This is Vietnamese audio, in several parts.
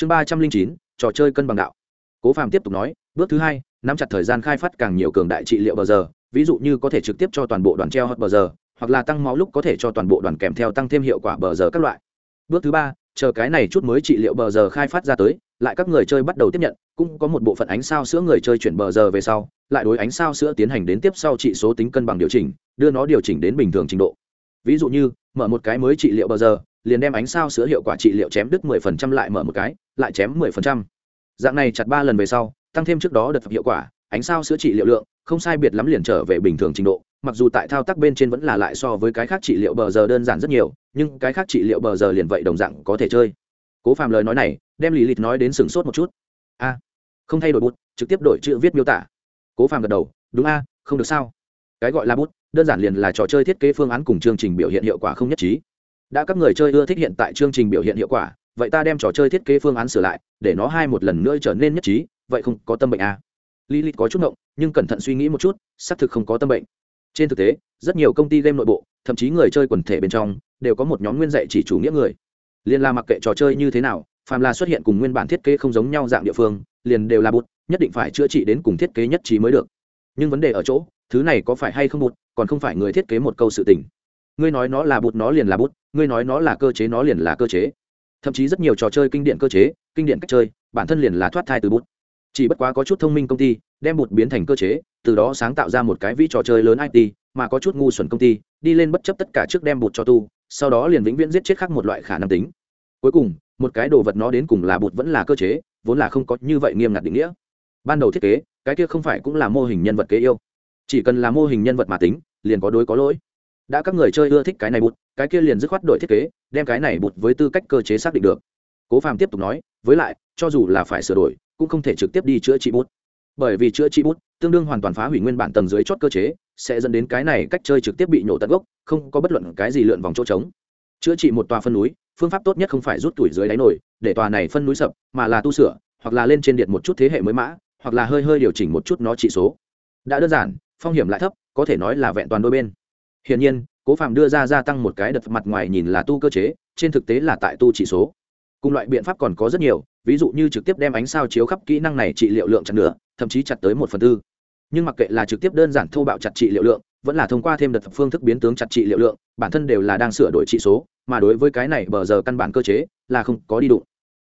chương ba trăm linh chín, trò chơi cân bằng đạo. Cố phàm tiếp tục nói, bước thứ hai, nắm chặt thời gian khai phát càng nhiều cường đại trị liệu bờ giờ, ví dụ như có thể trực tiếp cho toàn bộ đoàn treo hoặc bờ giờ, hoặc là tăng máu lúc có thể cho toàn bộ đoàn kèm theo tăng thêm hiệu quả bờ giờ các loại. Bước thứ ba, chờ cái này chút mới trị liệu bờ giờ khai phát ra tới, lại các người chơi bắt đầu tiếp nhận, cũng có một bộ phận ánh sao sữa người chơi chuyển bờ giờ về sau, lại đối ánh sao sữa tiến hành đến tiếp sau trị số tính cân bằng điều chỉnh, đưa nó điều chỉnh đến bình thường trình độ. Ví dụ như, mở một cái mới trị liệu bờ giờ liền đem ánh sao sữa hiệu quả trị liệu chém đứt 10% lại mở một cái, lại chém 10%. dạng này chặt ba lần về sau, tăng thêm trước đó đợt hiệu quả, ánh sao sữa trị liệu lượng, không sai biệt lắm liền trở về bình thường trình độ, mặc dù tại thao tác bên trên vẫn là lại so với cái khác trị liệu bờ giờ đơn giản rất nhiều, nhưng cái khác trị liệu bờ giờ liền vậy đồng dạng có thể chơi. Cố phàm lời nói này, đem lý lịch nói đến sừng sốt một chút. A, không thay đổi bút, trực tiếp đổi chữ viết miêu tả. Cố phàm gật đầu, đúng a, không được sao? Cái gọi là bút, đơn giản liền là trò chơi thiết kế phương án cùng chương trình biểu hiện hiệu quả không nhất trí đã các người chơi ưa thích hiện tại chương trình biểu hiện hiệu quả, vậy ta đem trò chơi thiết kế phương án sửa lại, để nó hai một lần nữa trở nên nhất trí, vậy không có tâm bệnh à? Lý lịch có chút ngộng, nhưng cẩn thận suy nghĩ một chút, xác thực không có tâm bệnh. Trên thực tế, rất nhiều công ty game nội bộ, thậm chí người chơi quần thể bên trong, đều có một nhóm nguyên dạy chỉ chủ nghĩa người. Liên la mặc kệ trò chơi như thế nào, phàm là xuất hiện cùng nguyên bản thiết kế không giống nhau dạng địa phương, liền đều là bụt, nhất định phải chữa trị đến cùng thiết kế nhất trí mới được. Nhưng vấn đề ở chỗ, thứ này có phải hay không bụt, còn không phải người thiết kế một câu sự tình ngươi nói nó là bút nó liền là bút, ngươi nói nó là cơ chế nó liền là cơ chế. Thậm chí rất nhiều trò chơi kinh điển cơ chế, kinh điển cách chơi, bản thân liền là thoát thai từ bút. Chỉ bất quá có chút thông minh công ty, đem bụt biến thành cơ chế, từ đó sáng tạo ra một cái vĩ trò chơi lớn it mà có chút ngu xuẩn công ty, đi lên bất chấp tất cả trước đem bụt cho tu, sau đó liền vĩnh viễn giết chết khác một loại khả năng tính. Cuối cùng, một cái đồ vật nó đến cùng là bụt vẫn là cơ chế, vốn là không có như vậy nghiêm ngặt định nghĩa. Ban đầu thiết kế, cái kia không phải cũng là mô hình nhân vật kế yêu. Chỉ cần là mô hình nhân vật mà tính, liền có đối có lỗi đã các người chơi ưa thích cái này bụt cái kia liền dứt khoát đổi thiết kế, đem cái này bụt với tư cách cơ chế xác định được. Cố phàm tiếp tục nói, với lại, cho dù là phải sửa đổi, cũng không thể trực tiếp đi chữa trị bút. Bởi vì chữa trị bút tương đương hoàn toàn phá hủy nguyên bản tầng dưới chót cơ chế, sẽ dẫn đến cái này cách chơi trực tiếp bị nhổ tận gốc, không có bất luận cái gì lượn vòng chỗ trống. Chữa trị một tòa phân núi, phương pháp tốt nhất không phải rút tuổi dưới đáy nổi, để tòa này phân núi sập, mà là tu sửa, hoặc là lên trên điện một chút thế hệ mới mã, hoặc là hơi hơi điều chỉnh một chút nó trị số. Đã đơn giản, phong hiểm lại thấp, có thể nói là vẹn toàn đôi bên hiển nhiên, cố phạm đưa ra gia tăng một cái đợt mặt ngoài nhìn là tu cơ chế, trên thực tế là tại tu chỉ số. Cùng loại biện pháp còn có rất nhiều, ví dụ như trực tiếp đem ánh sao chiếu khắp kỹ năng này trị liệu lượng chặt nửa, thậm chí chặt tới một phần tư. Nhưng mặc kệ là trực tiếp đơn giản thô bạo chặt trị liệu lượng, vẫn là thông qua thêm đợt phương thức biến tướng chặt trị liệu lượng, bản thân đều là đang sửa đổi trị số, mà đối với cái này bờ giờ căn bản cơ chế là không có đi đụng.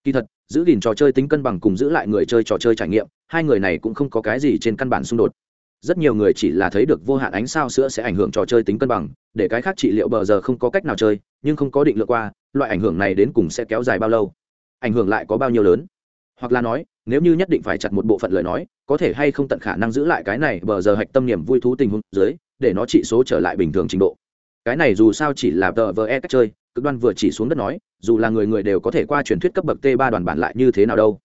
Kỳ thật, giữ gìn trò chơi tính cân bằng cùng giữ lại người chơi trò chơi trải nghiệm, hai người này cũng không có cái gì trên căn bản xung đột rất nhiều người chỉ là thấy được vô hạn ánh sao sữa sẽ ảnh hưởng trò chơi tính cân bằng, để cái khác trị liệu bờ giờ không có cách nào chơi, nhưng không có định lượng qua, loại ảnh hưởng này đến cùng sẽ kéo dài bao lâu? Ảnh hưởng lại có bao nhiêu lớn? Hoặc là nói, nếu như nhất định phải chặt một bộ phận lời nói, có thể hay không tận khả năng giữ lại cái này bờ giờ hạch tâm niềm vui thú tình huống dưới, để nó trị số trở lại bình thường trình độ? Cái này dù sao chỉ là tờ vờ e cách chơi, cực đoan vừa chỉ xuống đất nói, dù là người người đều có thể qua truyền thuyết cấp bậc t ba đoàn bản lại như thế nào đâu.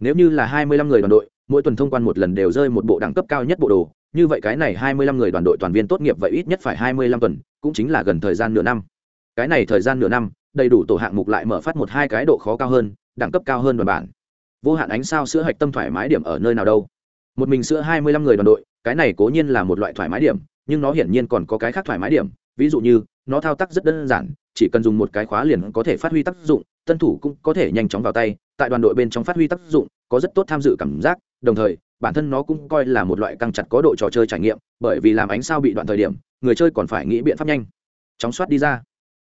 Nếu như là hai mươi lăm người đoàn đội, mỗi tuần thông quan một lần đều rơi một bộ đẳng cấp cao nhất bộ đồ như vậy cái này hai mươi lăm người đoàn đội toàn viên tốt nghiệp vậy ít nhất phải hai mươi lăm tuần, cũng chính là gần thời gian nửa năm. Cái này thời gian nửa năm, đầy đủ tổ hạng mục lại mở phát một hai cái độ khó cao hơn, đẳng cấp cao hơn đoàn bản vô hạn ánh sao sữa hạch tâm thoải mái điểm ở nơi nào đâu? Một mình sữa hai mươi lăm người đoàn đội, cái này cố nhiên là một loại thoải mái điểm, nhưng nó hiển nhiên còn có cái khác thoải mái điểm, ví dụ như, nó thao tác rất đơn giản, chỉ cần dùng một cái khóa liền có thể phát huy tác dụng, tân thủ cũng có thể nhanh chóng vào tay, tại đoàn đội bên trong phát huy tác dụng, có rất tốt tham dự cảm giác, đồng thời bản thân nó cũng coi là một loại căng chặt có độ trò chơi trải nghiệm, bởi vì làm ánh sao bị đoạn thời điểm, người chơi còn phải nghĩ biện pháp nhanh, chóng soát đi ra.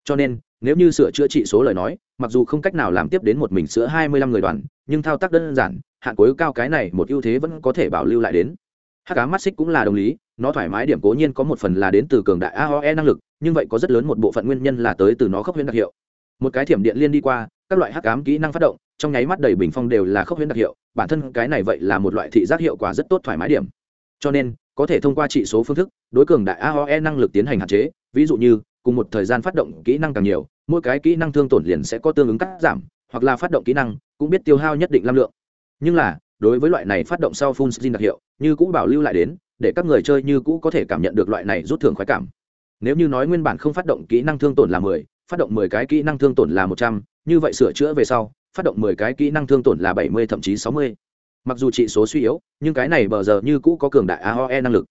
Cho nên, nếu như sửa chữa trị số lời nói, mặc dù không cách nào làm tiếp đến một mình sữa hai mươi lăm người đoàn, nhưng thao tác đơn giản, hạn cuối cao cái này một ưu thế vẫn có thể bảo lưu lại đến. Hát cá mắt xích cũng là đồng lý, nó thoải mái điểm cố nhiên có một phần là đến từ cường đại aoe năng lực, nhưng vậy có rất lớn một bộ phận nguyên nhân là tới từ nó khốc huyễn đặc hiệu. Một cái thiểm điện liên đi qua, các loại hắc ám kỹ năng phát động trong nháy mắt đầy bình phong đều là khốc huyễn đặc hiệu, bản thân cái này vậy là một loại thị giác hiệu quả rất tốt thoải mái điểm. Cho nên, có thể thông qua trị số phương thức, đối cường đại aoe năng lực tiến hành hạn chế, ví dụ như, cùng một thời gian phát động kỹ năng càng nhiều, mỗi cái kỹ năng thương tổn liền sẽ có tương ứng cắt giảm, hoặc là phát động kỹ năng, cũng biết tiêu hao nhất định lam lượng. Nhưng là, đối với loại này phát động sau full skin đặc hiệu, như cũ bảo lưu lại đến, để các người chơi như cũ có thể cảm nhận được loại này rút thưởng khoái cảm. Nếu như nói nguyên bản không phát động kỹ năng thương tổn là mười, phát động mười cái kỹ năng thương tổn là một trăm, như vậy sửa chữa về sau phát động mười cái kỹ năng thương tổn là bảy mươi, thậm chí sáu mươi. Mặc dù trị số suy yếu, nhưng cái này bờ giờ như cũ có cường đại aoe năng lực.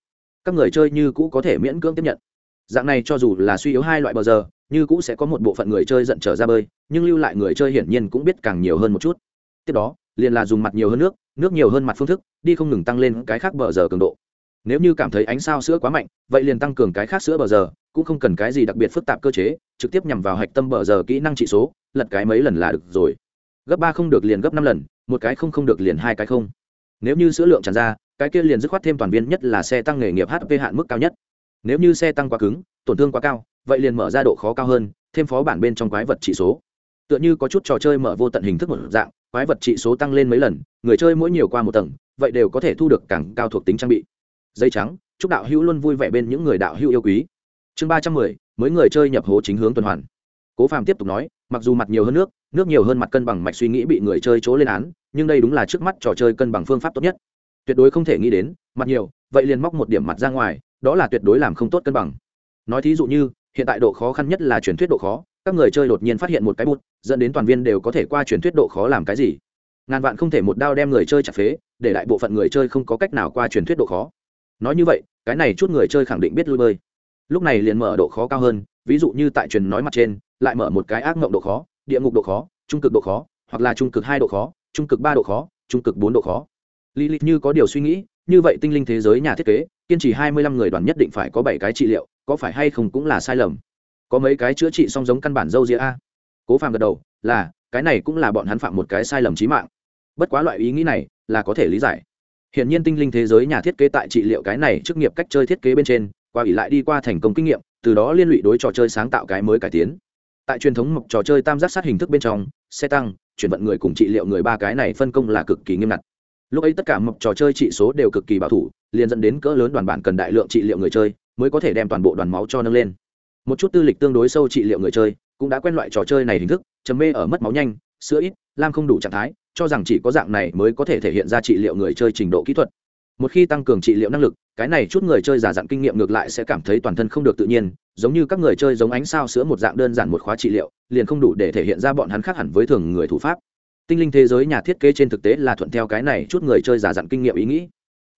Các người chơi như cũ có thể miễn cưỡng tiếp nhận. Dạng này cho dù là suy yếu hai loại bờ giờ, như cũ sẽ có một bộ phận người chơi giận trở ra bơi, nhưng lưu lại người chơi hiển nhiên cũng biết càng nhiều hơn một chút. Tiếp đó, liền là dùng mặt nhiều hơn nước nước nhiều hơn mặt phương thức, đi không ngừng tăng lên cái khác bờ giờ cường độ. Nếu như cảm thấy ánh sao sữa quá mạnh, vậy liền tăng cường cái khác sữa bờ giờ, cũng không cần cái gì đặc biệt phức tạp cơ chế, trực tiếp nhằm vào hạch tâm bờ giờ kỹ năng trị số, lật cái mấy lần là được rồi gấp ba không được liền gấp năm lần, một cái không không được liền hai cái không. Nếu như sữa lượng tràn ra, cái kia liền dứt khoát thêm toàn viên nhất là xe tăng nghề nghiệp hp hạn mức cao nhất. Nếu như xe tăng quá cứng, tổn thương quá cao, vậy liền mở ra độ khó cao hơn, thêm phó bản bên trong quái vật trị số. Tựa như có chút trò chơi mở vô tận hình thức một dạng, quái vật trị số tăng lên mấy lần, người chơi mỗi nhiều qua một tầng, vậy đều có thể thu được càng cao thuộc tính trang bị. Dây trắng, chúc đạo hữu luôn vui vẻ bên những người đạo hữu yêu quý. Chương ba trăm mười, mới người chơi nhập hố chính hướng tuần hoàn. Cố phàm tiếp tục nói mặc dù mặt nhiều hơn nước nước nhiều hơn mặt cân bằng mạch suy nghĩ bị người chơi chỗ lên án, nhưng đây đúng là trước mắt trò chơi cân bằng phương pháp tốt nhất. Tuyệt đối không thể nghĩ đến, mặt nhiều, vậy liền móc một điểm mặt ra ngoài, đó là tuyệt đối làm không tốt cân bằng. Nói thí dụ như, hiện tại độ khó khăn nhất là truyền thuyết độ khó, các người chơi đột nhiên phát hiện một cái bút, dẫn đến toàn viên đều có thể qua truyền thuyết độ khó làm cái gì. Ngàn vạn không thể một đao đem người chơi chặt phế, để đại bộ phận người chơi không có cách nào qua truyền thuyết độ khó. Nói như vậy, cái này chút người chơi khẳng định biết lui bơi. Lúc này liền mở độ khó cao hơn, ví dụ như tại truyền nói mặt trên lại mở một cái ác mộng độ khó địa ngục độ khó trung cực độ khó hoặc là trung cực hai độ khó trung cực ba độ khó trung cực bốn độ khó. Lý lịch như có điều suy nghĩ như vậy tinh linh thế giới nhà thiết kế kiên trì hai mươi lăm người đoàn nhất định phải có bảy cái trị liệu có phải hay không cũng là sai lầm. Có mấy cái chữa trị song giống căn bản dâu dĩa a. Cố phàm gật đầu là cái này cũng là bọn hắn phạm một cái sai lầm trí mạng. Bất quá loại ý nghĩ này là có thể lý giải. Hiển nhiên tinh linh thế giới nhà thiết kế tại trị liệu cái này chức nghiệp cách chơi thiết kế bên trên, qua ủy lại đi qua thành công kinh nghiệm, từ đó liên lụy đối trò chơi sáng tạo cái mới cải tiến. Tại truyền thống mộc trò chơi tam giác sát hình thức bên trong, xe tăng, chuyển vận người cùng trị liệu người ba cái này phân công là cực kỳ nghiêm ngặt. Lúc ấy tất cả mộc trò chơi trị số đều cực kỳ bảo thủ, liền dẫn đến cỡ lớn đoàn bản cần đại lượng trị liệu người chơi, mới có thể đem toàn bộ đoàn máu cho nâng lên. Một chút tư lịch tương đối sâu trị liệu người chơi, cũng đã quen loại trò chơi này hình thức, trầm mê ở mất máu nhanh, sữa ít, lam không đủ trạng thái, cho rằng chỉ có dạng này mới có thể thể hiện ra trị liệu người chơi trình độ kỹ thuật một khi tăng cường trị liệu năng lực, cái này chút người chơi giả dặn kinh nghiệm ngược lại sẽ cảm thấy toàn thân không được tự nhiên, giống như các người chơi giống ánh sao sữa một dạng đơn giản một khóa trị liệu, liền không đủ để thể hiện ra bọn hắn khác hẳn với thường người thủ pháp. Tinh linh thế giới nhà thiết kế trên thực tế là thuận theo cái này chút người chơi giả dặn kinh nghiệm ý nghĩ.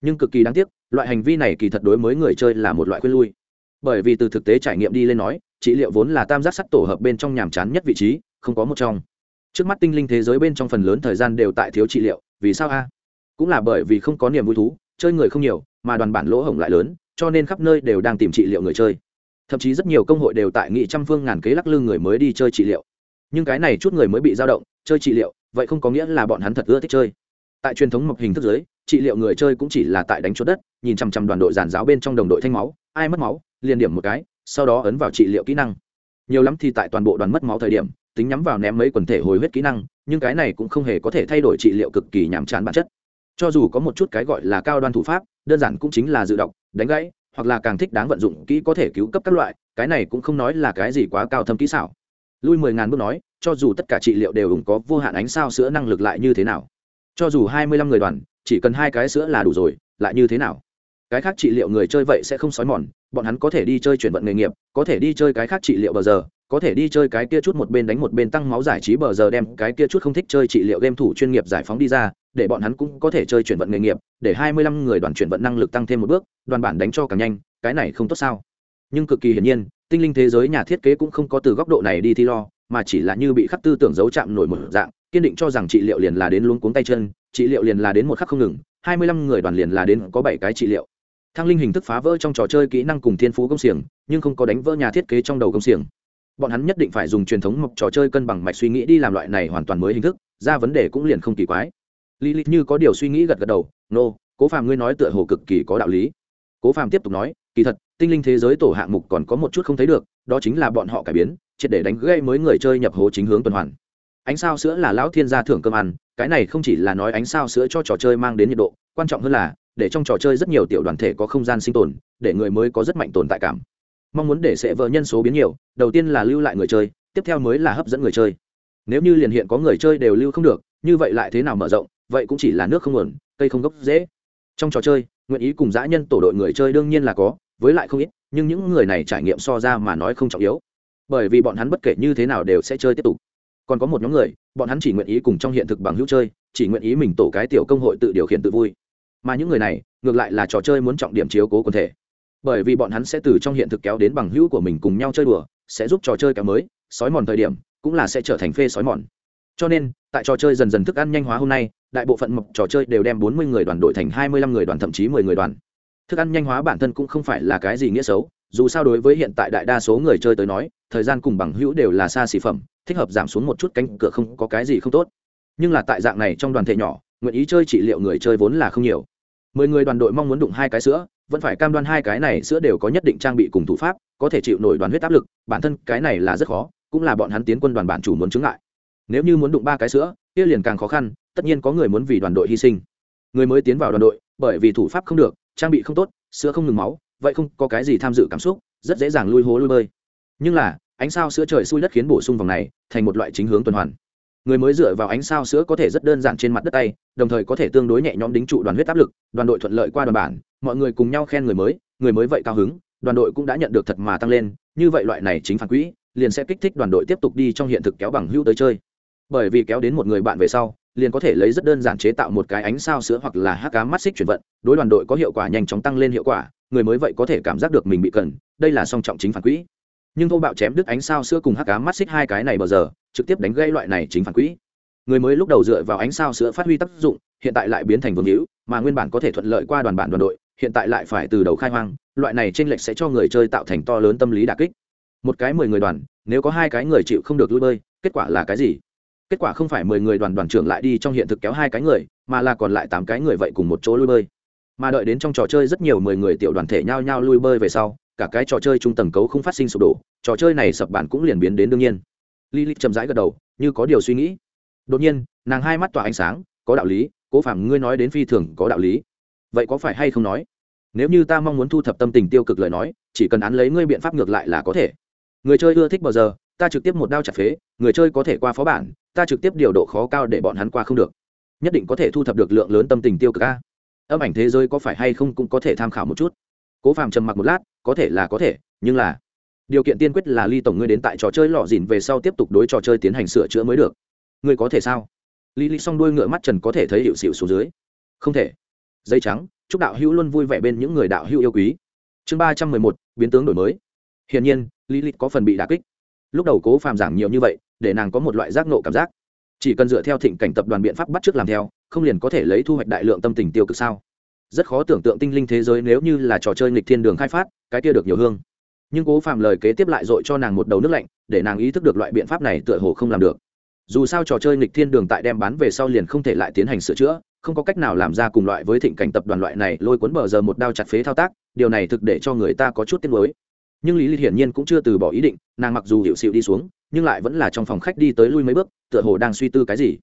Nhưng cực kỳ đáng tiếc, loại hành vi này kỳ thật đối với người chơi là một loại khuyên lui. Bởi vì từ thực tế trải nghiệm đi lên nói, trị liệu vốn là tam giác sắt tổ hợp bên trong nhàm chán nhất vị trí, không có một trong. Trước mắt tinh linh thế giới bên trong phần lớn thời gian đều tại thiếu trị liệu, vì sao a? Cũng là bởi vì không có niềm vui thú chơi người không nhiều, mà đoàn bản lỗ hổng lại lớn, cho nên khắp nơi đều đang tìm trị liệu người chơi. Thậm chí rất nhiều công hội đều tại nghị trăm phương ngàn kế lắc lư người mới đi chơi trị liệu. Nhưng cái này chút người mới bị dao động, chơi trị liệu, vậy không có nghĩa là bọn hắn thật ưa thích chơi. Tại truyền thống mộc hình thức giới trị liệu người chơi cũng chỉ là tại đánh chốt đất, nhìn chằm chằm đoàn đội giàn giáo bên trong đồng đội thanh máu, ai mất máu, liền điểm một cái, sau đó ấn vào trị liệu kỹ năng. Nhiều lắm thì tại toàn bộ đoàn mất máu thời điểm, tính nhắm vào ném mấy quần thể hồi huyết kỹ năng, nhưng cái này cũng không hề có thể thay đổi trị liệu cực kỳ nhàm chán bản chất cho dù có một chút cái gọi là cao đoan thủ pháp, đơn giản cũng chính là dự động đánh gãy, hoặc là càng thích đáng vận dụng kỹ có thể cứu cấp các loại, cái này cũng không nói là cái gì quá cao thâm kỹ xảo. Lui mười ngàn bước nói, cho dù tất cả trị liệu đều ủng có vô hạn ánh sao sữa năng lực lại như thế nào? Cho dù hai mươi lăm người đoàn, chỉ cần hai cái sữa là đủ rồi, lại như thế nào? Cái khác trị liệu người chơi vậy sẽ không sói mòn, bọn hắn có thể đi chơi chuyển vận nghề nghiệp, có thể đi chơi cái khác trị liệu bao giờ có thể đi chơi cái kia chút một bên đánh một bên tăng máu giải trí bờ giờ đem cái kia chút không thích chơi trị liệu game thủ chuyên nghiệp giải phóng đi ra, để bọn hắn cũng có thể chơi chuyển vận nghề nghiệp, để hai mươi lăm người đoàn chuyển vận năng lực tăng thêm một bước, đoàn bản đánh cho càng nhanh, cái này không tốt sao? Nhưng cực kỳ hiển nhiên, tinh linh thế giới nhà thiết kế cũng không có từ góc độ này đi thi lo, mà chỉ là như bị khắc tư tưởng giấu chạm nổi một dạng, kiên định cho rằng trị liệu liền là đến luống cuống tay chân, trị liệu liền là đến một khắc không ngừng, hai mươi lăm người đoàn liền là đến có bảy cái trị liệu. Thăng linh hình thức phá vỡ trong trò chơi kỹ năng cùng thiên phú công xiềng, nhưng không có đánh vỡ nhà thiết kế trong đầu công xiềng bọn hắn nhất định phải dùng truyền thống mộc trò chơi cân bằng mạch suy nghĩ đi làm loại này hoàn toàn mới hình thức ra vấn đề cũng liền không kỳ quái. Lý lịch như có điều suy nghĩ gật gật đầu nô、no, cố phàm ngươi nói tựa hồ cực kỳ có đạo lý. Cố phàm tiếp tục nói kỳ thật tinh linh thế giới tổ hạng mục còn có một chút không thấy được đó chính là bọn họ cải biến triệt để đánh gây mới người chơi nhập hố chính hướng tuần hoàn. Ánh sao sữa là lão thiên gia thưởng cơm ăn cái này không chỉ là nói ánh sao sữa cho trò chơi mang đến nhiệt độ quan trọng hơn là để trong trò chơi rất nhiều tiểu đoàn thể có không gian sinh tồn để người mới có rất mạnh tồn tại cảm mong muốn để sẽ vợ nhân số biến nhiều, đầu tiên là lưu lại người chơi, tiếp theo mới là hấp dẫn người chơi. Nếu như liền hiện có người chơi đều lưu không được, như vậy lại thế nào mở rộng, vậy cũng chỉ là nước không nguồn, cây không gốc dễ. Trong trò chơi, nguyện ý cùng dã nhân tổ đội người chơi đương nhiên là có, với lại không ít, nhưng những người này trải nghiệm so ra mà nói không trọng yếu. Bởi vì bọn hắn bất kể như thế nào đều sẽ chơi tiếp tục. Còn có một nhóm người, bọn hắn chỉ nguyện ý cùng trong hiện thực bằng hữu chơi, chỉ nguyện ý mình tổ cái tiểu công hội tự điều khiển tự vui. Mà những người này, ngược lại là trò chơi muốn trọng điểm chiếu cố quần thể bởi vì bọn hắn sẽ từ trong hiện thực kéo đến bằng hữu của mình cùng nhau chơi đùa, sẽ giúp trò chơi kéo mới, sói mòn thời điểm, cũng là sẽ trở thành phê sói mòn. Cho nên, tại trò chơi dần dần thức ăn nhanh hóa hôm nay, đại bộ phận mộc trò chơi đều đem bốn mươi người đoàn đội thành hai mươi lăm người đoàn, thậm chí mười người đoàn. Thức ăn nhanh hóa bản thân cũng không phải là cái gì nghĩa xấu, dù sao đối với hiện tại đại đa số người chơi tới nói, thời gian cùng bằng hữu đều là xa xỉ phẩm, thích hợp giảm xuống một chút cánh cửa không có cái gì không tốt. Nhưng là tại dạng này trong đoàn thể nhỏ, nguyện ý chơi trị liệu người chơi vốn là không nhiều. Mười người đoàn đội mong muốn đụng hai cái sữa vẫn phải cam đoan hai cái này sữa đều có nhất định trang bị cùng thủ pháp, có thể chịu nổi đoàn huyết áp lực, bản thân cái này là rất khó, cũng là bọn hắn tiến quân đoàn bản chủ muốn chứng lại nếu như muốn đụng ba cái sữa, kia liền càng khó khăn, tất nhiên có người muốn vì đoàn đội hy sinh. Người mới tiến vào đoàn đội, bởi vì thủ pháp không được, trang bị không tốt, sữa không ngừng máu, vậy không có cái gì tham dự cảm xúc, rất dễ dàng lui hố lui bơi. Nhưng là, ánh sao sữa trời xui đất khiến bổ sung vòng này thành một loại chính hướng tuần hoàn người mới dựa vào ánh sao sữa có thể rất đơn giản trên mặt đất tay, đồng thời có thể tương đối nhẹ nhõm đính trụ đoàn huyết áp lực, đoàn đội thuận lợi qua đoàn bản, mọi người cùng nhau khen người mới người mới vậy cao hứng, đoàn đội cũng đã nhận được thật mà tăng lên, như vậy loại này chính phản quỹ, liền sẽ kích thích đoàn đội tiếp tục đi trong hiện thực kéo bằng hữu tới chơi. Bởi vì kéo đến một người bạn về sau, liền có thể lấy rất đơn giản chế tạo một cái ánh sao sữa hoặc là hắc cá mắt xích chuyển vận, đối đoàn đội có hiệu quả nhanh chóng tăng lên hiệu quả, người mới vậy có thể cảm giác được mình bị cần, đây là song trọng chính phản quỹ nhưng thô bạo chém đứt ánh sao sữa cùng hắc cá mắt xích hai cái này bờ giờ, trực tiếp đánh gây loại này chính phản quỹ. Người mới lúc đầu dựa vào ánh sao sữa phát huy tác dụng, hiện tại lại biến thành vương hữu, mà nguyên bản có thể thuận lợi qua đoàn bản đoàn đội, hiện tại lại phải từ đầu khai hoang, loại này trên lệch sẽ cho người chơi tạo thành to lớn tâm lý đà kích. Một cái mười người đoàn, nếu có hai cái người chịu không được lui bơi, kết quả là cái gì? Kết quả không phải mười người đoàn đoàn trưởng lại đi trong hiện thực kéo hai cái người, mà là còn lại tám cái người vậy cùng một chỗ lui bơi. Mà đợi đến trong trò chơi rất nhiều mười người tiểu đoàn thể nhao nhao lui bơi về sau cả cái trò chơi trung tầng cấu không phát sinh sụp đổ, trò chơi này sập bản cũng liền biến đến đương nhiên. Lily chậm rãi gật đầu, như có điều suy nghĩ. Đột nhiên, nàng hai mắt tỏa ánh sáng, có đạo lý, cố phạm ngươi nói đến phi thường có đạo lý. Vậy có phải hay không nói? Nếu như ta mong muốn thu thập tâm tình tiêu cực lời nói, chỉ cần án lấy ngươi biện pháp ngược lại là có thể. Người chơi ưa thích bao giờ, ta trực tiếp một đao chặt phế, người chơi có thể qua phó bản, ta trực tiếp điều độ khó cao để bọn hắn qua không được. Nhất định có thể thu thập được lượng lớn tâm tình tiêu cực a. Âm ảnh thế giới có phải hay không cũng có thể tham khảo một chút. Cố phàm trầm mặc một lát có thể là có thể, nhưng là điều kiện tiên quyết là ly tổng ngươi đến tại trò chơi lọ dìn về sau tiếp tục đối trò chơi tiến hành sửa chữa mới được. Ngươi có thể sao? Ly ly xong đuôi ngựa mắt trần có thể thấy hiệu xịu xuống dưới. Không thể. Dây trắng, chúc đạo hữu luôn vui vẻ bên những người đạo hữu yêu quý. Chương ba trăm mười một, biến tướng đổi mới. Hiển nhiên, lý lịch có phần bị đà kích. Lúc đầu cố phàm giảng nhiều như vậy, để nàng có một loại giác nộ cảm giác. Chỉ cần dựa theo thịnh cảnh tập đoàn biện pháp bắt t r ư ớ c làm theo, không liền có thể lấy thu hoạch đại lượng tâm tình tiêu cực sao? Rất khó tưởng tượng tinh linh thế giới nếu như là trò chơi nghịch thiên đường khai phát cái kia được nhiều hương. Nhưng cố phạm lời kế tiếp lại dội cho nàng một đầu nước lạnh, để nàng ý thức được loại biện pháp này tựa hồ không làm được. Dù sao trò chơi nghịch thiên đường tại đem bán về sau liền không thể lại tiến hành sửa chữa, không có cách nào làm ra cùng loại với thịnh cảnh tập đoàn loại này lôi cuốn bờ giờ một đao chặt phế thao tác, điều này thực để cho người ta có chút tiếc nuối. Nhưng lý lịch hiển nhiên cũng chưa từ bỏ ý định, nàng mặc dù hiệu xịu đi xuống, nhưng lại vẫn là trong phòng khách đi tới lui mấy bước, tựa hồ đang suy tư cái gì.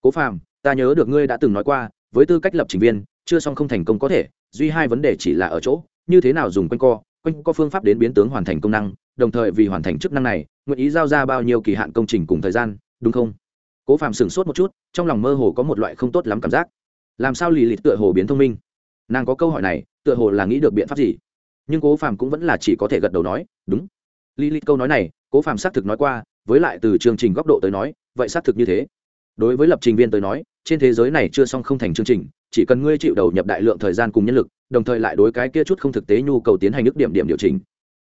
Cố phàm, ta nhớ được ngươi đã từng nói qua, với tư cách lập trình viên, chưa xong không thành công có thể, duy hai vấn đề chỉ là ở chỗ, như thế nào dùng quanh co quanh có phương pháp đến biến tướng hoàn thành công năng, đồng thời vì hoàn thành chức năng này, nguyện ý giao ra bao nhiêu kỳ hạn công trình cùng thời gian, đúng không? Cố Phạm sửng sốt một chút, trong lòng mơ hồ có một loại không tốt lắm cảm giác. Làm sao lì lịt tựa hồ biến thông minh? Nàng có câu hỏi này, tựa hồ là nghĩ được biện pháp gì? Nhưng cố Phạm cũng vẫn là chỉ có thể gật đầu nói, đúng. Lý lịt câu nói này, cố Phạm xác thực nói qua, với lại từ chương trình góc độ tới nói, vậy xác thực như thế đối với lập trình viên tới nói, trên thế giới này chưa xong không thành chương trình, chỉ cần ngươi chịu đầu nhập đại lượng thời gian cùng nhân lực, đồng thời lại đối cái kia chút không thực tế nhu cầu tiến hành ước điểm điểm điều chỉnh.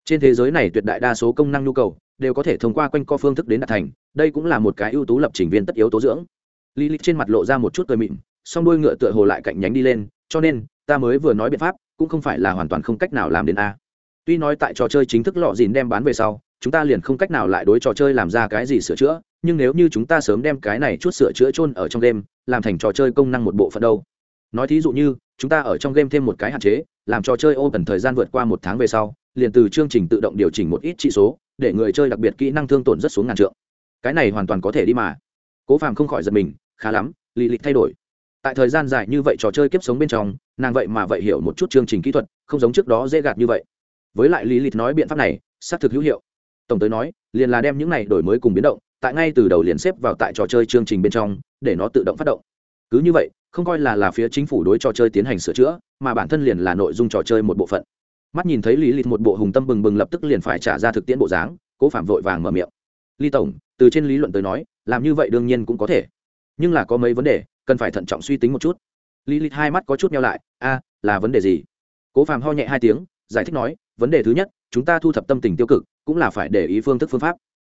Trên thế giới này tuyệt đại đa số công năng nhu cầu, đều có thể thông qua quanh co phương thức đến đạt thành, đây cũng là một cái ưu tú lập trình viên tất yếu tố dưỡng. Lý lịch trên mặt lộ ra một chút cười mịn, song đuôi ngựa tựa hồ lại cạnh nhánh đi lên, cho nên, ta mới vừa nói biện pháp, cũng không phải là hoàn toàn không cách nào làm đến a. Tuy nói tại trò chơi chính thức lọ dìn đem bán về sau chúng ta liền không cách nào lại đối trò chơi làm ra cái gì sửa chữa, nhưng nếu như chúng ta sớm đem cái này chút sửa chữa chôn ở trong game, làm thành trò chơi công năng một bộ phận đâu. Nói thí dụ như, chúng ta ở trong game thêm một cái hạn chế, làm trò chơi ô cần thời gian vượt qua một tháng về sau, liền từ chương trình tự động điều chỉnh một ít trị số, để người chơi đặc biệt kỹ năng thương tổn rất xuống ngàn trượng. Cái này hoàn toàn có thể đi mà. Cố phàm không khỏi giật mình, khá lắm lì lịch thay đổi. Tại thời gian dài như vậy trò chơi kiếp sống bên trong, nàng vậy mà vậy hiểu một chút chương trình kỹ thuật, không giống trước đó dễ gạt như vậy. Với lại lý lịch nói biện pháp này, xác thực hữu hiệu tổng tới nói, liền là đem những này đổi mới cùng biến động, tại ngay từ đầu liền xếp vào tại trò chơi chương trình bên trong, để nó tự động phát động. Cứ như vậy, không coi là là phía chính phủ đối trò chơi tiến hành sửa chữa, mà bản thân liền là nội dung trò chơi một bộ phận. Mắt nhìn thấy lý lịch một bộ hùng tâm bừng bừng lập tức liền phải trả ra thực tiễn bộ dáng, cố phạm vội vàng mở miệng. Ly tổng, từ trên lý luận tới nói, làm như vậy đương nhiên cũng có thể. Nhưng là có mấy vấn đề, cần phải thận trọng suy tính một chút. Lý lịch hai mắt có chút nhau lại. A, là vấn đề gì? Cố phạm ho nhẹ hai tiếng, giải thích nói, vấn đề thứ nhất, chúng ta thu thập tâm tình tiêu cực cũng là phải để ý phương thức phương pháp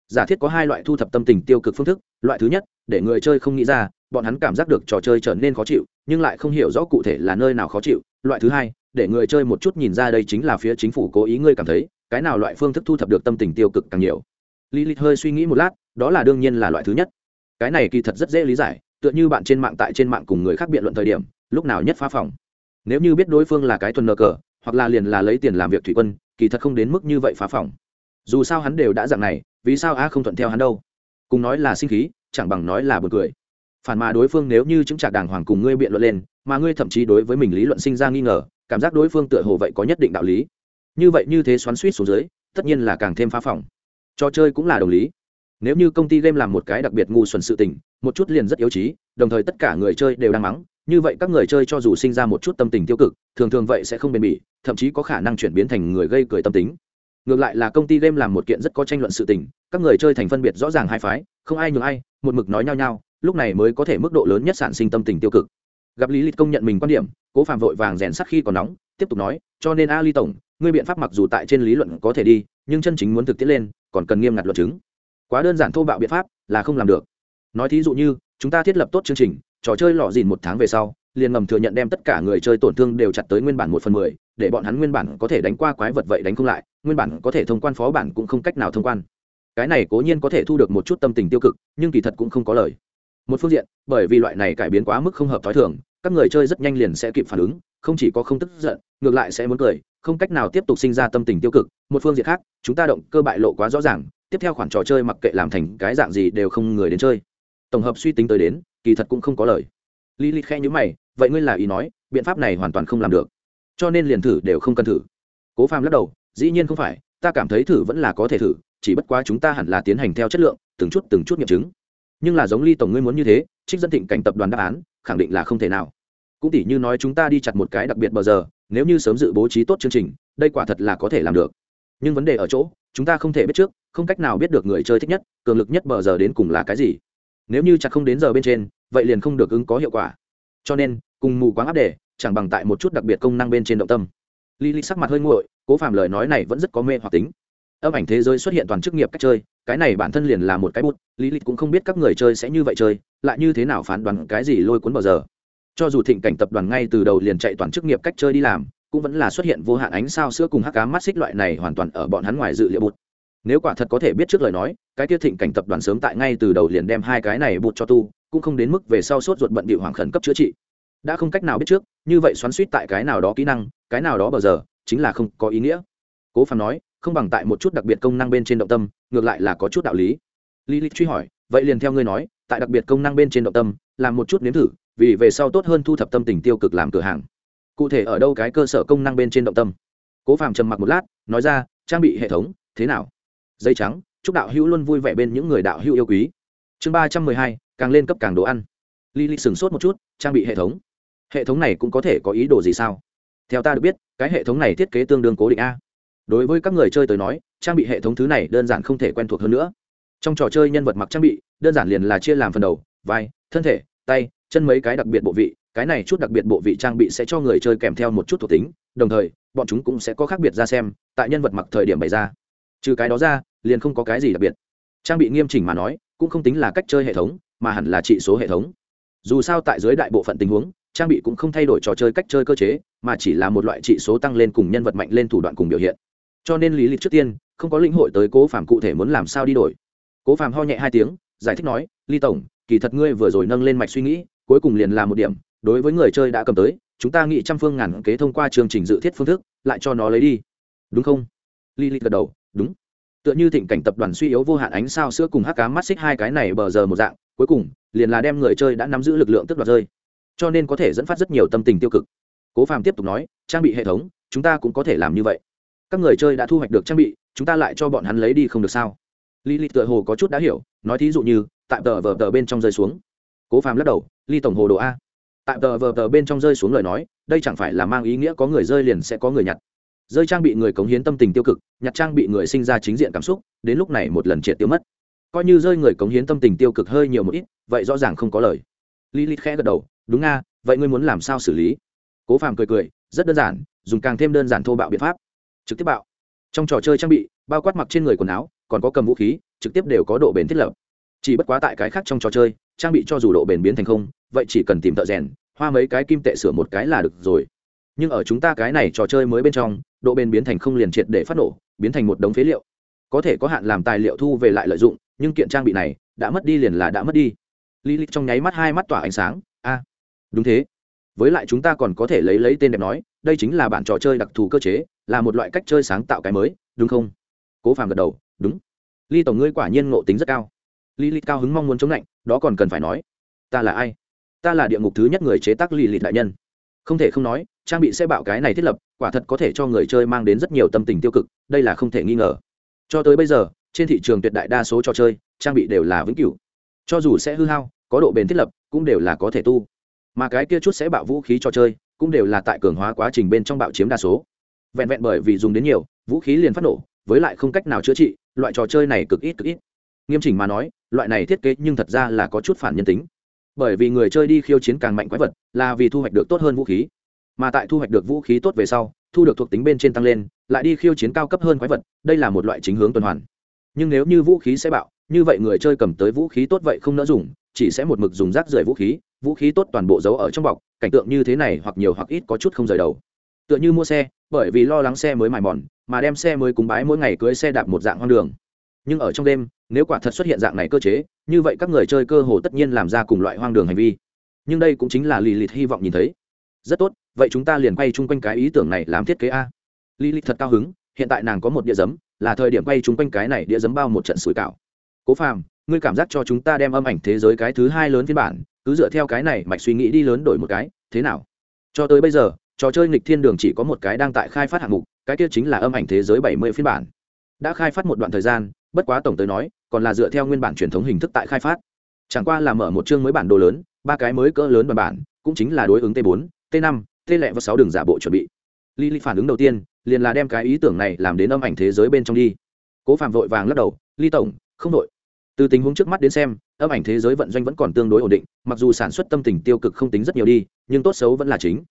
giả thiết có hai loại thu thập tâm tình tiêu cực phương thức loại thứ nhất để người chơi không nghĩ ra bọn hắn cảm giác được trò chơi trở nên khó chịu nhưng lại không hiểu rõ cụ thể là nơi nào khó chịu loại thứ hai để người chơi một chút nhìn ra đây chính là phía chính phủ cố ý ngươi cảm thấy cái nào loại phương thức thu thập được tâm tình tiêu cực càng nhiều Lilith hơi suy nghĩ một lát, đó là đương nhiên là loại thứ nhất. Cái này kỳ thật rất dễ lý giải, tựa như bạn trên mạng tại trên mạng cùng người khác biện luận thời điểm, lúc nào nhất phá phòng. Nếu như biết đối phương là cái thuần nợ cờ, hoặc là liền là lấy tiền làm việc thủy quân, kỳ thật không đến mức như vậy phá phòng. Dù sao hắn đều đã dạng này, vì sao a không thuận theo hắn đâu? Cùng nói là sinh khí, chẳng bằng nói là buồn cười. Phản mà đối phương nếu như chứng trả đàng hoàng cùng ngươi biện luận lên, mà ngươi thậm chí đối với mình lý luận sinh ra nghi ngờ, cảm giác đối phương tựa hồ vậy có nhất định đạo lý. Như vậy như thế xoắn xuýt xuống dưới, tất nhiên là càng thêm phá phỏng trò chơi cũng là đồng lý nếu như công ty game làm một cái đặc biệt ngu xuẩn sự tình một chút liền rất yếu trí đồng thời tất cả người chơi đều đang mắng như vậy các người chơi cho dù sinh ra một chút tâm tình tiêu cực thường thường vậy sẽ không bền bỉ thậm chí có khả năng chuyển biến thành người gây cười tâm tính ngược lại là công ty game làm một kiện rất có tranh luận sự tình, các người chơi thành phân biệt rõ ràng hai phái, không ai nhường ai, một mực nói nhau nhau, lúc này mới có thể mức độ lớn nhất sản sinh tâm tình tiêu cực. Gặp lý lịch công nhận mình quan điểm, cố phạm vội vàng rèn sắc khi còn nóng, tiếp tục nói, cho nên a ly tổng, ngươi biện pháp mặc dù tại trên lý luận có thể đi, nhưng chân chính muốn thực tiễn lên, còn cần nghiêm ngặt luật chứng. Quá đơn giản thô bạo biện pháp là không làm được. Nói thí dụ như, chúng ta thiết lập tốt chương trình, trò chơi lọ dìn một tháng về sau, liền ngầm thừa nhận đem tất cả người chơi tổn thương đều chặt tới nguyên bản một phần mười để bọn hắn nguyên bản có thể đánh qua quái vật vậy đánh không lại, nguyên bản có thể thông quan phó bản cũng không cách nào thông quan. Cái này cố nhiên có thể thu được một chút tâm tình tiêu cực, nhưng kỳ thật cũng không có lời. Một phương diện, bởi vì loại này cải biến quá mức không hợp t h ó i thường, các người chơi rất nhanh liền sẽ kịp phản ứng, không chỉ có không tức giận, ngược lại sẽ muốn cười, không cách nào tiếp tục sinh ra tâm tình tiêu cực. Một phương diện khác, chúng ta động cơ bại lộ quá rõ ràng, tiếp theo khoản trò chơi mặc kệ làm thành cái dạng gì đều không người đến chơi. Tổng hợp suy tính tới đến, kỳ thật cũng không có lời. Lý lịch khe nhữ mày, vậy ngươi là ý nói, biện pháp này hoàn toàn không làm được cho nên liền thử đều không cần thử. Cố phàm lắc đầu, dĩ nhiên không phải, ta cảm thấy thử vẫn là có thể thử, chỉ bất quá chúng ta hẳn là tiến hành theo chất lượng, từng chút từng chút nghiệm chứng. Nhưng là giống ly tổng ngươi muốn như thế, trích dân thịnh cảnh tập đoàn đáp án, khẳng định là không thể nào. Cũng tỉ như nói chúng ta đi chặt một cái đặc biệt bờ giờ, nếu như sớm dự bố trí tốt chương trình, đây quả thật là có thể làm được. Nhưng vấn đề ở chỗ, chúng ta không thể biết trước, không cách nào biết được người chơi thích nhất, cường lực nhất bờ giờ đến cùng là cái gì. Nếu như chặt không đến giờ bên trên, vậy liền không được ứng có hiệu quả. Cho nên, cùng mù quáng áp đề chẳng bằng tại một chút đặc biệt công năng bên trên động tâm Lý Lý sắc mặt hơi nguội, cố phàm lời nói này vẫn rất có mê hoặc tính. Âm ảnh thế giới xuất hiện toàn chức nghiệp cách chơi, cái này bản thân liền là một cái bút, Lý Lý cũng không biết các người chơi sẽ như vậy chơi, lại như thế nào phán đoán cái gì lôi cuốn bao giờ cho dù thịnh cảnh tập đoàn ngay từ đầu liền chạy toàn chức nghiệp cách chơi đi làm cũng vẫn là xuất hiện vô hạn ánh sao sữa cùng hắc cá mắt xích loại này hoàn toàn ở bọn hắn ngoài dự liệu bút. nếu quả thật có thể biết trước lời nói cái kia thịnh cảnh tập đoàn sớm tại ngay từ đầu liền đem hai cái này bút cho tu cũng không đến mức về sau sốt ruột bận bị hoàng khẩn cấp chữa trị đã không cách nào biết trước, như vậy xoắn suýt tại cái nào đó kỹ năng, cái nào đó bao giờ, chính là không có ý nghĩa. Cố phàm nói, không bằng tại một chút đặc biệt công năng bên trên động tâm, ngược lại là có chút đạo lý. Lý lịch truy hỏi, vậy liền theo ngươi nói, tại đặc biệt công năng bên trên động tâm, làm một chút nếm thử, vì về sau tốt hơn thu thập tâm tình tiêu cực làm cửa hàng. Cụ thể ở đâu cái cơ sở công năng bên trên động tâm? Cố phàm trầm mặc một lát, nói ra, trang bị hệ thống, thế nào? Dây trắng, chúc đạo hữu luôn vui vẻ bên những người đạo hữu yêu quý. Chương ba trăm mười hai, càng lên cấp càng đồ ăn. Lý li sửng sốt một chút, trang bị hệ thống hệ thống này cũng có thể có ý đồ gì sao? Theo ta được biết, cái hệ thống này thiết kế tương đương cố định a. Đối với các người chơi tới nói, trang bị hệ thống thứ này đơn giản không thể quen thuộc hơn nữa. Trong trò chơi nhân vật mặc trang bị, đơn giản liền là chia làm phần đầu, vai, thân thể, tay, chân mấy cái đặc biệt bộ vị. Cái này chút đặc biệt bộ vị trang bị sẽ cho người chơi kèm theo một chút thuộc tính. Đồng thời, bọn chúng cũng sẽ có khác biệt ra xem, tại nhân vật mặc thời điểm bày ra. Trừ cái đó ra, liền không có cái gì đặc biệt. Trang bị nghiêm chỉnh mà nói, cũng không tính là cách chơi hệ thống, mà hẳn là trị số hệ thống. Dù sao tại dưới đại bộ phận tình huống trang bị cũng không thay đổi trò chơi cách chơi cơ chế, mà chỉ là một loại trị số tăng lên cùng nhân vật mạnh lên thủ đoạn cùng biểu hiện. Cho nên lý lịch trước tiên, không có lĩnh hội tới cố phàm cụ thể muốn làm sao đi đổi. Cố phàm ho nhẹ hai tiếng, giải thích nói ly tổng, kỳ thật ngươi vừa rồi nâng lên mạch suy nghĩ, cuối cùng liền là một điểm, đối với người chơi đã cầm tới, chúng ta nghĩ trăm phương ngàn kế thông qua chương trình dự thiết phương thức, lại cho nó lấy đi. Đúng không? Lý lịch gật đầu, đúng. Tựa như thịnh cảnh tập đoàn suy yếu vô hạn ánh sao sữa cùng hắc cá mắt xích hai cái này bờ giờ một dạng, cuối cùng, liền là đem người chơi đã nắm giữ lực lượng tức đoạt rơi cho nên có thể dẫn phát rất nhiều tâm tình tiêu cực. Cố phàm tiếp tục nói, trang bị hệ thống, chúng ta cũng có thể làm như vậy. Các người chơi đã thu hoạch được trang bị, chúng ta lại cho bọn hắn lấy đi không được sao? Lý lịch tựa hồ có chút đã hiểu, nói thí dụ như, tại tờ vờ tờ bên trong rơi xuống. Cố phàm lắc đầu ly tổng hồ đồ a. Tại tờ vờ tờ bên trong rơi xuống lời nói, đây chẳng phải là mang ý nghĩa có người rơi liền sẽ có người nhặt. Rơi trang bị người cống hiến tâm tình tiêu cực, nhặt trang bị người sinh ra chính diện cảm xúc, đến lúc này một lần triệt tiêu mất. Coi như rơi người cống hiến tâm tình tiêu cực hơi nhiều một ít, vậy rõ ràng không có lời. Lilith khẽ gật đầu đúng nga, vậy ngươi muốn làm sao xử lý? Cố phàm cười cười, rất đơn giản, dùng càng thêm đơn giản thô bạo biện pháp. Trực tiếp bạo. Trong trò chơi trang bị, bao quát mặc trên người quần áo, còn có cầm vũ khí, trực tiếp đều có độ bền thiết lập. Chỉ bất quá tại cái khác trong trò chơi, trang bị cho dù độ bền biến thành không, vậy chỉ cần tìm thợ rèn, hoa mấy cái kim tệ sửa một cái là được rồi. Nhưng ở chúng ta cái này trò chơi mới bên trong, độ bền biến thành không liền triệt để phát nổ, biến thành một đống phế liệu. Có thể có hạn làm tài liệu thu về lại lợi dụng, nhưng kiện trang bị này, đã mất đi liền là đã mất đi. Lý lịch trong nháy mắt hai mắt tỏa ánh sáng đúng thế. Với lại chúng ta còn có thể lấy lấy tên đẹp nói, đây chính là bản trò chơi đặc thù cơ chế, là một loại cách chơi sáng tạo cái mới, đúng không? Cố phàm gật đầu, đúng. Ly tổng ngươi quả nhiên ngộ tính rất cao. Lý ly cao hứng mong muốn chống lạnh, đó còn cần phải nói. Ta là ai? Ta là địa ngục thứ nhất người chế tác lý lịch đại nhân. Không thể không nói, trang bị xe bạo cái này thiết lập, quả thật có thể cho người chơi mang đến rất nhiều tâm tình tiêu cực, đây là không thể nghi ngờ. Cho tới bây giờ, trên thị trường tuyệt đại đa số trò chơi, trang bị đều là vĩnh cửu. Cho dù sẽ hư hao, có độ bền thiết lập, cũng đều là có thể tu mà cái kia chút sẽ bạo vũ khí trò chơi, cũng đều là tại cường hóa quá trình bên trong bạo chiếm đa số. Vẹn vẹn bởi vì dùng đến nhiều, vũ khí liền phát nổ, với lại không cách nào chữa trị, loại trò chơi này cực ít cực ít. Nghiêm chỉnh mà nói, loại này thiết kế nhưng thật ra là có chút phản nhân tính. Bởi vì người chơi đi khiêu chiến càng mạnh quái vật, là vì thu hoạch được tốt hơn vũ khí. Mà tại thu hoạch được vũ khí tốt về sau, thu được thuộc tính bên trên tăng lên, lại đi khiêu chiến cao cấp hơn quái vật, đây là một loại chính hướng tuần hoàn. Nhưng nếu như vũ khí sẽ bạo, như vậy người chơi cầm tới vũ khí tốt vậy không nỡ dùng chỉ sẽ một mực dùng rác rưởi vũ khí vũ khí tốt toàn bộ giấu ở trong bọc, cảnh tượng như thế này hoặc nhiều hoặc ít có chút không rời đầu. Tựa như mua xe, bởi vì lo lắng xe mới mài mòn, mà đem xe mới cúng bái mỗi ngày cưới xe đạp một dạng hoang đường. Nhưng ở trong đêm, nếu quả thật xuất hiện dạng này cơ chế, như vậy các người chơi cơ hồ tất nhiên làm ra cùng loại hoang đường hành vi. Nhưng đây cũng chính là lì lịt hy vọng nhìn thấy. Rất tốt, vậy chúng ta liền quay chung quanh cái ý tưởng này làm thiết kế a. Lì lịt thật cao hứng, hiện tại nàng có một địa giấm, là thời điểm quay chung quanh cái này địa giấm bao một trận sủi cảo. Cố phàm ngươi cảm giác cho chúng ta đem âm ảnh thế giới cái thứ hai lớn phiên bản cứ dựa theo cái này mạch suy nghĩ đi lớn đổi một cái thế nào cho tới bây giờ trò chơi nghịch thiên đường chỉ có một cái đang tại khai phát hạng mục cái kia chính là âm ảnh thế giới bảy mươi phiên bản đã khai phát một đoạn thời gian bất quá tổng tới nói còn là dựa theo nguyên bản truyền thống hình thức tại khai phát chẳng qua là mở một chương mới bản đồ lớn ba cái mới cỡ lớn bản bản cũng chính là đối ứng t 4 t 5 t lẹ và sáu đường giả bộ chuẩn bị Lý Lý phản ứng đầu tiên, liền là đem cái ý tưởng này làm đến âm ảnh thế giới bên trong đi. Cố Phạm vội vàng lắc đầu, "Ly tổng, không đội." Từ tình huống trước mắt đến xem, âm ảnh thế giới vận doanh vẫn còn tương đối ổn định, mặc dù sản xuất tâm tình tiêu cực không tính rất nhiều đi, nhưng tốt xấu vẫn là chính.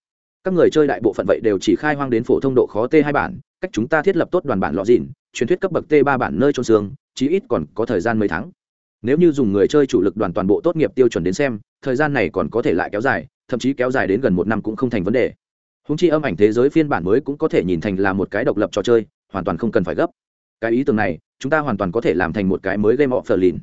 Các người chơi đại bộ phận vậy đều chỉ khai hoang đến phổ thông độ khó T2 bản, cách chúng ta thiết lập tốt đoàn bản lọ dịn, truyền thuyết cấp bậc T3 bản nơi trôn xương, chí ít còn có thời gian mấy tháng. Nếu như dùng người chơi chủ lực đoàn toàn bộ tốt nghiệp tiêu chuẩn đến xem, thời gian này còn có thể lại kéo dài, thậm chí kéo dài đến gần một năm cũng không thành vấn đề húng chi âm ảnh thế giới phiên bản mới cũng có thể nhìn thành là một cái độc lập trò chơi hoàn toàn không cần phải gấp cái ý tưởng này chúng ta hoàn toàn có thể làm thành một cái mới game of lìn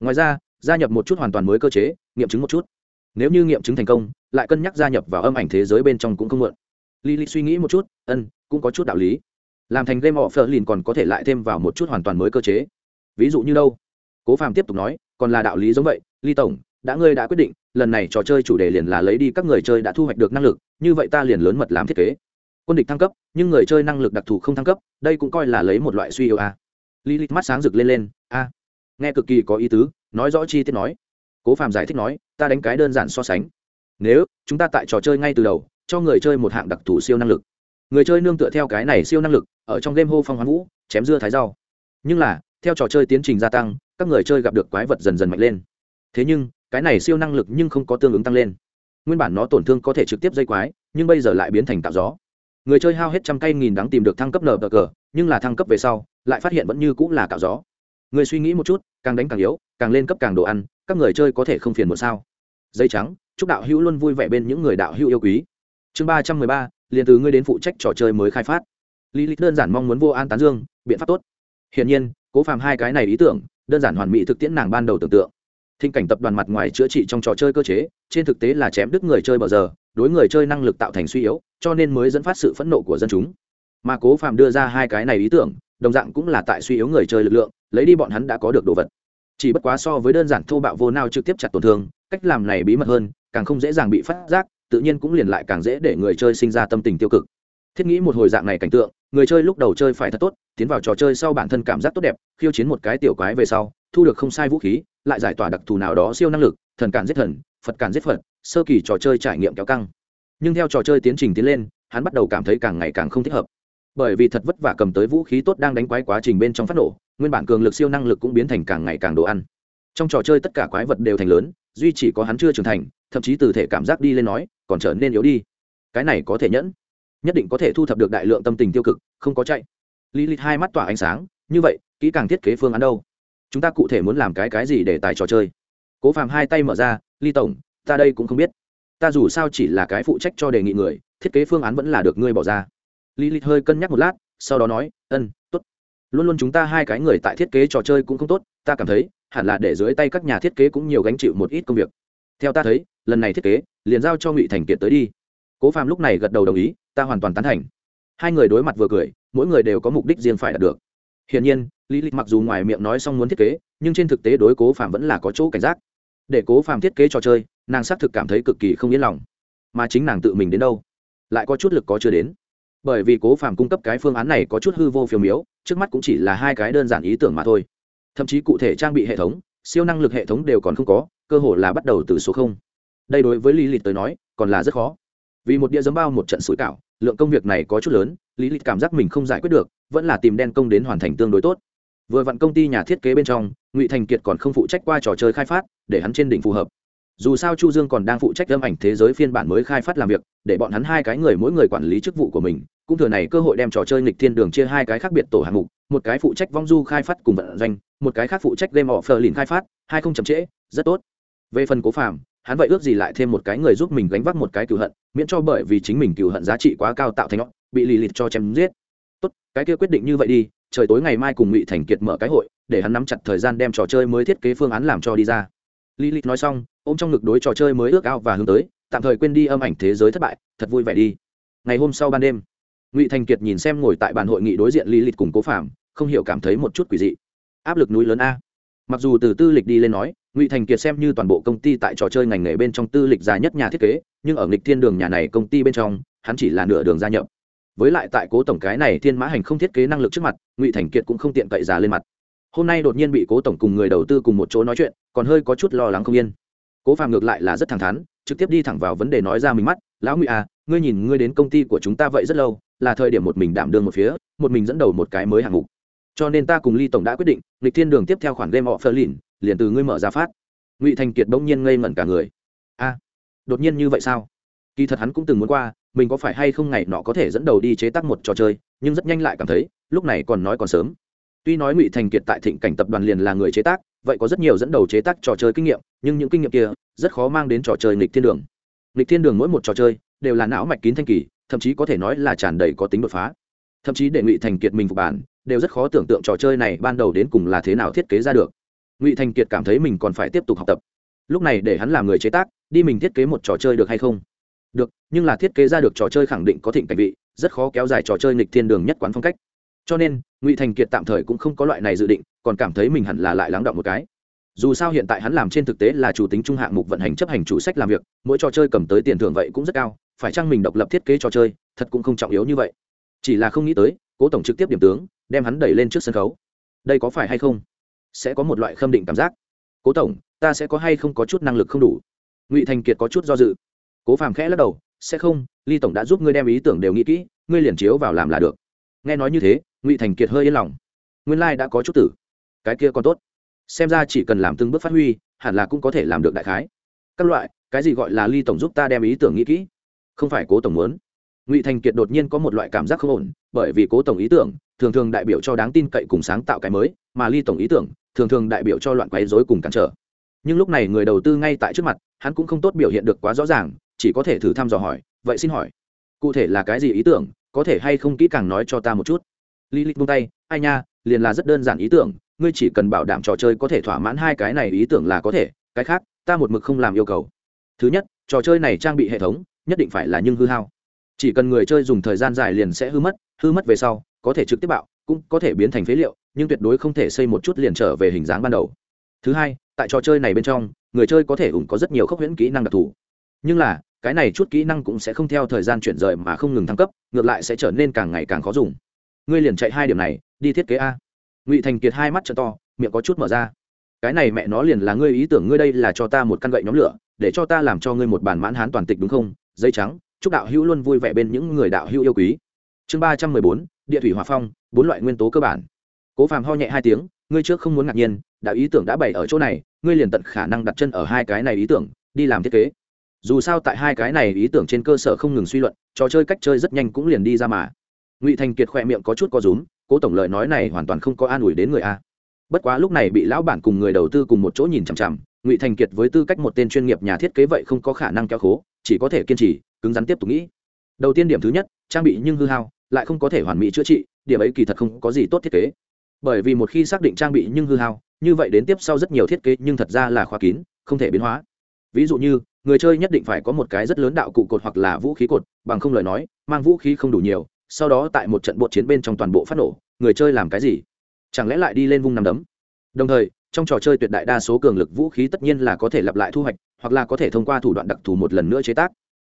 ngoài ra, gia nhập một chút hoàn toàn mới cơ chế, nghiệm chứng một chút. Nếu như nghiệm chứng thành công, lại cân nhắc gia nhập vào âm ảnh thế giới bên trong cũng không mượn Lily suy nghĩ một chút, ân, cũng có chút đạo lý. Làm thành game of lìn còn có thể lại thêm vào một chút hoàn toàn mới cơ chế. Ví dụ như đâu? Cố phàm tiếp tục nói, còn là đạo lý giống vậy, ly tổng, đã ngươi đã quyết định, lần này trò chơi chủ đề liền là lấy đi các người chơi đã thu hoạch được năng lực, như vậy ta liền lớn mật làm thiết kế. Quân địch thăng cấp, nhưng người chơi năng lực đặc thù không thăng cấp, đây cũng coi là lấy một loại suy yếu a. à lilith mắt sáng rực lên lên, a, nghe cực kỳ có ý tứ, nói rõ chi tiết nói. Cố phàm giải thích nói, ta đánh cái đơn giản so sánh. Nếu chúng ta tại trò chơi ngay từ đầu, cho người chơi một hạng đặc thù siêu năng lực. Người chơi nương tựa theo cái này siêu năng lực, ở trong game hô phong hoán vũ, chém dưa thái rau. Nhưng là, theo trò chơi tiến trình gia tăng, các người chơi gặp được quái vật dần dần mạnh lên. Thế nhưng, cái này siêu năng lực nhưng không có tương ứng tăng lên. Nguyên bản nó tổn thương có thể trực tiếp dây quái, nhưng bây giờ lại biến thành tạo gió người chơi hao hết trăm cây nghìn đắng tìm được thăng cấp nờ cờ, nhưng là thăng cấp về sau, lại phát hiện vẫn như cũng là cạo gió. Người suy nghĩ một chút, càng đánh càng yếu, càng lên cấp càng đồ ăn, các người chơi có thể không phiền một sao? Dây trắng, chúc đạo hữu luôn vui vẻ bên những người đạo hữu yêu quý. Chương ba trăm mười ba, liền từ ngươi đến phụ trách trò chơi mới khai phát. Lý lịch đơn giản mong muốn vô an tán dương, biện pháp tốt. Hiển nhiên, cố phàm hai cái này ý tưởng, đơn giản hoàn mỹ thực tiễn nàng ban đầu tưởng tượng. Thinh cảnh tập đoàn mặt ngoài chữa trị trong trò chơi cơ chế, trên thực tế là chém đứt người chơi bao giờ, đối người chơi năng lực tạo thành suy yếu cho nên mới dẫn phát sự phẫn nộ của dân chúng. Mà cố phạm đưa ra hai cái này ý tưởng, đồng dạng cũng là tại suy yếu người chơi lực lượng, lấy đi bọn hắn đã có được đồ vật. Chỉ bất quá so với đơn giản thô bạo vô nào trực tiếp chặt tổn thương, cách làm này bí mật hơn, càng không dễ dàng bị phát giác, tự nhiên cũng liền lại càng dễ để người chơi sinh ra tâm tình tiêu cực. Thiết nghĩ một hồi dạng này cảnh tượng, người chơi lúc đầu chơi phải thật tốt, tiến vào trò chơi sau bản thân cảm giác tốt đẹp, khiêu chiến một cái tiểu quái về sau, thu được không sai vũ khí, lại giải tỏa đặc thù nào đó siêu năng lực, thần cản giết thần, phật cản giết phật, sơ kỳ trò chơi trải nghiệm kéo căng nhưng theo trò chơi tiến trình tiến lên, hắn bắt đầu cảm thấy càng ngày càng không thích hợp. Bởi vì thật vất vả cầm tới vũ khí tốt đang đánh quái quá trình bên trong phát nổ, nguyên bản cường lực siêu năng lực cũng biến thành càng ngày càng đồ ăn. Trong trò chơi tất cả quái vật đều thành lớn, duy chỉ có hắn chưa trưởng thành, thậm chí từ thể cảm giác đi lên nói, còn trở nên yếu đi. Cái này có thể nhẫn. Nhất định có thể thu thập được đại lượng tâm tình tiêu cực, không có chạy. Lý lịch hai mắt tỏa ánh sáng, như vậy, kỹ càng thiết kế phương án đâu? Chúng ta cụ thể muốn làm cái cái gì để tài trò chơi? Cố phàm hai tay mở ra, ly tổng, ta đây cũng không biết ta dù sao chỉ là cái phụ trách cho đề nghị người, thiết kế phương án vẫn là được ngươi bỏ ra. Lý lịch hơi cân nhắc một lát, sau đó nói, ân t ố t luôn luôn chúng ta hai cái người tại thiết kế trò chơi cũng không tốt, ta cảm thấy, hẳn là để dưới tay các nhà thiết kế cũng nhiều gánh chịu một ít công việc. Theo ta thấy, lần này thiết kế, liền giao cho ngụy thành kiệt tới đi. Cố phàm lúc này gật đầu đồng ý, ta hoàn toàn tán thành. Hai người đối mặt vừa cười, mỗi người đều có mục đích riêng phải đạt được. Hiển nhiên lý lịch mặc dù ngoài miệng nói xong muốn thiết kế, nhưng trên thực tế đối cố phàm vẫn là có chỗ cảnh giác. Để cố phàm thiết kế trò chơi nàng xác thực cảm thấy cực kỳ không yên lòng. Mà chính nàng tự mình đến đâu? Lại có chút lực có chưa đến. Bởi vì cố phàm cung cấp cái phương án này có chút hư vô phiêu miếu, trước mắt cũng chỉ là hai cái đơn giản ý tưởng mà thôi. Thậm chí cụ thể trang bị hệ thống, siêu năng lực hệ thống đều còn không có, cơ hội là bắt đầu từ số không. Đây đối với lý lịch tới nói, còn là rất khó. Vì một đĩa dấm bao một trận sủi cảo, lượng công việc này có chút lớn lý lịch cảm giác mình không giải quyết được, vẫn là tìm đen công đến hoàn thành tương đối tốt. Vừa vặn công ty nhà thiết kế bên trong, ngụy thành kiệt còn không phụ trách qua trò chơi khai phát, để hắn trên đỉnh phù hợp dù sao chu dương còn đang phụ trách âm ảnh thế giới phiên bản mới khai phát làm việc, để bọn hắn hai cái người mỗi người quản lý chức vụ của mình, cũng thừa này cơ hội đem trò chơi nghịch thiên đường chia hai cái khác biệt tổ hạng mục, một cái phụ trách vong du khai phát cùng vận doanh, một cái khác phụ trách game offer lìn khai phát, hai không chậm trễ, rất tốt. Về phần cố phạm hắn vậy ước gì lại thêm một cái người giúp mình gánh vác một cái cựu hận, miễn cho bởi vì chính mình cựu hận giá trị quá cao tạo thành nó bị lì lịt cho chém giết. Tốt, cái kia quyết định như vậy đi, trời tối ngày mai cùng ngụy thành kiệt mở cái hội, để hắn nắm chặt thời gian đem trò chơi mới thiết kế phương án làm cho đi ra lilith nói xong, ôm trong ngực đối trò chơi mới ước ao và hướng tới, tạm thời quên đi âm ảnh thế giới thất bại, thật vui vẻ đi. Ngày hôm sau ban đêm, ngụy thành kiệt nhìn xem ngồi tại bàn hội nghị đối diện lilith cùng cố phạm không hiểu cảm thấy một chút quỷ dị. Áp lực núi lớn a. Mặc dù từ tư lịch đi lên nói, ngụy thành kiệt xem như toàn bộ công ty tại trò chơi ngành nghề bên trong tư lịch dài nhất nhà thiết kế, nhưng ở nghịch thiên đường nhà này công ty bên trong, hắn chỉ là nửa đường gia nhập. Với lại tại cố tổng cái này thiên mã hành không thiết kế năng lực trước mặt, ngụy thành kiệt cũng không tiện cậy giá lên mặt hôm nay đột nhiên bị cố tổng cùng người đầu tư cùng một chỗ nói chuyện, còn hơi có chút lo lắng không yên. Cố phàm ngược lại là rất thẳng thắn, trực tiếp đi thẳng vào vấn đề nói ra mình mắt, lão ngụy à ngươi nhìn ngươi đến công ty của chúng ta vậy rất lâu, là thời điểm một mình đảm đương một phía, một mình dẫn đầu một cái mới hạng mục. Cho nên ta cùng ly tổng đã quyết định lịch thiên đường tiếp theo khoản game họ phơ lìn liền từ ngươi mở ra phát. Ngụy thành kiệt bỗng nhiên ngây ngẩn cả người. A, đột nhiên như vậy sao? Kỳ thật hắn cũng từng muốn qua, mình có phải hay không ngày nọ có thể dẫn đầu đi chế tác một trò chơi, nhưng rất nhanh lại cảm thấy, lúc này còn nói còn sớm tuy nói ngụy thành kiệt tại thịnh cảnh tập đoàn liền là người chế tác, vậy có rất nhiều dẫn đầu chế tác trò chơi kinh nghiệm, nhưng những kinh nghiệm kia rất khó mang đến trò chơi nghịch thiên đường. Nghịch thiên đường mỗi một trò chơi đều là não mạch kín thanh kỳ, thậm chí có thể nói là tràn đầy có tính đột phá. Thậm chí để ngụy thành kiệt mình phục bản, đều rất khó tưởng tượng trò chơi này ban đầu đến cùng là thế nào thiết kế ra được. Ngụy thành kiệt cảm thấy mình còn phải tiếp tục học tập. Lúc này để hắn làm người chế tác, đi mình thiết kế một trò chơi được hay không? Được, nhưng là thiết kế ra được trò chơi khẳng định có thịnh cảnh vị, rất khó kéo dài trò chơi nghịch thiên đường nhất quán phong cách cho nên, ngụy thành kiệt tạm thời cũng không có loại này dự định, còn cảm thấy mình hẳn là lại lắng động một cái. Dù sao hiện tại hắn làm trên thực tế là chủ tính trung hạng mục vận hành chấp hành chủ sách làm việc, mỗi trò chơi cầm tới tiền thưởng vậy cũng rất cao, phải chăng mình độc lập thiết kế trò chơi, thật cũng không trọng yếu như vậy. Chỉ là không nghĩ tới, cố tổng trực tiếp điểm tướng, đem hắn đẩy lên trước sân khấu. Đây có phải hay không? Sẽ có một loại khâm định cảm giác. Cố tổng, ta sẽ có hay không có chút năng lực không đủ? Ngụy thành kiệt có chút do dự. Cố phàm khẽ lắc đầu, sẽ không, ly tổng đã giúp ngươi đem ý tưởng đều nghĩ kỹ, ngươi liền chiếu vào làm là được. Nghe nói như thế ngụy thành kiệt hơi yên lòng nguyên lai、like、đã có chút tử cái kia còn tốt xem ra chỉ cần làm từng bước phát huy hẳn là cũng có thể làm được đại khái các loại cái gì gọi là ly tổng giúp ta đem ý tưởng nghĩ kỹ không phải cố tổng muốn ngụy thành kiệt đột nhiên có một loại cảm giác không ổn bởi vì cố tổng ý tưởng thường thường đại biểu cho đáng tin cậy cùng sáng tạo cái mới mà ly tổng ý tưởng thường thường đại biểu cho loạn quấy dối cùng cản trở nhưng lúc này người đầu tư ngay tại trước mặt hắn cũng không tốt biểu hiện được quá rõ ràng chỉ có thể thử thăm dò hỏi vậy xin hỏi cụ thể là cái gì ý tưởng có thể hay không kỹ càng nói cho ta một chút lý lịch buông tay, ai nha, liền là rất đơn giản ý tưởng, ngươi chỉ cần bảo đảm trò chơi có thể thỏa mãn hai cái này ý tưởng là có thể, cái khác, ta một mực không làm yêu cầu. Thứ nhất, trò chơi này trang bị hệ thống, nhất định phải là nhưng hư hao. Chỉ cần người chơi dùng thời gian dài liền sẽ hư mất hư mất về sau, có thể trực tiếp bạo, cũng có thể biến thành phế liệu, nhưng tuyệt đối không thể xây một chút liền trở về hình dáng ban đầu. Thứ hai, tại trò chơi này bên trong, người chơi có thể ủng có rất nhiều khốc huyễn kỹ năng đặc thù. Nhưng là, cái này chút kỹ năng cũng sẽ không theo thời gian chuyển rời mà không ngừng thăng cấp, ngược lại sẽ trở nên càng ngày càng khó dùng ngươi liền chạy hai điểm này, đi thiết kế a. Ngụy thành kiệt hai mắt t to, miệng có chút mở ra. Cái này mẹ nó liền là ngươi ý tưởng ngươi đây là cho ta một căn gậy nhóm lửa, để cho ta làm cho ngươi một bản mãn hán toàn tịch đúng không? Dây trắng, chúc đạo hữu luôn vui vẻ bên những người đạo hữu yêu quý. Chương ba trăm mười bốn, địa thủy hòa phong, bốn loại nguyên tố cơ bản. Cố phàm ho nhẹ hai tiếng, ngươi trước không muốn ngạc nhiên đạo ý tưởng đã bày ở chỗ này, ngươi liền tận khả năng đặt chân ở hai cái này ý tưởng, đi làm thiết kế. Dù sao tại hai cái này ý tưởng trên cơ sở không ngừng suy luận, trò chơi cách chơi rất nhanh cũng liền đi ra mà ngụy thành kiệt khỏe miệng có chút co rúm, cố tổng lời nói này hoàn toàn không có an ủi đến người a. Bất quá lúc này bị lão bản cùng người đầu tư cùng một chỗ nhìn chằm chằm, ngụy thành kiệt với tư cách một tên chuyên nghiệp nhà thiết kế vậy không có khả năng kéo khố, chỉ có thể kiên trì, cứng rắn tiếp tục nghĩ. Đầu tiên điểm thứ nhất, trang bị nhưng hư hao, lại không có thể hoàn mỹ chữa trị, điểm ấy kỳ thật không có gì tốt thiết kế. Bởi vì một khi xác định trang bị nhưng hư hao, như vậy đến tiếp sau rất nhiều thiết kế nhưng thật ra là khóa kín, không thể biến hóa. Ví dụ như, người chơi nhất định phải có một cái rất lớn đạo cụ cột hoặc là vũ khí cột, bằng không lời nói, mang vũ khí không đủ nhiều sau đó tại một trận bộ chiến bên trong toàn bộ phát nổ, người chơi làm cái gì? Chẳng lẽ lại đi lên vung nằm đấm? Đồng thời, trong trò chơi tuyệt đại đa số cường lực vũ khí tất nhiên là có thể lặp lại thu hoạch, hoặc là có thể thông qua thủ đoạn đặc thù một lần nữa chế tác.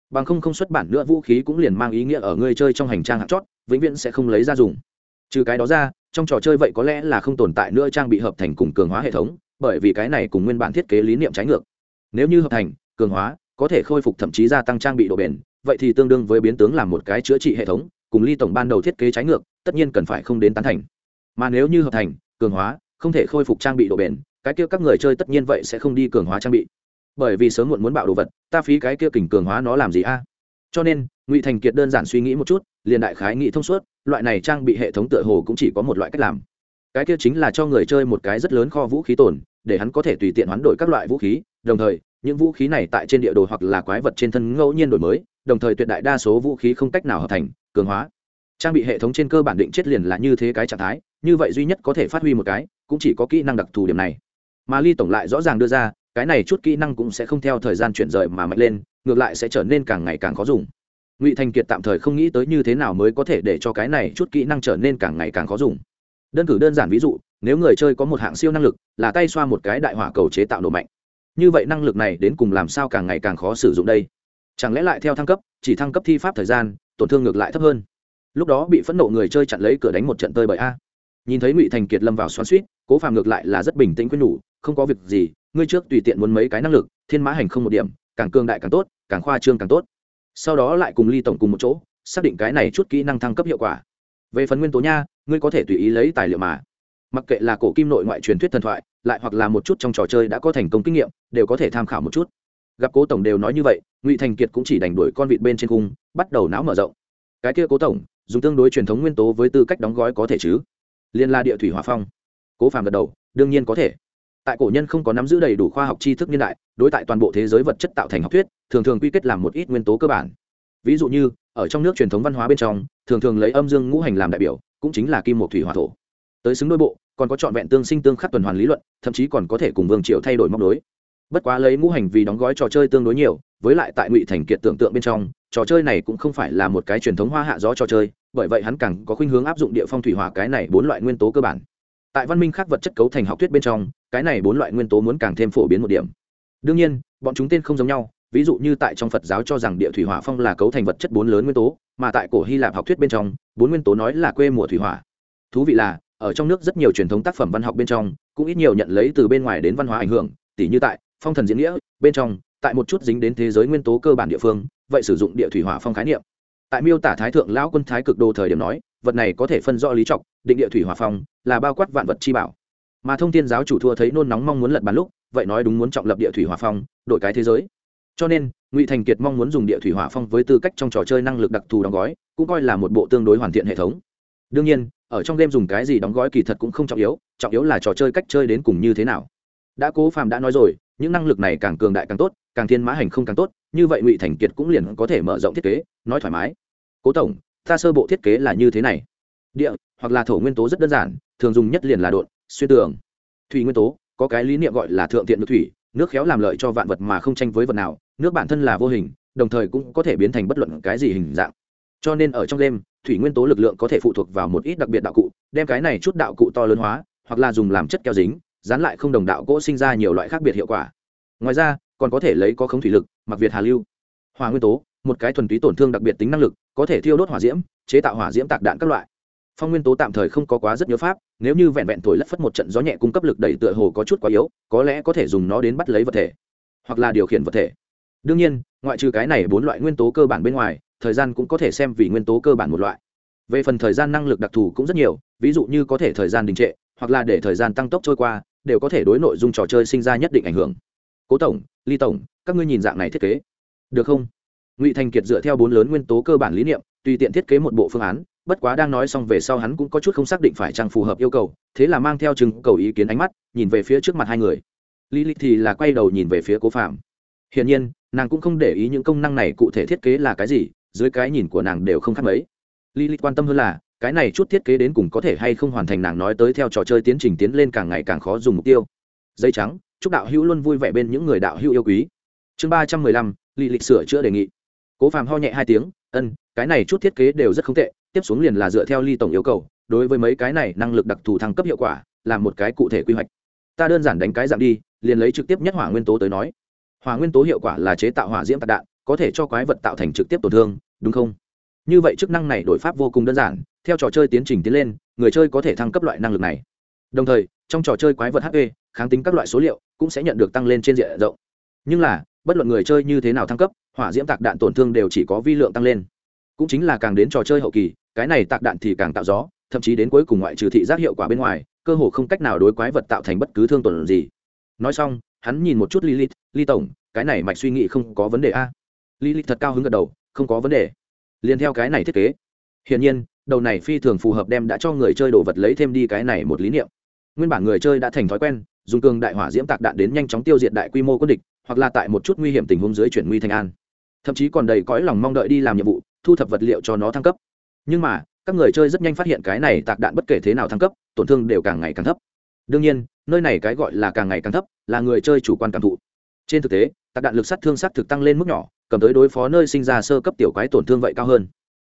Bằng không không xuất bản nữa vũ khí cũng liền mang ý nghĩa ở người chơi trong hành trang hạng chót, vĩnh viễn sẽ không lấy ra dùng. Trừ cái đó ra, trong trò chơi vậy có lẽ là không tồn tại nữa trang bị hợp thành cùng cường hóa hệ thống, bởi vì cái này cùng nguyên bản thiết kế lý niệm trái ngược. Nếu như hợp thành, cường hóa, có thể khôi phục thậm chí gia tăng trang bị độ bền, vậy thì tương đương với biến tướng làm một cái chữa trị hệ thống cùng ly tổng ban đầu thiết kế trái ngược, tất nhiên cần phải không đến tán thành. Mà nếu như hợp thành, cường hóa, không thể khôi phục trang bị độ bền, cái kia các người chơi tất nhiên vậy sẽ không đi cường hóa trang bị. Bởi vì sớm muộn muốn bạo đồ vật, ta phí cái kia kình cường hóa nó làm gì a? Cho nên, ngụy thành kiệt đơn giản suy nghĩ một chút, liền đại khái nghĩ thông suốt, loại này trang bị hệ thống tựa hồ cũng chỉ có một loại cách làm. Cái kia chính là cho người chơi một cái rất lớn kho vũ khí tồn, để hắn có thể tùy tiện hoán đổi các loại vũ khí, đồng thời, những vũ khí này tại trên địa đồ hoặc là quái vật trên thân ngẫu nhiên đổi mới đồng thời tuyệt đại đa số vũ khí không cách nào hợp thành, cường hóa. Trang bị hệ thống trên cơ bản định chết liền là như thế cái trạng thái, như vậy duy nhất có thể phát huy một cái, cũng chỉ có kỹ năng đặc thù điểm này. Mà ly tổng lại rõ ràng đưa ra, cái này chút kỹ năng cũng sẽ không theo thời gian chuyển rời mà mạnh lên, ngược lại sẽ trở nên càng ngày càng khó dùng. Ngụy thành kiệt tạm thời không nghĩ tới như thế nào mới có thể để cho cái này chút kỹ năng trở nên càng ngày càng khó dùng. Đơn cử đơn giản ví dụ, nếu người chơi có một hạng siêu năng lực, là tay xoa một cái đại hỏa cầu chế tạo nổ mạnh. Như vậy năng lực này đến cùng làm sao càng ngày càng khó sử dụng đây? Chẳng lẽ lại theo thăng cấp, chỉ thăng cấp thi pháp thời gian, tổn thương ngược lại thấp hơn? Lúc đó bị phẫn nộ người chơi chặn lấy cửa đánh một trận tơi bởi a. Nhìn thấy ngụy thành kiệt lâm vào xoắn suýt, cố phàm ngược lại là rất bình tĩnh quyết nhủ, không có việc gì, ngươi trước tùy tiện muốn mấy cái năng lực, thiên mã hành không một điểm, càng cương đại càng tốt, càng khoa trương càng tốt. Sau đó lại cùng ly tổng cùng một chỗ, xác định cái này chút kỹ năng thăng cấp hiệu quả. Về phần nguyên tố nha, ngươi có thể tùy ý lấy tài liệu mà. Mặc kệ là cổ kim nội ngoại truyền thuyết thần thoại, lại hoặc là một chút trong trò chơi đã có thành công kinh nghiệm, đều có thể tham khảo một chút gặp cố tổng đều nói như vậy, ngụy thành kiệt cũng chỉ đành đuổi con vịt bên trên cung, bắt đầu não mở rộng. Cái kia cố tổng, dùng tương đối truyền thống nguyên tố với tư cách đóng gói có thể chứ? Liên la địa thủy hòa phong. Cố phàm gật đầu, đương nhiên có thể. Tại cổ nhân không có nắm giữ đầy đủ khoa học tri thức niên đại, đối tại toàn bộ thế giới vật chất tạo thành học thuyết, thường thường quy kết làm một ít nguyên tố cơ bản. Ví dụ như, ở trong nước truyền thống văn hóa bên trong, thường thường lấy âm dương ngũ hành làm đại biểu, cũng chính là kim một thủy hòa thổ. Tới xứng đôi bộ, còn có trọn vẹn tương sinh tương khắc tuần hoàn lý luận, thậm chí còn có thể cùng vương triều thay đổi móc đối bất quá lấy ngũ hành vì đóng gói trò chơi tương đối nhiều, với lại tại ngụy thành kiệt tưởng tượng bên trong, trò chơi này cũng không phải là một cái truyền thống hoa hạ gió trò chơi, bởi vậy hắn càng có khuynh hướng áp dụng địa phong thủy hỏa cái này bốn loại nguyên tố cơ bản. Tại văn minh khác vật chất cấu thành học thuyết bên trong, cái này bốn loại nguyên tố muốn càng thêm phổ biến một điểm. Đương nhiên, bọn chúng tên không giống nhau, ví dụ như tại trong phật giáo cho rằng địa thủy hỏa phong là cấu thành vật chất bốn lớn nguyên tố, mà tại cổ hy lạp học thuyết bên trong, bốn nguyên tố nói là quê mùa thủy hỏa. Thú vị là, ở trong nước rất nhiều truyền thống tác phẩm văn học bên trong, cũng ít nhiều nhận lấy từ bên ngoài đến văn hóa ảnh hưởng, tỉ như tại phong thần diễn nghĩa, bên trong, tại một chút dính đến thế giới nguyên tố cơ bản địa phương, vậy sử dụng địa thủy hỏa phong khái niệm. Tại miêu tả thái thượng, lão quân thái cực đồ thời điểm nói, vật này có thể phân rõ lý trọng, định địa thủy hỏa phong, là bao quát vạn vật chi bảo. Mà thông tin giáo chủ thua thấy nôn nóng mong muốn lật bàn lúc, vậy nói đúng muốn trọng lập địa thủy hỏa phong, đổi cái thế giới. Cho nên, ngụy thành kiệt mong muốn dùng địa thủy hỏa phong với tư cách trong trò chơi năng lực đặc thù đóng gói, cũng coi là một bộ tương đối hoàn thiện hệ thống. Đương nhiên, ở trong game dùng cái gì đóng gói kỳ thật cũng không trọng yếu trọng yếu là trò chơi cách chơi đến cùng như thế nào. Đã cố phàm đã nói rồi những năng lực này càng cường đại càng tốt, càng thiên mã hành không càng tốt, như vậy ngụy thành kiệt cũng liền có thể mở rộng thiết kế, nói thoải mái. Cố tổng, ta sơ bộ thiết kế là như thế này. Địa, hoặc là thổ nguyên tố rất đơn giản, thường dùng nhất liền là đột, xuyên tường. Thủy nguyên tố, có cái lý niệm gọi là thượng tiện nước thủy, nước khéo làm lợi cho vạn vật mà không tranh với vật nào, nước bản thân là vô hình, đồng thời cũng có thể biến thành bất luận cái gì hình dạng. Cho nên ở trong đêm, thủy nguyên tố lực lượng có thể phụ thuộc vào một ít đặc biệt đạo cụ, đem cái này chút đạo cụ to lớn hóa, hoặc là dùng làm chất keo dính dán lại không đồng đạo gỗ sinh ra nhiều loại khác biệt hiệu quả. Ngoài ra, còn có thể lấy có khống thủy lực, mặc việt hà lưu. Hòa nguyên tố, một cái thuần túy tổn thương đặc biệt tính năng lực, có thể thiêu đốt hỏa diễm, chế tạo hỏa diễm tạc đạn các loại. Phong nguyên tố tạm thời không có quá rất nhớ pháp, nếu như vẹn vẹn thổi lất phất một trận gió nhẹ cung cấp lực đẩy tựa hồ có chút quá yếu, có lẽ có thể dùng nó đến bắt lấy vật thể, hoặc là điều khiển vật thể. Đương nhiên, ngoại trừ cái này bốn loại nguyên tố cơ bản bên ngoài, thời gian cũng có thể xem vì nguyên tố cơ bản một loại. Về phần thời gian năng lực đặc thù cũng rất nhiều, ví dụ như có thể thời gian đình trệ, hoặc là để thời gian tăng tốc trôi qua đều có thể đối nội dung trò chơi sinh ra nhất định ảnh hưởng. Cố tổng, ly tổng, các ngươi nhìn dạng này thiết kế. Được không? Ngụy thành kiệt dựa theo bốn lớn nguyên tố cơ bản lý niệm, tùy tiện thiết kế một bộ phương án, bất quá đang nói xong về sau hắn cũng có chút không xác định phải chăng phù hợp yêu cầu, thế là mang theo chừng cầu ý kiến ánh mắt, nhìn về phía trước mặt hai người. Lý lịch thì là quay đầu nhìn về phía cố phạm hiển nhiên, nàng cũng không để ý những công năng này cụ thể thiết kế là cái gì, dưới cái nhìn của nàng đều không khác mấy. Lý lịch quan tâm hơn là cái này chút thiết kế đến cùng có thể hay không hoàn thành nàng nói tới theo trò chơi tiến trình tiến lên càng ngày càng khó dùng mục tiêu. Dây trắng, chúc đạo hữu luôn vui vẻ bên những người đạo hữu yêu quý. Chương ba trăm mười lăm lý lịch sửa chữa đề nghị. Cố phàm ho nhẹ hai tiếng, ân, cái này chút thiết kế đều rất không tệ, tiếp xuống liền là dựa theo ly tổng yêu cầu, đối với mấy cái này năng lực đặc thù thăng cấp hiệu quả, làm một cái cụ thể quy hoạch. Ta đơn giản đánh cái dạng đi, liền lấy trực tiếp nhất hỏa nguyên tố tới nói. Hỏa nguyên tố hiệu quả là chế tạo hỏa diễm tạc đạn, có thể cho quái vật tạo thành trực tiếp tổn thương, đúng không? Như vậy chức năng này đổi pháp vô cùng đơn giản theo trò chơi tiến trình tiến lên, người chơi có thể thăng cấp loại năng lực này. Đồng thời, trong trò chơi quái vật hp kháng tính các loại số liệu cũng sẽ nhận được tăng lên trên diện rộng. Nhưng là, bất luận người chơi như thế nào thăng cấp, hỏa diễm tạc đạn tổn thương đều chỉ có vi lượng tăng lên. Cũng chính là càng đến trò chơi hậu kỳ, cái này tạc đạn thì càng tạo gió, thậm chí đến cuối cùng ngoại trừ thị giác hiệu quả bên ngoài, cơ hồ không cách nào đối quái vật tạo thành bất cứ thương tổn gì. Nói xong, hắn nhìn một chút lilith, ly tổng, cái này mạch suy nghĩ không có vấn đề a? Lilith thật cao hứng gật đầu, không có vấn đề. Liền theo cái này thiết kế. Hiển nhiên đầu này phi thường phù hợp đem đã cho người chơi đồ vật lấy thêm đi cái này một lý niệm. Nguyên bản người chơi đã thành thói quen, dùng cường đại hỏa diễm tạc đạn đến nhanh chóng tiêu diệt đại quy mô quân địch, hoặc là tại một chút nguy hiểm tình huống dưới chuyển nguy thành an. Thậm chí còn đầy cõi lòng mong đợi đi làm nhiệm vụ, thu thập vật liệu cho nó thăng cấp. Nhưng mà, các người chơi rất nhanh phát hiện cái này tạc đạn bất kể thế nào thăng cấp, tổn thương đều càng ngày càng thấp. Đương nhiên, nơi này cái gọi là càng ngày càng thấp, là người chơi chủ quan cảm thụ. Trên thực tế, tạc đạn lực sát thương sát thực tăng lên mức nhỏ, cầm tới đối phó nơi sinh ra sơ cấp tiểu quái tổn thương vậy cao hơn.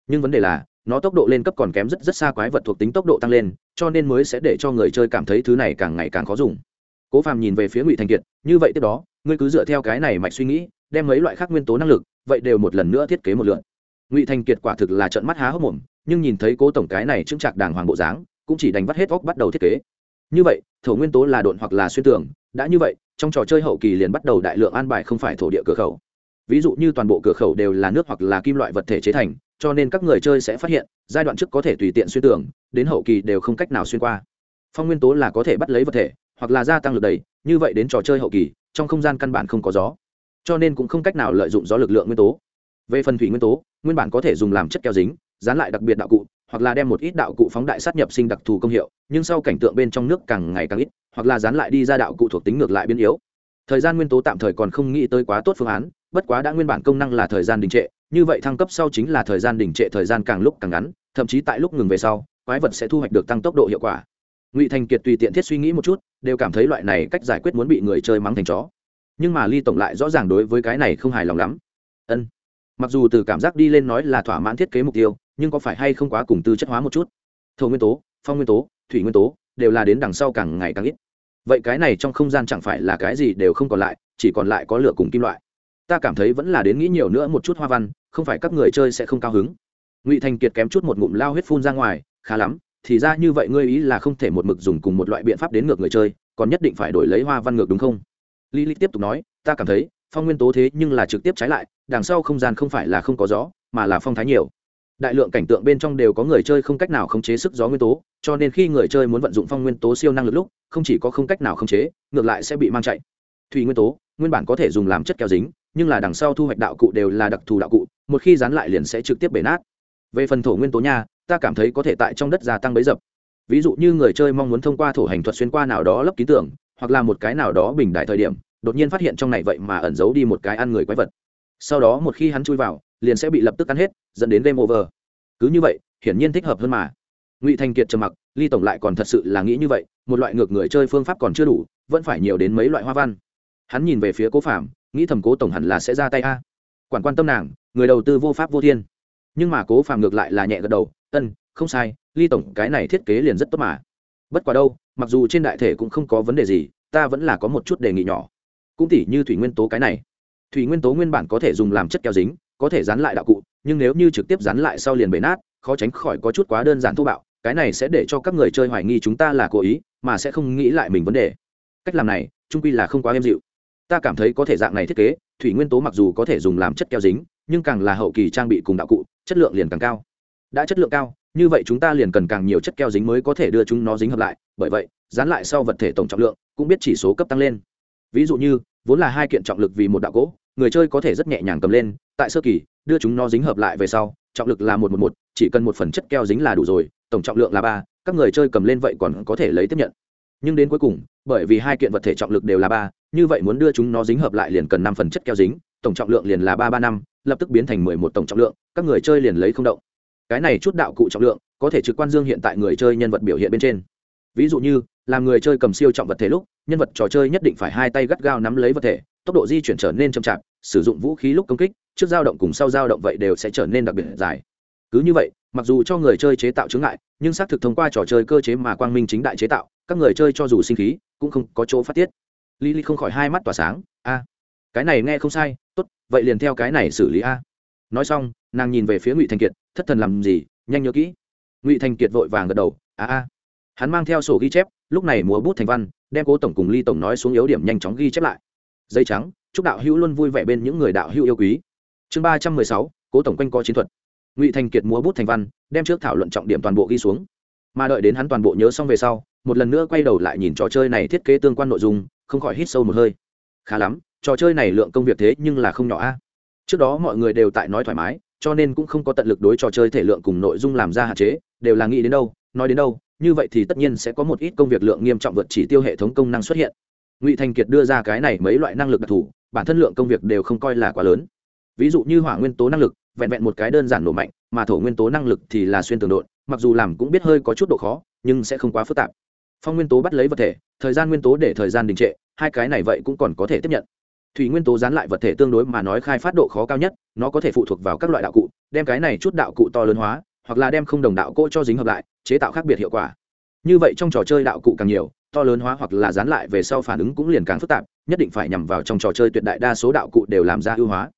Nhưng vấn đề là nó tốc độ lên cấp còn kém rất rất xa quái vật thuộc tính tốc độ tăng lên, cho nên mới sẽ để cho người chơi cảm thấy thứ này càng ngày càng khó dùng. Cố phàm nhìn về phía ngụy thành kiệt, như vậy tiếp đó, ngươi cứ dựa theo cái này mạch suy nghĩ, đem mấy loại khác nguyên tố năng lực, vậy đều một lần nữa thiết kế một lượn ngụy thành kiệt quả thực là trận mắt há hốc mồm, nhưng nhìn thấy cố tổng cái này chững chạc đàng hoàng bộ dáng, cũng chỉ đánh vắt hết óc bắt đầu thiết kế. Như vậy, thổ nguyên tố là độn hoặc là xuyên tường, đã như vậy, trong trò chơi hậu kỳ liền bắt đầu đại lượng an bài không phải thổ địa cửa khẩu. Ví dụ như toàn bộ cửa khẩu đều là nước hoặc là kim loại vật thể chế thành cho nên các người chơi sẽ phát hiện, giai đoạn trước có thể tùy tiện xuyên tường, đến hậu kỳ đều không cách nào xuyên qua. Phong nguyên tố là có thể bắt lấy vật thể, hoặc là gia tăng lực đầy như vậy đến trò chơi hậu kỳ, trong không gian căn bản không có gió. Cho nên cũng không cách nào lợi dụng gió lực lượng nguyên tố. Về phần thủy nguyên tố, nguyên bản có thể dùng làm chất keo dính, dán lại đặc biệt đạo cụ, hoặc là đem một ít đạo cụ phóng đại sát nhập sinh đặc thù công hiệu, nhưng sau cảnh tượng bên trong nước càng ngày càng ít, hoặc là dán lại đi ra đạo cụ thuộc tính ngược lại biến yếu. Thời gian nguyên tố tạm thời còn không nghĩ tới quá tốt phương án bất quá đã nguyên bản công năng là thời gian đình trệ, như vậy thăng cấp sau chính là thời gian đình trệ thời gian càng lúc càng ngắn, thậm chí tại lúc ngừng về sau, quái vật sẽ thu hoạch được tăng tốc độ hiệu quả. Ngụy thành kiệt tùy tiện thiết suy nghĩ một chút, đều cảm thấy loại này cách giải quyết muốn bị người chơi mắng thành chó. Nhưng mà ly tổng lại rõ ràng đối với cái này không hài lòng lắm. Ân. Mặc dù từ cảm giác đi lên nói là thỏa mãn thiết kế mục tiêu, nhưng có phải hay không quá cùng tư chất hóa một chút? Thổ nguyên tố, phong nguyên tố, thủy nguyên tố, đều là đến đằng sau càng ngày càng ít. Vậy cái này trong không gian chẳng phải là cái gì đều không còn lại, chỉ còn lại có lửa cùng kim loại ta cảm thấy vẫn là đến nghĩ nhiều nữa một chút hoa văn, không phải các người chơi sẽ không cao hứng. Ngụy thành kiệt kém chút một ngụm lao huyết phun ra ngoài, khá lắm, thì ra như vậy ngươi ý là không thể một mực dùng cùng một loại biện pháp đến ngược người chơi, còn nhất định phải đổi lấy hoa văn ngược đúng không? Lý lý tiếp tục nói, ta cảm thấy, phong nguyên tố thế nhưng là trực tiếp trái lại, đằng sau không gian không phải là không có gió, mà là phong thái nhiều. Đại lượng cảnh tượng bên trong đều có người chơi không cách nào khống chế sức gió nguyên tố, cho nên khi người chơi muốn vận dụng phong nguyên tố siêu năng lực lúc, không chỉ có không cách nào khống chế, ngược lại sẽ bị mang chạy. Thủy nguyên tố, nguyên bản có thể dùng làm chất keo dính nhưng là đằng sau thu hoạch đạo cụ đều là đặc thù đạo cụ, một khi dán lại liền sẽ trực tiếp bể nát. Về phần thổ nguyên tố nha, ta cảm thấy có thể tại trong đất gia tăng bấy dập. Ví dụ như người chơi mong muốn thông qua thổ hành thuật xuyên qua nào đó lấp ký tưởng, hoặc là một cái nào đó bình đại thời điểm, đột nhiên phát hiện trong này vậy mà ẩn giấu đi một cái ăn người quái vật. Sau đó một khi hắn chui vào, liền sẽ bị lập tức ăn hết, dẫn đến game over. Cứ như vậy, hiển nhiên thích hợp hơn mà. Ngụy thành kiệt trầm mặc, ly tổng lại còn thật sự là nghĩ như vậy, một loại ngược người chơi phương pháp còn chưa đủ, vẫn phải nhiều đến mấy loại hoa văn. Hắn nhìn về phía cố phạm nghĩ thầm cố tổng hẳn là sẽ ra tay a. Quản quan tâm nàng, người đầu tư vô pháp vô thiên. Nhưng mà cố phàm ngược lại là nhẹ gật đầu, ân, không sai, ly tổng, cái này thiết kế liền rất tốt mà. Bất quá đâu, mặc dù trên đại thể cũng không có vấn đề gì, ta vẫn là có một chút đề nghị nhỏ. Cũng tỉ như thủy nguyên tố cái này. Thủy nguyên tố nguyên bản có thể dùng làm chất keo dính, có thể dán lại đạo cụ, nhưng nếu như trực tiếp dán lại sau liền bể nát, khó tránh khỏi có chút quá đơn giản thô bạo, cái này sẽ để cho các người chơi hoài nghi chúng ta là cố ý, mà sẽ không nghĩ lại mình vấn đề. Cách làm này, trung quy là không quá êm dịu ta cảm thấy có thể dạng này thiết kế, thủy nguyên tố mặc dù có thể dùng làm chất keo dính, nhưng càng là hậu kỳ trang bị cùng đạo cụ, chất lượng liền càng cao. Đã chất lượng cao, như vậy chúng ta liền cần càng nhiều chất keo dính mới có thể đưa chúng nó dính hợp lại, bởi vậy, dán lại sau vật thể tổng trọng lượng, cũng biết chỉ số cấp tăng lên. Ví dụ như, vốn là hai kiện trọng lực vì một đạo gỗ người chơi có thể rất nhẹ nhàng cầm lên, tại sơ kỳ, đưa chúng nó dính hợp lại về sau, trọng lực là một một một, chỉ cần một phần chất keo dính là đủ rồi, tổng trọng lượng là ba, các người chơi cầm lên vậy còn có thể lấy tiếp nhận. Nhưng đến cuối cùng, bởi vì hai kiện vật thể trọng lực đều là ba như vậy muốn đưa chúng nó dính hợp lại liền cần năm phần chất keo dính, tổng trọng lượng liền là ba ba năm, lập tức biến thành mười một tổng trọng lượng, các người chơi liền lấy không động. Cái này chút đạo cụ trọng lượng, có thể trực quan dương hiện tại người chơi nhân vật biểu hiện bên trên. Ví dụ như, làm người chơi cầm siêu trọng vật thể lúc, nhân vật trò chơi nhất định phải hai tay gắt gao nắm lấy vật thể, tốc độ di chuyển trở nên chậm chạp, sử dụng vũ khí lúc công kích, trước dao động cùng sau dao động vậy đều sẽ trở nên đặc biệt dài. Cứ như vậy, mặc dù cho người chơi chế tạo chướng ngại, nhưng xác thực thông qua trò chơi cơ chế mà quang minh chính đại chế tạo, các người chơi cho dù sinh khí, cũng không có chỗ phát tiết. Lý Lý không khỏi hai mắt tỏa sáng. A, cái này nghe không sai, tốt, vậy liền theo cái này xử lý a. Nói xong, nàng nhìn về phía ngụy thành kiệt, thất thần làm gì, nhanh nhớ kỹ. Ngụy thành kiệt vội vàng gật đầu, a a. Hắn mang theo sổ ghi chép, lúc này múa bút thành văn, đem cố tổng cùng ly tổng nói xuống yếu điểm nhanh chóng ghi chép lại. Dây trắng, chúc đạo hữu luôn vui vẻ bên những người đạo hữu yêu quý. Chương ba trăm mười sáu, cố tổng quanh co chiến thuật. Ngụy thành kiệt múa bút thành văn, đem trước thảo luận trọng điểm toàn bộ ghi xuống. Mà đợi đến hắn toàn bộ nhớ xong về sau, một lần nữa quay đầu lại nhìn trò chơi này thiết kế tương quan nội dung không khỏi hít sâu một hơi. Khá lắm, trò chơi này lượng công việc thế nhưng là không nhỏ a. Trước đó mọi người đều tại nói thoải mái, cho nên cũng không có tận lực đối trò chơi thể lượng cùng nội dung làm ra hạn chế, đều là nghĩ đến đâu, nói đến đâu, như vậy thì tất nhiên sẽ có một ít công việc lượng nghiêm trọng vượt chỉ tiêu hệ thống công năng xuất hiện. Ngụy thành kiệt đưa ra cái này mấy loại năng lực đặc thù, bản thân lượng công việc đều không coi là quá lớn. Ví dụ như hỏa nguyên tố năng lực, vẹn vẹn một cái đơn giản nổ mạnh, mà thổ nguyên tố năng lực thì là xuyên tường đột mặc dù làm cũng biết hơi có chút độ khó, nhưng sẽ không quá phức tạp phong nguyên tố bắt lấy vật thể, thời gian nguyên tố để thời gian đình trệ, hai cái này vậy cũng còn có thể tiếp nhận. Thủy nguyên tố dán lại vật thể tương đối mà nói khai phát độ khó cao nhất, nó có thể phụ thuộc vào các loại đạo cụ, đem cái này chút đạo cụ to lớn hóa, hoặc là đem không đồng đạo cỗ cho dính hợp lại, chế tạo khác biệt hiệu quả. Như vậy trong trò chơi đạo cụ càng nhiều, to lớn hóa hoặc là dán lại về sau phản ứng cũng liền càng phức tạp, nhất định phải nhằm vào trong trò chơi tuyệt đại đa số đạo cụ đều làm ra ưu hóa.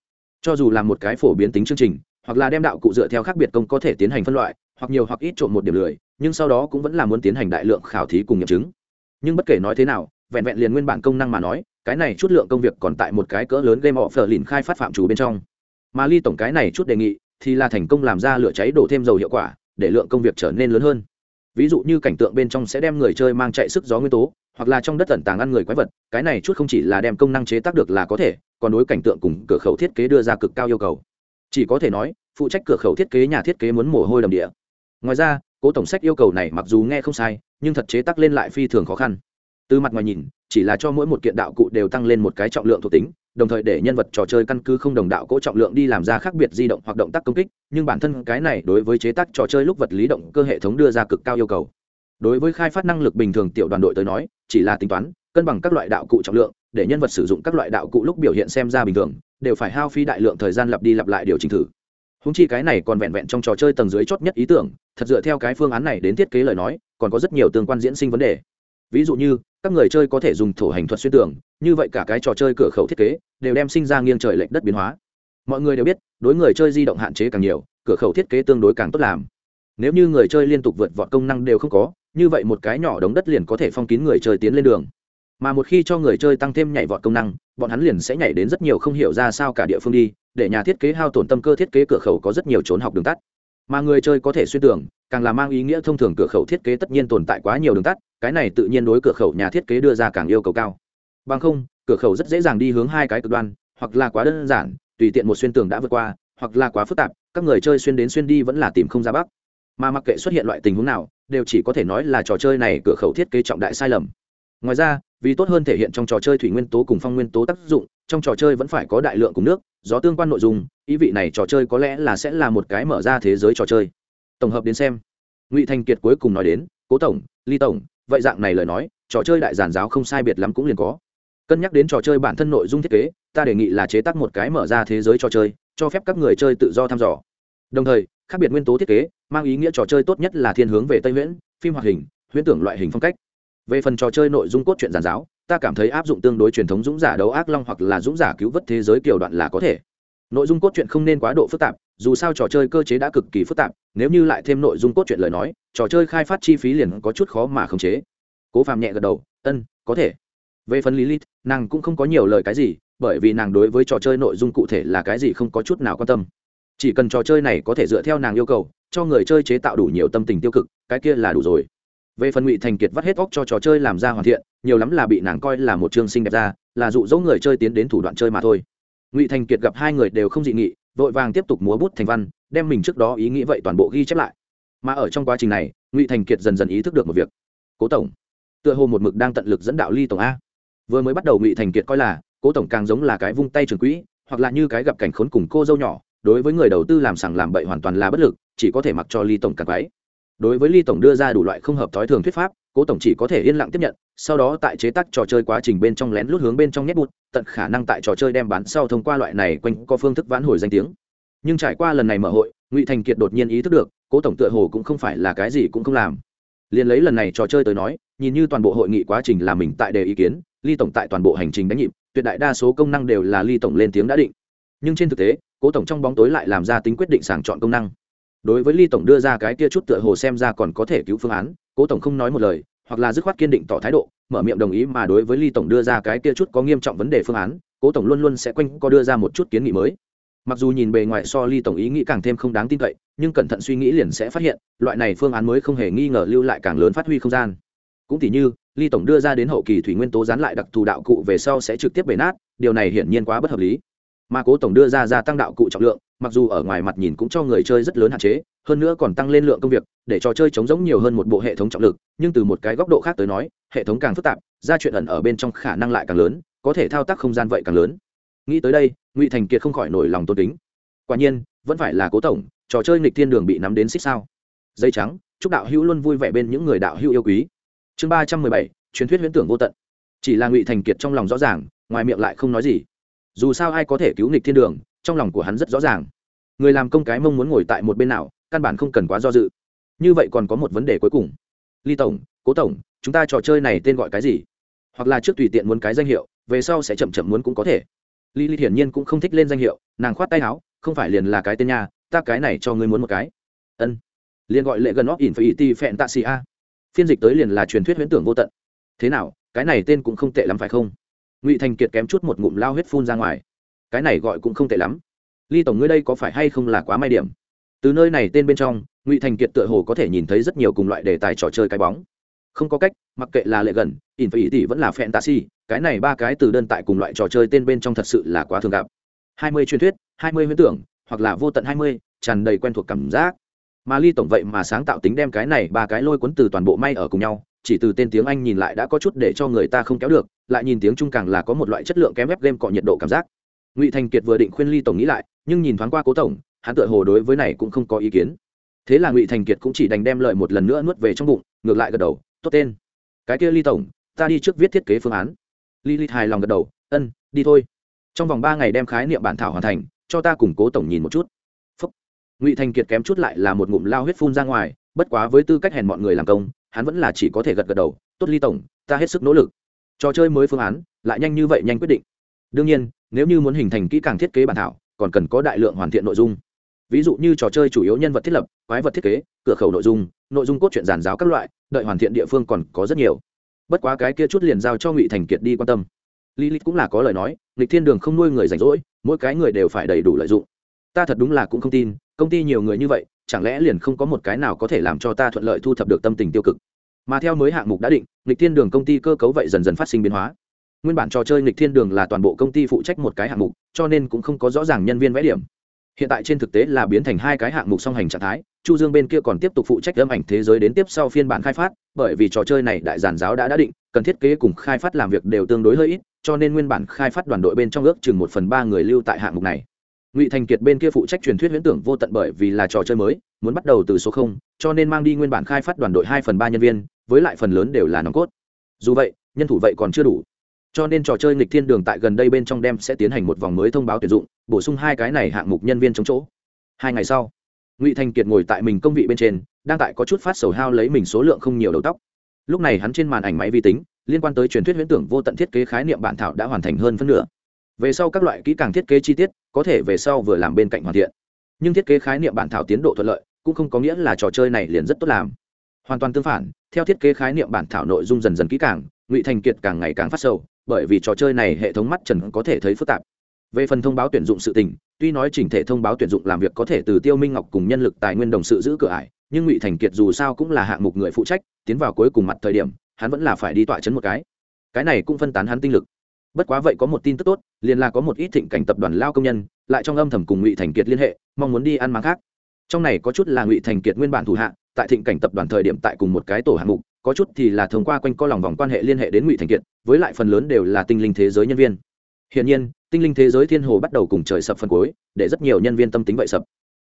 Cho dù là một cái phổ biến tính chương trình, hoặc là đem đạo cụ dựa theo khác biệt công có thể tiến hành phân loại, hoặc nhiều hoặc ít trộn một điểm lười nhưng sau đó cũng vẫn là muốn tiến hành đại lượng khảo thí cùng nghiệm chứng. Nhưng bất kể nói thế nào, vẹn vẹn liền nguyên bản công năng mà nói, cái này chút lượng công việc còn tại một cái cỡ lớn game phở lìn khai phát phạm chủ bên trong. Mà ly tổng cái này chút đề nghị, thì là thành công làm ra lửa cháy đổ thêm dầu hiệu quả, để lượng công việc trở nên lớn hơn. Ví dụ như cảnh tượng bên trong sẽ đem người chơi mang chạy sức gió nguyên tố, hoặc là trong đất tẩn tàng ăn người quái vật, cái này chút không chỉ là đem công năng chế tác được là có thể, còn đối cảnh tượng cùng cửa khẩu thiết kế đưa ra cực cao yêu cầu. Chỉ có thể nói, phụ trách cửa khẩu thiết kế nhà thiết kế muốn mồ hôi đầm địa. Ngoài ra cố tổng sách yêu cầu này mặc dù nghe không sai, nhưng thật chế tác lên lại phi thường khó khăn. Từ mặt ngoài nhìn, chỉ là cho mỗi một kiện đạo cụ đều tăng lên một cái trọng lượng thuộc tính, đồng thời để nhân vật trò chơi căn cứ không đồng đạo cỗ trọng lượng đi làm ra khác biệt di động hoặc động tác công kích, nhưng bản thân cái này đối với chế tác trò chơi lúc vật lý động cơ hệ thống đưa ra cực cao yêu cầu. Đối với khai phát năng lực bình thường tiểu đoàn đội tới nói, chỉ là tính toán, cân bằng các loại đạo cụ trọng lượng, để nhân vật sử dụng các loại đạo cụ lúc biểu hiện xem ra bình thường, đều phải hao phí đại lượng thời gian lặp đi lặp lại điều chỉnh thử húng chi cái này còn vẹn vẹn trong trò chơi tầng dưới chót nhất ý tưởng, thật dựa theo cái phương án này đến thiết kế lời nói, còn có rất nhiều tương quan diễn sinh vấn đề. Ví dụ như, các người chơi có thể dùng thổ hành thuật xuyên tưởng như vậy cả cái trò chơi cửa khẩu thiết kế đều đem sinh ra nghiêng trời lệch đất biến hóa. Mọi người đều biết, đối người chơi di động hạn chế càng nhiều, cửa khẩu thiết kế tương đối càng tốt làm. Nếu như người chơi liên tục vượt vọt công năng đều không có, như vậy một cái nhỏ đống đất liền có thể phong kín người chơi tiến lên đường mà một khi cho người chơi tăng thêm nhảy vọt công năng, bọn hắn liền sẽ nhảy đến rất nhiều không hiểu ra sao cả địa phương đi, để nhà thiết kế hao tổn tâm cơ thiết kế cửa khẩu có rất nhiều trốn học đường tắt. Mà người chơi có thể xuyên tưởng, càng là mang ý nghĩa thông thường cửa khẩu thiết kế tất nhiên tồn tại quá nhiều đường tắt, cái này tự nhiên đối cửa khẩu nhà thiết kế đưa ra càng yêu cầu cao. Bằng không, cửa khẩu rất dễ dàng đi hướng hai cái cực đoan, hoặc là quá đơn giản, tùy tiện một xuyên tường đã vượt qua, hoặc là quá phức tạp, các người chơi xuyên đến xuyên đi vẫn là tìm không ra bắc. Mà mặc kệ xuất hiện loại tình huống nào, đều chỉ có thể nói là trò chơi này cửa khẩu thiết kế trọng đại sai lầm ngoài ra, vì tốt hơn thể hiện trong trò chơi thủy nguyên tố cùng phong nguyên tố tác dụng, trong trò chơi vẫn phải có đại lượng cùng nước, gió tương quan nội dung, ý vị này trò chơi có lẽ là sẽ là một cái mở ra thế giới trò chơi. Tổng hợp đến xem, ngụy thành kiệt cuối cùng nói đến, cố tổng, ly tổng, vậy dạng này lời nói, trò chơi đại giản giáo không sai biệt lắm cũng liền có. Cân nhắc đến trò chơi bản thân nội dung thiết kế, ta đề nghị là chế tác một cái mở ra thế giới trò chơi, cho phép các người chơi tự do thăm dò. Đồng thời, khác biệt nguyên tố thiết kế, mang ý nghĩa trò chơi tốt nhất là thiên hướng về tây nguyễn, phim hoạt hình, huyễn tưởng loại hình phong cách về phần trò chơi nội dung cốt truyện giàn giáo, ta cảm thấy áp dụng tương đối truyền thống dũng giả đấu ác long hoặc là dũng giả cứu vớt thế giới kiểu đoạn là có thể. Nội dung cốt truyện không nên quá độ phức tạp, dù sao trò chơi cơ chế đã cực kỳ phức tạp, nếu như lại thêm nội dung cốt truyện lời nói, trò chơi khai phát chi phí liền có chút khó mà khống chế. Cố phàm nhẹ gật đầu ân có thể. Về phần lilith, nàng cũng không có nhiều lời cái gì, bởi vì nàng đối với trò chơi nội dung cụ thể là cái gì không có chút nào quan tâm. Chỉ cần trò chơi này có thể dựa theo nàng yêu cầu, cho người chơi chế tạo đủ nhiều tâm tình tiêu cực, cái kia là đủ rồi về phần ngụy thành kiệt vắt hết óc cho trò chơi làm ra hoàn thiện, nhiều lắm là bị nàng coi là một chương sinh đẹp ra, là dụ dỗ người chơi tiến đến thủ đoạn chơi mà thôi. Ngụy thành kiệt gặp hai người đều không dị nghị, vội vàng tiếp tục múa bút thành văn, đem mình trước đó ý nghĩ vậy toàn bộ ghi chép lại. Mà ở trong quá trình này, ngụy thành kiệt dần dần ý thức được một việc. Cố tổng, tựa hồ một mực đang tận lực dẫn đạo ly tổng a. Vừa mới bắt đầu ngụy thành kiệt coi là, cố tổng càng giống là cái vung tay trường quỹ, hoặc là như cái gặp cảnh khốn cùng cô dâu nhỏ, đối với người đầu tư làm sằng làm bậy hoàn toàn là bất lực, chỉ có thể mặc cho ly tổng càng váy đối với ly tổng đưa ra đủ loại không hợp thói thường thuyết pháp, cố tổng chỉ có thể yên lặng tiếp nhận, sau đó tại chế tác trò chơi quá trình bên trong lén lút hướng bên trong nhét bút, tận khả năng tại trò chơi đem bán sau thông qua loại này quanh có phương thức vãn hồi danh tiếng. Nhưng trải qua lần này mở hội, ngụy thành kiệt đột nhiên ý thức được, cố tổng tựa hồ cũng không phải là cái gì cũng không làm. Liền lấy lần này trò chơi tới nói, nhìn như toàn bộ hội nghị quá trình là mình tại đề ý kiến, ly tổng tại toàn bộ hành trình đánh nhịp, tuyệt đại đa số công năng đều là ly tổng lên tiếng đã định. Nhưng trên thực tế, cố tổng trong bóng tối lại làm ra tính quyết định sàng chọn công năng đối với ly tổng đưa ra cái kia chút tựa hồ xem ra còn có thể cứu phương án, cố tổng không nói một lời, hoặc là dứt khoát kiên định tỏ thái độ, mở miệng đồng ý mà đối với ly tổng đưa ra cái kia chút có nghiêm trọng vấn đề phương án, cố tổng luôn luôn sẽ quanh co đưa ra một chút kiến nghị mới. Mặc dù nhìn bề ngoài so ly tổng ý nghĩ càng thêm không đáng tin cậy, nhưng cẩn thận suy nghĩ liền sẽ phát hiện, loại này phương án mới không hề nghi ngờ lưu lại càng lớn phát huy không gian. Cũng tỉ như, ly tổng đưa ra đến hậu kỳ thủy nguyên tố dán lại đặc thù đạo cụ về sau sẽ trực tiếp bể nát, điều này hiển nhiên quá bất hợp lý. Mà cố tổng đưa ra gia tăng đạo cụ trọng lượng mặc dù ở ngoài mặt nhìn cũng cho người chơi rất lớn hạn chế, hơn nữa còn tăng lên lượng công việc, để trò chơi chống giống nhiều hơn một bộ hệ thống trọng lực, nhưng từ một cái góc độ khác tới nói, hệ thống càng phức tạp, ra chuyện ẩn ở bên trong khả năng lại càng lớn, có thể thao tác không gian vậy càng lớn. Nghĩ tới đây, ngụy thành kiệt không khỏi nổi lòng tôn kính. Quả nhiên, vẫn phải là cố tổng, trò chơi nghịch thiên đường bị nắm đến xích sao. Dây trắng, chúc đạo hữu luôn vui vẻ bên những người đạo hữu yêu quý. Chương ba trăm mười bảy, truyền thuyết huyễn tưởng vô tận. Chỉ là ngụy thành kiệt trong lòng rõ ràng, ngoài miệng lại không nói gì. Dù sao ai có thể cứu nghịch thiên đường trong lòng của hắn rất rõ ràng. Người làm công cái mong muốn ngồi tại một bên nào, căn bản không cần quá do dự. Như vậy còn có một vấn đề cuối cùng. Ly tổng, cố tổng, chúng ta trò chơi này tên gọi cái gì? Hoặc là trước tùy tiện muốn cái danh hiệu, về sau sẽ chậm chậm muốn cũng có thể. Ly ly hiển nhiên cũng không thích lên danh hiệu, nàng khoát tay áo, không phải liền là cái tên nhà ta cái này cho ngươi muốn một cái. Ân. Liền gọi lệ gần óc ỉn phải ti phẹn tạ xì a. Phiên dịch tới liền là truyền thuyết huyễn tưởng vô tận. Thế nào, cái này tên cũng không tệ lắm phải không? Ngụy thành kiệt kém chút một ngụm lao huyết phun ra ngoài cái này gọi cũng không tệ lắm. Ly tổng ngươi đây có phải hay không là quá may điểm? Từ nơi này tên bên trong, ngụy thành kiệt tựa hồ có thể nhìn thấy rất nhiều cùng loại đề tài trò chơi cái bóng. Không có cách, mặc kệ là lệ gần in phải tỷ vẫn là fantasy, cái này ba cái từ đơn tại cùng loại trò chơi tên bên trong thật sự là quá thường gặp. Hai mươi truyền thuyết, hai mươi huyễn tưởng, hoặc là vô tận hai mươi, tràn đầy quen thuộc cảm giác. Mà ly tổng vậy mà sáng tạo tính đem cái này ba cái lôi cuốn từ toàn bộ may ở cùng nhau, chỉ từ tên tiếng anh nhìn lại đã có chút để cho người ta không kéo được, lại nhìn tiếng trung càng là có một loại chất lượng kém ép game cọ nhiệt độ cảm giác ngụy thành kiệt vừa định khuyên ly tổng nghĩ lại nhưng nhìn thoáng qua cố tổng hắn tựa hồ đối với này cũng không có ý kiến thế là ngụy thành kiệt cũng chỉ đành đem lợi một lần nữa nuốt về trong bụng ngược lại gật đầu tốt tên cái kia ly tổng ta đi trước viết thiết kế phương án ly ly hài lòng gật đầu ân đi thôi trong vòng ba ngày đem khái niệm bản thảo hoàn thành cho ta củng cố tổng nhìn một chút Phúc. ngụy thành kiệt kém chút lại là một ngụm lao huyết phun ra ngoài bất quá với tư cách hèn mọi người làm công hắn vẫn là chỉ có thể gật gật đầu tốt ly tổng ta hết sức nỗ lực trò chơi mới phương án lại nhanh như vậy nhanh quyết định đương nhiên nếu như muốn hình thành kỹ càng thiết kế bản thảo, còn cần có đại lượng hoàn thiện nội dung. Ví dụ như trò chơi chủ yếu nhân vật thiết lập, quái vật thiết kế, cửa khẩu nội dung nội dung cốt truyện giản giáo các loại, đợi hoàn thiện địa phương còn có rất nhiều. Bất quá cái kia chút liền giao cho ngụy thành kiệt đi quan tâm. Lý lịch cũng là có lời nói lịch thiên đường không nuôi người rảnh rỗi, mỗi cái người đều phải đầy đủ lợi dụng. Ta thật đúng là cũng không tin, công ty nhiều người như vậy, chẳng lẽ liền không có một cái nào có thể làm cho ta thuận lợi thu thập được tâm tình tiêu cực? Mà theo mới hạng mục đã định lịch thiên đường công ty cơ cấu vậy dần dần phát sinh biến hóa nguyên bản trò chơi nghịch thiên đường là toàn bộ công ty phụ trách một cái hạng mục, cho nên cũng không có rõ ràng nhân viên vẽ điểm. Hiện tại trên thực tế là biến thành hai cái hạng mục song hành trạng thái, chu dương bên kia còn tiếp tục phụ trách âm ảnh thế giới đến tiếp sau phiên bản khai phát, bởi vì trò chơi này đại giản giáo đã đã định, cần thiết kế cùng khai phát làm việc đều tương đối hơi ít, cho nên nguyên bản khai phát đoàn đội bên trong ước chừng một phần ba người lưu tại hạng mục này. Ngụy thành kiệt bên kia phụ trách truyền thuyết huyễn tưởng vô tận bởi vì là trò chơi mới, muốn bắt đầu từ số không, cho nên mang đi nguyên bản khai phát đoàn đội hai phần ba nhân viên, với lại phần lớn đều là nòng cốt. Dù vậy, nhân thủ vậy còn chưa đủ cho nên trò chơi nghịch thiên đường tại gần đây bên trong đêm sẽ tiến hành một vòng mới thông báo tuyển dụng, bổ sung hai cái này hạng mục nhân viên chống chỗ. Hai ngày sau, ngụy thành kiệt ngồi tại mình công vị bên trên, đang tại có chút phát sầu hao lấy mình số lượng không nhiều đầu tóc. Lúc này hắn trên màn ảnh máy vi tính, liên quan tới truyền thuyết huyễn tưởng vô tận thiết kế khái niệm bản thảo đã hoàn thành hơn phân nửa. Về sau các loại kỹ càng thiết kế chi tiết, có thể về sau vừa làm bên cạnh hoàn thiện. Nhưng thiết kế khái niệm bản thảo tiến độ thuận lợi, cũng không có nghĩa là trò chơi này liền rất tốt làm. Hoàn toàn tương phản, theo thiết kế khái niệm bản thảo nội dung dần dần kỹ càng, ngụy thành kiệt càng ngày càng phát sâu bởi vì trò chơi này hệ thống mắt trần có thể thấy phức tạp. Về phần thông báo tuyển dụng sự tình, tuy nói chỉnh thể thông báo tuyển dụng làm việc có thể từ tiêu minh ngọc cùng nhân lực tài nguyên đồng sự giữ cửa ải, nhưng ngụy thành kiệt dù sao cũng là hạng mục người phụ trách, tiến vào cuối cùng mặt thời điểm, hắn vẫn là phải đi tọa chấn một cái. Cái này cũng phân tán hắn tinh lực. Bất quá vậy có một tin tức tốt, liền là có một ít thịnh cảnh tập đoàn lao công nhân, lại trong âm thầm cùng ngụy thành kiệt liên hệ, mong muốn đi ăn máng khác. Trong này có chút là ngụy thành kiệt nguyên bản thủ hạ, tại thịnh cảnh tập đoàn thời điểm tại cùng một cái tổ hạng mục, có chút thì là thông qua quanh co lòng vòng quan hệ liên hệ đến ngụy thành kiệt với lại phần lớn đều là tinh linh thế giới nhân viên. Hiện nhiên, tinh linh thế giới thiên hồ bắt đầu cùng trời sập phần cuối, để rất nhiều nhân viên tâm tính vậy sập.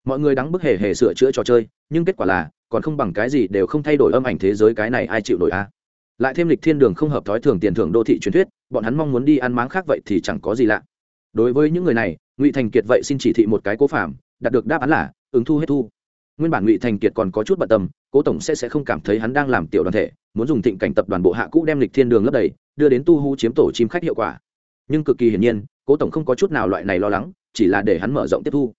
Mọi người đắng bức hề hề sửa chữa trò chơi, nhưng kết quả là, còn không bằng cái gì đều không thay đổi âm ảnh thế giới cái này ai chịu nổi a. Lại thêm lịch thiên đường không hợp thói thường tiền thưởng đô thị truyền thuyết, bọn hắn mong muốn đi ăn máng khác vậy thì chẳng có gì lạ. Đối với những người này, ngụy thành kiệt vậy xin chỉ thị một cái cố phạm, đạt được đáp án là, ứng thu hết thu nguyên bản ngụy thành kiệt còn có chút bận tâm, cố tổng sẽ sẽ không cảm thấy hắn đang làm tiểu đoàn thể, muốn dùng thịnh cảnh tập đoàn bộ hạ cũ đem lịch thiên đường lấp đầy, đưa đến tu hú chiếm tổ chim khách hiệu quả. Nhưng cực kỳ hiển nhiên, cố tổng không có chút nào loại này lo lắng, chỉ là để hắn mở rộng tiếp thu.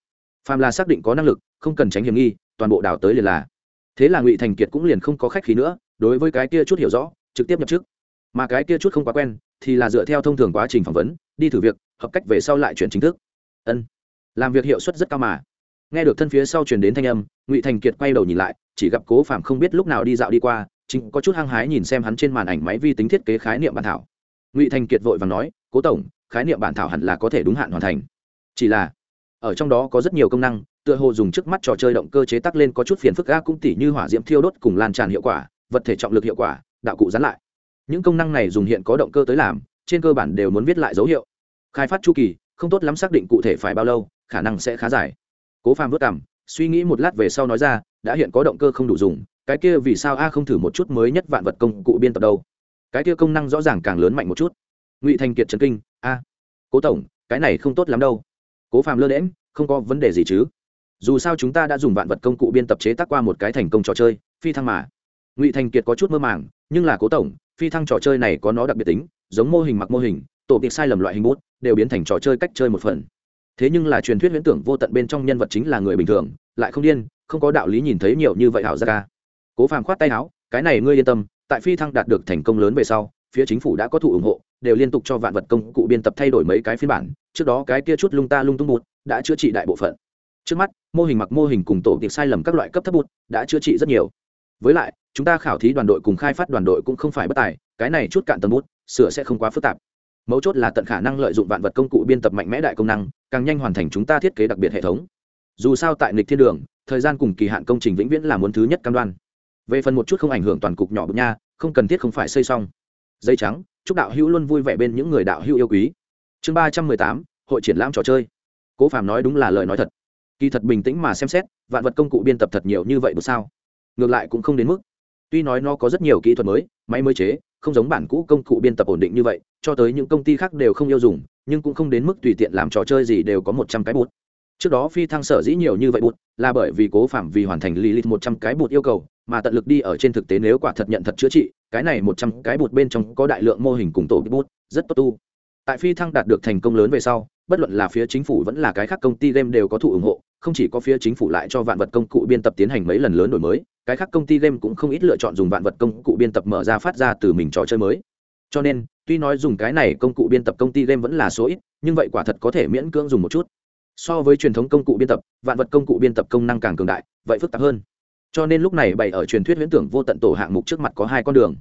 Phàm là xác định có năng lực, không cần tránh hiểm nghi, toàn bộ đào tới liền là. Thế là ngụy thành kiệt cũng liền không có khách khí nữa, đối với cái kia chút hiểu rõ, trực tiếp nhập chức. Mà cái kia chút không quá quen, thì là dựa theo thông thường quá trình phỏng vấn, đi thử việc, hợp cách về sau lại chuyển chính thức. Ân. Làm việc hiệu suất rất cao mà nghe được thân phía sau truyền đến thanh âm, ngụy thành kiệt quay đầu nhìn lại, chỉ gặp cố phạm không biết lúc nào đi dạo đi qua, chính có chút hăng hái nhìn xem hắn trên màn ảnh máy vi tính thiết kế khái niệm bản thảo. Ngụy thành kiệt vội và nói, cố tổng, khái niệm bản thảo hẳn là có thể đúng hạn hoàn thành. Chỉ là, ở trong đó có rất nhiều công năng, tựa hồ dùng trước mắt trò chơi động cơ chế tắc lên có chút phiền phức ga cũng tỉ như hỏa diễm thiêu đốt cùng lan tràn hiệu quả, vật thể trọng lực hiệu quả, đạo cụ dán lại. Những công năng này dùng hiện có động cơ tới làm, trên cơ bản đều muốn viết lại dấu hiệu. Khai phát chu kỳ, không tốt lắm xác định cụ thể phải bao lâu, khả năng sẽ khá dài cố phàm vất cảm suy nghĩ một lát về sau nói ra, đã hiện có động cơ không đủ dùng, cái kia vì sao a không thử một chút mới nhất vạn vật công cụ biên tập đâu? Cái kia công năng rõ ràng càng lớn mạnh một chút. Ngụy thành kiệt trần kinh, a, cố tổng, cái này không tốt lắm đâu. Cố phàm lơ đễm không có vấn đề gì chứ. Dù sao chúng ta đã dùng vạn vật công cụ biên tập chế tác qua một cái thành công trò chơi, phi thăng mà. Ngụy thành kiệt có chút mơ màng, nhưng là cố tổng, phi thăng trò chơi này có nó đặc biệt tính, giống mô hình mặc mô hình, tổ kịch sai lầm loại hình bút, đều biến thành trò chơi cách chơi một phần thế nhưng là truyền thuyết huyễn tưởng vô tận bên trong nhân vật chính là người bình thường, lại không điên, không có đạo lý nhìn thấy nhiều như vậy hảo ra ca cố phàm khoát tay áo, cái này ngươi yên tâm, tại phi thăng đạt được thành công lớn về sau, phía chính phủ đã có thụ ủng hộ, đều liên tục cho vạn vật công cụ biên tập thay đổi mấy cái phiên bản, trước đó cái kia chút lung ta lung tung bụt, đã chữa trị đại bộ phận. Trước mắt, mô hình mặc mô hình cùng tổ tiệc sai lầm các loại cấp thấp bụt, đã chữa trị rất nhiều. Với lại, chúng ta khảo thí đoàn đội cùng khai phát đoàn đội cũng không phải bất tài, cái này chút cạn tầm bút sửa sẽ không quá phức tạp mấu chốt là tận khả năng lợi dụng vạn vật công cụ biên tập mạnh mẽ đại công năng, càng nhanh hoàn thành chúng ta thiết kế đặc biệt hệ thống. Dù sao tại nghịch thiên đường, thời gian cùng kỳ hạn công trình vĩnh viễn là muốn thứ nhất cam đoan. Về phần một chút không ảnh hưởng toàn cục nhỏ bụng nha, không cần thiết không phải xây xong. Dây trắng, chúc đạo hữu luôn vui vẻ bên những người đạo hữu yêu quý. Chương ba trăm mười tám, hội triển lãm trò chơi. Cố phàm nói đúng là lời nói thật. Kỳ thật bình tĩnh mà xem xét, vạn vật công cụ biên tập thật nhiều như vậy được sao? Ngược lại cũng không đến mức. Tuy nói nó có rất nhiều kỹ thuật mới máy mới chế, không giống bản cũ công cụ biên tập ổn định như vậy, cho tới những công ty khác đều không yêu dùng, nhưng cũng không đến mức tùy tiện làm trò chơi gì đều có một trăm cái bút. Trước đó phi thăng sở dĩ nhiều như vậy bút, là bởi vì cố phạm vì hoàn thành lì lít một trăm cái bút yêu cầu, mà tận lực đi ở trên thực tế nếu quả thật nhận thật chữa trị, cái này một trăm cái bút bên trong có đại lượng mô hình cùng tổ bút, rất tốt tu. Tại phi thăng đạt được thành công lớn về sau, bất luận là phía chính phủ vẫn là cái khác công ty game đều có thụ ủng hộ không chỉ có phía chính phủ lại cho vạn vật công cụ biên tập tiến hành mấy lần lớn đổi mới, cái khác công ty game cũng không ít lựa chọn dùng vạn vật công cụ biên tập mở ra phát ra từ mình trò chơi mới. Cho nên, tuy nói dùng cái này công cụ biên tập công ty game vẫn là số ít, nhưng vậy quả thật có thể miễn cưỡng dùng một chút. So với truyền thống công cụ biên tập, vạn vật công cụ biên tập công năng càng cường đại, vậy phức tạp hơn. Cho nên lúc này bày ở truyền thuyết huyễn tưởng vô tận tổ hạng mục trước mặt có hai con đường.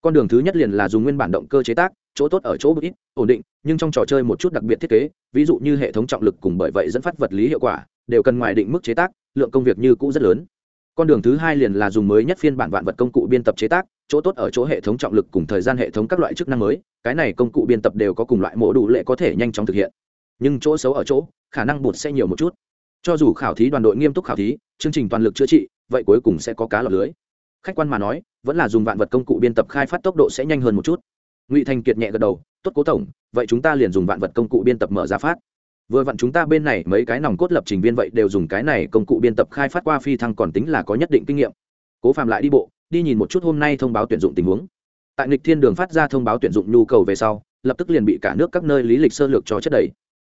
Con đường thứ nhất liền là dùng nguyên bản động cơ chế tác, chỗ tốt ở chỗ ít, ổn định, nhưng trong trò chơi một chút đặc biệt thiết kế, ví dụ như hệ thống trọng lực cùng bởi vậy dẫn phát vật lý hiệu quả đều cần ngoài định mức chế tác, lượng công việc như cũ rất lớn. Con đường thứ hai liền là dùng mới nhất phiên bản vạn vật công cụ biên tập chế tác, chỗ tốt ở chỗ hệ thống trọng lực cùng thời gian hệ thống các loại chức năng mới, cái này công cụ biên tập đều có cùng loại mổ đủ lệ có thể nhanh chóng thực hiện. Nhưng chỗ xấu ở chỗ, khả năng bụt sẽ nhiều một chút. Cho dù khảo thí đoàn đội nghiêm túc khảo thí, chương trình toàn lực chữa trị, vậy cuối cùng sẽ có cá lọc lưới. Khách quan mà nói, vẫn là dùng vạn vật công cụ biên tập khai phát tốc độ sẽ nhanh hơn một chút. Ngụy thành kiệt nhẹ gật đầu, tốt cố tổng, vậy chúng ta liền dùng vạn vật công cụ biên tập mở ra phát vừa vặn chúng ta bên này mấy cái nòng cốt lập trình viên vậy đều dùng cái này công cụ biên tập khai phát qua phi thăng còn tính là có nhất định kinh nghiệm. Cố phạm lại đi bộ, đi nhìn một chút hôm nay thông báo tuyển dụng tình huống. Tại nghịch thiên đường phát ra thông báo tuyển dụng nhu cầu về sau, lập tức liền bị cả nước các nơi lý lịch sơ lược cho chất đầy.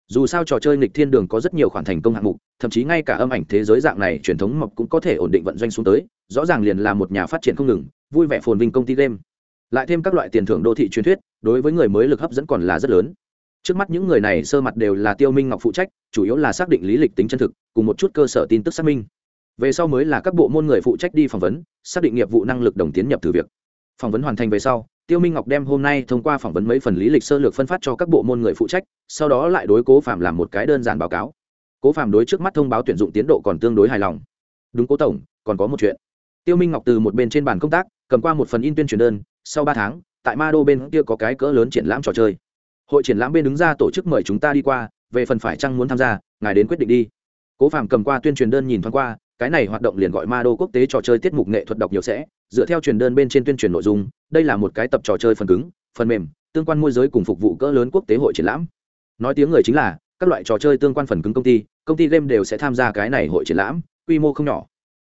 Dù sao trò chơi nghịch thiên đường có rất nhiều khoản thành công hạng mục, thậm chí ngay cả âm ảnh thế giới dạng này truyền thống mộc cũng có thể ổn định vận doanh xuống tới, rõ ràng liền là một nhà phát triển không ngừng, vui vẻ phồn vinh công ty game. Lại thêm các loại tiền thưởng đô thị truyền thuyết, đối với người mới lực hấp dẫn còn là rất lớn trước mắt những người này sơ mặt đều là tiêu minh ngọc phụ trách, chủ yếu là xác định lý lịch tính chân thực, cùng một chút cơ sở tin tức xác minh. Về sau mới là các bộ môn người phụ trách đi phỏng vấn, xác định nghiệp vụ năng lực đồng tiến nhập thử việc. Phỏng vấn hoàn thành về sau, tiêu minh ngọc đem hôm nay thông qua phỏng vấn mấy phần lý lịch sơ lược phân phát cho các bộ môn người phụ trách, sau đó lại đối cố phạm làm một cái đơn giản báo cáo. Cố phạm đối trước mắt thông báo tuyển dụng tiến độ còn tương đối hài lòng. Đúng cố tổng, còn có một chuyện. Tiêu minh ngọc từ một bên trên bàn công tác, cầm qua một phần in tuyên truyền đơn, sau ba tháng, tại ma đô bên kia có cái cỡ lớn triển lãm trò chơi hội triển lãm bên đứng ra tổ chức mời chúng ta đi qua, về phần phải chăng muốn tham gia, ngài đến quyết định đi. Cố phàm cầm qua tuyên truyền đơn nhìn thoáng qua, cái này hoạt động liền gọi ma đô quốc tế trò chơi tiết mục nghệ thuật đọc nhiều sẽ, dựa theo truyền đơn bên trên tuyên truyền nội dung, đây là một cái tập trò chơi phần cứng, phần mềm, tương quan môi giới cùng phục vụ cỡ lớn quốc tế hội triển lãm. Nói tiếng người chính là, các loại trò chơi tương quan phần cứng công ty công ty game đều sẽ tham gia cái này hội triển lãm, quy mô không nhỏ.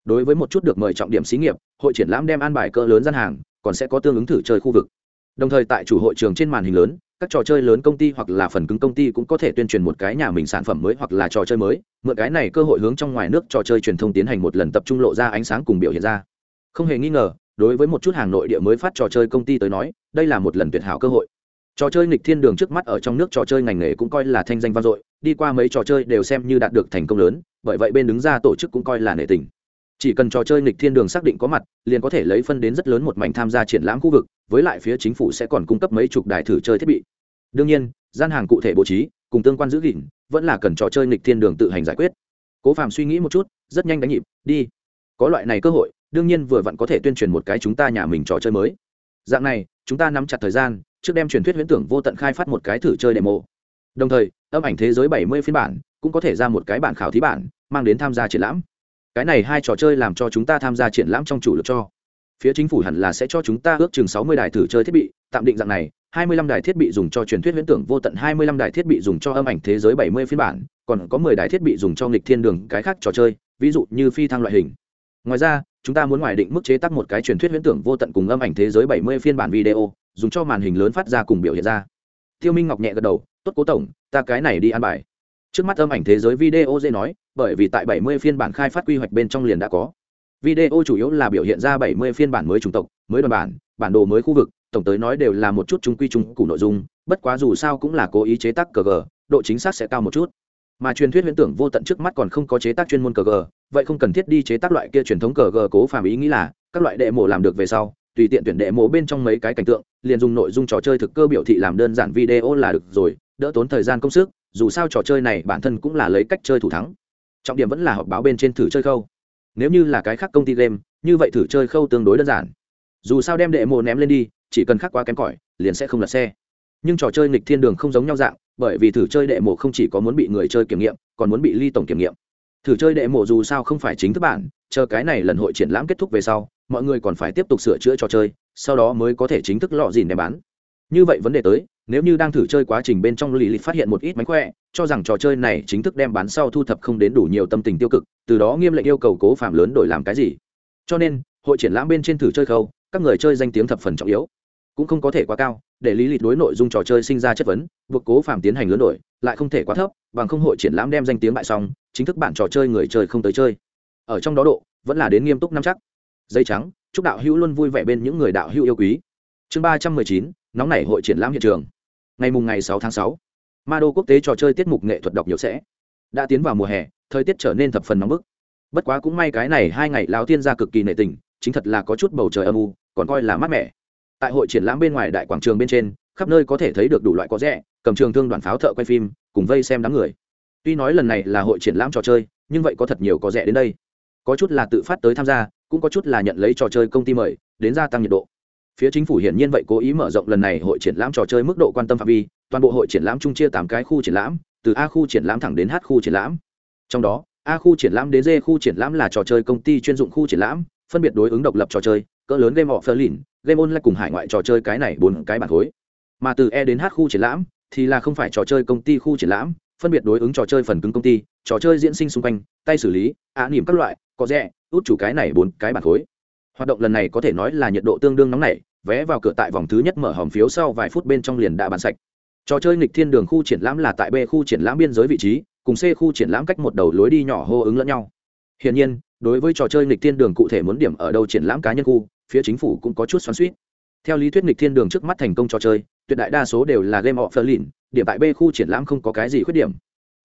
Đối với một chút được mời trọng điểm xí nghiệp, hội triển lãm đem an bài cỡ lớn gian hàng, còn sẽ có tương ứng thử chơi khu vực đồng thời tại chủ hội trường trên màn hình lớn, các trò chơi lớn công ty hoặc là phần cứng công ty cũng có thể tuyên truyền một cái nhà mình sản phẩm mới hoặc là trò chơi mới, mượn cái này cơ hội hướng trong ngoài nước trò chơi truyền thông tiến hành một lần tập trung lộ ra ánh sáng cùng biểu hiện ra. Không hề nghi ngờ, đối với một chút hàng nội địa mới phát trò chơi công ty tới nói, đây là một lần tuyệt hảo cơ hội. Trò chơi nghịch thiên đường trước mắt ở trong nước trò chơi ngành nghề cũng coi là thanh danh vang dội, đi qua mấy trò chơi đều xem như đạt được thành công lớn, bởi vậy bên đứng ra tổ chức cũng coi là nể tình chỉ cần trò chơi nghịch thiên đường xác định có mặt, liền có thể lấy phân đến rất lớn một mảnh tham gia triển lãm khu vực, với lại phía chính phủ sẽ còn cung cấp mấy chục đài thử chơi thiết bị. Đương nhiên, gian hàng cụ thể bố trí, cùng tương quan giữ gìn, vẫn là cần trò chơi nghịch thiên đường tự hành giải quyết. Cố phàm suy nghĩ một chút, rất nhanh đánh nhịp, đi, có loại này cơ hội, đương nhiên vừa vặn có thể tuyên truyền một cái chúng ta nhà mình trò chơi mới. Dạng này, chúng ta nắm chặt thời gian, trước đem truyền thuyết huyễn tưởng vô tận khai phát một cái thử chơi demo. Đồng thời, âm ảnh thế giới bảy mươi phiên bản cũng có thể ra một cái bản khảo thí bản, mang đến tham gia triển lãm cái này hai trò chơi làm cho chúng ta tham gia triển lãm trong chủ lực cho. Phía chính phủ hẳn là sẽ cho chúng ta ước chừng sáu mươi đài thử chơi thiết bị, tạm định dạng này, hai mươi lăm đài thiết bị dùng cho truyền thuyết huyễn tưởng vô tận, hai mươi lăm đài thiết bị dùng cho âm ảnh thế giới bảy mươi phiên bản, còn có mười đài thiết bị dùng cho nghịch thiên đường, cái khác trò chơi, ví dụ như phi thăng loại hình. Ngoài ra, chúng ta muốn ngoài định mức chế tác một cái truyền thuyết huyễn tưởng vô tận cùng âm ảnh thế giới bảy mươi phiên bản video, dùng cho màn hình lớn phát ra cùng biểu hiện ra. Tiêu minh ngọc nhẹ gật đầu, tốt cố tổng, ta cái này đi ăn bài trước mắt âm ảnh thế giới video dễ nói, bởi vì tại 70 phiên bản khai phát quy hoạch bên trong liền đã có. Video chủ yếu là biểu hiện ra 70 phiên bản mới chủng tộc, mới đoàn bản bản đồ mới khu vực, tổng tới nói đều là một chút chung quy chung cụ nội dung, bất quá dù sao cũng là cố ý chế tác cờ độ chính xác sẽ cao một chút. Mà truyền thuyết huyễn tưởng vô tận trước mắt còn không có chế tác chuyên môn cờ vậy không cần thiết đi chế tác loại kia truyền thống cờ cố phàm ý nghĩ là, các loại đệ mộ làm được về sau, tùy tiện tuyển đệ mộ bên trong mấy cái cảnh tượng, liền dùng nội dung trò chơi thực cơ biểu thị làm đơn giản video là được rồi đỡ tốn thời gian công sức, dù sao trò chơi này bản thân cũng là lấy cách chơi thủ thắng. Trọng điểm vẫn là họp báo bên trên thử chơi khâu. Nếu như là cái khác công ty game, như vậy thử chơi khâu tương đối đơn giản. Dù sao đem đệ mộ ném lên đi, chỉ cần khắc quá kém cỏi, liền sẽ không lật xe. Nhưng trò chơi nghịch thiên đường không giống nhau dạng, bởi vì thử chơi đệ mộ không chỉ có muốn bị người chơi kiểm nghiệm, còn muốn bị ly tổng kiểm nghiệm. Thử chơi đệ mộ dù sao không phải chính thức bản, chờ cái này lần hội triển lãm kết thúc về sau, mọi người còn phải tiếp tục sửa chữa trò chơi, sau đó mới có thể chính thức lọ dìn đem bán. Như vậy vấn đề tới nếu như đang thử chơi quá trình bên trong lì lịch phát hiện một ít mánh khỏe, cho rằng trò chơi này chính thức đem bán sau thu thập không đến đủ nhiều tâm tình tiêu cực, từ đó nghiêm lệnh yêu cầu cố phạm lớn đổi làm cái gì. Cho nên, hội triển lãm bên trên thử chơi khâu, các người chơi danh tiếng thập phần trọng yếu. Cũng không có thể quá cao, để lý lịch đối nội dung trò chơi sinh ra chất vấn, buộc cố phạm tiến hành lớn đổi, lại không thể quá thấp, bằng không hội triển lãm đem danh tiếng bại xong, chính thức bản trò chơi người chơi không tới chơi. Ở trong đó độ, vẫn là đến nghiêm túc năm chắc. Dây trắng, chúc đạo hữu luôn vui vẻ bên những người đạo hữu yêu quý. Chương ba trăm mười chín, nóng nảy hội triển lãm hiện trường ngày mùng ngày 6 tháng 6, ma đô quốc tế trò chơi tiết mục nghệ thuật đọc nhiều sẽ đã tiến vào mùa hè thời tiết trở nên thập phần nóng bức. Bất quá cũng may cái này hai ngày lao tiên ra cực kỳ nệ tình chính thật là có chút bầu trời âm u còn coi là mát mẻ. Tại hội triển lãm bên ngoài đại quảng trường bên trên khắp nơi có thể thấy được đủ loại có rẻ cầm trường thương đoàn pháo thợ quay phim cùng vây xem đám người. Tuy nói lần này là hội triển lãm trò chơi nhưng vậy có thật nhiều có rẻ đến đây. Có chút là tự phát tới tham gia cũng có chút là nhận lấy trò chơi công ty mời đến gia tăng nhiệt độ phía chính phủ hiển nhiên vậy cố ý mở rộng lần này hội triển lãm trò chơi mức độ quan tâm phạm vi, toàn bộ hội triển lãm chung chia tám cái khu triển lãm, từ a khu triển lãm thẳng đến h khu triển lãm. Trong đó, a khu triển lãm đến d khu triển lãm là trò chơi công ty chuyên dụng khu triển lãm, phân biệt đối ứng độc lập trò chơi, cỡ lớn game of berlin game online cùng hải ngoại trò chơi cái này bốn cái bản khối mà từ e đến h khu triển lãm thì là không phải trò chơi công ty khu triển lãm, phân biệt đối ứng trò chơi phần cứng công ty, trò chơi diễn sinh xung quanh, tay xử lý ạ niềm các loại, có rẻ, út chủ cái này bốn cái bản khối hoạt động lần này có thể nói là nhiệt độ tương đương nóng nảy, vé vào cửa tại vòng thứ nhất mở hòm phiếu sau vài phút bên trong liền đã bán sạch. Trò chơi nghịch thiên đường khu triển lãm là tại b khu triển lãm biên giới vị trí, cùng c khu triển lãm cách một đầu lối đi nhỏ hô ứng lẫn nhau. Hiển nhiên, đối với trò chơi nghịch thiên đường cụ thể muốn điểm ở đâu triển lãm cá nhân khu, phía chính phủ cũng có chút xoắn suýt theo lý thuyết nghịch thiên đường trước mắt thành công trò chơi, tuyệt đại đa số đều là game of berlin điểm tại b khu triển lãm không có cái gì khuyết điểm.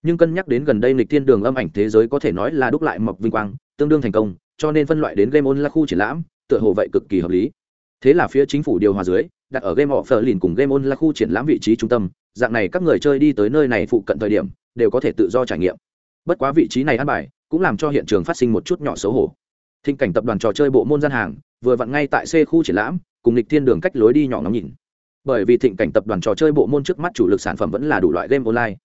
Nhưng cân nhắc đến gần đây nghịch thiên đường âm ảnh thế giới có thể nói là đúc lại mộc vinh quang, tương đương thành công cho nên phân loại đến game on là khu triển lãm, tựa hồ vậy cực kỳ hợp lý. Thế là phía chính phủ điều hòa dưới, đặt ở game offer lìn cùng game on là khu triển lãm vị trí trung tâm, dạng này các người chơi đi tới nơi này phụ cận thời điểm, đều có thể tự do trải nghiệm. Bất quá vị trí này ăn bài, cũng làm cho hiện trường phát sinh một chút nhỏ xấu hổ. Thịnh cảnh tập đoàn trò chơi bộ môn gian hàng, vừa vặn ngay tại c khu triển lãm, cùng lịch thiên đường cách lối đi nhỏ ngắm nhìn. Bởi vì thịnh cảnh tập đoàn trò chơi bộ môn trước mắt chủ lực sản phẩm vẫn là đủ loại game online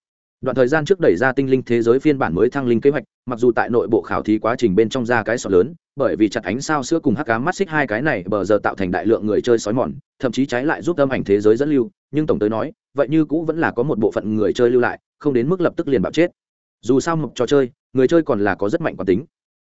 đoạn thời gian trước đẩy ra tinh linh thế giới phiên bản mới thăng linh kế hoạch, mặc dù tại nội bộ khảo thí quá trình bên trong ra cái sọ lớn, bởi vì chặt ánh sao sữa cùng hắc cá mắt xích hai cái này bờ giờ tạo thành đại lượng người chơi sói mòn, thậm chí trái lại giúp âm ảnh thế giới dẫn lưu, nhưng tổng tới nói, vậy như cũ vẫn là có một bộ phận người chơi lưu lại, không đến mức lập tức liền bạo chết. Dù sao một trò chơi, người chơi còn là có rất mạnh quán tính.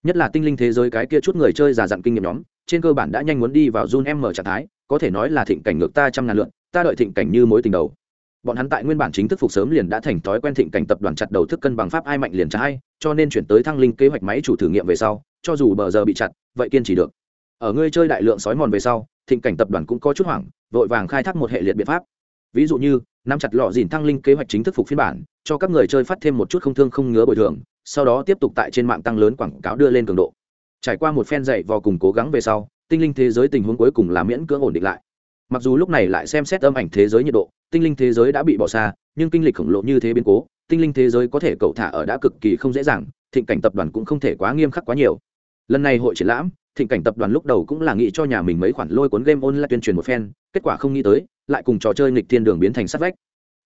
Nhất là tinh linh thế giới cái kia chút người chơi già dặn kinh nghiệm nhóm, trên cơ bản đã nhanh muốn đi vào run em mở trạng thái, có thể nói là thịnh cảnh ngược ta trăm ngàn lượn, ta đợi thịnh cảnh như mối tình đầu bọn hắn tại nguyên bản chính thức phục sớm liền đã thành thói quen thịnh cảnh tập đoàn chặt đầu thức cân bằng pháp ai mạnh liền trả ai, cho nên chuyển tới thăng linh kế hoạch máy chủ thử nghiệm về sau cho dù bờ giờ bị chặt vậy kiên trì được. Ở ngươi chơi đại lượng sói mòn về sau thịnh cảnh tập đoàn cũng có chút hoảng vội vàng khai thác một hệ liệt biện pháp. Ví dụ như nắm chặt lọ dìn thăng linh kế hoạch chính thức phục phiên bản cho các người chơi phát thêm một chút không thương không ngứa bồi thường sau đó tiếp tục tại trên mạng tăng lớn quảng cáo đưa lên cường độ. Trải qua một phen dạy vò cùng cố gắng về sau tinh linh thế giới tình huống cuối cùng là miễn cưỡng ổn định lại. Mặc dù lúc này lại xem xét âm ảnh thế giới nhiệt độ tinh linh thế giới đã bị bỏ xa, nhưng kinh lịch khổng lồ như thế biến cố, tinh linh thế giới có thể cậu thả ở đã cực kỳ không dễ dàng, thịnh cảnh tập đoàn cũng không thể quá nghiêm khắc quá nhiều. Lần này hội triển lãm, thịnh cảnh tập đoàn lúc đầu cũng là nghĩ cho nhà mình mấy khoản lôi cuốn game online tuyên truyền một phen, kết quả không nghĩ tới, lại cùng trò chơi nghịch thiên đường biến thành sát vách.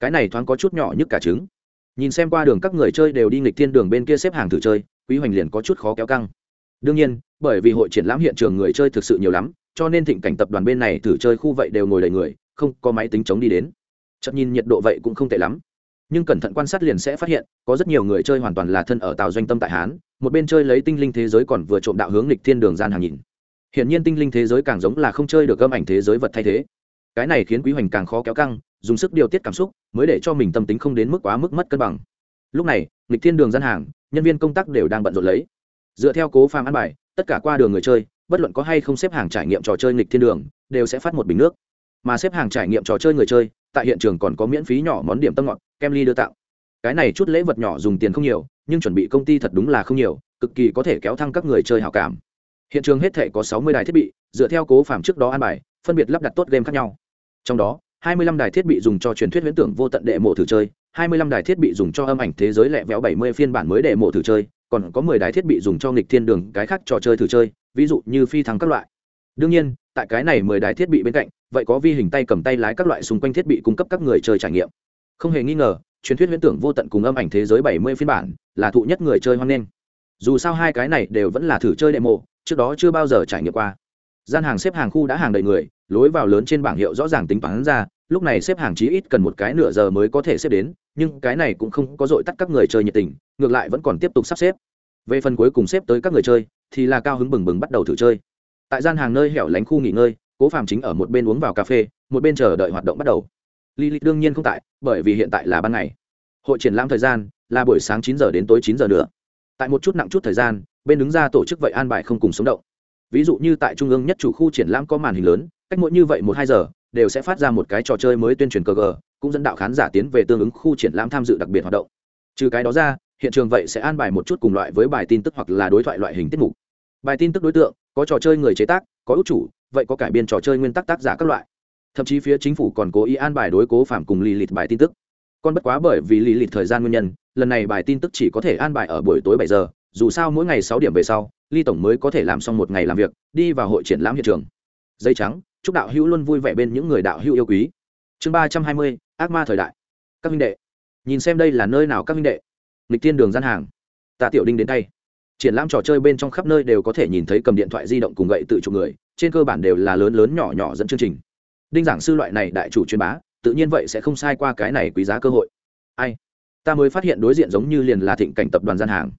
Cái này thoáng có chút nhỏ nhất cả trứng. Nhìn xem qua đường các người chơi đều đi nghịch thiên đường bên kia xếp hàng thử chơi, quý hoành liền có chút khó kéo căng. Đương nhiên, bởi vì hội triển lãm hiện trường người chơi thực sự nhiều lắm, cho nên thịnh cảnh tập đoàn bên này thử chơi khu vậy đều ngồi đầy người, không có máy tính chống đi đến chợt nhìn nhiệt độ vậy cũng không tệ lắm. Nhưng cẩn thận quan sát liền sẽ phát hiện, có rất nhiều người chơi hoàn toàn là thân ở tàu doanh tâm tại hán, một bên chơi lấy tinh linh thế giới còn vừa trộm đạo hướng lịch thiên đường gian hàng nhìn. Hiện nhiên tinh linh thế giới càng giống là không chơi được âm ảnh thế giới vật thay thế. Cái này khiến quý hoành càng khó kéo căng, dùng sức điều tiết cảm xúc, mới để cho mình tâm tính không đến mức quá mức mất cân bằng. Lúc này lịch thiên đường gian hàng, nhân viên công tác đều đang bận rộn lấy. Dựa theo cố phàm ăn bài, tất cả qua đường người chơi, bất luận có hay không xếp hàng trải nghiệm trò chơi nghịch thiên đường, đều sẽ phát một bình nước. Mà xếp hàng trải nghiệm trò chơi người chơi tại hiện trường còn có miễn phí nhỏ món điểm tâm ngọt, kem ly đưa tặng. Cái này chút lễ vật nhỏ dùng tiền không nhiều, nhưng chuẩn bị công ty thật đúng là không nhiều, cực kỳ có thể kéo thăng các người chơi hảo cảm. Hiện trường hết thể có sáu mươi đài thiết bị, dựa theo cố phạm trước đó an bài, phân biệt lắp đặt tốt game khác nhau. Trong đó, hai mươi lăm đài thiết bị dùng cho truyền thuyết huyễn tưởng vô tận đệ mộ thử chơi, hai mươi lăm đài thiết bị dùng cho âm ảnh thế giới lẹ véo bảy mươi phiên bản mới đệ mộ thử chơi, còn có mười đài thiết bị dùng cho nghịch thiên đường cái khác trò chơi thử chơi, ví dụ như phi thăng các loại. Đương nhiên, tại cái này mười đài thiết bị bên cạnh vậy có vi hình tay cầm tay lái các loại xung quanh thiết bị cung cấp các người chơi trải nghiệm. Không hề nghi ngờ, truyền thuyết huyễn tưởng vô tận cùng âm ảnh thế giới bảy mươi phiên bản là thụ nhất người chơi hoan nghênh. Dù sao hai cái này đều vẫn là thử chơi demo, trước đó chưa bao giờ trải nghiệm qua. Gian hàng xếp hàng khu đã hàng đầy người, lối vào lớn trên bảng hiệu rõ ràng tính toán ra, lúc này xếp hàng chí ít cần một cái nửa giờ mới có thể xếp đến, nhưng cái này cũng không có dội tắt các người chơi nhiệt tình, ngược lại vẫn còn tiếp tục sắp xếp. Về phần cuối cùng xếp tới các người chơi, thì là cao hứng bừng bừng bắt đầu thử chơi. Tại gian hàng nơi hẻo lánh khu nghỉ ngơi cố phàm chính ở một bên uống vào cà phê một bên chờ đợi hoạt động bắt đầu Lý Lịch đương nhiên không tại, bởi vì hiện tại là ban ngày. Hội triển lãm thời gian là buổi sáng chín giờ đến tối chín giờ nữa. Tại một chút nặng chút thời gian, bên đứng ra tổ chức vậy an bài không cùng sống động. Ví dụ như tại trung ương nhất chủ khu triển lãm có màn hình lớn, cách mỗi như vậy một hai giờ, đều sẽ phát ra một cái trò chơi mới tuyên truyền cờ gờ, cũng dẫn đạo khán giả tiến về tương ứng khu triển lãm tham dự đặc biệt hoạt động. Trừ cái đó ra, hiện trường vậy sẽ an bài một chút cùng loại với bài tin tức hoặc là đối thoại loại hình tiết mục. Bài tin tức đối tượng, có trò chơi người chế tác, có ưu chủ, vậy có cải biên trò chơi nguyên tắc tác giả các loại. Thậm chí phía chính phủ còn cố ý an bài đối cố phạm cùng lì lịt bài tin tức. Còn bất quá bởi vì lì lịt thời gian nguyên nhân, lần này bài tin tức chỉ có thể an bài ở buổi tối bảy giờ, dù sao mỗi ngày sáu điểm về sau, ly tổng mới có thể làm xong một ngày làm việc, đi vào hội triển lãm hiện trường. Dây trắng, chúc đạo hữu luôn vui vẻ bên những người đạo hữu yêu quý. Chương ba trăm hai mươi, ác ma thời đại. Các minh đệ, nhìn xem đây là nơi nào các minh đệ? Lịch tiên đường gian hàng. Tạ tiểu đinh đến tay triển lãm trò chơi bên trong khắp nơi đều có thể nhìn thấy cầm điện thoại di động cùng gậy tự chụp người, trên cơ bản đều là lớn lớn nhỏ nhỏ dẫn chương trình. Đinh giảng sư loại này đại chủ truyền bá, tự nhiên vậy sẽ không sai qua cái này quý giá cơ hội. Ai? Ta mới phát hiện đối diện giống như liền là thịnh cảnh tập đoàn gian hàng.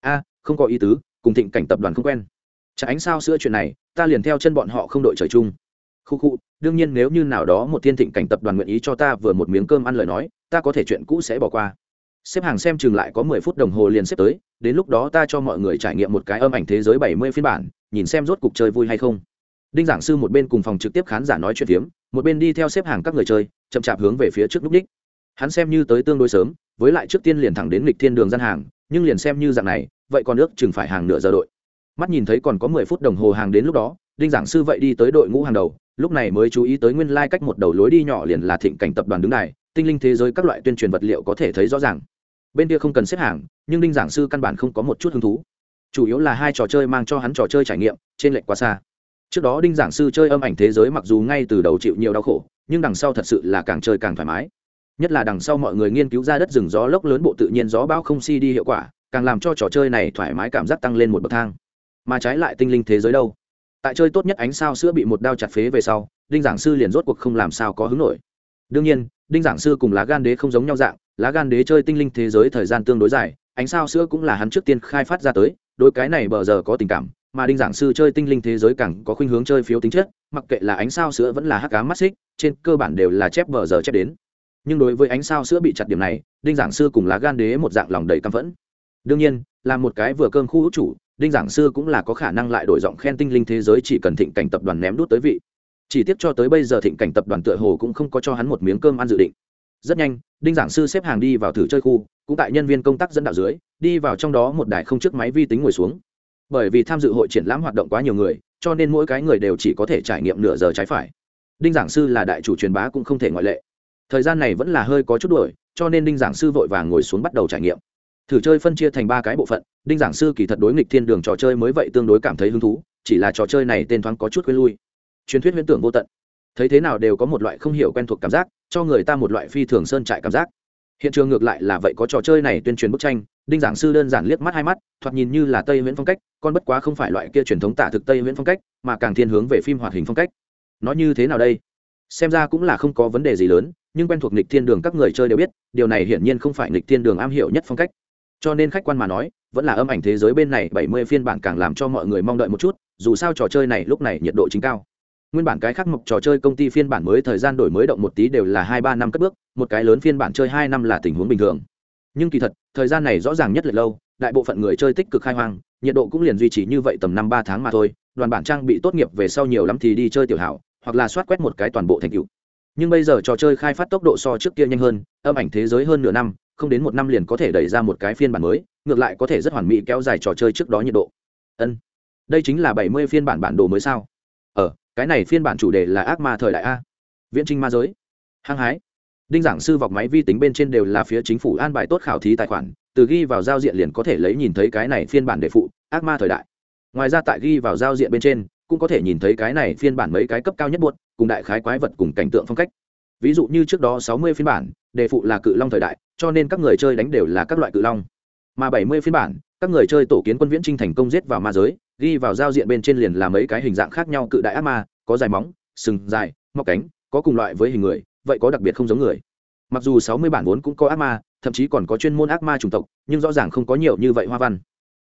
A, không có ý tứ, cùng thịnh cảnh tập đoàn không quen. Chả ánh sao sữa chuyện này, ta liền theo chân bọn họ không đội trời chung. Khu khu, đương nhiên nếu như nào đó một thiên thịnh cảnh tập đoàn nguyện ý cho ta vừa một miếng cơm ăn lời nói, ta có thể chuyện cũ sẽ bỏ qua xếp hàng xem chừng lại có mười phút đồng hồ liền xếp tới, đến lúc đó ta cho mọi người trải nghiệm một cái âm ảnh thế giới bảy mươi phiên bản, nhìn xem rốt cục chơi vui hay không. Đinh giảng sư một bên cùng phòng trực tiếp khán giả nói chuyện phiếm, một bên đi theo xếp hàng các người chơi, chậm chạp hướng về phía trước núp đích. Hắn xem như tới tương đối sớm, với lại trước tiên liền thẳng đến lịch thiên đường gian hàng, nhưng liền xem như dạng này, vậy còn nước chừng phải hàng nửa giờ đội. Mắt nhìn thấy còn có mười phút đồng hồ hàng đến lúc đó, đinh giảng sư vậy đi tới đội ngũ hàng đầu, lúc này mới chú ý tới nguyên lai、like、cách một đầu lối đi nhỏ liền là thịnh cảnh tập đoàn đứng này tinh linh thế giới các loại tuyên truyền vật liệu có thể thấy rõ ràng bên kia không cần xếp hàng, nhưng đinh giảng sư căn bản không có một chút hứng thú. Chủ yếu là hai trò chơi mang cho hắn trò chơi trải nghiệm, trên lệch quá xa. Trước đó đinh giảng sư chơi âm ảnh thế giới mặc dù ngay từ đầu chịu nhiều đau khổ, nhưng đằng sau thật sự là càng chơi càng thoải mái. Nhất là đằng sau mọi người nghiên cứu ra đất rừng gió lốc lớn bộ tự nhiên gió bão không si đi hiệu quả, càng làm cho trò chơi này thoải mái cảm giác tăng lên một bậc thang. Mà trái lại tinh linh thế giới đâu? Tại chơi tốt nhất ánh sao sữa bị một đao chặt phế về sau, đinh giảng sư liền rốt cuộc không làm sao có hứng nổi. Đương nhiên, đinh giảng sư cùng lá gan đế không giống nhau dạng lá gan đế chơi tinh linh thế giới thời gian tương đối dài, ánh sao sữa cũng là hắn trước tiên khai phát ra tới đôi cái này bờ giờ có tình cảm, mà đinh giảng sư chơi tinh linh thế giới càng có khuynh hướng chơi phiếu tính chất, mặc kệ là ánh sao sữa vẫn là hắc cá mắt xích, trên cơ bản đều là chép bờ giờ chép đến. Nhưng đối với ánh sao sữa bị chặt điểm này, đinh giảng sư cùng lá gan đế một dạng lòng đầy căm phẫn. Đương nhiên, là một cái vừa cơm khu hữu chủ, đinh giảng sư cũng là có khả năng lại đổi giọng khen tinh linh thế giới chỉ cần thịnh cảnh tập đoàn ném đút tới vị. Chỉ tiếp cho tới bây giờ thịnh cảnh tập đoàn tựa hồ cũng không có cho hắn một miếng cơm ăn dự định rất nhanh, đinh giảng sư xếp hàng đi vào thử chơi khu, cũng tại nhân viên công tác dẫn đạo dưới, đi vào trong đó một đài không chiếc máy vi tính ngồi xuống. Bởi vì tham dự hội triển lãm hoạt động quá nhiều người, cho nên mỗi cái người đều chỉ có thể trải nghiệm nửa giờ trái phải. Đinh giảng sư là đại chủ truyền bá cũng không thể ngoại lệ. Thời gian này vẫn là hơi có chút đuổi, cho nên đinh giảng sư vội vàng ngồi xuống bắt đầu trải nghiệm. Thử chơi phân chia thành ba cái bộ phận, đinh giảng sư kỳ thật đối nghịch thiên đường trò chơi mới vậy tương đối cảm thấy hứng thú, chỉ là trò chơi này tên thoáng có chút quên lui. Truyền thuyết huyễn tưởng vô tận. Thấy thế nào đều có một loại không hiểu quen thuộc cảm giác cho người ta một loại phi thường sơn trại cảm giác. Hiện trường ngược lại là vậy, có trò chơi này tuyên truyền bức tranh, đinh giảng sư đơn giản liếc mắt hai mắt, thoạt nhìn như là tây nguyễn phong cách, con bất quá không phải loại kia truyền thống tả thực tây nguyễn phong cách, mà càng thiên hướng về phim hoạt hình phong cách. Nó như thế nào đây? Xem ra cũng là không có vấn đề gì lớn, nhưng quen thuộc nịch thiên đường các người chơi đều biết, điều này hiển nhiên không phải nịch thiên đường am hiểu nhất phong cách. Cho nên khách quan mà nói, vẫn là âm ảnh thế giới bên này bảy mươi phiên bản càng làm cho mọi người mong đợi một chút, dù sao trò chơi này lúc này nhiệt độ chính cao nguyên bản cái khác mộc trò chơi công ty phiên bản mới thời gian đổi mới động một tí đều là hai ba năm cất bước, một cái lớn phiên bản chơi hai năm là tình huống bình thường. Nhưng kỳ thật, thời gian này rõ ràng nhất là lâu, đại bộ phận người chơi tích cực khai hoang, nhiệt độ cũng liền duy trì như vậy tầm năm ba tháng mà thôi, đoàn bản trang bị tốt nghiệp về sau nhiều lắm thì đi chơi tiểu hảo, hoặc là soát quét một cái toàn bộ thành tựu. Nhưng bây giờ trò chơi khai phát tốc độ so trước kia nhanh hơn, âm ảnh thế giới hơn nửa năm, không đến một năm liền có thể đẩy ra một cái phiên bản mới, ngược lại có thể rất hoàn mỹ kéo dài trò chơi trước đó nhiệt độ. Ân, đây chính là bảy mươi phiên bản bản đồ mới sao? Ờ cái này phiên bản chủ đề là ác ma thời đại a. Viễn trinh ma giới. Hăng hái. Đinh giảng sư vọc máy vi tính bên trên đều là phía chính phủ an bài tốt khảo thí tài khoản, từ ghi vào giao diện liền có thể lấy nhìn thấy cái này phiên bản đề phụ, ác ma thời đại. Ngoài ra tại ghi vào giao diện bên trên, cũng có thể nhìn thấy cái này phiên bản mấy cái cấp cao nhất buốt cùng đại khái quái vật cùng cảnh tượng phong cách. Ví dụ như trước đó sáu mươi phiên bản, đề phụ là cự long thời đại, cho nên các người chơi đánh đều là các loại cự long. Mà bảy mươi phiên bản các người chơi tổ kiến quân viễn trinh thành công giết vào ma giới, ghi vào giao diện bên trên liền là mấy cái hình dạng khác nhau cự đại ác ma, có dài móng, sừng, dài mọc cánh, có cùng loại với hình người, vậy có đặc biệt không giống người. Mặc dù sáu mươi bản vốn cũng có ác ma, thậm chí còn có chuyên môn ác ma chủng tộc, nhưng rõ ràng không có nhiều như vậy hoa văn.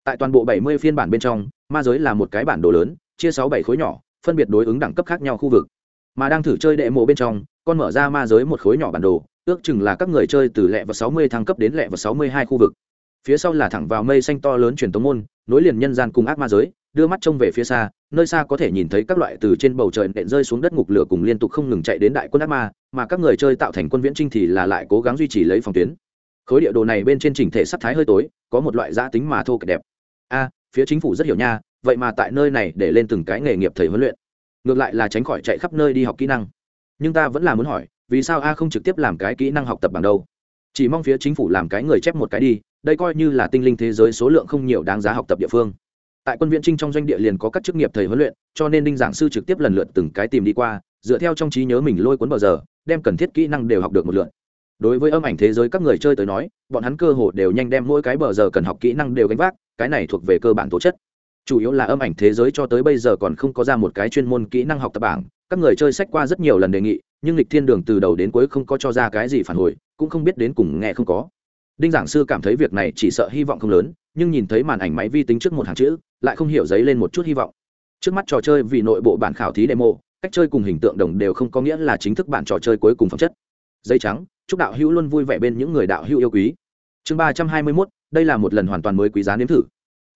Tại toàn bộ bảy mươi phiên bản bên trong, ma giới là một cái bản đồ lớn, chia sáu bảy khối nhỏ, phân biệt đối ứng đẳng cấp khác nhau khu vực. Mà đang thử chơi đệ mộ bên trong, con mở ra ma giới một khối nhỏ bản đồ, ước chừng là các người chơi từ lẹ và sáu mươi thăng cấp đến lẹ và sáu mươi hai khu vực phía sau là thẳng vào mây xanh to lớn truyền tống môn, nối liền nhân gian cùng ác ma giới, đưa mắt trông về phía xa, nơi xa có thể nhìn thấy các loại từ trên bầu trời nện rơi xuống đất ngục lửa cùng liên tục không ngừng chạy đến đại quân ác ma, mà các người chơi tạo thành quân viễn trinh thì là lại cố gắng duy trì lấy phòng tuyến. Khối địa đồ này bên trên chỉnh thể sắc thái hơi tối, có một loại giã tính mà thô kệch đẹp. A, phía chính phủ rất hiểu nha, vậy mà tại nơi này để lên từng cái nghề nghiệp thầy huấn luyện. Ngược lại là tránh khỏi chạy khắp nơi đi học kỹ năng. Nhưng ta vẫn là muốn hỏi, vì sao a không trực tiếp làm cái kỹ năng học tập bằng đâu? Chỉ mong phía chính phủ làm cái người chép một cái đi đây coi như là tinh linh thế giới số lượng không nhiều đáng giá học tập địa phương. Tại quân viện trinh trong doanh địa liền có các chức nghiệp thầy huấn luyện, cho nên đinh giảng sư trực tiếp lần lượt từng cái tìm đi qua, dựa theo trong trí nhớ mình lôi cuốn bờ giờ, đem cần thiết kỹ năng đều học được một lượt. Đối với âm ảnh thế giới các người chơi tới nói, bọn hắn cơ hồ đều nhanh đem mỗi cái bờ giờ cần học kỹ năng đều gánh vác, cái này thuộc về cơ bản tố chất. Chủ yếu là âm ảnh thế giới cho tới bây giờ còn không có ra một cái chuyên môn kỹ năng học tập bảng, các người chơi sách qua rất nhiều lần đề nghị, nhưng lịch thiên đường từ đầu đến cuối không có cho ra cái gì phản hồi, cũng không biết đến cùng nghe không có đinh giảng sư cảm thấy việc này chỉ sợ hy vọng không lớn, nhưng nhìn thấy màn ảnh máy vi tính trước một hàng chữ, lại không hiểu giấy lên một chút hy vọng. Trước mắt trò chơi vì nội bộ bản khảo thí demo, cách chơi cùng hình tượng đồng đều không có nghĩa là chính thức bản trò chơi cuối cùng phẩm chất. Dây trắng, chúc đạo hữu luôn vui vẻ bên những người đạo hữu yêu quý. Chương ba trăm hai mươi mốt, đây là một lần hoàn toàn mới quý giá nếm thử.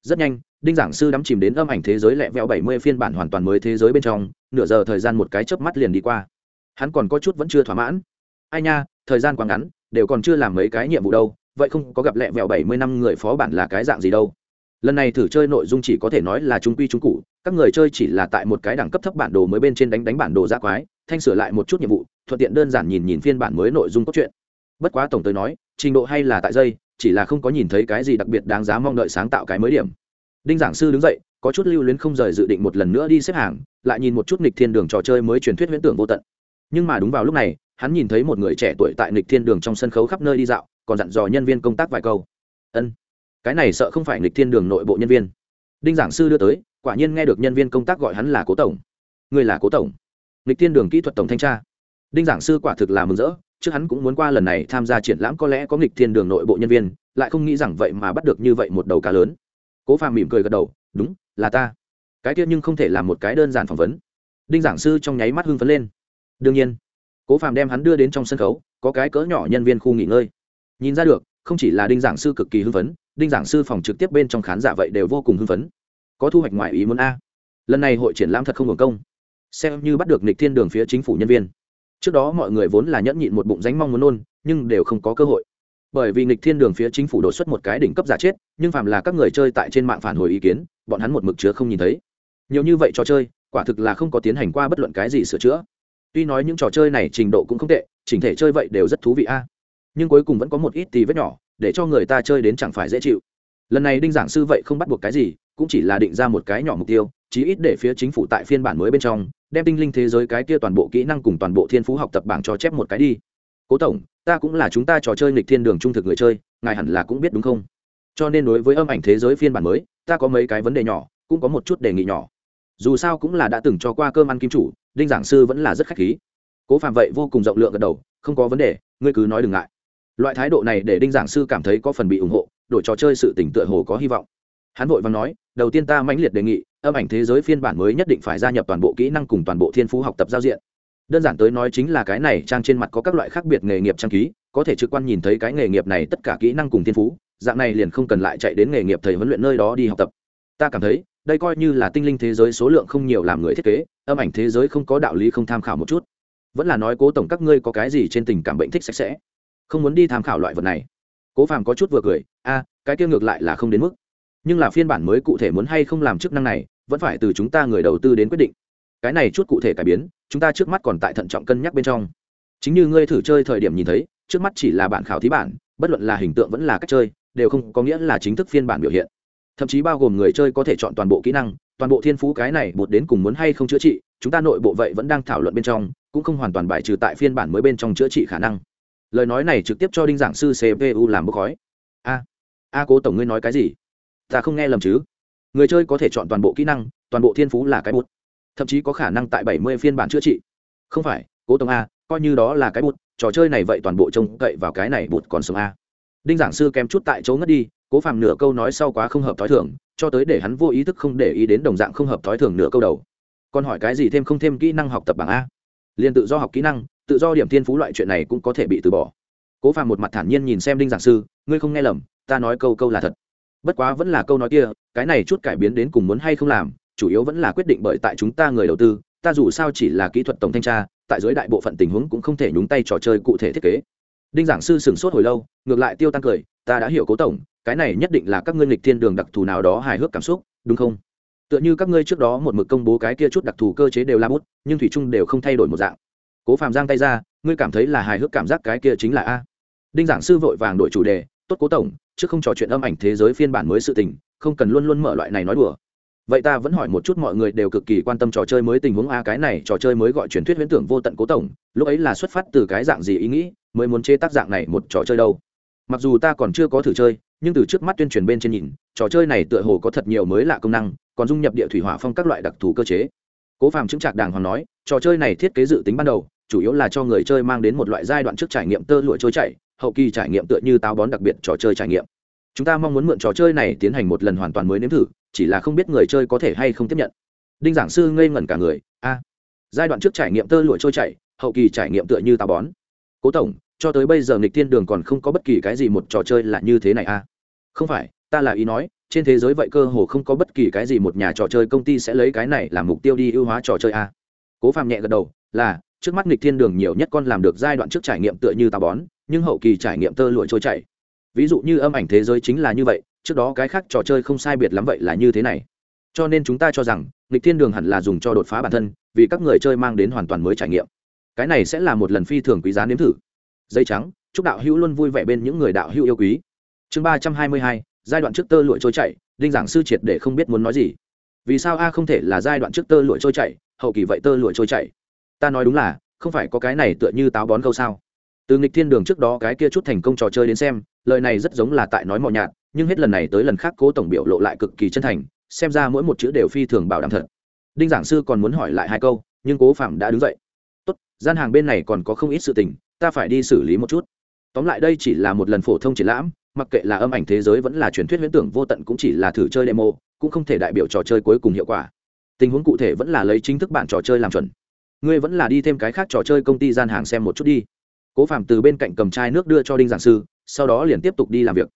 Rất nhanh, đinh giảng sư đắm chìm đến âm ảnh thế giới lẹ vẹo bảy mươi phiên bản hoàn toàn mới thế giới bên trong, nửa giờ thời gian một cái chớp mắt liền đi qua. Hắn còn có chút vẫn chưa thỏa mãn. Ai nha, thời gian quá ngắn, đều còn chưa làm mấy cái nhiệm vụ đâu vậy không có gặp lẹ vẹo bảy mươi năm người phó bản là cái dạng gì đâu. Lần này thử chơi nội dung chỉ có thể nói là trung quy trung cụ, các người chơi chỉ là tại một cái đẳng cấp thấp bản đồ mới bên trên đánh đánh bản đồ ra quái, thanh sửa lại một chút nhiệm vụ, thuận tiện đơn giản nhìn nhìn phiên bản mới nội dung cốt truyện. Bất quá tổng tới nói, trình độ hay là tại dây, chỉ là không có nhìn thấy cái gì đặc biệt đáng giá mong đợi sáng tạo cái mới điểm. Đinh giảng sư đứng dậy, có chút lưu luyến không rời dự định một lần nữa đi xếp hàng, lại nhìn một chút nghịch thiên đường trò chơi mới truyền thuyết huyễn tưởng vô tận. Nhưng mà đúng vào lúc này, hắn nhìn thấy một người trẻ tuổi tại nghịch thiên đường trong sân khấu khắp nơi đi dạo còn dặn dò nhân viên công tác vài câu. Ân, cái này sợ không phải nghịch thiên đường nội bộ nhân viên. Đinh giảng sư đưa tới, quả nhiên nghe được nhân viên công tác gọi hắn là cố tổng. Người là cố tổng. Nghịch thiên đường kỹ thuật tổng thanh tra. Đinh giảng sư quả thực là mừng rỡ, trước hắn cũng muốn qua lần này tham gia triển lãm có lẽ có nghịch thiên đường nội bộ nhân viên, lại không nghĩ rằng vậy mà bắt được như vậy một đầu cá lớn. Cố phàm mỉm cười gật đầu, đúng, là ta. Cái kia nhưng không thể làm một cái đơn giản phỏng vấn. Đinh giảng sư trong nháy mắt hưng phấn lên. Đương nhiên, cố phàm đem hắn đưa đến trong sân khấu, có cái cỡ nhỏ nhân viên khu nghỉ ngơi nhìn ra được, không chỉ là đinh giảng sư cực kỳ hưng phấn, đinh giảng sư phòng trực tiếp bên trong khán giả vậy đều vô cùng hưng phấn. Có thu hoạch ngoại ý muốn a. Lần này hội triển lãm thật không hưởng công. Xem như bắt được nịch thiên đường phía chính phủ nhân viên. Trước đó mọi người vốn là nhẫn nhịn một bụng ránh mong muốn nôn, nhưng đều không có cơ hội. Bởi vì nịch thiên đường phía chính phủ đột xuất một cái đỉnh cấp giả chết, nhưng phạm là các người chơi tại trên mạng phản hồi ý kiến, bọn hắn một mực chứa không nhìn thấy. Nhiều như vậy trò chơi, quả thực là không có tiến hành qua bất luận cái gì sửa chữa. Tuy nói những trò chơi này trình độ cũng không tệ, chỉnh thể chơi vậy đều rất thú vị a nhưng cuối cùng vẫn có một ít tì vết nhỏ, để cho người ta chơi đến chẳng phải dễ chịu. Lần này đinh giảng sư vậy không bắt buộc cái gì, cũng chỉ là định ra một cái nhỏ mục tiêu, chí ít để phía chính phủ tại phiên bản mới bên trong, đem tinh linh thế giới cái kia toàn bộ kỹ năng cùng toàn bộ thiên phú học tập bảng cho chép một cái đi. Cố tổng, ta cũng là chúng ta trò chơi nghịch thiên đường trung thực người chơi, ngài hẳn là cũng biết đúng không? Cho nên đối với âm ảnh thế giới phiên bản mới, ta có mấy cái vấn đề nhỏ, cũng có một chút đề nghị nhỏ. Dù sao cũng là đã từng cho qua cơm ăn kim chủ, đinh giảng sư vẫn là rất khách khí. Cố phạm vậy vô cùng rộng lượng gật đầu, không có vấn đề, ngươi cứ nói đừng ngại loại thái độ này để đinh giảng sư cảm thấy có phần bị ủng hộ, đổi trò chơi sự tỉnh tựa hồ có hy vọng. Hắn vội và nói, đầu tiên ta mãnh liệt đề nghị, âm ảnh thế giới phiên bản mới nhất định phải gia nhập toàn bộ kỹ năng cùng toàn bộ thiên phú học tập giao diện. Đơn giản tới nói chính là cái này trang trên mặt có các loại khác biệt nghề nghiệp trang ký, có thể trực quan nhìn thấy cái nghề nghiệp này tất cả kỹ năng cùng thiên phú, dạng này liền không cần lại chạy đến nghề nghiệp thầy huấn luyện nơi đó đi học tập. Ta cảm thấy, đây coi như là tinh linh thế giới số lượng không nhiều làm người thiết kế, âm ảnh thế giới không có đạo lý không tham khảo một chút. Vẫn là nói cố tổng các ngươi có cái gì trên tình cảm bệnh thích sạch sẽ không muốn đi tham khảo loại vật này. Cố phàm có chút vừa cười, a, cái kia ngược lại là không đến mức. Nhưng là phiên bản mới cụ thể muốn hay không làm chức năng này, vẫn phải từ chúng ta người đầu tư đến quyết định. Cái này chút cụ thể cải biến, chúng ta trước mắt còn tại thận trọng cân nhắc bên trong. Chính như ngươi thử chơi thời điểm nhìn thấy, trước mắt chỉ là bản khảo thí bản, bất luận là hình tượng vẫn là cách chơi, đều không có nghĩa là chính thức phiên bản biểu hiện. Thậm chí bao gồm người chơi có thể chọn toàn bộ kỹ năng, toàn bộ thiên phú cái này bột đến cùng muốn hay không chữa trị, chúng ta nội bộ vậy vẫn đang thảo luận bên trong, cũng không hoàn toàn bài trừ tại phiên bản mới bên trong chữa trị khả năng lời nói này trực tiếp cho đinh giảng sư cpu làm bốc khói. A a cố tổng ngươi nói cái gì? Ta không nghe lầm chứ? Người chơi có thể chọn toàn bộ kỹ năng, toàn bộ thiên phú là cái bút. Thậm chí có khả năng tại bảy mươi phiên bản chữa trị. Không phải, cố tổng a, coi như đó là cái bút, trò chơi này vậy toàn bộ trông cậy vào cái này bút còn sống a. Đinh giảng sư kém chút tại chỗ ngất đi, cố phàm nửa câu nói sau quá không hợp t h i thưởng cho tới để hắn vô ý thức không để ý đến đồng dạng không hợp t h i thưởng nửa câu đầu. Còn hỏi cái gì thêm không thêm kỹ năng học tập bảng a? Liền tự do học kỹ năng tự do điểm thiên phú loại chuyện này cũng có thể bị từ bỏ. Cố phàm một mặt thản nhiên nhìn xem đinh giảng sư, ngươi không nghe lầm, ta nói câu câu là thật. Bất quá vẫn là câu nói kia, cái này chút cải biến đến cùng muốn hay không làm, chủ yếu vẫn là quyết định bởi tại chúng ta người đầu tư, ta dù sao chỉ là kỹ thuật tổng thanh tra, tại dưới đại bộ phận tình huống cũng không thể nhúng tay trò chơi cụ thể thiết kế. Đinh giảng sư sửng sốt hồi lâu, ngược lại tiêu tăng cười, ta đã hiểu cố tổng, cái này nhất định là các ngươi nghịch thiên đường đặc thù nào đó hài hước cảm xúc, đúng không? Tựa như các ngươi trước đó một mực công bố cái kia chút đặc thù cơ chế đều la bút, nhưng thủy trung đều không thay đổi một dạng cố phàm giang tay ra, ngươi cảm thấy là hài hước cảm giác cái kia chính là a. Đinh giảng sư vội vàng đổi chủ đề, tốt cố tổng chứ không trò chuyện âm ảnh thế giới phiên bản mới sự tình, không cần luôn luôn mở loại này nói đùa. Vậy ta vẫn hỏi một chút mọi người đều cực kỳ quan tâm trò chơi mới tình huống a, cái này trò chơi mới gọi truyền thuyết huyễn tưởng vô tận cố tổng, lúc ấy là xuất phát từ cái dạng gì ý nghĩ, mới muốn chế tác dạng này một trò chơi đâu? Mặc dù ta còn chưa có thử chơi, nhưng từ trước mắt tuyên truyền bên trên nhìn, trò chơi này tựa hồ có thật nhiều mới lạ công năng, còn dung nhập địa thủy hỏa phong các loại đặc thù cơ chế cố phàm chứng trạc đàng hoàng nói, trò chơi này thiết kế dự tính ban đầu, chủ yếu là cho người chơi mang đến một loại giai đoạn trước trải nghiệm tơ lụa trôi chảy, hậu kỳ trải nghiệm tựa như táo bón đặc biệt trò chơi trải nghiệm. Chúng ta mong muốn mượn trò chơi này tiến hành một lần hoàn toàn mới nếm thử, chỉ là không biết người chơi có thể hay không tiếp nhận. Đinh giảng sư ngây ngẩn cả người, a, giai đoạn trước trải nghiệm tơ lụa trôi chảy, hậu kỳ trải nghiệm tựa như táo bón. Cố tổng, cho tới bây giờ nghịch thiên đường còn không có bất kỳ cái gì một trò chơi là như thế này a không phải ta là ý nói, trên thế giới vậy cơ hồ không có bất kỳ cái gì một nhà trò chơi công ty sẽ lấy cái này làm mục tiêu đi ưu hóa trò chơi a. Cố phạm nhẹ gật đầu, là, trước mắt nghịch thiên đường nhiều nhất con làm được giai đoạn trước trải nghiệm tựa như tà bón, nhưng hậu kỳ trải nghiệm tơ lụa trôi chảy. Ví dụ như âm ảnh thế giới chính là như vậy, trước đó cái khác trò chơi không sai biệt lắm vậy là như thế này. Cho nên chúng ta cho rằng, nghịch thiên đường hẳn là dùng cho đột phá bản thân, vì các người chơi mang đến hoàn toàn mới trải nghiệm. Cái này sẽ là một lần phi thường quý giá nếm thử. Dây trắng, chúc đạo hữu luôn vui vẻ bên những người đạo hữu yêu quý. Chương ba trăm hai mươi hai giai đoạn trước tơ lụa trôi chảy, đinh giảng sư triệt để không biết muốn nói gì. Vì sao a không thể là giai đoạn trước tơ lụa trôi chảy, hậu kỳ vậy tơ lụa trôi chảy? Ta nói đúng là, không phải có cái này tựa như táo bón câu sao? Từ nghịch thiên đường trước đó cái kia chút thành công trò chơi đến xem, lời này rất giống là tại nói mò nhạt, nhưng hết lần này tới lần khác cố tổng biểu lộ lại cực kỳ chân thành, xem ra mỗi một chữ đều phi thường bảo đảm thật. Đinh giảng sư còn muốn hỏi lại hai câu, nhưng cố phạm đã đứng dậy. Tốt, gian hàng bên này còn có không ít sự tình, ta phải đi xử lý một chút. Tóm lại đây chỉ là một lần phổ thông triển lãm mặc kệ là âm ảnh thế giới vẫn là truyền thuyết huyễn tưởng vô tận cũng chỉ là thử chơi demo, cũng không thể đại biểu trò chơi cuối cùng hiệu quả. Tình huống cụ thể vẫn là lấy chính thức bản trò chơi làm chuẩn. Ngươi vẫn là đi thêm cái khác trò chơi công ty gian hàng xem một chút đi. Cố phạm từ bên cạnh cầm chai nước đưa cho đinh giảng sư, sau đó liền tiếp tục đi làm việc.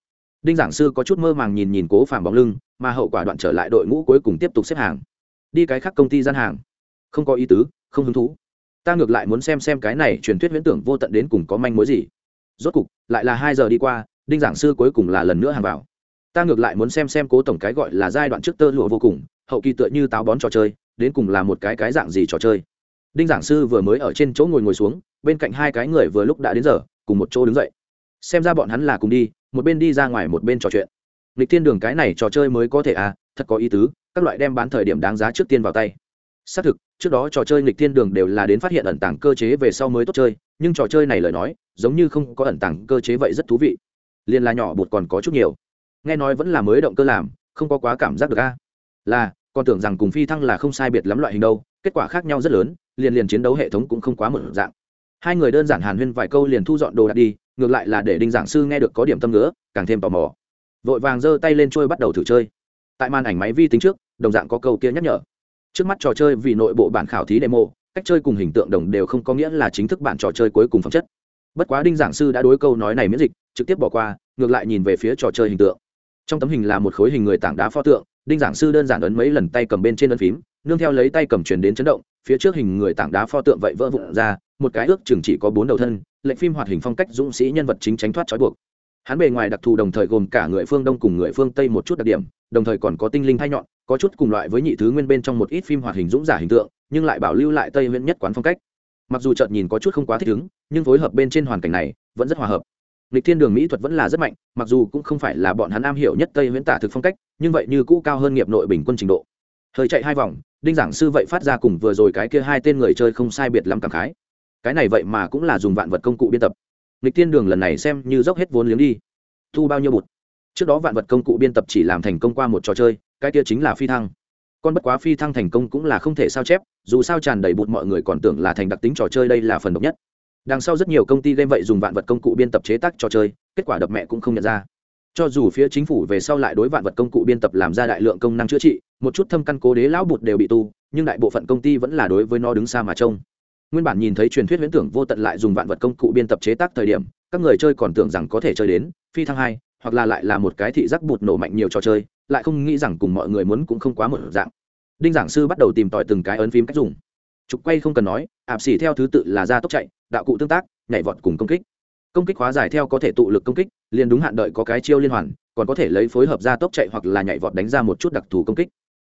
Đinh giảng sư có chút mơ màng nhìn nhìn cố phạm bóng lưng, mà hậu quả đoạn trở lại đội ngũ cuối cùng tiếp tục xếp hàng. Đi cái khác công ty gian hàng. Không có ý tứ, không hứng thú. Ta ngược lại muốn xem xem cái này truyền thuyết huyễn tưởng vô tận đến cùng có manh mối gì. Rốt cục, lại là hai giờ đi qua đinh giảng sư cuối cùng là lần nữa hàng vào. Ta ngược lại muốn xem xem cố tổng cái gọi là giai đoạn trước tơ lụa vô cùng, hậu kỳ tựa như táo bón trò chơi, đến cùng là một cái cái dạng gì trò chơi. Đinh giảng sư vừa mới ở trên chỗ ngồi ngồi xuống, bên cạnh hai cái người vừa lúc đã đến giờ, cùng một chỗ đứng dậy. Xem ra bọn hắn là cùng đi, một bên đi ra ngoài một bên trò chuyện. Lịch thiên đường cái này trò chơi mới có thể à thật có ý tứ, các loại đem bán thời điểm đáng giá trước tiên vào tay. Xác thực, trước đó trò chơi lịch thiên đường đều là đến phát hiện ẩn tàng cơ chế về sau mới tốt chơi, nhưng trò chơi này lời nói, giống như không có ẩn tàng cơ chế vậy rất thú vị liền là nhỏ bột còn có chút nhiều. Nghe nói vẫn là mới động cơ làm, không có quá cảm giác được a. Là, còn tưởng rằng cùng phi thăng là không sai biệt lắm loại hình đâu, kết quả khác nhau rất lớn, liền liền chiến đấu hệ thống cũng không quá một dạng. Hai người đơn giản hàn huyên vài câu liền thu dọn đồ đạc đi, ngược lại là để đinh giảng sư nghe được có điểm tâm nữa càng thêm tò mò. Vội vàng giơ tay lên trôi bắt đầu thử chơi. Tại màn ảnh máy vi tính trước, đồng dạng có câu kia nhắc nhở. Trước mắt trò chơi vì nội bộ bản khảo thí demo, cách chơi cùng hình tượng đồng đều không có nghĩa là chính thức bản trò chơi cuối cùng phẩm chất bất quá đinh giảng sư đã đối câu nói này miễn dịch, trực tiếp bỏ qua, ngược lại nhìn về phía trò chơi hình tượng. Trong tấm hình là một khối hình người tảng đá pho tượng, đinh giảng sư đơn giản ấn mấy lần tay cầm bên trên ấn phím, nương theo lấy tay cầm chuyển đến chấn động, phía trước hình người tảng đá pho tượng vậy vỡ vụn ra, một cái ước chừng chỉ có bốn đầu thân, lệnh phim hoạt hình phong cách dũng sĩ nhân vật chính tránh thoát trói buộc. Hắn bề ngoài đặc thù đồng thời gồm cả người phương đông cùng người phương tây một chút đặc điểm, đồng thời còn có tinh linh thay nhọn, có chút cùng loại với nhị thứ nguyên bên trong một ít phim hoạt hình dũng giả hình tượng, nhưng lại bảo lưu lại tây nguyên nhất quán phong cách mặc dù chợt nhìn có chút không quá thích ứng, nhưng phối hợp bên trên hoàn cảnh này, vẫn rất hòa hợp. Lịch thiên đường mỹ thuật vẫn là rất mạnh, mặc dù cũng không phải là bọn hắn am hiểu nhất tây huyễn tả thực phong cách, nhưng vậy như cũ cao hơn nghiệp nội bình quân trình độ. Hơi chạy hai vòng, đinh giảng sư vậy phát ra cùng vừa rồi cái kia hai tên người chơi không sai biệt lắm cảm khái. Cái này vậy mà cũng là dùng vạn vật công cụ biên tập. Lịch thiên đường lần này xem như dốc hết vốn liếng đi. Thu bao nhiêu bụt? Trước đó vạn vật công cụ biên tập chỉ làm thành công qua một trò chơi, cái kia chính là phi thăng con bất quá phi thăng thành công cũng là không thể sao chép, dù sao tràn đầy bụt mọi người còn tưởng là thành đặc tính trò chơi đây là phần độc nhất. Đằng sau rất nhiều công ty game vậy dùng vạn vật công cụ biên tập chế tác trò chơi, kết quả đập mẹ cũng không nhận ra. Cho dù phía chính phủ về sau lại đối vạn vật công cụ biên tập làm ra đại lượng công năng chữa trị, một chút thâm căn cố đế lão bụt đều bị tu, nhưng đại bộ phận công ty vẫn là đối với nó đứng xa mà trông. Nguyên bản nhìn thấy truyền thuyết huyễn tưởng vô tận lại dùng vạn vật công cụ biên tập chế tác thời điểm, các người chơi còn tưởng rằng có thể chơi đến phi thăng hai, hoặc là lại là một cái thị giác bụt nổ mạnh nhiều trò chơi lại không nghĩ rằng cùng mọi người muốn cũng không quá một dạng. Đinh giảng sư bắt đầu tìm tòi từng cái ấn phím cách dùng. Trục quay không cần nói, ạp xỉ theo thứ tự là ra tốc chạy, đạo cụ tương tác, nhảy vọt cùng công kích. Công kích hóa giải theo có thể tụ lực công kích, liền đúng hạn đợi có cái chiêu liên hoàn, còn có thể lấy phối hợp ra tốc chạy hoặc là nhảy vọt đánh ra một chút đặc thù công kích.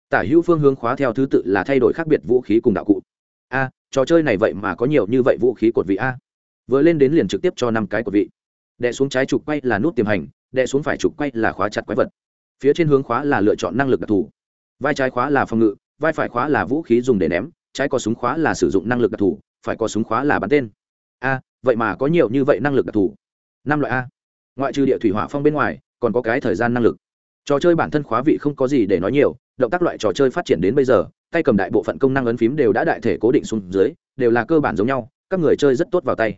Tả hữu phương hướng khóa theo thứ tự là thay đổi khác biệt vũ khí cùng đạo cụ. A, trò chơi này vậy mà có nhiều như vậy vũ khí cột vị a. Vừa lên đến liền trực tiếp cho năm cái cột vị. Đè xuống trái trục quay là nút tiềm hành, đè xuống phải trục quay là khóa chặt quái vật phía trên hướng khóa là lựa chọn năng lực đặc thù. Vai trái khóa là phòng ngự, vai phải khóa là vũ khí dùng để ném, trái có súng khóa là sử dụng năng lực đặc thù, phải có súng khóa là bắn tên. A, vậy mà có nhiều như vậy năng lực đặc thù. Năm loại a. Ngoại trừ địa thủy hỏa phong bên ngoài, còn có cái thời gian năng lực. Trò chơi bản thân khóa vị không có gì để nói nhiều, động tác loại trò chơi phát triển đến bây giờ, tay cầm đại bộ phận công năng ấn phím đều đã đại thể cố định xuống dưới, đều là cơ bản giống nhau, các người chơi rất tốt vào tay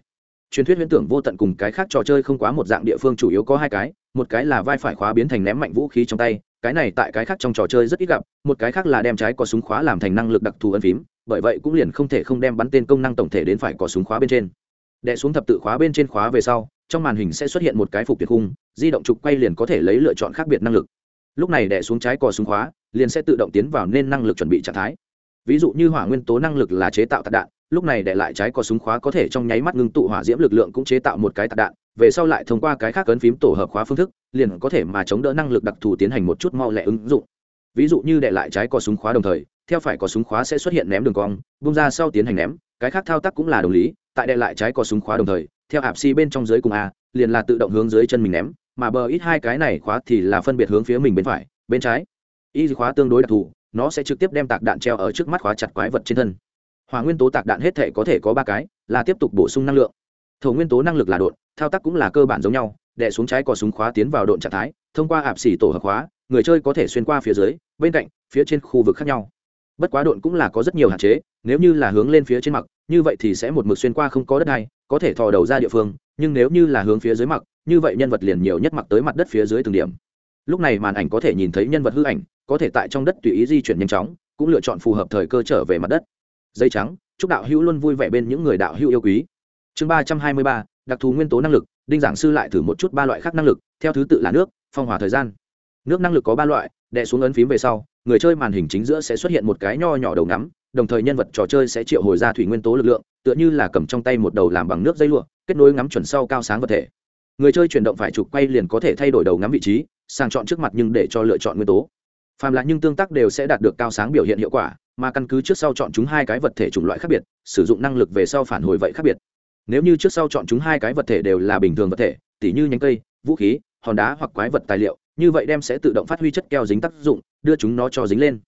truyền thuyết huyễn tưởng vô tận cùng cái khác trò chơi không quá một dạng địa phương chủ yếu có hai cái, một cái là vai phải khóa biến thành ném mạnh vũ khí trong tay, cái này tại cái khác trong trò chơi rất ít gặp, một cái khác là đem trái có súng khóa làm thành năng lực đặc thù ấn phím, bởi vậy cũng liền không thể không đem bắn tên công năng tổng thể đến phải có súng khóa bên trên. Đẻ xuống thập tự khóa bên trên khóa về sau, trong màn hình sẽ xuất hiện một cái phục tuyệt khung, di động trục quay liền có thể lấy lựa chọn khác biệt năng lực. Lúc này đẻ xuống trái cò súng khóa, liền sẽ tự động tiến vào nên năng lực chuẩn bị trạng thái. Ví dụ như hỏa nguyên tố năng lực là chế tạo tạc đạn lúc này để lại trái có súng khóa có thể trong nháy mắt ngưng tụ hỏa diễm lực lượng cũng chế tạo một cái tạc đạn, về sau lại thông qua cái khác ấn phím tổ hợp khóa phương thức, liền có thể mà chống đỡ năng lực đặc thù tiến hành một chút mau lẹ ứng dụng. Ví dụ như để lại trái có súng khóa đồng thời, theo phải có súng khóa sẽ xuất hiện ném đường cong, bung ra sau tiến hành ném, cái khác thao tác cũng là đồng lý, tại đệ lại trái có súng khóa đồng thời, theo hạp si bên trong dưới cùng a, liền là tự động hướng dưới chân mình ném, mà bờ ít hai cái này khóa thì là phân biệt hướng phía mình bên phải, bên trái. Y khóa tương đối đặc thù, nó sẽ trực tiếp đem tạc đạn treo ở trước mắt khóa chặt quái vật trên thân hỏa nguyên tố tạc đạn hết thể có thể có ba cái là tiếp tục bổ sung năng lượng. Thổ nguyên tố năng lực là đột thao tác cũng là cơ bản giống nhau đè xuống trái cò súng khóa tiến vào độn trạng thái thông qua ạp xỉ tổ hợp khóa người chơi có thể xuyên qua phía dưới bên cạnh phía trên khu vực khác nhau. Bất quá độn cũng là có rất nhiều hạn chế nếu như là hướng lên phía trên mặt như vậy thì sẽ một mực xuyên qua không có đất hay, có thể thò đầu ra địa phương nhưng nếu như là hướng phía dưới mặt như vậy nhân vật liền nhiều nhất mặt tới mặt đất phía dưới từng điểm. Lúc này màn ảnh có thể nhìn thấy nhân vật hư ảnh có thể tại trong đất tùy ý di chuyển nhanh chóng cũng lựa chọn phù hợp thời cơ trở về mặt đất dây trắng, chúc đạo hữu luôn vui vẻ bên những người đạo hữu yêu quý. Chương ba trăm hai mươi ba, đặc thù nguyên tố năng lực, đinh giảng sư lại thử một chút ba loại khác năng lực, theo thứ tự là nước, phong hỏa thời gian. Nước năng lực có ba loại, đè xuống ấn phím về sau, người chơi màn hình chính giữa sẽ xuất hiện một cái nho nhỏ đầu ngắm, đồng thời nhân vật trò chơi sẽ triệu hồi ra thủy nguyên tố lực lượng, tựa như là cầm trong tay một đầu làm bằng nước dây lụa, kết nối ngắm chuẩn sau cao sáng vật thể. Người chơi chuyển động phải chụp quay liền có thể thay đổi đầu ngắm vị trí, sang chọn trước mặt nhưng để cho lựa chọn nguyên tố. Phàm là nhưng tương tác đều sẽ đạt được cao sáng biểu hiện hiệu quả mà căn cứ trước sau chọn chúng hai cái vật thể chủng loại khác biệt, sử dụng năng lực về sau phản hồi vậy khác biệt. Nếu như trước sau chọn chúng hai cái vật thể đều là bình thường vật thể, tỉ như nhánh cây, vũ khí, hòn đá hoặc quái vật tài liệu, như vậy đem sẽ tự động phát huy chất keo dính tác dụng, đưa chúng nó cho dính lên.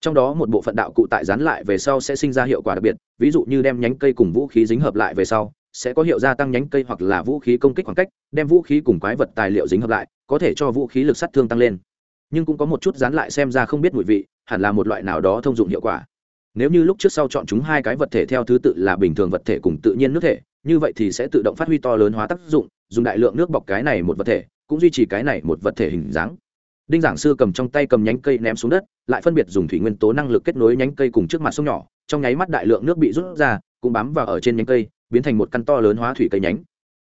Trong đó một bộ phận đạo cụ tại dán lại về sau sẽ sinh ra hiệu quả đặc biệt, ví dụ như đem nhánh cây cùng vũ khí dính hợp lại về sau, sẽ có hiệu gia tăng nhánh cây hoặc là vũ khí công kích khoảng cách, đem vũ khí cùng quái vật tài liệu dính hợp lại, có thể cho vũ khí lực sát thương tăng lên nhưng cũng có một chút dán lại xem ra không biết mùi vị, hẳn là một loại nào đó thông dụng hiệu quả. Nếu như lúc trước sau chọn chúng hai cái vật thể theo thứ tự là bình thường vật thể cùng tự nhiên nước thể, như vậy thì sẽ tự động phát huy to lớn hóa tác dụng, dùng đại lượng nước bọc cái này một vật thể, cũng duy trì cái này một vật thể hình dáng. Đinh giảng sư cầm trong tay cầm nhánh cây ném xuống đất, lại phân biệt dùng thủy nguyên tố năng lực kết nối nhánh cây cùng trước mặt sông nhỏ, trong nháy mắt đại lượng nước bị rút ra, cũng bám vào ở trên nhánh cây, biến thành một căn to lớn hóa thủy cây nhánh.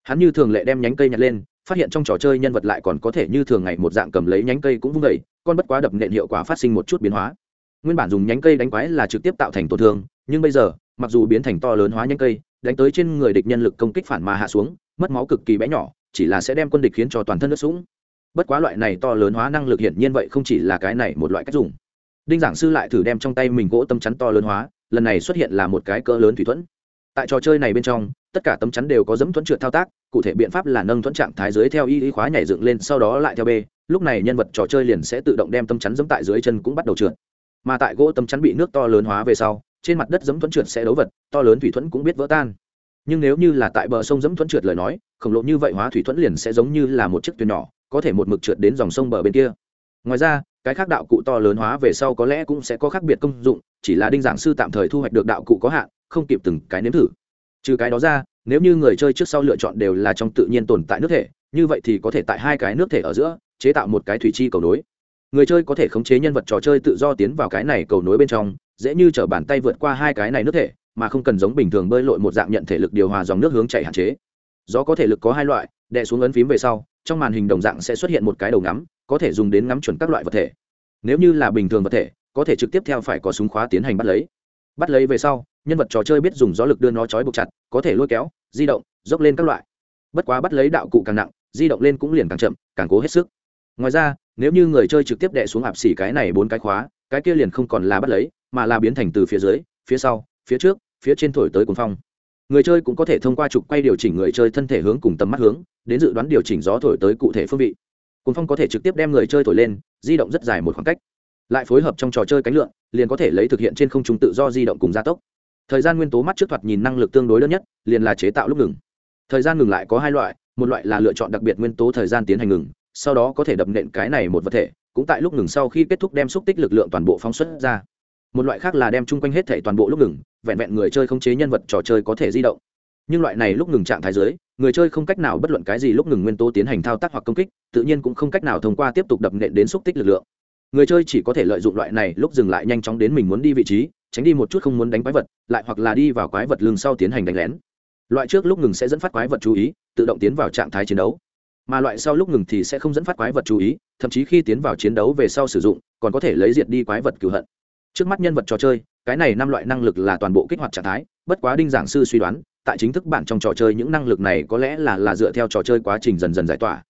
Hắn như thường lệ đem nhánh cây nhặt lên phát hiện trong trò chơi nhân vật lại còn có thể như thường ngày một dạng cầm lấy nhánh cây cũng vung vẩy con bất quá đập nện hiệu quả phát sinh một chút biến hóa. Nguyên bản dùng nhánh cây đánh quái là trực tiếp tạo thành tổn thương, nhưng bây giờ, mặc dù biến thành to lớn hóa nhánh cây, đánh tới trên người địch nhân lực công kích phản mà hạ xuống, mất máu cực kỳ bé nhỏ, chỉ là sẽ đem quân địch khiến cho toàn thân nước sũng. Bất quá loại này to lớn hóa năng lực hiển nhiên vậy không chỉ là cái này một loại cách dùng. Đinh giảng sư lại thử đem trong tay mình gỗ tâm chắn to lớn hóa, lần này xuất hiện là một cái cỡ lớn thủy thuẫn tại trò chơi này bên trong, tất cả tấm chắn đều có dẫm thuẫn trượt thao tác, cụ thể biện pháp là nâng thuẫn trạng thái dưới theo y y khóa nhảy dựng lên, sau đó lại theo b. Lúc này nhân vật trò chơi liền sẽ tự động đem tấm chắn dẫm tại dưới chân cũng bắt đầu trượt. Mà tại gỗ tấm chắn bị nước to lớn hóa về sau, trên mặt đất dẫm thuẫn trượt sẽ đấu vật, to lớn thủy thuẫn cũng biết vỡ tan. Nhưng nếu như là tại bờ sông dẫm thuẫn trượt lời nói, khổng lồ như vậy hóa thủy thuẫn liền sẽ giống như là một chiếc thuyền nhỏ, có thể một mực trượt đến dòng sông bờ bên kia. Ngoài ra, cái khác đạo cụ to lớn hóa về sau có lẽ cũng sẽ có khác biệt công dụng, chỉ là đinh giảng sư tạm thời thu hoạch được đạo cụ có hạn không kịp từng cái nếm thử. Trừ cái đó ra, nếu như người chơi trước sau lựa chọn đều là trong tự nhiên tồn tại nước thể, như vậy thì có thể tại hai cái nước thể ở giữa, chế tạo một cái thủy chi cầu nối. Người chơi có thể khống chế nhân vật trò chơi tự do tiến vào cái này cầu nối bên trong, dễ như t bàn tay vượt qua hai cái này nước thể, mà không cần giống bình thường bơi lội một dạng nhận thể lực điều hòa dòng nước hướng chạy hạn chế. Gió có thể lực có hai loại, đè xuống ấn phím về sau, trong màn hình đồng dạng sẽ xuất hiện một cái đầu ngắm, có thể dùng đến ngắm chuẩn các loại vật thể. Nếu như là bình thường vật thể, có thể trực tiếp theo phải có súng khóa tiến hành bắt lấy. Bắt lấy về sau nhân vật trò chơi biết dùng gió lực đưa nó trói buộc chặt, có thể lôi kéo, di động, dốc lên các loại. Bất quá bắt lấy đạo cụ càng nặng, di động lên cũng liền càng chậm, càng cố hết sức. Ngoài ra, nếu như người chơi trực tiếp đè xuống hạp xỉ cái này bốn cái khóa, cái kia liền không còn là bắt lấy, mà là biến thành từ phía dưới, phía sau, phía trước, phía trên thổi tới cuồng phong. Người chơi cũng có thể thông qua trục quay điều chỉnh người chơi thân thể hướng cùng tầm mắt hướng, đến dự đoán điều chỉnh gió thổi tới cụ thể phương vị. Cuồng phong có thể trực tiếp đem người chơi thổi lên, di động rất dài một khoảng cách. Lại phối hợp trong trò chơi cánh lượn, liền có thể lấy thực hiện trên không trung tự do di động cùng gia tốc thời gian nguyên tố mắt trước thoạt nhìn năng lực tương đối lớn nhất, liền là chế tạo lúc ngừng. Thời gian ngừng lại có hai loại, một loại là lựa chọn đặc biệt nguyên tố thời gian tiến hành ngừng, sau đó có thể đập nện cái này một vật thể, cũng tại lúc ngừng sau khi kết thúc đem xúc tích lực lượng toàn bộ phóng xuất ra. Một loại khác là đem chung quanh hết thể toàn bộ lúc ngừng, vẹn vẹn người chơi không chế nhân vật trò chơi có thể di động. Nhưng loại này lúc ngừng trạng thái dưới, người chơi không cách nào bất luận cái gì lúc ngừng nguyên tố tiến hành thao tác hoặc công kích, tự nhiên cũng không cách nào thông qua tiếp tục đập nện đến xúc tích lực lượng người chơi chỉ có thể lợi dụng loại này lúc dừng lại nhanh chóng đến mình muốn đi vị trí, tránh đi một chút không muốn đánh quái vật, lại hoặc là đi vào quái vật lưng sau tiến hành đánh lén. Loại trước lúc ngừng sẽ dẫn phát quái vật chú ý, tự động tiến vào trạng thái chiến đấu. Mà loại sau lúc ngừng thì sẽ không dẫn phát quái vật chú ý, thậm chí khi tiến vào chiến đấu về sau sử dụng, còn có thể lấy diệt đi quái vật cửu hận. Trước mắt nhân vật trò chơi, cái này năm loại năng lực là toàn bộ kích hoạt trạng thái, bất quá đinh giảng sư suy đoán, tại chính thức bản trong trò chơi những năng lực này có lẽ là là dựa theo trò chơi quá trình dần dần giải tỏa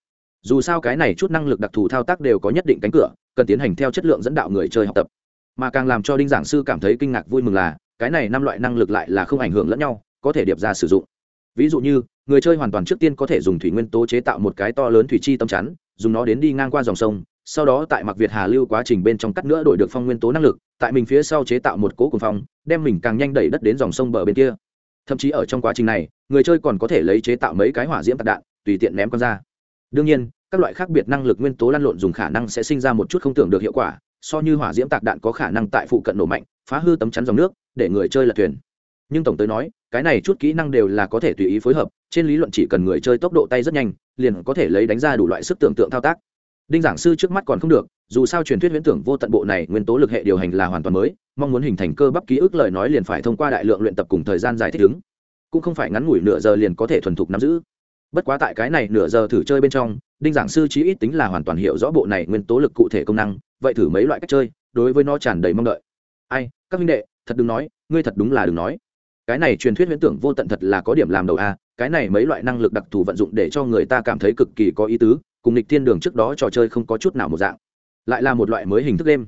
dù sao cái này chút năng lực đặc thù thao tác đều có nhất định cánh cửa, cần tiến hành theo chất lượng dẫn đạo người chơi học tập. Mà càng làm cho đinh giảng sư cảm thấy kinh ngạc vui mừng là, cái này năm loại năng lực lại là không ảnh hưởng lẫn nhau, có thể điệp ra sử dụng. Ví dụ như, người chơi hoàn toàn trước tiên có thể dùng thủy nguyên tố chế tạo một cái to lớn thủy chi tâm chắn, dùng nó đến đi ngang qua dòng sông, sau đó tại mặc việt hà lưu quá trình bên trong cắt nữa đổi được phong nguyên tố năng lực, tại mình phía sau chế tạo một cố cùng phong, đem mình càng nhanh đẩy đất đến dòng sông bờ bên kia. Thậm chí ở trong quá trình này, người chơi còn có thể lấy chế tạo mấy cái hỏa diễm tạc đạn, tùy tiện ném con ra. Đương nhiên các loại khác biệt năng lực nguyên tố lăn lộn dùng khả năng sẽ sinh ra một chút không tưởng được hiệu quả, so như hỏa diễm tạc đạn có khả năng tại phụ cận nổ mạnh, phá hư tấm chắn dòng nước, để người chơi lật thuyền. Nhưng tổng tới nói, cái này chút kỹ năng đều là có thể tùy ý phối hợp, trên lý luận chỉ cần người chơi tốc độ tay rất nhanh, liền có thể lấy đánh ra đủ loại sức tưởng tượng thao tác. Đinh giảng sư trước mắt còn không được, dù sao truyền thuyết huyễn tưởng vô tận bộ này nguyên tố lực hệ điều hành là hoàn toàn mới, mong muốn hình thành cơ bắp ký ức lời nói liền phải thông qua đại lượng luyện tập cùng thời gian dài thích ứng. Cũng không phải ngắn ngủi nửa giờ liền có thể thuần thục nắm giữ. Bất quá tại cái này nửa giờ thử chơi bên trong đinh giảng sư chí ít tính là hoàn toàn hiểu rõ bộ này nguyên tố lực cụ thể công năng, vậy thử mấy loại cách chơi, đối với nó tràn đầy mong đợi. Ai, các minh đệ, thật đừng nói, ngươi thật đúng là đừng nói. Cái này truyền thuyết huyễn tưởng vô tận thật là có điểm làm đầu a, cái này mấy loại năng lực đặc thù vận dụng để cho người ta cảm thấy cực kỳ có ý tứ, cùng lịch thiên đường trước đó trò chơi không có chút nào một dạng. Lại là một loại mới hình thức đêm.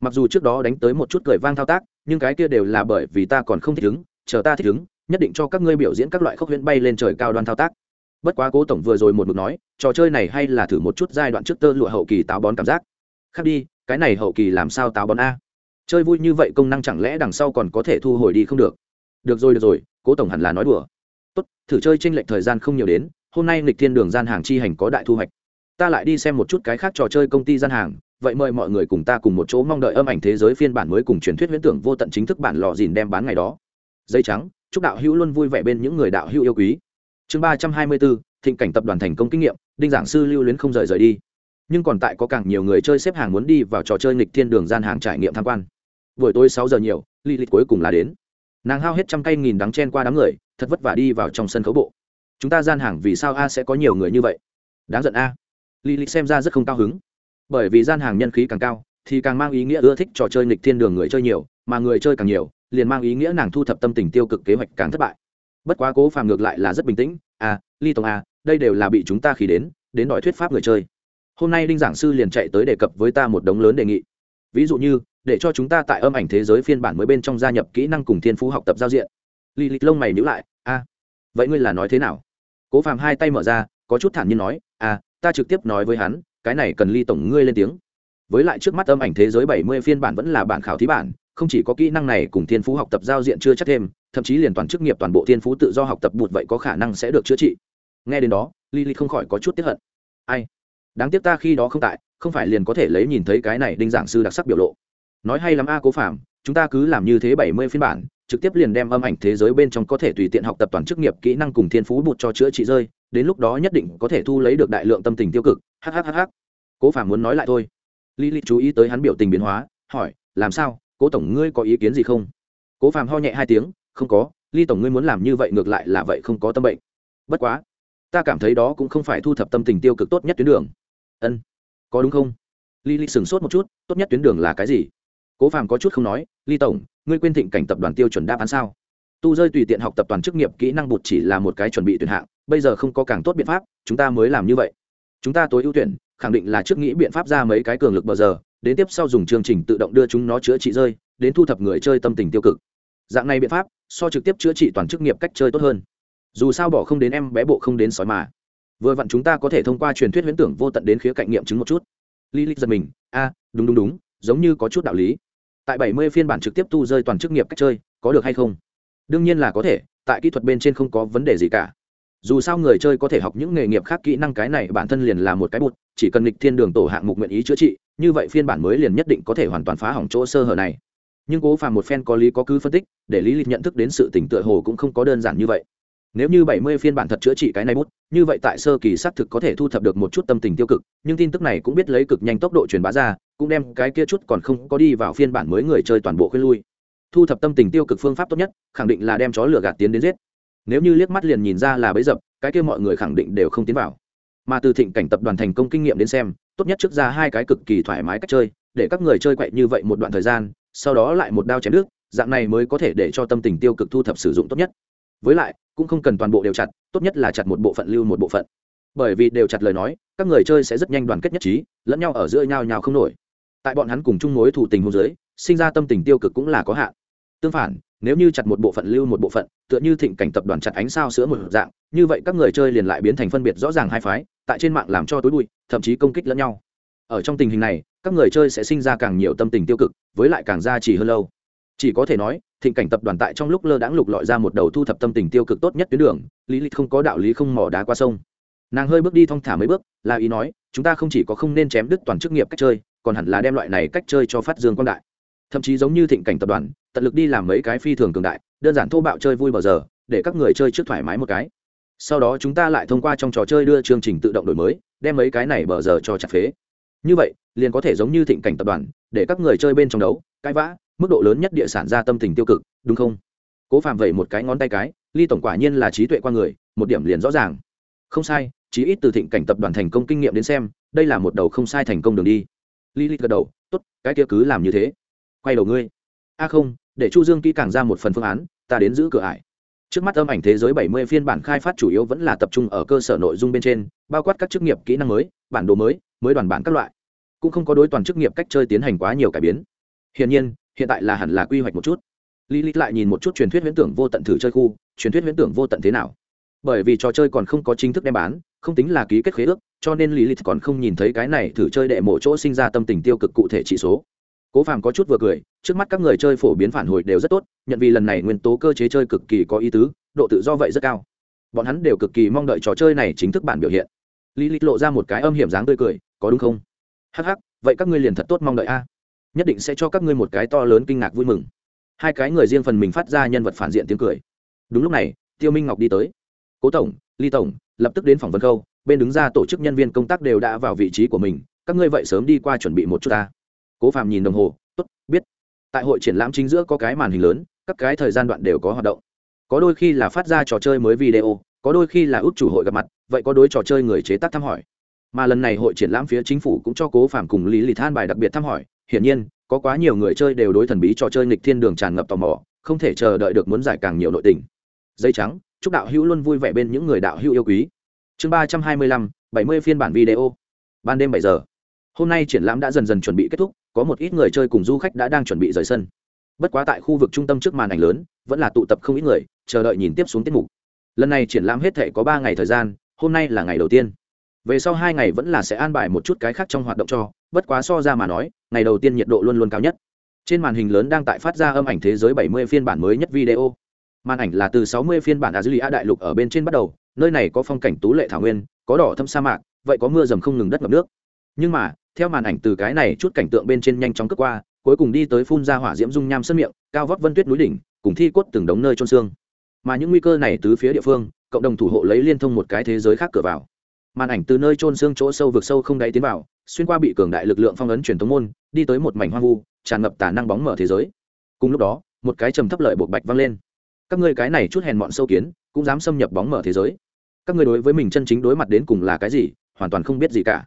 Mặc dù trước đó đánh tới một chút cười vang thao tác, nhưng cái kia đều là bởi vì ta còn không thích ứng chờ ta thích ứng nhất định cho các ngươi biểu diễn các loại khốc huyễn bay lên trời cao đoan thao tác bất quá cố tổng vừa rồi một mực nói, trò chơi này hay là thử một chút giai đoạn trước tơ lụa hậu kỳ táo bón cảm giác. Khác đi, cái này hậu kỳ làm sao táo bón a? Chơi vui như vậy công năng chẳng lẽ đằng sau còn có thể thu hồi đi không được? Được rồi được rồi, cố tổng hẳn là nói đùa. Tốt, thử chơi tranh lệch thời gian không nhiều đến, hôm nay lịch thiên đường gian hàng chi hành có đại thu hoạch. Ta lại đi xem một chút cái khác trò chơi công ty gian hàng, vậy mời mọi người cùng ta cùng một chỗ mong đợi âm ảnh thế giới phiên bản mới cùng truyền thuyết huyễn tưởng vô tận chính thức bản lò dìn đem bán ngày đó. Dây trắng, chúc đạo hữu luôn vui vẻ bên những người đạo hữu yêu quý chương ba trăm hai mươi bốn thịnh cảnh tập đoàn thành công kinh nghiệm, đinh giảng sư lưu luyến không rời rời đi. Nhưng còn tại có càng nhiều người chơi xếp hàng muốn đi vào trò chơi nghịch thiên đường gian hàng trải nghiệm tham quan. Buổi tối sáu giờ nhiều li lịch cuối cùng là đến. Nàng hao hết trăm cây nghìn đắng chen qua đám người, thật vất vả đi vào trong sân khấu bộ. Chúng ta gian hàng vì sao a sẽ có nhiều người như vậy? Đáng giận a. Li lịch xem ra rất không cao hứng. Bởi vì gian hàng nhân khí càng cao, thì càng mang ý nghĩa ưa thích trò chơi nghịch thiên đường người chơi nhiều, mà người chơi càng nhiều, liền mang ý nghĩa nàng thu thập tâm tình tiêu cực kế hoạch càng thất bại bất quá cố phàm ngược lại là rất bình tĩnh à ly tổng à đây đều là bị chúng ta khí đến đến đòi thuyết pháp người chơi. Hôm nay đinh giảng sư liền chạy tới đề cập với ta một đống lớn đề nghị. Ví dụ như để cho chúng ta tại âm ảnh thế giới phiên bản mới bên trong gia nhập kỹ năng cùng thiên phú học tập giao diện. Ly lịch lông mày nhữ lại a à, vậy ngươi là nói thế nào? Cố phàm hai tay mở ra có chút thản nhiên nói à ta trực tiếp nói với hắn cái này cần ly tổng ngươi lên tiếng. Với lại trước mắt âm ảnh thế giới bảy mươi phiên bản vẫn là bản khảo thí bản không chỉ có kỹ năng này cùng thiên phú học tập giao diện chưa chắc thêm thậm chí liền toàn chức nghiệp toàn bộ thiên phú tự do học tập bụt vậy có khả năng sẽ được chữa trị. Nghe đến đó, lily không khỏi có chút tiếp hận. Ai? Đáng tiếc ta khi đó không tại, không phải liền có thể lấy nhìn thấy cái này đinh giảng sư đặc sắc biểu lộ. Nói hay lắm a cố phạm chúng ta cứ làm như thế bảy mươi phiên bản, trực tiếp liền đem âm ảnh thế giới bên trong có thể tùy tiện học tập toàn chức nghiệp kỹ năng cùng thiên phú bụt cho chữa trị rơi, đến lúc đó nhất định có thể thu lấy được đại lượng tâm tình tiêu cực. Hhhh cố phạm muốn nói lại thôi. Lý chú ý tới hắn biểu tình biến hóa, hỏi, làm sao? Cố tổng ngươi có ý kiến gì không? Cố Phạm ho nhẹ hai tiếng không có, ly tổng ngươi muốn làm như vậy ngược lại là vậy không có tâm bệnh. Bất quá, ta cảm thấy đó cũng không phải thu thập tâm tình tiêu cực tốt nhất tuyến đường. Ân, có đúng không? Ly ly sửng sốt một chút, tốt nhất tuyến đường là cái gì? Cố phàm có chút không nói, ly tổng, ngươi quên thịnh cảnh tập đoàn tiêu chuẩn đáp án sao? Tu rơi tùy tiện học tập toàn chức nghiệp kỹ năng bụt chỉ là một cái chuẩn bị tuyển hạng, bây giờ không có càng tốt biện pháp, chúng ta mới làm như vậy. Chúng ta tối ưu tuyển, khẳng định là trước nghĩ biện pháp ra mấy cái cường lực bờ giờ, đến tiếp sau dùng chương trình tự động đưa chúng nó chữa trị rơi, đến thu thập người chơi tâm tình tiêu cực. Dạng này biện pháp so trực tiếp chữa trị toàn chức nghiệp cách chơi tốt hơn. Dù sao bỏ không đến em bé bộ không đến sói mà. Vừa vặn chúng ta có thể thông qua truyền thuyết huyễn tưởng vô tận đến khía cạnh nghiệm chứng một chút. Lý lịch giật mình, a, đúng đúng đúng, giống như có chút đạo lý. Tại bảy mươi phiên bản trực tiếp tu rơi toàn chức nghiệp cách chơi, có được hay không? Đương nhiên là có thể, tại kỹ thuật bên trên không có vấn đề gì cả. Dù sao người chơi có thể học những nghề nghiệp khác kỹ năng cái này bản thân liền là một cái bụt, chỉ cần lịch thiên đường tổ hạng mục nguyện ý chữa trị, như vậy phiên bản mới liền nhất định có thể hoàn toàn phá hỏng chỗ sơ hở này nhưng cố phàm một phen có lý có cứ phân tích, để lý lịch nhận thức đến sự tỉnh tựa hồ cũng không có đơn giản như vậy. Nếu như bảy mươi phiên bản thật chữa trị cái này bút, như vậy tại sơ kỳ xác thực có thể thu thập được một chút tâm tình tiêu cực, nhưng tin tức này cũng biết lấy cực nhanh tốc độ truyền bá ra, cũng đem cái kia chút còn không có đi vào phiên bản mới người chơi toàn bộ khuyên lui. Thu thập tâm tình tiêu cực phương pháp tốt nhất, khẳng định là đem chó lửa gạt tiến đến giết. Nếu như liếc mắt liền nhìn ra là bấy dập, cái kia mọi người khẳng định đều không tiến vào. Mà từ thịnh cảnh tập đoàn thành công kinh nghiệm đến xem, tốt nhất trước ra hai cái cực kỳ thoải mái cách chơi, để các người chơi quậy như vậy một đoạn thời gian sau đó lại một đao chém nước, dạng này mới có thể để cho tâm tình tiêu cực thu thập sử dụng tốt nhất. Với lại, cũng không cần toàn bộ đều chặt, tốt nhất là chặt một bộ phận lưu một bộ phận. Bởi vì đều chặt lời nói, các người chơi sẽ rất nhanh đoàn kết nhất trí, lẫn nhau ở giữa nhau nhau không nổi. Tại bọn hắn cùng chung mối thủ tình hôn giới sinh ra tâm tình tiêu cực cũng là có hạn. Tương phản, nếu như chặt một bộ phận lưu một bộ phận, tựa như thịnh cảnh tập đoàn chặt ánh sao sữa một dạng, như vậy các người chơi liền lại biến thành phân biệt rõ ràng hai phái, tại trên mạng làm cho tối bụi, thậm chí công kích lẫn nhau. Ở trong tình hình này các người chơi sẽ sinh ra càng nhiều tâm tình tiêu cực, với lại càng gia trì hơn lâu. Chỉ có thể nói, thịnh cảnh tập đoàn tại trong lúc lơ đãng lục lọi ra một đầu thu thập tâm tình tiêu cực tốt nhất tuyến đường, lý lịch không có đạo lý không mỏ đá qua sông. Nàng hơi bước đi thong thả mấy bước, là ý nói, chúng ta không chỉ có không nên chém đứt toàn chức nghiệp cách chơi, còn hẳn là đem loại này cách chơi cho phát dương quan đại. Thậm chí giống như thịnh cảnh tập đoàn, tận lực đi làm mấy cái phi thường cường đại, đơn giản thô bạo chơi vui bao giờ, để các người chơi trước thoải mái một cái. Sau đó chúng ta lại thông qua trong trò chơi đưa chương trình tự động đổi mới, đem mấy cái này bờ giờ cho chặt phế như vậy, liền có thể giống như thịnh cảnh tập đoàn, để các người chơi bên trong đấu, cãi vã, mức độ lớn nhất địa sản ra tâm tình tiêu cực, đúng không? Cố phạm vẩy một cái ngón tay cái, ly tổng quả nhiên là trí tuệ qua người, một điểm liền rõ ràng. Không sai, chí ít từ thịnh cảnh tập đoàn thành công kinh nghiệm đến xem, đây là một đầu không sai thành công đường đi. Ly ly gật đầu, tốt, cái kia cứ làm như thế. Quay đầu ngươi. A không, để chu dương kỹ càng ra một phần phương án, ta đến giữ cửa ải. Trước mắt âm ảnh thế giới 70 phiên bản khai phát chủ yếu vẫn là tập trung ở cơ sở nội dung bên trên, bao quát các chức nghiệp kỹ năng mới, bản đồ mới mới đoàn bản các loại. Cũng không có đối toàn chức nghiệp cách chơi tiến hành quá nhiều cải biến. Hiển nhiên, hiện tại là hẳn là quy hoạch một chút. Lý lý lại nhìn một chút truyền thuyết huyễn tưởng vô tận thử chơi khu, truyền thuyết huyễn tưởng vô tận thế nào. Bởi vì trò chơi còn không có chính thức đem bán, không tính là ký kết khế ước, cho nên lý lịch còn không nhìn thấy cái này thử chơi đệ mộ chỗ sinh ra tâm tình tiêu cực cụ thể trị số. Cố phàm có chút vừa cười, trước mắt các người chơi phổ biến phản hồi đều rất tốt, nhận vì lần này nguyên tố cơ chế chơi cực kỳ có ý tứ, độ tự do vậy rất cao. Bọn hắn đều cực kỳ mong đợi trò chơi này chính thức bản biểu hiện. Lý lịch lộ ra một cái âm hiểm dáng tươi cười có đúng không? Hắc hắc, vậy các ngươi liền thật tốt mong đợi a. Nhất định sẽ cho các ngươi một cái to lớn kinh ngạc vui mừng. Hai cái người riêng phần mình phát ra nhân vật phản diện tiếng cười. Đúng lúc này, tiêu minh ngọc đi tới. Cố tổng, ly tổng, lập tức đến phòng vấn khâu bên đứng ra tổ chức nhân viên công tác đều đã vào vị trí của mình. Các ngươi vậy sớm đi qua chuẩn bị một chút ta. Cố phạm nhìn đồng hồ, tốt, biết. Tại hội triển lãm chính giữa có cái màn hình lớn, các cái thời gian đoạn đều có hoạt động. Có đôi khi là phát ra trò chơi mới video, có đôi khi là út chủ hội gặp mặt, vậy có đối trò chơi người chế tác thăm hỏi mà lần này hội triển lãm phía chính phủ cũng cho cố phạm cùng lý Lì than bài đặc biệt thăm hỏi. Hiển nhiên, có quá nhiều người chơi đều đối thần bí trò chơi nghịch thiên đường tràn ngập tò mò, không thể chờ đợi được muốn giải càng nhiều nội tình. Dây trắng, chúc đạo hữu luôn vui vẻ bên những người đạo hữu yêu quý. Chương ba trăm hai mươi lăm, bảy mươi phiên bản video. Ban đêm bảy giờ. Hôm nay triển lãm đã dần dần chuẩn bị kết thúc, có một ít người chơi cùng du khách đã đang chuẩn bị rời sân. Bất quá tại khu vực trung tâm trước màn ảnh lớn, vẫn là tụ tập không ít người, chờ đợi nhìn tiếp xuống tiết mục. Lần này triển lãm hết thể có ba ngày thời gian, hôm nay là ngày đầu tiên về sau hai ngày vẫn là sẽ an bài một chút cái khác trong hoạt động cho, bất quá so ra mà nói, ngày đầu tiên nhiệt độ luôn luôn cao nhất. Trên màn hình lớn đang tại phát ra âm ảnh thế giới 70 phiên bản mới nhất video. Màn ảnh là từ 60 phiên bản azulia đại lục ở bên trên bắt đầu, nơi này có phong cảnh tú lệ thảo nguyên, có đỏ thâm sa mạc, vậy có mưa dầm không ngừng đất ngập nước. Nhưng mà, theo màn ảnh từ cái này chút cảnh tượng bên trên nhanh chóng cướp qua, cuối cùng đi tới phun ra hỏa diễm dung nham sân miệng, cao vóc vân tuyết núi đỉnh, cùng thi cốt từng đống nơi trôn xương. Mà những nguy cơ này từ phía địa phương, cộng đồng thủ hộ lấy liên thông một cái thế giới khác cửa vào màn ảnh từ nơi trôn xương chỗ sâu vực sâu không đáy tiến vào, xuyên qua bị cường đại lực lượng phong ấn truyền thống môn, đi tới một mảnh hoang vu, tràn ngập tả năng bóng mở thế giới. Cùng lúc đó, một cái trầm thấp lợi bột bạch vang lên. Các ngươi cái này chút hèn mọn sâu kiến, cũng dám xâm nhập bóng mở thế giới. Các ngươi đối với mình chân chính đối mặt đến cùng là cái gì, hoàn toàn không biết gì cả.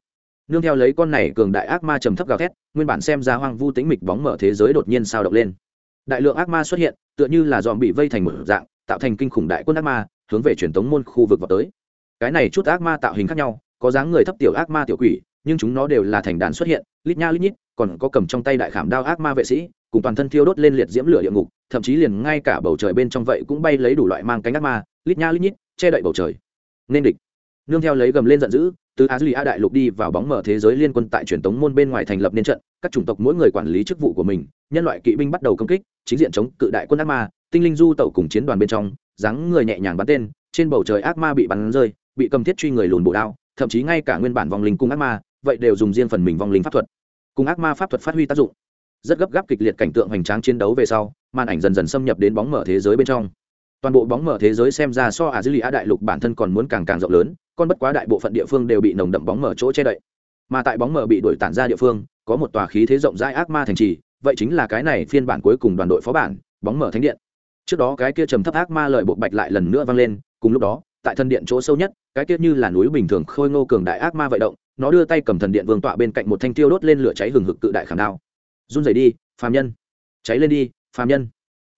Nương theo lấy con này cường đại ác ma trầm thấp gào thét, nguyên bản xem ra hoang vu tĩnh mịch bóng mở thế giới đột nhiên sao động lên. Đại lượng ác ma xuất hiện, tựa như là dòm bị vây thành một dạng, tạo thành kinh khủng đại quân ác ma, hướng về truyền thống môn khu vực vào tới cái này chút ác ma tạo hình khác nhau, có dáng người thấp tiểu ác ma tiểu quỷ, nhưng chúng nó đều là thành đàn xuất hiện, lít nha lít nhít, còn có cầm trong tay đại khảm đao ác ma vệ sĩ, cùng toàn thân thiêu đốt lên liệt diễm lửa địa ngục, thậm chí liền ngay cả bầu trời bên trong vậy cũng bay lấy đủ loại mang cánh ác ma, lít nha lít nhít, che đậy bầu trời. Nên địch. Nương theo lấy gầm lên giận dữ, từ á duy a đại lục đi vào bóng mở thế giới liên quân tại truyền tống môn bên ngoài thành lập nên trận, các chủng tộc mỗi người quản lý chức vụ của mình, nhân loại kỵ binh bắt đầu công kích, chính diện chống cự đại quân ác ma, tinh linh du tẩu cùng chiến đoàn bên trong, dáng người nhẹ nhàng bắn tên, trên bầu trời ác ma bị bắn rơi bị cầm thiết truy người lùn bộ đao, thậm chí ngay cả nguyên bản vong linh cung ác ma, vậy đều dùng riêng phần mình vong linh pháp thuật. Cùng ác ma pháp thuật phát huy tác dụng. Rất gấp gáp kịch liệt cảnh tượng hoành tráng chiến đấu về sau, màn ảnh dần dần xâm nhập đến bóng mở thế giới bên trong. Toàn bộ bóng mở thế giới xem ra so ả dư lì đại lục bản thân còn muốn càng càng rộng lớn còn bất quá đại bộ phận địa phương đều bị nồng đậm bóng mở chỗ che đậy. Mà tại bóng mở bị đuổi tản ra địa phương, có một tòa khí thế rộng rãi ác ma thành trì, vậy chính là cái này phiên bản cuối cùng đoàn đội phó bản, bóng mở thánh điện. Trước đó cái kia trầm thấp ác ma lợi bộ bạch lại lần nữa vang lên, cùng lúc đó tại thần điện chỗ sâu nhất, cái kia như là núi bình thường khôi ngô cường đại ác ma vậy động, nó đưa tay cầm thần điện vương tọa bên cạnh một thanh tiêu đốt lên lửa cháy hừng hực cự đại khảm đao. Run rẩy đi, phàm nhân. Cháy lên đi, phàm nhân.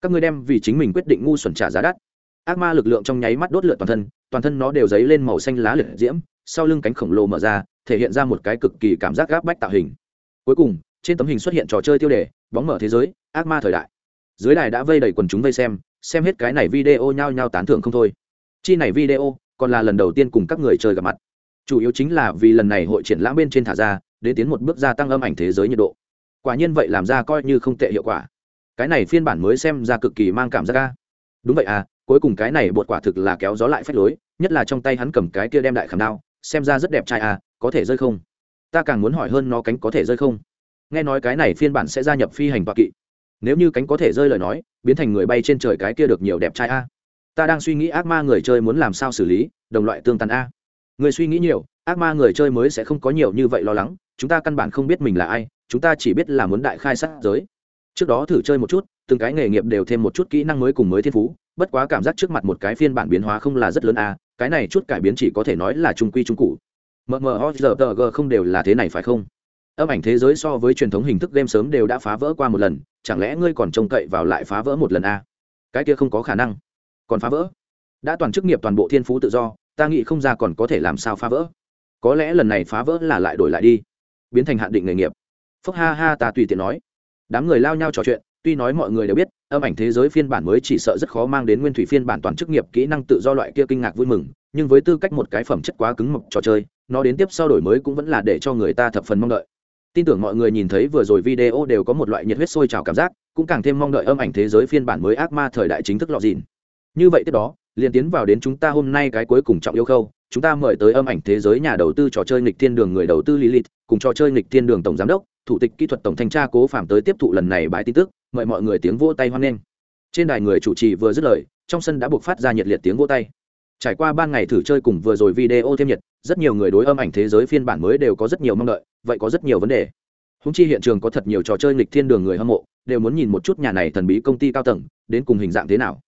Các ngươi đem vì chính mình quyết định ngu xuẩn trả giá đắt. Ác ma lực lượng trong nháy mắt đốt lửa toàn thân toàn thân nó đều dấy lên màu xanh lá liệt diễm, sau lưng cánh khổng lồ mở ra, thể hiện ra một cái cực kỳ cảm giác gáp bách tạo hình. Cuối cùng, trên tấm hình xuất hiện trò chơi tiêu đề, bóng mở thế giới, ác ma thời đại. Dưới đài đã vây đầy quần chúng vây xem xem hết cái này video nhao nhao tán thưởng không thôi chi này video còn là lần đầu tiên cùng các người chơi gặp mặt. Chủ yếu chính là vì lần này hội triển lãm bên trên thả ra, để tiến một bước gia tăng âm ảnh thế giới nhiệt độ. Quả nhiên vậy làm ra coi như không tệ hiệu quả. Cái này phiên bản mới xem ra cực kỳ mang cảm giác ca đúng vậy à cuối cùng cái này bột quả thực là kéo gió lại phách lối, nhất là trong tay hắn cầm cái kia đem đại khảm đao, xem ra rất đẹp trai à có thể rơi không? Ta càng muốn hỏi hơn nó cánh có thể rơi không? Nghe nói cái này phiên bản sẽ gia nhập phi hành toạ kỵ. Nếu như cánh có thể rơi lời nói, biến thành người bay trên trời cái kia được nhiều đẹp trai a ta đang suy nghĩ ác ma người chơi muốn làm sao xử lý, đồng loại tương tàn a. Người suy nghĩ nhiều, ác ma người chơi mới sẽ không có nhiều như vậy lo lắng, chúng ta căn bản không biết mình là ai, chúng ta chỉ biết là muốn đại khai sát giới. Trước đó thử chơi một chút, từng cái nghề nghiệp đều thêm một chút kỹ năng mới cùng mới thiên phú, bất quá cảm giác trước mặt một cái phiên bản biến hóa không là rất lớn a, cái này chút cải biến chỉ có thể nói là trung quy trung cụ mmozg không đều là thế này phải không? Âm ảnh thế giới so với truyền thống hình thức game sớm đều đã phá vỡ qua một lần, chẳng lẽ ngươi còn trông cậy vào lại phá vỡ một lần a? Cái kia không có khả năng còn phá vỡ. Đã toàn chức nghiệp toàn bộ thiên phú tự do, ta nghĩ không ra còn có thể làm sao phá vỡ. Có lẽ lần này phá vỡ là lại đổi lại đi. Biến thành hạn định nghề nghiệp. Phúc ha ha ta tùy tiện nói. Đám người lao nhau trò chuyện, tuy nói mọi người đều biết, âm ảnh thế giới phiên bản mới chỉ sợ rất khó mang đến nguyên thủy phiên bản toàn chức nghiệp kỹ năng tự do loại kia kinh ngạc vui mừng, nhưng với tư cách một cái phẩm chất quá cứng mộc trò chơi, nó đến tiếp sau đổi mới cũng vẫn là để cho người ta thập phần mong đợi. Tin tưởng mọi người nhìn thấy vừa rồi video đều có một loại nhiệt huyết sôi trào cảm giác, cũng càng thêm mong đợi âm ảnh thế giới phiên bản mới ác ma thời đại chính thức lọt dìn như vậy tiếp đó, liền tiến vào đến chúng ta hôm nay cái cuối cùng trọng yêu khâu, chúng ta mời tới âm ảnh thế giới nhà đầu tư trò chơi nghịch thiên đường người đầu tư lilith, cùng trò chơi nghịch thiên đường tổng giám đốc, thủ tịch kỹ thuật tổng thanh tra cố phạm tới tiếp thụ lần này bài tin tức, mời mọi người tiếng vỗ tay hoan nghênh. Trên đài người chủ trì vừa dứt lời, trong sân đã buộc phát ra nhiệt liệt tiếng vỗ tay. Trải qua ba ngày thử chơi cùng vừa rồi video thêm nhiệt, rất nhiều người đối âm ảnh thế giới phiên bản mới đều có rất nhiều mong đợi, vậy có rất nhiều vấn đề. Húng chi hiện trường có thật nhiều trò chơi nghịch thiên đường người hâm mộ, đều muốn nhìn một chút nhà này thần bí công ty cao tầng, đến cùng hình dạng thế nào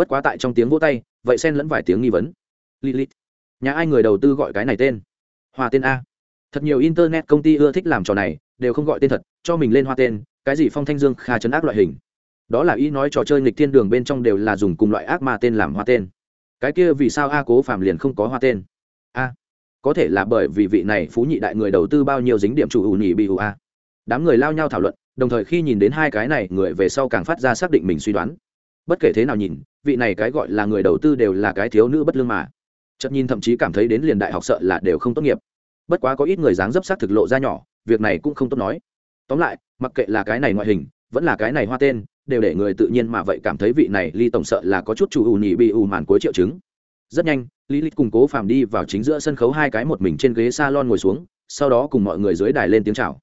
bất quá tại trong tiếng vỗ tay, vậy xen lẫn vài tiếng nghi vấn. Lilith, nhà ai người đầu tư gọi cái này tên? Hoa tên a. Thật nhiều internet công ty ưa thích làm trò này, đều không gọi tên thật, cho mình lên hoa tên, cái gì phong thanh dương, kha chấn ác loại hình. Đó là ý nói trò chơi nghịch thiên đường bên trong đều là dùng cùng loại ác ma tên làm hoa tên. Cái kia vì sao a cố phạm liền không có hoa tên? A. Có thể là bởi vì vị này phú nhị đại người đầu tư bao nhiêu dính điểm chủ ủ nhị bị ủ a. Đám người lao nhau thảo luận, đồng thời khi nhìn đến hai cái này, người về sau càng phát ra xác định mình suy đoán bất kể thế nào nhìn, vị này cái gọi là người đầu tư đều là cái thiếu nữ bất lương mà. Chậm nhìn thậm chí cảm thấy đến liền đại học sợ là đều không tốt nghiệp. Bất quá có ít người dáng dấp sắc thực lộ ra nhỏ, việc này cũng không tốt nói. Tóm lại, mặc kệ là cái này ngoại hình, vẫn là cái này hoa tên, đều để người tự nhiên mà vậy cảm thấy vị này ly tổng sợ là có chút chủ ù nhị bị ù màn cuối triệu chứng. Rất nhanh, lý lịch cùng cố phàm đi vào chính giữa sân khấu hai cái một mình trên ghế s a lon ngồi xuống, sau đó cùng mọi người dưới đài lên tiếng c h à o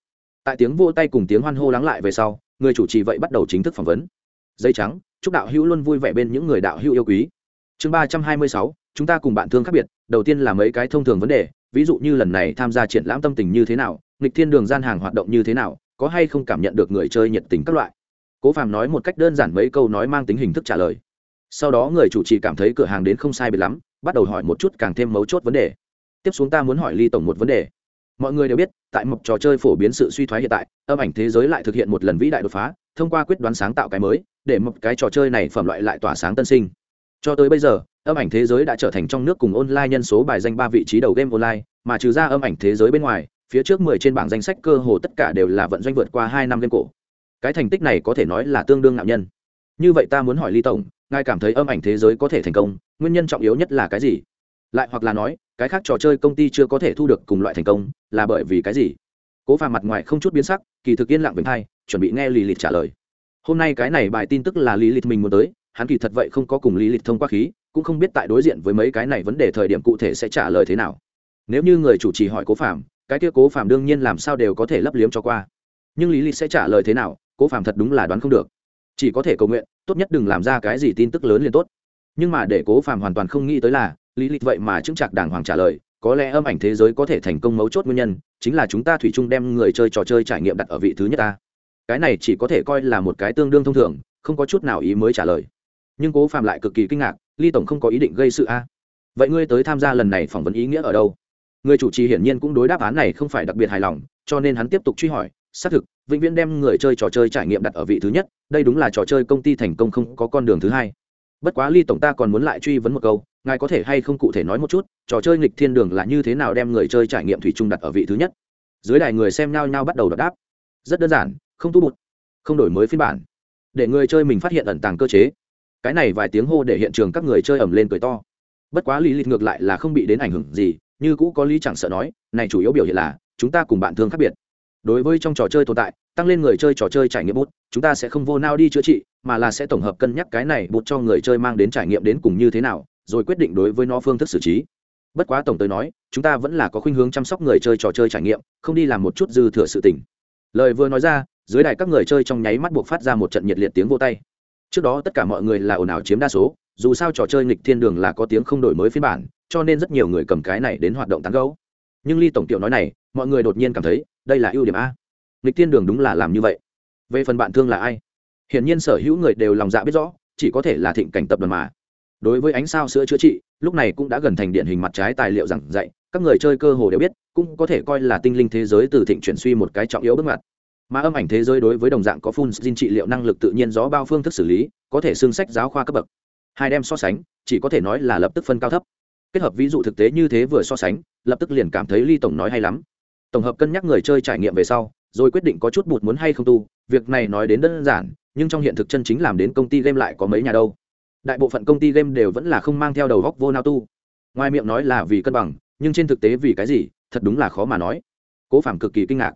tại tiếng vô tay cùng tiếng hoan hô lắng lại về sau, người chủ trì vậy bắt đầu chính thức phỏng vấn dây trắng, chúc đạo hữu luôn vui vẻ bên những người đạo hữu yêu quý. Chương ba trăm hai mươi sáu, chúng ta cùng bạn thương khác biệt, đầu tiên là mấy cái thông thường vấn đề, ví dụ như lần này tham gia triển lãm tâm tình như thế nào, nghịch thiên đường gian hàng hoạt động như thế nào, có hay không cảm nhận được người chơi nhiệt tình các loại. Cố phàm nói một cách đơn giản mấy câu nói mang tính hình thức trả lời. Sau đó người chủ trì cảm thấy cửa hàng đến không sai biệt lắm, bắt đầu hỏi một chút càng thêm mấu chốt vấn đề. Tiếp xuống ta muốn hỏi ly tổng một vấn đề. Mọi người đều biết, tại mộc trò chơi phổ biến sự suy thoái hiện tại, âm ảnh thế giới lại thực hiện một lần vĩ đại đột phá, thông qua quyết đoán sáng tạo cái mới để một cái trò chơi này phẩm loại lại tỏa sáng tân sinh. Cho tới bây giờ, âm ảnh thế giới đã trở thành trong nước cùng online nhân số bài danh ba vị trí đầu game online, mà trừ ra âm ảnh thế giới bên ngoài, phía trước mười trên bảng danh sách cơ hồ tất cả đều là vận doanh vượt qua hai năm game cổ. Cái thành tích này có thể nói là tương đương ngạo nhân. Như vậy ta muốn hỏi ly tổng, ngài cảm thấy âm ảnh thế giới có thể thành công, nguyên nhân trọng yếu nhất là cái gì? Lại hoặc là nói, cái khác trò chơi công ty chưa có thể thu được cùng loại thành công, là bởi vì cái gì? Cố phàm mặt ngoài không chút biến sắc, kỳ thực yên lặng với thai chuẩn bị nghe lì lịt trả lời hôm nay cái này bài tin tức là lý lịch mình muốn tới, hắn kỳ thật vậy không có cùng lý lịch thông qua khí, cũng không biết tại đối diện với mấy cái này vấn đề thời điểm cụ thể sẽ trả lời thế nào. Nếu như người chủ trì hỏi cố phạm cái kia cố phạm đương nhiên làm sao đều có thể lấp liếm cho qua. Nhưng lý lịch sẽ trả lời thế nào, cố phạm thật đúng là đoán không được. Chỉ có thể cầu nguyện, tốt nhất đừng làm ra cái gì tin tức lớn liền tốt. Nhưng mà để cố phạm hoàn toàn không nghĩ tới là, lý lịch vậy mà chứng chặt đàng hoàng trả lời, có lẽ âm ảnh thế giới có thể thành công mấu chốt nguyên nhân, chính là chúng ta thủy chung đem người chơi trò chơi trải nghiệm đặt ở vị thứ nhất ta cái này chỉ có thể coi là một cái tương đương thông thường, không có chút nào ý mới trả lời. Nhưng cố phạm lại cực kỳ kinh ngạc, ly tổng không có ý định gây sự a. Vậy ngươi tới tham gia lần này phỏng vấn ý nghĩa ở đâu? Người chủ trì hiển nhiên cũng đối đáp án này không phải đặc biệt hài lòng, cho nên hắn tiếp tục truy hỏi, xác thực, vĩnh viễn đem người chơi trò chơi trải nghiệm đặt ở vị thứ nhất, đây đúng là trò chơi công ty thành công không có con đường thứ hai. Bất quá ly tổng ta còn muốn lại truy vấn một câu, ngài có thể hay không cụ thể nói một chút, trò chơi nghịch thiên đường là như thế nào đem người chơi trải nghiệm thủy chung đặt ở vị thứ nhất? Dưới đài người xem nhau nhau bắt đầu đáp. Rất đơn giản không tu bụt, không đổi mới phiên bản. Để người chơi mình phát hiện ẩn tàng cơ chế. Cái này vài tiếng hô để hiện trường các người chơi ẩm lên cười to. Bất quá lý lịch ngược lại là không bị đến ảnh hưởng gì, như cũ có lý chẳng sợ nói, này chủ yếu biểu hiện là, chúng ta cùng bạn thương khác biệt. Đối với trong trò chơi tồn tại, tăng lên người chơi trò chơi trải nghiệm bút, chúng ta sẽ không vô nao đi chữa trị, mà là sẽ tổng hợp cân nhắc cái này bút cho người chơi mang đến trải nghiệm đến cùng như thế nào, rồi quyết định đối với nó phương thức xử trí. Bất quá tổng tới nói, chúng ta vẫn là có khuynh hướng chăm sóc người chơi trò chơi trải nghiệm, không đi làm một chút dư thừa sự tình. Lời vừa nói ra dưới đài các người chơi trong nháy mắt buộc phát ra một trận nhiệt liệt tiếng vô tay. Trước đó tất cả mọi người là ồn ào chiếm đa số, dù sao trò chơi nghịch thiên đường là có tiếng không đổi mới phiên bản, cho nên rất nhiều người cầm cái này đến hoạt động tán gấu nhưng ly tổng tiểu nói này, mọi người đột nhiên cảm thấy, đây là ưu điểm a. Nghịch thiên đường đúng là làm như vậy. Về phần bạn thương là ai? Hiển nhiên sở hữu người đều lòng dạ biết rõ, chỉ có thể là thịnh cảnh tập đoàn mà. Đối với ánh sao sữa chữa trị, lúc này cũng đã gần thành điện hình mặt trái tài liệu giảng dạy, các người chơi cơ hồ đều biết, cũng có thể coi là tinh linh thế giới từ thịnh chuyển suy một cái trọng yếu bước ngoặt mà âm ảnh thế giới đối với đồng dạng có phun xin trị liệu năng lực tự nhiên gió bao phương thức xử lý, có thể xương sách giáo khoa cấp bậc. Hai đem so sánh, chỉ có thể nói là lập tức phân cao thấp. Kết hợp ví dụ thực tế như thế vừa so sánh, lập tức liền cảm thấy ly tổng nói hay lắm. Tổng hợp cân nhắc người chơi trải nghiệm về sau, rồi quyết định có chút bụt muốn hay không tu, việc này nói đến đơn giản, nhưng trong hiện thực chân chính làm đến công ty game lại có mấy nhà đâu. Đại bộ phận công ty game đều vẫn là không mang theo đầu góc vô nao tu. Ngoài miệng nói là vì cân bằng, nhưng trên thực tế vì cái gì, thật đúng là khó mà nói. Cố phạm cực kỳ kinh ngạc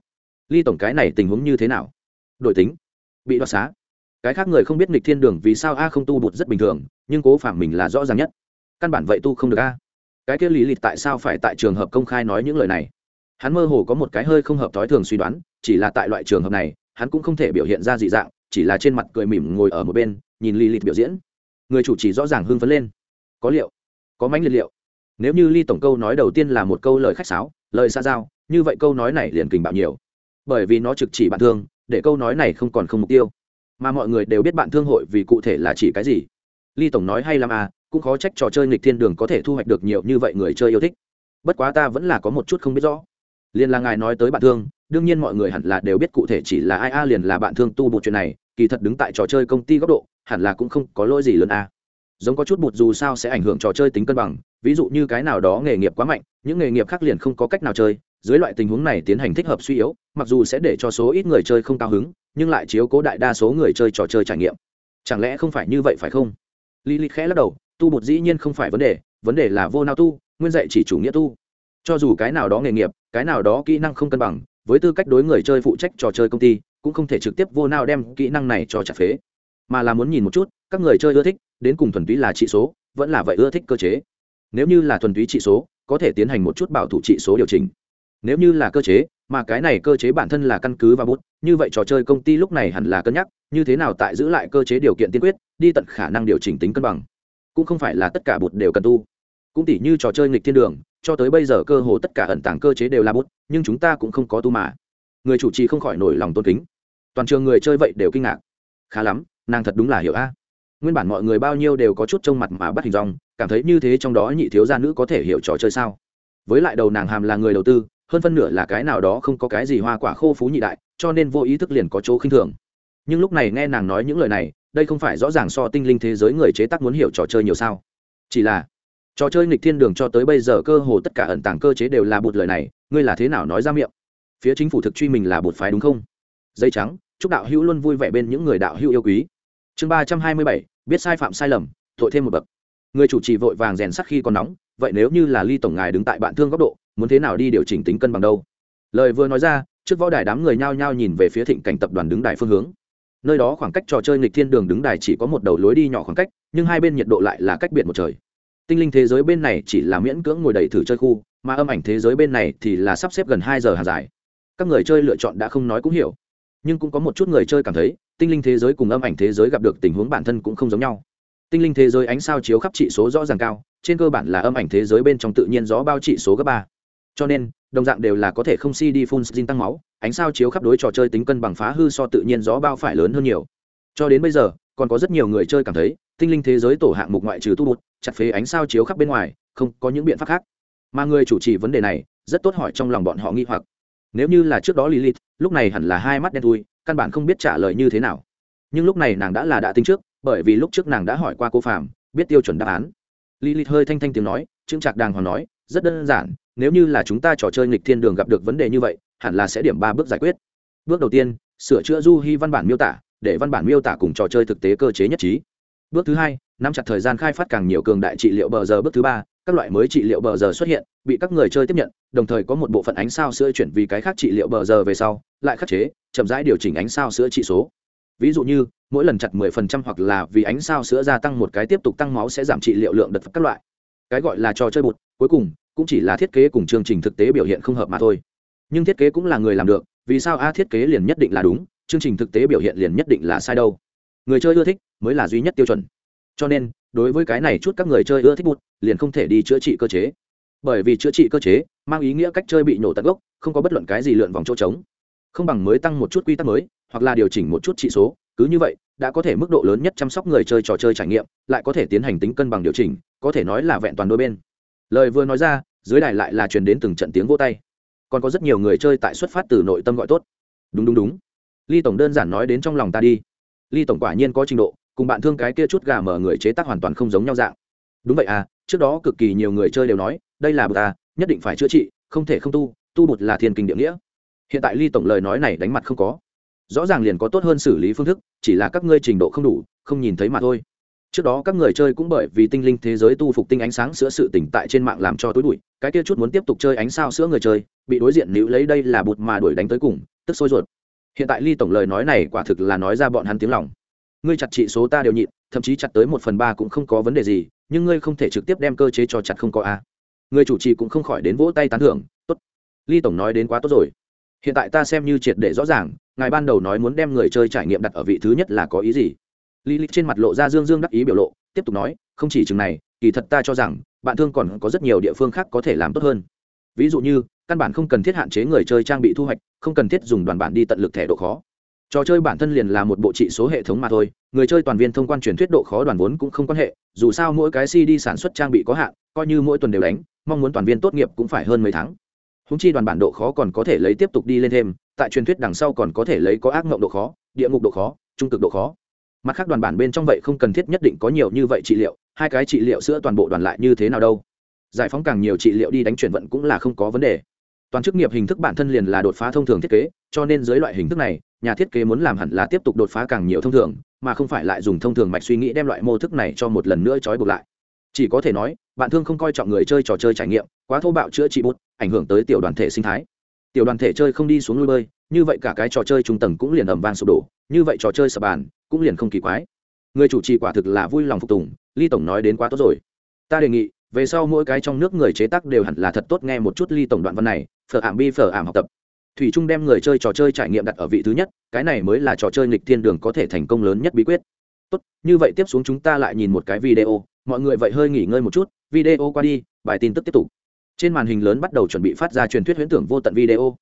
ly tổng cái này tình huống như thế nào? Đổi tính. Bị đoạt xá. Cái khác người không biết nghịch thiên đường vì sao a không tu bụt rất bình thường, nhưng cố phạm mình là rõ ràng nhất. Căn bản vậy tu không được a. Cái kia lý lịch tại sao phải tại trường hợp công khai nói những lời này? Hắn mơ hồ có một cái hơi không hợp thói thường suy đoán, chỉ là tại loại trường hợp này, hắn cũng không thể biểu hiện ra dị dạng, chỉ là trên mặt cười mỉm ngồi ở một bên, nhìn lý lịch biểu diễn. Người chủ chỉ rõ ràng hưng phấn lên. Có liệu? Có mánh liệt liệu? Nếu như ly tổng câu nói đầu tiên là một câu lời khách sáo, lời xa giao, như vậy câu nói này liền kình bạo nhiều bởi vì nó trực chỉ bạn thương, để câu nói này không còn không mục tiêu. Mà mọi người đều biết bạn thương hội vì cụ thể là chỉ cái gì. Ly tổng nói hay lắm à cũng khó trách trò chơi nghịch thiên đường có thể thu hoạch được nhiều như vậy người chơi yêu thích. Bất quá ta vẫn là có một chút không biết rõ. Liền là ngài nói tới bạn thương, đương nhiên mọi người hẳn là đều biết cụ thể chỉ là ai a, liền là bạn thương tu bột chuyện này, kỳ thật đứng tại trò chơi công ty góc độ, hẳn là cũng không có lỗi gì lớn a. Giống có chút bụt dù sao sẽ ảnh hưởng trò chơi tính cân bằng, ví dụ như cái nào đó nghề nghiệp quá mạnh, những nghề nghiệp khác liền không có cách nào chơi dưới loại tình huống này tiến hành thích hợp suy yếu, mặc dù sẽ để cho số ít người chơi không cao hứng, nhưng lại chiếu cố đại đa số người chơi trò chơi trải nghiệm. Chẳng lẽ không phải như vậy phải không? Lý lịch khẽ lắc đầu, tu bột dĩ nhiên không phải vấn đề vấn đề là vô nao tu, nguyên dạy chỉ chủ nghĩa tu. Cho dù cái nào đó nghề nghiệp, cái nào đó kỹ năng không cân bằng, với tư cách đối người chơi phụ trách trò chơi công ty, cũng không thể trực tiếp vô nao đem kỹ năng này cho trả phế. Mà là muốn nhìn một chút, các người chơi ưa thích, đến cùng thuần túy là trị số, vẫn là vậy ưa thích cơ chế. Nếu như là thuần túy trị số, có thể tiến hành một chút bảo thủ trị số điều chỉnh nếu như là cơ chế, mà cái này cơ chế bản thân là căn cứ và bút, như vậy trò chơi công ty lúc này hẳn là cân nhắc, như thế nào tại giữ lại cơ chế điều kiện tiên quyết, đi tận khả năng điều chỉnh tính cân bằng. Cũng không phải là tất cả bút đều cần tu. Cũng tỉ như trò chơi nghịch thiên đường, cho tới bây giờ cơ hồ tất cả ẩn tàng cơ chế đều là bút, nhưng chúng ta cũng không có tu mà. Người chủ trì không khỏi nổi lòng tôn kính. Toàn trường người chơi vậy đều kinh ngạc. Khá lắm, nàng thật đúng là hiểu a. Nguyên bản mọi người bao nhiêu đều có chút trông mặt mà bắt hình dòng cảm thấy như thế trong đó nhị thiếu gia nữ có thể hiểu trò chơi sao? Với lại đầu nàng hàm là người đầu tư hơn phân nửa là cái nào đó không có cái gì hoa quả khô phú nhị đại, cho nên vô ý thức liền có chỗ khinh thường. Nhưng lúc này nghe nàng nói những lời này, đây không phải rõ ràng so tinh linh thế giới người chế tác muốn hiểu trò chơi nhiều sao. Chỉ là, trò chơi nghịch thiên đường cho tới bây giờ cơ hồ tất cả ẩn tàng cơ chế đều là bột lời này, ngươi là thế nào nói ra miệng? Phía chính phủ thực truy mình là bột phái đúng không? Dây trắng, chúc đạo hữu luôn vui vẻ bên những người đạo hữu yêu quý. Chương ba trăm hai mươi bảy, biết sai phạm sai lầm, tội thêm một bậc. Người chủ trì vội vàng rèn sắc khi còn nóng vậy nếu như là ly tổng ngài đứng tại bạn thương góc độ, muốn thế nào đi điều chỉnh tính cân bằng đâu? Lời vừa nói ra, trước võ đài đám người nhao nhao nhìn về phía thịnh cảnh tập đoàn đứng đài phương hướng. Nơi đó khoảng cách trò chơi nghịch thiên đường đứng đài chỉ có một đầu lối đi nhỏ khoảng cách, nhưng hai bên nhiệt độ lại là cách biệt một trời. Tinh linh thế giới bên này chỉ là miễn cưỡng ngồi đầy thử chơi khu, mà âm ảnh thế giới bên này thì là sắp xếp gần hai giờ hàng dài. Các người chơi lựa chọn đã không nói cũng hiểu, nhưng cũng có một chút người chơi cảm thấy, tinh linh thế giới cùng âm ảnh thế giới gặp được tình huống bản thân cũng không giống nhau. Tinh linh thế giới ánh sao chiếu khắp trị số rõ ràng cao trên cơ bản là âm ảnh thế giới bên trong tự nhiên gió bao trị số gấp ba. Cho nên, đồng dạng đều là có thể không si đi phun xin tăng máu, ánh sao chiếu khắp đối trò chơi tính cân bằng phá hư so tự nhiên gió bao phải lớn hơn nhiều. Cho đến bây giờ, còn có rất nhiều người chơi cảm thấy, tinh linh thế giới tổ hạng mục ngoại trừ tu bụt, chặt phế ánh sao chiếu khắp bên ngoài, không có những biện pháp khác. Mà người chủ trì vấn đề này, rất tốt hỏi trong lòng bọn họ nghi hoặc. Nếu như là trước đó lilith, lúc này hẳn là hai mắt đen thui, căn bản không biết trả lời như thế nào. Nhưng lúc này nàng đã là đã tính trước, bởi vì lúc trước nàng đã hỏi qua cô phạm biết tiêu chuẩn đáp án lilith hơi thanh thanh tiếng nói chứng trạc đàng hoàng nói, rất đơn giản, nếu như là chúng ta trò chơi nghịch thiên đường gặp được vấn đề như vậy, hẳn là sẽ điểm ba bước giải quyết. Bước đầu tiên, sửa chữa du hy văn bản miêu tả, để văn bản miêu tả cùng trò chơi thực tế cơ chế nhất trí. Bước thứ hai, nắm chặt thời gian khai phát càng nhiều cường đại trị liệu bờ giờ. Bước thứ ba, các loại mới trị liệu bờ giờ xuất hiện, bị các người chơi tiếp nhận, đồng thời có một bộ phận ánh sao sữa chuyển vì cái khác trị liệu bờ giờ về sau, lại khắc chế, chậm rãi điều chỉnh ánh sao sữa trị số ví dụ như, mỗi lần chặt 10% hoặc là vì ánh sao sữa gia tăng một cái tiếp tục tăng máu sẽ giảm trị liệu lượng đợt các loại. Cái gọi là trò chơi bột cuối cùng, cũng chỉ là thiết kế cùng chương trình thực tế biểu hiện không hợp mà thôi. Nhưng thiết kế cũng là người làm được, vì sao a thiết kế liền nhất định là đúng, chương trình thực tế biểu hiện liền nhất định là sai đâu? Người chơi ưa thích mới là duy nhất tiêu chuẩn. Cho nên, đối với cái này chút các người chơi ưa thích bụt, liền không thể đi chữa trị cơ chế. Bởi vì chữa trị cơ chế, mang ý nghĩa cách chơi bị nổ tận gốc, không có bất luận cái gì lượn vòng chỗ trống. Không bằng mới tăng một chút quy tắc mới hoặc là điều chỉnh một chút trị số, cứ như vậy, đã có thể mức độ lớn nhất chăm sóc người chơi trò chơi trải nghiệm, lại có thể tiến hành tính cân bằng điều chỉnh, có thể nói là vẹn toàn đôi bên. Lời vừa nói ra, dưới đài lại là truyền đến từng trận tiếng vô tay. Còn có rất nhiều người chơi tại xuất phát từ nội tâm gọi tốt. Đúng đúng đúng. Ly tổng đơn giản nói đến trong lòng ta đi. Ly tổng quả nhiên có trình độ, cùng bạn thương cái kia chút gà mở người chế tác hoàn toàn không giống nhau dạng. Đúng vậy à trước đó cực kỳ nhiều người chơi đều nói, đây là bậc à nhất định phải chữa trị, không thể không tu tu bụt là thiên kinh địa nghĩa. Hiện tại ly tổng lời nói này đánh mặt không có rõ ràng liền có tốt hơn xử lý phương thức chỉ là các ngươi trình độ không đủ không nhìn thấy mà thôi. Trước đó các người chơi cũng bởi vì tinh linh thế giới tu phục tinh ánh sáng sữa sự tỉnh tại trên mạng làm cho tối đuổi, cái kia chút muốn tiếp tục chơi ánh sao sữa người chơi bị đối diện nữ lấy đây là bụt mà đuổi đánh tới cùng tức sôi ruột. Hiện tại ly tổng lời nói này quả thực là nói ra bọn hắn tiếng lòng. Ngươi chặt trị số ta đều nhịn thậm chí chặt tới một phần ba cũng không có vấn đề gì nhưng ngươi không thể trực tiếp đem cơ chế cho chặt không có a. Người chủ trì cũng không khỏi đến vỗ tay tán thưởng tốt. Ly tổng nói đến quá tốt rồi hiện tại ta xem như triệt để rõ ràng, ngài ban đầu nói muốn đem người chơi trải nghiệm đặt ở vị thứ nhất là có ý gì? Lý lịch trên mặt lộ ra dương dương đắc ý biểu lộ, tiếp tục nói, không chỉ chừng này, kỳ thật ta cho rằng, bạn thương còn có rất nhiều địa phương khác có thể làm tốt hơn. Ví dụ như, căn bản không cần thiết hạn chế người chơi trang bị thu hoạch, không cần thiết dùng đoàn bản đi tận lực thẻ độ khó. Trò chơi bản thân liền là một bộ trị số hệ thống mà thôi, người chơi toàn viên thông quan truyền thuyết độ khó đoàn vốn cũng không quan hệ, dù sao mỗi cái cd sản xuất trang bị có hạn, coi như mỗi tuần đều đánh, mong muốn toàn viên tốt nghiệp cũng phải hơn mấy tháng húng chi đoàn bản độ khó còn có thể lấy tiếp tục đi lên thêm, tại truyền thuyết đằng sau còn có thể lấy có ác mộng độ khó, địa ngục độ khó, trung cực độ khó. Mặt khác đoàn bản bên trong vậy không cần thiết nhất định có nhiều như vậy trị liệu, hai cái trị liệu sữa toàn bộ đoàn lại như thế nào đâu. Giải phóng càng nhiều trị liệu đi đánh chuyển vận cũng là không có vấn đề. Toàn chức nghiệp hình thức bản thân liền là đột phá thông thường thiết kế, cho nên dưới loại hình thức này, nhà thiết kế muốn làm hẳn là tiếp tục đột phá càng nhiều thông thường, mà không phải lại dùng thông thường mạch suy nghĩ đem loại mô thức này cho một lần nữa trói buộc lại chỉ có thể nói, bạn thương không coi trọng người chơi trò chơi trải nghiệm, quá thô bạo chữa trị bút, ảnh hưởng tới tiểu đoàn thể sinh thái. Tiểu đoàn thể chơi không đi xuống lui bơi, như vậy cả cái trò chơi trung tầng cũng liền ầm vang sụp đổ, như vậy trò chơi sập bàn cũng liền không kỳ quái. Người chủ trì quả thực là vui lòng phục tùng, ly tổng nói đến quá tốt rồi. Ta đề nghị, về sau mỗi cái trong nước người chế tác đều hẳn là thật tốt nghe một chút ly tổng đoạn văn này, phở ảm bi phở ảm học tập. Thủy trung đem người chơi trò chơi trải nghiệm đặt ở vị thứ nhất, cái này mới là trò chơi nghịch thiên đường có thể thành công lớn nhất bí quyết. Tốt, như vậy tiếp xuống chúng ta lại nhìn một cái video mọi người vậy hơi nghỉ ngơi một chút, video qua đi, bài tin tức tiếp tục. Trên màn hình lớn bắt đầu chuẩn bị phát ra truyền thuyết huyễn tưởng vô tận video.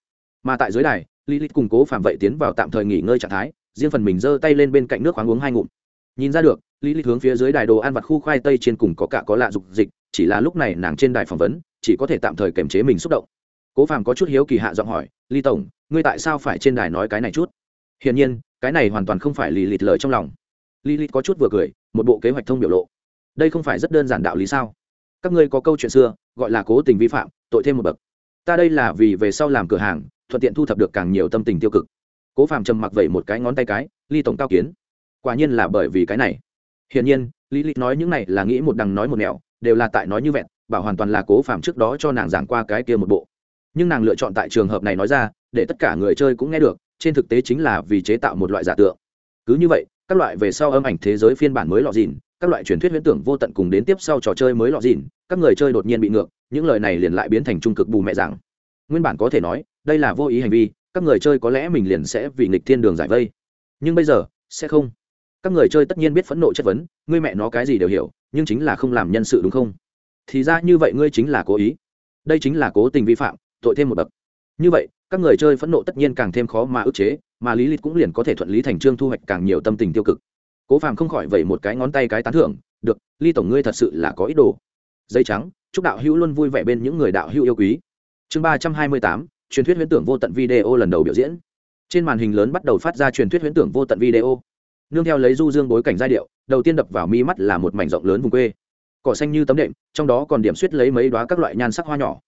Mà tại dưới đài, lilith cùng cố phạm vậy tiến vào tạm thời nghỉ ngơi trạng thái, riêng phần mình giơ tay lên bên cạnh nước khoáng uống hai ngụm. Nhìn ra được, lilith hướng phía dưới đài đồ ăn vặt khu khoai tây trên cùng có cả có lạ dục dịch, chỉ là lúc này nàng trên đài phỏng vấn, chỉ có thể tạm thời kiềm chế mình xúc động. Cố Phạm có chút hiếu kỳ hạ giọng hỏi, ly tổng, ngươi tại sao phải trên đài nói cái này chút? Hiển nhiên, cái này hoàn toàn không phải lì lịt lời trong lòng. Lì lịt có chút vừa cười, một bộ kế hoạch thông biểu lộ đây không phải rất đơn giản đạo lý sao? Các ngươi có câu chuyện xưa, gọi là cố tình vi phạm, tội thêm một bậc. Ta đây là vì về sau làm cửa hàng, thuận tiện thu thập được càng nhiều tâm tình tiêu cực. Cố phạm trầm mặc vẩy một cái ngón tay cái, ly tổng cao kiến. Quả nhiên là bởi vì cái này. Hiển nhiên, lý lịch nói những này là nghĩ một đằng nói một nẻo, đều là tại nói như vẹn, bảo hoàn toàn là cố phạm trước đó cho nàng giảng qua cái kia một bộ. Nhưng nàng lựa chọn tại trường hợp này nói ra, để tất cả người chơi cũng nghe được, trên thực tế chính là vì chế tạo một loại giả tượng. Cứ như vậy, các loại về sau âm ảnh thế giới phiên bản mới lọ dìn các loại truyền thuyết huyễn tưởng vô tận cùng đến tiếp sau trò chơi mới lọ dìn, các người chơi đột nhiên bị ngược, những lời này liền lại biến thành trung cực bù mẹ rằng nguyên bản có thể nói, đây là vô ý hành vi, các người chơi có lẽ mình liền sẽ vì nghịch thiên đường giải vây. Nhưng bây giờ, sẽ không. Các người chơi tất nhiên biết phẫn nộ chất vấn, ngươi mẹ nó cái gì đều hiểu, nhưng chính là không làm nhân sự đúng không? Thì ra như vậy ngươi chính là cố ý. Đây chính là cố tình vi phạm, tội thêm một bậc. Như vậy, các người chơi phẫn nộ tất nhiên càng thêm khó mà ức chế, mà lý lịch cũng liền có thể thuận lý thành trương thu hoạch càng nhiều tâm tình tiêu cực cố phàm không khỏi vẩy một cái ngón tay cái tán thưởng, được, ly tổng ngươi thật sự là có ý đồ. Dây trắng, chúc đạo hữu luôn vui vẻ bên những người đạo hữu yêu quý. Chương ba trăm hai mươi tám, truyền thuyết huyễn tưởng vô tận video lần đầu biểu diễn. Trên màn hình lớn bắt đầu phát ra truyền thuyết huyễn tưởng vô tận video. Nương theo lấy du dương bối cảnh giai điệu, đầu tiên đập vào mi mắt là một mảnh rộng lớn vùng quê. Cỏ xanh như tấm đệm, trong đó còn điểm suýt lấy mấy đoá các loại nhan sắc hoa nhỏ.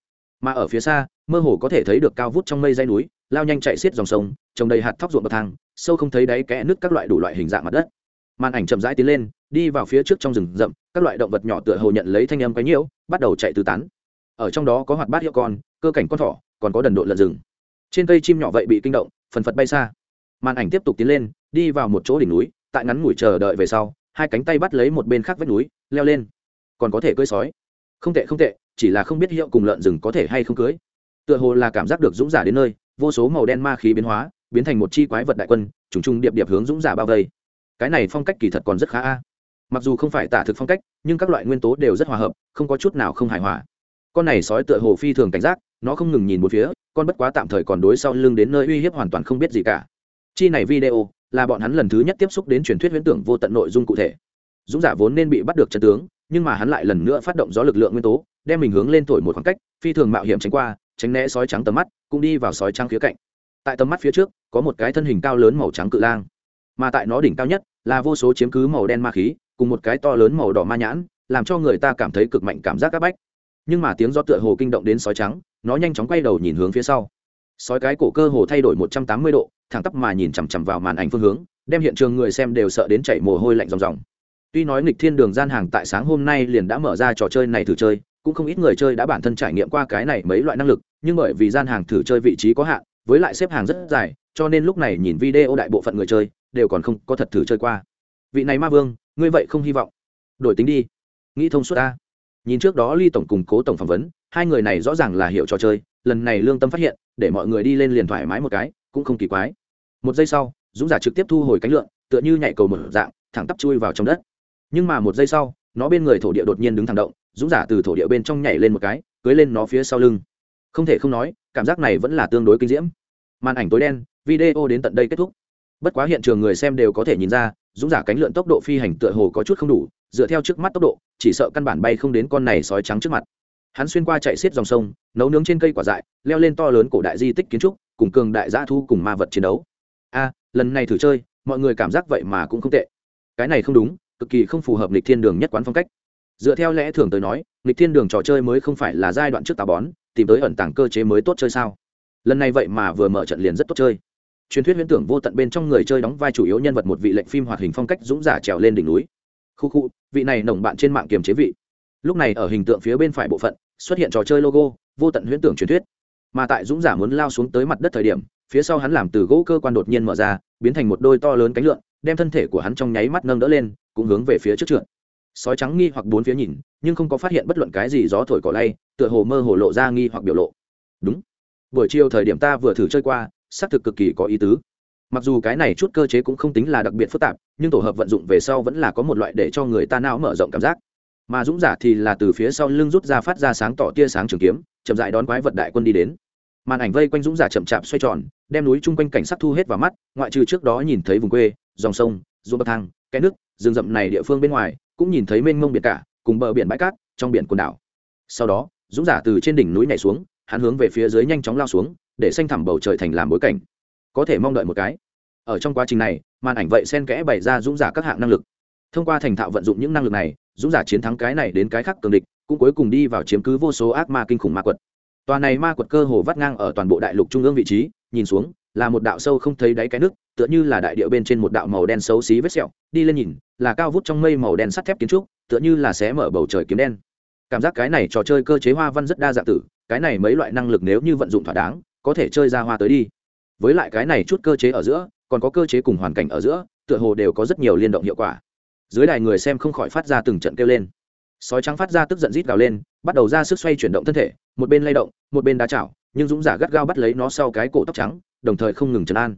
Mà ở phía xa, mơ hồ có thể thấy được cao vút trong mây dây núi, lao nhanh chạy xiết dòng sông trồng đầy hạt thóc ruộng bậc thang, sâu không thấy đáy kẽ nứt các loại đủ loại hình dạng mặt đất màn ảnh chậm rãi tiến lên, đi vào phía trước trong rừng rậm, các loại động vật nhỏ tựa hồ nhận lấy thanh âm cái nhiễu, bắt đầu chạy tứ tán. Ở trong đó có hoạt bát hiệu con, cơ cảnh con thỏ, còn có đần độ lợn rừng. Trên cây chim nhỏ vậy bị kinh động, phần phật bay xa. Màn ảnh tiếp tục tiến lên, đi vào một chỗ đỉnh núi, tại ngắn ngủi chờ đợi về sau, hai cánh tay bắt lấy một bên khác vách núi, leo lên. Còn có thể cưới sói. Không tệ không tệ, chỉ là không biết hiệu cùng lợn rừng có thể hay không cưới tựa hồ là cảm giác được dũng giả đến nơi, vô số màu đen ma khí biến hóa, biến thành một chi quái vật đại quân, trùng trùng điệp điệp hướng dũng giả bao vây cái này phong cách kỳ thật còn rất khá a. Mặc dù không phải tả thực phong cách, nhưng các loại nguyên tố đều rất hòa hợp, không có chút nào không hài hòa. Con này sói tựa hồ phi thường cảnh giác, nó không ngừng nhìn một phía, con bất quá tạm thời còn đối sau lưng đến nơi uy hiếp hoàn toàn không biết gì cả. Chi này video là bọn hắn lần thứ nhất tiếp xúc đến truyền thuyết huyễn tưởng vô tận nội dung cụ thể. Dũng giả vốn nên bị bắt được chân tướng, nhưng mà hắn lại lần nữa phát động gió lực lượng nguyên tố, đem mình hướng lên thổi một khoảng cách, phi thường mạo hiểm tránh qua, tránh né sói trắng tầm mắt, cũng đi vào sói trắng phía cạnh. Tại tầm mắt phía trước, có một cái thân hình cao lớn màu trắng cự lang mà tại nó đỉnh cao nhất là vô số chiếm cứ màu đen ma khí, cùng một cái to lớn màu đỏ ma nhãn, làm cho người ta cảm thấy cực mạnh cảm giác áp bách. Nhưng mà tiếng gió tựa hồ kinh động đến sói trắng, nó nhanh chóng quay đầu nhìn hướng phía sau. Sói cái cổ cơ hồ thay đổi một trăm tám mươi độ, thẳng tắp mà nhìn chằm chằm vào màn ảnh phương hướng, đem hiện trường người xem đều sợ đến chảy mồ hôi lạnh ròng ròng. Tuy nói nghịch thiên đường gian hàng tại sáng hôm nay liền đã mở ra trò chơi này thử chơi, cũng không ít người chơi đã bản thân trải nghiệm qua cái này mấy loại năng lực, nhưng bởi vì gian hàng thử chơi vị trí có hạn, với lại xếp hàng rất dài, cho nên lúc này nhìn video đại bộ phận người chơi đều còn không có thật thử chơi qua. Vị này ma vương, ngươi vậy không hy vọng. Đổi tính đi. Nghĩ thông suốt ta. Nhìn trước đó ly tổng cùng cố tổng phỏng vấn, hai người này rõ ràng là hiểu trò chơi, lần này lương tâm phát hiện, để mọi người đi lên liền thoải mái một cái, cũng không kỳ quái. Một giây sau, dũng giả trực tiếp thu hồi cánh lượn, tựa như nhảy cầu một dạng, thẳng tắp chui vào trong đất. Nhưng mà một giây sau, nó bên người thổ địa đột nhiên đứng thẳng động, dũng giả từ thổ địa bên trong nhảy lên một cái, cưới lên nó phía sau lưng. Không thể không nói, cảm giác này vẫn là tương đối kinh diễm. Màn ảnh tối đen, video đến tận đây kết thúc bất quá hiện trường người xem đều có thể nhìn ra, dũng giả cánh lượn tốc độ phi hành tựa hồ có chút không đủ, dựa theo trước mắt tốc độ, chỉ sợ căn bản bay không đến con này sói trắng trước mặt. Hắn xuyên qua chạy xiết dòng sông, nấu nướng trên cây quả dại, leo lên to lớn cổ đại di tích kiến trúc, cùng cường đại giã thu cùng ma vật chiến đấu. A à, lần này thử chơi, mọi người cảm giác vậy mà cũng không tệ. Cái này không đúng, cực kỳ không phù hợp lịch thiên đường nhất quán phong cách. Dựa theo lẽ thường tới nói, lịch thiên đường trò chơi mới không phải là giai đoạn trước tà bón, tìm tới ẩn tàng cơ chế mới tốt chơi sao? Lần này vậy mà vừa mở trận liền rất tốt chơi truyền thuyết huyễn tưởng vô tận bên trong người chơi đóng vai chủ yếu nhân vật một vị lệnh phim hoạt hình phong cách dũng giả trèo lên đỉnh núi. Khu khu, vị này nồng bạn trên mạng kiềm chế vị. Lúc này ở hình tượng phía bên phải bộ phận, xuất hiện trò chơi logo, vô tận huyễn tưởng truyền thuyết. Mà tại dũng giả muốn lao xuống tới mặt đất thời điểm, phía sau hắn làm từ gỗ cơ quan đột nhiên mở ra, biến thành một đôi to lớn cánh lượn, đem thân thể của hắn trong nháy mắt nâng đỡ lên, cũng hướng về phía trước trượt. Sói trắng nghi hoặc bốn phía nhìn, nhưng không có phát hiện bất luận cái gì gió thổi cỏ lay, tựa hồ mơ hồ lộ ra nghi hoặc biểu lộ. Đúng. Buổi chiều thời điểm ta vừa thử chơi qua xác thực cực kỳ có ý tứ. Mặc dù cái này chút cơ chế cũng không tính là đặc biệt phức tạp, nhưng tổ hợp vận dụng về sau vẫn là có một loại để cho người ta não mở rộng cảm giác. Mà dũng giả thì là từ phía sau lưng rút ra phát ra sáng tỏ tia sáng trường kiếm, chậm dại đón quái vật đại quân đi đến. Màn ảnh vây quanh dũng giả chậm chạp xoay tròn, đem núi chung quanh cảnh sắc thu hết vào mắt, ngoại trừ trước đó nhìn thấy vùng quê, dòng sông, ruộng bậc thang, cái nước, rừng rậm này địa phương bên ngoài, cũng nhìn thấy mênh mông biển cả, cùng bờ biển bãi cát, trong biển quần đảo. Sau đó, dũng giả từ trên đỉnh núi nhảy xuống, hắn hướng về phía dưới nhanh chóng lao xuống để xanh thẳm bầu trời thành làm bối cảnh. Có thể mong đợi một cái. Ở trong quá trình này, màn ảnh vậy xen kẽ bày ra dũng giả các hạng năng lực. Thông qua thành thạo vận dụng những năng lực này, dũng giả chiến thắng cái này đến cái khác cường địch, cũng cuối cùng đi vào chiếm cứ vô số ác ma kinh khủng ma quật. Tòa này ma quật cơ hồ vắt ngang ở toàn bộ đại lục trung ương vị trí, nhìn xuống, là một đạo sâu không thấy đáy cái nước, tựa như là đại địa bên trên một đạo màu đen xấu xí vết sẹo, đi lên nhìn, là cao vút trong mây màu đen sắt thép kiến trúc, tựa như là xé mở bầu trời kiếm đen. Cảm giác cái này trò chơi cơ chế hoa văn rất đa dạng tử, cái này mấy loại năng lực nếu như vận dụng thỏa đáng có thể chơi ra hoa tới đi. Với lại cái này chút cơ chế ở giữa, còn có cơ chế cùng hoàn cảnh ở giữa, tựa hồ đều có rất nhiều liên động hiệu quả. Dưới đài người xem không khỏi phát ra từng trận kêu lên. Sói trắng phát ra tức giận rít gào lên, bắt đầu ra sức xoay chuyển động thân thể, một bên lay động, một bên đá chảo, nhưng dũng giả gắt gao bắt lấy nó sau cái cổ tóc trắng, đồng thời không ngừng trấn an.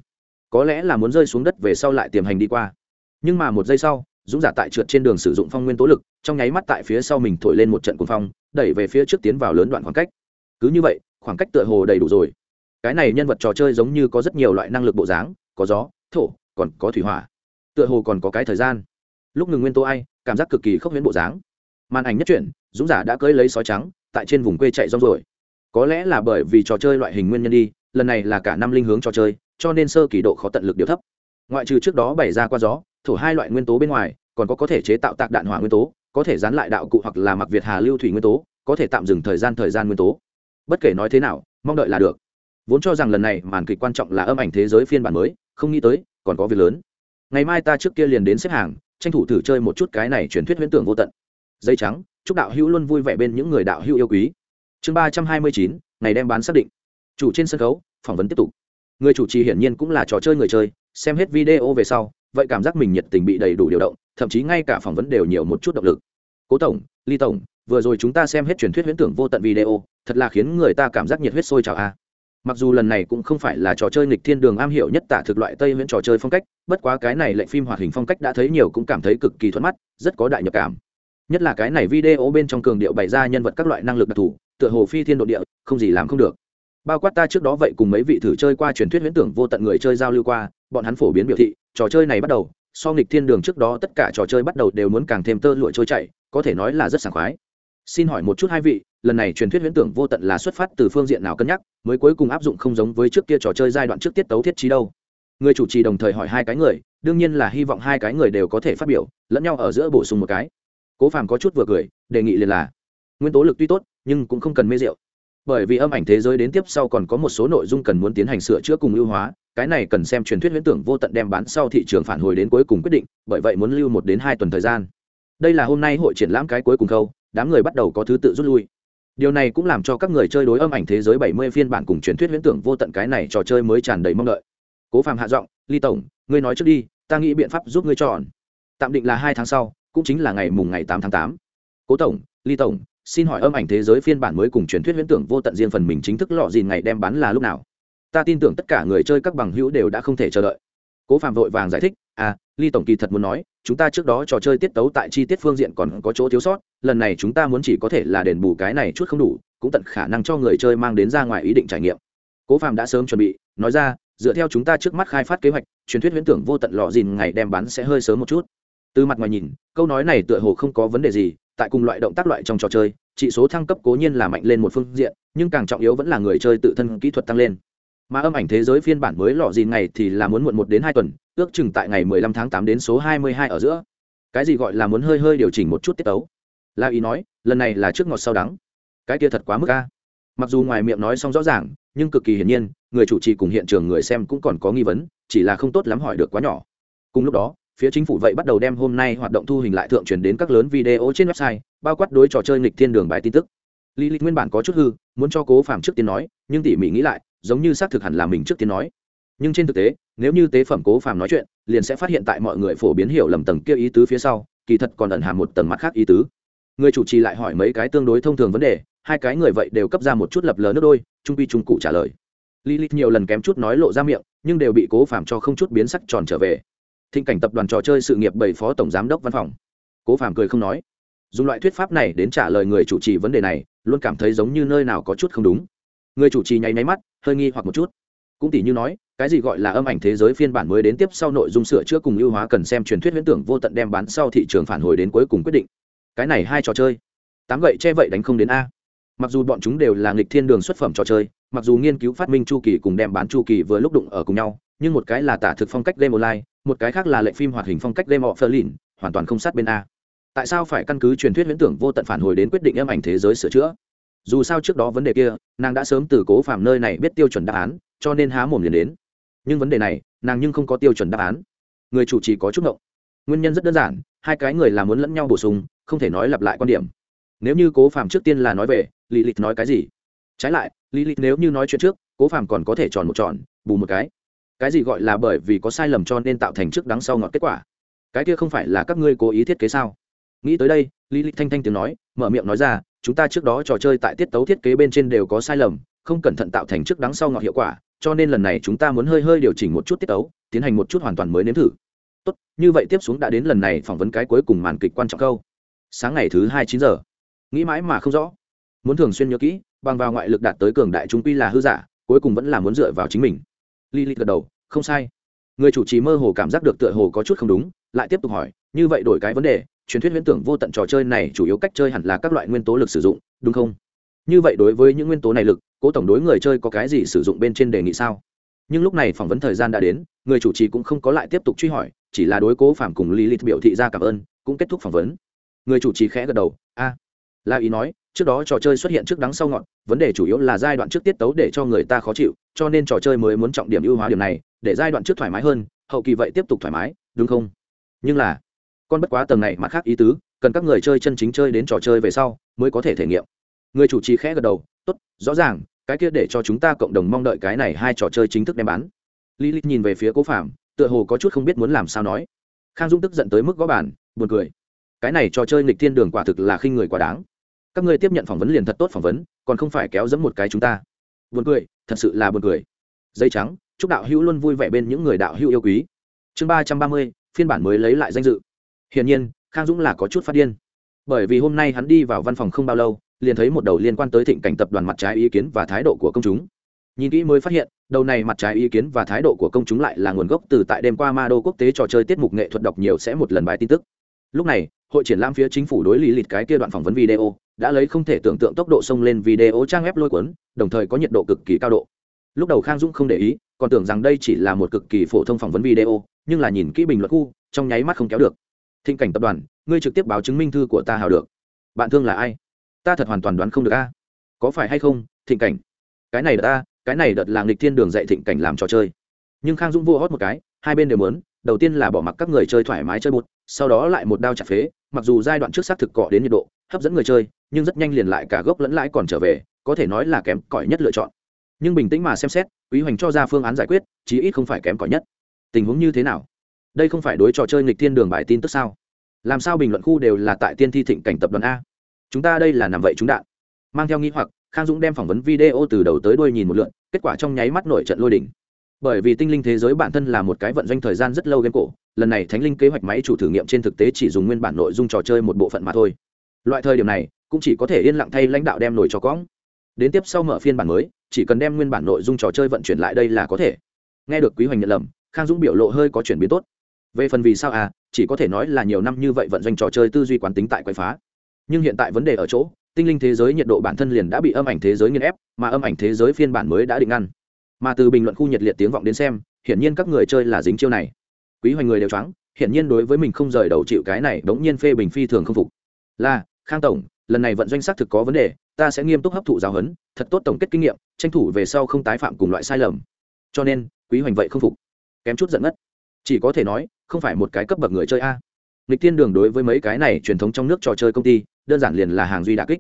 Có lẽ là muốn rơi xuống đất về sau lại tiềm hành đi qua. Nhưng mà một giây sau, dũng giả tại trượt trên đường sử dụng phong nguyên tố lực, trong nháy mắt tại phía sau mình thổi lên một trận cuồng phong, đẩy về phía trước tiến vào lớn đoạn khoảng cách. Cứ như vậy, khoảng cách tựa hồ đầy đủ rồi cái này nhân vật trò chơi giống như có rất nhiều loại năng lực bộ dáng, có gió, thổ, còn có thủy hỏa. Tựa hồ còn có cái thời gian. Lúc ngừng nguyên tố ai, cảm giác cực kỳ khốc miễn bộ dáng. Màn ảnh nhất truyện, dũng giả đã cưỡi lấy sói trắng, tại trên vùng quê chạy rong rồi có lẽ là bởi vì trò chơi loại hình nguyên nhân đi, lần này là cả năm linh hướng trò chơi, cho nên sơ kỳ độ khó tận lực điều thấp. Ngoại trừ trước đó bày ra qua gió, thổ hai loại nguyên tố bên ngoài, còn có có thể chế tạo tạc đạn hỏa nguyên tố, có thể dán lại đạo cụ hoặc là mặc việt hà lưu thủy nguyên tố, có thể tạm dừng thời gian thời gian nguyên tố. Bất kể nói thế nào, mong đợi là được vốn cho rằng lần này màn kịch quan trọng là âm ảnh thế giới phiên bản mới, không nghĩ tới, còn có việc lớn. Ngày mai ta trước kia liền đến xếp hàng, tranh thủ thử chơi một chút cái này truyền thuyết huyễn tưởng vô tận. Dây trắng, chúc đạo hữu luôn vui vẻ bên những người đạo hữu yêu quý. Chương ba trăm hai mươi chín, ngày đem bán xác định. Chủ trên sân khấu, phỏng vấn tiếp tục. Người chủ trì hiển nhiên cũng là trò chơi người chơi, xem hết video về sau, vậy cảm giác mình nhiệt tình bị đầy đủ điều động, thậm chí ngay cả phỏng vấn đều nhiều một chút động lực. Cố tổng, ly tổng, vừa rồi chúng ta xem hết truyền thuyết huyễn tưởng vô tận video, thật là khiến người ta cảm giác nhiệt huyết sôi trào a mặc dù lần này cũng không phải là trò chơi nghịch thiên đường am hiểu nhất tả thực loại tây nguyễn trò chơi phong cách, bất quá cái này lệnh phim hoạt hình phong cách đã thấy nhiều cũng cảm thấy cực kỳ thuận mắt, rất có đại nhập cảm. Nhất là cái này video bên trong cường điệu bày ra nhân vật các loại năng lực đặc thù, tựa hồ phi thiên độ địa, không gì làm không được. Bao quát ta trước đó vậy cùng mấy vị thử chơi qua truyền thuyết huyễn tưởng vô tận người chơi giao lưu qua, bọn hắn phổ biến biểu thị, trò chơi này bắt đầu, so nghịch thiên đường trước đó tất cả trò chơi bắt đầu đều muốn càng thêm tơ lụa trôi chảy, có thể nói là rất sảng khoái xin hỏi một chút hai vị, lần này truyền thuyết huyễn tưởng vô tận là xuất phát từ phương diện nào cân nhắc, mới cuối cùng áp dụng không giống với trước kia trò chơi giai đoạn trước tiết tấu thiết trí đâu? Người chủ trì đồng thời hỏi hai cái người, đương nhiên là hy vọng hai cái người đều có thể phát biểu, lẫn nhau ở giữa bổ sung một cái. Cố phàm có chút vừa cười, đề nghị liền là, nguyên tố lực tuy tốt, nhưng cũng không cần mê rượu. Bởi vì âm ảnh thế giới đến tiếp sau còn có một số nội dung cần muốn tiến hành sửa chữa cùng ưu hóa, cái này cần xem truyền thuyết huyễn tưởng vô tận đem bán sau thị trường phản hồi đến cuối cùng quyết định, bởi vậy muốn lưu một đến hai tuần thời gian. Đây là hôm nay hội triển lãm cái cuối cùng câu đám người bắt đầu có thứ tự rút lui. Điều này cũng làm cho các người chơi đối âm ảnh thế giới 70 phiên bản cùng truyền thuyết huyễn tưởng vô tận cái này trò chơi mới tràn đầy mong đợi. Cố phàm hạ giọng, ly tổng, ngươi nói trước đi, ta nghĩ biện pháp giúp ngươi chọn. Tạm định là hai tháng sau, cũng chính là ngày mùng ngày tám tháng tám. Cố tổng, ly tổng, xin hỏi âm ảnh thế giới phiên bản mới cùng truyền thuyết huyễn tưởng vô tận riêng phần mình chính thức lọ gì ngày đem bán là lúc nào? Ta tin tưởng tất cả người chơi các bằng hữu đều đã không thể chờ đợi. Cố phạm vội vàng giải thích à ly tổng kỳ thật muốn nói, chúng ta trước đó trò chơi tiết tấu tại chi tiết phương diện còn có chỗ thiếu sót, lần này chúng ta muốn chỉ có thể là đền bù cái này chút không đủ, cũng tận khả năng cho người chơi mang đến ra ngoài ý định trải nghiệm. Cố phạm đã sớm chuẩn bị, nói ra, dựa theo chúng ta trước mắt khai phát kế hoạch, truyền thuyết huyễn tưởng vô tận lò dìn ngày đem bán sẽ hơi sớm một chút. Từ mặt ngoài nhìn, câu nói này tựa hồ không có vấn đề gì, tại cùng loại động tác loại trong trò chơi, chỉ số thăng cấp cố nhiên là mạnh lên một phương diện, nhưng càng trọng yếu vẫn là người chơi tự thân kỹ thuật tăng lên mà âm ảnh thế giới phiên bản mới lọ gì ngày thì là muốn muộn một đến hai tuần, ước chừng tại ngày mười lăm tháng tám đến số hai mươi hai ở giữa. Cái gì gọi là muốn hơi hơi điều chỉnh một chút tiết tấu? La ý nói, lần này là trước ngọt sau đắng. Cái kia thật quá mức a. Mặc dù ngoài miệng nói xong rõ ràng, nhưng cực kỳ hiển nhiên, người chủ trì cùng hiện trường người xem cũng còn có nghi vấn, chỉ là không tốt lắm hỏi được quá nhỏ. Cùng lúc đó, phía chính phủ vậy bắt đầu đem hôm nay hoạt động thu hình lại thượng truyền đến các lớn video trên website, bao quát đối trò chơi nghịch thiên đường bài tin tức. Lý lịch nguyên bản có chút hư, muốn cho cố phạm trước tiên nói, nhưng tỉ mỉ nghĩ lại giống như xác thực hẳn là mình trước tiên nói. Nhưng trên thực tế, nếu như tế phẩm cố phàm nói chuyện, liền sẽ phát hiện tại mọi người phổ biến hiểu lầm tầng kia ý tứ phía sau, kỳ thật còn ẩn hàm một tầng mắt khác ý tứ. Người chủ trì lại hỏi mấy cái tương đối thông thường vấn đề, hai cái người vậy đều cấp ra một chút lập lờ nước đôi, trung pi trung cụ trả lời. Lý lịch nhiều lần kém chút nói lộ ra miệng, nhưng đều bị cố phàm cho không chút biến sắc tròn trở về. Thịnh cảnh tập đoàn trò chơi sự nghiệp bảy phó tổng giám đốc văn phòng. Cố phàm cười không nói. Dùng loại thuyết pháp này đến trả lời người chủ trì vấn đề này, luôn cảm thấy giống như nơi nào có chút không đúng người chủ trì nháy máy mắt, hơi nghi hoặc một chút. Cũng tỷ như nói, cái gì gọi là âm ảnh thế giới phiên bản mới đến tiếp sau nội dung sửa chữa cùng ưu hóa cần xem truyền thuyết huyễn tưởng vô tận đem bán sau thị trường phản hồi đến cuối cùng quyết định. Cái này hai trò chơi. Tám gậy che vậy đánh không đến a. Mặc dù bọn chúng đều là nghịch thiên đường xuất phẩm trò chơi, mặc dù nghiên cứu phát minh chu kỳ cùng đem bán chu kỳ vừa lúc đụng ở cùng nhau, nhưng một cái là tả thực phong cách game online, một cái khác là lệnh phim hoạt hình phong cách game off berlin hoàn toàn không sát bên a. Tại sao phải căn cứ truyền thuyết huyễn tưởng vô tận phản hồi đến quyết định âm ảnh thế giới sửa chữa? Dù sao trước đó vấn đề kia, nàng đã sớm từ cố phạm nơi này biết tiêu chuẩn đáp án, cho nên há mồm liền đến. Nhưng vấn đề này, nàng nhưng không có tiêu chuẩn đáp án. Người chủ trì có chút ngộng. Nguyên nhân rất đơn giản, hai cái người là muốn lẫn nhau bổ sung, không thể nói lặp lại quan điểm. Nếu như cố phạm trước tiên là nói về lý lịch nói cái gì? Trái lại lý lịch nếu như nói chuyện trước, cố phạm còn có thể tròn một tròn bù một cái. Cái gì gọi là bởi vì có sai lầm cho nên tạo thành trước đắng sau ngọt kết quả? Cái kia không phải là các ngươi cố ý thiết kế sao? Nghĩ tới đây lý lịch thanh thanh tiếng nói, mở miệng nói ra chúng ta trước đó trò chơi tại tiết tấu thiết kế bên trên đều có sai lầm, không cẩn thận tạo thành trước đắng sau ngọt hiệu quả, cho nên lần này chúng ta muốn hơi hơi điều chỉnh một chút tiết tấu, tiến hành một chút hoàn toàn mới nếm thử. Tốt, như vậy tiếp xuống đã đến lần này phỏng vấn cái cuối cùng màn kịch quan trọng câu. Sáng ngày thứ hai chín giờ. Nghĩ mãi mà không rõ. Muốn thường xuyên nhớ kỹ, bằng vào ngoại lực đạt tới cường đại chúng quy là hư giả, cuối cùng vẫn là muốn dựa vào chính mình. Li li gật đầu, không sai. Người chủ trì mơ hồ cảm giác được tựa hồ có chút không đúng, lại tiếp tục hỏi, như vậy đổi cái vấn đề truyền thuyết huyễn tưởng vô tận trò chơi này chủ yếu cách chơi hẳn là các loại nguyên tố lực sử dụng, đúng không? Như vậy đối với những nguyên tố này lực, cố tổng đối người chơi có cái gì sử dụng bên trên đề nghị sao? Nhưng lúc này phỏng vấn thời gian đã đến, người chủ trì cũng không có lại tiếp tục truy hỏi, chỉ là đối cố phạm cùng lý lịch biểu thị ra cảm ơn, cũng kết thúc phỏng vấn. Người chủ trì khẽ gật đầu, a. La ý nói, trước đó trò chơi xuất hiện trước đắng sau ngọn, vấn đề chủ yếu là giai đoạn trước tiết tấu để cho người ta khó chịu, cho nên trò chơi mới muốn trọng điểm ưu hóa điểm này, để giai đoạn trước thoải mái hơn, hậu kỳ vậy tiếp tục thoải mái, đúng không? Nhưng là con bất quá tầng này mặt khác ý tứ, cần các người chơi chân chính chơi đến trò chơi về sau mới có thể thể nghiệm. Người chủ trì khẽ gật đầu, tốt, rõ ràng, cái kia để cho chúng ta cộng đồng mong đợi cái này hai trò chơi chính thức đem bán. Lý lịch nhìn về phía cố phạm tựa hồ có chút không biết muốn làm sao nói. Khang dung tức giận tới mức gõ bàn, buồn cười. Cái này trò chơi nghịch thiên đường quả thực là khinh người quá đáng. Các ngươi tiếp nhận phỏng vấn liền thật tốt phỏng vấn, còn không phải kéo dẫm một cái chúng ta. Buồn cười, thật sự là buồn cười. Dây trắng, chúc đạo hữu luôn vui vẻ bên những người đạo hữu yêu quý. Chương ba trăm ba mươi, phiên bản mới lấy lại danh dự hiển nhiên, khang dũng là có chút phát điên. Bởi vì hôm nay hắn đi vào văn phòng không bao lâu, liền thấy một đầu liên quan tới thịnh cảnh tập đoàn mặt trái ý kiến và thái độ của công chúng. Nhìn kỹ mới phát hiện, đầu này mặt trái ý kiến và thái độ của công chúng lại là nguồn gốc từ tại đêm qua ma đô quốc tế trò chơi tiết mục nghệ thuật đọc nhiều sẽ một lần bài tin tức. Lúc này, hội triển lãm phía chính phủ đối lý lịch cái kia đoạn phỏng vấn video, đã lấy không thể tưởng tượng tốc độ xông lên video trang web lôi cuốn, đồng thời có nhiệt độ cực kỳ cao độ. Lúc đầu khang dũng không để ý, còn tưởng rằng đây chỉ là một cực kỳ phổ thông phỏng vấn video, nhưng là nhìn kỹ bình luận khu, trong nháy mắt không kéo được thịnh cảnh tập đoàn, ngươi trực tiếp báo chứng minh thư của ta hào được. Bạn thương là ai? Ta thật hoàn toàn đoán không được a. Có phải hay không, thịnh cảnh? Cái này đợt ta cái này đợt là nghịch thiên đường dạy thịnh cảnh làm trò chơi. Nhưng khang dũng vô hót một cái, hai bên đều muốn, đầu tiên là bỏ mặc các người chơi thoải mái chơi bụt sau đó lại một đao chặt phế, mặc dù giai đoạn trước xác thực cọ đến nhiệt độ, hấp dẫn người chơi, nhưng rất nhanh liền lại cả gốc lẫn lãi còn trở về, có thể nói là kém cỏi nhất lựa chọn. Nhưng bình tĩnh mà xem xét, quý hoành cho ra phương án giải quyết, chí ít không phải kém cỏi nhất. Tình huống như thế nào? Đây không phải đối trò chơi nghịch thiên đường bài tin tức sao? Làm sao bình luận khu đều là tại tiên thi thịnh cảnh tập đoàn a? Chúng ta đây là nằm vậy chúng đạn. Mang theo nghĩ hoặc, khang dũng đem phỏng vấn video từ đầu tới đuôi nhìn một lượn kết quả trong nháy mắt nổi trận lôi đỉnh bởi vì tinh linh thế giới bản thân là một cái vận doanh thời gian rất lâu game cổ, lần này thánh linh kế hoạch máy chủ thử nghiệm trên thực tế chỉ dùng nguyên bản nội dung trò chơi một bộ phận mà thôi. Loại thời điểm này, cũng chỉ có thể yên lặng thay lãnh đạo đem nổi cho cõng. Đến tiếp sau mở phiên bản mới, chỉ cần đem nguyên bản nội dung trò chơi vận chuyển lại đây là có thể. Nghe được quý hoành nhận lầm, khang dũng biểu lộ hơi có chuyển biến tốt về phần vì sao à chỉ có thể nói là nhiều năm như vậy vận doanh trò chơi tư duy quán tính tại quậy phá. Nhưng hiện tại vấn đề ở chỗ, tinh linh thế giới nhiệt độ bản thân liền đã bị âm ảnh thế giới nghiên ép, mà âm ảnh thế giới phiên bản mới đã định ngăn. Mà từ bình luận khu nhiệt liệt tiếng vọng đến xem, hiển nhiên các người chơi là dính chiêu này. Quý hoành người đều trắng hiển nhiên đối với mình không rời đầu chịu cái này đống nhiên phê bình phi thường không phục. Là, khang tổng, lần này vận doanh xác thực có vấn đề, ta sẽ nghiêm túc hấp thụ giáo huấn, thật tốt tổng kết kinh nghiệm, tranh thủ về sau không tái phạm cùng loại sai lầm. Cho nên, quý hoành vậy không phục. Kém chút giận ngất. Chỉ có thể nói không phải một cái cấp bậc người chơi a. Lịch thiên đường đối với mấy cái này truyền thống trong nước trò chơi công ty, đơn giản liền là hàng duy đà kích.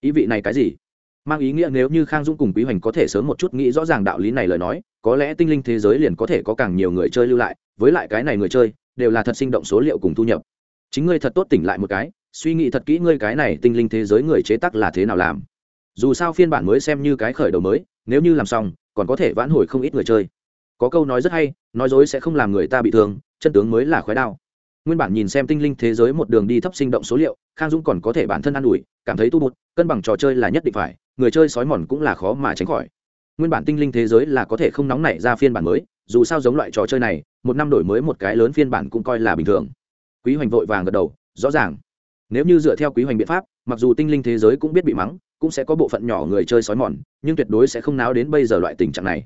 Ý vị này cái gì? Mang ý nghĩa nếu như khang dung cùng quý hoành có thể sớm một chút nghĩ rõ ràng đạo lý này lời nói, có lẽ tinh linh thế giới liền có thể có càng nhiều người chơi lưu lại, với lại cái này người chơi, đều là thật sinh động số liệu cùng thu nhập. Chính ngươi thật tốt tỉnh lại một cái, suy nghĩ thật kỹ ngươi cái này tinh linh thế giới người chế tác là thế nào làm. Dù sao phiên bản mới xem như cái khởi đầu mới, nếu như làm xong, còn có thể vãn hồi không ít người chơi. Có câu nói rất hay, nói dối sẽ không làm người ta bị thương chân tướng mới là khói đao. Nguyên bản nhìn xem tinh linh thế giới một đường đi thấp sinh động số liệu, khang dũng còn có thể bản thân an ủi, cảm thấy tu bụt, cân bằng trò chơi là nhất định phải, người chơi sói mòn cũng là khó mà tránh khỏi. Nguyên bản tinh linh thế giới là có thể không nóng nảy ra phiên bản mới, dù sao giống loại trò chơi này, một năm đổi mới một cái lớn phiên bản cũng coi là bình thường. Quý hoành vội vàng gật đầu, rõ ràng. Nếu như dựa theo quý hoành biện pháp, mặc dù tinh linh thế giới cũng biết bị mắng, cũng sẽ có bộ phận nhỏ người chơi sói mòn, nhưng tuyệt đối sẽ không náo đến bây giờ loại tình trạng này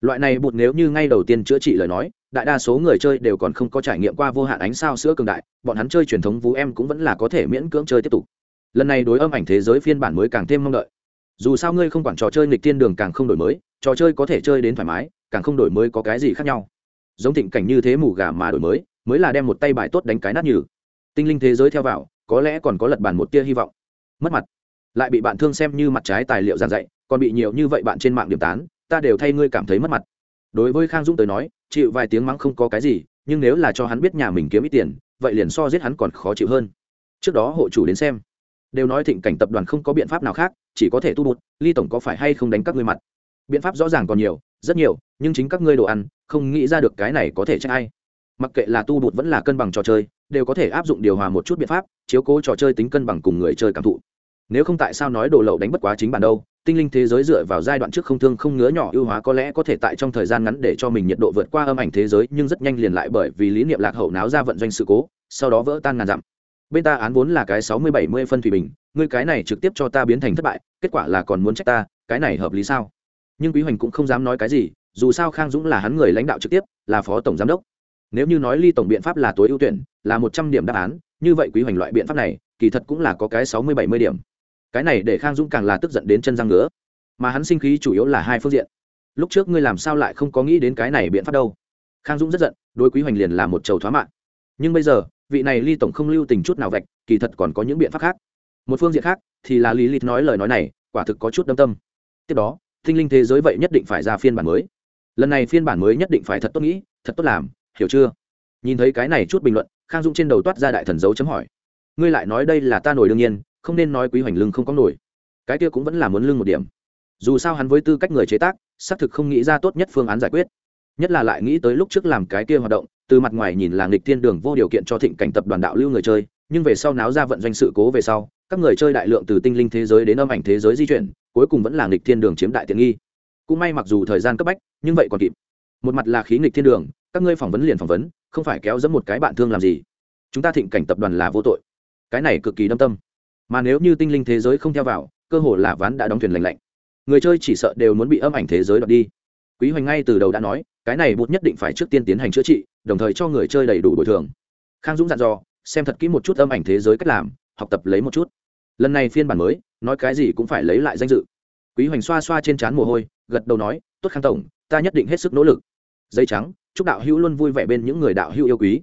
loại này bụt nếu như ngay đầu tiên chữa trị lời nói, đại đa số người chơi đều còn không có trải nghiệm qua vô hạn ánh sao sữa cường đại, bọn hắn chơi truyền thống vú em cũng vẫn là có thể miễn cưỡng chơi tiếp tục. Lần này đối âm ảnh thế giới phiên bản mới càng thêm mong đợi. Dù sao ngươi không quản trò chơi nghịch thiên đường càng không đổi mới, trò chơi có thể chơi đến thoải mái, càng không đổi mới có cái gì khác nhau. Giống thịnh cảnh như thế mù gà mà đổi mới mới là đem một tay bài tốt đánh cái nát nhừ. Tinh linh thế giới theo vào, có lẽ còn có lật bàn một tia hy vọng. Mất mặt. Lại bị bạn thương xem như mặt trái tài liệu giàn dạy, còn bị nhiều như vậy bạn trên mạng điểm tán ta đều thay ngươi cảm thấy mất mặt. Đối với khang dũng tới nói, chịu vài tiếng mắng không có cái gì, nhưng nếu là cho hắn biết nhà mình kiếm ít tiền, vậy liền so giết hắn còn khó chịu hơn. Trước đó hộ chủ đến xem, đều nói thịnh cảnh tập đoàn không có biện pháp nào khác, chỉ có thể tu bụt, ly tổng có phải hay không đánh các ngươi mặt? Biện pháp rõ ràng còn nhiều, rất nhiều, nhưng chính các ngươi đồ ăn, không nghĩ ra được cái này có thể trách ai. Mặc kệ là tu bụt vẫn là cân bằng trò chơi, đều có thể áp dụng điều hòa một chút biện pháp, chiếu cố trò chơi tính cân bằng cùng người chơi cảm thụ. Nếu không tại sao nói đồ lậu đánh bất quá chính bản đâu tinh linh thế giới dựa vào giai đoạn trước không thương không ngứa nhỏ ưu hóa có lẽ có thể tại trong thời gian ngắn để cho mình nhiệt độ vượt qua âm ảnh thế giới, nhưng rất nhanh liền lại bởi vì lý niệm lạc hậu náo ra vận doanh sự cố, sau đó vỡ tan ngàn dặm. Bên ta án vốn là cái sáu mươi bảy mươi phân thủy bình, ngươi cái này trực tiếp cho ta biến thành thất bại, kết quả là còn muốn trách ta, cái này hợp lý sao? Nhưng quý hoành cũng không dám nói cái gì, dù sao khang dũng là hắn người lãnh đạo trực tiếp, là phó tổng giám đốc. Nếu như nói ly tổng biện pháp là tối ưu tuyển, là một trăm điểm đáp án, như vậy quý hoành loại biện pháp này, kỳ thật cũng là có cái sáu mươi bảy mươi điểm cái này để khang dũng càng là tức giận đến chân răng ngứa. Mà hắn sinh khí chủ yếu là hai phương diện. Lúc trước ngươi làm sao lại không có nghĩ đến cái này biện pháp đâu? Khang dũng rất giận, đối quý hoành liền là một trầu thoá mạng. Nhưng bây giờ, vị này ly tổng không lưu tình chút nào vạch, kỳ thật còn có những biện pháp khác. Một phương diện khác, thì là lý lịch nói lời nói này, quả thực có chút đâm tâm. Tiếp đó, tinh linh thế giới vậy nhất định phải ra phiên bản mới. Lần này phiên bản mới nhất định phải thật tốt nghĩ, thật tốt làm, hiểu chưa? Nhìn thấy cái này chút bình luận, khang dũng trên đầu toát ra đại thần dấu chấm hỏi. Ngươi lại nói đây là ta nổi đương nhiên không nên nói quý hoành lưng không có nổi. Cái kia cũng vẫn là muốn lưng một điểm. Dù sao hắn với tư cách người chế tác, xác thực không nghĩ ra tốt nhất phương án giải quyết. Nhất là lại nghĩ tới lúc trước làm cái kia hoạt động, từ mặt ngoài nhìn là nghịch thiên đường vô điều kiện cho thịnh cảnh tập đoàn đạo lưu người chơi, nhưng về sau náo ra vận doanh sự cố về sau, các người chơi đại lượng từ tinh linh thế giới đến âm ảnh thế giới di chuyển, cuối cùng vẫn là nghịch thiên đường chiếm đại tiện nghi. Cũng may mặc dù thời gian cấp bách, nhưng vậy còn kịp. Một mặt là khí nghịch thiên đường, các ngươi phỏng vấn liền phỏng vấn, không phải kéo dẫn một cái bạn thương làm gì. Chúng ta thịnh cảnh tập đoàn là vô tội. Cái này cực kỳ đâm tâm mà nếu như tinh linh thế giới không theo vào, cơ hội là ván đã đóng thuyền lành lạnh. Người chơi chỉ sợ đều muốn bị âm ảnh thế giới đoạt đi. Quý hoành ngay từ đầu đã nói, cái này bút nhất định phải trước tiên tiến hành chữa trị, đồng thời cho người chơi đầy đủ bồi thường. Khang dũng dặn dò, xem thật kỹ một chút âm ảnh thế giới cách làm, học tập lấy một chút. Lần này phiên bản mới, nói cái gì cũng phải lấy lại danh dự. Quý hoành xoa xoa trên trán mồ hôi, gật đầu nói, tốt khang tổng, ta nhất định hết sức nỗ lực. Dây trắng, chúc đạo hữu luôn vui vẻ bên những người đạo hữu yêu quý.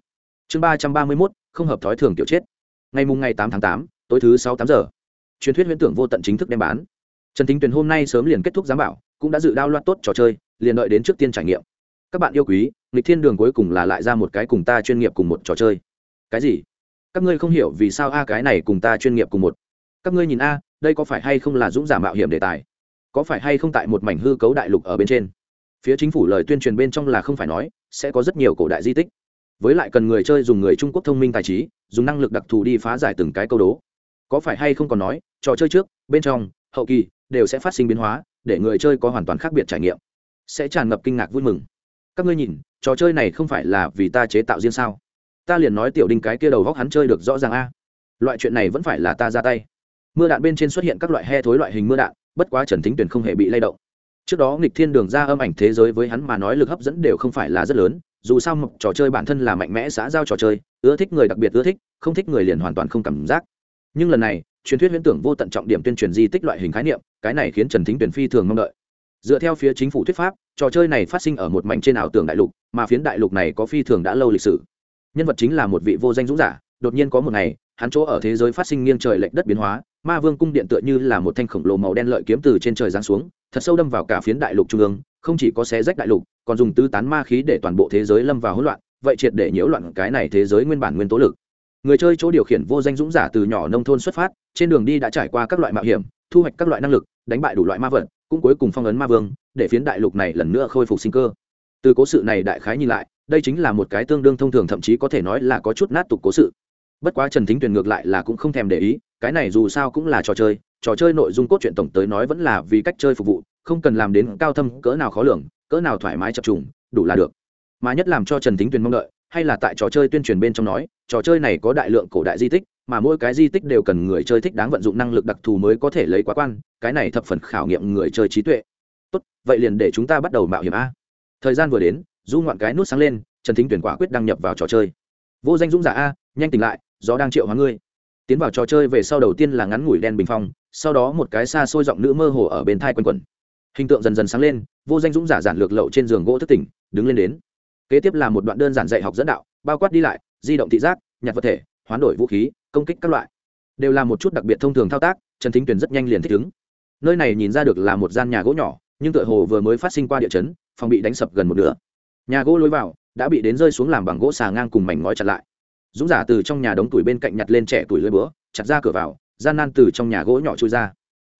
Chương ba trăm ba mươi mốt, không hợp thói thường tiểu chết. Ngày mùng ngày tám tháng tám tối thứ sáu tám giờ. Truyền thuyết huyễn tưởng vô tận chính thức đem bán. Trần thính tuyền hôm nay sớm liền kết thúc giám bảo, cũng đã dự đao loạt tốt trò chơi, liền đợi đến trước tiên trải nghiệm. Các bạn yêu quý, nghịch thiên đường cuối cùng là lại ra một cái cùng ta chuyên nghiệp cùng một trò chơi. Cái gì? Các ngươi không hiểu vì sao a cái này cùng ta chuyên nghiệp cùng một. Các ngươi nhìn a, đây có phải hay không là dũng giả mạo hiểm đề tài? Có phải hay không tại một mảnh hư cấu đại lục ở bên trên? Phía chính phủ lời tuyên truyền bên trong là không phải nói, sẽ có rất nhiều cổ đại di tích. Với lại cần người chơi dùng người trung quốc thông minh tài trí, dùng năng lực đặc thù đi phá giải từng cái câu đố có phải hay không còn nói, trò chơi trước, bên trong, hậu kỳ, đều sẽ phát sinh biến hóa, để người chơi có hoàn toàn khác biệt trải nghiệm. Sẽ tràn ngập kinh ngạc vui mừng. Các ngươi nhìn, trò chơi này không phải là vì ta chế tạo riêng sao? Ta liền nói tiểu đinh cái kia đầu góc hắn chơi được rõ ràng a. Loại chuyện này vẫn phải là ta ra tay. Mưa đạn bên trên xuất hiện các loại he thối loại hình mưa đạn, bất quá trần thính tuyền không hề bị lay động. Trước đó nghịch thiên đường ra âm ảnh thế giới với hắn mà nói lực hấp dẫn đều không phải là rất lớn, dù sao mộc trò chơi bản thân là mạnh mẽ xã giao trò chơi, ưa thích người đặc biệt ưa thích, không thích người liền hoàn toàn không cảm giác nhưng lần này, truyền thuyết huyễn tưởng vô tận trọng điểm tuyên truyền di tích loại hình khái niệm, cái này khiến trần thính tuyển phi thường mong đợi. Dựa theo phía chính phủ thuyết pháp, trò chơi này phát sinh ở một mảnh trên ảo tưởng đại lục, mà phiến đại lục này có phi thường đã lâu lịch sử. Nhân vật chính là một vị vô danh dũng giả, đột nhiên có một ngày, hắn chỗ ở thế giới phát sinh nghiêng trời lệch đất biến hóa, ma vương cung điện tựa như là một thanh khổng lồ màu đen lợi kiếm từ trên trời giáng xuống, thật sâu đâm vào cả phiến đại lục trung ương, không chỉ có xé rách đại lục, còn dùng tứ tán ma khí để toàn bộ thế giới lâm vào hỗn loạn, vậy triệt để nhiễu loạn cái này thế giới nguyên bản nguyên tố lực người chơi chỗ điều khiển vô danh dũng giả từ nhỏ nông thôn xuất phát, trên đường đi đã trải qua các loại mạo hiểm, thu hoạch các loại năng lực, đánh bại đủ loại ma vật, cũng cuối cùng phong ấn ma vương, để phiến đại lục này lần nữa khôi phục sinh cơ. Từ cố sự này đại khái nhìn lại, đây chính là một cái tương đương thông thường, thậm chí có thể nói là có chút nát tục cố sự. Bất quá trần thính tuyền ngược lại là cũng không thèm để ý, cái này dù sao cũng là trò chơi trò chơi nội dung cốt truyện tổng tới nói vẫn là vì cách chơi phục vụ, không cần làm đến cao thâm, cỡ nào khó lường, cỡ nào thoải mái chập trùng, đủ là được. Mà nhất làm cho trần thính tuyền mong đợi hay là tại trò chơi tuyên truyền bên trong nói, trò chơi này có đại lượng cổ đại di tích, mà mỗi cái di tích đều cần người chơi thích đáng vận dụng năng lực đặc thù mới có thể lấy quá quan, cái này thập phần khảo nghiệm người chơi trí tuệ. Tốt, vậy liền để chúng ta bắt đầu mạo hiểm a. Thời gian vừa đến, du ngoạn cái nút sáng lên, trần thính tuyển quả quyết đăng nhập vào trò chơi. Vô danh dũng giả a, nhanh tỉnh lại, gió đang triệu hóa ngươi. Tiến vào trò chơi về sau đầu tiên là ngắn ngủi đen bình phong, sau đó một cái xa xôi giọng nữ mơ hồ ở bên thai quanh quẩn. Hình tượng dần dần sáng lên, vô danh dũng giả giản lược lậu trên giường gỗ thất tỉnh, đứng lên đến kế tiếp là một đoạn đơn giản dạy học dẫn đạo, bao quát đi lại, di động thị giác, nhặt vật thể, hoán đổi vũ khí, công kích các loại. Đều là một chút đặc biệt thông thường thao tác, trần thính tuyền rất nhanh liền thích ứng. Nơi này nhìn ra được là một gian nhà gỗ nhỏ, nhưng tựa hồ vừa mới phát sinh qua địa chấn, phòng bị đánh sập gần một nửa. Nhà gỗ lối vào đã bị đến rơi xuống làm bằng gỗ xà ngang cùng mảnh ngói chặt lại. Dũng giả từ trong nhà đống tuổi bên cạnh nhặt lên trẻ tuổi lưỡi búa, chặt ra cửa vào, gian nan từ trong nhà gỗ nhỏ trôi ra.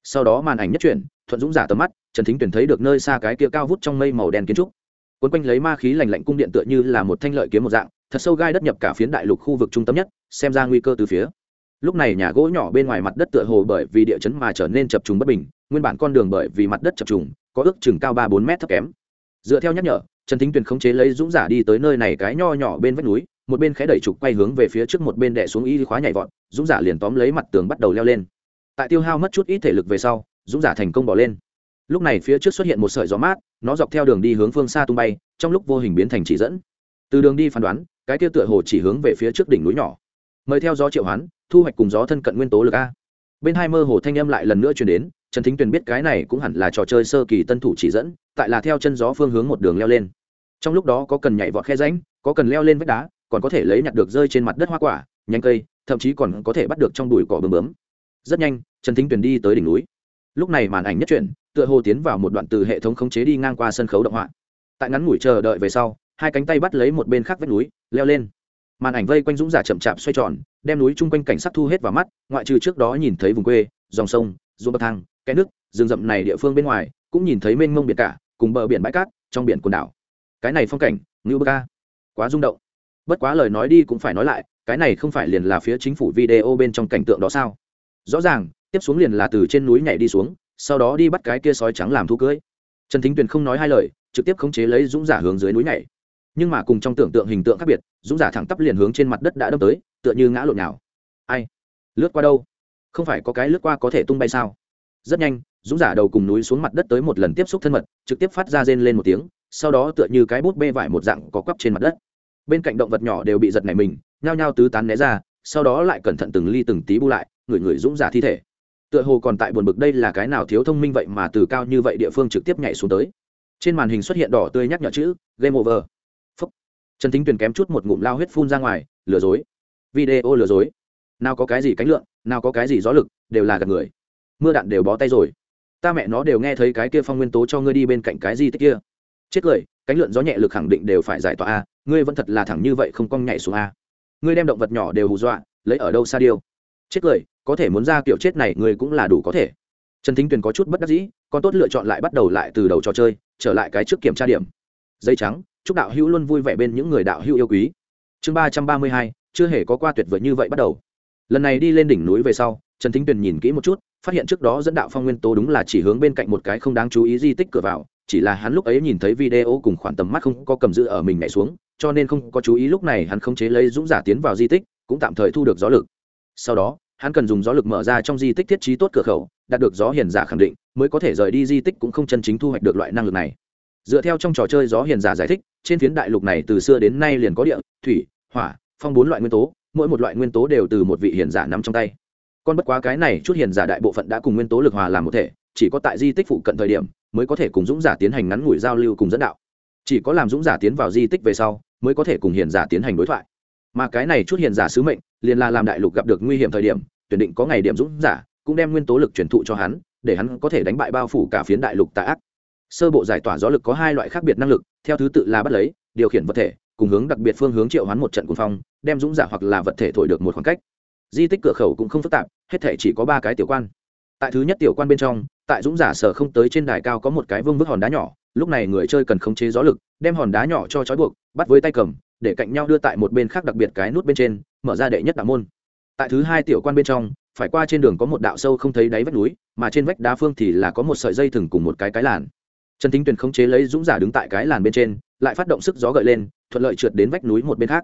Sau đó màn ảnh nhất chuyển, thuận dũng giả tầm mắt, trần thính tuyển thấy được nơi xa cái kia cao vút trong mây màu đen kiến trúc quấn quanh lấy ma khí lành lạnh cung điện tựa như là một thanh lợi kiếm một dạng, thật sâu gai đất nhập cả phiến đại lục khu vực trung tâm nhất, xem ra nguy cơ từ phía. Lúc này nhà gỗ nhỏ bên ngoài mặt đất tựa hồ bởi vì địa chấn mà trở nên chập trùng bất bình, nguyên bản con đường bởi vì mặt đất chập trùng, có ước chừng cao ba bốn mét thấp kém. Dựa theo nhắc nhở, trần thính tuyền khống chế lấy dũng giả đi tới nơi này cái nho nhỏ bên vách núi, một bên khẽ đẩy trục quay hướng về phía trước một bên đè xuống y khóa nhảy vọt, dũng giả liền tóm lấy mặt tường bắt đầu leo lên. Tại tiêu hao mất chút ít thể lực về sau, dũng giả thành công bỏ lên lúc này phía trước xuất hiện một sợi gió mát, nó dọc theo đường đi hướng phương xa tung bay, trong lúc vô hình biến thành chỉ dẫn. Từ đường đi phán đoán, cái tiêu tựa hồ chỉ hướng về phía trước đỉnh núi nhỏ. Mời theo gió triệu hoán, thu hoạch cùng gió thân cận nguyên tố lực a. Bên hai mơ hồ thanh âm lại lần nữa chuyển đến, trần thính tuyền biết cái này cũng hẳn là trò chơi sơ kỳ tân thủ chỉ dẫn, tại là theo chân gió phương hướng một đường leo lên. Trong lúc đó có cần nhảy vọt khe ránh có cần leo lên vách đá, còn có thể lấy nhặt được rơi trên mặt đất hoa quả, nhánh cây, thậm chí còn có thể bắt được trong đùi cỏ bướm bướm. Rất nhanh, trần thính tuyền đi tới đỉnh núi lúc này màn ảnh nhất chuyển, tựa hồ tiến vào một đoạn từ hệ thống khống chế đi ngang qua sân khấu động họa. Tại ngắn ngủi chờ đợi về sau, hai cánh tay bắt lấy một bên khác vách núi, leo lên. Màn ảnh vây quanh dũng giả chậm chạp xoay tròn, đem núi chung quanh cảnh sắc thu hết vào mắt, ngoại trừ trước đó nhìn thấy vùng quê, dòng sông, ruộng bậc thang cái nước, rừng rậm này địa phương bên ngoài, cũng nhìn thấy mênh mông biển cả, cùng bờ biển bãi cát, trong biển quần đảo. Cái này phong cảnh, ngưu bơ ca. Quá rung động. Bất quá lời nói đi cũng phải nói lại, cái này không phải liền là phía chính phủ video bên trong cảnh tượng đó sao? Rõ ràng tiếp xuống liền là từ trên núi nhảy đi xuống, sau đó đi bắt cái kia sói trắng làm thu cưới. Trần thính tuyền không nói hai lời, trực tiếp khống chế lấy dũng giả hướng dưới núi nhảy. Nhưng mà cùng trong tưởng tượng hình tượng khác biệt, dũng giả thẳng tắp liền hướng trên mặt đất đã đâm tới, tựa như ngã lộn nào ai? Lướt qua đâu? Không phải có cái lướt qua có thể tung bay sao? Rất nhanh, dũng giả đầu cùng núi xuống mặt đất tới một lần tiếp xúc thân mật, trực tiếp phát ra rên lên một tiếng, sau đó tựa như cái bút bê vải một dạng có quắp trên mặt đất. Bên cạnh động vật nhỏ đều bị giật này mình, nhao nhao tứ tán né ra, sau đó lại cẩn thận từng ly từng tí bu lại, người người dũng giả thi thể tựa hồ còn tại buồn bực đây là cái nào thiếu thông minh vậy mà từ cao như vậy địa phương trực tiếp nhảy xuống tới. Trên màn hình xuất hiện đỏ tươi nhắc nhở chữ game over. Phúc. trần thính tuyền kém chút một ngụm lao huyết phun ra ngoài lừa dối. Video lừa dối. Nào có cái gì cánh lượn, nào có cái gì gió lực đều là gạt người. Mưa đạn đều bó tay rồi. Ta mẹ nó đều nghe thấy cái kia phong nguyên tố cho ngươi đi bên cạnh cái gì tích kia. Chết cười cánh lượn gió nhẹ lực khẳng định đều phải giải tỏa a ngươi vẫn thật là thẳng như vậy không cong nhảy xuống a. Ngươi đem động vật nhỏ đều hù dọa lấy ở đâu xa điêu. Chết cười có thể muốn ra kiểu chết này người cũng là đủ có thể. Trần thính tuyền có chút bất đắc dĩ, con tốt lựa chọn lại bắt đầu lại từ đầu trò chơi, trở lại cái trước kiểm tra điểm. Dây trắng, chúc đạo hữu luôn vui vẻ bên những người đạo hữu yêu quý. Chương ba trăm ba mươi hai, chưa hề có qua tuyệt vời như vậy bắt đầu. Lần này đi lên đỉnh núi về sau, trần thính tuyền nhìn kỹ một chút, phát hiện trước đó dẫn đạo phong nguyên tố đúng là chỉ hướng bên cạnh một cái không đáng chú ý di tích cửa vào, chỉ là hắn lúc ấy nhìn thấy video cùng khoản tầm mắt không có cầm giữ ở mình nhảy xuống, cho nên không có chú ý lúc này hắn không chế lấy dũng giả tiến vào di tích, cũng tạm thời thu được gió lực. Sau đó hắn cần dùng gió lực mở ra trong di tích thiết trí tốt cửa khẩu, đạt được gió hiền giả khẳng định, mới có thể rời đi di tích cũng không chân chính thu hoạch được loại năng lực này. Dựa theo trong trò chơi gió hiền giả giải thích, trên phiến đại lục này từ xưa đến nay liền có địa, thủy, hỏa, phong bốn loại nguyên tố, mỗi một loại nguyên tố đều từ một vị hiền giả nắm trong tay. Còn bất quá cái này chút hiền giả đại bộ phận đã cùng nguyên tố lực hòa làm một thể, chỉ có tại di tích phụ cận thời điểm mới có thể cùng dũng giả tiến hành ngắn ngủi giao lưu cùng dẫn đạo. Chỉ có làm dũng giả tiến vào di tích về sau mới có thể cùng hiền giả tiến hành đối thoại. Mà cái này chút hiền giả sứ mệnh liền là làm đại lục gặp được nguy hiểm thời điểm, tuyển định có ngày điểm dũng giả, cũng đem nguyên tố lực truyền thụ cho hắn, để hắn có thể đánh bại bao phủ cả phiến đại lục tà ác. Sơ bộ giải tỏa gió lực có hai loại khác biệt năng lực, theo thứ tự là bắt lấy, điều khiển vật thể, cùng hướng đặc biệt phương hướng triệu hoán một trận cuồng phong, đem dũng giả hoặc là vật thể thổi được một khoảng cách. Di tích cửa khẩu cũng không phức tạp, hết thể chỉ có ba cái tiểu quan. Tại thứ nhất tiểu quan bên trong, tại dũng giả sở không tới trên đài cao có một cái vương vức hòn đá nhỏ, lúc này người chơi cần khống chế gió lực, đem hòn đá nhỏ cho trói buộc, bắt với tay cầm, để cạnh nhau đưa tại một bên khác đặc biệt cái nút bên trên mở ra đệ nhất đạo môn. Tại thứ hai tiểu quan bên trong, phải qua trên đường có một đạo sâu không thấy đáy vách núi, mà trên vách đá phương thì là có một sợi dây thừng cùng một cái cái làn. Trần thính tuyền khống chế lấy dũng giả đứng tại cái làn bên trên, lại phát động sức gió gợi lên, thuận lợi trượt đến vách núi một bên khác.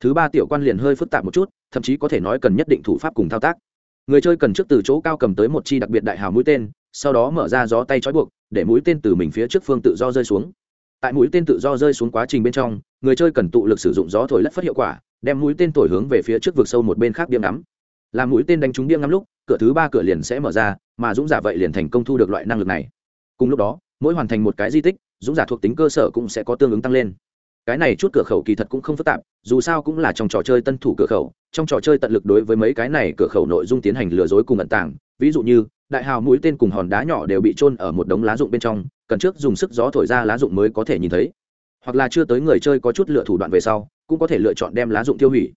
Thứ ba tiểu quan liền hơi phức tạp một chút, thậm chí có thể nói cần nhất định thủ pháp cùng thao tác. Người chơi cần trước từ chỗ cao cầm tới một chi đặc biệt đại hào mũi tên, sau đó mở ra gió tay trói buộc, để mũi tên từ mình phía trước phương tự do rơi xuống. Tại mũi tên tự do rơi xuống quá trình bên trong, người chơi cần tụ lực sử dụng gió thổi lất phất hiệu quả đem mũi tên thổi hướng về phía trước vực sâu một bên khác điểm ngắm. Làm mũi tên đánh trúng điểm ngắm lúc, cửa thứ ba cửa liền sẽ mở ra, mà dũng giả vậy liền thành công thu được loại năng lực này. Cùng lúc đó, mỗi hoàn thành một cái di tích, dũng giả thuộc tính cơ sở cũng sẽ có tương ứng tăng lên. Cái này chút cửa khẩu kỳ thật cũng không phức tạp, dù sao cũng là trong trò chơi tân thủ cửa khẩu, trong trò chơi tận lực đối với mấy cái này cửa khẩu nội dung tiến hành lừa dối cùng ẩn tàng. Ví dụ như, đại hào mũi tên cùng hòn đá nhỏ đều bị trôn ở một đống lá rụng bên trong, cần trước dùng sức gió thổi ra lá rụng mới có thể nhìn thấy hoặc là chưa tới người chơi có chút lựa thủ đoạn về sau, cũng có thể lựa chọn đem lá dụng tiêu hủy.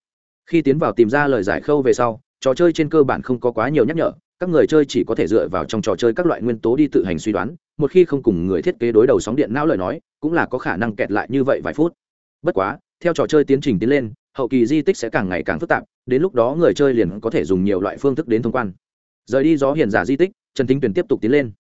Khi tiến vào tìm ra lời giải khâu về sau, trò chơi trên cơ bản không có quá nhiều nhắc nhở, các người chơi chỉ có thể dựa vào trong trò chơi các loại nguyên tố đi tự hành suy đoán, một khi không cùng người thiết kế đối đầu sóng điện não lời nói, cũng là có khả năng kẹt lại như vậy vài phút. Bất quá, theo trò chơi tiến trình tiến lên, hậu kỳ di tích sẽ càng ngày càng phức tạp, đến lúc đó người chơi liền có thể dùng nhiều loại phương thức đến thông quan. Rời đi gió hiền giả di tích, trần thính tuyền tiếp tục tiến lên.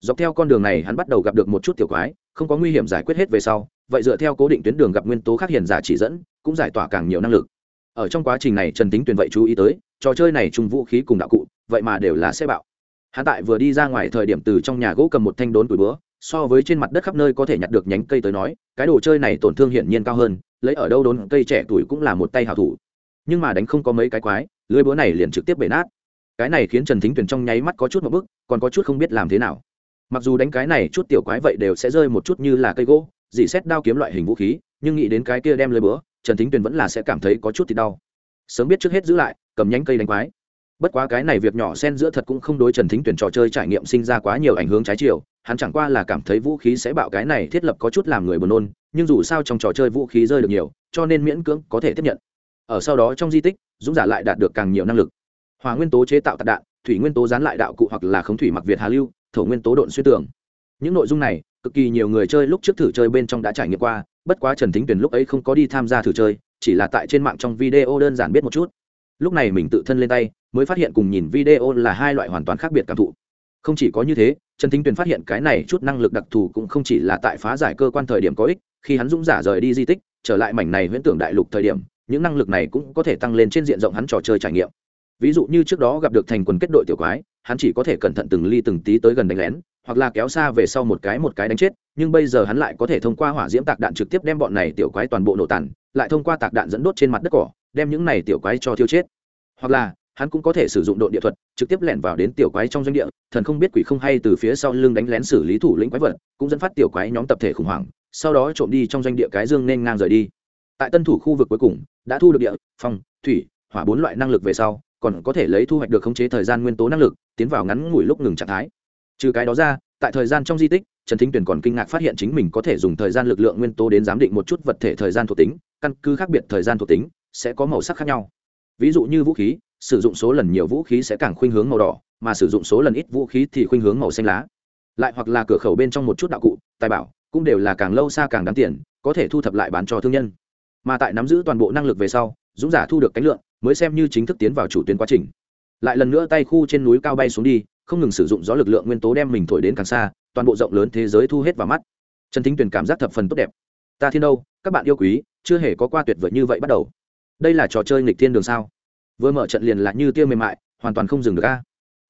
Dọc theo con đường này hắn bắt đầu gặp được một chút tiểu quái, không có nguy hiểm giải quyết hết về sau vậy dựa theo cố định tuyến đường gặp nguyên tố khác hiền giả chỉ dẫn, cũng giải tỏa càng nhiều năng lực. Ở trong quá trình này, trần tính tuyền vậy chú ý tới, trò chơi này chung vũ khí cùng đạo cụ, vậy mà đều là xe bạo. Hắn tại vừa đi ra ngoài thời điểm từ trong nhà gỗ cầm một thanh đốn tuổi bữa so với trên mặt đất khắp nơi có thể nhặt được nhánh cây tới nói, cái đồ chơi này tổn thương hiển nhiên cao hơn, lấy ở đâu đốn cây trẻ tuổi cũng là một tay hào thủ. Nhưng mà đánh không có mấy cái quái, lưới búa này liền trực tiếp bể nát. Cái này khiến trần thính tuyền trong nháy mắt có chút một bức, còn có chút không biết làm thế nào. Mặc dù đánh cái này chút tiểu quái vậy đều sẽ rơi một chút như là cây gỗ dị xét đao kiếm loại hình vũ khí nhưng nghĩ đến cái kia đem lời bữa, trần thính tuyền vẫn là sẽ cảm thấy có chút thì đau. Sớm biết trước hết giữ lại cầm nhánh cây đánh quái. Bất quá cái này việc nhỏ xen giữa thật cũng không đối trần thính tuyển trò chơi trải nghiệm sinh ra quá nhiều ảnh hưởng trái chiều hắn chẳng qua là cảm thấy vũ khí sẽ bạo cái này thiết lập có chút làm người buồn nôn nhưng dù sao trong trò chơi vũ khí rơi được nhiều cho nên miễn cưỡng có thể tiếp nhận. Ở sau đó trong di tích dũng giả lại đạt được càng nhiều năng lực. Hòa nguyên tố chế tạo tạc đạn thủy nguyên tố dán lại đạo cụ hoặc là khống thủy mặc việt hà lưu thổ nguyên tố độn xuyên tưởng những nội dung này, cực kỳ nhiều người chơi lúc trước thử chơi bên trong đã trải nghiệm qua, bất quá trần thính Tuyền lúc ấy không có đi tham gia thử chơi, chỉ là tại trên mạng trong video đơn giản biết một chút. Lúc này mình tự thân lên tay, mới phát hiện cùng nhìn video là hai loại hoàn toàn khác biệt cảm thụ. Không chỉ có như thế, trần thính tuyền phát hiện cái này chút năng lực đặc thù cũng không chỉ là tại phá giải cơ quan thời điểm có ích, khi hắn dũng giả rời đi di tích, trở lại mảnh này huyễn tưởng đại lục thời điểm, những năng lực này cũng có thể tăng lên trên diện rộng hắn trò chơi trải nghiệm. Ví dụ như trước đó gặp được thành quần kết đội tiểu quái hắn chỉ có thể cẩn thận từng ly từng tí tới gần đánh lén, hoặc là kéo xa về sau một cái một cái đánh chết, nhưng bây giờ hắn lại có thể thông qua hỏa diễm tạc đạn trực tiếp đem bọn này tiểu quái toàn bộ nổ tàn, lại thông qua tạc đạn dẫn đốt trên mặt đất cỏ, đem những này tiểu quái cho thiêu chết. Hoặc là, hắn cũng có thể sử dụng độ địa thuật, trực tiếp lẻn vào đến tiểu quái trong doanh địa, thần không biết quỷ không hay từ phía sau lưng đánh lén xử lý thủ lĩnh quái vật, cũng dẫn phát tiểu quái nhóm tập thể khủng hoảng, sau đó trộm đi trong doanh địa cái dương nên ngang rời đi. Tại tân thủ khu vực cuối cùng, đã thu được địa phong thủy, hỏa bốn loại năng lực về sau còn có thể lấy thu hoạch được khống chế thời gian nguyên tố năng lực, tiến vào ngắn ngủi lúc ngừng trạng thái. Trừ cái đó ra, tại thời gian trong di tích, trần thính tuyển còn kinh ngạc phát hiện chính mình có thể dùng thời gian lực lượng nguyên tố đến giám định một chút vật thể thời gian thuộc tính, căn cứ khác biệt thời gian thuộc tính, sẽ có màu sắc khác nhau. Ví dụ như vũ khí, sử dụng số lần nhiều vũ khí sẽ càng khuynh hướng màu đỏ, mà sử dụng số lần ít vũ khí thì khuynh hướng màu xanh lá. Lại hoặc là cửa khẩu bên trong một chút đạo cụ, tài bảo, cũng đều là càng lâu xa càng đáng tiền, có thể thu thập lại bán cho thương nhân. Mà tại nắm giữ toàn bộ năng lực về sau dũng giả thu được cánh lượng, mới xem như chính thức tiến vào chủ tuyến quá trình. Lại lần nữa tay khu trên núi cao bay xuống đi, không ngừng sử dụng gió lực lượng nguyên tố đem mình thổi đến càng xa, toàn bộ rộng lớn thế giới thu hết vào mắt. Trần thính tuyền cảm giác thập phần tốt đẹp. Ta thiên đâu các bạn yêu quý, chưa hề có qua tuyệt vời như vậy bắt đầu. Đây là trò chơi nghịch thiên đường sao? Vừa mở trận liền là như tiêu mềm mại, hoàn toàn không dừng được a.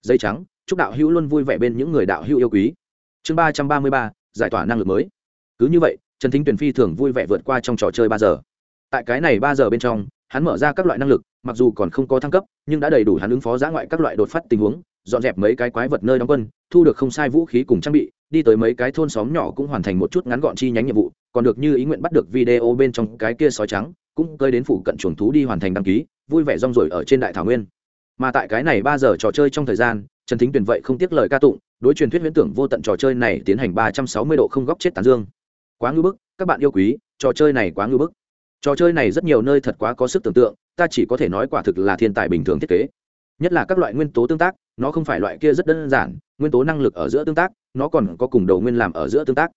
Dây trắng, chúc đạo hữu luôn vui vẻ bên những người đạo hữu yêu quý. Chương ba trăm ba mươi ba, giải tỏa năng lực mới. Cứ như vậy, trần thính tuyền phi thường vui vẻ vượt qua trong trò chơi ba giờ. Tại cái này ba giờ bên trong hắn mở ra các loại năng lực, mặc dù còn không có thăng cấp, nhưng đã đầy đủ hắn ứng phó giã ngoại các loại đột phát tình huống, dọn dẹp mấy cái quái vật nơi đóng quân, thu được không sai vũ khí cùng trang bị, đi tới mấy cái thôn xóm nhỏ cũng hoàn thành một chút ngắn gọn chi nhánh nhiệm vụ, còn được như ý nguyện bắt được video bên trong cái kia sói trắng, cũng cơi đến phủ cận chuồng thú đi hoàn thành đăng ký, vui vẻ rong rổi ở trên đại thảo nguyên. Mà tại cái này ba giờ trò chơi trong thời gian, trần thính tuyền vậy không tiếc lời ca tụng, đối truyền thuyết huyễn tưởng vô tận trò chơi này tiến hành ba trăm sáu mươi độ không góc chết tán dương. Quá ngư bức, các bạn yêu quý, trò chơi này quá ngư bức trò chơi này rất nhiều nơi thật quá có sức tưởng tượng, ta chỉ có thể nói quả thực là thiên tài bình thường thiết kế. Nhất là các loại nguyên tố tương tác, nó không phải loại kia rất đơn giản, nguyên tố năng lực ở giữa tương tác, nó còn có cùng đầu nguyên làm ở giữa tương tác.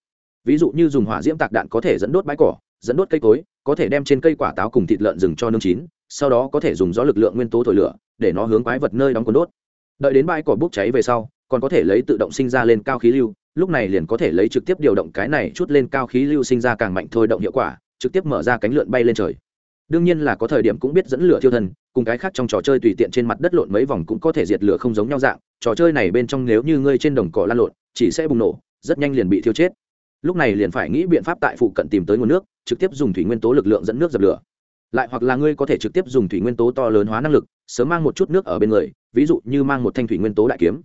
Ví dụ như dùng hỏa diễm tạc đạn có thể dẫn đốt bãi cỏ, dẫn đốt cây cối, có thể đem trên cây quả táo cùng thịt lợn rừng cho nương chín, sau đó có thể dùng gió lực lượng nguyên tố thổi lửa, để nó hướng quái vật nơi đóng cuốn đốt. Đợi đến bãi cỏ bốc cháy về sau, còn có thể lấy tự động sinh ra lên cao khí lưu, lúc này liền có thể lấy trực tiếp điều động cái này chút lên cao khí lưu sinh ra càng mạnh thôi động hiệu quả trực tiếp mở ra cánh lượn bay lên trời. Đương nhiên là có thời điểm cũng biết dẫn lửa thiêu thân, cùng cái khác trong trò chơi tùy tiện trên mặt đất lộn mấy vòng cũng có thể diệt lửa không giống nhau dạng, trò chơi này bên trong nếu như ngươi trên đồng cỏ lan lộn, chỉ sẽ bùng nổ, rất nhanh liền bị thiêu chết. Lúc này liền phải nghĩ biện pháp tại phụ cận tìm tới nguồn nước, trực tiếp dùng thủy nguyên tố lực lượng dẫn nước dập lửa. Lại hoặc là ngươi có thể trực tiếp dùng thủy nguyên tố to lớn hóa năng lực, sớm mang một chút nước ở bên người, ví dụ như mang một thanh thủy nguyên tố đại kiếm.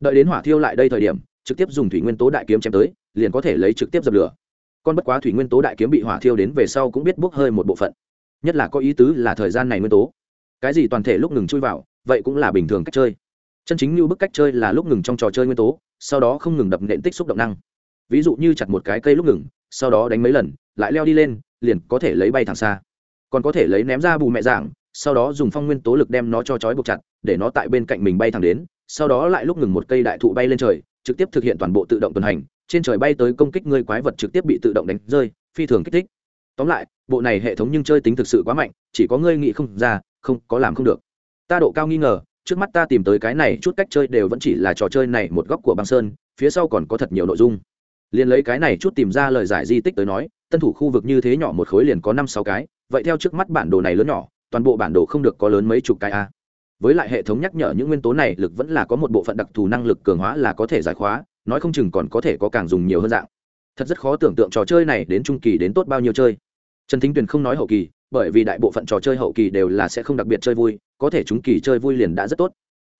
Đợi đến hỏa thiêu lại đây thời điểm, trực tiếp dùng thủy nguyên tố đại kiếm chém tới, liền có thể lấy trực tiếp dập lửa con bất quá thủy nguyên tố đại kiếm bị hỏa thiêu đến về sau cũng biết bốc hơi một bộ phận. Nhất là có ý tứ là thời gian này nguyên tố. Cái gì toàn thể lúc ngừng chui vào, vậy cũng là bình thường cách chơi. Chân chính như bức cách chơi là lúc ngừng trong trò chơi nguyên tố, sau đó không ngừng đập nện tích xúc động năng. Ví dụ như chặt một cái cây lúc ngừng, sau đó đánh mấy lần, lại leo đi lên, liền có thể lấy bay thẳng xa. Còn có thể lấy ném ra bù mẹ dạng, sau đó dùng phong nguyên tố lực đem nó cho trói buộc chặt, để nó tại bên cạnh mình bay thẳng đến, sau đó lại lúc ngừng một cây đại thụ bay lên trời, trực tiếp thực hiện toàn bộ tự động tuần hành trên trời bay tới công kích ngươi quái vật trực tiếp bị tự động đánh rơi, phi thường kích thích. Tóm lại, bộ này hệ thống nhưng chơi tính thực sự quá mạnh, chỉ có ngươi nghĩ không ra, không, có làm không được. Ta độ cao nghi ngờ, trước mắt ta tìm tới cái này chút cách chơi đều vẫn chỉ là trò chơi này một góc của băng sơn, phía sau còn có thật nhiều nội dung. Liền lấy cái này chút tìm ra lời giải di tích tới nói, tân thủ khu vực như thế nhỏ một khối liền có năm sáu cái, vậy theo trước mắt bản đồ này lớn nhỏ, toàn bộ bản đồ không được có lớn mấy chục cái a. Với lại hệ thống nhắc nhở những nguyên tố này lực vẫn là có một bộ phận đặc thù năng lực cường hóa là có thể giải khóa nói không chừng còn có thể có càng dùng nhiều hơn dạng. Thật rất khó tưởng tượng trò chơi này đến trung kỳ đến tốt bao nhiêu chơi. Trần thính tuyền không nói hậu kỳ, bởi vì đại bộ phận trò chơi hậu kỳ đều là sẽ không đặc biệt chơi vui, có thể chúng kỳ chơi vui liền đã rất tốt.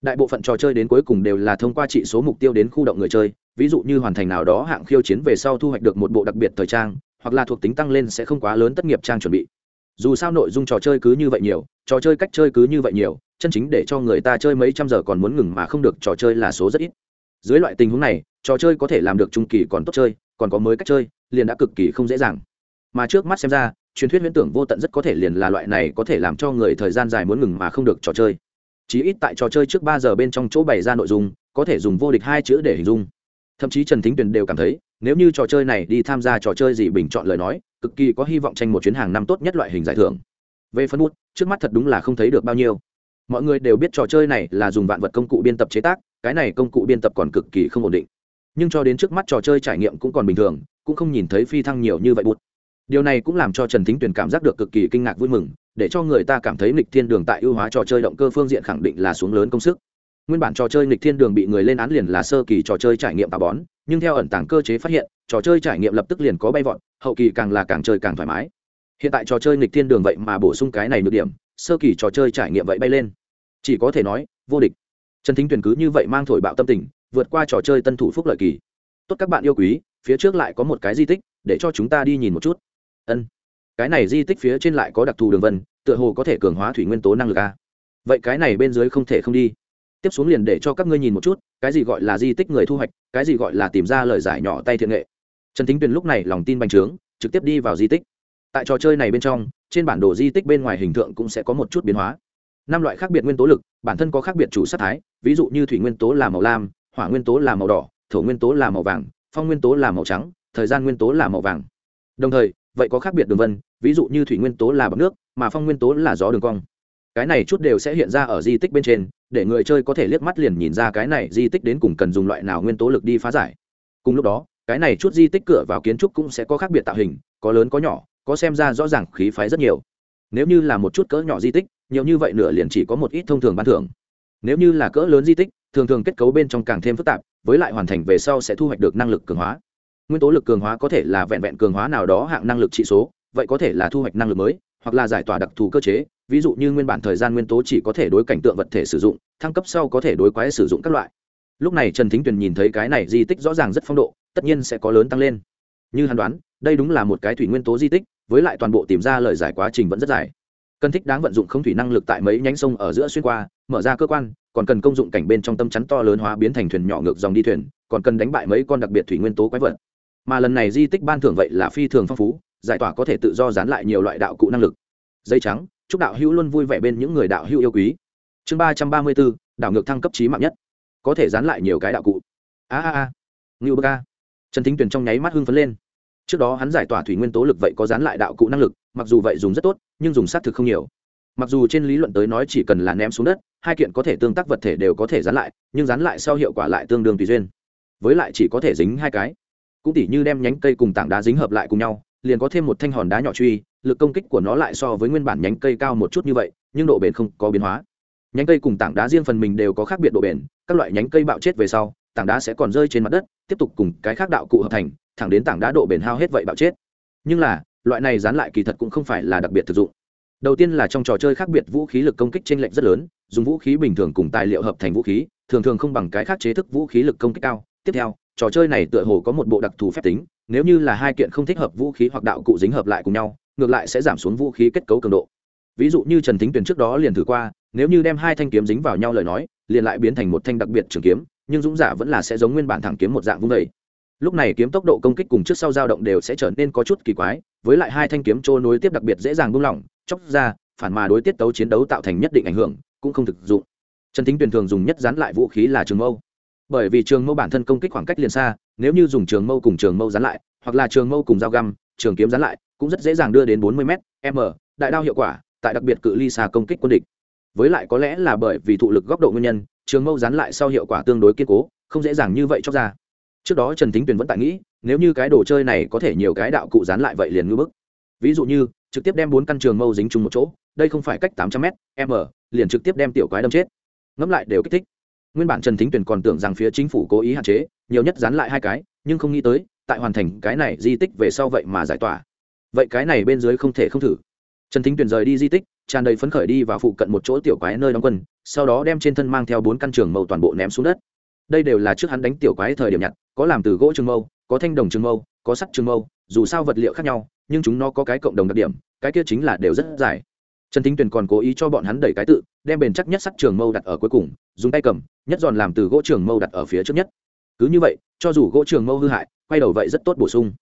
Đại bộ phận trò chơi đến cuối cùng đều là thông qua trị số mục tiêu đến khu động người chơi, ví dụ như hoàn thành nào đó hạng khiêu chiến về sau thu hoạch được một bộ đặc biệt thời trang, hoặc là thuộc tính tăng lên sẽ không quá lớn tất nghiệp trang chuẩn bị. Dù sao nội dung trò chơi cứ như vậy nhiều, trò chơi cách chơi cứ như vậy nhiều, chân chính để cho người ta chơi mấy trăm giờ còn muốn ngừng mà không được, trò chơi là số rất ít. Dưới loại tình huống này trò chơi có thể làm được trung kỳ còn tốt chơi, còn có mới cách chơi, liền đã cực kỳ không dễ dàng. Mà trước mắt xem ra, truyền thuyết huyễn tưởng vô tận rất có thể liền là loại này có thể làm cho người thời gian dài muốn ngừng mà không được trò chơi. Chí ít tại trò chơi trước ba giờ bên trong chỗ bày ra nội dung, có thể dùng vô địch hai chữ để hình dung. Thậm chí trần thính tuyền đều cảm thấy, nếu như trò chơi này đi tham gia trò chơi gì bình chọn lời nói, cực kỳ có hy vọng tranh một chuyến hàng năm tốt nhất loại hình giải thưởng. Về phân bút, trước mắt thật đúng là không thấy được bao nhiêu. Mọi người đều biết trò chơi này là dùng vạn vật công cụ biên tập chế tác, cái này công cụ biên tập còn cực kỳ không ổn định nhưng cho đến trước mắt trò chơi trải nghiệm cũng còn bình thường, cũng không nhìn thấy phi thăng nhiều như vậy bút điều này cũng làm cho trần thính tuyền cảm giác được cực kỳ kinh ngạc vui mừng, để cho người ta cảm thấy nghịch thiên đường tại ưu hóa trò chơi động cơ phương diện khẳng định là xuống lớn công sức. Nguyên bản trò chơi nghịch thiên đường bị người lên án liền là sơ kỳ trò chơi trải nghiệm tà bón, nhưng theo ẩn tàng cơ chế phát hiện, trò chơi trải nghiệm lập tức liền có bay vọt, hậu kỳ càng là càng chơi càng thoải mái. Hiện tại trò chơi nghịch thiên đường vậy mà bổ sung cái này được điểm, sơ kỳ trò chơi trải nghiệm vậy bay lên. Chỉ có thể nói, vô địch. Trần thính tuyền cứ như vậy mang thổi bạo tâm tình vượt qua trò chơi tân thủ phúc lợi kỳ. Tốt các bạn yêu quý, phía trước lại có một cái di tích, để cho chúng ta đi nhìn một chút. Ân. Cái này di tích phía trên lại có đặc thù đường vân, tựa hồ có thể cường hóa thủy nguyên tố năng lực a. Vậy cái này bên dưới không thể không đi. Tiếp xuống liền để cho các ngươi nhìn một chút, cái gì gọi là di tích người thu hoạch, cái gì gọi là tìm ra lời giải nhỏ tay thiện nghệ. Trần thính tuyền lúc này lòng tin bành trướng, trực tiếp đi vào di tích. Tại trò chơi này bên trong, trên bản đồ di tích bên ngoài hình tượng cũng sẽ có một chút biến hóa. Năm loại khác biệt nguyên tố lực, bản thân có khác biệt chủ sắc thái, ví dụ như thủy nguyên tố là màu lam hỏa nguyên tố là màu đỏ, thổ nguyên tố là màu vàng, phong nguyên tố là màu trắng, thời gian nguyên tố là màu vàng. Đồng thời, vậy có khác biệt đường vân, ví dụ như thủy nguyên tố là bọc nước, mà phong nguyên tố là gió đường cong. Cái này chút đều sẽ hiện ra ở di tích bên trên, để người chơi có thể liếc mắt liền nhìn ra cái này di tích đến cùng cần dùng loại nào nguyên tố lực đi phá giải. Cùng lúc đó, cái này chút di tích cửa vào kiến trúc cũng sẽ có khác biệt tạo hình, có lớn có nhỏ, có xem ra rõ ràng khí phái rất nhiều. Nếu như là một chút cỡ nhỏ di tích, nhiều như vậy nửa liền chỉ có một ít thông thường ban thưởng. Nếu như là cỡ lớn di tích thường thường kết cấu bên trong càng thêm phức tạp, với lại hoàn thành về sau sẽ thu hoạch được năng lực cường hóa. Nguyên tố lực cường hóa có thể là vẹn vẹn cường hóa nào đó hạng năng lực trị số, vậy có thể là thu hoạch năng lực mới, hoặc là giải tỏa đặc thù cơ chế, ví dụ như nguyên bản thời gian nguyên tố chỉ có thể đối cảnh tượng vật thể sử dụng, thăng cấp sau có thể đối quái sử dụng các loại. Lúc này trần thính tuyền nhìn thấy cái này di tích rõ ràng rất phong độ, tất nhiên sẽ có lớn tăng lên. Như hắn đoán, đây đúng là một cái thủy nguyên tố di tích, với lại toàn bộ tìm ra lời giải quá trình vẫn rất dài. Cần thích đáng vận dụng không thủy năng lực tại mấy nhánh sông ở giữa xuyên qua, mở ra cơ quan còn cần công dụng cảnh bên trong tâm chắn to lớn hóa biến thành thuyền nhỏ ngược dòng đi thuyền, còn cần đánh bại mấy con đặc biệt thủy nguyên tố quái vật. Mà lần này di tích ban thưởng vậy là phi thường phong phú, giải tỏa có thể tự do dán lại nhiều loại đạo cụ năng lực. Dây trắng, chúc đạo hữu luôn vui vẻ bên những người đạo hữu yêu quý. Chương ba trăm ba mươi bốn, đảo ngược thăng cấp trí mạng nhất. Có thể dán lại nhiều cái đạo cụ. A a a. Ngưu bơ ca. Trần thính tuyền trong nháy mắt hưng phấn lên. Trước đó hắn giải tỏa thủy nguyên tố lực vậy có dán lại đạo cụ năng lực, mặc dù vậy dùng rất tốt, nhưng dùng xác thực không nhiều. Mặc dù trên lý luận tới nói chỉ cần là ném xuống đất hai kiện có thể tương tác vật thể đều có thể dán lại, nhưng dán lại sau hiệu quả lại tương đương tùy duyên. Với lại chỉ có thể dính hai cái. Cũng tỉ như đem nhánh cây cùng tảng đá dính hợp lại cùng nhau, liền có thêm một thanh hòn đá nhỏ truy, lực công kích của nó lại so với nguyên bản nhánh cây cao một chút như vậy, nhưng độ bền không có biến hóa. Nhánh cây cùng tảng đá riêng phần mình đều có khác biệt độ bền, các loại nhánh cây bạo chết về sau, tảng đá sẽ còn rơi trên mặt đất, tiếp tục cùng cái khác đạo cụ hợp thành, thẳng đến tảng đá độ bền hao hết vậy bạo chết. Nhưng là, loại này dán lại kỳ thật cũng không phải là đặc biệt thực dụng. Đầu tiên là trong trò chơi khác biệt vũ khí lực công kích t r ê n lệch rất lớn dùng vũ khí bình thường cùng tài liệu hợp thành vũ khí, thường thường không bằng cái khác chế thức vũ khí lực công kích cao. Tiếp theo, trò chơi này tựa hồ có một bộ đặc thù phép tính, nếu như là hai kiện không thích hợp vũ khí hoặc đạo cụ dính hợp lại cùng nhau, ngược lại sẽ giảm xuống vũ khí kết cấu cường độ. Ví dụ như trần thính tuyền trước đó liền thử qua, nếu như đem hai thanh kiếm dính vào nhau lời nói, liền lại biến thành một thanh đặc biệt trường kiếm, nhưng dũng giả vẫn là sẽ giống nguyên bản thẳng kiếm một dạng vung đầy lúc này kiếm tốc độ công kích cùng trước sau dao động đều sẽ trở nên có chút kỳ quái, với lại hai thanh kiếm trôi nối tiếp đặc biệt dễ dàng buông lỏng, chóc ra, phản mà đối tiết tấu chiến đấu tạo thành nhất định ảnh hưởng cũng không thực dụng. Trần thính tuyền thường dùng nhất dán lại vũ khí là trường mâu. Bởi vì trường mâu bản thân công kích khoảng cách liền xa, nếu như dùng trường mâu cùng trường mâu dán lại, hoặc là trường mâu cùng dao găm, trường kiếm dán lại, cũng rất dễ dàng đưa đến bốn mươi m m, đại đao hiệu quả, tại đặc biệt cự ly xa công kích quân địch. Với lại có lẽ là bởi vì thụ lực góc độ nguyên nhân, trường mâu dán lại sau hiệu quả tương đối kiên cố, không dễ dàng như vậy cho ra. Trước đó trần thính tuyền vẫn tại nghĩ, nếu như cái đồ chơi này có thể nhiều cái đạo cụ dán lại vậy liền ngưỡng bức. Ví dụ như trực tiếp đem bốn căn trường mâu dính chung một chỗ, đây không phải cách tám trăm m m liền trực tiếp đem tiểu quái đâm chết. Ngẫm lại đều kích thích. Nguyên bản trần thính tuyền còn tưởng rằng phía chính phủ cố ý hạn chế, nhiều nhất dán lại hai cái, nhưng không nghĩ tới, tại hoàn thành cái này di tích về sau vậy mà giải tỏa. Vậy cái này bên dưới không thể không thử. Trần thính tuyền rời đi di tích, tràn đầy phấn khởi đi và phụ cận một chỗ tiểu quái nơi đóng quân, sau đó đem trên thân mang theo bốn căn trường mâu toàn bộ ném xuống đất. Đây đều là trước hắn đánh tiểu quái thời điểm nhặt, có làm từ gỗ trường mâu, có thanh đồng trường mâu, có sắt trường mâu, dù sao vật liệu khác nhau nhưng chúng nó có cái cộng đồng đặc điểm, cái kia chính là đều rất dài. Trần thính tuyền còn cố ý cho bọn hắn đẩy cái tự, đem bền chắc nhất sắt trường mâu đặt ở cuối cùng, dùng tay cầm, nhất giòn làm từ gỗ trường mâu đặt ở phía trước nhất. Cứ như vậy, cho dù gỗ trường mâu hư hại, quay đầu vậy rất tốt bổ sung.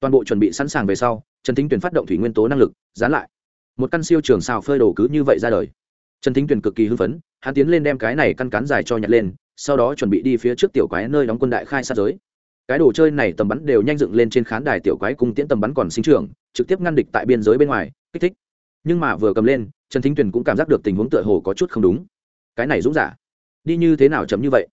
Toàn bộ chuẩn bị sẵn sàng về sau, trần thính tuyền phát động thủy nguyên tố năng lực, dán lại. Một căn siêu trường xào phơi đồ cứ như vậy ra đời. Trần thính tuyền cực kỳ hưng phấn, hắn tiến lên đem cái này căn cán dài cho nhặt lên, sau đó chuẩn bị đi phía trước tiểu quái nơi đóng quân đại khai sát giới cái đồ chơi này tầm bắn đều nhanh dựng lên trên khán đài tiểu quái cung tiễn tầm bắn còn sinh trưởng, trực tiếp ngăn địch tại biên giới bên ngoài, kích thích. Nhưng mà vừa cầm lên, trần thính tuyền cũng cảm giác được tình huống tựa hồ có chút không đúng. Cái này dũng giả, đi như thế nào chấm như vậy?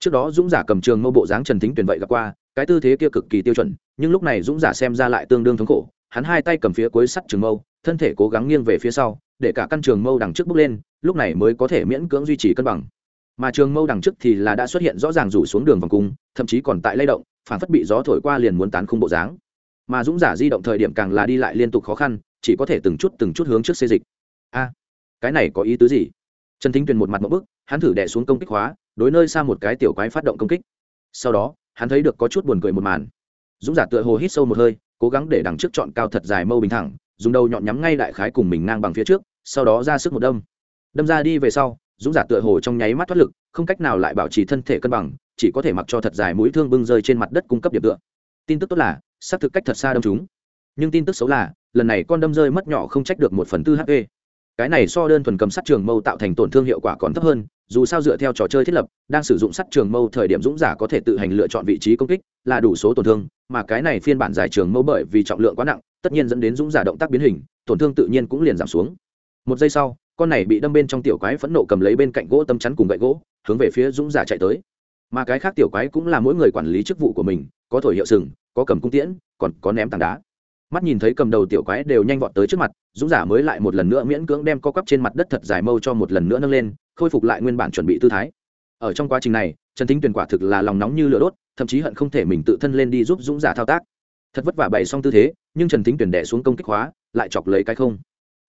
Trước đó dũng giả cầm trường mâu bộ dáng trần thính tuyền vậy gặp qua, cái tư thế kia cực kỳ tiêu chuẩn, nhưng lúc này dũng giả xem ra lại tương đương thống khổ, hắn hai tay cầm phía cuối sắt trường mâu, thân thể cố gắng nghiêng về phía sau, để cả căn trường mâu đằng trước bước lên, lúc này mới có thể miễn cưỡng duy trì cân bằng. Mà trường mâu đằng trước thì là đã xuất hiện rõ ràng rủ xuống đường vòng cung, thậm chí còn tại lay động phản phất bị gió thổi qua liền muốn tán không bộ dáng. Mà dũng giả di động thời điểm càng là đi lại liên tục khó khăn, chỉ có thể từng chút từng chút hướng trước xê dịch. A, cái này có ý tứ gì? Trần thính tuyền một mặt một bức, hắn thử đẻ xuống công kích hóa, đối nơi xa một cái tiểu quái phát động công kích. Sau đó, hắn thấy được có chút buồn cười một màn. Dũng giả tựa hồ hít sâu một hơi, cố gắng để đằng trước chọn cao thật dài mâu bình thẳng, dùng đầu nhọn nhắm ngay đại khái cùng mình ngang bằng phía trước, sau đó ra sức một đâm. Đâm ra đi về sau, dũng giả tựa hồ trong nháy mắt thoát lực không cách nào lại bảo trì thân thể cân bằng, chỉ có thể mặc cho thật dài mũi thương bưng rơi trên mặt đất cung cấp điểm tựa. Tin tức tốt là, xác thực cách thật xa đâm chúng nhưng tin tức xấu là, lần này con đâm rơi mất nhỏ không trách được một phần tư hp cái này so đơn thuần cầm sắt trường mâu tạo thành tổn thương hiệu quả còn thấp hơn, dù sao dựa theo trò chơi thiết lập, đang sử dụng sắt trường mâu thời điểm dũng giả có thể tự hành lựa chọn vị trí công kích, là đủ số tổn thương, mà cái này phiên bản giải trường mâu bởi vì trọng lượng quá nặng, tất nhiên dẫn đến dũng giả động tác biến hình, tổn thương tự nhiên cũng liền giảm xuống. Một giây sau con này bị đâm bên trong tiểu quái phẫn nộ cầm lấy bên cạnh gỗ tâm chắn cùng gậy gỗ, hướng về phía dũng giả chạy tới. Mà cái khác tiểu quái cũng là mỗi người quản lý chức vụ của mình, có thổi hiệu sừng, có cầm cung tiễn, còn có ném tảng đá. Mắt nhìn thấy cầm đầu tiểu quái đều nhanh vọt tới trước mặt, dũng giả mới lại một lần nữa miễn cưỡng đem co cắp trên mặt đất thật dài mâu cho một lần nữa nâng lên, khôi phục lại nguyên bản chuẩn bị tư thái. Ở trong quá trình này, trần thính tuyền quả thực là lòng nóng như lửa đốt, thậm chí hận không thể mình tự thân lên đi giúp dũng giả thao tác. Thật vất vả bày xong tư thế, nhưng trần thính tuyền đẻ xuống công kích hóa, lại chọc lấy cái không.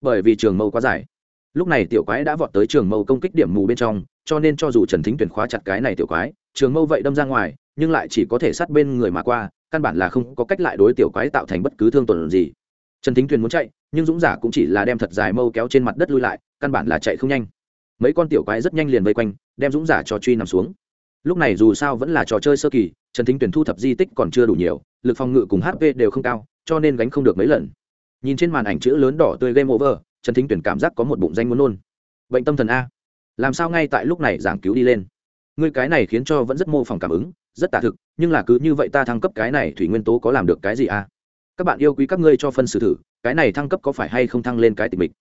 Bởi vì trường mâu quá dài lúc này tiểu quái đã vọt tới trường mâu công kích điểm mù bên trong, cho nên cho dù trần thính tuyển khóa chặt cái này tiểu quái, trường mâu vậy đâm ra ngoài, nhưng lại chỉ có thể sát bên người mà qua, căn bản là không có cách lại đối tiểu quái tạo thành bất cứ thương tổn gì. Trần thính tuyền muốn chạy, nhưng dũng giả cũng chỉ là đem thật dài mâu kéo trên mặt đất lui lại, căn bản là chạy không nhanh. Mấy con tiểu quái rất nhanh liền vây quanh, đem dũng giả cho truy nằm xuống. Lúc này dù sao vẫn là trò chơi sơ kỳ, trần thính tuyền thu thập di tích còn chưa đủ nhiều, lực phòng ngự cùng hp đều không cao, cho nên gánh không được mấy lần. Nhìn trên màn ảnh chữ lớn đỏ tươi game over trần thính tuyển cảm giác có một bụng danh muốn nôn. Bệnh tâm thần a. Làm sao ngay tại lúc này giảng cứu đi lên? Ngươi cái này khiến cho vẫn rất mô phỏng cảm ứng, rất tả thực, nhưng là cứ như vậy ta thăng cấp cái này thủy nguyên tố có làm được cái gì a? Các bạn yêu quý các ngươi cho phân xử thử, cái này thăng cấp có phải hay không thăng lên cái tình mình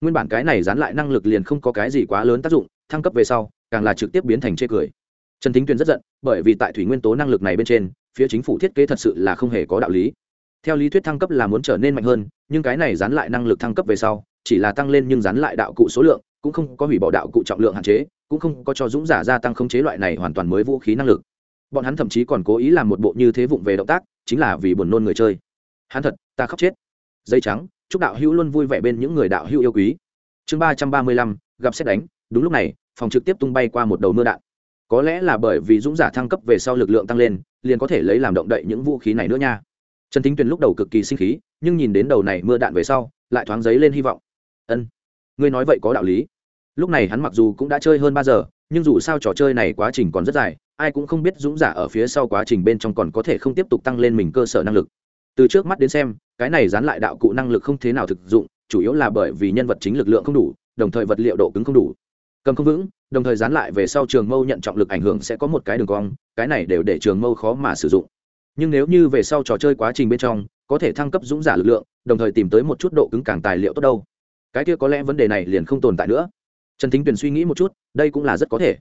nguyên bản cái này dán lại năng lực liền không có cái gì quá lớn tác dụng, thăng cấp về sau, càng là trực tiếp biến thành chê cười. Trần thính tuyền rất giận, bởi vì tại thủy nguyên tố năng lực này bên trên, phía chính phủ thiết kế thật sự là không hề có đạo lý. Theo lý thuyết thăng cấp là muốn trở nên mạnh hơn, nhưng cái này dán lại năng lực thăng cấp về sau chỉ là tăng lên nhưng dán lại đạo cụ số lượng, cũng không có hủy bỏ đạo cụ trọng lượng hạn chế, cũng không có cho dũng giả gia tăng khống chế loại này hoàn toàn mới vũ khí năng lực. Bọn hắn thậm chí còn cố ý làm một bộ như thế vụng về động tác, chính là vì buồn nôn người chơi. Hắn thật, ta khóc chết. Dây trắng, chúc đạo hữu luôn vui vẻ bên những người đạo hữu yêu quý. Chương ba trăm ba mươi lăm, gặp xét đánh. Đúng lúc này, phòng trực tiếp tung bay qua một đầu mưa đạn. Có lẽ là bởi vì dũng giả thăng cấp về sau lực lượng tăng lên, liền có thể lấy làm động đậy những vũ khí này nữa nha. Trần thính tuyền lúc đầu cực kỳ sinh khí, nhưng nhìn đến đầu này mưa đạn về sau, lại thoáng giấy lên hy vọng ân. Ngươi nói vậy có đạo lý. Lúc này hắn mặc dù cũng đã chơi hơn ba giờ, nhưng dù sao trò chơi này quá trình còn rất dài, ai cũng không biết dũng giả ở phía sau quá trình bên trong còn có thể không tiếp tục tăng lên mình cơ sở năng lực. Từ trước mắt đến xem, cái này dán lại đạo cụ năng lực không thế nào thực dụng, chủ yếu là bởi vì nhân vật chính lực lượng không đủ, đồng thời vật liệu độ cứng không đủ. Cầm không vững, đồng thời dán lại về sau trường mâu nhận trọng lực ảnh hưởng sẽ có một cái đường cong, cái này đều để trường mâu khó mà sử dụng. Nhưng nếu như về sau trò chơi quá trình bên trong, có thể thăng cấp dũng giả lực lượng, đồng thời tìm tới một chút độ cứng càng tài liệu tốt đâu cái kia có lẽ vấn đề này liền không tồn tại nữa. Trần thính tuyền suy nghĩ một chút, đây cũng là rất có thể.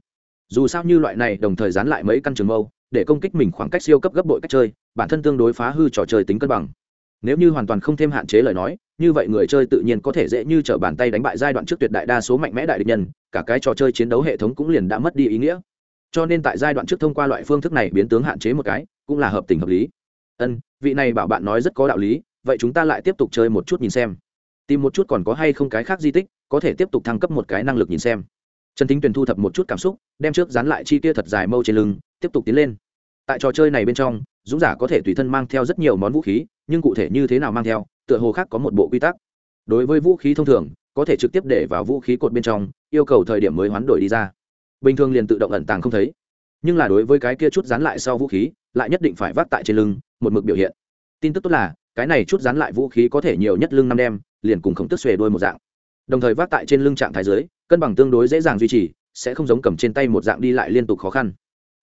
Dù sao như loại này đồng thời dán lại mấy căn trường mâu, để công kích mình khoảng cách siêu cấp gấp bội cách chơi, bản thân tương đối phá hư trò chơi tính cân bằng. Nếu như hoàn toàn không thêm hạn chế lời nói, như vậy người chơi tự nhiên có thể dễ như t r ở bàn tay đánh bại giai đoạn trước tuyệt đại đa số mạnh mẽ đại địch nhân, cả cái trò chơi chiến đấu hệ thống cũng liền đã mất đi ý nghĩa. Cho nên tại giai đoạn trước thông qua loại phương thức này biến tướng hạn chế một cái, cũng là hợp tình hợp lý. Ân, vị này bảo bạn nói rất có đạo lý, vậy chúng ta lại tiếp tục chơi một chút nhìn xem tìm một chút còn có hay không cái khác di tích, có thể tiếp tục thăng cấp một cái năng lực nhìn xem. Trần thính tuyền thu thập một chút cảm xúc, đem trước dán lại chi kia thật dài mâu trên lưng, tiếp tục tiến lên. Tại trò chơi này bên trong, dũng giả có thể tùy thân mang theo rất nhiều món vũ khí, nhưng cụ thể như thế nào mang theo, tựa hồ khác có một bộ quy tắc. Đối với vũ khí thông thường, có thể trực tiếp để vào vũ khí cột bên trong, yêu cầu thời điểm mới hoán đổi đi ra. Bình thường liền tự động ẩn tàng không thấy. Nhưng là đối với cái kia chút dán lại sau vũ khí, lại nhất định phải vác tại trên lưng, một mực biểu hiện. Tin tức tốt là, cái này chút dán lại vũ khí có thể nhiều nhất lưng năm đem liền cùng khổng tức xuề đôi một dạng. Đồng thời vác tại trên lưng trạng thái dưới, cân bằng tương đối dễ dàng duy trì, sẽ không giống cầm trên tay một dạng đi lại liên tục khó khăn.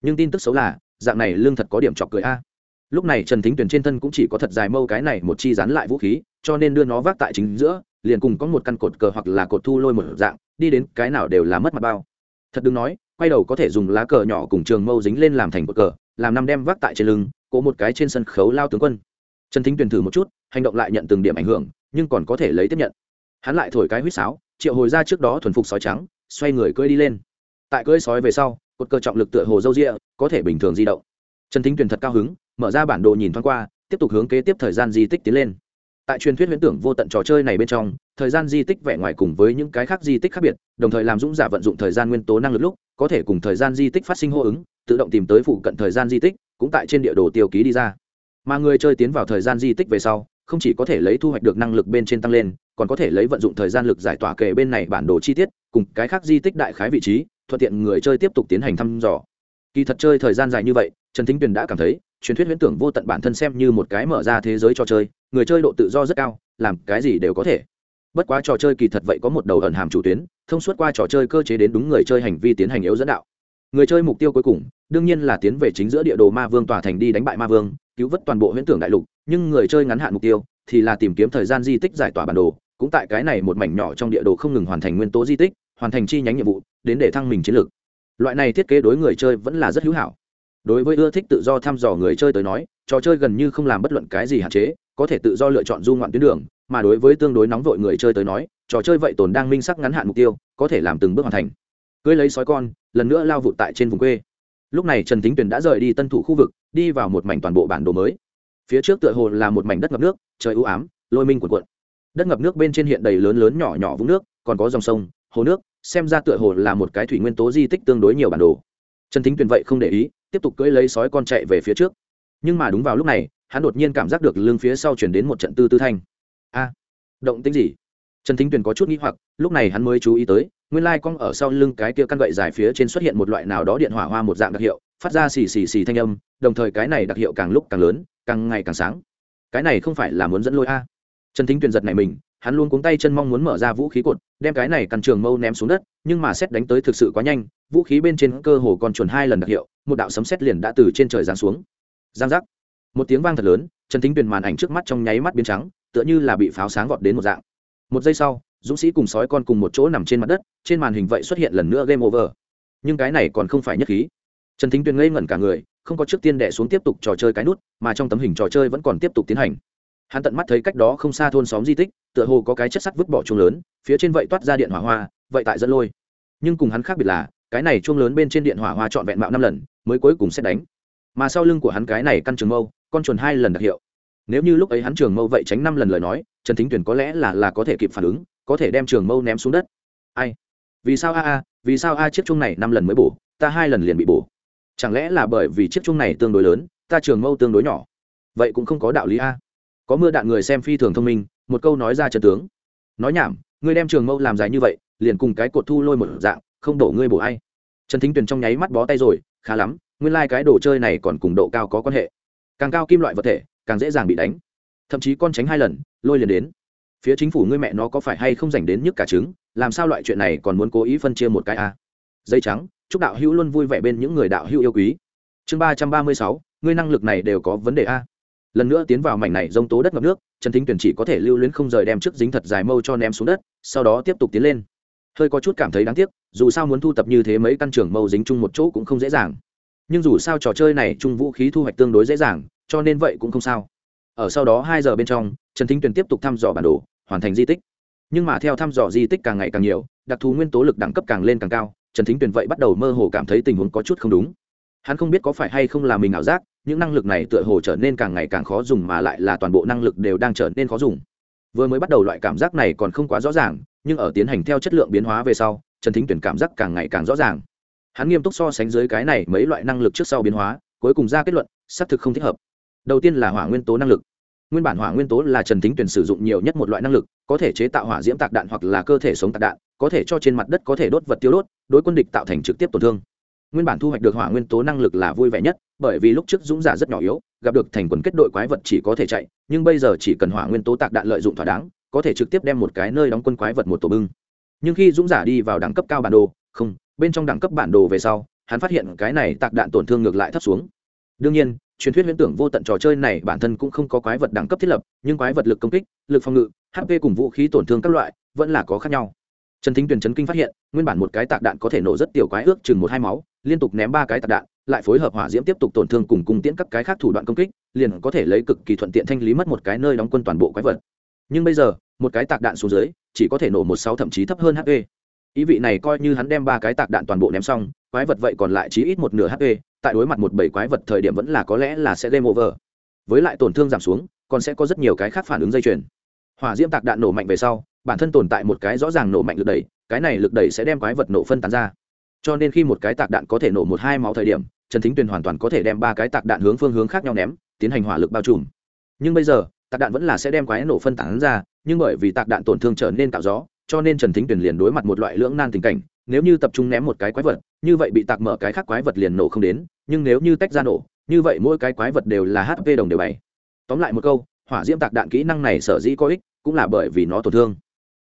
Nhưng tin tức xấu là, dạng này lương thật có điểm chọc cười a. Lúc này trần thính Tuyền trên thân cũng chỉ có thật dài mâu cái này một chi dán lại vũ khí, cho nên đưa nó vác tại chính giữa, liền cùng có một căn cột cờ hoặc là cột thu lôi một dạng, đi đến cái nào đều là mất mặt bao. Thật đừng nói, quay đầu có thể dùng lá cờ nhỏ cùng trường mâu dính lên làm thành cột cờ, làm năm đem vác tại trên lưng cỗ một cái trên sân khấu lao tướng quân trần thính tuyển thử một chút, hành động lại nhận từng điểm ảnh hưởng, nhưng còn có thể lấy tiếp nhận. Hắn lại thổi cái huýt sáo, triệu hồi ra trước đó thuần phục sói trắng, xoay người cưỡi đi lên. Tại cưỡi sói về sau, cột cờ trọng lực tựa hồ dâu rịa có thể bình thường di động. Trần thính tuyển thật cao hứng, mở ra bản đồ nhìn thoáng qua, tiếp tục hướng kế tiếp thời gian di tích tiến lên. Tại truyền thuyết huyễn tưởng vô tận trò chơi này bên trong, thời gian di tích vẻ ngoài cùng với những cái khác di tích khác biệt, đồng thời làm dũng giả vận dụng thời gian nguyên tố năng lực lúc, có thể cùng thời gian di tích phát sinh hô ứng, tự động tìm tới phụ cận thời gian di tích, cũng tại trên địa đồ tiêu ký đi ra mà người chơi tiến vào thời gian di tích về sau, không chỉ có thể lấy thu hoạch được năng lực bên trên tăng lên, còn có thể lấy vận dụng thời gian lực giải tỏa kề bên này bản đồ chi tiết, cùng cái khác di tích đại khái vị trí, thuận tiện người chơi tiếp tục tiến hành thăm dò. Kỳ thật chơi thời gian dài như vậy, trần thính tuyền đã cảm thấy, truyền thuyết huyễn tưởng vô tận bản thân xem như một cái mở ra thế giới trò chơi, người chơi độ tự do rất cao, làm cái gì đều có thể. Bất quá trò chơi kỳ thật vậy có một đầu ẩn hàm chủ tuyến, thông suốt qua trò chơi cơ chế đến đúng người chơi hành vi tiến hành yếu dẫn đạo. Người chơi mục tiêu cuối cùng, đương nhiên là tiến về chính giữa địa đồ ma vương tòa thành đi đánh bại ma vương cứu vớt toàn bộ huyễn tưởng đại lục, nhưng người chơi ngắn hạn mục tiêu thì là tìm kiếm thời gian di tích giải tỏa bản đồ, cũng tại cái này một mảnh nhỏ trong địa đồ không ngừng hoàn thành nguyên tố di tích, hoàn thành chi nhánh nhiệm vụ, đến để thăng mình chiến lược. Loại này thiết kế đối người chơi vẫn là rất hữu hảo. Đối với ưa thích tự do thăm dò người chơi tới nói, trò chơi gần như không làm bất luận cái gì hạn chế, có thể tự do lựa chọn du ngoạn tuyến đường, mà đối với tương đối nóng vội người chơi tới nói, trò chơi vậy tồn đang minh sắc ngắn hạn mục tiêu, có thể làm từng bước hoàn thành. Cưới lấy sói con, lần nữa lao vụt tại trên vùng quê. Lúc này trần thính tuyền đã rời đi tân thủ khu vực đi vào một mảnh toàn bộ bản đồ mới. Phía trước tựa hồ là một mảnh đất ngập nước, trời ưu ám, lôi minh cuộn cuộn. Đất ngập nước bên trên hiện đầy lớn lớn nhỏ nhỏ vũng nước, còn có dòng sông, hồ nước, xem ra tựa hồ là một cái thủy nguyên tố di tích tương đối nhiều bản đồ. Trần thính tuyền vậy không để ý, tiếp tục cưỡi lấy sói con chạy về phía trước. Nhưng mà đúng vào lúc này, hắn đột nhiên cảm giác được lưng phía sau chuyển đến một trận tư tư thanh. A, động tính gì? Trần thính tuyền có chút nghĩ hoặc, lúc này hắn mới chú ý tới, nguyên lai cong ở sau lưng cái kia căn gậy dài phía trên xuất hiện một loại nào đó điện hỏa hoa một dạng đặc hiệu phát ra xì xì xì thanh âm, đồng thời cái này đặc hiệu càng lúc càng lớn, càng ngày càng sáng. Cái này không phải là muốn dẫn lôi a. Trần thính tuyền giật này mình, hắn luôn cuống tay chân mong muốn mở ra vũ khí cột, đem cái này căn trường mâu ném xuống đất, nhưng mà xét đánh tới thực sự quá nhanh, vũ khí bên trên cơ hồ còn chuẩn hai lần đặc hiệu, một đạo sấm xét liền đã từ trên trời giáng xuống. Giang giác. Một tiếng vang thật lớn, trần thính tuyền màn ảnh trước mắt trong nháy mắt biến trắng, tựa như là bị pháo sáng vọt đến một dạng. Một giây sau, dũng sĩ cùng sói con cùng một chỗ nằm trên mặt đất, trên màn hình vậy xuất hiện lần nữa game over. Nhưng cái này còn không phải nhất khí trần thính tuyền ngây ngẩn cả người, không có trước tiên đẻ xuống tiếp tục trò chơi cái nút, mà trong tấm hình trò chơi vẫn còn tiếp tục tiến hành. Hắn tận mắt thấy cách đó không xa thôn xóm di tích, tựa hồ có cái chất sắt vứt bỏ chuông lớn, phía trên vậy toát ra điện hỏa hoa, vậy tại dẫn lôi. Nhưng cùng hắn khác biệt là, cái này chuông lớn bên trên điện hỏa hoa trọn vẹn mạo năm lần, mới cuối cùng xét đánh. Mà sau lưng của hắn cái này căn trường mâu, con chuồn hai lần đặc hiệu. Nếu như lúc ấy hắn trường mâu vậy tránh năm lần lời nói, trần thính tuyển có lẽ là là có thể kịp phản ứng, có thể đem trường mâu ném xuống đất. Ai? Vì sao a a, vì sao a chiếc chuông này năm lần mới bổ, ta hai lần liền bị bổ chẳng lẽ là bởi vì chiếc chung này tương đối lớn, ta trường mâu tương đối nhỏ? Vậy cũng không có đạo lý a. Có mưa đạn người xem phi thường thông minh, một câu nói ra trận tướng. Nói nhảm, ngươi đem trường mâu làm dài như vậy, liền cùng cái cột thu lôi một dạng, không đổ ngươi bổ hay trần thính tuyền trong nháy mắt bó tay rồi, khá lắm, nguyên lai、like、cái đồ chơi này còn cùng độ cao có quan hệ. Càng cao kim loại vật thể, càng dễ dàng bị đánh. Thậm chí con tránh hai lần, lôi liền đến. Phía chính phủ ngươi mẹ nó có phải hay không dành đến nhức cả trứng, làm sao loại chuyện này còn muốn cố ý phân chia một cái a? Dây trắng chúc đạo hữu luôn vui vẻ bên những người đạo hữu yêu quý. Chương ba trăm ba mươi sáu, ngươi năng lực này đều có vấn đề a. Lần nữa tiến vào mảnh này rông tố đất ngập nước, trần thính tuyển chỉ có thể lưu luyến không rời đem trước dính thật dài mâu cho ném xuống đất, sau đó tiếp tục tiến lên. Hơi có chút cảm thấy đáng tiếc, dù sao muốn thu tập như thế mấy căn trường mâu dính chung một chỗ cũng không dễ dàng. Nhưng dù sao trò chơi này chung vũ khí thu hoạch tương đối dễ dàng, cho nên vậy cũng không sao. Ở sau đó hai giờ bên trong, trần thính tuyền tiếp tục thăm dò bản đồ, hoàn thành di tích. Nhưng mà theo thăm dò di tích càng ngày càng nhiều, đặc thù nguyên tố lực đẳng cấp càng lên càng cao trần thính tuyền vậy bắt đầu mơ hồ cảm thấy tình huống có chút không đúng. Hắn không biết có phải hay không là mình ảo giác, những năng lực này tựa hồ trở nên càng ngày càng khó dùng mà lại là toàn bộ năng lực đều đang trở nên khó dùng. Vừa mới bắt đầu loại cảm giác này còn không quá rõ ràng, nhưng ở tiến hành theo chất lượng biến hóa về sau, trần thính tuyển cảm giác càng ngày càng rõ ràng. Hắn nghiêm túc so sánh dưới cái này mấy loại năng lực trước sau biến hóa, cuối cùng ra kết luận, xác thực không thích hợp. Đầu tiên là hỏa nguyên tố năng lực. Nguyên bản hỏa nguyên tố là trần thính tuyển sử dụng nhiều nhất một loại năng lực, có thể chế tạo hỏa diễm tạc đạn hoặc là cơ thể sống tạc đạn, có thể cho trên mặt đất có thể đốt vật tiêu đốt đối quân địch tạo thành trực tiếp tổn thương. Nguyên bản thu hoạch được hỏa nguyên tố năng lực là vui vẻ nhất, bởi vì lúc trước dũng giả rất nhỏ yếu, gặp được thành quần kết đội quái vật chỉ có thể chạy, nhưng bây giờ chỉ cần hỏa nguyên tố tạc đạn lợi dụng thỏa đáng, có thể trực tiếp đem một cái nơi đóng quân quái vật một tổ bưng. Nhưng khi dũng giả đi vào đẳng cấp cao bản đồ, không, bên trong đẳng cấp bản đồ về sau, hắn phát hiện cái này tạc đạn tổn thương ngược lại thấp xuống. Đương nhiên, truyền thuyết huyễn tưởng vô tận trò chơi này bản thân cũng không có quái vật đẳng cấp thiết lập, nhưng quái vật lực công kích, lực phòng ngự hp cùng vũ khí tổn thương các loại vẫn là có khác nhau trần thính tuyền chấn kinh phát hiện, nguyên bản một cái tạc đạn có thể nổ rất tiểu quái ước chừng một hai máu, liên tục ném ba cái tạc đạn, lại phối hợp hỏa diễm tiếp tục tổn thương cùng cùng tiễn các cái khác thủ đoạn công kích, liền có thể lấy cực kỳ thuận tiện thanh lý mất một cái nơi đóng quân toàn bộ quái vật. Nhưng bây giờ, một cái tạc đạn xuống dưới, chỉ có thể nổ một sáu thậm chí thấp hơn hp ý vị này coi như hắn đem ba cái tạc đạn toàn bộ ném xong, quái vật vậy còn lại chỉ ít một nửa hp tại đối mặt một bảy quái vật thời điểm vẫn là có lẽ là sẽ game over. Với lại tổn thương giảm xuống, còn sẽ có rất nhiều cái khác phản ứng dây chuyền. Hỏa diễm tạc đạn nổ mạnh về sau bản thân tồn tại một cái rõ ràng nổ mạnh lực đẩy, cái này lực đẩy sẽ đem quái vật nổ phân tán ra. Cho nên khi một cái tạc đạn có thể nổ một hai máu thời điểm, trần thính tuyền hoàn toàn có thể đem ba cái tạc đạn hướng phương hướng khác nhau ném, tiến hành hỏa lực bao trùm. Nhưng bây giờ, tạc đạn vẫn là sẽ đem quái nổ phân tán ra, nhưng bởi vì tạc đạn tổn thương trở nên tạo gió, cho nên trần thính tuyền liền đối mặt một loại lưỡng nan tình cảnh, nếu như tập trung ném một cái quái vật, như vậy bị tạc mở cái khác quái vật liền nổ không đến, nhưng nếu như tách ra nổ, như vậy mỗi cái quái vật đều là hp đồng đều bảy tóm lại một câu, hỏa diễm tạc đạn kỹ năng này sở dĩ có ích, cũng là bởi vì nó tổn thương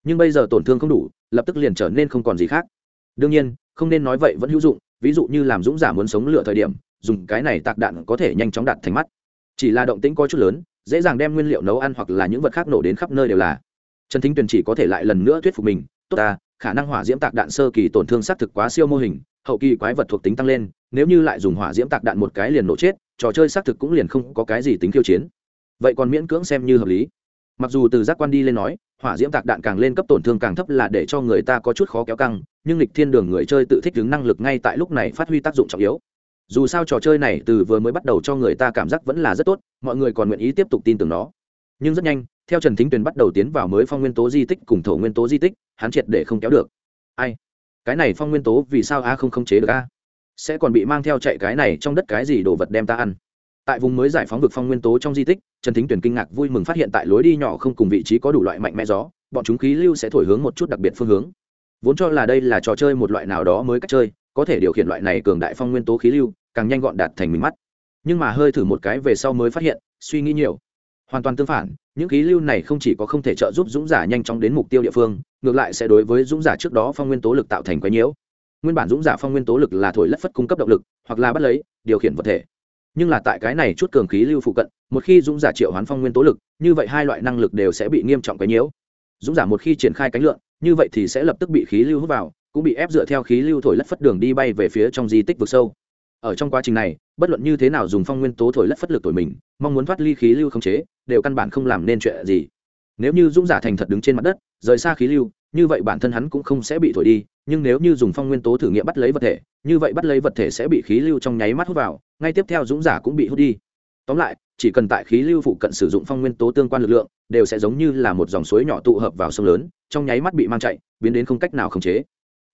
nhưng bây giờ tổn thương không đủ, lập tức liền trở nên không còn gì khác. Đương nhiên, không nên nói vậy vẫn hữu dụng, ví dụ như làm dũng giả muốn sống lựa thời điểm, dùng cái này tạc đạn có thể nhanh chóng đặt thành mắt. Chỉ là động tĩnh có chút lớn, dễ dàng đem nguyên liệu nấu ăn hoặc là những vật khác nổ đến khắp nơi đều là. Trần thính tuyền chỉ có thể lại lần nữa thuyết phục mình, tốt ta, khả năng hỏa diễm tạc đạn sơ kỳ tổn thương xác thực quá siêu mô hình, hậu kỳ quái vật thuộc tính tăng lên, nếu như lại dùng hỏa diễm tạc đạn một cái liền nổ chết, trò chơi xác thực cũng liền không có cái gì tính khiêu chiến. Vậy còn miễn cưỡng xem như hợp lý mặc dù từ giác quan đi lên nói, hỏa diễm tạc đạn càng lên cấp tổn thương càng thấp là để cho người ta có chút khó kéo căng, nhưng lịch thiên đường người chơi tự thích đứng năng lực ngay tại lúc này phát huy tác dụng trọng yếu. Dù sao trò chơi này từ vừa mới bắt đầu cho người ta cảm giác vẫn là rất tốt, mọi người còn nguyện ý tiếp tục tin tưởng nó. Nhưng rất nhanh, theo trần thính tuyền bắt đầu tiến vào mới phong nguyên tố di tích cùng thổ nguyên tố di tích, hắn triệt để không kéo được. Ai? Cái này phong nguyên tố vì sao a không khống chế được a? Sẽ còn bị mang theo chạy cái này trong đất cái gì đồ vật đem ta ăn? Tại vùng mới giải phóng vực phong nguyên tố trong di tích, trần thính tuyển kinh ngạc vui mừng phát hiện tại lối đi nhỏ không cùng vị trí có đủ loại mạnh mẽ gió, bọn chúng khí lưu sẽ thổi hướng một chút đặc biệt phương hướng. Vốn cho là đây là trò chơi một loại nào đó mới cách chơi, có thể điều khiển loại này cường đại phong nguyên tố khí lưu, càng nhanh gọn đạt thành mình mắt. Nhưng mà hơi thử một cái về sau mới phát hiện, suy nghĩ nhiều. Hoàn toàn tương phản, những khí lưu này không chỉ có không thể trợ giúp dũng giả nhanh chóng đến mục tiêu địa phương, ngược lại sẽ đối với dũng giả trước đó phong nguyên tố lực tạo thành quái nhiễu. Nguyên bản dũng giả phong nguyên tố lực là thổi lất phất cung cấp động lực, hoặc là bắt lấy, điều khiển vật thể nhưng là tại cái này chút cường khí lưu phụ cận, một khi dũng giả triệu hoán phong nguyên tố lực, như vậy hai loại năng lực đều sẽ bị nghiêm trọng cái nhiễu. Dũng giả một khi triển khai cánh lượng như vậy thì sẽ lập tức bị khí lưu hút vào, cũng bị ép dựa theo khí lưu thổi lất phất đường đi bay về phía trong di tích vực sâu. Ở trong quá trình này, bất luận như thế nào dùng phong nguyên tố thổi lất phất lực thổi mình, mong muốn thoát ly khí lưu không chế, đều căn bản không làm nên chuyện gì. Nếu như dũng giả thành thật đứng trên mặt đất, rời xa khí lưu, như vậy bản thân hắn cũng không sẽ bị thổi đi, nhưng nếu như dùng phong nguyên tố thử nghiệm bắt lấy vật thể, như vậy bắt lấy vật thể sẽ bị khí lưu trong nháy mắt hút vào ngay tiếp theo dũng giả cũng bị hút đi. Tóm lại, chỉ cần tại khí lưu phụ cận sử dụng phong nguyên tố tương quan lực lượng, đều sẽ giống như là một dòng suối nhỏ tụ hợp vào sông lớn, trong nháy mắt bị mang chạy, biến đến không cách nào khống chế.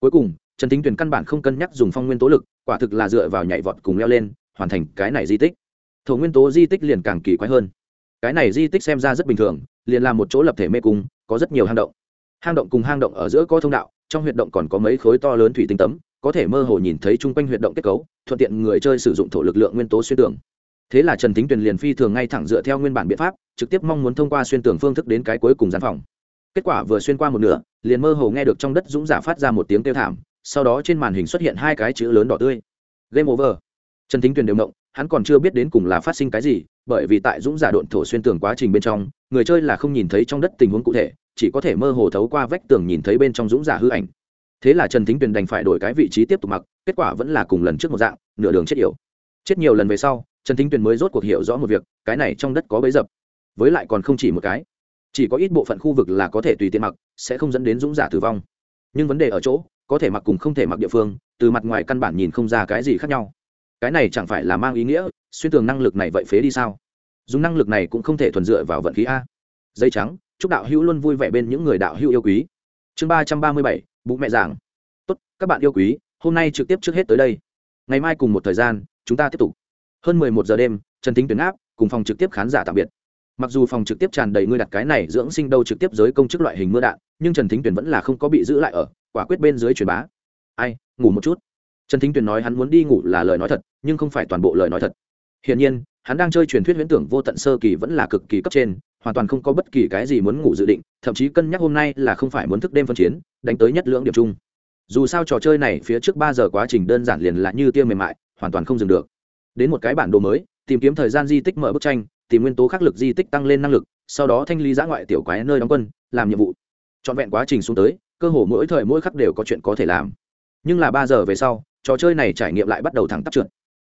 Cuối cùng, trần thính tuyền căn bản không cân nhắc dùng phong nguyên tố lực, quả thực là dựa vào nhảy vọt cùng leo lên, hoàn thành cái này di tích. Thổ nguyên tố di tích liền càng kỳ quái hơn. Cái này di tích xem ra rất bình thường, liền là một chỗ lập thể mê cung, có rất nhiều hang động. Hang động cùng hang động ở giữa có thông đạo, trong huyệt động còn có mấy khối to lớn thủy tinh tấm có thể mơ hồ nhìn thấy chung quanh huyệt động kết cấu, thuận tiện người chơi sử dụng thổ lực lượng nguyên tố xuyên tường. Thế là trần thính tuyền liền phi thường ngay thẳng dựa theo nguyên bản biện pháp, trực tiếp mong muốn thông qua xuyên tường phương thức đến cái cuối cùng gián phòng. Kết quả vừa xuyên qua một nửa, liền mơ hồ nghe được trong đất dũng giả phát ra một tiếng kêu thảm, sau đó trên màn hình xuất hiện hai cái chữ lớn đỏ tươi. Game over. Trần thính tuyền đều động, hắn còn chưa biết đến cùng là phát sinh cái gì, bởi vì tại dũng giả độn thổ xuyên tường quá trình bên trong, người chơi là không nhìn thấy trong đất tình huống cụ thể, chỉ có thể mơ hồ thấu qua vách tường nhìn thấy bên trong dũng giả hư ảnh thế là trần thính tuyền đành phải đổi cái vị trí tiếp tục mặc, kết quả vẫn là cùng lần trước một dạng, nửa đường chết yểu. Chết nhiều lần về sau, trần thính tuyền mới rốt cuộc hiểu rõ một việc, cái này trong đất có bấy dập. Với lại còn không chỉ một cái. Chỉ có ít bộ phận khu vực là có thể tùy tiện mặc, sẽ không dẫn đến dũng giả tử vong. Nhưng vấn đề ở chỗ, có thể mặc cùng không thể mặc địa phương, từ mặt ngoài căn bản nhìn không ra cái gì khác nhau. Cái này chẳng phải là mang ý nghĩa, xuyên tường năng lực này vậy phế đi sao? Dùng năng lực này cũng không thể thuần dựa vào vận khí a. Dây trắng, chúc đạo hữu luôn vui vẻ bên những người đạo hữu yêu quý. Chương ba trăm ba mươi bảy bụ mẹ giảng. Tốt, các bạn yêu quý, hôm nay trực tiếp trước hết tới đây. Ngày mai cùng một thời gian, chúng ta tiếp tục. Hơn mười một giờ đêm, trần tính tuyến áp, cùng phòng trực tiếp khán giả tạm biệt. Mặc dù phòng trực tiếp tràn đầy ngươi đặt cái này dưỡng sinh đâu trực tiếp giới công chức loại hình mưa đạn, nhưng trần thính tuyền vẫn là không có bị giữ lại ở, quả quyết bên dưới truyền bá. Ai, ngủ một chút. Trần thính tuyền nói hắn muốn đi ngủ là lời nói thật, nhưng không phải toàn bộ lời nói thật. Hiển nhiên hắn đang chơi truyền thuyết huyễn tưởng vô tận sơ kỳ vẫn là cực kỳ cấp trên, hoàn toàn không có bất kỳ cái gì muốn ngủ dự định, thậm chí cân nhắc hôm nay là không phải muốn thức đêm phân chiến, đánh tới nhất lưỡng điểm chung. Dù sao trò chơi này phía trước ba giờ quá trình đơn giản liền là như tiêm mềm mại, hoàn toàn không dừng được. Đến một cái bản đồ mới, tìm kiếm thời gian di tích mở bức tranh, tìm nguyên tố khắc lực di tích tăng lên năng lực, sau đó thanh lý giã ngoại tiểu quái nơi đóng quân, làm nhiệm vụ. Trọn vẹn quá trình xuống tới, cơ hồ mỗi thời mỗi khắc đều có chuyện có thể làm. Nhưng là ba giờ về sau, trò chơi này trải nghiệm lại bắt đầu thẳng tắp trượt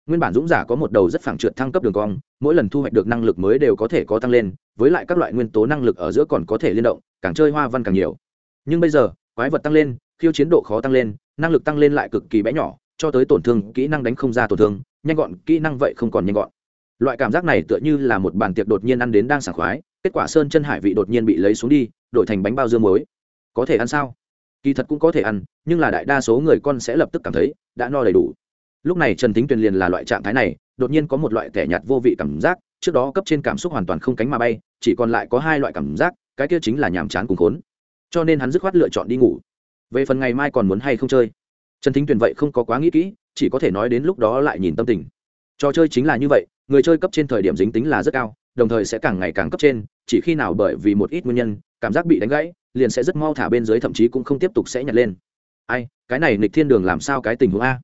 nguyên bản dũng giả có một đầu rất phẳng trượt thăng cấp đường cong, mỗi lần thu hoạch được năng lực mới đều có thể có tăng lên, với lại các loại nguyên tố năng lực ở giữa còn có thể liên động, càng chơi hoa văn càng nhiều. Nhưng bây giờ, quái vật tăng lên, khiêu chiến độ khó tăng lên, năng lực tăng lên lại cực kỳ bé nhỏ, cho tới tổn thương, kỹ năng đánh không ra tổn thương, nhanh gọn, kỹ năng vậy không còn nhanh gọn. Loại cảm giác này tựa như là một bàn tiệc đột nhiên ăn đến đang sảng khoái, kết quả sơn chân hải vị đột nhiên bị lấy xuống đi, đổi thành bánh bao dương muối. Có thể ăn sao? Kỳ thật cũng có thể ăn, nhưng là đại đa số người con sẽ lập tức cảm thấy đã no đầy đủ lúc này trần thính tuyền liền là loại trạng thái này, đột nhiên có một loại tẻ nhạt vô vị cảm giác, trước đó cấp trên cảm xúc hoàn toàn không cánh mà bay, chỉ còn lại có hai loại cảm giác, cái kia chính là nhàm chán cùng khốn. Cho nên hắn dứt khoát lựa chọn đi ngủ. Về phần ngày mai còn muốn hay không chơi? Trần thính tuyền vậy không có quá nghĩ kỹ, chỉ có thể nói đến lúc đó lại nhìn tâm tình. Trò chơi chính là như vậy, người chơi cấp trên thời điểm dính tính là rất cao, đồng thời sẽ càng ngày càng cấp trên, chỉ khi nào bởi vì một ít nguyên nhân, cảm giác bị đánh gãy, liền sẽ rất mau thả bên dưới thậm chí cũng không tiếp tục sẽ nhặt lên. Ai, cái này nịch thiên đường làm sao cái tình huống a?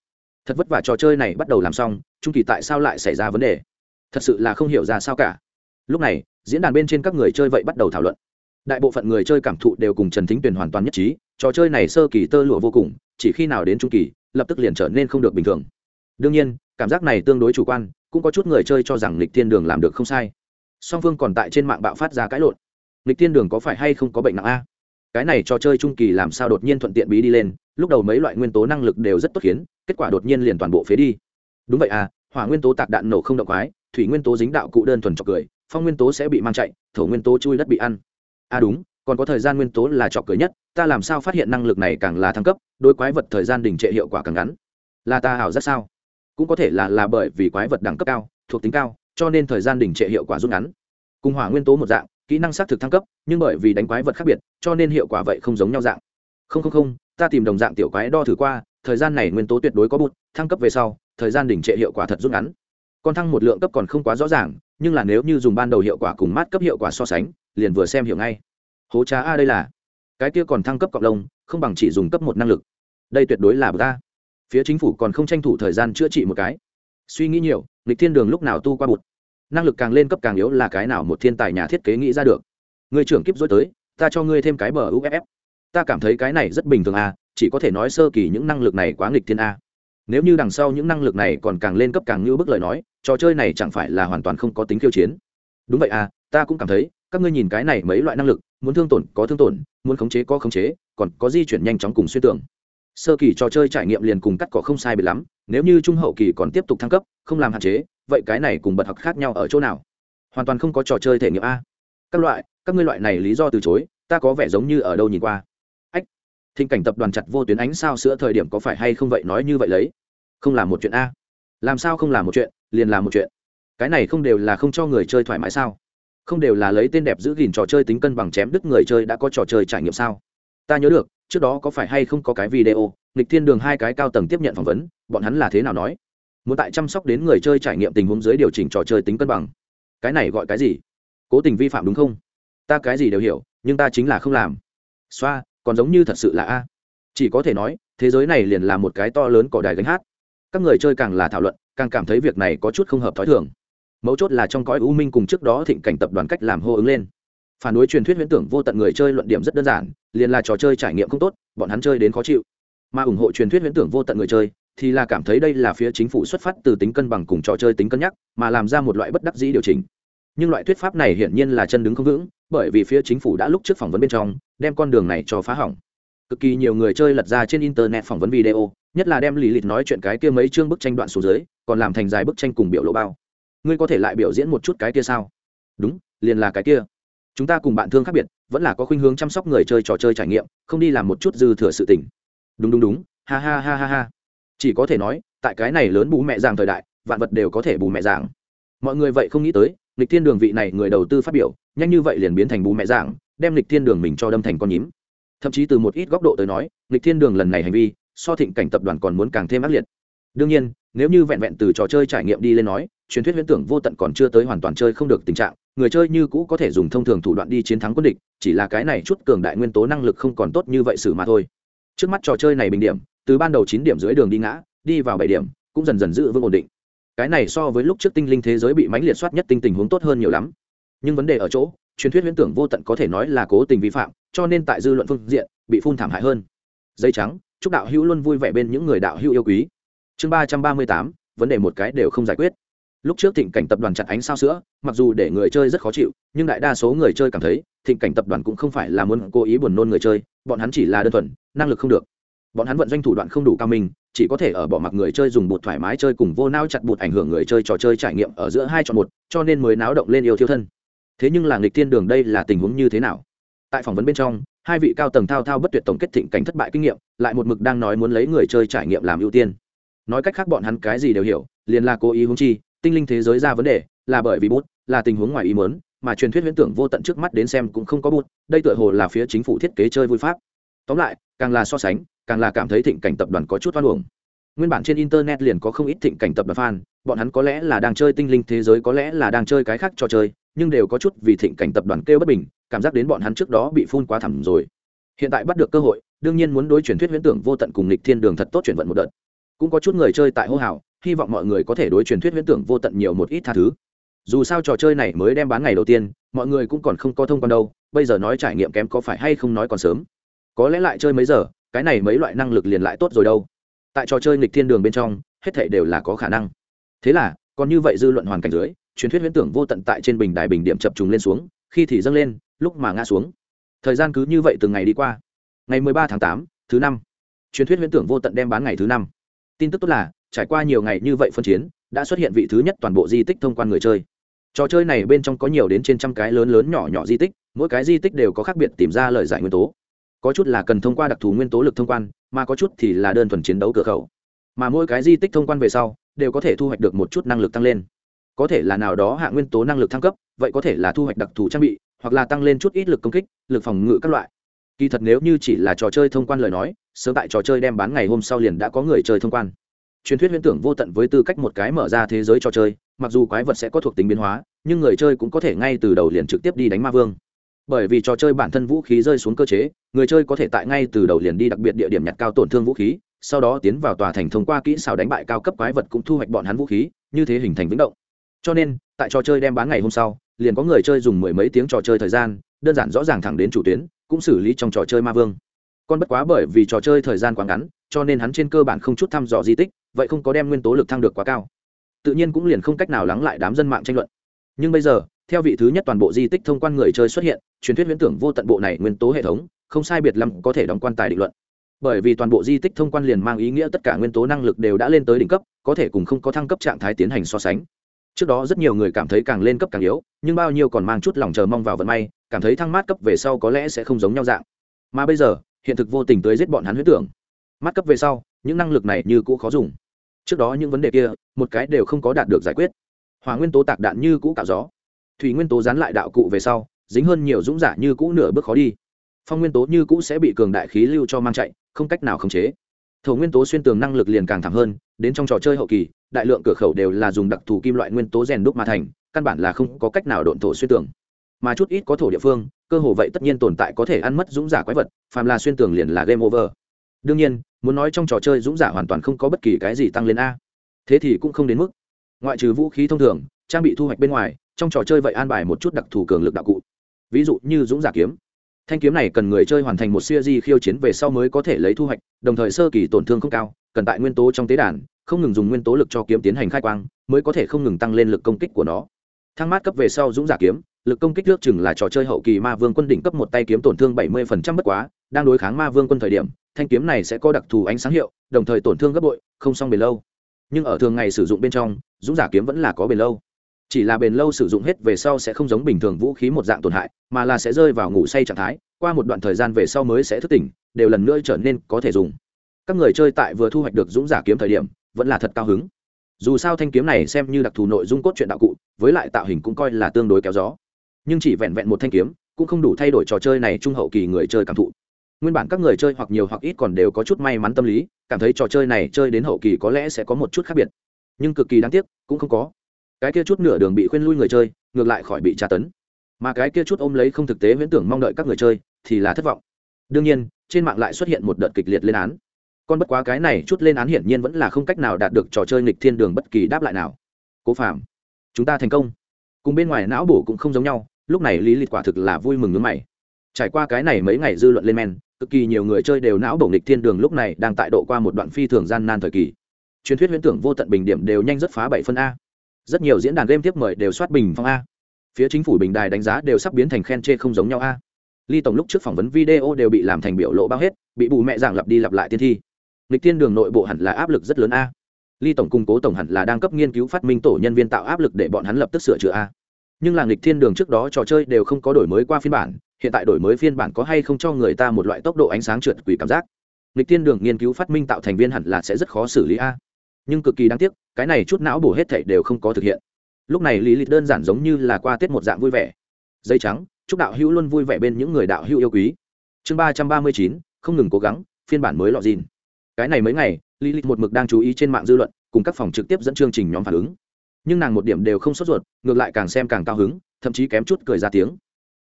Thật vất vả trò chơi này bắt đầu làm xong, trung kỳ tại sao lại xảy ra vấn đề? Thật sự là không hiểu ra sao cả. Lúc này, diễn đàn bên trên các người chơi vậy bắt đầu thảo luận. Đại bộ phận người chơi cảm thụ đều cùng trần thính tuyền hoàn toàn nhất trí, trò chơi này sơ kỳ tơ lụa vô cùng, chỉ khi nào đến trung kỳ, lập tức liền trở nên không được bình thường. Đương nhiên, cảm giác này tương đối chủ quan, cũng có chút người chơi cho rằng lịch thiên đường làm được không sai. Song phương còn tại trên mạng bạo phát ra cãi lộn. Lịch thiên đường có phải hay không có bệnh nặng a? Cái này trò chơi trung kỳ làm sao đột nhiên thuận tiện bí đi lên, lúc đầu mấy loại nguyên tố năng lực đều rất tốt khiến kết quả đột nhiên liền toàn bộ phế đi. Đúng vậy à hỏa nguyên tố tạc đạn nổ không động quái thủy nguyên tố dính đạo cụ đơn thuần chọc cười, phong nguyên tố sẽ bị mang chạy, thổ nguyên tố chui đất bị ăn. À đúng, còn có thời gian nguyên tố là chọc cười nhất, ta làm sao phát hiện năng lực này càng là thăng cấp đôi quái vật thời gian đình trệ hiệu quả càng ngắn. Là ta hảo rất sao? Cũng có thể là là bởi vì quái vật đẳng cấp cao, thuộc tính cao, cho nên thời gian đình trệ hiệu quả rút ngắn. Cùng hỏa nguyên tố một dạng, kỹ năng xác thực thăng cấp, nhưng bởi vì đánh quái vật khác biệt, cho nên hiệu quả vậy không giống nhau dạng. Không không không, ta tìm đồng dạng tiểu quái đo thử qua thời gian này nguyên tố tuyệt đối có bụt, thăng cấp về sau, thời gian đỉnh trệ hiệu quả thật rút ngắn. Con thăng một lượng cấp còn không quá rõ ràng, nhưng là nếu như dùng ban đầu hiệu quả cùng mát cấp hiệu quả so sánh, liền vừa xem hiểu ngay. Hố trá a đây là, cái kia còn thăng cấp cộng đồng, không bằng chỉ dùng cấp một năng lực. Đây tuyệt đối là bậc ta phía chính phủ còn không tranh thủ thời gian chữa trị một cái. Suy nghĩ nhiều lịch thiên đường lúc nào tu qua bụt? Năng lực càng lên cấp càng yếu là cái nào một thiên tài nhà thiết kế nghĩ ra được? Người trưởng kiếp dối tới, ta cho ngươi thêm cái bờ uff ta cảm thấy cái này rất bình thường a chỉ có thể nói sơ kỳ những năng lực này quá nghịch thiên a. Nếu như đằng sau những năng lực này còn càng lên cấp càng như bức lời nói, trò chơi này chẳng phải là hoàn toàn không có tính khiêu chiến. Đúng vậy à ta cũng cảm thấy, các ngươi nhìn cái này mấy loại năng lực, muốn thương tổn có thương tổn, muốn khống chế có khống chế, còn có di chuyển nhanh chóng cùng xuyên tưởng. Sơ kỳ trò chơi trải nghiệm liền cùng cắt cỏ không sai biệt lắm, nếu như trung hậu kỳ còn tiếp tục thăng cấp, không làm hạn chế, vậy cái này cùng bật học khác nhau ở chỗ nào? Hoàn toàn không có trò chơi thể nghiệm a. Các loại, các ngươi loại này lý do từ chối, ta có vẻ giống như ở đâu nhìn qua thịnh cảnh tập đoàn chặt vô tuyến ánh sao sữa thời điểm có phải hay không vậy? Nói như vậy lấy. Không làm một chuyện a. Làm sao không làm một chuyện? Liền làm một chuyện. Cái này không đều là không cho người chơi thoải mái sao? Không đều là lấy tên đẹp giữ gìn trò chơi tính cân bằng chém đứt người chơi đã có trò chơi trải nghiệm sao? Ta nhớ được, trước đó có phải hay không có cái video, nghịch thiên đường hai cái cao tầng tiếp nhận phỏng vấn, bọn hắn là thế nào nói? Muốn tại chăm sóc đến người chơi trải nghiệm tình huống dưới điều chỉnh trò chơi tính cân bằng. Cái này gọi cái gì? Cố tình vi phạm đúng không? Ta cái gì đều hiểu, nhưng ta chính là không làm. Xoa còn giống như thật sự là a. Chỉ có thể nói, thế giới này liền là một cái to lớn cỏ đài gánh hát. Các người chơi càng là thảo luận, càng cảm thấy việc này có chút không hợp t h ó i thường. Mấu chốt là trong cõi u minh cùng trước đó thịnh cảnh tập đoàn cách làm hô ứng lên. Phản đối truyền thuyết huyễn tưởng vô tận người chơi luận điểm rất đơn giản, liền là trò chơi trải nghiệm không tốt, bọn hắn chơi đến khó chịu. Mà ủng hộ truyền thuyết huyễn tưởng vô tận người chơi, thì là cảm thấy đây là phía chính phủ xuất phát từ tính cân bằng cùng trò chơi tính cân nhắc, mà làm ra một loại bất đắc dĩ điều chỉnh. Nhưng loại thuyết pháp này hiển nhiên là chân đứng không vững bởi vì phía chính phủ đã lúc trước phỏng vấn bên trong, đem con đường này cho phá hỏng. Cực kỳ nhiều người chơi lật ra trên internet phỏng vấn video, nhất là đem lì lịt nói chuyện cái kia mấy chương bức tranh đoạn xuống dưới, còn làm thành dài bức tranh cùng biểu lộ bao. Ngươi có thể lại biểu diễn một chút cái kia sao? Đúng, liền là cái kia. Chúng ta cùng bạn thương khác biệt, vẫn là có khuynh hướng chăm sóc người chơi trò chơi trải nghiệm, không đi làm một chút dư thừa sự tình. Đúng đúng đúng, ha ha ha ha ha. Chỉ có thể nói, tại cái này lớn bù mẹ giảng thời đại, vạn vật đều có thể bù mẹ giảng. Mọi người vậy không nghĩ tới lịch thiên đường vị này người đầu tư phát biểu, nhanh như vậy liền biến thành bù mẹ dạng, đem lịch thiên đường mình cho đâm thành con nhím. Thậm chí từ một ít góc độ tới nói lịch thiên đường lần này hành vi, so thịnh cảnh tập đoàn còn muốn càng thêm ác liệt. Đương nhiên, nếu như vẹn vẹn từ trò chơi trải nghiệm đi lên nói, truyền thuyết huyễn tưởng vô tận còn chưa tới hoàn toàn chơi không được tình trạng, người chơi như cũ có thể dùng thông thường thủ đoạn đi chiến thắng quân địch, chỉ là cái này chút cường đại nguyên tố năng lực không còn tốt như vậy xử mà thôi. Trước mắt trò chơi này bình điểm, từ ban đầu chín điểm dưới đường đi ngã, đi vào bảy điểm, cũng dần dần giữ vững ổn định cái này so với lúc trước tinh linh thế giới bị mãnh liệt soát nhất tinh tình huống tốt hơn nhiều lắm. Nhưng vấn đề ở chỗ, truyền thuyết huyễn tưởng vô tận có thể nói là cố tình vi phạm, cho nên tại dư luận phương diện, bị phun thảm hại hơn. Dây trắng, chúc đạo hữu luôn vui vẻ bên những người đạo hữu yêu quý. Chương ba trăm ba mươi tám, vấn đề một cái đều không giải quyết. Lúc trước thịnh cảnh tập đoàn chặt ánh sao sữa, mặc dù để người chơi rất khó chịu, nhưng đại đa số người chơi cảm thấy, thịnh cảnh tập đoàn cũng không phải là muốn cố ý buồn nôn người chơi, bọn hắn chỉ là đơn thuần, năng lực không được bọn hắn vận doanh thủ đoạn không đủ cao minh, chỉ có thể ở bỏ mặc người chơi dùng bột thoải mái chơi cùng vô nao chặt bột ảnh hưởng người chơi trò chơi trải nghiệm ở giữa hai chọn một, cho nên mới náo động lên yêu thiêu thân. Thế nhưng là nghịch thiên đường đây là tình huống như thế nào? Tại phỏng vấn bên trong, hai vị cao tầng thao thao bất tuyệt tổng kết thịnh cảnh thất bại kinh nghiệm, lại một mực đang nói muốn lấy người chơi trải nghiệm làm ưu tiên. Nói cách khác bọn hắn cái gì đều hiểu, liền là cố ý húng chi, tinh linh thế giới ra vấn đề, là bởi vì bút, là tình huống ngoài ý mớn mà truyền thuyết huyễn tưởng vô tận trước mắt đến xem cũng không có bút, đây tựa hồ là phía chính phủ thiết kế chơi vui pháp. Tóm lại, càng là so sánh càng là cảm thấy thịnh cảnh tập đoàn có chút hoan uổng. Nguyên bản trên internet liền có không ít thịnh cảnh tập đoàn fan, bọn hắn có lẽ là đang chơi tinh linh thế giới, có lẽ là đang chơi cái khác trò chơi, nhưng đều có chút vì thịnh cảnh tập đoàn kêu bất bình, cảm giác đến bọn hắn trước đó bị phun quá thẳm rồi. Hiện tại bắt được cơ hội, đương nhiên muốn đối truyền thuyết huyễn tưởng vô tận cùng lịch thiên đường thật tốt chuyển vận một đợt. Cũng có chút người chơi tại hô hào, hy vọng mọi người có thể đối truyền thuyết huyễn tưởng vô tận nhiều một ít tha thứ. Dù sao trò chơi này mới đem bán ngày đầu tiên, mọi người cũng còn không có thông quan đâu, bây giờ nói trải nghiệm kém có phải hay không nói còn sớm. Có lẽ lại chơi mấy giờ cái này mấy loại năng lực liền lại tốt rồi đâu. Tại trò chơi nghịch thiên đường bên trong hết thể đều là có khả năng. Thế là còn như vậy dư luận hoàn cảnh dưới truyền thuyết huyễn tưởng vô tận tại trên bình đài bình điểm chập trùng lên xuống khi thì dâng lên lúc mà ngã xuống. Thời gian cứ như vậy từng ngày đi qua. Ngày 13 tháng tám, thứ năm. Truyền thuyết huyễn tưởng vô tận đem bán ngày thứ năm. Tin tức tốt là trải qua nhiều ngày như vậy phân chiến đã xuất hiện vị thứ nhất toàn bộ di tích thông quan người chơi. Trò chơi này bên trong có nhiều đến trên trăm cái lớn lớn nhỏ nhỏ di tích mỗi cái di tích đều có khác biệt tìm ra lời giải nguyên tố có chút là cần thông qua đặc thù nguyên tố lực thông quan, mà có chút thì là đơn thuần chiến đấu cửa khẩu. Mà mỗi cái di tích thông quan về sau, đều có thể thu hoạch được một chút năng lực tăng lên. Có thể là nào đó hạ nguyên tố năng lực thăng cấp, vậy có thể là thu hoạch đặc thù trang bị, hoặc là tăng lên chút ít lực công kích, lực phòng ngự các loại. Kỳ thật nếu như chỉ là trò chơi thông quan lời nói, sớm tại trò chơi đem bán ngày hôm sau liền đã có người chơi thông quan. Truyền thuyết huyễn tưởng vô tận với tư cách một cái mở ra thế giới trò chơi, mặc dù quái vật sẽ có thuộc tính biến hóa, nhưng người chơi cũng có thể ngay từ đầu liền trực tiếp đi đánh ma vương bởi vì trò chơi bản thân vũ khí rơi xuống cơ chế, người chơi có thể tại ngay từ đầu liền đi đặc biệt địa điểm nhặt cao tổn thương vũ khí, sau đó tiến vào tòa thành thông qua kỹ xảo đánh bại cao cấp quái vật cũng thu hoạch bọn hắn vũ khí, như thế hình thành vĩnh động. Cho nên, tại trò chơi đem bán ngày hôm sau, liền có người chơi dùng mười mấy tiếng trò chơi thời gian, đơn giản rõ ràng thẳng đến chủ tuyến, cũng xử lý trong trò chơi ma vương. Còn bất quá bởi vì trò chơi thời gian quá ngắn, cho nên hắn trên cơ bản không chút thăm dò di tích, vậy không có đem nguyên tố lực thăng được quá cao. Tự nhiên cũng liền không cách nào lắng lại đám dân mạng tranh luận. Nhưng bây giờ theo vị thứ nhất toàn bộ di tích thông quan người chơi xuất hiện, truyền thuyết huyễn tưởng vô tận bộ này nguyên tố hệ thống, không sai biệt lắm có thể đóng quan tài định luận. Bởi vì toàn bộ di tích thông quan liền mang ý nghĩa tất cả nguyên tố năng lực đều đã lên tới đỉnh cấp, có thể cùng không có thăng cấp trạng thái tiến hành so sánh. Trước đó rất nhiều người cảm thấy càng lên cấp càng yếu, nhưng bao nhiêu còn mang chút lòng chờ mong vào vận may, cảm thấy thăng mát cấp về sau có lẽ sẽ không giống nhau dạng. Mà bây giờ, hiện thực vô tình tới giết bọn hắn huyết tưởng. Mát cấp về sau, những năng lực này như cũ khó dùng. Trước đó những vấn đề kia, một cái đều không có đạt được giải quyết. Hòa nguyên tố tạc đạn như cũ cạo gió thủy nguyên tố dán lại đạo cụ về sau, dính hơn nhiều dũng giả như cũ nửa bước khó đi. Phong nguyên tố như cũ sẽ bị cường đại khí lưu cho mang chạy, không cách nào khống chế. Thổ nguyên tố xuyên tường năng lực liền càng thẳng hơn, đến trong trò chơi hậu kỳ, đại lượng cửa khẩu đều là dùng đặc thù kim loại nguyên tố rèn đúc mà thành, căn bản là không có cách nào độn thổ xuyên tường. Mà chút ít có thổ địa phương, cơ hồ vậy tất nhiên tồn tại có thể ăn mất dũng giả quái vật, phàm là xuyên tường liền là game over. Đương nhiên, muốn nói trong trò chơi dũng giả hoàn toàn không có bất kỳ cái gì tăng lên a. Thế thì cũng không đến mức. Ngoại trừ vũ khí thông thường, trang bị thu hoạch bên ngoài trong trò chơi vậy an bài một chút đặc thù cường lực đạo cụ. Ví dụ như dũng giả kiếm. Thanh kiếm này cần người chơi hoàn thành một siêu di khiêu chiến về sau mới có thể lấy thu hoạch, đồng thời sơ kỳ tổn thương không cao, cần tại nguyên tố trong tế đàn, không ngừng dùng nguyên tố lực cho kiếm tiến hành khai quang, mới có thể không ngừng tăng lên lực công kích của nó. Thang mát cấp về sau dũng giả kiếm, lực công kích nước chừng là trò chơi hậu kỳ ma vương quân đỉnh cấp một tay kiếm tổn thương bảy mươi bất quá, đang đối kháng ma vương quân thời điểm, thanh kiếm này sẽ có đặc thù ánh sáng hiệu, đồng thời tổn thương gấp bội, không xong bền lâu. Nhưng ở thường ngày sử dụng bên trong, dũng giả kiếm vẫn là có bền lâu chỉ là bền lâu sử dụng hết về sau sẽ không giống bình thường vũ khí một dạng tổn hại, mà là sẽ rơi vào ngủ say trạng thái, qua một đoạn thời gian về sau mới sẽ thức tỉnh, đều lần nữa trở nên có thể dùng. Các người chơi tại vừa thu hoạch được dũng giả kiếm thời điểm, vẫn là thật cao hứng. Dù sao thanh kiếm này xem như đặc thù nội dung cốt truyện đạo cụ, với lại tạo hình cũng coi là tương đối kéo gió. Nhưng chỉ vẹn vẹn một thanh kiếm, cũng không đủ thay đổi trò chơi này trung hậu kỳ người chơi cảm thụ. Nguyên bản các người chơi hoặc nhiều hoặc ít còn đều có chút may mắn tâm lý, cảm thấy trò chơi này chơi đến hậu kỳ có lẽ sẽ có một chút khác biệt. Nhưng cực kỳ đáng tiếc, cũng không có cái kia chút nửa đường bị khuyên lui người chơi, ngược lại khỏi bị tra tấn. Mà cái kia chút ôm lấy không thực tế viễn tưởng mong đợi các người chơi, thì là thất vọng. Đương nhiên, trên mạng lại xuất hiện một đợt kịch liệt lên án. Còn bất quá cái này chút lên án hiển nhiên vẫn là không cách nào đạt được trò chơi nghịch thiên đường bất kỳ đáp lại nào. Cố phạm chúng ta thành công. Cùng bên ngoài não bổ cũng không giống nhau, lúc này lý lịch quả thực là vui mừng nước mày. Trải qua cái này mấy ngày dư luận lên men, cực kỳ nhiều người chơi đều não bổ nghịch thiên đường lúc này đang tại độ qua một đoạn phi thường gian nan thời kỳ. Truyền thuyết huyễn tưởng vô tận bình điểm đều nhanh rất phá bảy phân a rất nhiều diễn đàn game tiếp mời đều soát bình phong a. Phía chính phủ bình đài đánh giá đều sắp biến thành khen chê không giống nhau a. Ly tổng lúc trước phỏng vấn video đều bị làm thành biểu lộ bao hết, bị bù mẹ giảng lặp đi lặp lại tiên thi. Lịch tiên đường nội bộ hẳn là áp lực rất lớn a. Ly tổng cung cố tổng hẳn là đang cấp nghiên cứu phát minh tổ nhân viên tạo áp lực để bọn hắn lập tức sửa chữa a. Nhưng là lịch thiên đường trước đó trò chơi đều không có đổi mới qua phiên bản, hiện tại đổi mới phiên bản có hay không cho người ta một loại tốc độ ánh sáng trượt quỷ cảm giác. Lịch thiên đường nghiên cứu phát minh tạo thành viên hẳn là sẽ rất khó xử lý a nhưng cực kỳ đáng tiếc, cái này chút não bổ hết thảy đều không có thực hiện. Lúc này lý lịch đơn giản giống như là qua tết một dạng vui vẻ. Dây trắng, chúc đạo hữu luôn vui vẻ bên những người đạo hữu yêu quý. Chương ba trăm ba mươi chín, không ngừng cố gắng, phiên bản mới lọ dìn. Cái này mấy ngày, lý lịch một mực đang chú ý trên mạng dư luận, cùng các phòng trực tiếp dẫn chương trình nhóm phản ứng. Nhưng nàng một điểm đều không sốt ruột, ngược lại càng xem càng cao hứng, thậm chí kém chút cười ra tiếng.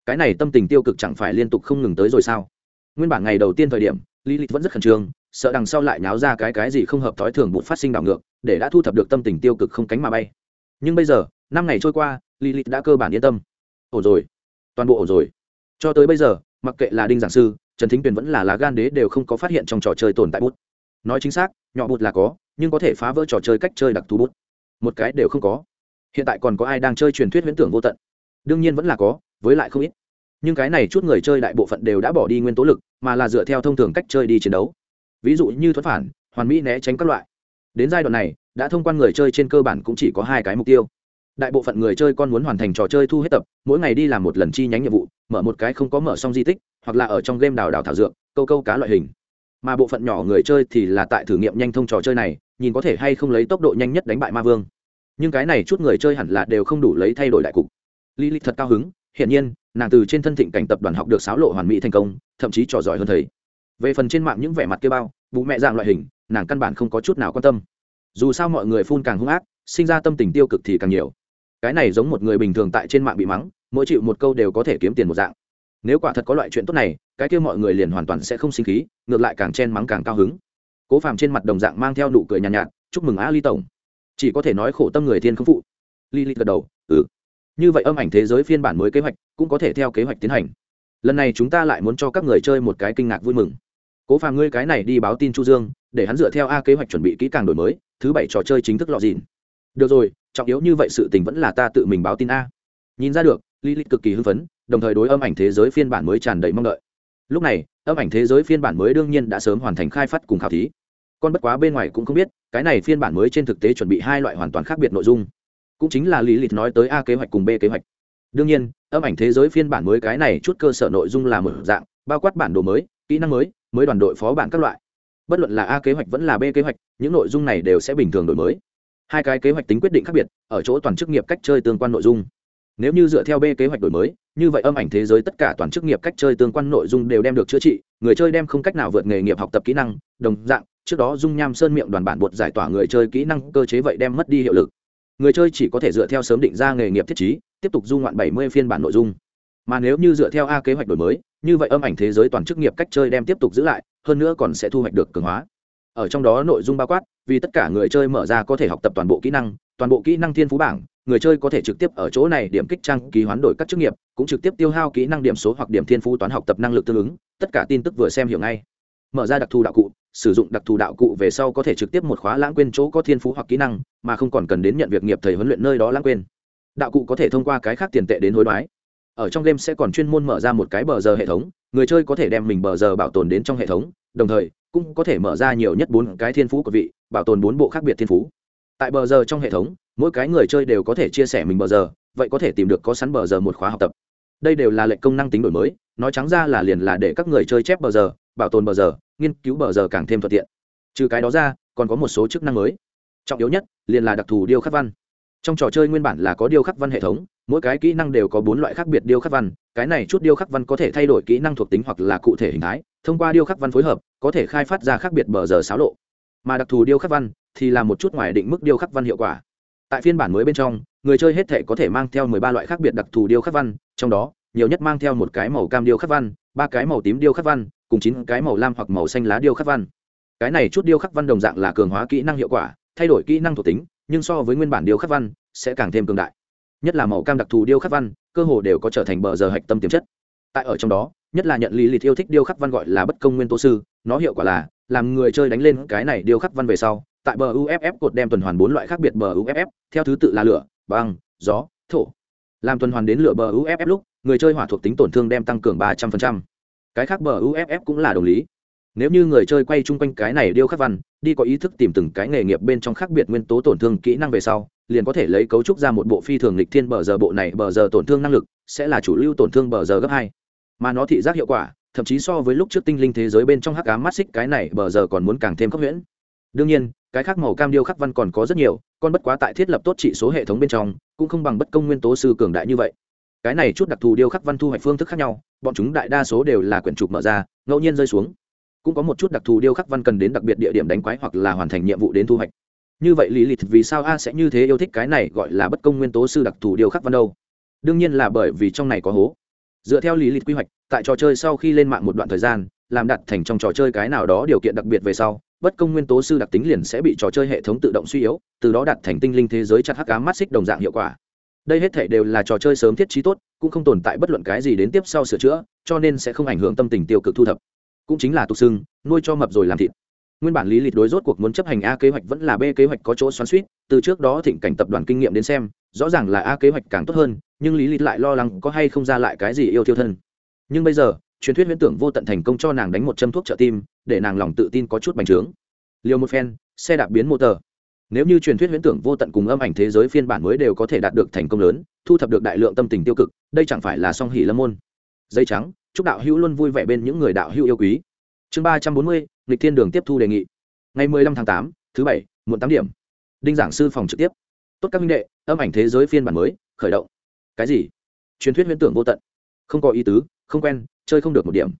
Cái này tâm tình tiêu cực chẳng phải liên tục không ngừng tới rồi sao? Nguyên bản ngày đầu tiên thời điểm, lý lịch vẫn rất khẩn trương sợ đằng sau lại nháo ra cái cái gì không hợp thói thường bụt phát sinh đảo ngược, để đã thu thập được tâm tình tiêu cực không cánh mà bay. Nhưng bây giờ, năm ngày trôi qua lý lịch đã cơ bản yên tâm. Ổn rồi. Toàn bộ ổn rồi. Cho tới bây giờ, mặc kệ là đinh giảng sư, trần thính tuyền vẫn là lá gan đế đều không có phát hiện trong trò chơi tồn tại bút. Nói chính xác, nhỏ bút là có, nhưng có thể phá vỡ trò chơi cách chơi đặc thù bút. Một cái đều không có. Hiện tại còn có ai đang chơi truyền thuyết viễn tưởng vô tận? Đương nhiên vẫn là có, với lại không ít. Nhưng cái này chút người chơi đại bộ phận đều đã bỏ đi nguyên tố lực, mà là dựa theo thông thường cách chơi đi chiến đấu ví dụ như thuất phản, hoàn mỹ né tránh các loại. Đến giai đoạn này, đã thông quan người chơi trên cơ bản cũng chỉ có hai cái mục tiêu. Đại bộ phận người chơi con muốn hoàn thành trò chơi thu hết tập, mỗi ngày đi làm một lần chi nhánh nhiệm vụ, mở một cái không có mở xong di tích, hoặc là ở trong game đào đào thảo dược, câu câu cá loại hình. Mà bộ phận nhỏ người chơi thì là tại thử nghiệm nhanh thông trò chơi này, nhìn có thể hay không lấy tốc độ nhanh nhất đánh bại ma vương. Nhưng cái này chút người chơi hẳn là đều không đủ lấy thay đổi đại cục. Lý lịch thật cao hứng, hiển nhiên, nàng từ trên thân thịnh cảnh tập đoàn học được sáo lộ hoàn mỹ thành công, thậm chí trò giỏi hơn thầy về phần trên mạng những vẻ mặt kia bao bố mẹ dạng loại hình nàng căn bản không có chút nào quan tâm. Dù sao mọi người phun càng hung ác sinh ra tâm tình tiêu cực thì càng nhiều. Cái này giống một người bình thường tại trên mạng bị mắng mỗi chịu một câu đều có thể kiếm tiền một dạng. Nếu quả thật có loại chuyện tốt này cái kia mọi người liền hoàn toàn sẽ không sinh khí ngược lại càng chen mắng càng cao hứng. Cố phàm trên mặt đồng dạng mang theo nụ cười nhàn nhạt, nhạt chúc mừng a ly tổng. Chỉ có thể nói khổ tâm người thiên không phụ. Ly ly gật đầu ừ. Như vậy âm ảnh thế giới phiên bản mới kế hoạch cũng có thể theo kế hoạch tiến hành. Lần này chúng ta lại muốn cho các người chơi một cái kinh ngạc vui mừng cố phàm ngươi cái này đi báo tin chu dương, để hắn dựa theo a kế hoạch chuẩn bị kỹ càng đổi mới, thứ bảy trò chơi chính thức lọ dìn được rồi, trọng yếu như vậy sự tình vẫn là ta tự mình báo tin a. Nhìn ra được lý lịch cực kỳ hưng phấn, đồng thời đối âm ảnh thế giới phiên bản mới tràn đầy mong đợi. Lúc này, âm ảnh thế giới phiên bản mới đương nhiên đã sớm hoàn thành khai phát cùng khảo thí. Còn bất quá bên ngoài cũng không biết, cái này phiên bản mới trên thực tế chuẩn bị hai loại hoàn toàn khác biệt nội dung. Cũng chính là lý lịch nói tới a kế hoạch cùng b kế hoạch. Đương nhiên, âm ảnh thế giới phiên bản mới cái này chút cơ sở nội dung là một dạng, bao quát bản đồ mới, kỹ năng mới mới đoàn đội phó bản các loại. Bất luận là a kế hoạch vẫn là b kế hoạch, những nội dung này đều sẽ bình thường đổi mới. Hai cái kế hoạch tính quyết định khác biệt, ở chỗ toàn chức nghiệp cách chơi tương quan nội dung. Nếu như dựa theo b kế hoạch đổi mới, như vậy âm ảnh thế giới tất cả toàn chức nghiệp cách chơi tương quan nội dung đều đem được chữa trị, người chơi đem không cách nào vượt nghề nghiệp học tập kỹ năng, đồng dạng, trước đó dung nham sơn miệng đoàn bản bột giải tỏa người chơi kỹ năng, cơ chế vậy đem mất đi hiệu lực. Người chơi chỉ có thể dựa theo sớm định ra nghề nghiệp thiết chí tiếp tục du ngoạn bảy mươi phiên bản nội dung. Mà nếu như dựa theo a kế hoạch đổi mới như vậy âm ảnh thế giới toàn chức nghiệp cách chơi đem tiếp tục giữ lại, hơn nữa còn sẽ thu hoạch được cường hóa. Ở trong đó nội dung bao quát, vì tất cả người chơi mở ra có thể học tập toàn bộ kỹ năng, toàn bộ kỹ năng thiên phú bảng, người chơi có thể trực tiếp ở chỗ này điểm kích trang ký hoán đổi các chức nghiệp, cũng trực tiếp tiêu hao kỹ năng điểm số hoặc điểm thiên phú toán học tập năng lực tương ứng, tất cả tin tức vừa xem hiểu ngay. Mở ra đặc thù đạo cụ, sử dụng đặc thù đạo cụ về sau có thể trực tiếp một khóa lãng quên chỗ có thiên phú hoặc kỹ năng, mà không còn cần đến nhận việc nghiệp thầy huấn luyện nơi đó lãng quên. Đạo cụ có thể thông qua cái khác tiền tệ đến hối đoái ở trong game sẽ còn chuyên môn mở ra một cái bờ giờ hệ thống, người chơi có thể đem mình bờ giờ bảo tồn đến trong hệ thống, đồng thời, cũng có thể mở ra nhiều nhất bốn cái thiên phú của vị, bảo tồn bốn bộ khác biệt thiên phú. Tại bờ giờ trong hệ thống, mỗi cái người chơi đều có thể chia sẻ mình bờ giờ, vậy có thể tìm được có sẵn bờ giờ một khóa học tập. Đây đều là lệnh công năng tính đổi mới, nói trắng ra là liền là để các người chơi chép bờ giờ, bảo tồn bờ giờ, nghiên cứu bờ giờ càng thêm thuận tiện. Trừ cái đó ra, còn có một số chức năng mới. Trọng yếu nhất, liền là đặc thù điêu khắc văn. Trong trò chơi nguyên bản là có điêu khắc văn hệ thống mỗi cái kỹ năng đều có bốn loại khác biệt điêu khắc văn cái này chút điêu khắc văn có thể thay đổi kỹ năng thuộc tính hoặc là cụ thể hình thái thông qua điêu khắc văn phối hợp có thể khai phát ra khác biệt bờ giờ xáo lộ mà đặc thù điêu khắc văn thì là một chút ngoài định mức điêu khắc văn hiệu quả tại phiên bản mới bên trong người chơi hết thể có thể mang theo mười ba loại khác biệt đặc thù điêu khắc văn trong đó nhiều nhất mang theo một cái màu cam điêu khắc văn ba cái màu tím điêu khắc văn cùng chín cái màu lam hoặc màu xanh lá điêu khắc văn cái này chút điêu khắc văn đồng dạng là cường hóa kỹ năng hiệu quả thay đổi kỹ năng thuộc tính nhưng so với nguyên bản điêu khắc văn sẽ càng thêm cường đại nhất là màu cam đặc thù điêu khắc văn, cơ hồ đều có trở thành bờ giờ hạch tâm tiềm chất. Tại ở trong đó, nhất là nhận lý lịch yêu thích điêu khắc văn gọi là bất công nguyên tố sư, nó hiệu quả là, làm người chơi đánh lên cái này điêu khắc văn về sau, tại bờ uff cột đem tuần hoàn bốn loại khác biệt bờ uff theo thứ tự là lửa, băng, gió, thổ. Làm tuần hoàn đến lửa bờ uff lúc, người chơi hỏa thuộc tính tổn thương đem tăng cường ba trăm phần trăm. Cái khác bờ uff cũng là đồng lý nếu như người chơi quay chung quanh cái này điêu khắc văn, đi có ý thức tìm từng cái nghề nghiệp bên trong khác biệt nguyên tố tổn thương kỹ năng về sau, liền có thể lấy cấu trúc ra một bộ phi thường lịch thiên bờ giờ bộ này bờ giờ tổn thương năng lực, sẽ là chủ lưu tổn thương bờ giờ gấp hai. Mà nó thị giác hiệu quả, thậm chí so với lúc trước tinh linh thế giới bên trong hắc cá mắt xích cái này bờ giờ còn muốn càng thêm khốc nhuyễn đương nhiên, cái khác màu cam điêu khắc văn còn có rất nhiều, còn bất quá tại thiết lập tốt trị số hệ thống bên trong, cũng không bằng bất công nguyên tố sư cường đại như vậy. Cái này chút đặc thù điêu khắc văn thu hoạch phương thức khác nhau, bọn chúng đại đa số đều là quyển trục mở ra, ngẫu nhiên rơi xuống cũng có một chút đặc thù điêu khắc văn cần đến đặc biệt địa điểm đánh quái hoặc là hoàn thành nhiệm vụ đến thu hoạch. Như vậy, lý lịch, vì sao a sẽ như thế yêu thích cái này gọi là bất công nguyên tố sư đặc thù điêu khắc văn đâu? Đương nhiên là bởi vì trong này có hố. Dựa theo lý lịch quy hoạch, tại trò chơi sau khi lên mạng một đoạn thời gian, làm đặt thành trong trò chơi cái nào đó điều kiện đặc biệt về sau, bất công nguyên tố sư đặc tính liền sẽ bị trò chơi hệ thống tự động suy yếu, từ đó đặt thành tinh linh thế giới chặt hắc cá mắt xích đồng dạng hiệu quả. Đây hết thể đều là trò chơi sớm thiết trí tốt, cũng không tồn tại bất luận cái gì đến tiếp sau sửa chữa, cho nên sẽ không ảnh hưởng tâm tình tiêu cực thu thập cũng chính là tục xưng, nuôi cho mập rồi làm thịt. Nguyên bản lý lịch đối rốt cuộc muốn chấp hành a kế hoạch vẫn là b kế hoạch có chỗ xoắn suýt từ trước đó thịnh cảnh tập đoàn kinh nghiệm đến xem, rõ ràng là a kế hoạch càng tốt hơn, nhưng lý lịch lại lo lắng có hay không ra lại cái gì yêu thiêu thân. Nhưng bây giờ, truyền thuyết huyễn tưởng vô tận thành công cho nàng đánh một châm thuốc trợ tim, để nàng lòng tự tin có chút bành trướng. Liều một phen, xe đạp biến motor. Nếu như truyền thuyết huyễn tưởng vô tận cùng âm ảnh thế giới phiên bản mới đều có thể đạt được thành công lớn, thu thập được đại lượng tâm tình tiêu cực, đây chẳng phải là song hỷ lâm môn dây trắng, chúc đạo hữu luôn vui vẻ bên những người đạo hữu yêu quý. Chương ba trăm bốn mươi lịch thiên đường tiếp thu đề nghị. Ngày mười lăm tháng tám, thứ bảy, muộn tám điểm. Đinh giảng sư phòng trực tiếp. Tốt các minh đệ, âm ảnh thế giới phiên bản mới, khởi động. Cái gì? Truyền thuyết huyễn tưởng vô tận. Không có ý tứ, không quen, chơi không được một điểm.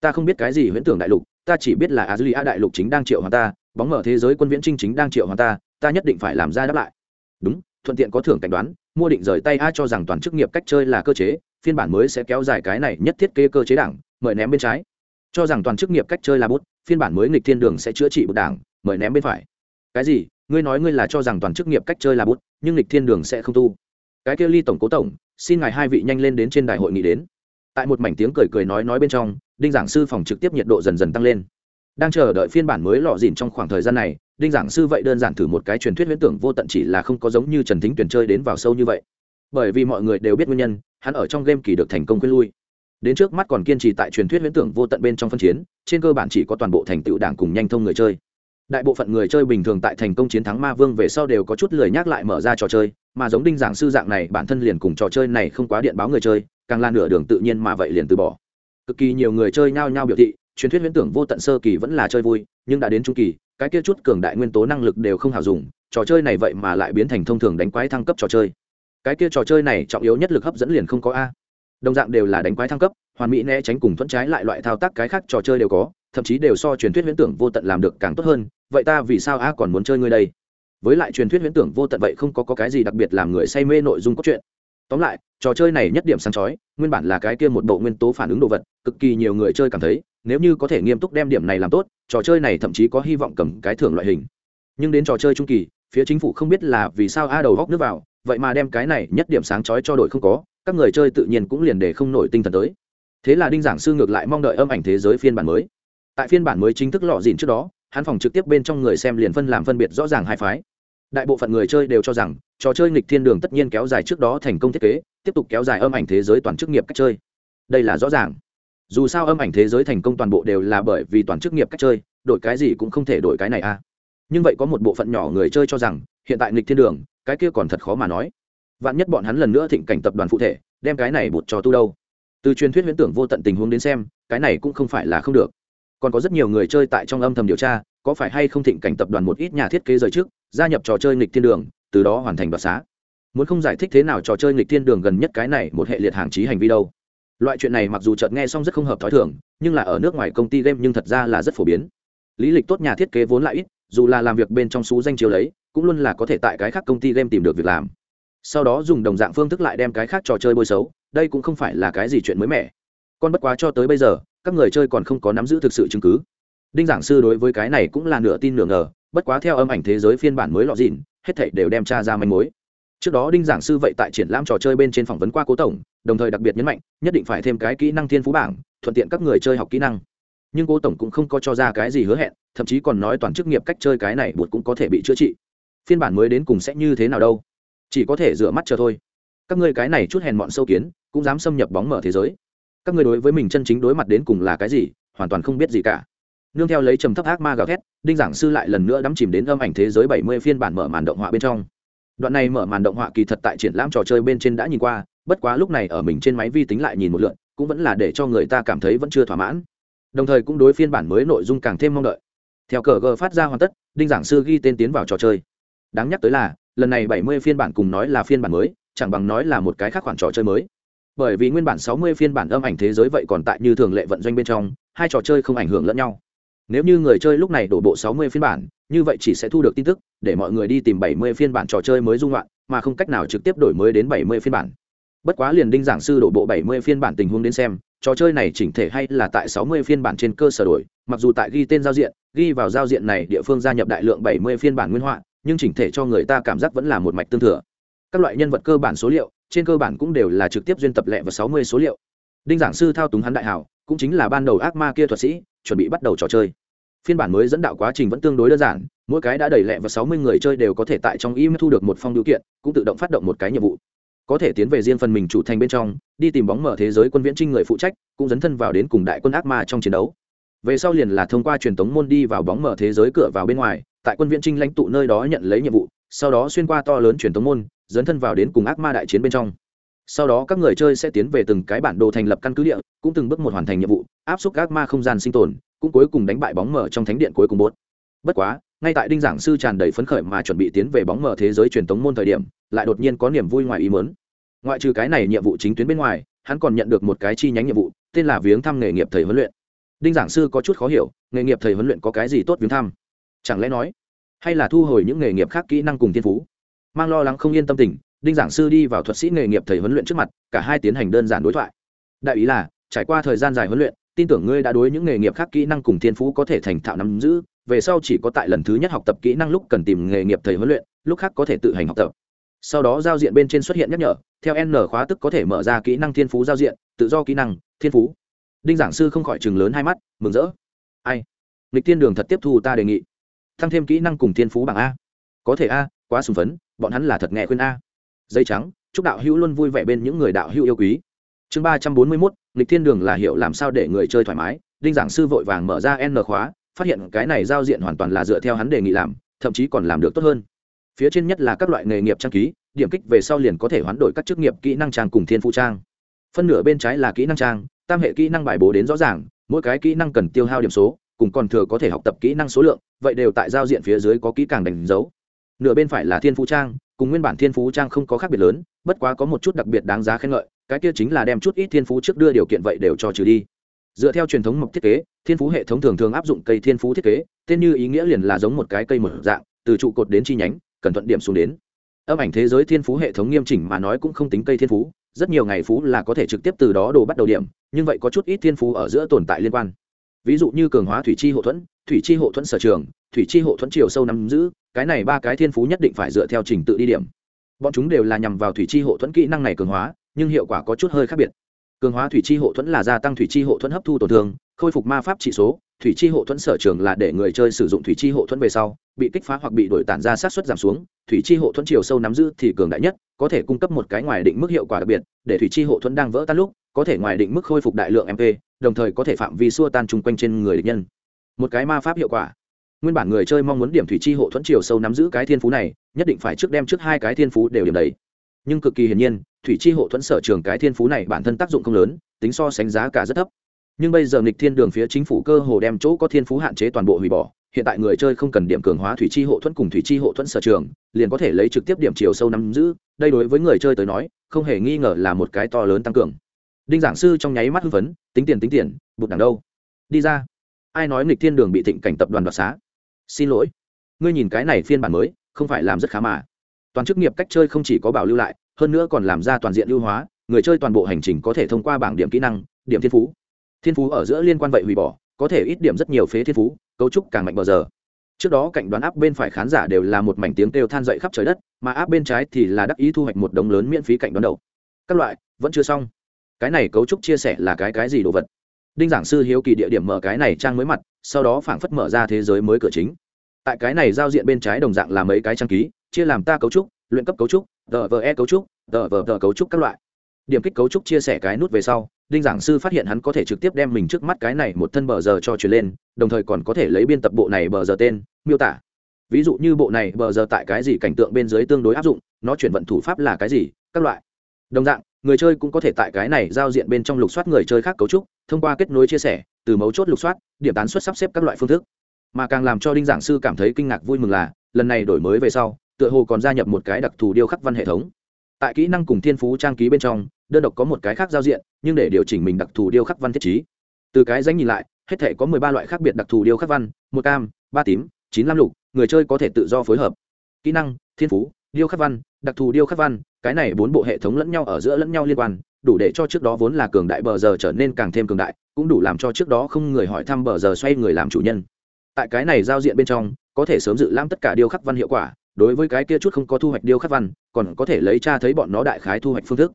Ta không biết cái gì huyễn tưởng đại lục, ta chỉ biết là a duy a đại lục chính đang triệu hòa ta, bóng mở thế giới quân viễn trinh chính đang triệu hòa ta ta nhất định phải làm ra đáp lại. Đúng, thuận tiện có thưởng cảnh đoán, mua định rời tay a cho rằng toàn chức nghiệp cách chơi là cơ chế phiên bản mới sẽ kéo dài cái này nhất thiết kế cơ chế đảng, mời ném bên trái. Cho rằng toàn chức nghiệp cách chơi là bút, phiên bản mới nghịch thiên đường sẽ chữa trị bút đảng, mời ném bên phải. Cái gì? Ngươi nói ngươi là cho rằng toàn chức nghiệp cách chơi là bút, nhưng nghịch thiên đường sẽ không tu. Cái kia ly tổng cố tổng, xin ngài hai vị nhanh lên đến trên đại hội nghị đến. Tại một mảnh tiếng cười cười nói nói bên trong, đinh giảng sư phòng trực tiếp nhiệt độ dần dần tăng lên. Đang chờ đợi phiên bản mới lọ dìn trong khoảng thời gian này, đinh giảng sư vậy đơn giản thử một cái truyền thuyết huyễn tưởng vô tận chỉ là không có giống như trần thính tuyển chơi đến vào sâu như vậy. Bởi vì mọi người đều biết nguyên nhân hắn ở trong game kỳ được thành công quyết lui. Đến trước mắt còn kiên trì tại truyền thuyết huyễn tưởng vô tận bên trong phân chiến, trên cơ bản chỉ có toàn bộ thành tựu đảng cùng nhanh thông người chơi. Đại bộ phận người chơi bình thường tại thành công chiến thắng ma vương về sau đều có chút lười nhắc lại mở ra trò chơi, mà giống đinh giảng sư dạng này, bản thân liền cùng trò chơi này không quá điện báo người chơi, càng lan nửa đường tự nhiên mà vậy liền từ bỏ. Cực kỳ nhiều người chơi nhao nhao biểu thị, truyền thuyết huyễn tưởng vô tận sơ kỳ vẫn là chơi vui, nhưng đã đến trung kỳ, cái kia chút cường đại nguyên tố năng lực đều không hào dùng, trò chơi này vậy mà lại biến thành thông thường đánh quái thăng cấp trò chơi cái kia trò chơi này trọng yếu nhất lực hấp dẫn liền không có a. Đồng dạng đều là đánh quái thăng cấp hoàn mỹ né tránh cùng thuẫn trái lại loại thao tác cái khác trò chơi đều có thậm chí đều so truyền thuyết huyễn tưởng vô tận làm được càng tốt hơn vậy ta vì sao a còn muốn chơi ngươi đây? Với lại truyền thuyết huyễn tưởng vô tận vậy không có, có cái gì đặc biệt làm người say mê nội dung cốt truyện? Tóm lại trò chơi này nhất điểm sáng chói nguyên bản là cái kia một bộ nguyên tố phản ứng đồ vật cực kỳ nhiều người chơi cảm thấy nếu như có thể nghiêm túc đem điểm này làm tốt trò chơi này thậm chí có hy vọng cầm cái thưởng loại hình. Nhưng đến trò chơi trung kỳ phía chính phủ không biết là vì sao a đầu góc nước vào vậy mà đem cái này nhất điểm sáng chói cho đội không có, các người chơi tự nhiên cũng liền để không nổi tinh thần tới. Thế là đinh giảng sư ngược lại mong đợi âm ảnh thế giới phiên bản mới. Tại phiên bản mới chính thức lọ dìn trước đó, hắn phòng trực tiếp bên trong người xem liền phân làm phân biệt rõ ràng hai phái. Đại bộ phận người chơi đều cho rằng, trò chơi nghịch thiên đường tất nhiên kéo dài trước đó thành công thiết kế, tiếp tục kéo dài âm ảnh thế giới toàn chức nghiệp cách chơi. Đây là rõ ràng. Dù sao âm ảnh thế giới thành công toàn bộ đều là bởi vì toàn chức nghiệp cách chơi, đổi cái gì cũng không thể đổi cái này a à. nhưng vậy có một bộ phận nhỏ người chơi cho rằng, hiện tại nghịch thiên đường cái kia còn thật khó mà nói. Vạn nhất bọn hắn lần nữa thịnh cảnh tập đoàn phụ thể, đem cái này bột cho tu đâu. Từ truyền thuyết huyễn tưởng vô tận tình huống đến xem, cái này cũng không phải là không được. Còn có rất nhiều người chơi tại trong âm thầm điều tra, có phải hay không thịnh cảnh tập đoàn một ít nhà thiết kế rời trước, gia nhập trò chơi nghịch thiên đường, từ đó hoàn thành đoạt xá. Muốn không giải thích thế nào trò chơi nghịch thiên đường gần nhất cái này một hệ liệt hàng chí hành vi đâu. Loại chuyện này mặc dù chợt nghe xong rất không hợp thói thường, nhưng là ở nước ngoài công ty game nhưng thật ra là rất phổ biến. Lý lịch tốt nhà thiết kế vốn lại ít, dù là làm việc bên trong xú danh chiếu lấy cũng luôn là có thể tại cái khác công ty game tìm được việc làm. Sau đó dùng đồng dạng phương thức lại đem cái khác trò chơi bôi xấu, đây cũng không phải là cái gì chuyện mới mẻ. Còn bất quá cho tới bây giờ, các người chơi còn không có nắm giữ thực sự chứng cứ. Đinh giảng sư đối với cái này cũng là nửa tin nửa ngờ, bất quá theo âm ảnh thế giới phiên bản mới lọt dịn, hết thảy đều đem tra ra manh mối. Trước đó đinh giảng sư vậy tại triển lãm trò chơi bên trên phỏng vấn qua cố tổng, đồng thời đặc biệt nhấn mạnh, nhất định phải thêm cái kỹ năng thiên phú bảng, thuận tiện các người chơi học kỹ năng. Nhưng cố tổng cũng không có cho ra cái gì hứa hẹn, thậm chí còn nói toàn chức nghiệp cách chơi cái này buộc cũng có thể bị chữa trị phiên bản mới đến cùng sẽ như thế nào đâu. Chỉ có thể rửa mắt chờ thôi. Các ngươi cái này chút hèn mọn sâu kiến, cũng dám xâm nhập bóng mở thế giới. Các ngươi đối với mình chân chính đối mặt đến cùng là cái gì, hoàn toàn không biết gì cả. Nương theo lấy trầm thấp ác ma gào thét, đinh giảng sư lại lần nữa đắm chìm đến âm ảnh thế giới bảy mươi phiên bản mở màn động họa bên trong. Đoạn này mở màn động họa kỳ thật tại triển lãm trò chơi bên trên đã nhìn qua, bất quá lúc này ở mình trên máy vi tính lại nhìn một lượn cũng vẫn là để cho người ta cảm thấy vẫn chưa thỏa mãn. Đồng thời cũng đối phiên bản mới nội dung càng thêm mong đợi. Theo cờ g phát ra hoàn tất, đinh giảng sư ghi tên tiến vào trò chơi đáng nhắc tới là, lần này bảy mươi phiên bản cùng nói là phiên bản mới, chẳng bằng nói là một cái khác khoản trò chơi mới. Bởi vì nguyên bản sáu mươi phiên bản âm ảnh thế giới vậy còn tại như thường lệ vận doanh bên trong, hai trò chơi không ảnh hưởng lẫn nhau. Nếu như người chơi lúc này đổ bộ sáu mươi phiên bản, như vậy chỉ sẽ thu được tin tức, để mọi người đi tìm bảy mươi phiên bản trò chơi mới dung loạn, mà không cách nào trực tiếp đổi mới đến bảy mươi phiên bản. Bất quá liền đinh giảng sư đổ bộ bảy mươi phiên bản tình huống đến xem, trò chơi này chỉnh thể hay là tại sáu mươi phiên bản trên cơ sở đổi, mặc dù tại ghi tên giao diện, ghi vào giao diện này địa phương gia nhập đại lượng bảy mươi phiên bản nguyên họa nhưng chỉnh thể cho người ta cảm giác vẫn là một mạch tương thừa. Các loại nhân vật cơ bản số liệu, trên cơ bản cũng đều là trực tiếp duyên tập lệ và sáu mươi số liệu. Đinh giảng sư thao túng hắn đại hảo, cũng chính là ban đầu ác ma kia thuật sĩ, chuẩn bị bắt đầu trò chơi. Phiên bản mới dẫn đạo quá trình vẫn tương đối đơn giản, mỗi cái đã đầy lẹ và sáu mươi người chơi đều có thể tại trong im thu được một phong điều kiện, cũng tự động phát động một cái nhiệm vụ. Có thể tiến về riêng phần mình chủ thành bên trong, đi tìm bóng mở thế giới quân viễn trinh người phụ trách, cũng dấn thân vào đến cùng đại quân ác ma trong chiến đấu về sau liền là thông qua truyền tống môn đi vào bóng mở thế giới cửa vào bên ngoài, tại quân viễn trinh lãnh tụ nơi đó nhận lấy nhiệm vụ, sau đó xuyên qua to lớn truyền tống môn, dấn thân vào đến cùng ác ma đại chiến bên trong. Sau đó các người chơi sẽ tiến về từng cái bản đồ thành lập căn cứ địa, cũng từng bước một hoàn thành nhiệm vụ, áp suất ác ma không gian sinh tồn, cũng cuối cùng đánh bại bóng mở trong thánh điện cuối cùng bốt bất quá, ngay tại đinh giảng sư tràn đầy phấn khởi mà chuẩn bị tiến về bóng mở thế giới truyền thống môn thời điểm, lại đột nhiên có niềm vui ngoài ý muốn. Ngoại trừ cái này nhiệm vụ chính tuyến bên ngoài, hắn còn nhận được một cái chi nhánh nhiệm vụ, tên là viếng thăm nghề nghiệp thầy huấn luyện đinh giảng sư có chút khó hiểu, nghề nghiệp thầy huấn luyện có cái gì tốt viếng thăm? Chẳng lẽ nói, hay là thu hồi những nghề nghiệp khác kỹ năng cùng thiên phú? Mang lo lắng không yên tâm tình, đinh giảng sư đi vào thuật sĩ nghề nghiệp thầy huấn luyện trước mặt, cả hai tiến hành đơn giản đối thoại. Đại ý là, trải qua thời gian dài huấn luyện, tin tưởng ngươi đã đối những nghề nghiệp khác kỹ năng cùng thiên phú có thể thành thạo nắm giữ, về sau chỉ có tại lần thứ nhất học tập kỹ năng lúc cần tìm nghề nghiệp thầy huấn luyện, lúc khác có thể tự hành học tập. Sau đó giao diện bên trên xuất hiện nhắc nhở, theo n khóa tức có thể mở ra kỹ năng thiên phú giao diện, tự do kỹ năng, thiên phú đinh giảng sư không khỏi chừng lớn hai mắt, mừng rỡ. Ai? Lịch Thiên đường thật tiếp thu ta đề nghị. Tăng thêm kỹ năng cùng thiên phú bảng a. Có thể a, quá sùng phấn, bọn hắn là thật nghe khuyên a. Dây trắng, chúc đạo hữu luôn vui vẻ bên những người đạo hữu yêu quý. Chương ba trăm bốn mươi mốt lịch thiên đường là hiểu làm sao để người chơi thoải mái. Đinh giảng sư vội vàng mở ra n khóa, phát hiện cái này giao diện hoàn toàn là dựa theo hắn đề nghị làm, thậm chí còn làm được tốt hơn. Phía trên nhất là các loại nghề nghiệp trang ký điểm kích về sau liền có thể hoán đổi các chức nghiệp kỹ năng trang cùng thiên phụ trang. Phân nửa bên trái là kỹ năng trang tam hệ kỹ năng bài bố đến rõ ràng, mỗi cái kỹ năng cần tiêu hao điểm số, cùng còn thừa có thể học tập kỹ năng số lượng, vậy đều tại giao diện phía dưới có kỹ càng đánh dấu. Nửa bên phải là thiên phú trang, cùng nguyên bản thiên phú trang không có khác biệt lớn, bất quá có một chút đặc biệt đáng giá khen ngợi, cái kia chính là đem chút ít thiên phú trước đưa điều kiện vậy đều cho trừ đi. Dựa theo truyền thống mộc thiết kế, thiên phú hệ thống thường thường áp dụng cây thiên phú thiết kế, tên như ý nghĩa liền là giống một cái cây mở dạng, từ trụ cột đến chi nhánh, cần thuận điểm xuống đến. Âm ảnh thế giới thiên phú hệ thống nghiêm chỉnh mà nói cũng không tính cây thiên phú rất nhiều ngày phú là có thể trực tiếp từ đó đồ bắt đầu điểm, nhưng vậy có chút ít thiên phú ở giữa tồn tại liên quan. Ví dụ như cường hóa thủy chi hộ thuẫn, thủy chi hộ thuẫn sở trường, thủy chi hộ thuẫn chiều sâu nắm giữ, cái này ba cái thiên phú nhất định phải dựa theo trình tự đi điểm. Bọn chúng đều là nhằm vào thủy chi hộ thuẫn kỹ năng này cường hóa, nhưng hiệu quả có chút hơi khác biệt. Cường hóa thủy chi hộ thuẫn là gia tăng thủy chi hộ thuẫn hấp thu tổn thương, khôi phục ma pháp trị số thủy chi hộ thuẫn sở trường là để người chơi sử dụng thủy chi hộ thuẫn về sau, bị kích phá hoặc bị đổi tản ra sát xuất giảm xuống, thủy chi hộ thuẫn chiều sâu nắm giữ thì cường đại nhất, có thể cung cấp một cái ngoài định mức hiệu quả đặc biệt, để thủy chi hộ thuẫn đang vỡ tan lúc, có thể ngoài định mức khôi phục đại lượng mp đồng thời có thể phạm vi xua tan chung quanh trên người địch nhân. Một cái ma pháp hiệu quả. Nguyên bản người chơi mong muốn điểm thủy chi hộ thuẫn chiều sâu nắm giữ cái thiên phú này, nhất định phải trước đem trước hai cái thiên phú đều điểm đấy nhưng cực kỳ hiển nhiên, thủy chi hộ thuẫn sở trường cái thiên phú này bản thân tác dụng không lớn, tính so sánh giá cả rất thấp nhưng bây giờ nghịch thiên đường phía chính phủ cơ hồ đem chỗ có thiên phú hạn chế toàn bộ hủy bỏ, hiện tại người chơi không cần điểm cường hóa thủy chi hộ thuẫn cùng thủy chi hộ thuẫn sở trường, liền có thể lấy trực tiếp điểm chiều sâu nắm giữ, đây đối với người chơi tới nói, không hề nghi ngờ là một cái to lớn tăng cường. Đinh giảng sư trong nháy mắt hưng phấn, tính tiền tính tiền, bụt đằng đâu? Đi ra. Ai nói nghịch thiên đường bị thịnh cảnh tập đoàn đoạt xá? Xin lỗi. Ngươi nhìn cái này phiên bản mới, không phải làm rất khá mà. Toàn chức nghiệp cách chơi không chỉ có bảo lưu lại, hơn nữa còn làm ra toàn diện lưu hóa, người chơi toàn bộ hành trình có thể thông qua bảng điểm kỹ năng, điểm thiên phú thiên phú ở giữa liên quan vậy hủy bỏ, có thể ít điểm rất nhiều phế thiên phú, cấu trúc càng mạnh bờ giờ. Trước đó cạnh đoán áp bên phải khán giả đều là một mảnh tiếng kêu than dậy khắp trời đất, mà áp bên trái thì là đắc ý thu hoạch một đống lớn miễn phí cạnh đoán đầu. Các loại, vẫn chưa xong. Cái này cấu trúc chia sẻ là cái cái gì đồ vật? Đinh giảng sư hiếu kỳ địa điểm mở cái này trang mới mặt, sau đó phảng phất mở ra thế giới mới cửa chính. Tại cái này giao diện bên trái đồng dạng là mấy cái trang ký, chia làm ta cấu trúc, luyện cấp cấu trúc, tờ vờ e cấu trúc, tờ vờ tờ cấu trúc các loại điểm kích cấu trúc chia sẻ cái nút về sau, đinh giảng sư phát hiện hắn có thể trực tiếp đem mình trước mắt cái này một thân bờ giờ cho truyền lên, đồng thời còn có thể lấy biên tập bộ này bờ giờ tên, miêu tả. Ví dụ như bộ này bờ giờ tại cái gì cảnh tượng bên dưới tương đối áp dụng, nó chuyển vận thủ pháp là cái gì, các loại. Đồng dạng, người chơi cũng có thể tại cái này giao diện bên trong lục soát người chơi khác cấu trúc, thông qua kết nối chia sẻ, từ mấu chốt lục soát, điểm tán suất sắp xếp các loại phương thức. Mà càng làm cho đinh giảng sư cảm thấy kinh ngạc vui mừng là, lần này đổi mới về sau, tựa hồ còn gia nhập một cái đặc thù điêu khắc văn hệ thống. Tại kỹ năng cùng thiên phú trang ký bên trong đơn độc có một cái khác giao diện, nhưng để điều chỉnh mình đặc thù điêu khắc văn thiết trí. Từ cái danh nhìn lại, hết thể có mười ba loại khác biệt đặc thù điêu khắc văn, một cam, ba tím, chín lam lục, người chơi có thể tự do phối hợp. Kỹ năng, thiên phú, điêu khắc văn, đặc thù điêu khắc văn, cái này bốn bộ hệ thống lẫn nhau ở giữa lẫn nhau liên quan, đủ để cho trước đó vốn là cường đại bờ giờ trở nên càng thêm cường đại, cũng đủ làm cho trước đó không người hỏi thăm bờ giờ xoay người làm chủ nhân. Tại cái này giao diện bên trong, có thể sớm dự lãm tất cả điêu khắc văn hiệu quả, đối với cái kia chút không có thu hoạch điêu khắc văn, còn có thể lấy tra thấy bọn nó đại khái thu hoạch phương thức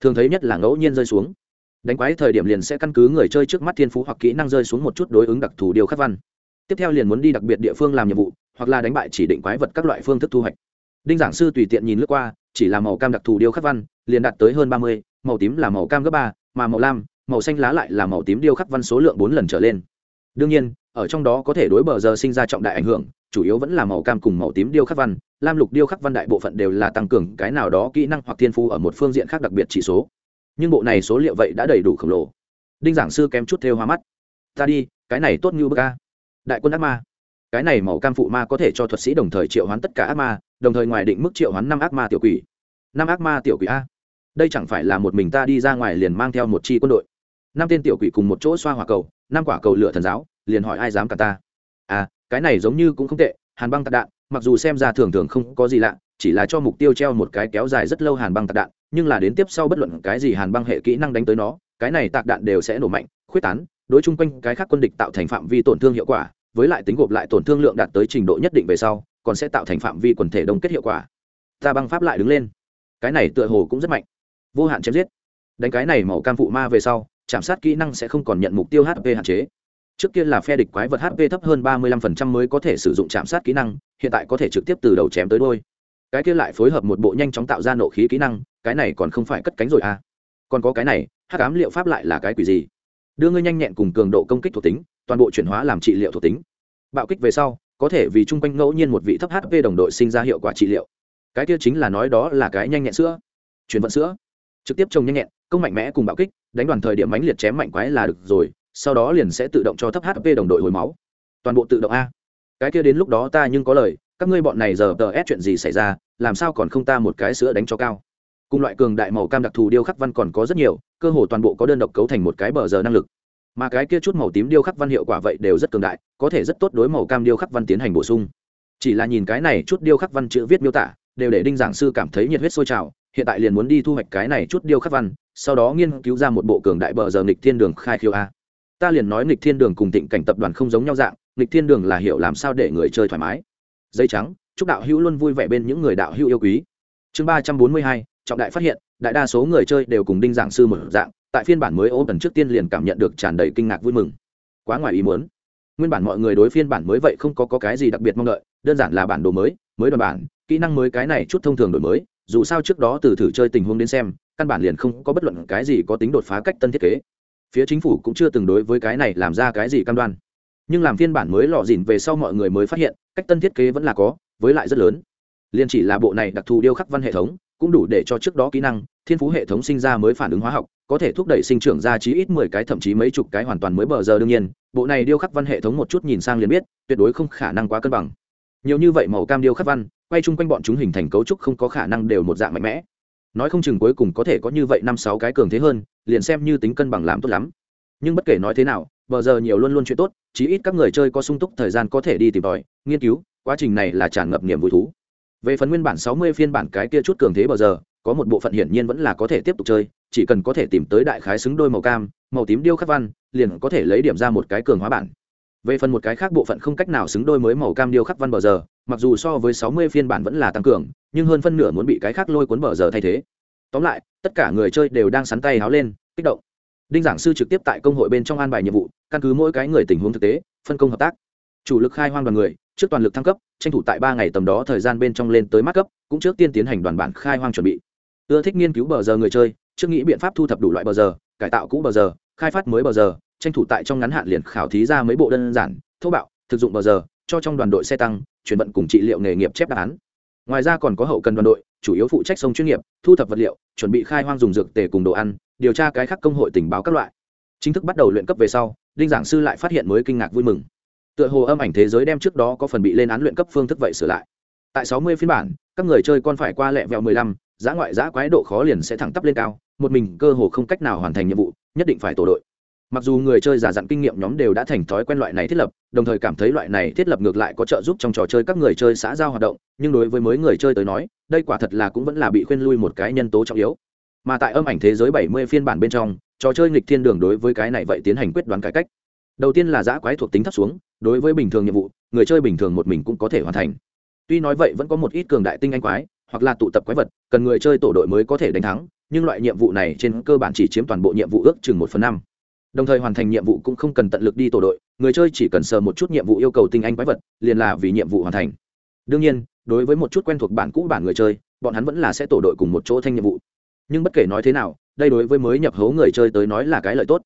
thường thấy nhất là ngẫu nhiên rơi xuống. Đánh quái thời điểm liền sẽ căn cứ người chơi trước mắt thiên phú hoặc kỹ năng rơi xuống một chút đối ứng đặc thù điều khắc văn. Tiếp theo liền muốn đi đặc biệt địa phương làm nhiệm vụ, hoặc là đánh bại chỉ định quái vật các loại phương thức thu hoạch. Đinh giảng sư tùy tiện nhìn lướt qua, chỉ là màu cam đặc thù điêu khắc văn, liền đạt tới hơn ba mươi, màu tím là màu cam gấp ba, mà màu lam, màu xanh lá lại là màu tím điêu khắc văn số lượng bốn lần trở lên. Đương nhiên, ở trong đó có thể đối bờ giờ sinh ra trọng đại ảnh hưởng, chủ yếu vẫn là màu cam cùng màu tím điêu khắc văn lam lục điêu khắc văn đại bộ phận đều là tăng cường cái nào đó kỹ năng hoặc thiên phu ở một phương diện khác đặc biệt chỉ số. Nhưng bộ này số liệu vậy đã đầy đủ khổng lồ. Đinh giảng sư kém chút theo hoa mắt. Ta đi, cái này tốt như bức a. Đại quân ác ma. Cái này màu cam phụ ma có thể cho thuật sĩ đồng thời triệu hoán tất cả ác ma, đồng thời ngoài định mức triệu hoán năm ác ma tiểu quỷ. Năm ác ma tiểu quỷ a. Đây chẳng phải là một mình ta đi ra ngoài liền mang theo một chi quân đội. Năm tên tiểu quỷ cùng một chỗ xoa hỏa cầu, năm quả cầu lửa thần giáo, liền hỏi ai dám cả ta. À cái này giống như cũng không tệ, hàn băng tạc đạn mặc dù xem ra thường thường không có gì lạ, chỉ là cho mục tiêu treo một cái kéo dài rất lâu hàn băng tạc đạn, nhưng là đến tiếp sau bất luận cái gì hàn băng hệ kỹ năng đánh tới nó, cái này tạc đạn đều sẽ nổ mạnh, khuyết tán, đối chung quanh cái khác quân địch tạo thành phạm vi tổn thương hiệu quả, với lại tính gộp lại tổn thương lượng đạt tới trình độ nhất định về sau, còn sẽ tạo thành phạm vi quần thể đông kết hiệu quả. Ta băng pháp lại đứng lên. Cái này tựa hồ cũng rất mạnh. Vô hạn chém giết. Đánh cái này màu cam phụ ma về sau, chạm sát kỹ năng sẽ không còn nhận mục tiêu hp hạn chế trước kia là phe địch quái vật hp thấp hơn ba mươi lăm phần trăm mới có thể sử dụng chạm sát kỹ năng, hiện tại có thể trực tiếp từ đầu chém tới đôi cái kia lại phối hợp một bộ nhanh chóng tạo ra nộ khí kỹ năng, cái này còn không phải cất cánh rồi à? Còn có cái này, hắc ám liệu pháp lại là cái quỷ gì? Đưa ngươi nhanh nhẹn cùng cường độ công kích thuộc tính, toàn bộ chuyển hóa làm trị liệu thuộc tính. Bạo kích về sau, có thể vì chung quanh ngẫu nhiên một vị thấp hp đồng đội sinh ra hiệu quả trị liệu. Cái kia chính là nói đó là cái nhanh nhẹn sữa. Chuyển vận sữa. Trực tiếp trồng nhanh nhẹn, công mạnh mẽ cùng bạo kích, đánh đoàn thời điểm mãnh liệt chém mạnh quái là được rồi sau đó liền sẽ tự động cho thấp hp đồng đội hồi máu. Toàn bộ tự động a. Cái kia đến lúc đó ta nhưng có lời, các ngươi bọn này giờ tờ ép chuyện gì xảy ra, làm sao còn không ta một cái sữa đánh cho cao. Cùng loại cường đại màu cam đặc thù điêu khắc văn còn có rất nhiều, cơ hồ toàn bộ có đơn độc cấu thành một cái bờ giờ năng lực. Mà cái kia chút màu tím điêu khắc văn hiệu quả vậy đều rất cường đại, có thể rất tốt đối màu cam điêu khắc văn tiến hành bổ sung. Chỉ là nhìn cái này chút điêu khắc văn chữ viết miêu tả, đều để đinh giảng sư cảm thấy nhiệt huyết sôi trào, hiện tại liền muốn đi thu hoạch cái này chút điêu khắc văn, sau đó nghiên cứu ra một bộ cường đại bờ giờ nghịch thiên đường khai khiêu a ta liền nói nghịch thiên đường cùng tịnh cảnh tập đoàn không giống nhau dạng nghịch thiên đường là hiểu làm sao để người chơi thoải mái. Dây trắng chúc đạo hữu luôn vui vẻ bên những người đạo hữu yêu quý. Chương ba trăm bốn mươi hai trọng đại phát hiện đại đa số người chơi đều cùng đinh giảng sư một dạng tại phiên bản mới ô tần trước tiên liền cảm nhận được tràn đầy kinh ngạc vui mừng. Quá ngoài ý muốn. Nguyên bản mọi người đối phiên bản mới vậy không có, có cái gì đặc biệt mong đợi đơn giản là bản đồ mới mới đoàn bản kỹ năng mới cái này chút thông thường đổi mới dù sao trước đó từ thử chơi tình huống đến xem căn bản liền không có bất luận cái gì có tính đột phá cách tân thiết kế phía chính phủ cũng chưa từng đối với cái này làm ra cái gì cam đoan. Nhưng làm phiên bản mới lò dìn về sau mọi người mới phát hiện, cách tân thiết kế vẫn là có, với lại rất lớn. Liên chỉ là bộ này đặc thù điêu khắc văn hệ thống, cũng đủ để cho trước đó kỹ năng, thiên phú hệ thống sinh ra mới phản ứng hóa học, có thể thúc đẩy sinh trưởng ra chí ít mười cái thậm chí mấy chục cái hoàn toàn mới bờ giờ đương nhiên. Bộ này điêu khắc văn hệ thống một chút nhìn sang liền biết, tuyệt đối không khả năng quá cân bằng. Nhiều như vậy màu cam điêu khắc văn, quay chung quanh bọn chúng hình thành cấu trúc không có khả năng đều một dạng mạnh mẽ nói không chừng cuối cùng có thể có như vậy năm sáu cái cường thế hơn, liền xem như tính cân bằng làm tốt lắm. Nhưng bất kể nói thế nào, bờ giờ nhiều luôn luôn chuyện tốt, chí ít các người chơi có sung túc thời gian có thể đi tìm tòi, nghiên cứu, quá trình này là tràn ngập niềm vui thú. Về phần nguyên bản sáu mươi phiên bản cái kia chút cường thế bờ giờ, có một bộ phận hiển nhiên vẫn là có thể tiếp tục chơi, chỉ cần có thể tìm tới đại khái xứng đôi màu cam, màu tím điêu khắc văn, liền có thể lấy điểm ra một cái cường hóa bản về phần một cái khác bộ phận không cách nào xứng đôi mới màu cam điêu khắc văn bờ giờ, mặc dù so với sáu mươi phiên bản vẫn là tăng cường, nhưng hơn phân nửa muốn bị cái khác lôi cuốn bờ giờ thay thế. Tóm lại, tất cả người chơi đều đang sắn tay háo lên, kích động. Đinh giảng sư trực tiếp tại công hội bên trong an bài nhiệm vụ, căn cứ mỗi cái người tình huống thực tế, phân công hợp tác. Chủ lực khai hoang đoàn người, trước toàn lực thăng cấp, tranh thủ tại ba ngày tầm đó thời gian bên trong lên tới mắt cấp, cũng trước tiên tiến hành đoàn bản khai hoang chuẩn bị. Ưa thích nghiên cứu bờ giờ người chơi, trước nghĩ biện pháp thu thập đủ loại bờ giờ, cải tạo cũ bờ giờ, khai phát mới bờ giờ tranh thủ tại trong ngắn hạn liền khảo thí ra mấy bộ đơn giản, thô bạo, thực dụng bờ giờ, cho trong đoàn đội xe tăng, chuyển vận cùng trị liệu nghề nghiệp chép đáp án. Ngoài ra còn có hậu cần đoàn đội, chủ yếu phụ trách sông chuyên nghiệp, thu thập vật liệu, chuẩn bị khai hoang dùng dược tề cùng đồ ăn, điều tra cái khác công hội tình báo các loại. Chính thức bắt đầu luyện cấp về sau, đinh giảng sư lại phát hiện mới kinh ngạc vui mừng. Tựa hồ âm ảnh thế giới đem trước đó có phần bị lên án luyện cấp phương thức vậy sửa lại. Tại sáu mươi phiên bản, các người chơi con phải qua lẹ vẹo mười lăm giá ngoại giá quái độ khó liền sẽ thẳng tắp lên cao, một mình cơ hồ không cách nào hoàn thành nhiệm vụ, nhất định phải tổ đội mặc dù người chơi giả dặn kinh nghiệm nhóm đều đã thành thói quen loại này thiết lập, đồng thời cảm thấy loại này thiết lập ngược lại có trợ giúp trong trò chơi các người chơi xã giao hoạt động, nhưng đối với mới người chơi tới nói, đây quả thật là cũng vẫn là bị khuyên lui một cái nhân tố trọng yếu. Mà tại âm ảnh thế giới 70 phiên bản bên trong, trò chơi nghịch thiên đường đối với cái này vậy tiến hành quyết đoán cải cách. Đầu tiên là giã quái thuộc tính thấp xuống, đối với bình thường nhiệm vụ, người chơi bình thường một mình cũng có thể hoàn thành. Tuy nói vậy vẫn có một ít cường đại tinh anh quái, hoặc là tụ tập quái vật, cần người chơi tổ đội mới có thể đánh thắng, nhưng loại nhiệm vụ này trên cơ bản chỉ chiếm toàn bộ nhiệm vụ ước chừng một phần năm đồng thời hoàn thành nhiệm vụ cũng không cần tận lực đi tổ đội, người chơi chỉ cần sờ một chút nhiệm vụ yêu cầu tinh anh quái vật, liền là vì nhiệm vụ hoàn thành. Đương nhiên, đối với một chút quen thuộc bản cũ bản người chơi, bọn hắn vẫn là sẽ tổ đội cùng một chỗ thanh nhiệm vụ. Nhưng bất kể nói thế nào, đây đối với mới nhập hố người chơi tới nói là cái lợi tốt.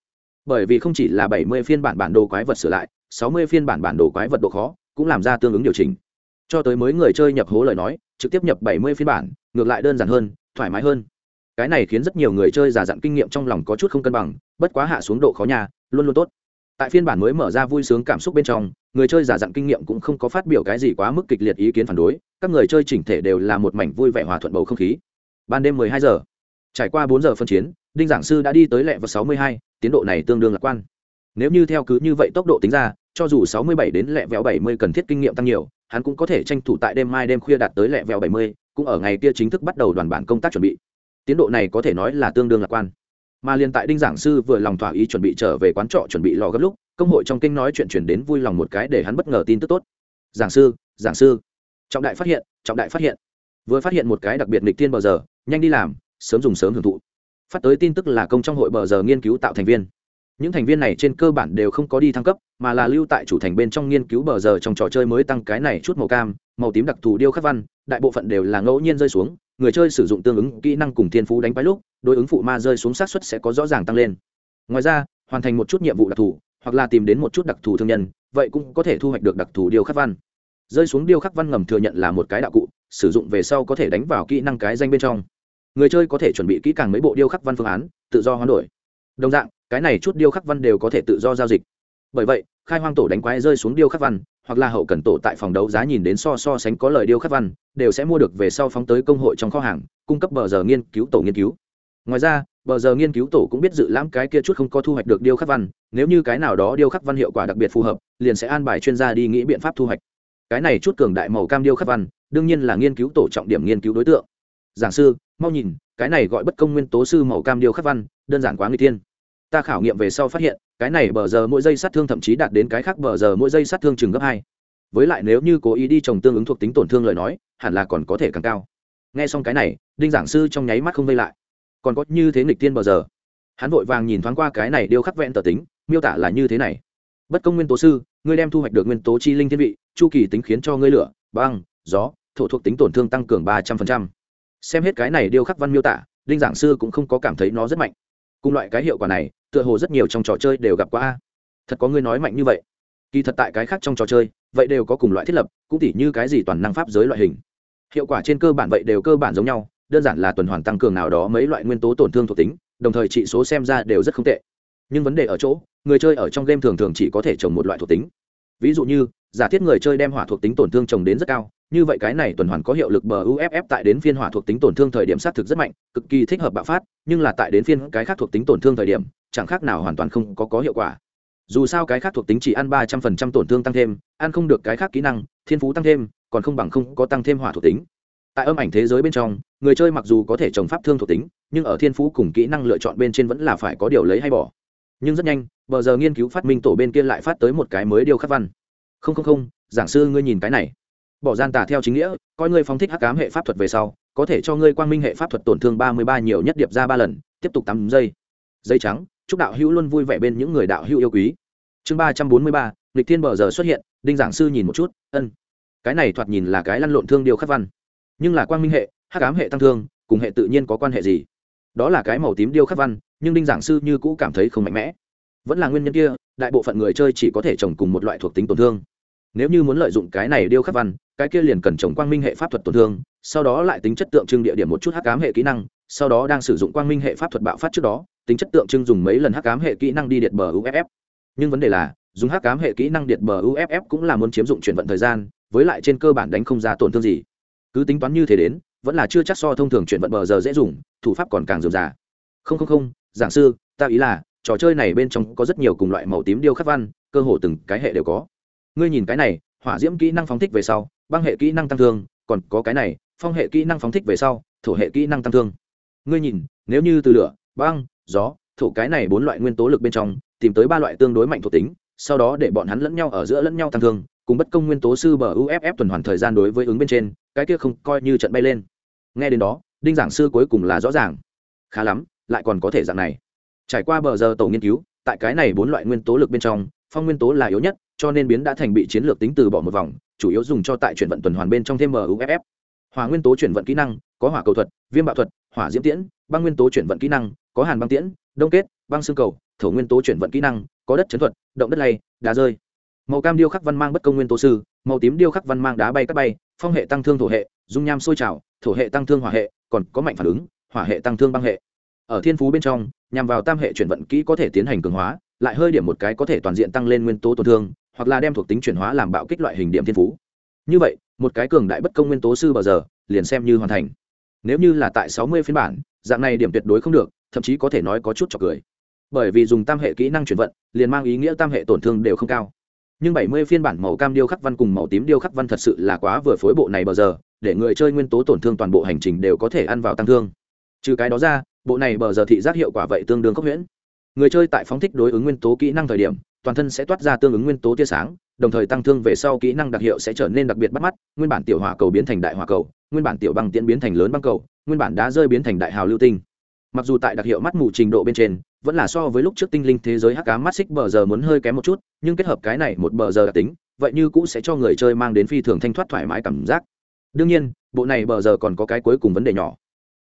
Bởi vì không chỉ là bảy mươi phiên bản bản đồ quái vật sửa lại, sáu mươi phiên bản bản đồ quái vật độ khó cũng làm ra tương ứng điều chỉnh. Cho tới mới người chơi nhập hố lời nói, trực tiếp nhập bảy mươi phiên bản, ngược lại đơn giản hơn, thoải mái hơn cái này khiến rất nhiều người chơi giả dặn kinh nghiệm trong lòng có chút không cân bằng bất quá hạ xuống độ khó nhà luôn luôn tốt. Tại phiên bản mới mở ra vui sướng cảm xúc bên trong người chơi giả dặn kinh nghiệm cũng không có phát biểu cái gì quá mức kịch liệt ý kiến phản đối các người chơi chỉnh thể đều là một mảnh vui vẻ hòa thuận bầu không khí. Ban đêm 12 giờ. Trải qua 4 giờ phân chiến đinh giảng sư đã đi tới lẹ vào 62, tiến độ này tương đương lạc quan. Nếu như theo cứ như vậy tốc độ tính ra cho dù 67 đến lẹ vẹo 70 cần thiết kinh nghiệm tăng nhiều hắn cũng có thể tranh thủ tại đêm mai đêm khuya đạt tới lẹ vẹo 70, cũng ở ngày kia chính thức bắt đầu đoàn bản công tác chuẩn bị tiến độ này có thể nói là tương đương lạc quan. Mà liền tại đinh giảng sư vừa lòng thỏa ý chuẩn bị trở về quán trọ chuẩn bị lò gấp lúc, công hội trong kinh nói chuyện chuyển đến vui lòng một cái để hắn bất ngờ tin tức tốt. Giảng sư giảng sư. Trọng đại phát hiện, trọng đại phát hiện. Vừa phát hiện một cái đặc biệt lịch tiên bờ giờ, nhanh đi làm, sớm dùng sớm hưởng thụ. Phát tới tin tức là công trong hội bờ giờ nghiên cứu tạo thành viên. Những thành viên này trên cơ bản đều không có đi thăng cấp, mà là lưu tại chủ thành bên trong nghiên cứu bờ giờ trong trò chơi mới tăng cái này chút màu cam, màu tím đặc thù điêu khắc văn, đại bộ phận đều là ngẫu nhiên rơi xuống người chơi sử dụng tương ứng kỹ năng cùng thiên phú đánh quái lúc, đối ứng phụ ma rơi xuống sát xuất sẽ có rõ ràng tăng lên. Ngoài ra, hoàn thành một chút nhiệm vụ đặc thù, hoặc là tìm đến một chút đặc thù thương nhân, vậy cũng có thể thu hoạch được đặc thù điêu khắc văn. Rơi xuống điêu khắc văn ngầm thừa nhận là một cái đạo cụ, sử dụng về sau có thể đánh vào kỹ năng cái danh bên trong. Người chơi có thể chuẩn bị kỹ càng mấy bộ điêu khắc văn phương án, tự do hoán đổi. Đồng dạng, cái này chút điêu khắc văn đều có thể tự do giao dịch. Bởi vậy, khai hoang tổ đánh quái rơi xuống điêu khắc văn hoặc là hậu cần tổ tại phòng đấu giá nhìn đến so so sánh có lời điêu khắc văn, đều sẽ mua được về sau phóng tới công hội trong kho hàng, cung cấp bờ giờ nghiên cứu tổ nghiên cứu. Ngoài ra, bờ giờ nghiên cứu tổ cũng biết dự lãm cái kia chút không có thu hoạch được điêu khắc văn, nếu như cái nào đó điêu khắc văn hiệu quả đặc biệt phù hợp, liền sẽ an bài chuyên gia đi nghĩ biện pháp thu hoạch. Cái này chút cường đại màu cam điêu khắc văn, đương nhiên là nghiên cứu tổ trọng điểm nghiên cứu đối tượng. Giảng sư, mau nhìn, cái này gọi bất công nguyên tố sư màu cam điêu khắc văn, đơn giản quá người tiên ta khảo nghiệm về sau phát hiện, cái này bờ giờ mỗi giây sát thương thậm chí đạt đến cái khác bờ giờ mỗi giây sát thương chừng gấp hai. Với lại nếu như cố ý đi trồng tương ứng thuộc tính tổn thương lời nói, hẳn là còn có thể càng cao. Nghe xong cái này, đinh giảng sư trong nháy mắt không vây lại. Còn có như thế nghịch tiên bờ giờ. Hắn vội vàng nhìn thoáng qua cái này điêu khắc vẹn tờ tính, miêu tả là như thế này. Bất công nguyên tố sư, ngươi đem thu hoạch được nguyên tố chi linh thiên vị, chu kỳ tính khiến cho ngươi lửa, băng, gió, thổ thuộc tính tổn thương tăng cường ba trăm linh xem hết cái này điêu khắc văn miêu tả, đinh giảng sư cũng không có cảm thấy nó rất mạnh. Cùng loại cái hiệu quả này tựa hồ rất nhiều trong trò chơi đều gặp qua thật có ngươi nói mạnh như vậy. Kỳ thật tại cái khác trong trò chơi, vậy đều có cùng loại thiết lập, cũng tỉ như cái gì toàn năng pháp giới loại hình. Hiệu quả trên cơ bản vậy đều cơ bản giống nhau, đơn giản là tuần hoàn tăng cường nào đó mấy loại nguyên tố tổn thương thuộc tính, đồng thời trị số xem ra đều rất không tệ. Nhưng vấn đề ở chỗ, người chơi ở trong game thường thường chỉ có thể trồng một loại thuộc tính. Ví dụ như, giả thiết người chơi đem hỏa thuộc tính tổn thương trồng đến rất cao như vậy cái này tuần hoàn có hiệu lực bờ uff tại đến phiên hỏa thuộc tính tổn thương thời điểm xác thực rất mạnh cực kỳ thích hợp bạo phát nhưng là tại đến phiên cái khác thuộc tính tổn thương thời điểm chẳng khác nào hoàn toàn không có, có hiệu quả. Dù sao cái khác thuộc tính chỉ ăn ba trăm phần trăm tổn thương tăng thêm ăn không được cái khác kỹ năng thiên phú tăng thêm còn không bằng không có tăng thêm hỏa thuộc tính. Tại âm ảnh thế giới bên trong người chơi mặc dù có thể trồng pháp thương thuộc tính nhưng ở thiên phú cùng kỹ năng lựa chọn bên trên vẫn là phải có điều lấy hay bỏ. Nhưng rất nhanh bờ giờ nghiên cứu phát minh tổ bên kia lại phát tới một cái mới điều khắc văn. Không không không giảng sư ngươi nhìn cái này bỏ gian tả theo chính nghĩa, coi ngươi phóng thích hắc cám hệ pháp thuật về sau, có thể cho ngươi quang minh hệ pháp thuật tổn thương ba mươi ba nhiều nhất điệp ra ba lần, tiếp tục tắm giây dây trắng, chúc đạo hữu luôn vui vẻ bên những người đạo hữu yêu quý. Chương ba trăm bốn mươi ba, lịch thiên bờ giờ xuất hiện, đinh giảng sư nhìn một chút, ân. Cái này thoạt nhìn là cái lăn lộn thương điều khắc văn. Nhưng là quang minh hệ, hắc ám hệ tăng thương, cùng hệ tự nhiên có quan hệ gì? Đó là cái màu tím điêu khắc văn, nhưng đinh giảng sư như cũ cảm thấy không mạnh mẽ. Vẫn là nguyên nhân kia, đại bộ phận người chơi chỉ có thể trồng cùng một loại thuộc tính tổn thương nếu như muốn lợi dụng cái này điêu khắc văn, cái kia liền cần trồng quang minh hệ pháp thuật tổn thương, sau đó lại tính chất tượng trưng địa điểm một chút hắc cám hệ kỹ năng, sau đó đang sử dụng quang minh hệ pháp thuật bạo phát trước đó, tính chất tượng trưng dùng mấy lần hắc cám hệ kỹ năng đi điện bờ uff nhưng vấn đề là, dùng hắc cám hệ kỹ năng điện bờ uff cũng là muốn chiếm dụng chuyển vận thời gian, với lại trên cơ bản đánh không ra tổn thương gì. Cứ tính toán như thế đến, vẫn là chưa chắc so thông thường chuyển vận bờ giờ dễ dùng, thủ pháp còn càng dườm già không không không, giảng sư, ta ý là, trò chơi này bên trong có rất nhiều cùng loại màu tím điêu khắc văn, cơ hồ từng cái hệ đều có ngươi nhìn cái này, hỏa diễm kỹ năng phóng thích về sau, băng hệ kỹ năng tăng thương, còn có cái này, phong hệ kỹ năng phóng thích về sau, thổ hệ kỹ năng tăng thương. Ngươi nhìn, nếu như từ lửa, băng, gió, thổ cái này bốn loại nguyên tố lực bên trong, tìm tới ba loại tương đối mạnh thuộc tính, sau đó để bọn hắn lẫn nhau ở giữa lẫn nhau tăng thương, cùng bất công nguyên tố sư bờ uff tuần hoàn thời gian đối với ứng bên trên, cái kia không coi như trận bay lên. Nghe đến đó, đinh giảng sư cuối cùng là rõ ràng. Khá lắm, lại còn có thể dạng này. Trải qua bờ giờ tổ nghiên cứu, tại cái này bốn loại nguyên tố lực bên trong, phong nguyên tố là yếu nhất cho nên biến đã thành bị chiến lược tính từ bỏ một vòng, chủ yếu dùng cho tại chuyển vận tuần hoàn bên trong thêm muff hỏa nguyên tố chuyển vận kỹ năng, có hỏa cầu thuật, viêm bạo thuật, hỏa diễm tiễn, băng nguyên tố chuyển vận kỹ năng, có hàn băng tiễn, đông kết, băng xương cầu, thổ nguyên tố chuyển vận kỹ năng, có đất chấn thuật, động đất lay, đá rơi. Màu cam điêu khắc văn mang bất công nguyên tố sư, màu tím điêu khắc văn mang đá bay cắt bay, phong hệ tăng thương thổ hệ, dung nham sôi trào, thổ hệ tăng thương hỏa hệ, còn có mạnh phản ứng, hỏa hệ tăng thương băng hệ. Ở thiên phú bên trong, nhằm vào tam hệ chuyển vận kỹ có thể tiến hành cường hóa, lại hơi điểm một cái có thể toàn diện tăng lên nguyên tố tổn thương hoặc là đem thuộc tính chuyển hóa làm bạo kích loại hình điểm thiên phú. Như vậy, một cái cường đại bất công nguyên tố sư bờ giờ, liền xem như hoàn thành. Nếu như là tại sáu mươi phiên bản, dạng này điểm tuyệt đối không được, thậm chí có thể nói có chút trọc cười. Bởi vì dùng tam hệ kỹ năng chuyển vận, liền mang ý nghĩa tam hệ tổn thương đều không cao. Nhưng bảy mươi phiên bản màu cam điêu khắc văn cùng màu tím điêu khắc văn thật sự là quá vừa phối bộ này bờ giờ, để người chơi nguyên tố tổn thương toàn bộ hành trình đều có thể ăn vào tăng thương. Trừ cái đó ra, bộ này bờ giờ thị giác hiệu quả vậy tương đương cấp huyễn. Người chơi tại phóng thích đối ứng nguyên tố kỹ năng thời điểm toàn thân sẽ toát ra tương ứng nguyên tố tia sáng, đồng thời tăng thương về sau kỹ năng đặc hiệu sẽ trở nên đặc biệt bắt mắt, nguyên bản tiểu hỏa cầu biến thành đại hỏa cầu, nguyên bản tiểu băng tiễn biến thành lớn băng cầu, nguyên bản đá rơi biến thành đại hào lưu tinh. Mặc dù tại đặc hiệu mắt mù trình độ bên trên, vẫn là so với lúc trước tinh linh thế giới hắc cá mắt xích bờ giờ muốn hơi kém một chút, nhưng kết hợp cái này một bờ giờ đặc tính, vậy như cũ sẽ cho người chơi mang đến phi thường thanh thoát thoải mái cảm giác. Đương nhiên, bộ này bờ giờ còn có cái cuối cùng vấn đề nhỏ.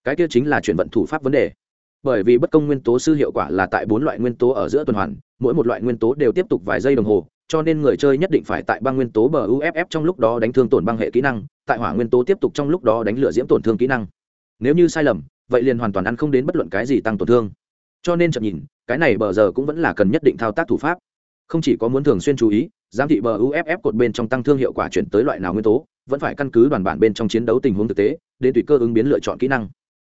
Cái kia chính là chuyển vận thủ pháp vấn đề bởi vì bất công nguyên tố sư hiệu quả là tại bốn loại nguyên tố ở giữa tuần hoàn, mỗi một loại nguyên tố đều tiếp tục vài giây đồng hồ, cho nên người chơi nhất định phải tại băng nguyên tố bờ uff trong lúc đó đánh thương tổn băng hệ kỹ năng, tại hỏa nguyên tố tiếp tục trong lúc đó đánh lửa diễm tổn thương kỹ năng. Nếu như sai lầm, vậy liền hoàn toàn ăn không đến bất luận cái gì tăng tổn thương. Cho nên chậm nhìn, cái này bờ giờ cũng vẫn là cần nhất định thao tác thủ pháp. Không chỉ có muốn thường xuyên chú ý, giám thị bờ uff cột bên trong tăng thương hiệu quả chuyển tới loại nào nguyên tố, vẫn phải căn cứ đoàn bản bên trong chiến đấu tình huống thực tế, đến tùy cơ ứng biến lựa chọn kỹ năng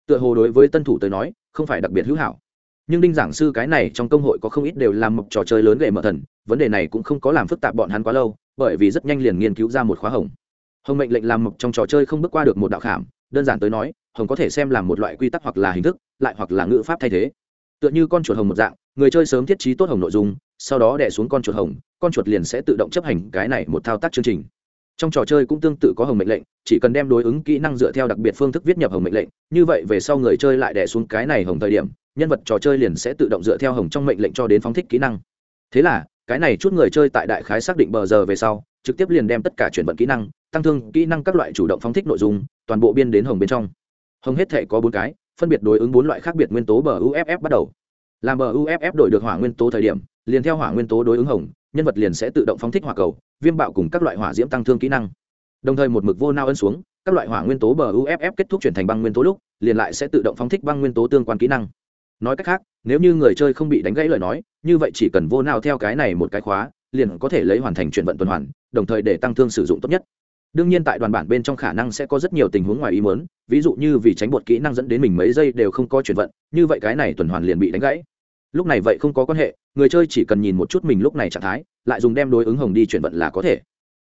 tựa hồ đối với tân thủ tới nói, không phải đặc biệt hữu hảo. Nhưng đinh giảng sư cái này trong công hội có không ít đều làm một trò chơi lớn gậy mở thần, vấn đề này cũng không có làm phức tạp bọn hắn quá lâu, bởi vì rất nhanh liền nghiên cứu ra một khóa hồng. Hồng mệnh lệnh làm mộc trong trò chơi không bước qua được một đạo khảm, đơn giản tới nói, hồng có thể xem là một loại quy tắc hoặc là hình thức, lại hoặc là ngữ pháp thay thế. Tựa như con chuột hồng một dạng, người chơi sớm thiết trí tốt hồng nội dung, sau đó đẻ xuống con chuột hồng, con chuột liền sẽ tự động chấp hành cái này một thao tác chương trình trong trò chơi cũng tương tự có hồng mệnh lệnh, chỉ cần đem đối ứng kỹ năng dựa theo đặc biệt phương thức viết nhập hồng mệnh lệnh, như vậy về sau người chơi lại đẻ xuống cái này hồng thời điểm, nhân vật trò chơi liền sẽ tự động dựa theo hồng trong mệnh lệnh cho đến phóng thích kỹ năng. Thế là, cái này chút người chơi tại đại khái xác định bờ giờ về sau, trực tiếp liền đem tất cả chuyển vận kỹ năng, tăng thương kỹ năng các loại chủ động phóng thích nội dung, toàn bộ biên đến hồng bên trong. Hồng hết thể có bốn cái, phân biệt đối ứng bốn loại khác biệt nguyên tố bờ uff bắt đầu. Làm bờ uff đổi được hỏa nguyên tố thời điểm, liền theo hỏa nguyên tố đối ứng hồng nhân vật liền sẽ tự động phóng thích hỏa cầu, viêm bạo cùng các loại hỏa diễm tăng thương kỹ năng. Đồng thời một mực vô nao ân xuống, các loại hỏa nguyên tố bờ uff kết thúc chuyển thành băng nguyên tố lúc, liền lại sẽ tự động phóng thích băng nguyên tố tương quan kỹ năng. Nói cách khác, nếu như người chơi không bị đánh gãy lời nói, như vậy chỉ cần vô nào theo cái này một cái khóa, liền có thể lấy hoàn thành chuyển vận tuần hoàn, đồng thời để tăng thương sử dụng tốt nhất. Đương nhiên tại đoàn bản bên trong khả năng sẽ có rất nhiều tình huống ngoài ý muốn, ví dụ như vì tránh bột kỹ năng dẫn đến mình mấy giây đều không có chuyển vận, như vậy cái này tuần hoàn liền bị đánh gãy lúc này vậy không có quan hệ, người chơi chỉ cần nhìn một chút mình lúc này trạng thái, lại dùng đem đối ứng hồng đi chuyển vận là có thể.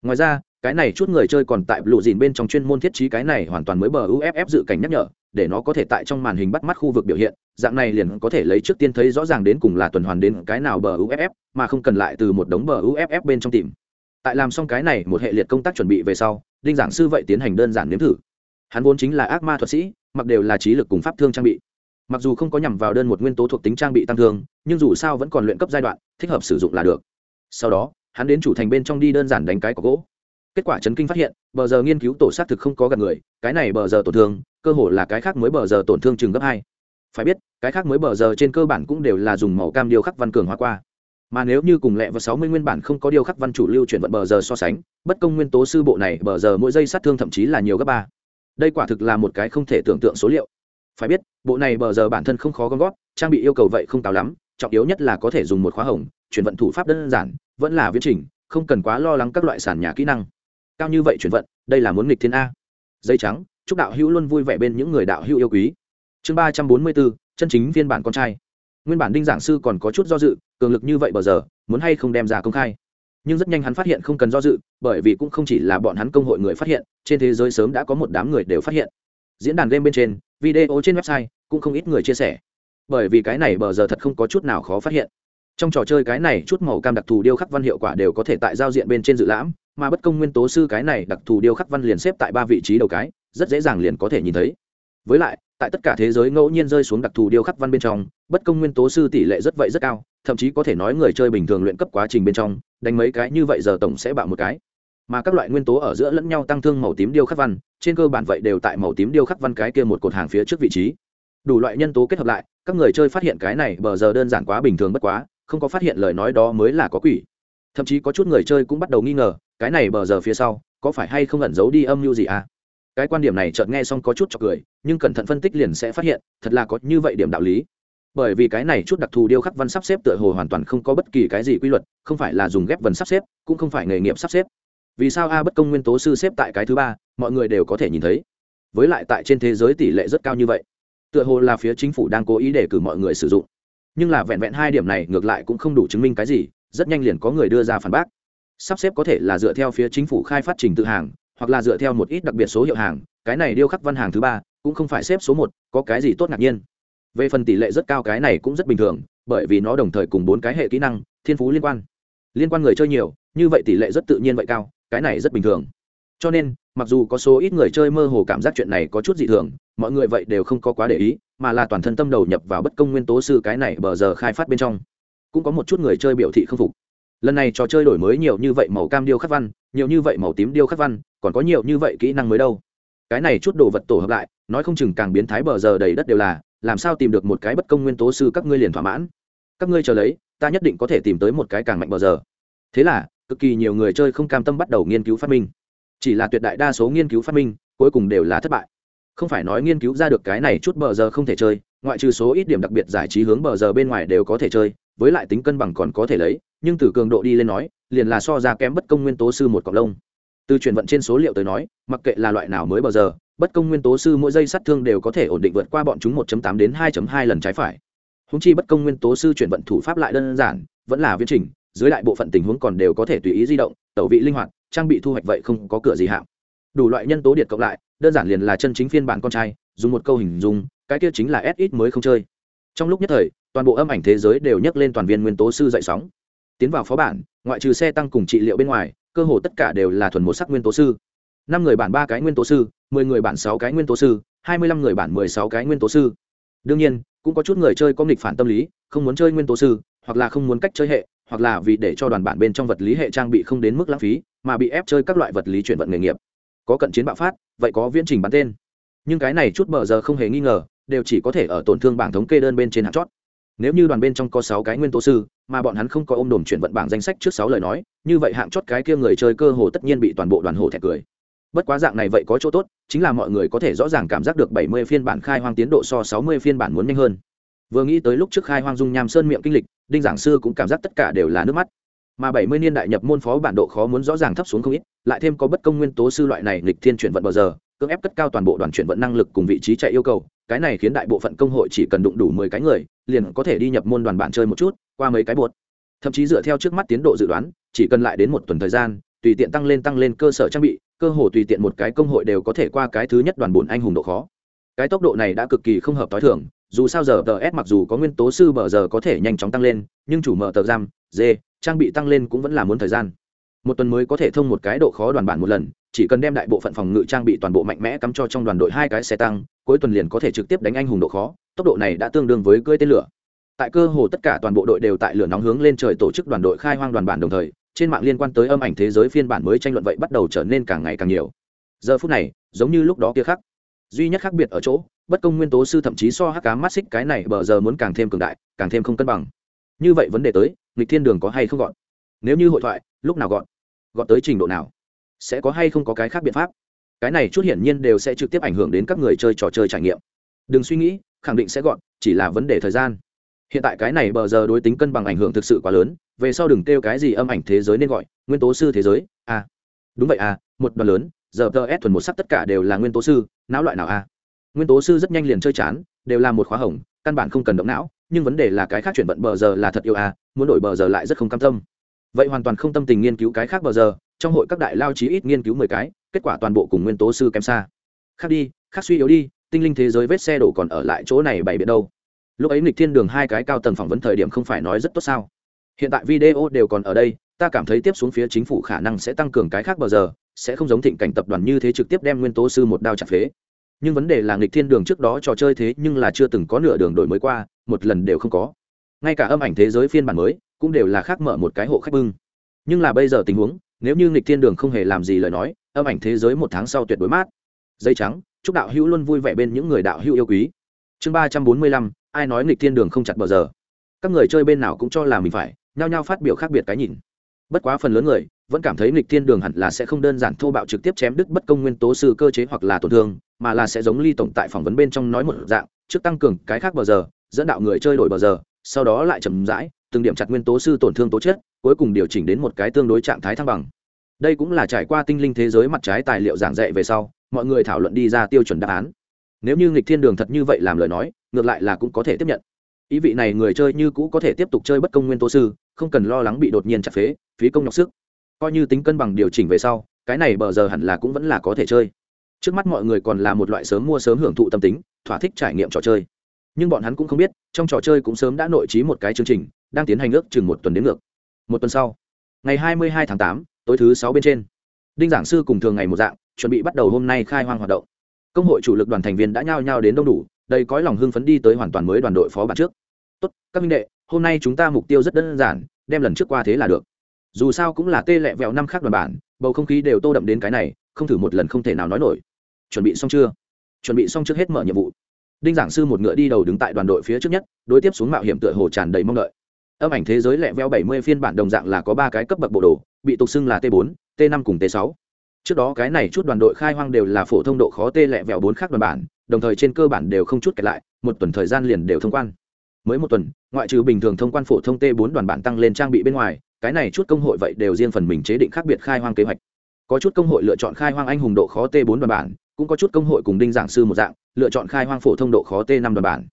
Ngoài ra, cái này chút người chơi còn tại lụ dìn bên trong chuyên môn thiết trí cái này hoàn toàn mới bờ uff dự cảnh nhắc nhở, để nó có thể tại trong màn hình bắt mắt khu vực biểu hiện, dạng này liền có thể lấy trước tiên thấy rõ ràng đến cùng là tuần hoàn đến cái nào bờ uff mà không cần lại từ một đống bờ uff bên trong tìm. Tại làm xong cái này, một hệ liệt công tác chuẩn bị về sau, đinh giảng sư vậy tiến hành đơn giản nếm thử. Hắn vốn chính là ác ma thuật sĩ, mặc đều là trí lực cùng pháp thương trang bị mặc dù không có nhằm vào đơn một nguyên tố thuộc tính trang bị tăng thương, nhưng dù sao vẫn còn luyện cấp giai đoạn, thích hợp sử dụng là được. Sau đó, hắn đến chủ thành bên trong đi đơn giản đánh cái có gỗ. Kết quả chấn kinh phát hiện, bờ giờ nghiên cứu tổ xác thực không có gần người, cái này bờ giờ tổn thương, cơ hồ là cái khác mới bờ giờ tổn thương chừng gấp hai. Phải biết, cái khác mới bờ giờ trên cơ bản cũng đều là dùng màu cam điều khắc văn cường hóa qua. Mà nếu như cùng lẹ và sáu mươi nguyên bản không có điều khắc văn chủ lưu chuyển vận bờ giờ so sánh, bất công nguyên tố sư bộ này bờ giờ mỗi giây sát thương thậm chí là nhiều gấp ba. Đây quả thực là một cái không thể tưởng tượng số liệu phải biết, bộ này bờ giờ bản thân không khó gom gót, trang bị yêu cầu vậy không cao lắm, trọng yếu nhất là có thể dùng một khóa hồng, chuyển vận thủ pháp đơn giản, vẫn là viễn trình, không cần quá lo lắng các loại sản nhà kỹ năng. Cao như vậy chuyển vận, đây là muốn nghịch thiên a. Dây trắng, chúc đạo hữu luôn vui vẻ bên những người đạo hữu yêu quý. Chương ba trăm bốn mươi bốn, chân chính phiên bản con trai. Nguyên bản đinh giảng sư còn có chút do dự, cường lực như vậy bờ giờ, muốn hay không đem ra công khai. Nhưng rất nhanh hắn phát hiện không cần do dự, bởi vì cũng không chỉ là bọn hắn công hội người phát hiện, trên thế giới sớm đã có một đám người đều phát hiện. Diễn đàn game bên trên video trên website, cũng không ít người chia sẻ. Bởi vì cái này bờ giờ thật không có chút nào khó phát hiện. Trong trò chơi cái này chút màu cam đặc thù điêu khắc văn hiệu quả đều có thể tại giao diện bên trên dự lãm, mà bất công nguyên tố sư cái này đặc thù điêu khắc văn liền xếp tại ba vị trí đầu cái, rất dễ dàng liền có thể nhìn thấy. Với lại, tại tất cả thế giới ngẫu nhiên rơi xuống đặc thù điêu khắc văn bên trong, bất công nguyên tố sư tỷ lệ rất vậy rất cao, thậm chí có thể nói người chơi bình thường luyện cấp quá trình bên trong, đánh mấy cái như vậy giờ tổng sẽ bạo một cái mà các loại nguyên tố ở giữa lẫn nhau tăng thương màu tím điêu khắc văn, trên cơ bản vậy đều tại màu tím điêu khắc văn cái kia một cột hàng phía trước vị trí. Đủ loại nhân tố kết hợp lại, các người chơi phát hiện cái này bờ giờ đơn giản quá bình thường bất quá, không có phát hiện lời nói đó mới là có quỷ. Thậm chí có chút người chơi cũng bắt đầu nghi ngờ, cái này bờ giờ phía sau, có phải hay không ẩn giấu đi âm mưu gì à? Cái quan điểm này chợt nghe xong có chút cho cười, nhưng cẩn thận phân tích liền sẽ phát hiện, thật là có như vậy điểm đạo lý. Bởi vì cái này chút đặc thù điêu khắc văn sắp xếp tựa hồ hoàn toàn không có bất kỳ cái gì quy luật, không phải là dùng ghép vần sắp xếp, cũng không phải nghề nghiệp sắp xếp vì sao a bất công nguyên tố sư xếp tại cái thứ ba, mọi người đều có thể nhìn thấy. Với lại tại trên thế giới tỷ lệ rất cao như vậy. Tựa hồ là phía chính phủ đang cố ý để cử mọi người sử dụng. Nhưng là vẹn vẹn hai điểm này ngược lại cũng không đủ chứng minh cái gì, rất nhanh liền có người đưa ra phản bác. Sắp xếp có thể là dựa theo phía chính phủ khai phát trình tự hàng, hoặc là dựa theo một ít đặc biệt số hiệu hàng, cái này điêu khắc văn hàng thứ ba, cũng không phải xếp số một, có cái gì tốt ngạc nhiên. Về phần tỷ lệ rất cao cái này cũng rất bình thường, bởi vì nó đồng thời cùng bốn cái hệ kỹ năng, thiên phú liên quan. Liên quan người chơi nhiều, như vậy tỷ lệ rất tự nhiên vậy cao cái này rất bình thường. Cho nên, mặc dù có số ít người chơi mơ hồ cảm giác chuyện này có chút dị thường, mọi người vậy đều không có quá để ý, mà là toàn thân tâm đầu nhập vào bất công nguyên tố sư cái này bờ giờ khai phát bên trong. Cũng có một chút người chơi biểu thị không phục. Lần này trò chơi đổi mới nhiều như vậy màu cam điêu khắc văn, nhiều như vậy màu tím điêu khắc văn, còn có nhiều như vậy kỹ năng mới đâu. Cái này chút đồ vật tổ hợp lại, nói không chừng càng biến thái bờ giờ đầy đất đều là, làm sao tìm được một cái bất công nguyên tố sư các ngươi liền thỏa mãn. Các ngươi chờ lấy, ta nhất định có thể tìm tới một cái càng mạnh bờ giờ. Thế là cực kỳ nhiều người chơi không cam tâm bắt đầu nghiên cứu phát minh. Chỉ là tuyệt đại đa số nghiên cứu phát minh, cuối cùng đều là thất bại. Không phải nói nghiên cứu ra được cái này chút bờ giờ không thể chơi, ngoại trừ số ít điểm đặc biệt giải trí hướng bờ giờ bên ngoài đều có thể chơi, với lại tính cân bằng còn có thể lấy, nhưng từ cường độ đi lên nói, liền là so ra kém bất công nguyên tố sư một cọc lông. Từ chuyển vận trên số liệu tới nói, mặc kệ là loại nào mới bờ giờ, bất công nguyên tố sư mỗi giây sát thương đều có thể ổn định vượt qua bọn chúng 1.8 đến 2.2 lần trái phải. Húng chi bất công nguyên tố sư chuyển vận thủ pháp lại đơn giản, vẫn là viễn trình dưới lại bộ phận tình huống còn đều có thể tùy ý di động, tẩu vị linh hoạt, trang bị thu hoạch vậy không có cửa gì hạng. Đủ loại nhân tố điện cộng lại, đơn giản liền là chân chính phiên bản con trai, dùng một câu hình dung, cái kia chính là s mới không chơi. Trong lúc nhất thời, toàn bộ âm ảnh thế giới đều nhắc lên toàn viên nguyên tố sư dậy sóng. Tiến vào phó bản, ngoại trừ xe tăng cùng trị liệu bên ngoài, cơ hồ tất cả đều là thuần một sắc nguyên tố sư. Năm người bản ba cái nguyên tố sư, mười người bản sáu cái nguyên tố sư, hai mươi lăm người bản mười sáu cái nguyên tố sư. Đương nhiên, cũng có chút người chơi có nghịch phản tâm lý, không muốn chơi nguyên tố sư, hoặc là không muốn cách chơi hệ hoặc là vì để cho đoàn bản bên trong vật lý hệ trang bị không đến mức lãng phí, mà bị ép chơi các loại vật lý chuyển vận nghề nghiệp. Có cận chiến bạo phát, vậy có viễn trình bắn tên. Nhưng cái này chút bờ giờ không hề nghi ngờ, đều chỉ có thể ở tổn thương bảng thống kê đơn bên trên hạng chót. Nếu như đoàn bên trong có sáu cái nguyên tố sư, mà bọn hắn không có ôm đồm chuyển vận bảng danh sách trước sáu lời nói, như vậy hạng chót cái kia người chơi cơ hồ tất nhiên bị toàn bộ đoàn hồ thẹt cười. Bất quá dạng này vậy có chỗ tốt, chính là mọi người có thể rõ ràng cảm giác được bảy mươi phiên bản khai hoang tiến độ so sáu mươi phiên bản muốn nhanh hơn vừa nghĩ tới lúc trước khai hoang dung nham sơn miệng kinh lịch, đinh giảng sư cũng cảm giác tất cả đều là nước mắt. Mà bảy mươi niên đại nhập môn phó bản độ khó muốn rõ ràng thấp xuống không ít, lại thêm có bất công nguyên tố sư loại này lịch thiên chuyển vận bao giờ, cưỡng ép cất cao toàn bộ đoàn chuyển vận năng lực cùng vị trí chạy yêu cầu, cái này khiến đại bộ phận công hội chỉ cần đụng đủ mười cái người, liền có thể đi nhập môn đoàn bạn chơi một chút, qua mấy cái buột thậm chí dựa theo trước mắt tiến độ dự đoán, chỉ cần lại đến một tuần thời gian, tùy tiện tăng lên tăng lên cơ sở trang bị, cơ hồ tùy tiện một cái công hội đều có thể qua cái thứ nhất đoàn bùn anh hùng độ khó. Cái tốc độ này đã cực kỳ không hợp t h o i thường dù sao giờ tờ s mặc dù có nguyên tố sư bờ giờ có thể nhanh chóng tăng lên, nhưng chủ mở tờ giam d trang bị tăng lên cũng vẫn là muốn thời gian. Một tuần mới có thể thông một cái độ khó đoàn bản một lần, chỉ cần đem đại bộ phận phòng ngự trang bị toàn bộ mạnh mẽ cắm cho trong đoàn đội hai cái xe tăng, cuối tuần liền có thể trực tiếp đánh anh hùng độ khó, tốc độ này đã tương đương với cưỡi tên lửa. Tại cơ hồ tất cả toàn bộ đội đều tại lửa nóng hướng lên trời tổ chức đoàn đội khai hoang đoàn bản đồng thời, trên mạng liên quan tới âm ảnh thế giới phiên bản mới tranh luận vậy bắt đầu trở nên càng ngày càng nhiều. Giờ phút này, giống như lúc đó kia khác duy nhất khác biệt ở chỗ, bất công nguyên tố sư thậm chí so hắc cá mắt xích cái này bờ giờ muốn càng thêm cường đại, càng thêm không cân bằng. Như vậy vấn đề tới, nghịch thiên đường có hay không gọn? Nếu như hội thoại, lúc nào gọn? Gọn tới trình độ nào? Sẽ có hay không có cái khác biện pháp? Cái này chút hiển nhiên đều sẽ trực tiếp ảnh hưởng đến các người chơi trò chơi trải nghiệm. Đừng suy nghĩ, khẳng định sẽ gọn, chỉ là vấn đề thời gian. Hiện tại cái này bờ giờ đối tính cân bằng ảnh hưởng thực sự quá lớn, về sau đừng kêu cái gì âm ảnh thế giới nên gọi, nguyên tố sư thế giới. À. đúng vậy à một đoàn lớn giờ tờ s thuần một sắc tất cả đều là nguyên tố sư, não loại nào à. nguyên tố sư rất nhanh liền chơi chán, đều là một khóa hồng, căn bản không cần động não, nhưng vấn đề là cái khác chuyển vận bờ giờ là thật yêu à muốn đổi bờ giờ lại rất không cam tâm. Vậy hoàn toàn không tâm tình nghiên cứu cái khác bờ giờ, trong hội các đại lao chí ít nghiên cứu mười cái, kết quả toàn bộ cùng nguyên tố sư kém xa. Khác đi, khác suy yếu đi, tinh linh thế giới vết xe đổ còn ở lại chỗ này bày biện đâu. Lúc ấy nghịch thiên đường hai cái cao tầng phỏng vấn thời điểm không phải nói rất tốt sao? Hiện tại video đều còn ở đây, ta cảm thấy tiếp xuống phía chính phủ khả năng sẽ tăng cường cái khác bờ giờ sẽ không giống thịnh cảnh tập đoàn như thế trực tiếp đem nguyên tố sư một đao chặt phế. Nhưng vấn đề là nghịch thiên đường trước đó trò chơi thế nhưng là chưa từng có nửa đường đổi mới qua, một lần đều không có. Ngay cả âm ảnh thế giới phiên bản mới cũng đều là khác mở một cái hộ khách bưng. Nhưng là bây giờ tình huống, nếu như nghịch thiên đường không hề làm gì lời nói, âm ảnh thế giới một tháng sau tuyệt đối mát. Dây trắng, chúc đạo hữu luôn vui vẻ bên những người đạo hữu yêu quý. Chương ba trăm bốn mươi lăm, ai nói nghịch thiên đường không chặt bờ giờ? Các người chơi bên nào cũng cho là mình phải, nhao nhao phát biểu khác biệt cái nhìn. Bất quá phần lớn người vẫn cảm thấy nghịch thiên đường hẳn là sẽ không đơn giản thô bạo trực tiếp chém đứt bất công nguyên tố sư cơ chế hoặc là tổn thương, mà là sẽ giống ly tổng tại phỏng vấn bên trong nói một dạng, trước tăng cường cái khác bờ giờ, dẫn đạo người chơi đổi bờ giờ, sau đó lại chậm rãi, từng điểm chặt nguyên tố sư tổn thương tố chất, cuối cùng điều chỉnh đến một cái tương đối trạng thái thăng bằng. Đây cũng là trải qua tinh linh thế giới mặt trái tài liệu giảng dạy về sau, mọi người thảo luận đi ra tiêu chuẩn đáp án. Nếu như nghịch thiên đường thật như vậy làm lời nói, ngược lại là cũng có thể tiếp nhận. Ý vị này người chơi như cũ có thể tiếp tục chơi bất công nguyên tố sư, không cần lo lắng bị đột nhiên chặt phế, phí công nhọc sức coi như tính cân bằng điều chỉnh về sau, cái này bờ giờ hẳn là cũng vẫn là có thể chơi. Trước mắt mọi người còn là một loại sớm mua sớm hưởng thụ tâm tính, thỏa thích trải nghiệm trò chơi. Nhưng bọn hắn cũng không biết, trong trò chơi cũng sớm đã nội trí một cái chương trình, đang tiến hành ước chừng một tuần đến ngược. Một tuần sau, ngày hai mươi hai tháng tám, tối thứ sáu bên trên, đinh giảng sư cùng thường ngày một dạng, chuẩn bị bắt đầu hôm nay khai hoang hoạt động. Công hội chủ lực đoàn thành viên đã nhao nhao đến đông đủ đây cõi lòng hưng phấn đi tới hoàn toàn mới đoàn đội phó bản trước. Tốt, các minh đệ, hôm nay chúng ta mục tiêu rất đơn giản, đem lần trước qua thế là được dù sao cũng là tê lẹ vẹo năm khác đoàn bản bầu không khí đều tô đậm đến cái này không thử một lần không thể nào nói nổi. Chuẩn bị xong chưa? Chuẩn bị xong trước hết mở nhiệm vụ. Đinh giảng sư một ngựa đi đầu đứng tại đoàn đội phía trước nhất đối tiếp xuống mạo hiểm tựa hồ tràn đầy mong đợi. Âm ảnh thế giới lẹ veo bảy mươi phiên bản đồng dạng là có ba cái cấp bậc bộ đồ bị tục xưng là t bốn, t năm cùng t sáu. trước đó cái này chút đoàn đội khai hoang đều là phổ thông độ khó tê lẹ vẹo bốn khác đoàn bản đồng thời trên cơ bản đều không chút kẹt lại một tuần thời gian liền đều thông quan. Mới một tuần ngoại trừ bình thường thông quan phổ thông t bốn đoàn bản tăng lên trang bị bên ngoài cái này chút công hội vậy đều riêng phần mình chế định khác biệt khai hoang kế hoạch. Có chút công hội lựa chọn khai hoang anh hùng độ khó t bốn đoàn bản, cũng có chút công hội cùng đinh giảng sư một dạng, lựa chọn khai hoang phổ thông độ khó t năm đoàn bản.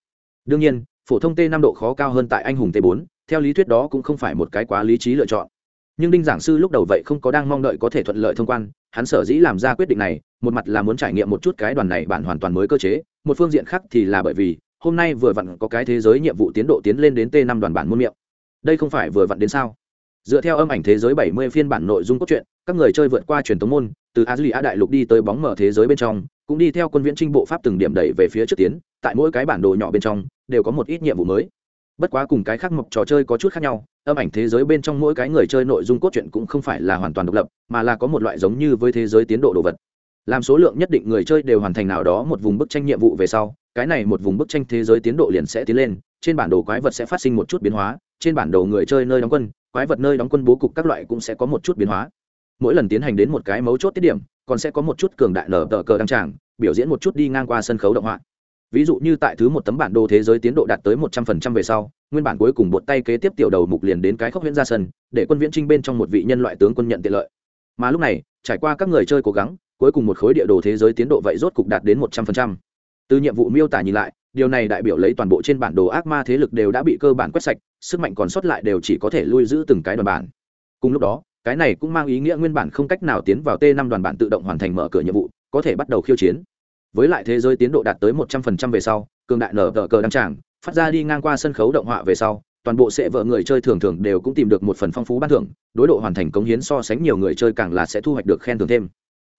Đương nhiên, phổ thông t năm độ khó cao hơn tại anh hùng t bốn, theo lý thuyết đó cũng không phải một cái quá lý trí lựa chọn. Nhưng đinh giảng sư lúc đầu vậy không có đang mong đợi có thể thuận lợi thông quan, hắn sở dĩ làm ra quyết định này, một mặt là muốn trải nghiệm một chút cái đoàn này bản hoàn toàn mới cơ chế, một phương diện khác thì là bởi vì, hôm nay vừa vặn có cái thế giới nhiệm vụ tiến độ tiến lên đến t năm đoàn bản muôn miệng. Đây không phải vừa vặn đến sao? Dựa theo âm ảnh thế giới bảy mươi phiên bản nội dung cốt truyện, các người chơi vượt qua truyền thống môn, từ Azulia đại lục đi tới bóng mở thế giới bên trong, cũng đi theo quân viễn trinh bộ pháp từng điểm đẩy về phía trước tiến, tại mỗi cái bản đồ nhỏ bên trong, đều có một ít nhiệm vụ mới. Bất quá cùng cái khác mộc trò chơi có chút khác nhau, âm ảnh thế giới bên trong mỗi cái người chơi nội dung cốt truyện cũng không phải là hoàn toàn độc lập, mà là có một loại giống như với thế giới tiến độ đồ vật. Làm số lượng nhất định người chơi đều hoàn thành nào đó một vùng bức tranh nhiệm vụ về sau, cái này một vùng bức tranh thế giới tiến độ liền sẽ tiến lên, trên bản đồ quái vật sẽ phát sinh một chút biến hóa, trên bản đồ người chơi nơi đóng quân quái vật nơi đóng quân bố cục các loại cũng sẽ có một chút biến hóa. Mỗi lần tiến hành đến một cái mấu chốt tiết điểm, còn sẽ có một chút cường đại nở tờ cờ đăng tràng, biểu diễn một chút đi ngang qua sân khấu động họa. Ví dụ như tại thứ một tấm bản đồ thế giới tiến độ đạt tới một trăm phần trăm về sau, nguyên bản cuối cùng bột tay kế tiếp tiểu đầu mục liền đến cái khốc viễn ra sân, để quân viễn trinh bên trong một vị nhân loại tướng quân nhận tiện lợi. Mà lúc này, trải qua các người chơi cố gắng, cuối cùng một khối địa đồ thế giới tiến độ vậy rốt cục đạt đến một trăm phần trăm. Từ nhiệm vụ miêu tả nhìn lại điều này đại biểu lấy toàn bộ trên bản đồ ác ma thế lực đều đã bị cơ bản quét sạch, sức mạnh còn sót lại đều chỉ có thể lui giữ từng cái đoàn bản. Cùng lúc đó, cái này cũng mang ý nghĩa nguyên bản không cách nào tiến vào t năm đoàn bản tự động hoàn thành mở cửa nhiệm vụ, có thể bắt đầu khiêu chiến. Với lại thế giới tiến độ đạt tới một trăm phần trăm về sau, cường đại nở tờ cờ đăng tràng, phát ra đi ngang qua sân khấu động họa về sau, toàn bộ sẽ vợ người chơi thường thường đều cũng tìm được một phần phong phú ban thưởng, đối độ hoàn thành cống hiến so sánh nhiều người chơi càng là sẽ thu hoạch được khen thưởng thêm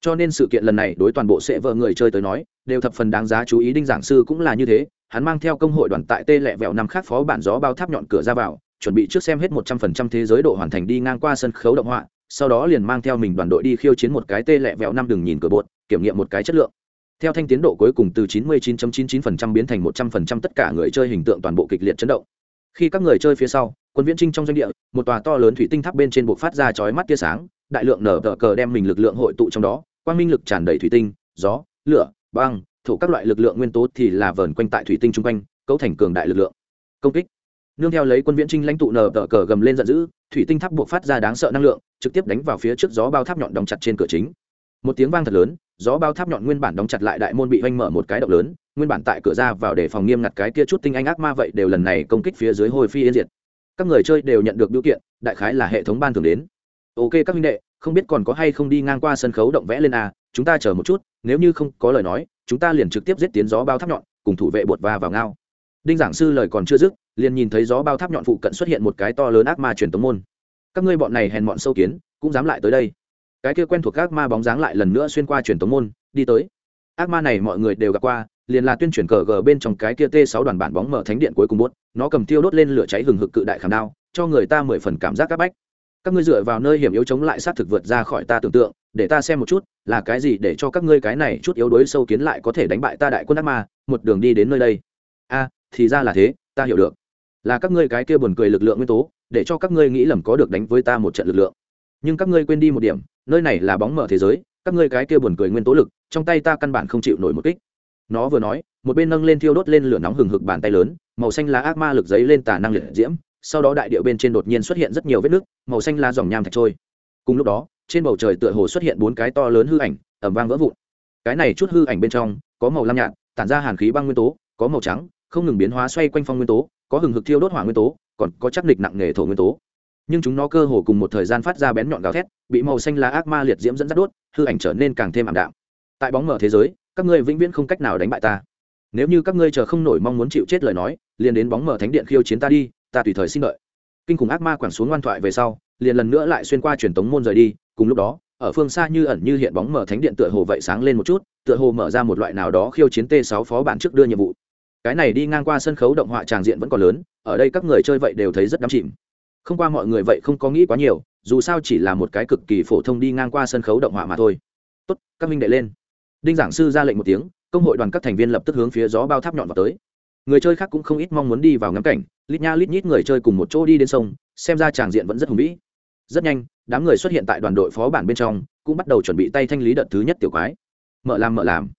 cho nên sự kiện lần này đối toàn bộ sẽ vợ người chơi tới nói, đều thập phần đáng giá chú ý. Đinh giảng sư cũng là như thế, hắn mang theo công hội đoàn tại tê lẹ vẹo năm khác phó bản gió bao tháp nhọn cửa ra vào, chuẩn bị trước xem hết một trăm phần trăm thế giới độ hoàn thành đi ngang qua sân khấu động họa, sau đó liền mang theo mình đoàn đội đi khiêu chiến một cái tê lẹ vẹo năm đừng nhìn cửa bột, kiểm nghiệm một cái chất lượng. Theo thanh tiến độ cuối cùng từ 99.99% biến thành 100% tất cả người chơi hình tượng toàn bộ kịch liệt chấn động. Khi các người chơi phía sau, quân viễn trinh trong doanh địa, một tòa to lớn thủy tinh tháp bên trên bộ phát ra chói mắt tia sáng, đại lượng nở tờ cờ đem mình lực lượng hội tụ trong đó quang minh lực tràn đầy thủy tinh, gió, lửa, băng, thổ các loại lực lượng nguyên tố thì là vờn quanh tại thủy tinh chung quanh, cấu thành cường đại lực lượng. Công kích. Nương theo lấy quân viễn trinh lãnh tụ nở tờ cờ gầm lên giận dữ, thủy tinh tháp buộc phát ra đáng sợ năng lượng, trực tiếp đánh vào phía trước gió bao tháp nhọn đóng chặt trên cửa chính. Một tiếng vang thật lớn, gió bao tháp nhọn nguyên bản đóng chặt lại đại môn bị oanh mở một cái động lớn, nguyên bản tại cửa ra vào để phòng nghiêm ngặt cái kia chút tinh anh ác ma vậy đều lần này công kích phía dưới hồi phi yên diệt. Các người chơi đều nhận được biểu kiện, đại khái là hệ thống ban thường đến. Ok các minh đệ không biết còn có hay không đi ngang qua sân khấu động vẽ lên a, chúng ta chờ một chút, nếu như không có lời nói, chúng ta liền trực tiếp giết tiến gió bao tháp nhọn, cùng thủ vệ bột va vào ngao. Đinh giảng sư lời còn chưa dứt, liền nhìn thấy gió bao tháp nhọn phụ cận xuất hiện một cái to lớn ác ma truyền tống môn. Các ngươi bọn này hèn bọn sâu kiến, cũng dám lại tới đây. Cái kia quen thuộc ác ma bóng dáng lại lần nữa xuyên qua truyền tống môn, đi tới. Ác ma này mọi người đều gặp qua, liền là tuyên truyền cờ gờ bên trong cái kia t 6 đoàn bản bóng mở thánh điện cuối cùng bút, nó cầm tiêu đốt lên lửa cháy hừng hực cự đại khảm đao, cho người ta mười phần cảm giác áp bách các ngươi dựa vào nơi hiểm yếu chống lại sát thực vượt ra khỏi ta tưởng tượng, để ta xem một chút, là cái gì để cho các ngươi cái này chút yếu đuối sâu kiến lại có thể đánh bại ta đại quân ác ma, một đường đi đến nơi đây. A, thì ra là thế, ta hiểu được. Là các ngươi cái kia buồn cười lực lượng nguyên tố, để cho các ngươi nghĩ lầm có được đánh với ta một trận lực lượng. Nhưng các ngươi quên đi một điểm, nơi này là bóng mở thế giới, các ngươi cái kia buồn cười nguyên tố lực, trong tay ta căn bản không chịu nổi một kích. Nó vừa nói, một bên nâng lên thiêu đốt lên lửa nóng hừng hực bàn tay lớn, màu xanh lá ác ma lực giấy lên tà năng liệt diễm sau đó đại điệu bên trên đột nhiên xuất hiện rất nhiều vết nước, màu xanh lá dòng nham thạch trôi. Cùng lúc đó, trên bầu trời tựa hồ xuất hiện bốn cái to lớn hư ảnh ẩm vang vỡ vụn. Cái này chút hư ảnh bên trong, có màu lam nhạt, tản ra hàn khí băng nguyên tố, có màu trắng, không ngừng biến hóa xoay quanh phong nguyên tố, có hừng hực thiêu đốt hỏa nguyên tố, còn có chắc địch nặng nghề thổ nguyên tố. Nhưng chúng nó cơ hồ cùng một thời gian phát ra bén nhọn gào thét, bị màu xanh lá ác ma liệt diễm dẫn dắt đốt, hư ảnh trở nên càng thêm ảm đạm. Tại bóng mở thế giới, các ngươi vĩnh viễn không cách nào đánh bại ta. Nếu như các ngươi chờ không nổi mong muốn chịu chết lời nói, liền đến bóng mở thánh điện khiêu chiến ta đi ta tùy thời xin đợi. Kinh khủng ác ma quẳng xuống ngoan thoại về sau, liền lần nữa lại xuyên qua truyền tống môn rời đi, cùng lúc đó, ở phương xa như ẩn như hiện bóng mở thánh điện tựa hồ vậy sáng lên một chút, tựa hồ mở ra một loại nào đó khiêu chiến t 6 phó bản trước đưa nhiệm vụ. Cái này đi ngang qua sân khấu động họa tràng diện vẫn còn lớn, ở đây các người chơi vậy đều thấy rất đắm chìm. Không qua mọi người vậy không có nghĩ quá nhiều, dù sao chỉ là một cái cực kỳ phổ thông đi ngang qua sân khấu động họa mà thôi. Tốt, các minh đệ lên. Đinh giảng sư ra lệnh một tiếng, công hội đoàn các thành viên lập tức hướng phía gió bao tháp nhọn vào tới người chơi khác cũng không ít mong muốn đi vào ngắm cảnh, lít nha lít nhít người chơi cùng một chỗ đi đến sông, xem ra tràng diện vẫn rất hùng vĩ. Rất nhanh, đám người xuất hiện tại đoàn đội phó bản bên trong, cũng bắt đầu chuẩn bị tay thanh lý đợt thứ nhất tiểu quái. Mở làm mở làm.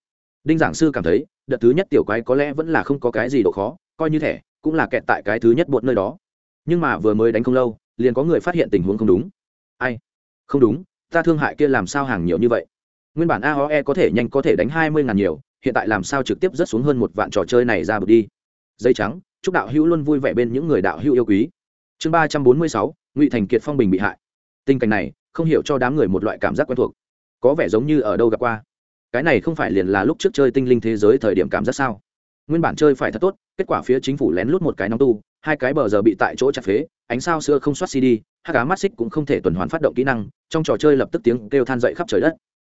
Đinh giảng sư cảm thấy, đợt thứ nhất tiểu quái có lẽ vẫn là không có cái gì độ khó, coi như thẻ, cũng là kẹt tại cái thứ nhất bột nơi đó. Nhưng mà vừa mới đánh không lâu, liền có người phát hiện tình huống không đúng. Ai? Không đúng, ta thương hại kia làm sao hàng nhiều như vậy? Nguyên bản aoe có thể nhanh có thể đánh hai mươi ngàn nhiều, hiện tại làm sao trực tiếp rất xuống hơn một vạn trò chơi này ra bực đi? Dây trắng, chúc đạo hữu luôn vui vẻ bên những người đạo hữu yêu quý. Chương ba trăm bốn mươi sáu, ngụy thành kiệt phong bình bị hại. Tình cảnh này, không hiểu cho đám người một loại cảm giác quen thuộc. Có vẻ giống như ở đâu gặp qua. Cái này không phải liền là lúc trước chơi tinh linh thế giới thời điểm cảm giác sao? Nguyên bản chơi phải thật tốt, kết quả phía chính phủ lén lút một cái nóng tu, hai cái bờ giờ bị tại chỗ chặt phế, ánh sao xưa không soát cd, hát cá mắt xích cũng không thể tuần hoàn phát động kỹ năng, trong trò chơi lập tức tiếng kêu than dậy khắp trời đất.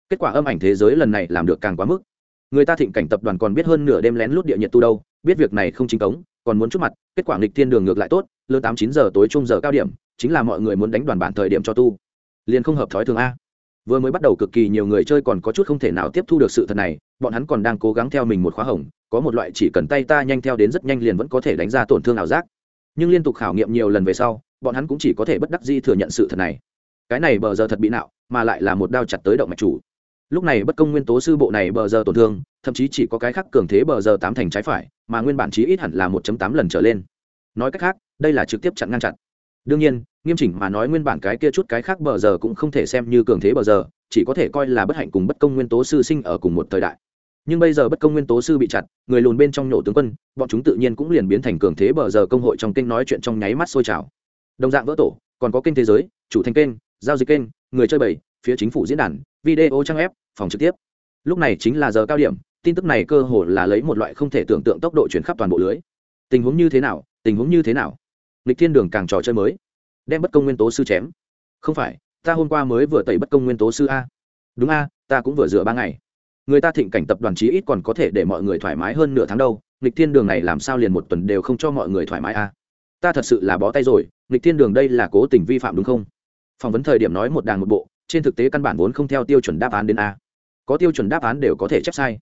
Kết quả âm ảnh thế giới lần này làm được càng quá mức. Người ta thịnh cảnh tập đoàn còn biết hơn nửa đêm lén lút địa nhiệt tu đâu biết việc này không chính cống, còn muốn chút mặt, kết quả nghịch thiên đường ngược lại tốt, lơ tám chín giờ tối chung giờ cao điểm, chính là mọi người muốn đánh đoàn bản thời điểm cho tu. Liền không hợp thói thường a. Vừa mới bắt đầu cực kỳ nhiều người chơi còn có chút không thể nào tiếp thu được sự thật này, bọn hắn còn đang cố gắng theo mình một khóa hồng, có một loại chỉ cần tay ta nhanh theo đến rất nhanh liền vẫn có thể đánh ra tổn thương ảo giác. Nhưng liên tục khảo nghiệm nhiều lần về sau, bọn hắn cũng chỉ có thể bất đắc di thừa nhận sự thật này. Cái này bờ giờ thật bị nạo, mà lại là một đao chặt tới động mạch chủ lúc này bất công nguyên tố sư bộ này bờ giờ tổn thương, thậm chí chỉ có cái khác cường thế bờ giờ tám thành trái phải, mà nguyên bản chí ít hẳn là 1 tám lần trở lên. Nói cách khác, đây là trực tiếp chặn ngăn chặn. Đương nhiên, nghiêm chỉnh mà nói nguyên bản cái kia chút cái khác bờ giờ cũng không thể xem như cường thế bờ giờ, chỉ có thể coi là bất hạnh cùng bất công nguyên tố sư sinh ở cùng một thời đại. Nhưng bây giờ bất công nguyên tố sư bị chặt, người lùn bên trong nổ tướng quân, bọn chúng tự nhiên cũng liền biến thành cường thế bờ giờ công hội trong kênh nói chuyện trong nháy mắt sôi trào. Đồng dạng vỡ tổ, còn có kênh thế giới, chủ thành kênh, giao dịch kênh, người chơi bày phía chính phủ diễn đàn video trang web, phòng trực tiếp. Lúc này chính là giờ cao điểm, tin tức này cơ hồ là lấy một loại không thể tưởng tượng tốc độ chuyển khắp toàn bộ lưới. Tình huống như thế nào, tình huống như thế nào? Nghịch thiên đường càng trò chơi mới. Đem bất công nguyên tố sư chém. Không phải, ta hôm qua mới vừa tẩy bất công nguyên tố sư a. Đúng a, ta cũng vừa rửa ba ngày. Người ta thịnh cảnh tập đoàn chí ít còn có thể để mọi người thoải mái hơn nửa tháng đâu. Nghịch thiên đường này làm sao liền một tuần đều không cho mọi người thoải mái a? Ta thật sự là bó tay rồi, nghịch thiên đường đây là cố tình vi phạm đúng không? Phỏng vấn thời điểm nói một đàng một bộ trên thực tế căn bản vốn không theo tiêu chuẩn đáp án đến a. Có tiêu chuẩn đáp án đều có thể chép sai.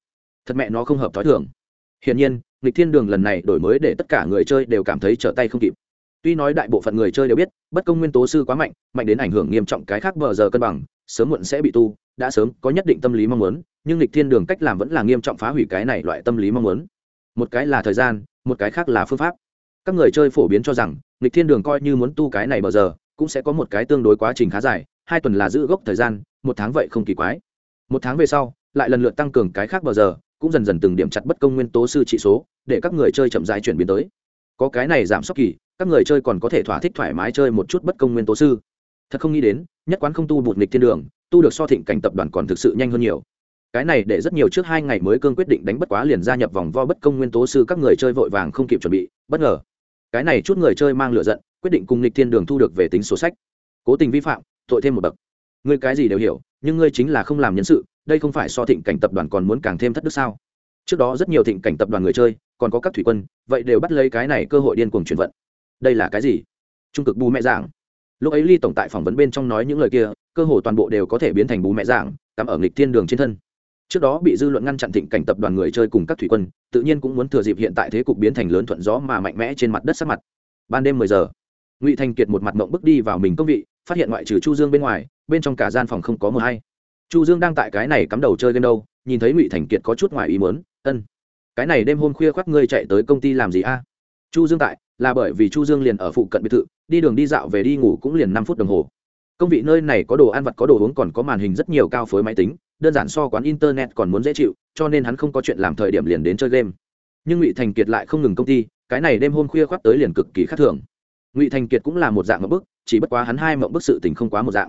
Thật mẹ nó không hợp t h ó i thường. Hiển nhiên, nghịch thiên đường lần này đổi mới để tất cả người chơi đều cảm thấy trở tay không kịp. Tuy nói đại bộ phận người chơi đều biết, bất công nguyên tố sư quá mạnh mạnh đến ảnh hưởng nghiêm trọng cái khác bờ giờ cân bằng, sớm muộn sẽ bị tu, đã sớm có nhất định tâm lý mong muốn, nhưng lịch thiên đường cách làm vẫn là nghiêm trọng phá hủy cái này loại tâm lý mong muốn. Một cái là thời gian, một cái khác là phương pháp. Các người chơi phổ biến cho rằng lịch thiên đường coi như muốn tu cái này bờ giờ, cũng sẽ có một cái tương đối quá trình khá dài hai tuần là giữ gốc thời gian, một tháng vậy không kỳ quái. Một tháng về sau, lại lần lượt tăng cường cái khác bờ giờ, cũng dần dần từng điểm chặt bất công nguyên tố sư trị số, để các người chơi chậm dài chuyển biến tới. Có cái này giảm sốc kỳ, các người chơi còn có thể thỏa thích thoải mái chơi một chút bất công nguyên tố sư. Thật không nghĩ đến, nhất quán không tu bụt nghịch thiên đường, tu được so thịnh cảnh tập đoàn còn thực sự nhanh hơn nhiều. Cái này để rất nhiều trước hai ngày mới cương quyết định đánh bất quá liền gia nhập vòng vo bất công nguyên tố sư các người chơi vội vàng không kịp chuẩn bị, bất ngờ. Cái này chút người chơi mang lửa giận, quyết định cùng nghịch thiên đường thu được về tính số sách. Cố tình vi phạm tội thêm một bậc. Ngươi cái gì đều hiểu, nhưng ngươi chính là không làm nhân sự, đây không phải so thịnh cảnh tập đoàn còn muốn càng thêm thất đức sao? Trước đó rất nhiều thịnh cảnh tập đoàn người chơi, còn có các thủy quân, vậy đều bắt lấy cái này cơ hội điên cuồng chuyển vận. Đây là cái gì? Trung cực bù mẹ giảng lúc ấy ly tổng tại phỏng vấn bên trong nói những lời kia, cơ hội toàn bộ đều có thể biến thành bù mẹ giảng cắm ở nghịch thiên đường trên thân. Trước đó bị dư luận ngăn chặn thịnh cảnh tập đoàn người chơi cùng các thủy quân, tự nhiên cũng muốn thừa dịp hiện tại thế cục biến thành lớn thuận gió mà mạnh mẽ trên mặt đất sắc mặt. Ban đêm mười giờ, ngụy thành kiệt một mặt mộng bước đi vào mình công vị phát hiện ngoại trừ chu dương bên ngoài, bên trong cả gian phòng không có mờ hay. Chu dương đang tại cái này cắm đầu chơi game đâu, nhìn thấy ngụy thành kiệt có chút ngoài ý muốn, ân, cái này đêm hôm khuya khoác ngươi chạy tới công ty làm gì a? Chu dương tại, là bởi vì chu dương liền ở phụ cận biệt thự, đi đường đi dạo về đi ngủ cũng liền năm phút đồng hồ. Công vị nơi này có đồ ăn vặt, có đồ uống còn có màn hình rất nhiều cao phối máy tính, đơn giản so quán internet còn muốn dễ chịu, cho nên hắn không có chuyện làm thời điểm liền đến chơi game. Nhưng ngụy thành kiệt lại không ngừng công ty, cái này đêm hôm khuya khoác tới liền cực kỳ khác thường. Ngụy thành kiệt cũng là một dạng ngập bức chỉ bất quá hắn hai mộng bức sự tình không quá một dạng.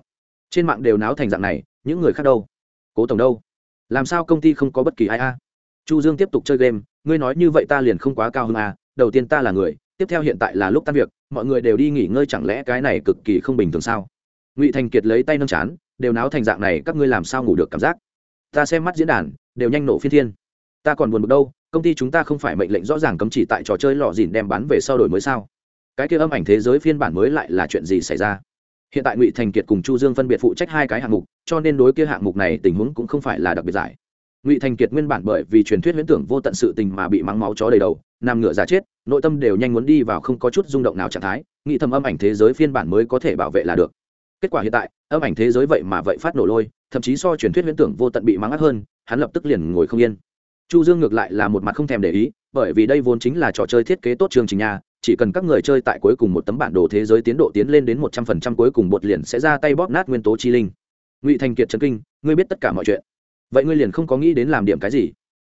Trên mạng đều náo thành dạng này, những người khác đâu? Cố tổng đâu? Làm sao công ty không có bất kỳ ai a? Chu dương tiếp tục chơi game, ngươi nói như vậy ta liền không quá cao hơn a, đầu tiên ta là người, tiếp theo hiện tại là lúc tan việc, mọi người đều đi nghỉ ngơi chẳng lẽ cái này cực kỳ không bình thường sao? Ngụy thành kiệt lấy tay nâng chán, đều náo thành dạng này, các ngươi làm sao ngủ được cảm giác? Ta xem mắt diễn đàn, đều nhanh nổ phiên thiên. Ta còn buồn bực đâu, công ty chúng ta không phải mệnh lệnh rõ ràng cấm chỉ tại trò chơi lọ dìn đem bán về sau đổi mới sao? Cái kia âm ảnh thế giới phiên bản mới lại là chuyện gì xảy ra? Hiện tại ngụy thành kiệt cùng chu dương phân biệt phụ trách hai cái hạng mục, cho nên đối kia hạng mục này tình huống cũng không phải là đặc biệt giải. Ngụy thành kiệt nguyên bản bởi vì truyền thuyết huyễn tưởng vô tận sự tình mà bị mắng máu chó đầy đầu nằm ngựa giả chết, nội tâm đều nhanh muốn đi vào không có chút rung động nào trạng thái, nghĩ thầm âm ảnh thế giới phiên bản mới có thể bảo vệ là được. Kết quả hiện tại, âm ảnh thế giới vậy mà vậy phát nổ lôi, thậm chí so truyền thuyết huyễn tưởng vô tận bị mắng ác hơn, hắn lập tức liền ngồi không yên. Chu dương ngược lại là một mặt không thèm để ý, bởi vì đây vốn chính là trò chơi thiết kế tốt chương trình nhà chỉ cần các người chơi tại cuối cùng một tấm bản đồ thế giới tiến độ tiến lên đến một trăm phần trăm cuối cùng bột liền sẽ ra tay bóp nát nguyên tố chi linh. Ngụy thành kiệt trần kinh, ngươi biết tất cả mọi chuyện. Vậy ngươi liền không có nghĩ đến làm điểm cái gì?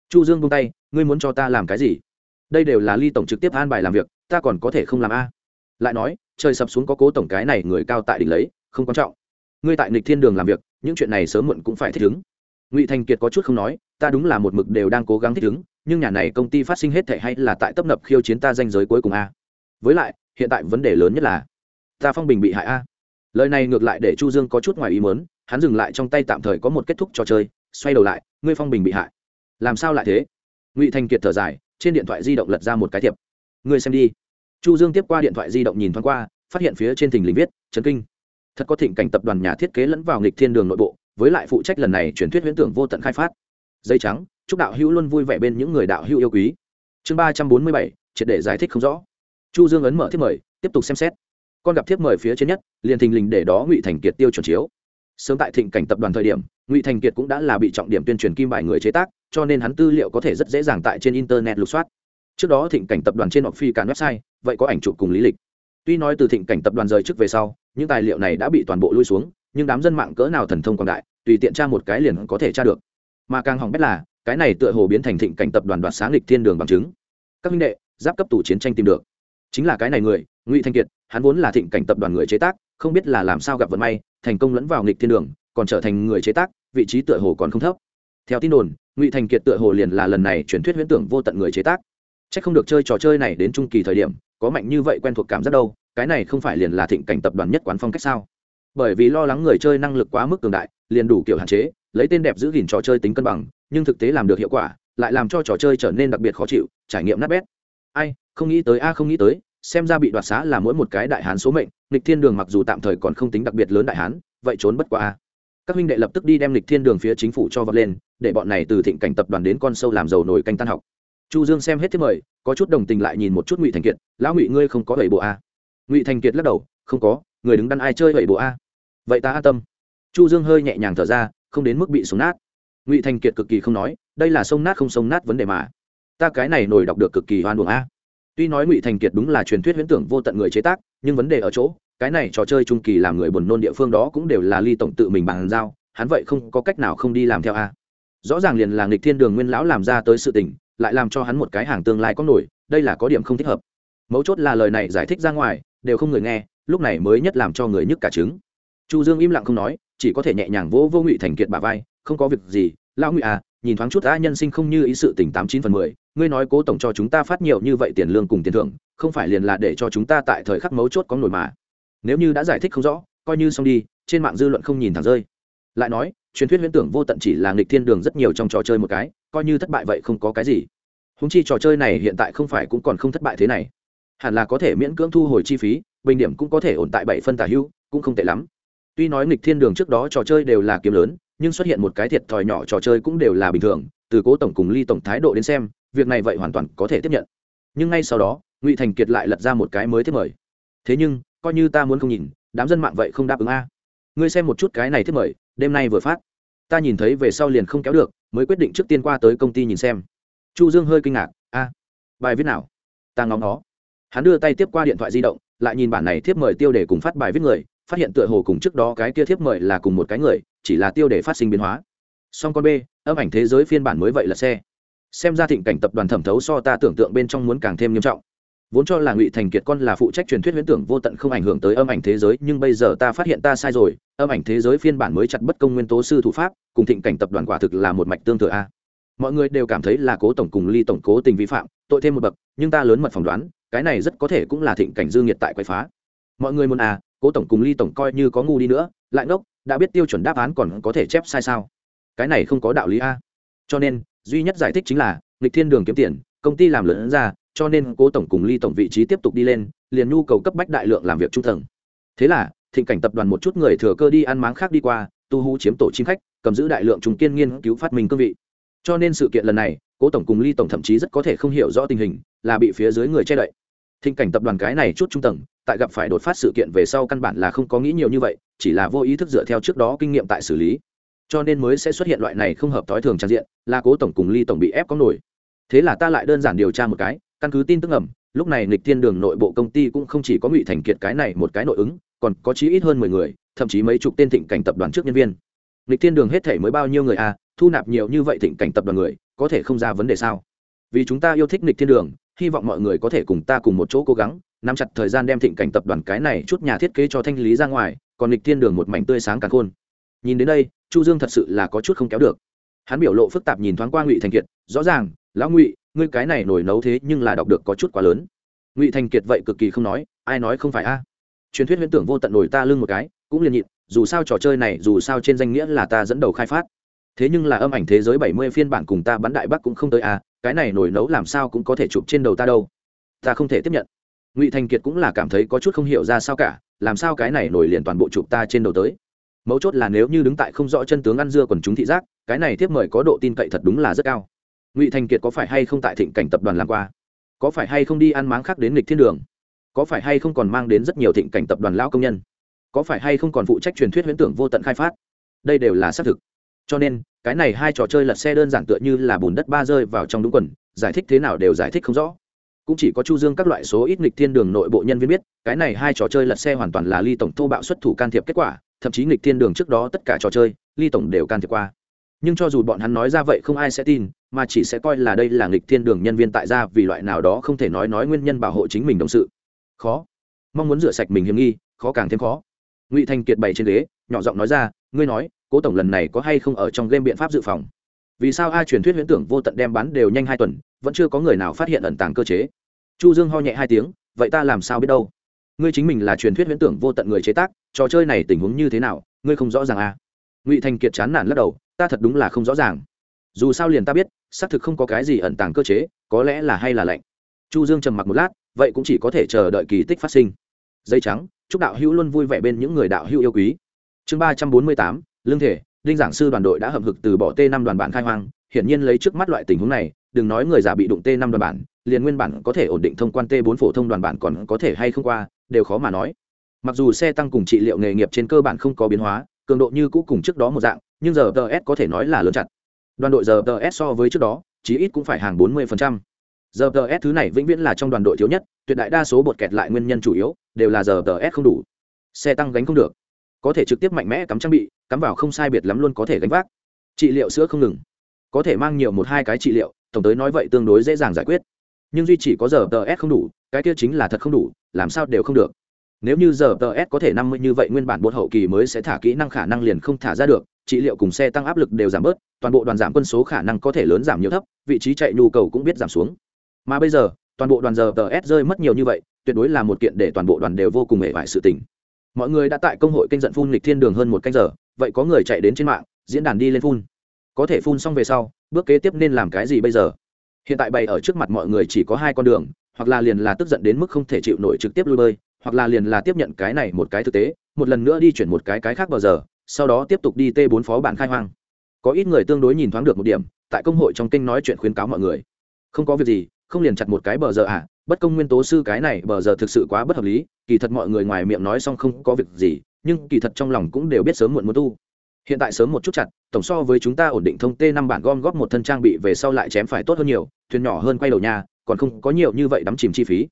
Chu dương buông tay, ngươi muốn cho ta làm cái gì? Đây đều là ly tổng trực tiếp an bài làm việc, ta còn có thể không làm a? Lại nói, trời sập xuống có cố tổng cái này người cao tại đỉnh lấy, không quan trọng. Ngươi tại nịch thiên đường làm việc, những chuyện này sớm muộn cũng phải thích ứng. Ngụy thành kiệt có chút không nói, ta đúng là một mực đều đang cố gắng thích ứng nhưng nhà này công ty phát sinh hết thể hay là tại tấp nập khiêu chiến ta danh giới cuối cùng a? Với lại, hiện tại vấn đề lớn nhất là, ta phong bình bị hại a. Lời này ngược lại để chu dương có chút ngoài ý muốn, hắn dừng lại trong tay tạm thời có một kết thúc trò chơi, xoay đầu lại, ngươi phong bình bị hại. Làm sao lại thế? Ngụy thành kiệt thở dài, trên điện thoại di động lật ra một cái thiệp. Ngươi xem đi. Chu dương tiếp qua điện thoại di động nhìn thoáng qua, phát hiện phía trên thình lình viết chấn kinh. Thật có thịnh cảnh tập đoàn nhà thiết kế lẫn vào nghịch thiên đường nội bộ, với lại phụ trách lần này truyền thuyết huyễn tưởng vô tận khai phát. Dây trắng chúc đạo hữu luôn vui vẻ bên những người đạo hữu yêu quý. Chương ba trăm bốn mươi bảy, triệt để giải thích không rõ. Chu dương ấn mở thiếp mời, tiếp tục xem xét. Con gặp thiếp mời phía trên nhất, liền thình lình để đó ngụy thành kiệt tiêu chuẩn chiếu. Sớm tại thịnh cảnh tập đoàn thời điểm, ngụy thành kiệt cũng đã là bị trọng điểm tuyên truyền kim bài người chế tác, cho nên hắn tư liệu có thể rất dễ dàng tại trên internet lục soát. Trước đó thịnh cảnh tập đoàn trên hoặc phi cản website, vậy có ảnh chụp cùng lý lịch. Tuy nói từ thịnh cảnh tập đoàn rời trước về sau, những tài liệu này đã bị toàn bộ lui xuống, nhưng đám dân mạng cỡ nào thần thông quảng đại, tùy tiện tra một cái liền có thể tra được. Mà càng hỏng bét là cái này tựa hồ biến thành thịnh cảnh tập đoàn đoạt sáng lịch thiên đường bằng chứng. Các minh đệ, giáp cấp tủ chiến tranh tìm được. Chính là cái này người, ngụy thanh kiệt, hắn vốn là thịnh cảnh tập đoàn người chế tác, không biết là làm sao gặp vận may, thành công lẫn vào nghịch thiên đường, còn trở thành người chế tác, vị trí tựa hồ còn không thấp. Theo tin đồn, ngụy thành kiệt tựa hồ liền là lần này truyền thuyết huyễn tưởng vô tận người chế tác. C h ắ c không được chơi trò chơi này đến trung kỳ thời điểm, có mạnh như vậy quen thuộc cảm giác đâu, cái này không phải liền là thịnh cảnh tập đoàn nhất quán phong cách sao? Bởi vì lo lắng người chơi năng lực quá mức cường đại, liền đủ kiểu hạn chế lấy tên đẹp giữ gìn trò chơi tính cân bằng, nhưng thực tế làm được hiệu quả, lại làm cho trò chơi trở nên đặc biệt khó chịu, trải nghiệm nát bét. Ai, không nghĩ tới, a, không nghĩ tới, xem ra bị đoạt xá là mỗi một cái đại hán số mệnh lịch thiên đường mặc dù tạm thời còn không tính đặc biệt lớn đại hán, vậy trốn bất quá a. Các huynh đệ lập tức đi đem lịch thiên đường phía chính phủ cho vật lên, để bọn này từ thịnh cảnh tập đoàn đến con sâu làm giàu nổi canh tan học. Chu dương xem hết thế mời, có chút đồng tình lại nhìn một chút ngụy thành kiệt, lão ngụy, ngươi không có bảy bộ a? Ngụy thành kiệt lắc đầu, không có, người đứng đắn ai chơi bảy bộ a? Vậy ta an tâm. Chu dương hơi nhẹ nhàng thở ra không đến mức bị sống nát. Ngụy thành kiệt cực kỳ không nói, đây là sông nát không sông nát vấn đề mà. Ta cái này nổi đọc được cực kỳ hoan buồng a. Tuy nói ngụy thành kiệt đúng là truyền thuyết huyễn tưởng vô tận người chế tác, nhưng vấn đề ở chỗ, cái này trò chơi trung kỳ làm người buồn nôn địa phương đó cũng đều là ly tổng tự mình bàn giao, hắn vậy không có cách nào không đi làm theo a. Rõ ràng liền là nghịch thiên đường nguyên lão làm ra tới sự tình, lại làm cho hắn một cái hàng tương lai có nổi, đây là có điểm không thích hợp. Mấu chốt là lời này giải thích ra ngoài, đều không người nghe, lúc này mới nhất làm cho người nhức cả trứng. Chu dương im lặng không nói chỉ có thể nhẹ nhàng vỗ vô ngụy thành kiệt bà vai, không có việc gì, lão ngụy à nhìn thoáng chút a nhân sinh không như ý sự tỉnh tám chín phần mười, ngươi nói cố tổng cho chúng ta phát nhiều như vậy tiền lương cùng tiền thưởng, không phải liền là để cho chúng ta tại thời khắc mấu chốt có nổi mà. Nếu như đã giải thích không rõ, coi như xong đi, trên mạng dư luận không nhìn thẳng rơi. Lại nói, truyền thuyết huyễn tưởng vô tận chỉ là nghịch thiên đường rất nhiều trong trò chơi một cái, coi như thất bại vậy không có cái gì. Húng chi trò chơi này hiện tại không phải cũng còn không thất bại thế này. Hẳn là có thể miễn cưỡng thu hồi chi phí, bình điểm cũng có thể ổn tại bảy phân tả hưu, cũng không tệ lắm tuy nói nghịch thiên đường trước đó trò chơi đều là kiếm lớn, nhưng xuất hiện một cái thiệt thòi nhỏ trò chơi cũng đều là bình thường, từ cố tổng cùng ly tổng thái độ đến xem, việc này vậy hoàn toàn có thể tiếp nhận. Nhưng ngay sau đó, ngụy thành kiệt lại lật ra một cái mới thiết mời. Thế nhưng, coi như ta muốn không nhìn, đám dân mạng vậy không đáp ứng a. Ngươi xem một chút cái này thiết mời, đêm nay vừa phát. Ta nhìn thấy về sau liền không kéo được, mới quyết định trước tiên qua tới công ty nhìn xem. Chu dương hơi kinh ngạc, a, bài viết nào? Ta ngóng nó hắn đưa tay tiếp qua điện thoại di động, lại nhìn bản này thiếp mời tiêu để cùng phát bài viết người phát hiện tựa hồ cùng trước đó cái kia thiếp mời là cùng một cái người, chỉ là tiêu để phát sinh biến hóa. Song con b, âm ảnh thế giới phiên bản mới vậy là xe. Xem ra thịnh cảnh tập đoàn thẩm thấu so ta tưởng tượng bên trong muốn càng thêm nghiêm trọng. Vốn cho là ngụy thành kiệt con là phụ trách truyền thuyết huyễn tưởng vô tận không ảnh hưởng tới âm ảnh thế giới, nhưng bây giờ ta phát hiện ta sai rồi, âm ảnh thế giới phiên bản mới chặt bất công nguyên tố sư thủ pháp, cùng thịnh cảnh tập đoàn quả thực là một mạch tương tự a. Mọi người đều cảm thấy là cố tổng cùng ly tổng cố tình vi phạm, tội thêm một bậc, nhưng ta lớn mật phỏng đoán, cái này rất có thể cũng là thịnh cảnh dương nhiệt tại quậy phá. Mọi người muốn à cố tổng cùng ly tổng coi như có ngu đi nữa, lại ngốc, đã biết tiêu chuẩn đáp án còn có thể chép sai sao? Cái này không có đạo lý a. Cho nên, duy nhất giải thích chính là, nghịch thiên đường kiếm tiền, công ty làm lớn ra, cho nên cố tổng cùng ly tổng vị trí tiếp tục đi lên, liền nhu cầu cấp bách đại lượng làm việc trung tầng. thế là, thịnh cảnh tập đoàn một chút người thừa cơ đi ăn máng khác đi qua, tu hú chiếm tổ chim khách, cầm giữ đại lượng trùng kiên nghiên cứu phát minh cương vị. Cho nên sự kiện lần này, cố tổng cùng ly tổng thậm chí rất có thể không hiểu rõ tình hình, là bị phía dưới người che đậy. Thịnh cảnh tập đoàn cái này chút trung tầng tại gặp phải đột phát sự kiện về sau căn bản là không có nghĩ nhiều như vậy, chỉ là vô ý thức dựa theo trước đó kinh nghiệm tại xử lý. Cho nên mới sẽ xuất hiện loại này không hợp thói thường trang diện, là cố tổng cùng ly tổng bị ép có nổi. Thế là ta lại đơn giản điều tra một cái, căn cứ tin tức ẩm lúc này nghịch thiên đường nội bộ công ty cũng không chỉ có ngụy thành kiệt cái này một cái nội ứng, còn có chí ít hơn mười người, thậm chí mấy chục tên thịnh cảnh tập đoàn trước nhân viên. Nghịch thiên đường hết thể mới bao nhiêu người à thu nạp nhiều như vậy thịnh cảnh tập đoàn người, có thể không ra vấn đề sao? Vì chúng ta yêu thích nghịch thiên đường, hy vọng mọi người có thể cùng ta cùng một chỗ cố gắng nắm chặt thời gian đem thịnh cảnh tập đoàn cái này chút nhà thiết kế cho thanh lý ra ngoài, còn lịch thiên đường một mảnh tươi sáng càng khôn. Nhìn đến đây, chu dương thật sự là có chút không kéo được. Hắn biểu lộ phức tạp nhìn thoáng qua ngụy thành kiệt, rõ ràng, lão ngụy, ngươi cái này nổi nấu thế nhưng là đọc được có chút quá lớn. Ngụy thành kiệt vậy cực kỳ không nói, ai nói không phải a? Truyền thuyết huyễn tưởng vô tận nổi ta lưng một cái, cũng liền nhịn, dù sao trò chơi này, dù sao trên danh nghĩa là ta dẫn đầu khai phát. Thế nhưng là âm ảnh thế giới bảy mươi phiên bản cùng ta bắn đại bắc cũng không tới a, cái này nổi nấu làm sao cũng có thể chụp trên đầu ta đâu. Ta không thể tiếp nhận ngụy thành kiệt cũng là cảm thấy có chút không hiểu ra sao cả, làm sao cái này nổi liền toàn bộ chụp ta trên đầu tới. Mấu chốt là nếu như đứng tại không rõ chân tướng ăn dưa còn chúng thị giác, cái này tiếp mời có độ tin cậy thật đúng là rất cao. Ngụy thành kiệt có phải hay không tại thịnh cảnh tập đoàn làm qua? Có phải hay không đi ăn máng khác đến lịch thiên đường? Có phải hay không còn mang đến rất nhiều thịnh cảnh tập đoàn lão công nhân? Có phải hay không còn phụ trách truyền thuyết huyễn tưởng vô tận khai phát? Đây đều là xác thực. Cho nên, cái này hai trò chơi lật xe đơn giản tựa như là bùn đất ba rơi vào trong đúng quần, giải thích thế nào đều giải thích không rõ cũng chỉ có chu dương các loại số ít nghịch thiên đường nội bộ nhân viên biết, cái này hai trò chơi lật xe hoàn toàn là ly tổng thô bạo xuất thủ can thiệp kết quả, thậm chí nghịch thiên đường trước đó tất cả trò chơi, ly tổng đều can thiệp qua. Nhưng cho dù bọn hắn nói ra vậy không ai sẽ tin, mà chỉ sẽ coi là đây là nghịch thiên đường nhân viên tại gia vì loại nào đó không thể nói nói nguyên nhân bảo hộ chính mình đồng sự. Khó. Mong muốn rửa sạch mình hiểm nghi, khó càng thêm khó. Ngụy thành kiệt bày trên ghế, nhỏ giọng nói ra, ngươi nói, cố tổng lần này có hay không ở trong game biện pháp dự phòng? Vì sao ai truyền thuyết huyễn tưởng vô tận đem bán đều nhanh hai tuần, vẫn chưa có người nào phát hiện ẩn tàng cơ chế? Chu dương ho nhẹ hai tiếng, vậy ta làm sao biết đâu? Ngươi chính mình là truyền thuyết huyễn tưởng vô tận người chế tác, trò chơi này tình huống như thế nào, ngươi không rõ ràng à? Ngụy thành kiệt chán nản lắc đầu, ta thật đúng là không rõ ràng. Dù sao liền ta biết, xác thực không có cái gì ẩn tàng cơ chế, có lẽ là hay là lạnh. Chu dương trầm mặc một lát, vậy cũng chỉ có thể chờ đợi kỳ tích phát sinh. Dây trắng, chúc đạo hữu luôn vui vẻ bên những người đạo hữu yêu quý. Chương ba trăm bốn mươi tám, lương thể đinh giảng sư đoàn đội đã hậm hực từ bỏ t năm đoàn bản khai hoang, hiển nhiên lấy trước mắt loại tình huống này, đừng nói người già bị đụng t năm đoàn bản, liền nguyên bản có thể ổn định thông quan t bốn phổ thông đoàn bản còn có thể hay không qua, đều khó mà nói. Mặc dù xe tăng cùng trị liệu nghề nghiệp trên cơ bản không có biến hóa, cường độ như cũ cùng trước đó một dạng, nhưng giờ ts có thể nói là lớn chặt. Đoàn đội giờ ts so với trước đó, chí ít cũng phải hàng 40%. giờ ts thứ này vĩnh viễn là trong đoàn đội thiếu nhất, tuyệt đại đa số bột kẹt lại nguyên nhân chủ yếu, đều là giờ ts không đủ. Xe tăng gánh không được có thể trực tiếp mạnh mẽ cắm trang bị, cắm vào không sai biệt lắm luôn có thể gánh vác. Trị liệu sữa không ngừng. Có thể mang nhiều một hai cái trị liệu, tổng tới nói vậy tương đối dễ dàng giải quyết. Nhưng duy chỉ có giờ ts không đủ, cái kia chính là thật không đủ, làm sao đều không được. Nếu như giờ ts có thể năm mươi như vậy nguyên bản bột hậu kỳ mới sẽ thả kỹ năng khả năng liền không thả ra được, trị liệu cùng xe tăng áp lực đều giảm bớt, toàn bộ đoàn giảm quân số khả năng có thể lớn giảm nhiều thấp, vị trí chạy nhu cầu cũng biết giảm xuống. Mà bây giờ, toàn bộ đoàn giờ ts rơi mất nhiều như vậy, tuyệt đối là một kiện để toàn bộ đoàn đều vô cùng mệt vải sự tình mọi người đã tại công hội kênh giận phun lịch thiên đường hơn một canh giờ, vậy có người chạy đến trên mạng, diễn đàn đi lên phun. Có thể phun xong về sau, bước kế tiếp nên làm cái gì bây giờ? Hiện tại bày ở trước mặt mọi người chỉ có hai con đường, hoặc là liền là tức giận đến mức không thể chịu nổi trực tiếp lui bơi, hoặc là liền là tiếp nhận cái này một cái thực tế, một lần nữa đi chuyển một cái cái khác bờ giờ, sau đó tiếp tục đi t 4 phó bản khai hoang. Có ít người tương đối nhìn thoáng được một điểm, tại công hội trong kênh nói chuyện khuyến cáo mọi người. Không có việc gì, không liền chặt một cái bờ giờ à bất công nguyên tố sư cái này bờ giờ thực sự quá bất hợp lý kỳ thật mọi người ngoài miệng nói xong không có việc gì, nhưng kỳ thật trong lòng cũng đều biết sớm muộn muốn tu. Hiện tại sớm một chút chặt, tổng so với chúng ta ổn định thông t năm bản gom góp một thân trang bị về sau lại chém phải tốt hơn nhiều, thuyền nhỏ hơn quay đầu nhà, còn không có nhiều như vậy đắm chìm chi phí.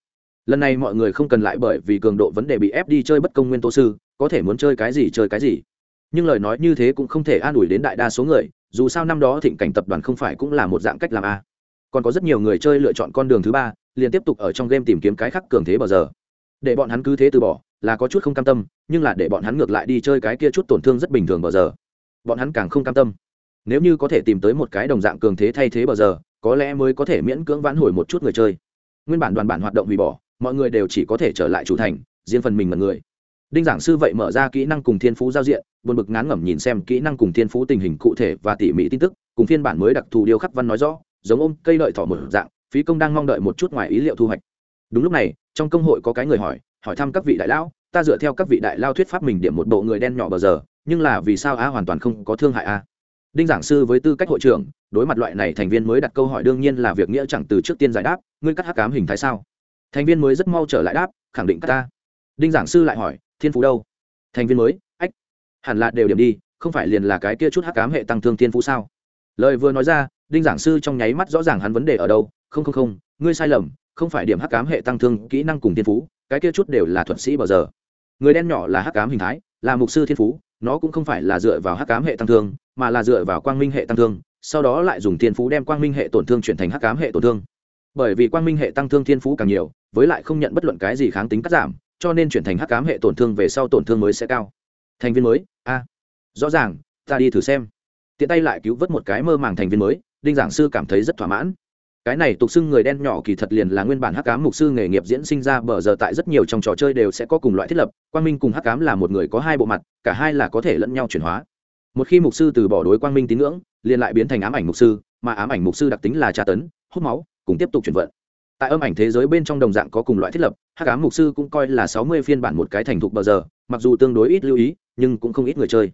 Lần này mọi người không cần lại bởi vì cường độ vấn đề bị ép đi chơi bất công nguyên tố sư, có thể muốn chơi cái gì chơi cái gì. Nhưng lời nói như thế cũng không thể an ủi đến đại đa số người, dù sao năm đó thịnh cảnh tập đoàn không phải cũng là một dạng cách làm a. Còn có rất nhiều người chơi lựa chọn con đường thứ ba, liền tiếp tục ở trong game tìm kiếm cái khắc cường thế bao giờ để bọn hắn cứ thế từ bỏ, là có chút không cam tâm, nhưng là để bọn hắn ngược lại đi chơi cái kia chút tổn thương rất bình thường bờ giờ. Bọn hắn càng không cam tâm. Nếu như có thể tìm tới một cái đồng dạng cường thế thay thế bờ giờ, có lẽ mới có thể miễn cưỡng vãn hồi một chút người chơi. Nguyên bản đoàn bản hoạt động hủy bỏ, mọi người đều chỉ có thể trở lại chủ thành, riêng phần mình mật người. Đinh giảng sư vậy mở ra kỹ năng cùng thiên phú giao diện, buồn bực ngán ngẩm nhìn xem kỹ năng cùng thiên phú tình hình cụ thể và tỉ mỉ tin tức, cùng phiên bản mới đặc thù điêu khắc văn nói rõ, giống ôm cây lợi thỏ một dạng, phí công đang mong đợi một chút ngoài ý liệu thu hoạch. Đúng lúc này trong công hội có cái người hỏi hỏi thăm các vị đại lão, ta dựa theo các vị đại lao thuyết pháp mình điểm một bộ người đen nhỏ bờ giờ, nhưng là vì sao a hoàn toàn không có thương hại a? Đinh giảng sư với tư cách hội trưởng, đối mặt loại này thành viên mới đặt câu hỏi đương nhiên là việc nghĩa chẳng từ trước tiên giải đáp, ngươi cắt hắc cám hình thái sao? Thành viên mới rất mau trở lại đáp, khẳng định cắt ta. Đinh giảng sư lại hỏi, thiên phú đâu? Thành viên mới, ách, hẳn là đều điểm đi, không phải liền là cái kia chút hắc cám hệ tăng thương thiên phú sao? Lời vừa nói ra, đinh giảng sư trong nháy mắt rõ ràng hắn vấn đề ở đâu, không không không, ngươi sai lầm không phải điểm hắc cám hệ tăng thương kỹ năng cùng thiên phú, cái kia chút đều là thuật sĩ bờ giờ. Người đen nhỏ là hắc cám hình thái, là mục sư thiên phú, nó cũng không phải là dựa vào hắc cám hệ tăng thương, mà là dựa vào quang minh hệ tăng thương, sau đó lại dùng thiên phú đem quang minh hệ tổn thương chuyển thành hắc cám hệ tổn thương. Bởi vì quang minh hệ tăng thương thiên phú càng nhiều, với lại không nhận bất luận cái gì kháng tính cắt giảm, cho nên chuyển thành hắc cám hệ tổn thương về sau tổn thương mới sẽ cao. Thành viên mới, a. Rõ ràng, ta đi thử xem. Tiện tay lại cứu vớt một cái mơ màng thành viên mới, đinh giảng sư cảm thấy rất thỏa mãn cái này tục xưng người đen nhỏ kỳ thật liền là nguyên bản hắc cám mục sư nghề nghiệp diễn sinh ra bờ giờ tại rất nhiều trong trò chơi đều sẽ có cùng loại thiết lập. Quang minh cùng hắc cám là một người có hai bộ mặt, cả hai là có thể lẫn nhau chuyển hóa. Một khi mục sư từ bỏ đối quang minh tín ngưỡng, liền lại biến thành ám ảnh mục sư, mà ám ảnh mục sư đặc tính là tra tấn, hút máu, cùng tiếp tục chuyển vận. Tại âm ảnh thế giới bên trong đồng dạng có cùng loại thiết lập, hắc ám mục sư cũng coi là sáu mươi phiên bản một cái thành thục bờ giờ, mặc dù tương đối ít lưu ý, nhưng cũng không ít người chơi.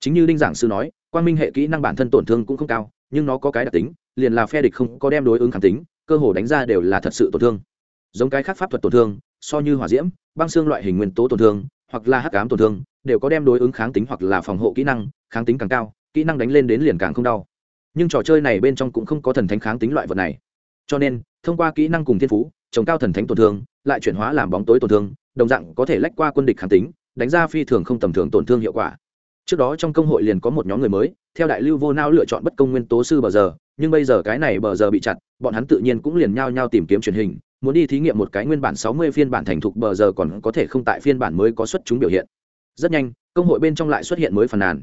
Chính như đinh giảng sư nói, quang minh hệ kỹ năng bản thân tổn thương cũng không cao, nhưng nó có cái đặc tính liền là phe địch không có đem đối ứng kháng tính, cơ hồ đánh ra đều là thật sự tổn thương. Giống cái khác pháp thuật tổn thương, so như hỏa diễm, băng xương loại hình nguyên tố tổn thương, hoặc là hắc ám tổn thương, đều có đem đối ứng kháng tính hoặc là phòng hộ kỹ năng, kháng tính càng cao, kỹ năng đánh lên đến liền càng không đau. Nhưng trò chơi này bên trong cũng không có thần thánh kháng tính loại vật này. Cho nên, thông qua kỹ năng cùng thiên phú chống cao thần thánh tổn thương, lại chuyển hóa làm bóng tối tổn thương, đồng dạng có thể lách qua quân địch kháng tính, đánh ra phi thường không tầm thường tổn thương hiệu quả trước đó trong công hội liền có một nhóm người mới, theo đại lưu vô nao lựa chọn bất công nguyên tố sư bờ giờ, nhưng bây giờ cái này bờ giờ bị chặt, bọn hắn tự nhiên cũng liền nhao nhao tìm kiếm truyền hình, muốn đi thí nghiệm một cái nguyên bản sáu mươi phiên bản thành thục bờ giờ còn có thể không tại phiên bản mới có xuất chúng biểu hiện. Rất nhanh, công hội bên trong lại xuất hiện mới phàn nàn.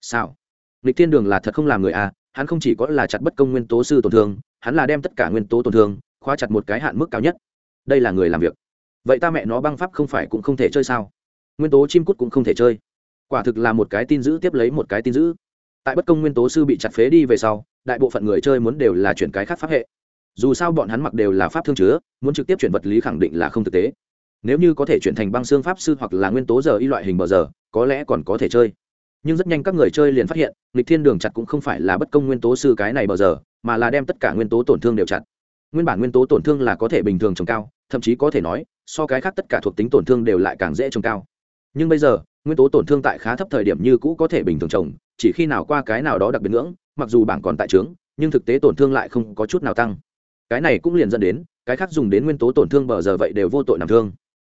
Sao lịch thiên đường là thật không làm người à hắn không chỉ có là chặt bất công nguyên tố sư tổn thương, hắn là đem tất cả nguyên tố tổn thương, khóa chặt một cái hạn mức cao nhất. Đây là người làm việc. Vậy ta mẹ nó băng pháp không phải cũng không thể chơi sao? Nguyên tố chim cút cũng không thể chơi quả thực là một cái tin giữ tiếp lấy một cái tin giữ tại bất công nguyên tố sư bị chặt phế đi về sau, đại bộ phận người chơi muốn đều là chuyển cái khác pháp hệ. Dù sao bọn hắn mặc đều là pháp thương chứa, muốn trực tiếp chuyển vật lý khẳng định là không thực tế. Nếu như có thể chuyển thành băng xương pháp sư hoặc là nguyên tố giờ y loại hình bờ giờ, có lẽ còn có thể chơi. Nhưng rất nhanh các người chơi liền phát hiện, lịch thiên đường chặt cũng không phải là bất công nguyên tố sư cái này bờ giờ, mà là đem tất cả nguyên tố tổn thương đều chặt. Nguyên bản nguyên tố tổn thương là có thể bình thường trồng cao, thậm chí có thể nói, so cái khác tất cả thuộc tính tổn thương đều lại càng dễ trồng cao. Nhưng bây giờ nguyên tố tổn thương tại khá thấp thời điểm như cũ có thể bình thường trồng, chỉ khi nào qua cái nào đó đặc biệt ngưỡng, mặc dù bảng còn tại trướng, nhưng thực tế tổn thương lại không có chút nào tăng. Cái này cũng liền dẫn đến, cái khác dùng đến nguyên tố tổn thương bờ giờ vậy đều vô tội nằm thương.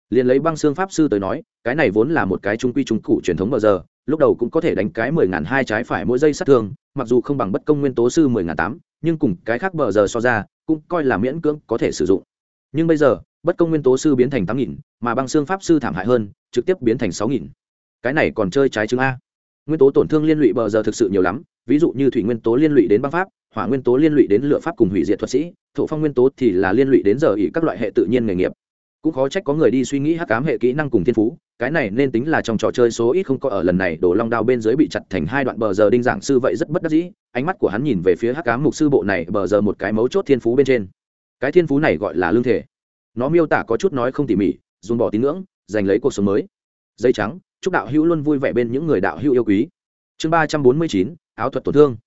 Liền lấy băng xương pháp sư tới nói, cái này vốn là một cái trung quy trung cụ truyền thống bờ giờ, lúc đầu cũng có thể đánh cái mười ngàn hai trái phải mỗi giây sát thương, mặc dù không bằng bất công nguyên tố sư mười ngàn tám, nhưng cùng cái khác bờ giờ so ra, cũng coi là miễn cưỡng có thể sử dụng. Nhưng bây giờ, bất công nguyên tố sư biến thành tám nghìn, mà băng xương pháp sư thảm hại hơn, trực tiếp biến thành sáu nghìn cái này còn chơi trái chứng a. Nguyên tố tổn thương liên lụy bờ giờ thực sự nhiều lắm, ví dụ như thủy nguyên tố liên lụy đến băng pháp, hỏa nguyên tố liên lụy đến lựa pháp cùng hủy diệt thuật sĩ, thổ phong nguyên tố thì là liên lụy đến giờ ỉ các loại hệ tự nhiên nghề nghiệp. Cũng khó trách có người đi suy nghĩ hắc cám hệ kỹ năng cùng thiên phú, cái này nên tính là trong trò chơi số ít không có ở lần này đổ long đao bên dưới bị chặt thành hai đoạn bờ giờ đinh giảng sư vậy rất bất đắc dĩ, ánh mắt của hắn nhìn về phía hắc cám mục sư bộ này bờ giờ một cái mấu chốt thiên phú bên trên. Cái thiên phú này gọi là lương thể. Nó miêu tả có chút nói không tỉ mỉ, dùng bỏ tín ngưỡng, giành lấy cuộc sống mới. Dây trắng chúc đạo hữu luôn vui vẻ bên những người đạo hữu yêu quý. Chương ba trăm bốn mươi chín, áo thuật tổn thương.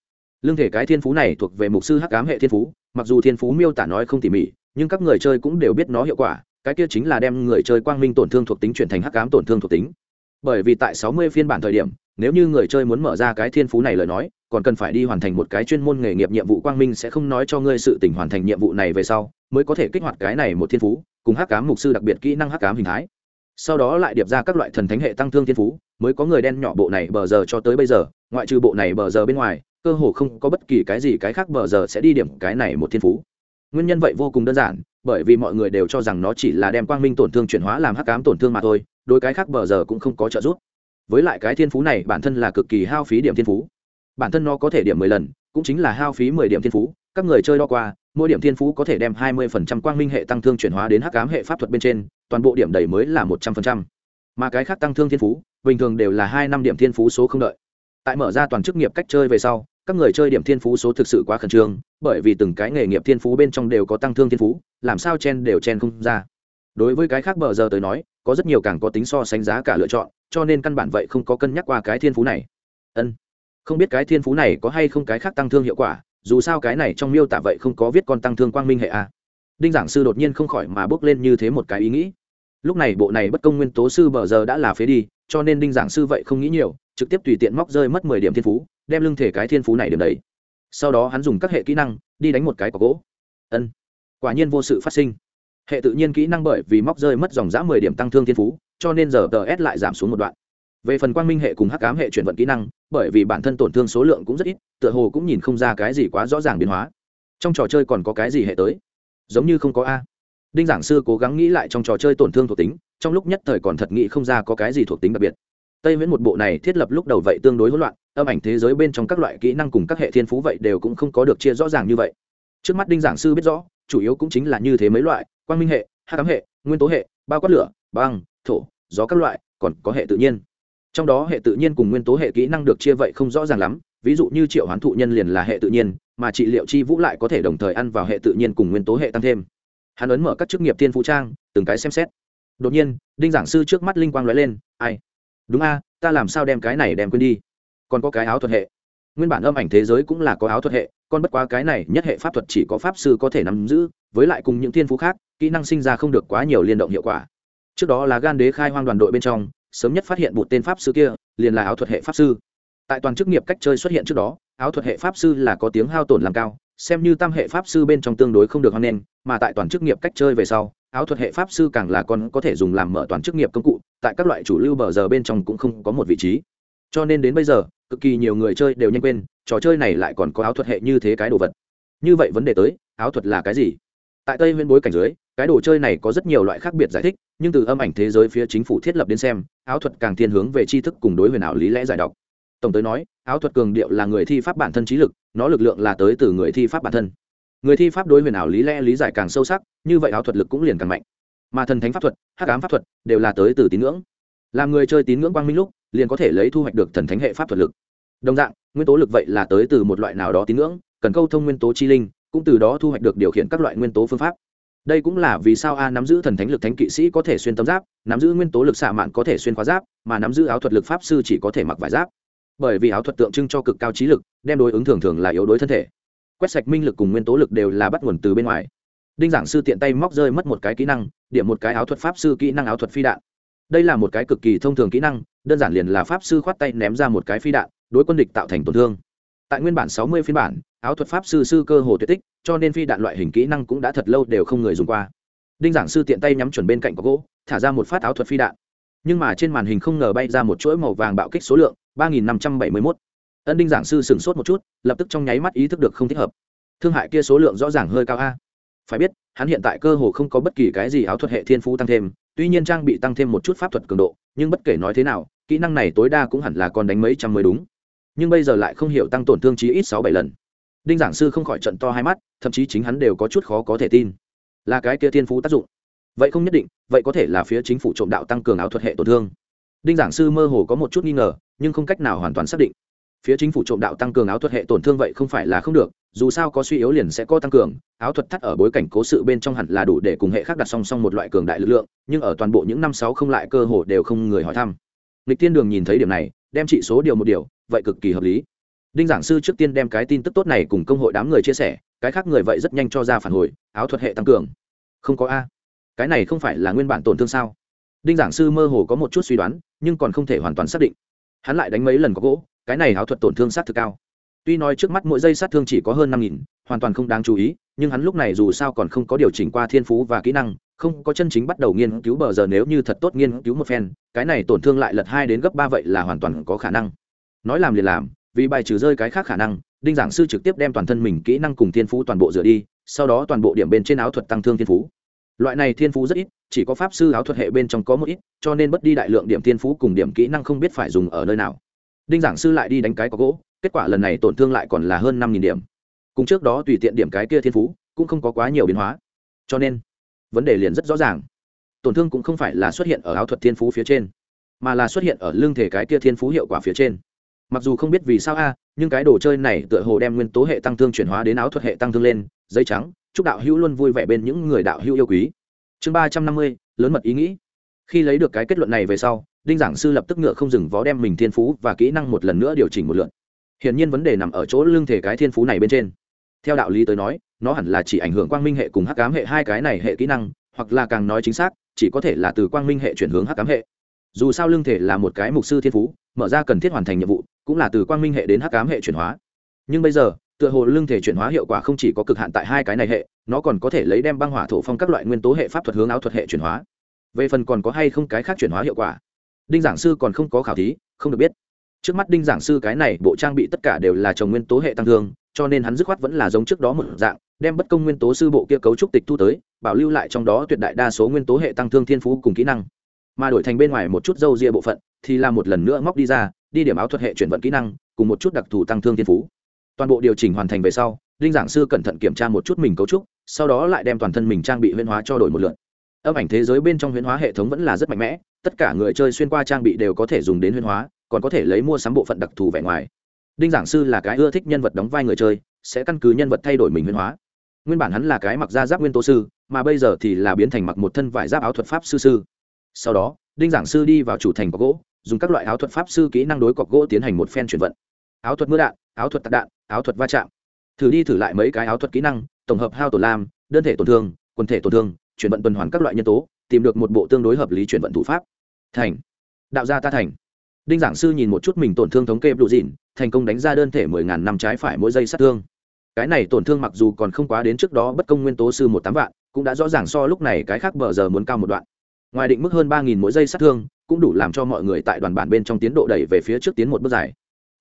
Lương thể cái thiên phú này thuộc về mục sư hắc ám hệ thiên phú, mặc dù thiên phú miêu tả nói không tỉ mỉ, nhưng các người chơi cũng đều biết nó hiệu quả, cái kia chính là đem người chơi quang minh tổn thương thuộc tính chuyển thành hắc ám tổn thương thuộc tính. Bởi vì tại 60 phiên bản thời điểm, nếu như người chơi muốn mở ra cái thiên phú này lời nói, còn cần phải đi hoàn thành một cái chuyên môn nghề nghiệp nhiệm vụ quang minh sẽ không nói cho ngươi sự tình hoàn thành nhiệm vụ này về sau, mới có thể kích hoạt cái này một thiên phú, cùng hắc ám mục sư đặc biệt kỹ năng hắc ám hình thái sau đó lại điệp ra các loại thần thánh hệ tăng thương thiên phú, mới có người đen nhỏ bộ này bờ giờ cho tới bây giờ, ngoại trừ bộ này bờ giờ bên ngoài, cơ hồ không có bất kỳ cái gì cái khác bờ giờ sẽ đi điểm cái này một thiên phú. Nguyên nhân vậy vô cùng đơn giản, bởi vì mọi người đều cho rằng nó chỉ là đem quang minh tổn thương chuyển hóa làm hắc cám tổn thương mà thôi đôi cái khác bờ giờ cũng không có trợ giúp. Với lại cái thiên phú này bản thân là cực kỳ hao phí điểm thiên phú. Bản thân nó có thể điểm mười lần, cũng chính là hao phí mười điểm thiên phú các người chơi đo qua, mỗi điểm thiên phú có thể đem hai mươi phần trăm quang minh hệ tăng thương chuyển hóa đến hắc cám hệ pháp thuật bên trên, toàn bộ điểm đầy mới là một trăm phần trăm. Mà cái khác tăng thương thiên phú, bình thường đều là hai năm điểm thiên phú số không đợi. Tại mở ra toàn chức nghiệp cách chơi về sau, các người chơi điểm thiên phú số thực sự quá khẩn trương, bởi vì từng cái nghề nghiệp thiên phú bên trong đều có tăng thương thiên phú, làm sao chen đều chen không ra. Đối với cái khác bờ giờ tới nói, có rất nhiều càng có tính so sánh giá cả lựa chọn, cho nên căn bản vậy không có cân nhắc qua cái thiên phú này. Ân. Không biết cái thiên phú này có hay không cái khác tăng thương hiệu quả dù sao cái này trong miêu tả vậy không có viết con tăng thương quang minh hệ a. Đinh giảng sư đột nhiên không khỏi mà bước lên như thế một cái ý nghĩ. Lúc này bộ này bất công nguyên tố sư bờ giờ đã là phế đi, cho nên đinh giảng sư vậy không nghĩ nhiều, trực tiếp tùy tiện móc rơi mất mười điểm thiên phú, đem lưng thể cái thiên phú này điểm đấy sau đó hắn dùng các hệ kỹ năng, đi đánh một cái có gỗ. Ân, quả nhiên vô sự phát sinh. Hệ tự nhiên kỹ năng bởi vì móc rơi mất dòng giã mười điểm tăng thương thiên phú, cho nên giờ tờ s lại giảm xuống một đoạn về phần quang minh hệ cùng hắc ám hệ chuyển vận kỹ năng, bởi vì bản thân tổn thương số lượng cũng rất ít, tựa hồ cũng nhìn không ra cái gì quá rõ ràng biến hóa. Trong trò chơi còn có cái gì hệ tới? Giống như không có a. Đinh giảng sư cố gắng nghĩ lại trong trò chơi tổn thương thuộc tính, trong lúc nhất thời còn thật nghĩ không ra có cái gì thuộc tính đặc biệt. Tây viễn một bộ này thiết lập lúc đầu vậy tương đối hỗn loạn, âm ảnh thế giới bên trong các loại kỹ năng cùng các hệ thiên phú vậy đều cũng không có được chia rõ ràng như vậy. Trước mắt đinh giảng sư biết rõ, chủ yếu cũng chính là như thế mấy loại, quang minh hệ hát cám hệ, nguyên tố hệ, bao quát lửa, băng, thổ, gió các loại, còn có hệ tự nhiên trong đó hệ tự nhiên cùng nguyên tố hệ kỹ năng được chia vậy không rõ ràng lắm, ví dụ như triệu hoán thụ nhân liền là hệ tự nhiên, mà trị liệu chi vũ lại có thể đồng thời ăn vào hệ tự nhiên cùng nguyên tố hệ tăng thêm. Hắn ấn mở các chức nghiệp thiên phú trang, từng cái xem xét. Đột nhiên, đinh giảng sư trước mắt linh quang lóe lên, ai? Đúng a, ta làm sao đem cái này đem quên đi? Còn có cái áo thuật hệ. Nguyên bản âm ảnh thế giới cũng là có áo thuật hệ, còn bất quá cái này nhất hệ pháp thuật chỉ có pháp sư có thể nắm giữ, với lại cùng những thiên phú khác, kỹ năng sinh ra không được quá nhiều liên động hiệu quả. Trước đó là gan đế khai hoang đoàn đội bên trong sớm nhất phát hiện một tên pháp sư kia, liền là áo thuật hệ pháp sư. Tại toàn chức nghiệp cách chơi xuất hiện trước đó, áo thuật hệ pháp sư là có tiếng hao tổn làm cao, xem như tam hệ pháp sư bên trong tương đối không được hoan nghênh, mà tại toàn chức nghiệp cách chơi về sau, áo thuật hệ pháp sư càng là con có thể dùng làm mở toàn chức nghiệp công cụ, tại các loại chủ lưu bờ giờ bên trong cũng không có một vị trí. Cho nên đến bây giờ, cực kỳ nhiều người chơi đều nhanh quên, trò chơi này lại còn có áo thuật hệ như thế cái đồ vật. Như vậy vấn đề tới, áo thuật là cái gì? Tại tây nguyên bối cảnh dưới, cái đồ chơi này có rất nhiều loại khác biệt giải thích nhưng từ âm ảnh thế giới phía chính phủ thiết lập đến xem, áo thuật càng thiên hướng về tri thức cùng đối huyền ảo lý lẽ giải đọc tổng tới nói, áo thuật cường điệu là người thi pháp bản thân trí lực, nó lực lượng là tới từ người thi pháp bản thân. Người thi pháp đối huyền ảo lý lẽ lý giải càng sâu sắc, như vậy áo thuật lực cũng liền càng mạnh. Mà thần thánh pháp thuật, hắc ám pháp thuật, đều là tới từ tín ngưỡng. Làm người chơi tín ngưỡng quang minh lúc, liền có thể lấy thu hoạch được thần thánh hệ pháp thuật lực. Đồng dạng, nguyên tố lực vậy là tới từ một loại nào đó tín ngưỡng, cần câu thông nguyên tố chi linh, cũng từ đó thu hoạch được điều khiển các loại nguyên tố phương pháp đây cũng là vì sao a nắm giữ thần thánh lực thánh kỵ sĩ có thể xuyên tấm giáp, nắm giữ nguyên tố lực xạ mạn có thể xuyên khóa giáp, mà nắm giữ áo thuật lực pháp sư chỉ có thể mặc vải giáp. Bởi vì áo thuật tượng trưng cho cực cao trí lực, đem đối ứng thường thường là yếu đối thân thể. Quét sạch minh lực cùng nguyên tố lực đều là bắt nguồn từ bên ngoài. Đinh giảng sư tiện tay móc rơi mất một cái kỹ năng, điểm một cái áo thuật pháp sư kỹ năng áo thuật phi đạn. Đây là một cái cực kỳ thông thường kỹ năng, đơn giản liền là pháp sư khoát tay ném ra một cái phi đạn, đối quân địch tạo thành tổn thương. Tại nguyên bản sáu mươi phiên bản áo thuật pháp sư sư cơ hồ tuyệt tích, cho nên phi đạn loại hình kỹ năng cũng đã thật lâu đều không người dùng qua. Đinh giảng sư tiện tay nhắm chuẩn bên cạnh có gỗ, thả ra một phát áo thuật phi đạn. Nhưng mà trên màn hình không ngờ bay ra một chuỗi màu vàng bạo kích số lượng, ba nghìn năm trăm bảy mươi mốt. Ân đinh giảng sư sửng sốt một chút, lập tức trong nháy mắt ý thức được không thích hợp. Thương hại kia số lượng rõ ràng hơi cao a. Phải biết, hắn hiện tại cơ hồ không có bất kỳ cái gì áo thuật hệ thiên phú tăng thêm, tuy nhiên trang bị tăng thêm một chút pháp thuật cường độ, nhưng bất kể nói thế nào, kỹ năng này tối đa cũng hẳn là còn đánh mấy trăm mới đúng. Nhưng bây giờ lại không hiểu tăng tổn thương chí ít sáu bảy lần đinh giảng sư không khỏi trận to hai mắt, thậm chí chính hắn đều có chút khó có thể tin. Là cái kia thiên phú tác dụng. Vậy không nhất định, vậy có thể là phía chính phủ trộm đạo tăng cường áo thuật hệ tổn thương. Đinh giảng sư mơ hồ có một chút nghi ngờ, nhưng không cách nào hoàn toàn xác định. Phía chính phủ trộm đạo tăng cường áo thuật hệ tổn thương vậy không phải là không được, dù sao có suy yếu liền sẽ có tăng cường, áo thuật thắt ở bối cảnh cố sự bên trong hẳn là đủ để cùng hệ khác đặt song song một loại cường đại lực lượng, nhưng ở toàn bộ những năm sáu không lại cơ hồ đều không người hỏi thăm. Lịch tiên đường nhìn thấy điểm này, đem trị số điều một điều, vậy cực kỳ hợp lý đinh giảng sư trước tiên đem cái tin tức tốt này cùng công hội đám người chia sẻ, cái khác người vậy rất nhanh cho ra phản hồi, áo thuật hệ tăng cường. Không có a. Cái này không phải là nguyên bản tổn thương sao? Đinh giảng sư mơ hồ có một chút suy đoán, nhưng còn không thể hoàn toàn xác định. Hắn lại đánh mấy lần có gỗ, cái này áo thuật tổn thương sát thực cao. Tuy nói trước mắt mỗi giây sát thương chỉ có hơn năm nghìn, hoàn toàn không đáng chú ý, nhưng hắn lúc này dù sao còn không có điều chỉnh qua thiên phú và kỹ năng, không có chân chính bắt đầu nghiên cứu bờ giờ nếu như thật tốt nghiên cứu một phen, cái này tổn thương lại lật hai đến gấp ba vậy là hoàn toàn có khả năng. Nói làm liền làm vì bài trừ rơi cái khác khả năng, đinh giảng sư trực tiếp đem toàn thân mình kỹ năng cùng thiên phú toàn bộ rửa đi, sau đó toàn bộ điểm bên trên áo thuật tăng thương thiên phú. Loại này thiên phú rất ít, chỉ có pháp sư áo thuật hệ bên trong có một ít, cho nên bất đi đại lượng điểm thiên phú cùng điểm kỹ năng không biết phải dùng ở nơi nào. Đinh giảng sư lại đi đánh cái có gỗ, kết quả lần này tổn thương lại còn là hơn năm nghìn điểm. Cùng trước đó tùy tiện điểm cái kia thiên phú, cũng không có quá nhiều biến hóa. Cho nên, vấn đề liền rất rõ ràng. Tổn thương cũng không phải là xuất hiện ở áo thuật thiên phú phía trên, mà là xuất hiện ở lương thể cái kia thiên phú hiệu quả phía trên mặc dù không biết vì sao a, nhưng cái đồ chơi này tựa hồ đem nguyên tố hệ tăng thương chuyển hóa đến áo thuật hệ tăng thương lên dây trắng, chúc đạo hữu luôn vui vẻ bên những người đạo hữu yêu quý. Chương ba trăm năm mươi, lớn mật ý nghĩ. Khi lấy được cái kết luận này về sau, đinh giảng sư lập tức ngựa không dừng vó đem mình thiên phú và kỹ năng một lần nữa điều chỉnh một lượn hiển nhiên vấn đề nằm ở chỗ lương thể cái thiên phú này bên trên. Theo đạo lý tới nói, nó hẳn là chỉ ảnh hưởng quang minh hệ cùng hắc cám hệ hai cái này hệ kỹ năng, hoặc là càng nói chính xác, chỉ có thể là từ quang minh hệ chuyển hướng hắc cám hệ. Dù sao lương thể là một cái mục sư thiên phú, mở ra cần thiết hoàn thành nhiệm vụ cũng là từ quang minh hệ đến hắc ám hệ chuyển hóa. Nhưng bây giờ, tựa hồ lương thể chuyển hóa hiệu quả không chỉ có cực hạn tại hai cái này hệ, nó còn có thể lấy đem băng hỏa thổ phong các loại nguyên tố hệ pháp thuật hướng áo thuật hệ chuyển hóa. Về phần còn có hay không cái khác chuyển hóa hiệu quả? Đinh giảng sư còn không có khảo thí, không được biết. Trước mắt đinh giảng sư cái này bộ trang bị tất cả đều là trồng nguyên tố hệ tăng thương, cho nên hắn dứt khoát vẫn là giống trước đó một dạng, đem bất công nguyên tố sư bộ kia cấu trúc tịch thu tới, bảo lưu lại trong đó tuyệt đại đa số nguyên tố hệ tăng thương thiên phú cùng kỹ năng. Mà đổi thành bên ngoài một chút dâu ria bộ phận, thì là một lần nữa móc đi ra đi điểm áo thuật hệ chuyển vận kỹ năng, cùng một chút đặc thù tăng thương thiên phú. Toàn bộ điều chỉnh hoàn thành về sau đinh giảng sư cẩn thận kiểm tra một chút mình cấu trúc, sau đó lại đem toàn thân mình trang bị huyễn hóa cho đổi một lượt. Âm ảnh thế giới bên trong huyễn hóa hệ thống vẫn là rất mạnh mẽ, tất cả người chơi xuyên qua trang bị đều có thể dùng đến huyễn hóa, còn có thể lấy mua sắm bộ phận đặc thù vẻ ngoài. Đinh giảng sư là cái ưa thích nhân vật đóng vai người chơi, sẽ căn cứ nhân vật thay đổi mình huyễn hóa. Nguyên bản hắn là cái mặc da giáp nguyên tố sư, mà bây giờ thì là biến thành mặc một thân vải giáp áo thuật pháp sư sư. Sau đó đinh giảng sư đi vào chủ thành có gỗ dùng các loại áo thuật pháp sư kỹ năng đối cọc gỗ tiến hành một phen chuyển vận. Áo thuật mưa đạn, áo thuật tạc đạn, áo thuật va chạm. Thử đi thử lại mấy cái áo thuật kỹ năng, tổng hợp hao tổn lam đơn thể tổn thương, quần thể tổn thương, chuyển vận tuần hoàn các loại nhân tố, tìm được một bộ tương đối hợp lý chuyển vận thủ pháp. Thành. Đạo gia ta thành. Đinh giảng sư nhìn một chút mình tổn thương thống kê đủ dịn, thành công đánh ra đơn thể mười ngàn năm trái phải mỗi giây sát thương. Cái này tổn thương mặc dù còn không quá đến trước đó bất công nguyên tố sư một tám vạn, cũng đã rõ ràng so lúc này cái khác bờ giờ muốn cao một đoạn. Ngoài định mức hơn ba nghìn mỗi giây sát thương cũng đủ làm cho mọi người tại đoàn bản bên trong tiến độ đẩy về phía trước tiến một bước dài.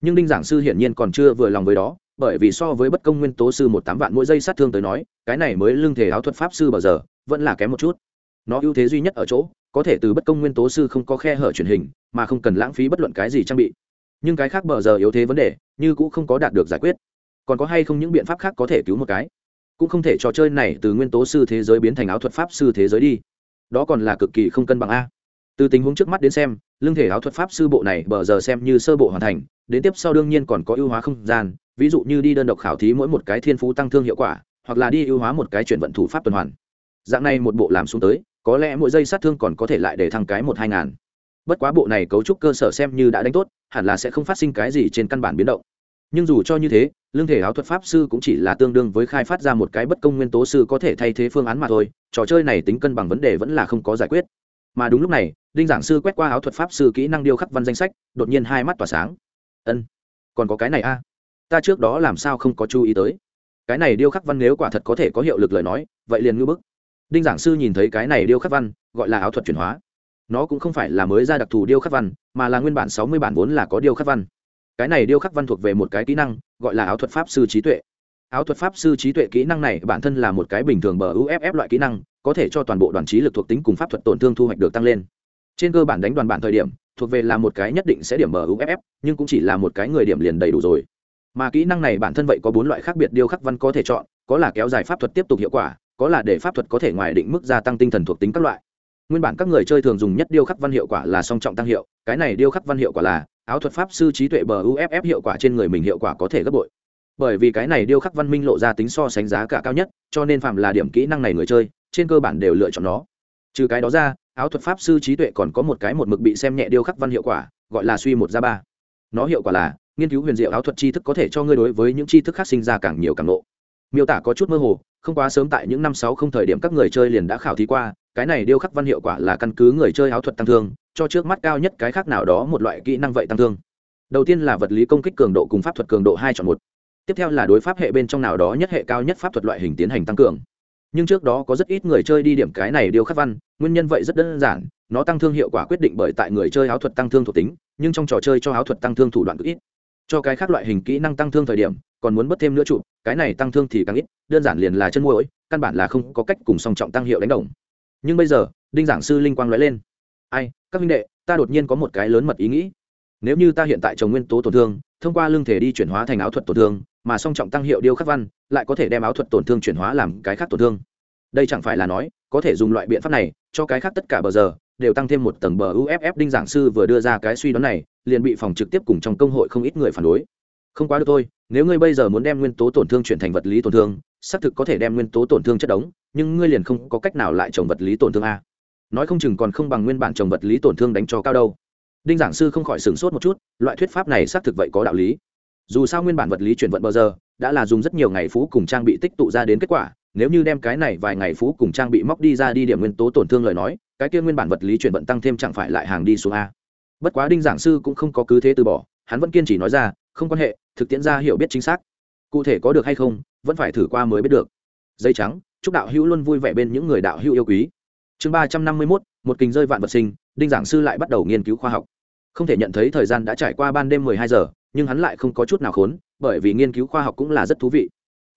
Nhưng đinh giảng sư hiển nhiên còn chưa vừa lòng với đó, bởi vì so với bất công nguyên tố sư một tám vạn mỗi giây sát thương tới nói, cái này mới lưng thể áo thuật pháp sư bao giờ, vẫn là kém một chút. Nó ưu thế duy nhất ở chỗ, có thể từ bất công nguyên tố sư không có khe hở truyền hình, mà không cần lãng phí bất luận cái gì trang bị. Nhưng cái khác bờ giờ yếu thế vấn đề, như cũng không có đạt được giải quyết. Còn có hay không những biện pháp khác có thể cứu một cái? Cũng không thể trò chơi này từ nguyên tố sư thế giới biến thành áo thuật pháp sư thế giới đi. Đó còn là cực kỳ không cân bằng a từ tình huống trước mắt đến xem, lương thể áo thuật pháp sư bộ này bờ giờ xem như sơ bộ hoàn thành, đến tiếp sau đương nhiên còn có ưu hóa không gian, ví dụ như đi đơn độc khảo thí mỗi một cái thiên phú tăng thương hiệu quả, hoặc là đi ưu hóa một cái chuyển vận thủ pháp tuần hoàn. Dạng này một bộ làm xuống tới, có lẽ mỗi giây sát thương còn có thể lại để thăng cái một hai ngàn. Bất quá bộ này cấu trúc cơ sở xem như đã đánh tốt, hẳn là sẽ không phát sinh cái gì trên căn bản biến động. Nhưng dù cho như thế, lương thể áo thuật pháp sư cũng chỉ là tương đương với khai phát ra một cái bất công nguyên tố sư có thể thay thế phương án mà thôi, trò chơi này tính cân bằng vấn đề vẫn là không có giải quyết. Mà đúng lúc này đinh giảng sư quét qua áo thuật pháp sư kỹ năng điêu khắc văn danh sách, đột nhiên hai mắt tỏa sáng. Ân, còn có cái này a. À? ta trước đó làm sao không có chú ý tới? Cái này điêu khắc văn nếu quả thật có thể có hiệu lực lời nói, vậy liền ngưỡng bức. Đinh giảng sư nhìn thấy cái này điêu khắc văn, gọi là áo thuật chuyển hóa. Nó cũng không phải là mới ra đặc thù điêu khắc văn, mà là nguyên bản sáu mươi bản vốn là có điêu khắc văn. Cái này điêu khắc văn thuộc về một cái kỹ năng, gọi là áo thuật pháp sư trí tuệ. Áo thuật pháp sư trí tuệ kỹ năng này bản thân là một cái bình thường bờ uff loại kỹ năng, có thể cho toàn bộ đoàn trí lực thuộc tính cùng pháp thuật tổn thương thu hoạch được tăng lên trên cơ bản đánh đoàn bản thời điểm, thuộc về là một cái nhất định sẽ điểm mở uff nhưng cũng chỉ là một cái người điểm liền đầy đủ rồi. Mà kỹ năng này bản thân vậy có bốn loại khác biệt điêu khắc văn có thể chọn, có là kéo dài pháp thuật tiếp tục hiệu quả, có là để pháp thuật có thể ngoài định mức gia tăng tinh thần thuộc tính các loại. Nguyên bản các người chơi thường dùng nhất điêu khắc văn hiệu quả là song trọng tăng hiệu, cái này điêu khắc văn hiệu quả là, áo thuật pháp sư trí tuệ bờ uff hiệu quả trên người mình hiệu quả có thể gấp bội. Bởi vì cái này điêu khắc văn minh lộ ra tính so sánh giá cả cao nhất, cho nên phạm là điểm kỹ năng này người chơi, trên cơ bản đều lựa chọn nó. Trừ cái đó ra áo thuật pháp sư trí tuệ còn có một cái một mực bị xem nhẹ điêu khắc văn hiệu quả, gọi là suy một ra ba. Nó hiệu quả là, nghiên cứu huyền diệu áo thuật tri thức có thể cho ngươi đối với những tri thức khác sinh ra càng nhiều càng lộ miêu tả có chút mơ hồ, không quá sớm tại những năm sáu không thời điểm các người chơi liền đã khảo thí qua, cái này điêu khắc văn hiệu quả là căn cứ người chơi áo thuật tăng thương, cho trước mắt cao nhất cái khác nào đó một loại kỹ năng vậy tăng thương. Đầu tiên là vật lý công kích cường độ cùng pháp thuật cường độ hai chọn một. Tiếp theo là đối pháp hệ bên trong nào đó nhất hệ cao nhất pháp thuật loại hình tiến hành tăng cường nhưng trước đó có rất ít người chơi đi điểm cái này điều khắc văn, nguyên nhân vậy rất đơn giản, nó tăng thương hiệu quả quyết định bởi tại người chơi áo thuật tăng thương thuộc tính, nhưng trong trò chơi cho áo thuật tăng thương thủ đoạn cực ít. Cho cái khác loại hình kỹ năng tăng thương thời điểm, còn muốn bất thêm nữa trụ, cái này tăng thương thì càng ít, đơn giản liền là chân môi căn bản là không có cách cùng song trọng tăng hiệu đánh đồng. Nhưng bây giờ, đinh giảng sư linh quang nói lên. Ai, các minh đệ, ta đột nhiên có một cái lớn mật ý nghĩ. Nếu như ta hiện tại trồng nguyên tố tổn thương thông qua lương thể đi chuyển hóa thành áo thuật tổn thương, mà song trọng tăng hiệu điêu khắc văn lại có thể đem áo thuật tổn thương chuyển hóa làm cái khác tổn thương. Đây chẳng phải là nói, có thể dùng loại biện pháp này cho cái khác tất cả bờ giờ, đều tăng thêm một tầng bờ uff đinh giảng sư vừa đưa ra cái suy đoán này, liền bị phòng trực tiếp cùng trong công hội không ít người phản đối. Không quá được thôi, nếu ngươi bây giờ muốn đem nguyên tố tổn thương chuyển thành vật lý tổn thương, xác thực có thể đem nguyên tố tổn thương chất đống, nhưng ngươi liền không có cách nào lại trồng vật lý tổn thương a. Nói không chừng còn không bằng nguyên bản trồng vật lý tổn thương đánh cho cao đâu đinh giảng sư không khỏi sửng sốt một chút, loại thuyết pháp này xác thực vậy có đạo lý. Dù sao nguyên bản vật lý chuyển vận bờ giờ, đã là dùng rất nhiều ngày phú cùng trang bị tích tụ ra đến kết quả, nếu như đem cái này vài ngày phú cùng trang bị móc đi ra đi điểm nguyên tố tổn thương lời nói, cái kia nguyên bản vật lý chuyển vận tăng thêm chẳng phải lại hàng đi xuống a. Bất quá đinh giảng sư cũng không có cứ thế từ bỏ, hắn vẫn kiên trì nói ra, không quan hệ, thực tiễn ra hiểu biết chính xác. Cụ thể có được hay không, vẫn phải thử qua mới biết được. Dây trắng, chúc đạo hữu luôn vui vẻ bên những người đạo hữu yêu quý chương ba trăm năm mươi mốt, một kình rơi vạn vật sinh, đinh giảng sư lại bắt đầu nghiên cứu khoa học. Không thể nhận thấy thời gian đã trải qua ban đêm mười hai giờ, nhưng hắn lại không có chút nào khốn, bởi vì nghiên cứu khoa học cũng là rất thú vị.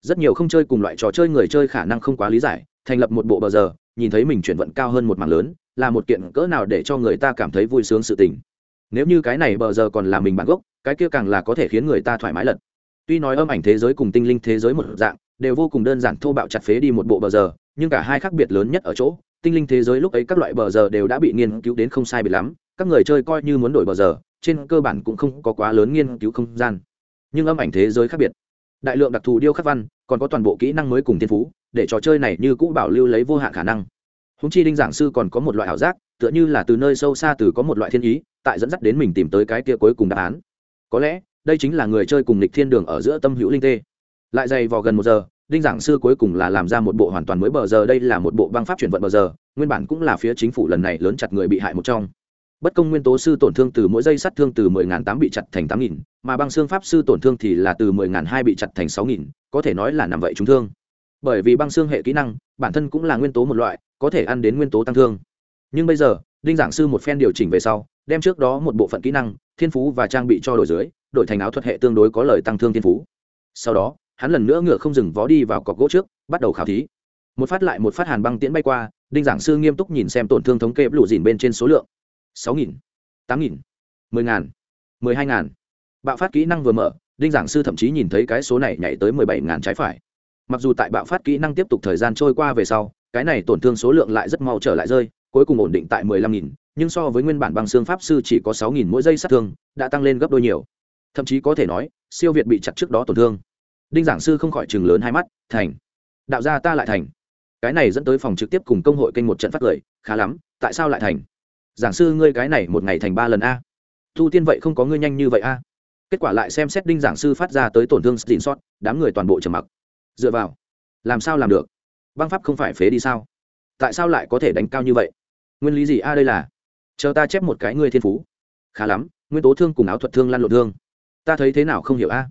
Rất nhiều không chơi cùng loại trò chơi người chơi khả năng không quá lý giải, thành lập một bộ bờ giờ, nhìn thấy mình chuyển vận cao hơn một mảng lớn, là một kiện cỡ nào để cho người ta cảm thấy vui sướng sự tình. Nếu như cái này bờ giờ còn là mình bản gốc, cái kia càng là có thể khiến người ta thoải mái lật tuy nói âm ảnh thế giới cùng tinh linh thế giới một dạng, đều vô cùng đơn giản thô bạo chặt phế đi một bộ bờ giờ, nhưng cả hai khác biệt lớn nhất ở chỗ tinh linh thế giới lúc ấy các loại bờ giờ đều đã bị nghiên cứu đến không sai bị lắm, các người chơi coi như muốn đổi bờ giờ, trên cơ bản cũng không có quá lớn nghiên cứu không gian. Nhưng âm ảnh thế giới khác biệt. Đại lượng đặc thù điêu khắc văn, còn có toàn bộ kỹ năng mới cùng thiên phú, để trò chơi này như cũ bảo lưu lấy vô hạn khả năng. Húng chi đinh giảng sư còn có một loại ảo giác, tựa như là từ nơi sâu xa từ có một loại thiên ý, tại dẫn dắt đến mình tìm tới cái kia cuối cùng đáp án. Có lẽ, đây chính là người chơi cùng lịch thiên đường ở giữa tâm hữu linh tê. Lại dày vào gần một giờ đinh giảng sư cuối cùng là làm ra một bộ hoàn toàn mới bờ giờ đây là một bộ băng pháp chuyển vận bờ giờ nguyên bản cũng là phía chính phủ lần này lớn chặt người bị hại một trong. Bất công nguyên tố sư tổn thương từ mỗi giây sát thương từ 10.800 bị chặt thành 8.000, mà băng xương pháp sư tổn thương thì là từ 10.200 bị chặt thành 6.000, có thể nói là nằm vậy trúng thương. Bởi vì băng xương hệ kỹ năng bản thân cũng là nguyên tố một loại có thể ăn đến nguyên tố tăng thương. Nhưng bây giờ đinh giảng sư một phen điều chỉnh về sau đem trước đó một bộ phận kỹ năng thiên phú và trang bị cho đổi dưới đổi thành áo thuật hệ tương đối có lời tăng thương thiên phú. Sau đó hắn lần nữa ngựa không dừng vó đi vào cọc gỗ trước, bắt đầu khảo thí. Một phát lại một phát hàn băng tiễn bay qua, đinh giảng sư nghiêm túc nhìn xem tổn thương thống kê lụ dìn bên trên số lượng. Sáu nghìn, tám nghìn, mười ngàn, mười hai ngàn. Bạo phát kỹ năng vừa mở, đinh giảng sư thậm chí nhìn thấy cái số này nhảy tới mười bảy ngàn trái phải. Mặc dù tại bạo phát kỹ năng tiếp tục thời gian trôi qua về sau, cái này tổn thương số lượng lại rất mau trở lại rơi, cuối cùng ổn định tại mười lăm nghìn, nhưng so với nguyên bản bằng xương pháp sư chỉ có sáu nghìn mỗi giây sát thương, đã tăng lên gấp đôi nhiều. Thậm chí có thể nói, siêu việt bị chặt trước đó tổn thương đinh giảng sư không khỏi chừng lớn hai mắt, thành, đạo gia ta lại thành. Cái này dẫn tới phòng trực tiếp cùng công hội kênh một trận phát cười, khá lắm, tại sao lại thành? Giảng sư ngươi cái này một ngày thành ba lần a. Thu tiên vậy không có ngươi nhanh như vậy a. Kết quả lại xem xét đinh giảng sư phát ra tới tổn thương xin sót đám người toàn bộ trầm mặc. Dựa vào, làm sao làm được? Băng pháp không phải phế đi sao? Tại sao lại có thể đánh cao như vậy? Nguyên lý gì a đây là? Chờ ta chép một cái ngươi thiên phú. Khá lắm, nguyên tố thương cùng áo thuật thương lan lộn thương. Ta thấy thế nào không hiểu a?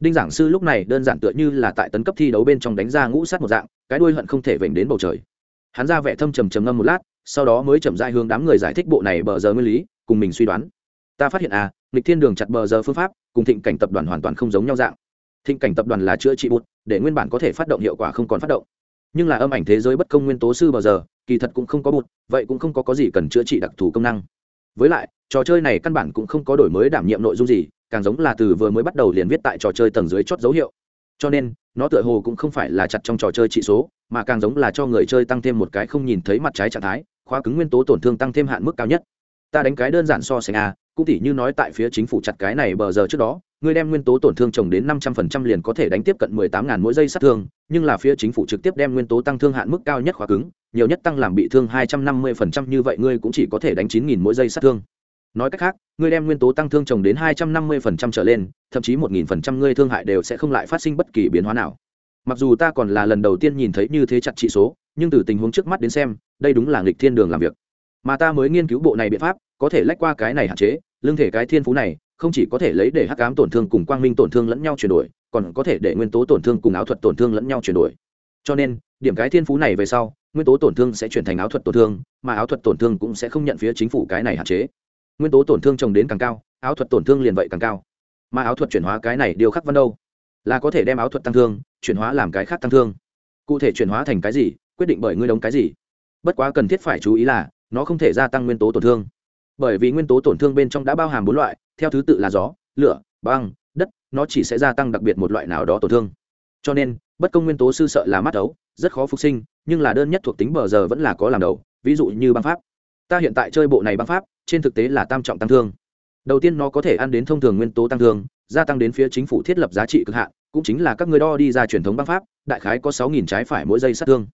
Đinh giảng sư lúc này đơn giản tựa như là tại tấn cấp thi đấu bên trong đánh ra ngũ sát một dạng, cái đuôi hận không thể vểnh đến bầu trời. Hắn ra vẻ thâm trầm trầm ngâm một lát, sau đó mới chậm dại hướng đám người giải thích bộ này bờ giờ nguyên lý, cùng mình suy đoán. Ta phát hiện à nghịch thiên đường chặt bờ giờ phương pháp, cùng thịnh cảnh tập đoàn hoàn toàn không giống nhau dạng. Thịnh cảnh tập đoàn là chữa trị bụt, để nguyên bản có thể phát động hiệu quả không còn phát động. Nhưng là âm ảnh thế giới bất công nguyên tố sư bờ giờ, kỳ thật cũng không có bụt, vậy cũng không có có gì cần chữa trị đặc thù công năng. Với lại, trò chơi này căn bản cũng không có đổi mới đảm nhiệm nội dung gì càng giống là từ vừa mới bắt đầu liền viết tại trò chơi tầng dưới chót dấu hiệu. Cho nên, nó tựa hồ cũng không phải là chặt trong trò chơi trị số, mà càng giống là cho người chơi tăng thêm một cái không nhìn thấy mặt trái trạng thái, khóa cứng nguyên tố tổn thương tăng thêm hạn mức cao nhất. Ta đánh cái đơn giản so sánh a, cũng tỉ như nói tại phía chính phủ chặt cái này bờ giờ trước đó, người đem nguyên tố tổn thương trồng đến năm trăm phần trăm liền có thể đánh tiếp cận mười tám ngàn mỗi giây sát thương, nhưng là phía chính phủ trực tiếp đem nguyên tố tăng thương hạn mức cao nhất khóa cứng, nhiều nhất tăng làm bị thương hai trăm năm mươi phần trăm, như vậy ngươi cũng chỉ có thể đánh chín nghìn mỗi giây sát thương nói cách khác, ngươi đem nguyên tố tăng thương trồng đến hai trăm năm mươi phần trăm trở lên, thậm chí một nghìn phần trăm ngươi thương hại đều sẽ không lại phát sinh bất kỳ biến hóa nào. Mặc dù ta còn là lần đầu tiên nhìn thấy như thế chặt trị số, nhưng từ tình huống trước mắt đến xem, đây đúng là nghịch thiên đường làm việc. Mà ta mới nghiên cứu bộ này biện pháp, có thể lách qua cái này hạn chế, lương thể cái thiên phú này, không chỉ có thể lấy để hắc ám tổn thương cùng quang minh tổn thương lẫn nhau chuyển đổi, còn có thể để nguyên tố tổn thương cùng áo thuật tổn thương lẫn nhau chuyển đổi. Cho nên, điểm cái thiên phú này về sau, nguyên tố tổn thương sẽ chuyển thành áo thuật tổn thương, mà áo thuật tổn thương cũng sẽ không nhận phía chính phủ cái này hạn chế nguyên tố tổn thương trồng đến càng cao, áo thuật tổn thương liền vậy càng cao. Mà áo thuật chuyển hóa cái này điều khắc văn đâu? Là có thể đem áo thuật tăng thương, chuyển hóa làm cái khác tăng thương. Cụ thể chuyển hóa thành cái gì, quyết định bởi ngươi đóng cái gì. Bất quá cần thiết phải chú ý là, nó không thể gia tăng nguyên tố tổn thương. Bởi vì nguyên tố tổn thương bên trong đã bao hàm bốn loại, theo thứ tự là gió, lửa, băng, đất, nó chỉ sẽ gia tăng đặc biệt một loại nào đó tổn thương. Cho nên, bất công nguyên tố sư sợ là mắt ấu, rất khó phục sinh, nhưng là đơn nhất thuộc tính bờ giờ vẫn là có làm đầu, ví dụ như băng pháp ta hiện tại chơi bộ này băng pháp, trên thực tế là tam trọng tăng thương. Đầu tiên nó có thể ăn đến thông thường nguyên tố tăng thương, gia tăng đến phía chính phủ thiết lập giá trị cực hạn, cũng chính là các người đo đi ra truyền thống băng pháp, đại khái có sáu nghìn trái phải mỗi giây sát thương.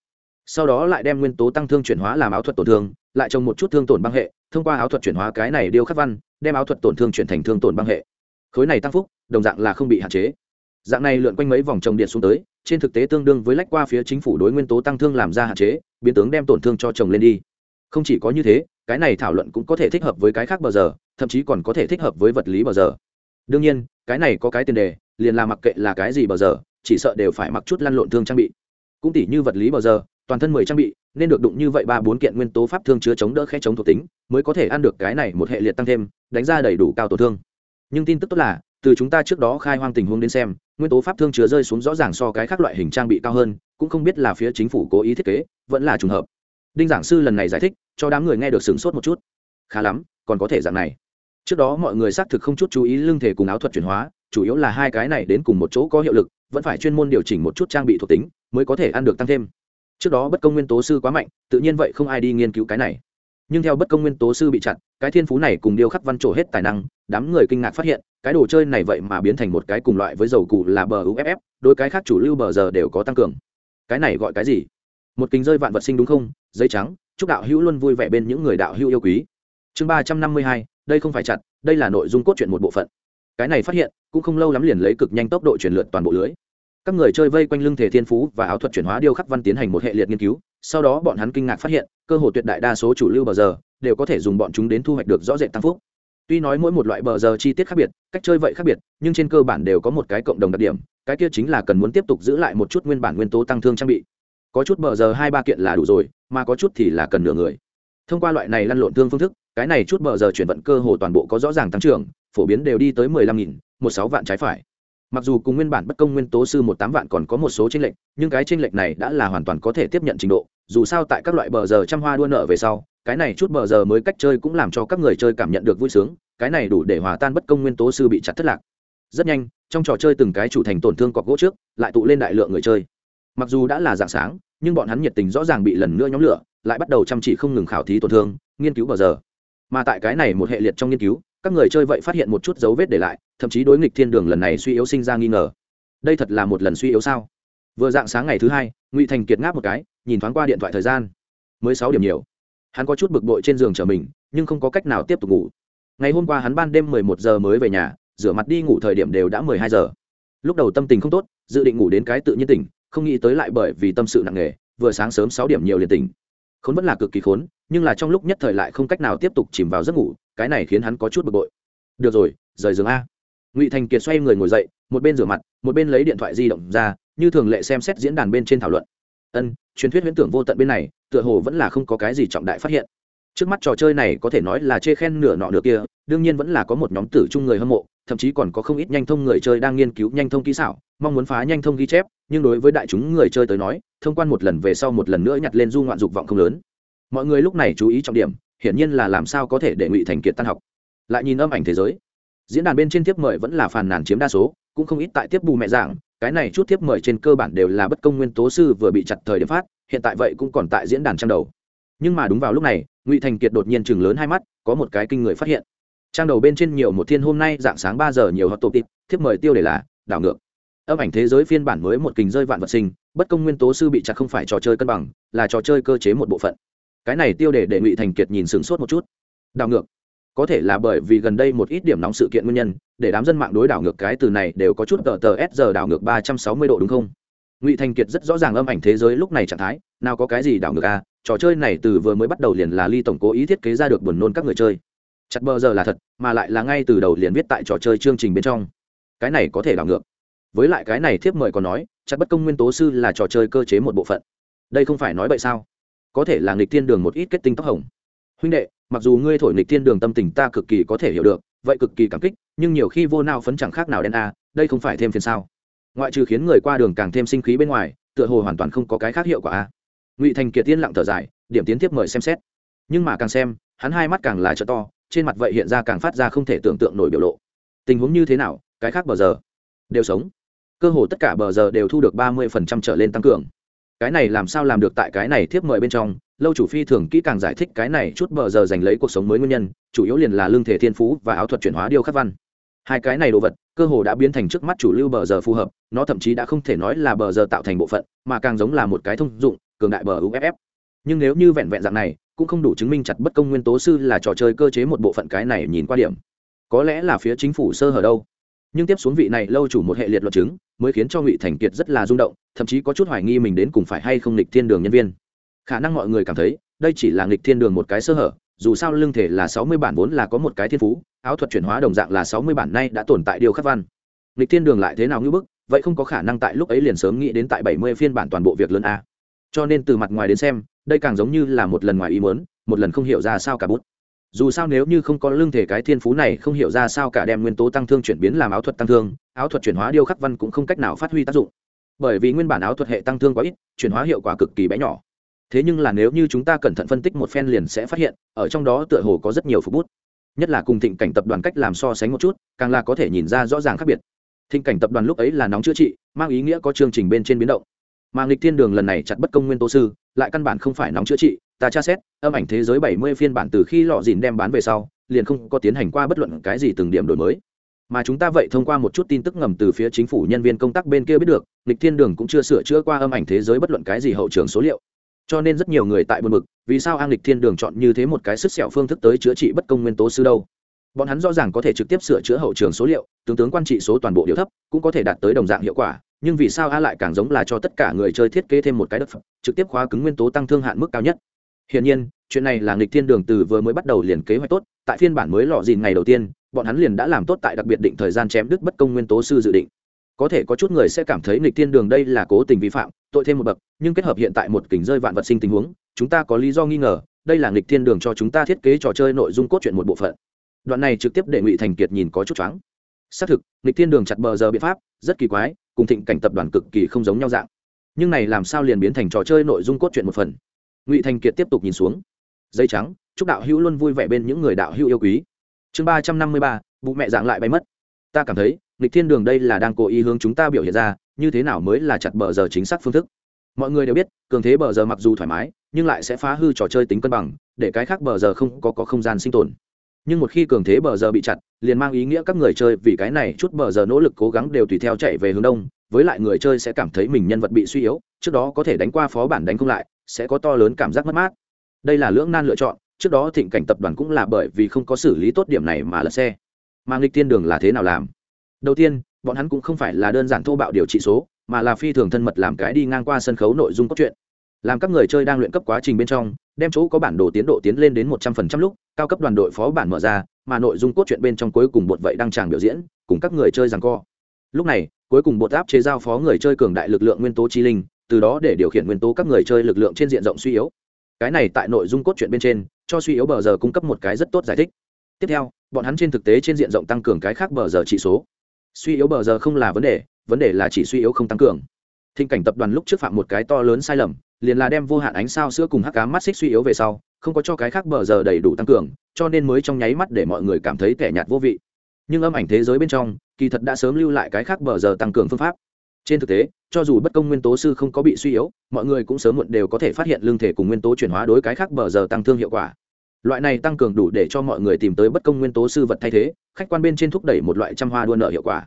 Sau đó lại đem nguyên tố tăng thương chuyển hóa làm áo thuật tổn thương, lại trồng một chút thương tổn băng hệ, thông qua áo thuật chuyển hóa cái này điêu khắc văn, đem áo thuật tổn thương chuyển thành thương tổn băng hệ. Khối này tăng phúc, đồng dạng là không bị hạn chế. Dạng này lượn quanh mấy vòng trồng điện xuống tới, trên thực tế tương đương với lách qua phía chính phủ đối nguyên tố tăng thương làm ra hạn chế, biến tướng đem tổn thương cho chồng lên đi không chỉ có như thế, cái này thảo luận cũng có thể thích hợp với cái khác bờ giờ, thậm chí còn có thể thích hợp với vật lý bờ giờ. Đương nhiên, cái này có cái tiền đề, liền là mặc kệ là cái gì bờ giờ, chỉ sợ đều phải mặc chút lăn lộn thương trang bị. Cũng tỉ như vật lý bờ giờ, toàn thân mười trang bị, nên được đụng như vậy ba bốn kiện nguyên tố pháp thương chứa chống đỡ khe chống thuộc tính, mới có thể ăn được cái này một hệ liệt tăng thêm, đánh ra đầy đủ cao tổn thương. Nhưng tin tức tốt là, từ chúng ta trước đó khai hoang tình huống đến xem, nguyên tố pháp thương chứa rơi xuống rõ ràng so cái khác loại hình trang bị cao hơn, cũng không biết là phía chính phủ cố ý thiết kế, vẫn là trùng hợp. Đinh giảng sư lần này giải thích cho đám người nghe được sửng sốt một chút. Khá lắm, còn có thể dạng này. Trước đó mọi người xác thực không chút chú ý lương thể cùng áo thuật chuyển hóa, chủ yếu là hai cái này đến cùng một chỗ có hiệu lực, vẫn phải chuyên môn điều chỉnh một chút trang bị thuộc tính mới có thể ăn được tăng thêm. Trước đó bất công nguyên tố sư quá mạnh, tự nhiên vậy không ai đi nghiên cứu cái này. Nhưng theo bất công nguyên tố sư bị chặn cái thiên phú này cùng điêu khắc văn trổ hết tài năng, đám người kinh ngạc phát hiện, cái đồ chơi này vậy mà biến thành một cái cùng loại với dầu cụ là bờ uff đôi cái khác chủ lưu bờ giờ đều có tăng cường. Cái này gọi cái gì? Một kính rơi vạn vật sinh đúng không? Dây trắng chúc đạo hữu luôn vui vẻ bên những người đạo hữu yêu quý. Chương ba trăm năm mươi hai, đây không phải chặt, đây là nội dung cốt truyện một bộ phận. Cái này phát hiện, cũng không lâu lắm liền lấy cực nhanh tốc độ truyền lượt toàn bộ lưới. Các người chơi vây quanh lưng thể thiên phú và áo thuật chuyển hóa điêu khắc văn tiến hành một hệ liệt nghiên cứu, sau đó bọn hắn kinh ngạc phát hiện, cơ hội tuyệt đại đa số chủ lưu bờ giờ đều có thể dùng bọn chúng đến thu hoạch được rõ rệt tăng phúc. Tuy nói mỗi một loại bờ giờ chi tiết khác biệt, cách chơi vậy khác biệt, nhưng trên cơ bản đều có một cái cộng đồng đặc điểm, cái kia chính là cần muốn tiếp tục giữ lại một chút nguyên bản nguyên tố tăng thương trang bị. Có chút bờ giờ hai ba kiện là đủ rồi mà có chút thì là cần nửa người. Thông qua loại này lăn lộn thương phương thức, cái này chút bờ giờ chuyển vận cơ hồ toàn bộ có rõ ràng tăng trưởng, phổ biến đều đi tới mười lăm nghìn, một sáu vạn trái phải. Mặc dù cùng nguyên bản bất công nguyên tố sư một tám vạn còn có một số tranh lệch, nhưng cái tranh lệch này đã là hoàn toàn có thể tiếp nhận trình độ, dù sao tại các loại bờ giờ trăm hoa đua nợ về sau, cái này chút bờ giờ mới cách chơi cũng làm cho các người chơi cảm nhận được vui sướng, cái này đủ để hòa tan bất công nguyên tố sư bị chặt thất lạc. Rất nhanh, trong trò chơi từng cái chủ thành tổn thương cọc gỗ trước, lại tụ lên đại lượng người chơi. Mặc dù đã là dạng sáng nhưng bọn hắn nhiệt tình rõ ràng bị lần nữa nhóm lửa, lại bắt đầu chăm chỉ không ngừng khảo thí tổn thương, nghiên cứu bờ giờ. Mà tại cái này một hệ liệt trong nghiên cứu, các người chơi vậy phát hiện một chút dấu vết để lại, thậm chí đối nghịch thiên đường lần này suy yếu sinh ra nghi ngờ. Đây thật là một lần suy yếu sao? Vừa dạng sáng ngày thứ hai, ngụy thành kiệt ngáp một cái, nhìn thoáng qua điện thoại thời gian. Mới sáu điểm nhiều. Hắn có chút bực bội trên giường chờ mình, nhưng không có cách nào tiếp tục ngủ. Ngày hôm qua hắn ban đêm mười một giờ mới về nhà, rửa mặt đi ngủ thời điểm đều đã mười hai giờ. Lúc đầu tâm tình không tốt, dự định ngủ đến cái tự nhiên tỉnh không nghĩ tới lại bởi vì tâm sự nặng nề, vừa sáng sớm sáu điểm nhiều liền tỉnh. Khốn vẫn là cực kỳ khốn, nhưng là trong lúc nhất thời lại không cách nào tiếp tục chìm vào giấc ngủ, cái này khiến hắn có chút bực bội. Được rồi, rời giường a. Ngụy thành kiệt xoay người ngồi dậy, một bên rửa mặt, một bên lấy điện thoại di động ra, như thường lệ xem xét diễn đàn bên trên thảo luận. Ân, truyền thuyết huyễn tưởng vô tận bên này, tựa hồ vẫn là không có cái gì trọng đại phát hiện trước mắt trò chơi này có thể nói là chê khen nửa nọ nửa kia, đương nhiên vẫn là có một nhóm tử chung người hâm mộ, thậm chí còn có không ít nhanh thông người chơi đang nghiên cứu nhanh thông kỹ xảo, mong muốn phá nhanh thông ghi chép, nhưng đối với đại chúng người chơi tới nói, thông quan một lần về sau một lần nữa nhặt lên du ngoạn dục vọng không lớn. Mọi người lúc này chú ý trọng điểm, hiển nhiên là làm sao có thể để ngụy thành kiệt tan học. Lại nhìn âm ảnh thế giới. Diễn đàn bên trên tiếp mời vẫn là phàn nàn chiếm đa số, cũng không ít tại tiếp bù mẹ giảng, cái này chút tiếp mời trên cơ bản đều là bất công nguyên tố sư vừa bị chặt thời điểm phát, hiện tại vậy cũng còn tại diễn đàn trang đầu. Nhưng mà đúng vào lúc này ngụy thành kiệt đột nhiên chừng lớn hai mắt, có một cái kinh người phát hiện. Trang đầu bên trên nhiều một thiên hôm nay dạng sáng ba giờ nhiều hot topic, thiếp mời tiêu để là đảo ngược. Âm ảnh thế giới phiên bản mới một kình rơi vạn vật sinh, bất công nguyên tố sư bị chặt không phải trò chơi cân bằng, là trò chơi cơ chế một bộ phận. Cái này tiêu để để ngụy thành kiệt nhìn sửng sốt một chút. Đảo ngược. Có thể là bởi vì gần đây một ít điểm nóng sự kiện nguyên nhân, để đám dân mạng đối đảo ngược cái từ này đều có chút tờ tờ s giờ đảo ngược ba trăm sáu mươi độ đúng không? Ngụy thành kiệt rất rõ ràng âm ảnh thế giới lúc này trạng thái, nào có cái gì đảo ngược a à? Trò chơi này từ vừa mới bắt đầu liền là ly tổng cố ý thiết kế ra được buồn nôn các người chơi. Chặt bờ giờ là thật, mà lại là ngay từ đầu liền viết tại trò chơi chương trình bên trong. Cái này có thể đảo ngược. Với lại cái này thiếp mời còn nói, chặt bất công nguyên tố sư là trò chơi cơ chế một bộ phận. Đây không phải nói vậy sao? Có thể là nghịch thiên đường một ít kết tinh tóc hồng. Huynh đệ, mặc dù ngươi thổi nghịch thiên đường tâm tình ta cực kỳ có thể hiểu được, vậy cực kỳ cảm kích, nhưng nhiều khi vô nào phấn chẳng khác nào đen a, đây không phải thêm phiền sao? Ngoại trừ khiến người qua đường càng thêm sinh khí bên ngoài, tựa hồ hoàn toàn không có cái khác hiệu quả a ngụy thành kiệt tiên lặng thở dài, điểm tiến tiếp mời xem xét. Nhưng mà càng xem, hắn hai mắt càng là trợ to, trên mặt vậy hiện ra càng phát ra không thể tưởng tượng nổi biểu lộ. Tình huống như thế nào, cái khác bờ giờ đều sống. Cơ hồ tất cả bờ giờ đều thu được ba mươi phần trăm trở lên tăng cường. Cái này làm sao làm được tại cái này thiếp mời bên trong, lâu chủ phi thường kỹ càng giải thích cái này chút bờ giờ giành lấy cuộc sống mới nguyên nhân, chủ yếu liền là lương thể thiên phú và áo thuật chuyển hóa điêu khắc văn. Hai cái này đồ vật, cơ hồ đã biến thành trước mắt chủ lưu bờ giờ phù hợp, nó thậm chí đã không thể nói là bờ giờ tạo thành bộ phận, mà càng giống là một cái thông dụng cường đại bờ uff nhưng nếu như vẹn vẹn dạng này, cũng không đủ chứng minh chặt bất công nguyên tố sư là trò chơi cơ chế một bộ phận cái này nhìn qua điểm. Có lẽ là phía chính phủ sơ hở đâu. Nhưng tiếp xuống vị này lâu chủ một hệ liệt luật chứng, mới khiến cho ngụy thành kiệt rất là rung động, thậm chí có chút hoài nghi mình đến cùng phải hay không lịch thiên đường nhân viên. Khả năng mọi người cảm thấy, đây chỉ là nghịch thiên đường một cái sơ hở, dù sao lương thể là sáu mươi bản vốn là có một cái thiên phú, áo thuật chuyển hóa đồng dạng là sáu mươi bản nay đã tồn tại điều khắc văn. Nghịch thiên đường lại thế nào như bức, vậy không có khả năng tại lúc ấy liền sớm nghĩ đến tại bảy mươi phiên bản toàn bộ việc lớn a cho nên từ mặt ngoài đến xem, đây càng giống như là một lần ngoài ý muốn, một lần không hiểu ra sao cả bút. Dù sao nếu như không có lương thể cái thiên phú này, không hiểu ra sao cả đem nguyên tố tăng thương chuyển biến làm áo thuật tăng thương, áo thuật chuyển hóa điêu khắc văn cũng không cách nào phát huy tác dụng. Bởi vì nguyên bản áo thuật hệ tăng thương quá ít, chuyển hóa hiệu quả cực kỳ bé nhỏ. Thế nhưng là nếu như chúng ta cẩn thận phân tích một phen liền sẽ phát hiện, ở trong đó tựa hồ có rất nhiều phục bút. Nhất là cùng thịnh cảnh tập đoàn cách làm so sánh một chút, càng là có thể nhìn ra rõ ràng khác biệt. Thịnh cảnh tập đoàn lúc ấy là nóng chữa trị, mang ý nghĩa có chương trình bên trên biến động mà nghịch thiên đường lần này chặt bất công nguyên tố sư, lại căn bản không phải nóng chữa trị, ta tra xét, âm ảnh thế giới bảy mươi phiên bản từ khi lọ dìn đem bán về sau, liền không có tiến hành qua bất luận cái gì từng điểm đổi mới. Mà chúng ta vậy thông qua một chút tin tức ngầm từ phía chính phủ nhân viên công tác bên kia biết được, nghịch thiên đường cũng chưa sửa chữa qua âm ảnh thế giới bất luận cái gì hậu trường số liệu. Cho nên rất nhiều người tại buồn bực, vì sao an lịch thiên đường chọn như thế một cái sức sẹo phương thức tới chữa trị bất công nguyên tố sư đâu? Bọn hắn rõ ràng có thể trực tiếp sửa chữa hậu trường số liệu, tướng tướng quan trị số toàn bộ điều thấp, cũng có thể đạt tới đồng dạng hiệu quả nhưng vì sao a lại càng giống là cho tất cả người chơi thiết kế thêm một cái đất phẩm trực tiếp khóa cứng nguyên tố tăng thương hạn mức cao nhất? Hiển nhiên, chuyện này là nghịch thiên đường từ vừa mới bắt đầu liền kế hoạch tốt, tại phiên bản mới lọ dìn ngày đầu tiên, bọn hắn liền đã làm tốt tại đặc biệt định thời gian chém đứt bất công nguyên tố sư dự định. Có thể có chút người sẽ cảm thấy nghịch thiên đường đây là cố tình vi phạm, tội thêm một bậc, nhưng kết hợp hiện tại một kình rơi vạn vật sinh tình huống, chúng ta có lý do nghi ngờ, đây là nghịch thiên đường cho chúng ta thiết kế trò chơi nội dung cốt truyện một bộ phận. Đoạn này trực tiếp để ngụy thành kiệt nhìn có chút choáng. Xác thực, nghịch thiên đường chặt bờ giờ biện pháp, rất kỳ quái cùng thịnh cảnh tập đoàn cực kỳ không giống nhau dạng. Nhưng này làm sao liền biến thành trò chơi nội dung cốt truyện một phần? Ngụy thành kiệt tiếp tục nhìn xuống. Dây trắng chúc đạo hữu luôn vui vẻ bên những người đạo hữu yêu quý. Chương ba trăm năm mươi ba bụ mẹ dạng lại bay mất. Ta cảm thấy lịch thiên đường đây là đang cố ý hướng chúng ta biểu hiện ra như thế nào mới là chặt bờ giờ chính xác phương thức? Mọi người đều biết cường thế bờ giờ mặc dù thoải mái nhưng lại sẽ phá hư trò chơi tính cân bằng để cái khác bờ giờ không có, có không gian sinh tồn nhưng một khi cường thế bờ giờ bị chặt, liền mang ý nghĩa các người chơi vì cái này chút bờ giờ nỗ lực cố gắng đều tùy theo chạy về hướng đông, với lại người chơi sẽ cảm thấy mình nhân vật bị suy yếu, trước đó có thể đánh qua phó bản đánh không lại, sẽ có to lớn cảm giác mất mát. Đây là lưỡng nan lựa chọn, trước đó thịnh cảnh tập đoàn cũng là bởi vì không có xử lý tốt điểm này mà lật xe. Mang lịch tiên đường là thế nào làm? Đầu tiên, bọn hắn cũng không phải là đơn giản thô bạo điều trị số, mà là phi thường thân mật làm cái đi ngang qua sân khấu nội dung cốt truyện làm các người chơi đang luyện cấp quá trình bên trong, đem chỗ có bản đồ tiến độ tiến lên đến một trăm phần trăm lúc, cao cấp đoàn đội phó bản mở ra, mà nội dung cốt truyện bên trong cuối cùng bột vậy đang tràng biểu diễn, cùng các người chơi rằng co. Lúc này, cuối cùng bột áp chế giao phó người chơi cường đại lực lượng nguyên tố chi linh, từ đó để điều khiển nguyên tố các người chơi lực lượng trên diện rộng suy yếu. Cái này tại nội dung cốt truyện bên trên, cho suy yếu bờ giờ cung cấp một cái rất tốt giải thích. Tiếp theo, bọn hắn trên thực tế trên diện rộng tăng cường cái khác bờ giờ trị số. Suy yếu bờ giờ không là vấn đề vấn đề là chỉ suy yếu không tăng cường. Thình cảnh tập đoàn lúc trước phạm một cái to lớn sai lầm liền là đem vô hạn ánh sao sữa cùng hắc cá mắt xích suy yếu về sau, không có cho cái khác bờ giờ đầy đủ tăng cường, cho nên mới trong nháy mắt để mọi người cảm thấy tẻ nhạt vô vị. Nhưng âm ảnh thế giới bên trong, kỳ thật đã sớm lưu lại cái khác bờ giờ tăng cường phương pháp. Trên thực tế, cho dù bất công nguyên tố sư không có bị suy yếu, mọi người cũng sớm muộn đều có thể phát hiện lương thể cùng nguyên tố chuyển hóa đối cái khác bờ giờ tăng thương hiệu quả. Loại này tăng cường đủ để cho mọi người tìm tới bất công nguyên tố sư vật thay thế, khách quan bên trên thúc đẩy một loại trăm hoa đua nợ hiệu quả.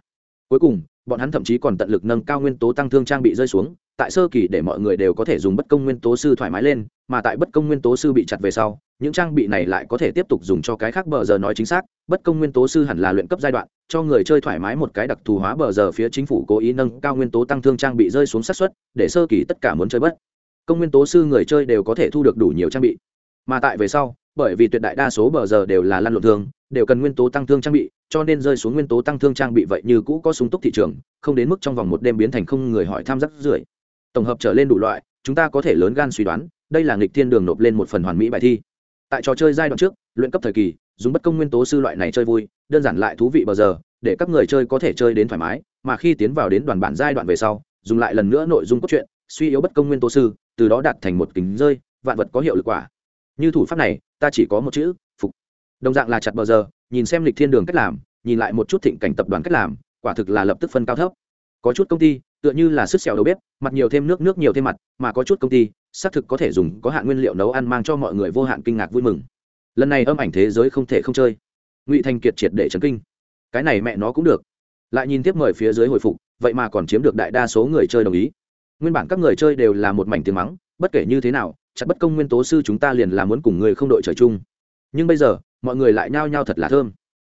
Cuối cùng, bọn hắn thậm chí còn tận lực nâng cao nguyên tố tăng thương trang bị rơi xuống tại sơ kỳ để mọi người đều có thể dùng bất công nguyên tố sư thoải mái lên, mà tại bất công nguyên tố sư bị chặt về sau, những trang bị này lại có thể tiếp tục dùng cho cái khác bờ giờ nói chính xác, bất công nguyên tố sư hẳn là luyện cấp giai đoạn, cho người chơi thoải mái một cái đặc thù hóa bờ giờ phía chính phủ cố ý nâng cao nguyên tố tăng thương trang bị rơi xuống sát xuất để sơ kỳ tất cả muốn chơi bất công nguyên tố sư người chơi đều có thể thu được đủ nhiều trang bị. Mà tại về sau, bởi vì tuyệt đại đa số bờ giờ đều là lăn lộn thương đều cần nguyên tố tăng thương trang bị, cho nên rơi xuống nguyên tố tăng thương trang bị vậy như cũ có súng túc thị trường, không đến mức trong vòng một đêm biến thành không người hỏi tham giác rưởi tổng hợp trở lên đủ loại, chúng ta có thể lớn gan suy đoán, đây là nghịch thiên đường nộp lên một phần hoàn mỹ bài thi. Tại trò chơi giai đoạn trước, luyện cấp thời kỳ, dùng bất công nguyên tố sư loại này chơi vui, đơn giản lại thú vị bờ giờ, để các người chơi có thể chơi đến thoải mái, mà khi tiến vào đến đoàn bản giai đoạn về sau, dùng lại lần nữa nội dung cốt truyện, suy yếu bất công nguyên tố sư, từ đó đạt thành một kính rơi, vạn vật có hiệu lực quả. Như thủ pháp này, ta chỉ có một chữ, phục. Đồng dạng là chặt bờ giờ, nhìn xem lịch thiên đường cách làm, nhìn lại một chút thịnh cảnh tập đoàn cách làm, quả thực là lập tức phân cao thấp. Có chút công ty tựa như là sức xẻo đầu bếp, mặt nhiều thêm nước nước nhiều thêm mặt, mà có chút công ty, xác thực có thể dùng, có hạn nguyên liệu nấu ăn mang cho mọi người vô hạn kinh ngạc vui mừng. Lần này âm ảnh thế giới không thể không chơi. Ngụy thành kiệt triệt để chấn kinh. Cái này mẹ nó cũng được. Lại nhìn tiếp mời phía dưới hồi phục, vậy mà còn chiếm được đại đa số người chơi đồng ý. Nguyên bản các người chơi đều là một mảnh tiếng mắng, bất kể như thế nào, chặt bất công nguyên tố sư chúng ta liền là muốn cùng người không đội trời chung. Nhưng bây giờ, mọi người lại nhao nhao thật là thơm.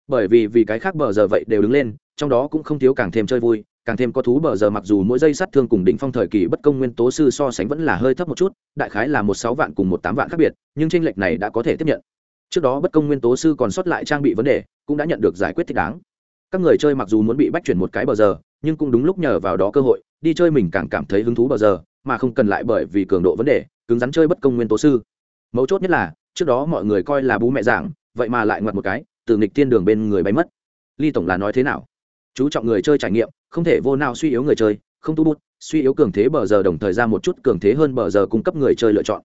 Bởi vì vì cái khác bờ giờ vậy đều đứng lên, trong đó cũng không thiếu càng thêm chơi vui càng thêm có thú bờ giờ mặc dù mỗi giây sát thương cùng đỉnh phong thời kỳ bất công nguyên tố sư so sánh vẫn là hơi thấp một chút, đại khái là một sáu vạn cùng một tám vạn khác biệt, nhưng tranh lệch này đã có thể tiếp nhận. Trước đó bất công nguyên tố sư còn sót lại trang bị vấn đề, cũng đã nhận được giải quyết thích đáng. Các người chơi mặc dù muốn bị bách chuyển một cái bờ giờ, nhưng cũng đúng lúc nhờ vào đó cơ hội, đi chơi mình càng cảm thấy hứng thú bờ giờ, mà không cần lại bởi vì cường độ vấn đề, cứng rắn chơi bất công nguyên tố sư. Mấu chốt nhất là, trước đó mọi người coi là bú mẹ giảng vậy mà lại ngoặt một cái, từ nghịch tiên đường bên người bay mất. Ly tổng là nói thế nào? Chú trọng người chơi trải nghiệm không thể vô nào suy yếu người chơi, không tu bút, suy yếu cường thế bờ giờ đồng thời ra một chút cường thế hơn bờ giờ cung cấp người chơi lựa chọn.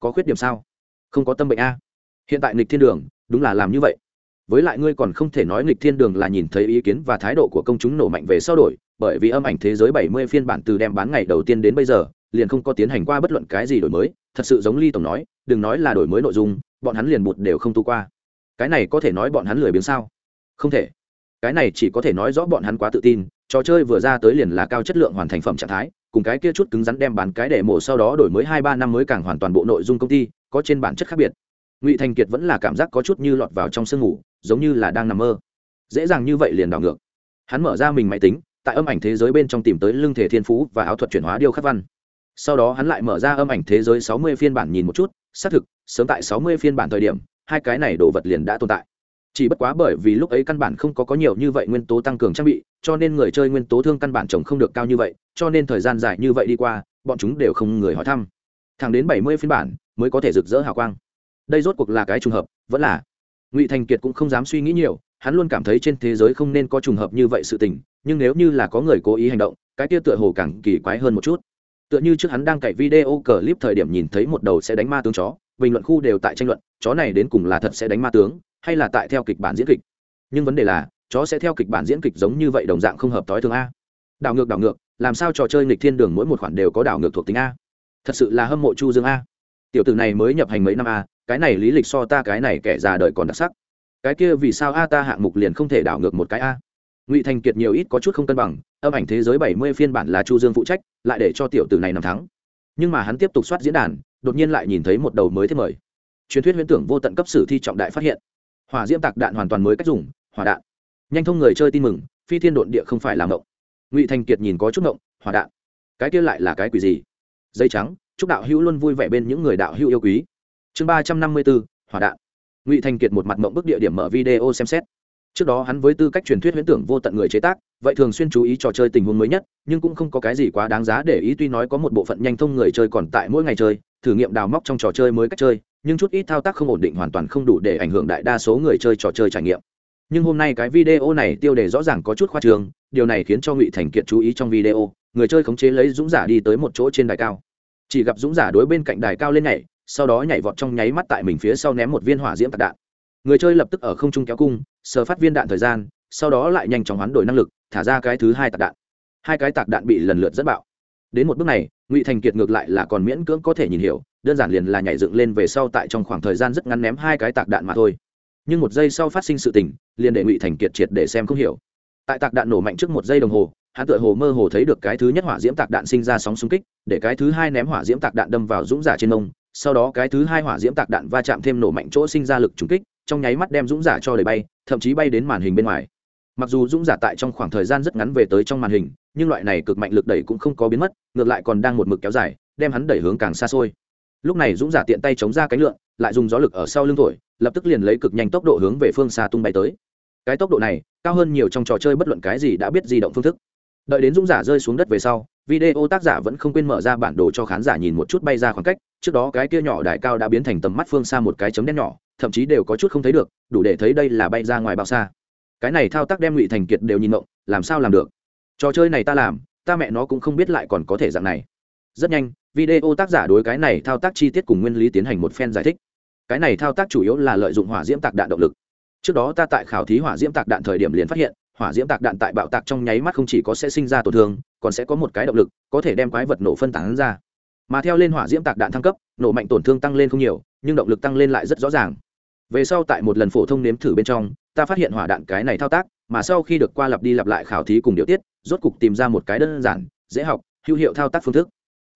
Có khuyết điểm sao? Không có tâm bệnh a. Hiện tại nghịch thiên đường, đúng là làm như vậy. Với lại ngươi còn không thể nói nghịch thiên đường là nhìn thấy ý kiến và thái độ của công chúng nổ mạnh về sau đổi, bởi vì âm ảnh thế giới 70 phiên bản từ đem bán ngày đầu tiên đến bây giờ, liền không có tiến hành qua bất luận cái gì đổi mới. Thật sự giống ly tổng nói, đừng nói là đổi mới nội dung, bọn hắn liền bụt đều không tu qua. Cái này có thể nói bọn hắn lười biếng sao? Không thể. Cái này chỉ có thể nói rõ bọn hắn quá tự tin trò chơi vừa ra tới liền là cao chất lượng hoàn thành phẩm trạng thái, cùng cái kia chút cứng rắn đem bán cái để mổ sau đó đổi mới hai ba năm mới càng hoàn toàn bộ nội dung công ty, có trên bản chất khác biệt. Ngụy thành kiệt vẫn là cảm giác có chút như lọt vào trong sương ngủ, giống như là đang nằm mơ. Dễ dàng như vậy liền đảo ngược. Hắn mở ra mình máy tính, tại âm ảnh thế giới bên trong tìm tới lưng thể thiên phú và áo thuật chuyển hóa điêu khắc văn. Sau đó hắn lại mở ra âm ảnh thế giới sáu mươi phiên bản nhìn một chút, xác thực, sớm tại sáu mươi phiên bản thời điểm, hai cái này đồ vật liền đã tồn tại chỉ bất quá bởi vì lúc ấy căn bản không có có nhiều như vậy nguyên tố tăng cường trang bị, cho nên người chơi nguyên tố thương căn bản trồng không được cao như vậy, cho nên thời gian dài như vậy đi qua, bọn chúng đều không người hỏi thăm. Thẳng đến bảy mươi phiên bản mới có thể rực rỡ hào quang. Đây rốt cuộc là cái trùng hợp, vẫn là. Ngụy thành kiệt cũng không dám suy nghĩ nhiều, hắn luôn cảm thấy trên thế giới không nên có trùng hợp như vậy sự tình, nhưng nếu như là có người cố ý hành động, cái kia tựa hồ càng kỳ quái hơn một chút. Tựa như trước hắn đang cậy video clip thời điểm nhìn thấy một đầu sẽ đánh ma tướng chó, bình luận khu đều tại tranh luận, chó này đến cùng là thật sẽ đánh ma tướng hay là tại theo kịch bản diễn kịch? Nhưng vấn đề là, chó sẽ theo kịch bản diễn kịch giống như vậy đồng dạng không hợp t ố i thường a. Đảo ngược đảo ngược, làm sao trò chơi nghịch thiên đường mỗi một khoản đều có đảo ngược thuộc tính a? Thật sự là hâm mộ chu dương a. Tiểu tử này mới nhập hành mấy năm a, cái này lý lịch so ta cái này kẻ già đời còn đặc sắc. Cái kia vì sao a ta hạng mục liền không thể đảo ngược một cái a? Ngụy thành kiệt nhiều ít có chút không cân bằng, âm ảnh thế giới bảy mươi phiên bản là chu dương phụ trách, lại để cho tiểu tử này nằm thắng. Nhưng mà hắn tiếp tục soát diễn đàn, đột nhiên lại nhìn thấy một đầu mới thế mời. Truyền thuyết huyễn tưởng vô tận cấp sử thi trọng đại phát hiện hỏa diễm tạc đạn hoàn toàn mới cách dùng, hỏa đạn. Nhanh thông người chơi tin mừng, phi thiên độn địa không phải làm ngộng ngụy thành kiệt nhìn có chút ngộng hỏa đạn. Cái kia lại là cái quỷ gì? Dây trắng, chúc đạo hữu luôn vui vẻ bên những người đạo hữu yêu quý. Chương ba trăm năm mươi bốn hỏa đạn. Ngụy thành kiệt một mặt mộng bức địa điểm mở video xem xét. Trước đó hắn với tư cách truyền thuyết huyễn tưởng vô tận người chế tác, vậy thường xuyên chú ý trò chơi tình huống mới nhất, nhưng cũng không có cái gì quá đáng giá để ý tuy nói có một bộ phận nhanh thông người chơi còn tại mỗi ngày chơi, thử nghiệm đào móc trong trò chơi mới cách chơi nhưng chút ít thao tác không ổn định hoàn toàn không đủ để ảnh hưởng đại đa số người chơi trò chơi trải nghiệm. Nhưng hôm nay cái video này tiêu đề rõ ràng có chút khoa trường điều này khiến cho ngụy thành kiệt chú ý trong video, người chơi khống chế lấy dũng giả đi tới một chỗ trên đài cao. Chỉ gặp dũng giả đối bên cạnh đài cao lên nhảy, sau đó nhảy vọt trong nháy mắt tại mình phía sau ném một viên hỏa diễm tạc đạn. Người chơi lập tức ở không trung kéo cung, sờ phát viên đạn thời gian, sau đó lại nhanh chóng hoán đổi năng lực, thả ra cái thứ hai tạc đạn. Hai cái tạc đạn bị lần lượt dẫn bạo đến một bước này, ngụy thành kiệt ngược lại là còn miễn cưỡng có thể nhìn hiểu, đơn giản liền là nhảy dựng lên về sau tại trong khoảng thời gian rất ngắn ném hai cái tạc đạn mà thôi. Nhưng một giây sau phát sinh sự tình, liền để ngụy thành kiệt triệt để xem không hiểu. Tại tạc đạn nổ mạnh trước một giây đồng hồ, hắn tựa hồ mơ hồ thấy được cái thứ nhất hỏa diễm tạc đạn sinh ra sóng xung kích, để cái thứ hai ném hỏa diễm tạc đạn đâm vào dũng giả trên mông sau đó cái thứ hai hỏa diễm tạc đạn va chạm thêm nổ mạnh chỗ sinh ra lực trúng kích, trong nháy mắt đem dũng giả cho đầy bay, thậm chí bay đến màn hình bên ngoài. Mặc dù dũng giả tại trong khoảng thời gian rất ngắn về tới trong màn hình nhưng loại này cực mạnh lực đẩy cũng không có biến mất, ngược lại còn đang một mực kéo dài, đem hắn đẩy hướng càng xa xôi. Lúc này dũng giả tiện tay chống ra cánh lượn, lại dùng gió lực ở sau lưng thổi, lập tức liền lấy cực nhanh tốc độ hướng về phương xa tung bay tới. Cái tốc độ này, cao hơn nhiều trong trò chơi bất luận cái gì đã biết di động phương thức. Đợi đến dũng giả rơi xuống đất về sau, video tác giả vẫn không quên mở ra bản đồ cho khán giả nhìn một chút bay ra khoảng cách, trước đó cái kia nhỏ đại cao đã biến thành tầm mắt phương xa một cái chấm đen nhỏ, thậm chí đều có chút không thấy được, đủ để thấy đây là bay ra ngoài bao xa. Cái này thao tác đem ngụy thành kiệt đều nhìn mộng làm sao làm được? Trò chơi này ta làm, ta mẹ nó cũng không biết lại còn có thể dạng này. Rất nhanh, video tác giả đối cái này thao tác chi tiết cùng nguyên lý tiến hành một phen giải thích. Cái này thao tác chủ yếu là lợi dụng hỏa diễm tạc đạn động lực. Trước đó ta tại khảo thí hỏa diễm tạc đạn thời điểm liền phát hiện, hỏa diễm tạc đạn tại bạo tạc trong nháy mắt không chỉ có sẽ sinh ra tổn thương, còn sẽ có một cái động lực, có thể đem quái vật nổ phân tán ra. Mà theo lên hỏa diễm tạc đạn thăng cấp, nổ mạnh tổn thương tăng lên không nhiều, nhưng động lực tăng lên lại rất rõ ràng về sau tại một lần phổ thông nếm thử bên trong ta phát hiện hỏa đạn cái này thao tác mà sau khi được qua lặp đi lặp lại khảo thí cùng điều tiết rốt cục tìm ra một cái đơn giản dễ học hữu hiệu thao tác phương thức.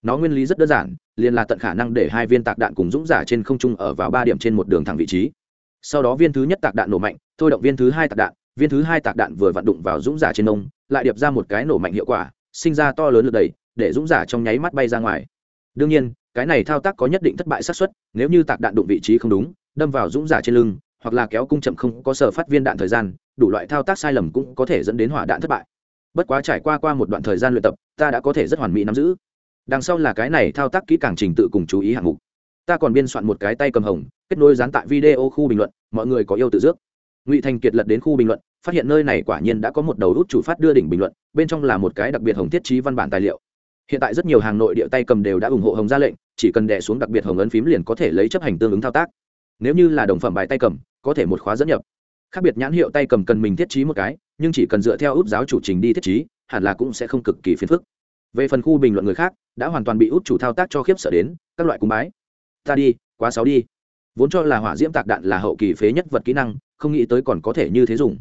Nó nguyên lý rất đơn giản liền là tận khả năng để hai viên tạc đạn cùng dũng giả trên không trung ở vào ba điểm trên một đường thẳng vị trí. Sau đó viên thứ nhất tạc đạn nổ mạnh thôi động viên thứ hai tạc đạn viên thứ hai tạc đạn vừa vặn đụng vào dũng giả trên nông lại điệp ra một cái nổ mạnh hiệu quả sinh ra to lớn lực đầy, để dũng giả trong nháy mắt bay ra ngoài. Đương nhiên cái này thao tác có nhất định thất bại xác suất nếu như tạc đạn đụng vị trí không đúng đâm vào dũng giả trên lưng, hoặc là kéo cung chậm không có sở phát viên đạn thời gian, đủ loại thao tác sai lầm cũng có thể dẫn đến hỏa đạn thất bại. Bất quá trải qua qua một đoạn thời gian luyện tập, ta đã có thể rất hoàn mỹ nắm giữ. Đằng sau là cái này thao tác kỹ càng trình tự cùng chú ý hạng mục. Ta còn biên soạn một cái tay cầm hồng, kết nối dán tại video khu bình luận, mọi người có yêu tự dước. Ngụy thành kiệt lật đến khu bình luận, phát hiện nơi này quả nhiên đã có một đầu rút chủ phát đưa đỉnh bình luận, bên trong là một cái đặc biệt hồng thiết trí văn bản tài liệu. Hiện tại rất nhiều hàng nội địa tay cầm đều đã ủng hộ hồng ra lệnh, chỉ cần đè xuống đặc biệt hồng ấn phím liền có thể lấy chấp hành tương ứng thao tác nếu như là đồng phẩm bài tay cầm, có thể một khóa dẫn nhập. Khác biệt nhãn hiệu tay cầm cần mình thiết trí một cái, nhưng chỉ cần dựa theo úp giáo chủ trình đi thiết trí, hẳn là cũng sẽ không cực kỳ phiền phức. Về phần khu bình luận người khác, đã hoàn toàn bị út chủ thao tác cho khiếp sợ đến, các loại cung bái. Ta đi, quá sáu đi. Vốn cho là hỏa diễm tạc đạn là hậu kỳ phế nhất vật kỹ năng, không nghĩ tới còn có thể như thế dùng.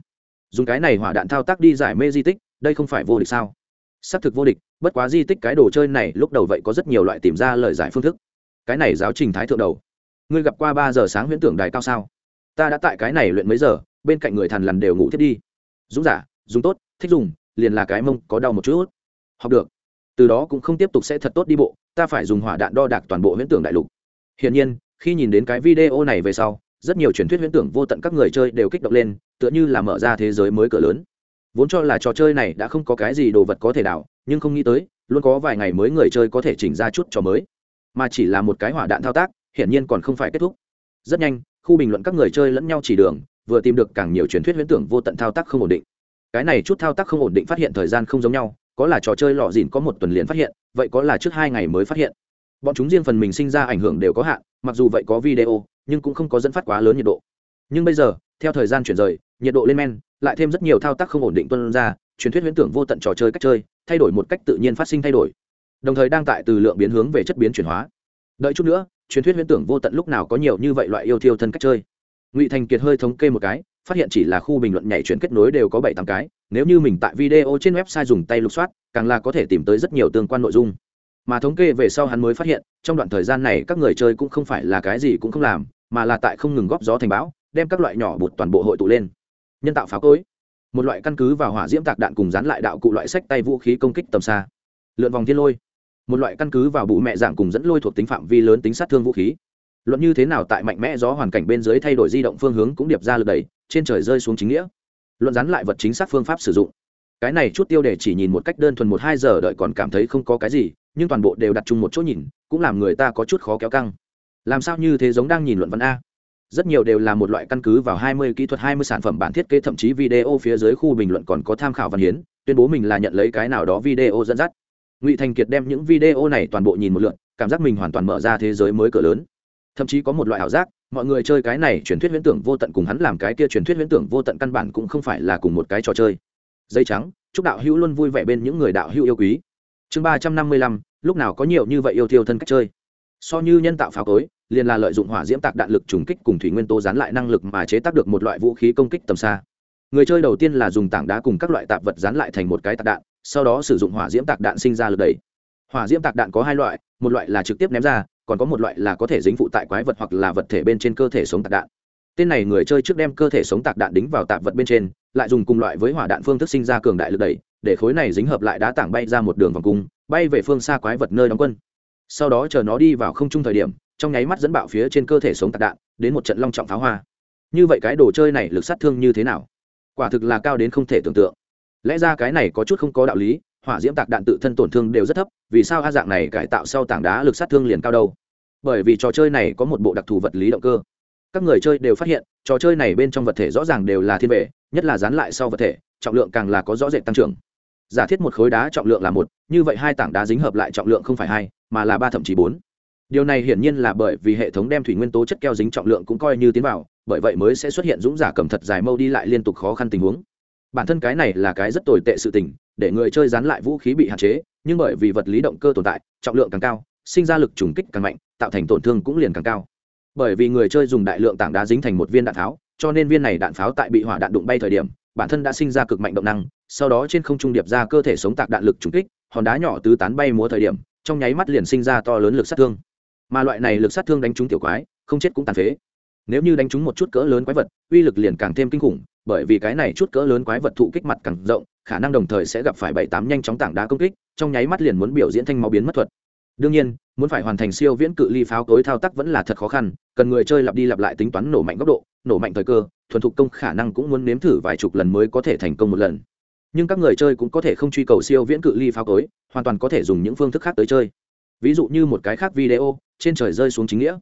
Dùng cái này hỏa đạn thao tác đi giải mê di tích, đây không phải vô địch sao? Xác thực vô địch, bất quá di tích cái đồ chơi này lúc đầu vậy có rất nhiều loại tìm ra lời giải phương thức. Cái này giáo trình thái thượng đầu ngươi gặp qua ba giờ sáng huyễn tưởng đài cao sao? Ta đã tại cái này luyện mấy giờ, bên cạnh người thằn lằn đều ngủ thiết đi. Dũng giả, dùng tốt, thích dùng, liền là cái mông, có đau một chút học được. Từ đó cũng không tiếp tục sẽ thật tốt đi bộ, ta phải dùng hỏa đạn đo đạc toàn bộ huyễn tưởng đại lục. Hiển nhiên, khi nhìn đến cái video này về sau, rất nhiều truyền thuyết huyễn tưởng vô tận các người chơi đều kích động lên, tựa như là mở ra thế giới mới cửa lớn. Vốn cho là trò chơi này đã không có cái gì đồ vật có thể đảo nhưng không nghĩ tới, luôn có vài ngày mới người chơi có thể chỉnh ra chút trò mới. Mà chỉ là một cái hỏa đạn thao tác hiển nhiên còn không phải kết thúc. Rất nhanh, khu bình luận các người chơi lẫn nhau chỉ đường, vừa tìm được càng nhiều truyền thuyết huyễn tưởng vô tận thao tác không ổn định. Cái này chút thao tác không ổn định phát hiện thời gian không giống nhau, có là trò chơi lọ dìn có một tuần liền phát hiện, vậy có là trước hai ngày mới phát hiện. Bọn chúng riêng phần mình sinh ra ảnh hưởng đều có hạn, mặc dù vậy có video, nhưng cũng không có dẫn phát quá lớn nhiệt độ. Nhưng bây giờ, theo thời gian chuyển rời, nhiệt độ lên men, lại thêm rất nhiều thao tác không ổn định tuân ra, truyền thuyết huyễn tưởng vô tận trò chơi cách chơi, thay đổi một cách tự nhiên phát sinh thay đổi. Đồng thời đang tại từ lượng biến hướng về chất biến chuyển hóa đợi chút nữa, truyền thuyết huyễn tưởng vô tận lúc nào có nhiều như vậy loại yêu thiêu thân cách chơi. Ngụy thành kiệt hơi thống kê một cái, phát hiện chỉ là khu bình luận nhảy chuyển kết nối đều có bảy tám cái, nếu như mình tại video trên website dùng tay lục soát, càng là có thể tìm tới rất nhiều tương quan nội dung. Mà thống kê về sau hắn mới phát hiện, trong đoạn thời gian này các người chơi cũng không phải là cái gì cũng không làm, mà là tại không ngừng góp gió thành bão, đem các loại nhỏ bụt toàn bộ hội tụ lên. Nhân tạo pháo cối. Một loại căn cứ vào hỏa diễm tạc đạn cùng dán lại đạo cụ loại sách tay vũ khí công kích tầm xa. Lượn vòng thiên lôi một loại căn cứ vào bụ mẹ dạng cùng dẫn lôi thuộc tính phạm vi lớn tính sát thương vũ khí. Luận như thế nào tại mạnh mẽ gió hoàn cảnh bên dưới thay đổi di động phương hướng cũng điệp ra lực đẩy, trên trời rơi xuống chính nghĩa. Luận dán lại vật chính xác phương pháp sử dụng. Cái này chút tiêu đề chỉ nhìn một cách đơn thuần một hai giờ đợi còn cảm thấy không có cái gì, nhưng toàn bộ đều đặt chung một chỗ nhìn, cũng làm người ta có chút khó kéo căng. Làm sao như thế giống đang nhìn luận văn a? Rất nhiều đều là một loại căn cứ vào 20 kỹ thuật 20 sản phẩm bản thiết kế, thậm chí video phía dưới khu bình luận còn có tham khảo văn hiến, tuyên bố mình là nhận lấy cái nào đó video dẫn dắt ngụy thành kiệt đem những video này toàn bộ nhìn một lượt, cảm giác mình hoàn toàn mở ra thế giới mới cửa lớn. Thậm chí có một loại ảo giác, mọi người chơi cái này truyền thuyết huyễn tưởng vô tận cùng hắn làm cái kia truyền thuyết huyễn tưởng vô tận căn bản cũng không phải là cùng một cái trò chơi. Dây trắng, chúc đạo hữu luôn vui vẻ bên những người đạo hữu yêu quý. Chương ba trăm năm mươi lăm, lúc nào có nhiều như vậy yêu thiêu thân cách chơi? So như nhân tạo pháo cối, liền là lợi dụng hỏa diễm tạc đạn lực trùng kích cùng thủy nguyên tố dán lại năng lực mà chế tác được một loại vũ khí công kích tầm xa. Người chơi đầu tiên là dùng tảng đá cùng các loại tạp vật dán lại thành một cái tạc đạn sau đó sử dụng hỏa diễm tạc đạn sinh ra lực đẩy. Hỏa diễm tạc đạn có hai loại, một loại là trực tiếp ném ra, còn có một loại là có thể dính phụ tại quái vật hoặc là vật thể bên trên cơ thể sống tạc đạn. Tên này người chơi trước đem cơ thể sống tạc đạn đính vào tạp vật bên trên, lại dùng cùng loại với hỏa đạn phương thức sinh ra cường đại lực đẩy, để khối này dính hợp lại đá tảng bay ra một đường vòng cung, bay về phương xa quái vật nơi đóng quân. Sau đó chờ nó đi vào không trung thời điểm, trong nháy mắt dẫn bạo phía trên cơ thể sống tạc đạn, đến một trận long trọng pháo hoa. Như vậy cái đồ chơi này lực sát thương như thế nào? Quả thực là cao đến không thể tưởng tượng lẽ ra cái này có chút không có đạo lý, hỏa diễm tạc đạn tự thân tổn thương đều rất thấp, vì sao a dạng này cải tạo sau tảng đá lực sát thương liền cao đâu? Bởi vì trò chơi này có một bộ đặc thù vật lý động cơ. Các người chơi đều phát hiện, trò chơi này bên trong vật thể rõ ràng đều là thiên vệ nhất là dán lại sau vật thể, trọng lượng càng là có rõ rệt tăng trưởng. Giả thiết một khối đá trọng lượng là một, như vậy hai tảng đá dính hợp lại trọng lượng không phải hai, mà là ba thậm chí bốn. Điều này hiển nhiên là bởi vì hệ thống đem thủy nguyên tố chất keo dính trọng lượng cũng coi như tiến vào, bởi vậy mới sẽ xuất hiện dũng giả cầm thật dài mâu đi lại liên tục khó khăn tình huống bản thân cái này là cái rất tồi tệ sự tình, để người chơi dán lại vũ khí bị hạn chế, nhưng bởi vì vật lý động cơ tồn tại, trọng lượng càng cao, sinh ra lực trùng kích càng mạnh, tạo thành tổn thương cũng liền càng cao. Bởi vì người chơi dùng đại lượng tảng đá dính thành một viên đạn pháo, cho nên viên này đạn pháo tại bị hỏa đạn đụng bay thời điểm, bản thân đã sinh ra cực mạnh động năng, sau đó trên không trung điệp ra cơ thể sống tạc đạn lực trùng kích, hòn đá nhỏ tứ tán bay múa thời điểm, trong nháy mắt liền sinh ra to lớn lực sát thương. Mà loại này lực sát thương đánh trúng tiểu quái, không chết cũng tàn phế nếu như đánh trúng một chút cỡ lớn quái vật, uy lực liền càng thêm kinh khủng, bởi vì cái này chút cỡ lớn quái vật thụ kích mặt càng rộng, khả năng đồng thời sẽ gặp phải bảy tám nhanh chóng tảng đá công kích, trong nháy mắt liền muốn biểu diễn thanh máu biến mất thuật. Đương nhiên, muốn phải hoàn thành siêu viễn cự ly pháo cối thao tác vẫn là thật khó khăn, cần người chơi lặp đi lặp lại tính toán nổ mạnh góc độ, nổ mạnh thời cơ, thuần thục công khả năng cũng muốn nếm thử vài chục lần mới có thể thành công một lần. Nhưng các người chơi cũng có thể không truy cầu siêu viễn cự ly pháo cối, hoàn toàn có thể dùng những phương thức khác tới chơi. Ví dụ như một cái khác video, trên trời rơi xuống chính nghĩa.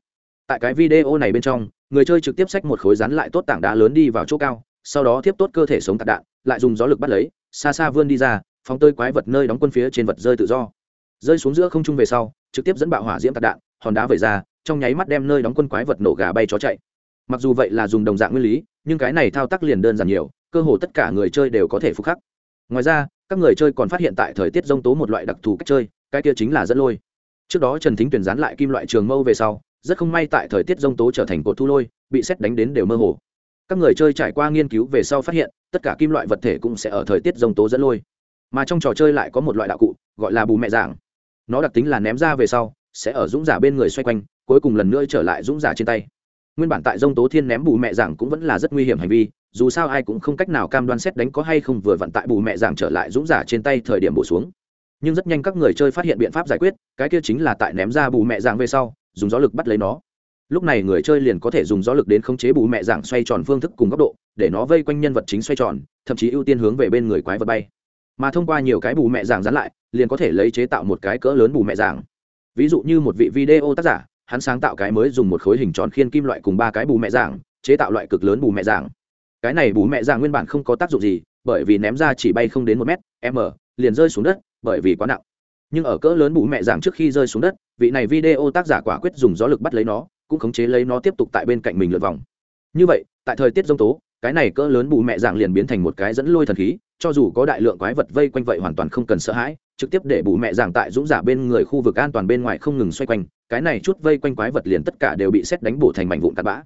Tại cái video này bên trong người chơi trực tiếp xách một khối rắn lại tốt tảng đá lớn đi vào chỗ cao, sau đó tiếp tốt cơ thể sống tạc đạn, lại dùng gió lực bắt lấy, xa xa vươn đi ra, phóng tơi quái vật nơi đóng quân phía trên vật rơi tự do. Rơi xuống giữa không trung về sau, trực tiếp dẫn bạo hỏa diễm tạc đạn, hòn đá vẩy ra, trong nháy mắt đem nơi đóng quân quái vật nổ gà bay chó chạy. Mặc dù vậy là dùng đồng dạng nguyên lý, nhưng cái này thao tác liền đơn giản nhiều, cơ hồ tất cả người chơi đều có thể phục khắc. Ngoài ra, các người chơi còn phát hiện tại thời tiết g tố một loại đặc thù cách chơi, cái kia chính là dẫn lôi. Trước đó trần thính tuyển dán lại kim loại trường mâu về sau rất không may tại thời tiết rông tố trở thành cột thu lôi, bị xét đánh đến đều mơ hồ. Các người chơi trải qua nghiên cứu về sau phát hiện, tất cả kim loại vật thể cũng sẽ ở thời tiết rông tố dẫn lôi. Mà trong trò chơi lại có một loại đạo cụ, gọi là bù mẹ giảng nó đặc tính là ném ra về sau, sẽ ở dũng giả bên người xoay quanh, cuối cùng lần nữa trở lại dũng giả trên tay. Nguyên bản tại dông tố thiên ném bù mẹ giảng cũng vẫn là rất nguy hiểm hành vi, dù sao ai cũng không cách nào cam đoan xét đánh có hay không vừa vặn tại bù mẹ giảng trở lại dũng giả trên tay thời điểm bổ xuống. Nhưng rất nhanh các người chơi phát hiện biện pháp giải quyết, cái kia chính là tại ném ra bù mẹ giảng về sau dùng gió lực bắt lấy nó lúc này người chơi liền có thể dùng gió lực đến khống chế bù mẹ dạng xoay tròn phương thức cùng góc độ để nó vây quanh nhân vật chính xoay tròn thậm chí ưu tiên hướng về bên người quái vật bay mà thông qua nhiều cái bù mẹ dạng dán lại liền có thể lấy chế tạo một cái cỡ lớn bù mẹ dạng. ví dụ như một vị video tác giả hắn sáng tạo cái mới dùng một khối hình tròn khiên kim loại cùng ba cái bù mẹ dạng, chế tạo loại cực lớn bù mẹ dạng. cái này bù mẹ dạng nguyên bản không có tác dụng gì bởi vì ném ra chỉ bay không đến một mét m liền rơi xuống đất bởi vì quá nặng nhưng ở cỡ lớn bù mẹ giảng trước khi rơi xuống đất, vị này video tác giả quả quyết dùng gió lực bắt lấy nó, cũng khống chế lấy nó tiếp tục tại bên cạnh mình lượt vòng. Như vậy, tại thời tiết g tố, cái này cỡ lớn bù mẹ giảng liền biến thành một cái dẫn lôi thần khí, cho dù có đại lượng quái vật vây quanh vậy hoàn toàn không cần sợ hãi, trực tiếp để bù mẹ giảng tại dũng giả bên người khu vực an toàn bên ngoài không ngừng xoay quanh, cái này chút vây quanh quái vật liền tất cả đều bị xét đánh bổ thành mảnh vụn tạt bã.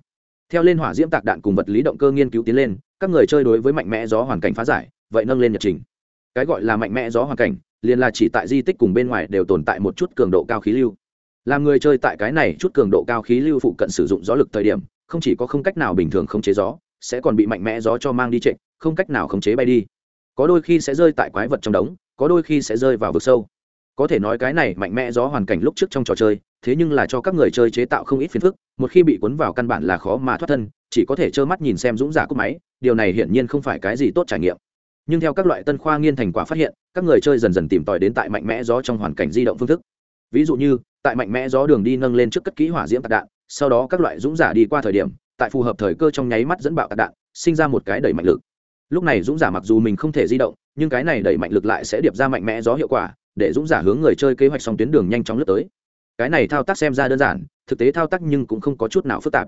Theo lên hỏa diễm tạc đạn cùng vật lý động cơ nghiên cứu tiến lên, các người chơi đối với mạnh mẽ gió hoàn cảnh phá giải, vậy nâng lên nhật trình. Cái gọi là mạnh mẽ gió hoàn cảnh liền là chỉ tại di tích cùng bên ngoài đều tồn tại một chút cường độ cao khí lưu. Làm người chơi tại cái này chút cường độ cao khí lưu phụ cận sử dụng gió lực thời điểm, không chỉ có không cách nào bình thường khống chế gió, sẽ còn bị mạnh mẽ gió cho mang đi trệ, không cách nào khống chế bay đi. Có đôi khi sẽ rơi tại quái vật trong đống, có đôi khi sẽ rơi vào vực sâu. Có thể nói cái này mạnh mẽ gió hoàn cảnh lúc trước trong trò chơi, thế nhưng là cho các người chơi chế tạo không ít phiền phức, một khi bị cuốn vào căn bản là khó mà thoát thân, chỉ có thể trơ mắt nhìn xem dũng giả cúp máy, điều này hiển nhiên không phải cái gì tốt trải nghiệm nhưng theo các loại tân khoa nghiên thành quả phát hiện, các người chơi dần dần tìm tòi đến tại mạnh mẽ gió trong hoàn cảnh di động phương thức. Ví dụ như, tại mạnh mẽ gió đường đi nâng lên trước cất kỹ hỏa diễm tạc đạn, sau đó các loại dũng giả đi qua thời điểm, tại phù hợp thời cơ trong nháy mắt dẫn bạo tạc đạn, sinh ra một cái đẩy mạnh lực. Lúc này dũng giả mặc dù mình không thể di động, nhưng cái này đẩy mạnh lực lại sẽ điệp ra mạnh mẽ gió hiệu quả, để dũng giả hướng người chơi kế hoạch xong tuyến đường nhanh chóng lướt tới. Cái này thao tác xem ra đơn giản, thực tế thao tác nhưng cũng không có chút nào phức tạp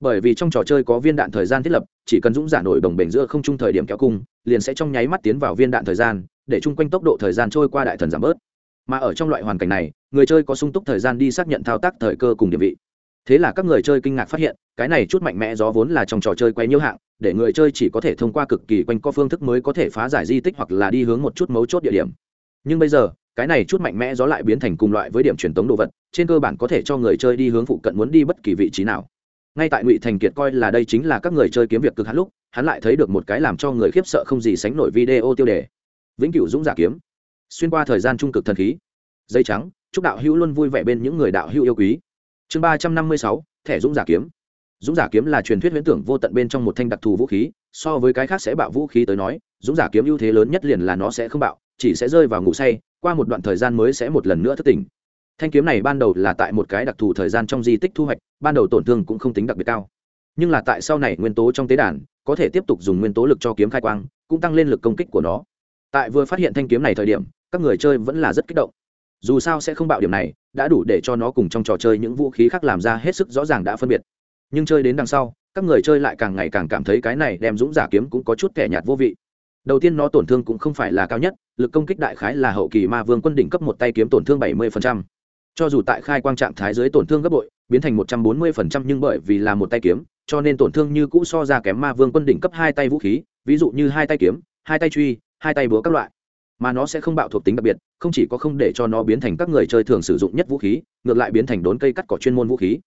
bởi vì trong trò chơi có viên đạn thời gian thiết lập, chỉ cần dũng giả nổi đồng bể giữa không trung thời điểm kéo cung, liền sẽ trong nháy mắt tiến vào viên đạn thời gian, để chung quanh tốc độ thời gian trôi qua đại thần giảm bớt. Mà ở trong loại hoàn cảnh này, người chơi có sung túc thời gian đi xác nhận thao tác thời cơ cùng địa vị. Thế là các người chơi kinh ngạc phát hiện, cái này chút mạnh mẽ gió vốn là trong trò chơi quay nhiêu hạng, để người chơi chỉ có thể thông qua cực kỳ quanh co phương thức mới có thể phá giải di tích hoặc là đi hướng một chút mấu chốt địa điểm. Nhưng bây giờ, cái này chút mạnh mẽ gió lại biến thành cùng loại với điểm truyền tống đồ vật, trên cơ bản có thể cho người chơi đi hướng phụ cận muốn đi bất kỳ vị trí nào ngay tại ngụy thành kiệt coi là đây chính là các người chơi kiếm việc cực hắn lúc, hắn lại thấy được một cái làm cho người khiếp sợ không gì sánh nổi video tiêu đề. Vĩnh cửu dũng giả kiếm. Xuyên qua thời gian trung cực thần khí. Dây trắng, chúc đạo hữu luôn vui vẻ bên những người đạo hữu yêu quý. Chương ba trăm năm mươi sáu, thẻ dũng giả kiếm. Dũng giả kiếm là truyền thuyết huyễn tưởng vô tận bên trong một thanh đặc thù vũ khí, so với cái khác sẽ bạo vũ khí tới nói, dũng giả kiếm ưu thế lớn nhất liền là nó sẽ không bạo, chỉ sẽ rơi vào ngủ say, qua một đoạn thời gian mới sẽ một lần nữa thức tỉnh thanh kiếm này ban đầu là tại một cái đặc thù thời gian trong di tích thu hoạch, ban đầu tổn thương cũng không tính đặc biệt cao. Nhưng là tại sau này nguyên tố trong tế đàn, có thể tiếp tục dùng nguyên tố lực cho kiếm khai quang, cũng tăng lên lực công kích của nó. Tại vừa phát hiện thanh kiếm này thời điểm, các người chơi vẫn là rất kích động. Dù sao sẽ không bạo điểm này, đã đủ để cho nó cùng trong trò chơi những vũ khí khác làm ra hết sức rõ ràng đã phân biệt. Nhưng chơi đến đằng sau, các người chơi lại càng ngày càng cảm thấy cái này đem dũng giả kiếm cũng có chút kẻ nhạt vô vị. Đầu tiên nó tổn thương cũng không phải là cao nhất, lực công kích đại khái là hậu kỳ ma vương quân đỉnh cấp một tay kiếm tổn thương 70% cho dù tại khai quang trạng thái dưới tổn thương gấp bội, biến thành 140% nhưng bởi vì là một tay kiếm, cho nên tổn thương như cũ so ra kém ma vương quân đỉnh cấp hai tay vũ khí, ví dụ như hai tay kiếm, hai tay truy, hai tay búa các loại. Mà nó sẽ không bạo thuộc tính đặc biệt, không chỉ có không để cho nó biến thành các người chơi thường sử dụng nhất vũ khí, ngược lại biến thành đốn cây cắt cỏ chuyên môn vũ khí.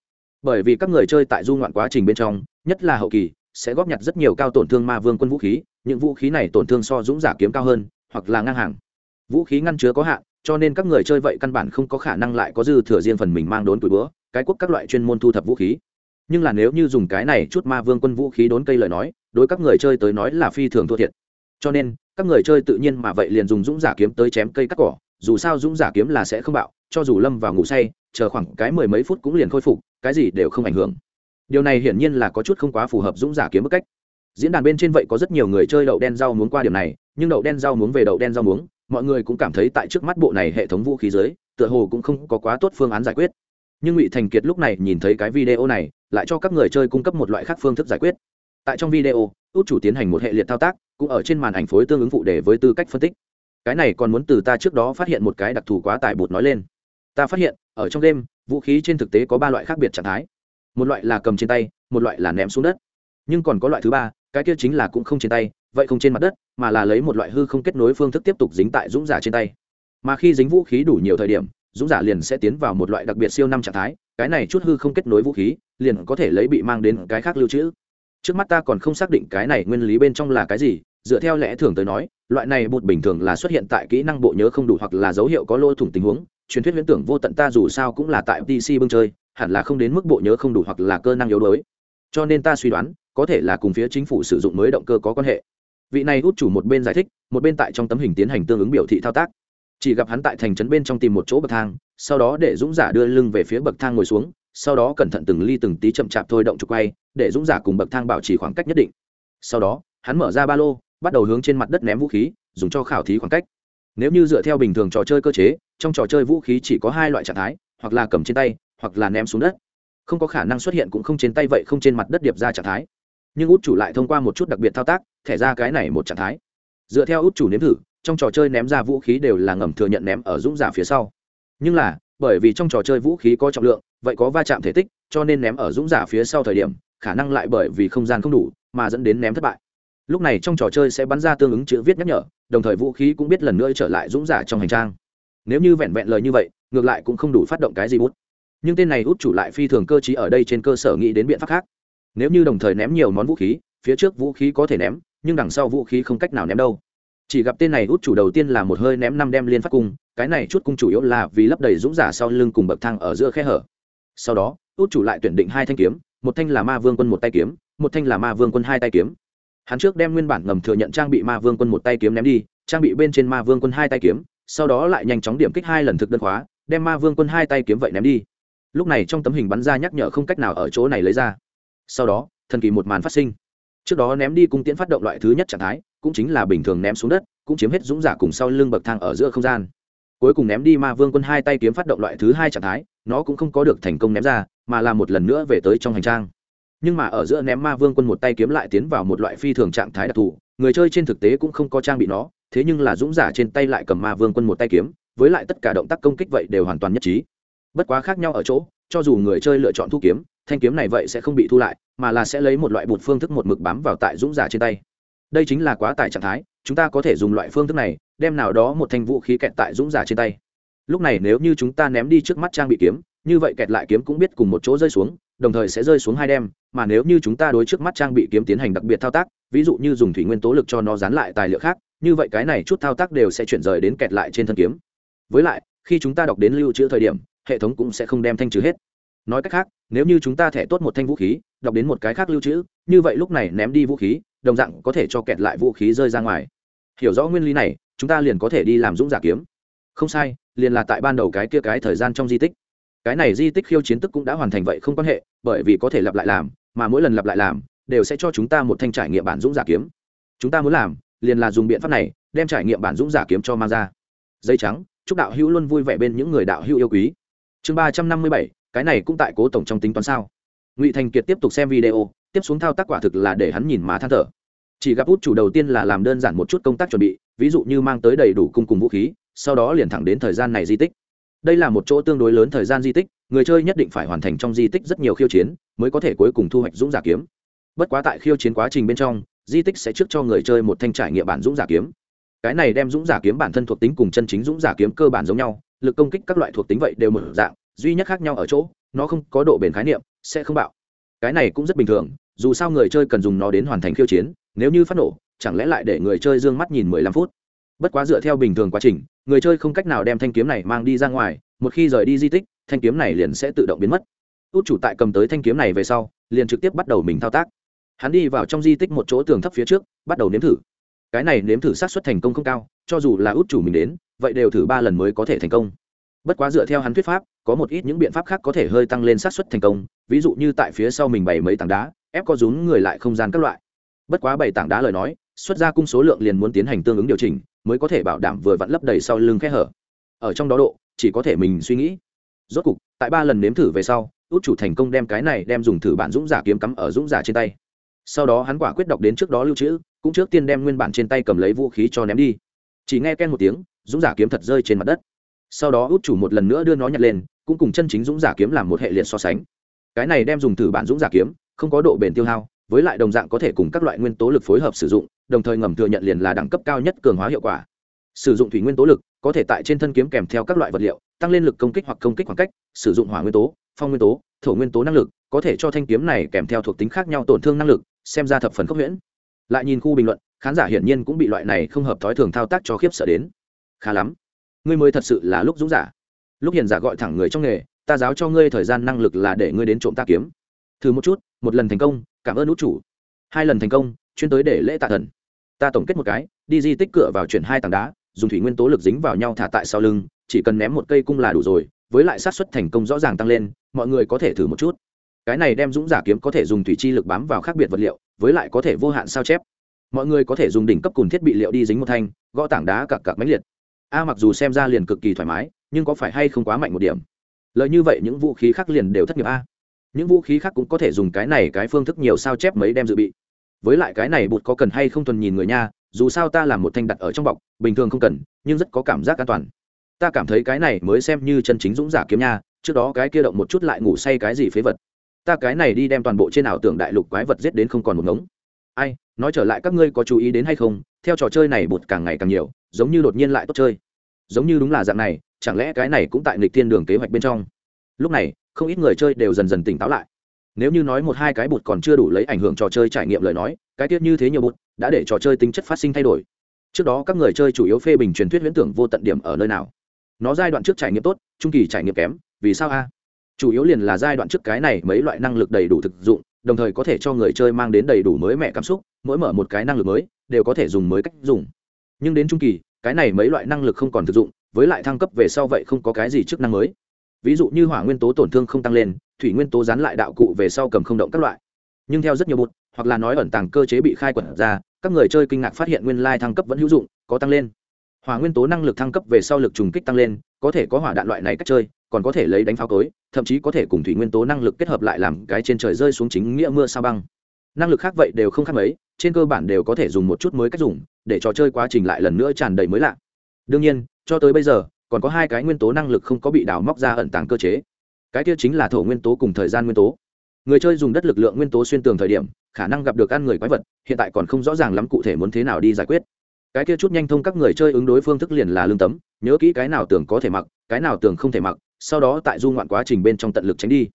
Bởi vì các người chơi tại du ngoạn quá trình bên trong, nhất là hậu kỳ, sẽ góp nhặt rất nhiều cao tổn thương ma vương quân vũ khí, những vũ khí này tổn thương so dũng giả kiếm cao hơn, hoặc là ngang hàng. Vũ khí ngăn chứa có hạn cho nên các người chơi vậy căn bản không có khả năng lại có dư thừa riêng phần mình mang đốn tuổi bữa cái quốc các loại chuyên môn thu thập vũ khí. Nhưng là nếu như dùng cái này chút ma vương quân vũ khí đốn cây lời nói, đối các người chơi tới nói là phi thường thua thiệt. Cho nên, các người chơi tự nhiên mà vậy liền dùng dũng giả kiếm tới chém cây cắt cỏ, dù sao dũng giả kiếm là sẽ không bạo, cho dù lâm vào ngủ say, chờ khoảng cái mười mấy phút cũng liền khôi phục, cái gì đều không ảnh hưởng. Điều này hiển nhiên là có chút không quá phù hợp dũng giả kiếm bức cách. Diễn đàn bên trên vậy có rất nhiều người chơi đậu đen rau muống qua điều này, nhưng đậu đen rau muống về đậu đen rau muống mọi người cũng cảm thấy tại trước mắt bộ này hệ thống vũ khí giới, tựa hồ cũng không có quá tốt phương án giải quyết. Nhưng ngụy thành kiệt lúc này nhìn thấy cái video này, lại cho các người chơi cung cấp một loại khác phương thức giải quyết. Tại trong video, út chủ tiến hành một hệ liệt thao tác, cũng ở trên màn ảnh phối tương ứng phụ đề với tư cách phân tích. Cái này còn muốn từ ta trước đó phát hiện một cái đặc thù quá tải bột nói lên. Ta phát hiện, ở trong đêm vũ khí trên thực tế có ba loại khác biệt trạng thái. Một loại là cầm trên tay, một loại là ném xuống đất. Nhưng còn có loại thứ ba, cái kia chính là cũng không trên tay vậy không trên mặt đất, mà là lấy một loại hư không kết nối phương thức tiếp tục dính tại dũng giả trên tay. Mà khi dính vũ khí đủ nhiều thời điểm, dũng giả liền sẽ tiến vào một loại đặc biệt siêu năm trạng thái, cái này chút hư không kết nối vũ khí, liền có thể lấy bị mang đến cái khác lưu trữ. Trước mắt ta còn không xác định cái này nguyên lý bên trong là cái gì, dựa theo lẽ thường tới nói, loại này bột bình thường là xuất hiện tại kỹ năng bộ nhớ không đủ hoặc là dấu hiệu có lỗ thủng tình huống, truyền thuyết huyễn tưởng vô tận ta dù sao cũng là tại pc bưng chơi, hẳn là không đến mức bộ nhớ không đủ hoặc là cơ năng yếu đuối. Cho nên ta suy đoán, có thể là cùng phía chính phủ sử dụng mới động cơ có quan hệ vị này út chủ một bên giải thích, một bên tại trong tấm hình tiến hành tương ứng biểu thị thao tác. Chỉ gặp hắn tại thành trấn bên trong tìm một chỗ bậc thang, sau đó để dũng giả đưa lưng về phía bậc thang ngồi xuống, sau đó cẩn thận từng ly từng tí chậm chạp thôi động trục quay, để dũng giả cùng bậc thang bảo trì khoảng cách nhất định. Sau đó, hắn mở ra ba lô, bắt đầu hướng trên mặt đất ném vũ khí, dùng cho khảo thí khoảng cách. Nếu như dựa theo bình thường trò chơi cơ chế, trong trò chơi vũ khí chỉ có hai loại trạng thái, hoặc là cầm trên tay, hoặc là ném xuống đất. Không có khả năng xuất hiện cũng không trên tay vậy không trên mặt đất điệp ra trạng thái. Nhưng út chủ lại thông qua một chút đặc biệt thao tác thẻ ra cái này một trạng thái. Dựa theo út chủ nếm thử, trong trò chơi ném ra vũ khí đều là ngầm thừa nhận ném ở dũng giả phía sau. Nhưng là, bởi vì trong trò chơi vũ khí có trọng lượng, vậy có va chạm thể tích, cho nên ném ở dũng giả phía sau thời điểm, khả năng lại bởi vì không gian không đủ, mà dẫn đến ném thất bại. Lúc này trong trò chơi sẽ bắn ra tương ứng chữ viết nhắc nhở, đồng thời vũ khí cũng biết lần nữa trở lại dũng giả trong hành trang. Nếu như vẹn vẹn lời như vậy, ngược lại cũng không đủ phát động cái gì bút. Nhưng tên này út chủ lại phi thường cơ chí ở đây trên cơ sở nghĩ đến biện pháp khác. Nếu như đồng thời ném nhiều món vũ khí, phía trước vũ khí có thể ném nhưng đằng sau vũ khí không cách nào ném đâu. Chỉ gặp tên này út chủ đầu tiên là một hơi ném năm đem liên phát cung, cái này chút cung chủ yếu là vì lấp đầy dũng giả sau lưng cùng bậc thang ở giữa khe hở. Sau đó, út chủ lại tuyển định hai thanh kiếm, một thanh là ma vương quân một tay kiếm, một thanh là ma vương quân hai tay kiếm. Hắn trước đem nguyên bản ngầm thừa nhận trang bị ma vương quân một tay kiếm ném đi, trang bị bên trên ma vương quân hai tay kiếm, sau đó lại nhanh chóng điểm kích hai lần thực đơn khóa, đem ma vương quân hai tay kiếm vậy ném đi. Lúc này trong tấm hình bắn ra nhắc nhở không cách nào ở chỗ này lấy ra. Sau đó, thần kỳ một màn phát sinh trước đó ném đi cung tiễn phát động loại thứ nhất trạng thái, cũng chính là bình thường ném xuống đất, cũng chiếm hết dũng giả cùng sau lưng bậc thang ở giữa không gian. Cuối cùng ném đi ma vương quân hai tay kiếm phát động loại thứ hai trạng thái, nó cũng không có được thành công ném ra, mà là một lần nữa về tới trong hành trang. Nhưng mà ở giữa ném ma vương quân một tay kiếm lại tiến vào một loại phi thường trạng thái đặc thù, người chơi trên thực tế cũng không có trang bị nó, thế nhưng là dũng giả trên tay lại cầm ma vương quân một tay kiếm, với lại tất cả động tác công kích vậy đều hoàn toàn nhất trí. Bất quá khác nhau ở chỗ, cho dù người chơi lựa chọn thu kiếm thanh kiếm này vậy sẽ không bị thu lại, mà là sẽ lấy một loại bột phương thức một mực bám vào tại dũng giả trên tay. Đây chính là quá tải trạng thái, chúng ta có thể dùng loại phương thức này, đem nào đó một thanh vũ khí kẹt tại dũng giả trên tay. Lúc này nếu như chúng ta ném đi trước mắt trang bị kiếm, như vậy kẹt lại kiếm cũng biết cùng một chỗ rơi xuống, đồng thời sẽ rơi xuống hai đem, mà nếu như chúng ta đối trước mắt trang bị kiếm tiến hành đặc biệt thao tác, ví dụ như dùng thủy nguyên tố lực cho nó dán lại tài liệu khác, như vậy cái này chút thao tác đều sẽ chuyển rời đến kẹt lại trên thân kiếm. Với lại, khi chúng ta đọc đến lưu trữ thời điểm, hệ thống cũng sẽ không đem thanh trừ hết nói cách khác, nếu như chúng ta thẻ tốt một thanh vũ khí, đọc đến một cái khác lưu trữ, như vậy lúc này ném đi vũ khí, đồng dạng có thể cho kẹt lại vũ khí rơi ra ngoài. Hiểu rõ nguyên lý này, chúng ta liền có thể đi làm dũng giả kiếm. Không sai, liền là tại ban đầu cái kia cái thời gian trong di tích. Cái này di tích khiêu chiến tức cũng đã hoàn thành vậy không quan hệ, bởi vì có thể lặp lại làm, mà mỗi lần lặp lại làm, đều sẽ cho chúng ta một thanh trải nghiệm bản dũng giả kiếm. Chúng ta muốn làm, liền là dùng biện pháp này, đem trải nghiệm bản dũng giả kiếm cho mang ra. Dây trắng, chúc đạo hữu luôn vui vẻ bên những người đạo hữu yêu quý. Chương ba trăm năm mươi bảy cái này cũng tại cố tổng trong tính toán sao? Ngụy thành kiệt tiếp tục xem video, tiếp xuống thao tác quả thực là để hắn nhìn má than thở. Chỉ gặp út chủ đầu tiên là làm đơn giản một chút công tác chuẩn bị, ví dụ như mang tới đầy đủ cung cùng vũ khí, sau đó liền thẳng đến thời gian này di tích. Đây là một chỗ tương đối lớn thời gian di tích, người chơi nhất định phải hoàn thành trong di tích rất nhiều khiêu chiến, mới có thể cuối cùng thu hoạch dũng giả kiếm. Bất quá tại khiêu chiến quá trình bên trong, di tích sẽ trước cho người chơi một thanh trải nghiệm bản dũng giả kiếm. Cái này đem dũng giả kiếm bản thân thuộc tính cùng chân chính dũng giả kiếm cơ bản giống nhau, lực công kích các loại thuộc tính vậy đều mở dạng duy nhất khác nhau ở chỗ, nó không có độ bền khái niệm, sẽ không bạo. Cái này cũng rất bình thường, dù sao người chơi cần dùng nó đến hoàn thành khiêu chiến, nếu như phát nổ, chẳng lẽ lại để người chơi d ư ơ n g mắt nhìn mười lăm phút? Bất quá dựa theo bình thường quá trình, người chơi không cách nào đem thanh kiếm này mang đi ra ngoài, một khi rời đi di tích, thanh kiếm này liền sẽ tự động biến mất. Út chủ tại cầm tới thanh kiếm này về sau, liền trực tiếp bắt đầu mình thao tác. Hắn đi vào trong di tích một chỗ tường thấp phía trước, bắt đầu nếm thử. Cái này nếm thử sát xuất thành công không cao, cho dù là út chủ mình đến, vậy đều thử ba lần mới có thể thành công. Bất quá dựa theo hắn thuyết pháp có một ít những biện pháp khác có thể hơi tăng lên xác suất thành công, ví dụ như tại phía sau mình bày mấy tảng đá, ép có rúm người lại không gian các loại. Bất quá bảy tảng đá lời nói, xuất ra cung số lượng liền muốn tiến hành tương ứng điều chỉnh, mới có thể bảo đảm vừa vặn lấp đầy sau lưng khe hở. Ở trong đó độ, chỉ có thể mình suy nghĩ. Rốt cục, tại ba lần nếm thử về sau, út chủ thành công đem cái này đem dùng thử bản dũng giả kiếm cắm ở dũng giả trên tay. Sau đó hắn quả quyết đọc đến trước đó lưu trữ, cũng trước tiên đem nguyên bản trên tay cầm lấy vũ khí cho ném đi. Chỉ nghe ken một tiếng, dũng giả kiếm thật rơi trên mặt đất. Sau đó út chủ một lần nữa đưa nó nhặt lên cũng cùng chân chính dũng giả kiếm làm một hệ liệt so sánh. Cái này đem dùng thử bản dũng giả kiếm, không có độ bền tiêu hao, với lại đồng dạng có thể cùng các loại nguyên tố lực phối hợp sử dụng, đồng thời ngầm thừa nhận liền là đẳng cấp cao nhất cường hóa hiệu quả. Sử dụng thủy nguyên tố lực, có thể tại trên thân kiếm kèm theo các loại vật liệu, tăng lên lực công kích hoặc công kích khoảng cách, sử dụng hỏa nguyên tố, phong nguyên tố, thổ nguyên tố năng lực, có thể cho thanh kiếm này kèm theo thuộc tính khác nhau tổn thương năng lực, xem ra thập phần khốc huyễn. Lại nhìn khu bình luận, khán giả hiển nhiên cũng bị loại này không hợp thói thường thao tác cho khiếp sợ đến. Khá lắm. Ngươi mới thật sự là lúc dũng giả lúc hiền giả gọi thẳng người trong nghề, ta giáo cho ngươi thời gian năng lực là để ngươi đến trộm ta kiếm. Thử một chút, một lần thành công, cảm ơn út chủ. Hai lần thành công, chuyên tới để lễ tạ thần. Ta tổng kết một cái, đi di tích cửa vào chuyển hai tảng đá, dùng thủy nguyên tố lực dính vào nhau thả tại sau lưng, chỉ cần ném một cây cung là đủ rồi, với lại sát xuất thành công rõ ràng tăng lên, mọi người có thể thử một chút. Cái này đem dũng giả kiếm có thể dùng thủy chi lực bám vào khác biệt vật liệu, với lại có thể vô hạn sao chép. Mọi người có thể dùng đỉnh cấp cùng thiết bị liệu đi dính một thanh, gõ tảng đá cặc cặc máy liệt. A mặc dù xem ra liền cực kỳ thoải mái nhưng có phải hay không quá mạnh một điểm? Lợi như vậy những vũ khí khác liền đều thất nghiệp a. Những vũ khí khác cũng có thể dùng cái này cái phương thức nhiều sao chép mấy đem dự bị. Với lại cái này bụt có cần hay không thuần nhìn người nha, dù sao ta làm một thanh đặt ở trong bọc, bình thường không cần, nhưng rất có cảm giác an toàn. Ta cảm thấy cái này mới xem như chân chính dũng giả kiếm nha, trước đó cái kia động một chút lại ngủ say cái gì phế vật. Ta cái này đi đem toàn bộ trên ảo tưởng đại lục quái vật giết đến không còn một ngống. Ai, nói trở lại các ngươi có chú ý đến hay không? Theo trò chơi này bụt càng ngày càng nhiều, giống như đột nhiên lại tốt chơi. Giống như đúng là dạng này chẳng lẽ cái này cũng tại nghịch thiên đường kế hoạch bên trong? Lúc này, không ít người chơi đều dần dần tỉnh táo lại. Nếu như nói một hai cái bụt còn chưa đủ lấy ảnh hưởng trò chơi trải nghiệm lời nói, cái tiết như thế nhiều bụt đã để trò chơi tính chất phát sinh thay đổi. Trước đó các người chơi chủ yếu phê bình truyền thuyết viễn tưởng vô tận điểm ở nơi nào? Nó giai đoạn trước trải nghiệm tốt, trung kỳ trải nghiệm kém, vì sao a? Chủ yếu liền là giai đoạn trước cái này mấy loại năng lực đầy đủ thực dụng, đồng thời có thể cho người chơi mang đến đầy đủ mới mẹ cảm xúc, mỗi mở một cái năng lực mới, đều có thể dùng mới cách dùng. Nhưng đến trung kỳ, cái này mấy loại năng lực không còn thực dụng với lại thăng cấp về sau vậy không có cái gì chức năng mới. Ví dụ như hỏa nguyên tố tổn thương không tăng lên, thủy nguyên tố dán lại đạo cụ về sau cầm không động các loại. Nhưng theo rất nhiều bụt, hoặc là nói ẩn tàng cơ chế bị khai quật ra, các người chơi kinh ngạc phát hiện nguyên lai thăng cấp vẫn hữu dụng, có tăng lên. Hỏa nguyên tố năng lực thăng cấp về sau lực trùng kích tăng lên, có thể có hỏa đạn loại này cách chơi, còn có thể lấy đánh pháo cối, thậm chí có thể cùng thủy nguyên tố năng lực kết hợp lại làm cái trên trời rơi xuống chính nghĩa mưa sao băng. Năng lực khác vậy đều không khác mấy, trên cơ bản đều có thể dùng một chút mới cách dùng, để trò chơi quá trình lại lần nữa tràn đầy mới lạ. Đương nhiên cho tới bây giờ, còn có hai cái nguyên tố năng lực không có bị đào móc ra ẩn tàng cơ chế. Cái kia chính là thổ nguyên tố cùng thời gian nguyên tố. Người chơi dùng đất lực lượng nguyên tố xuyên tường thời điểm, khả năng gặp được ăn người quái vật, hiện tại còn không rõ ràng lắm cụ thể muốn thế nào đi giải quyết. Cái kia chút nhanh thông các người chơi ứng đối phương thức liền là lương tấm, nhớ kỹ cái nào tưởng có thể mặc, cái nào tưởng không thể mặc, sau đó tại du ngoạn quá trình bên trong tận lực tránh đi.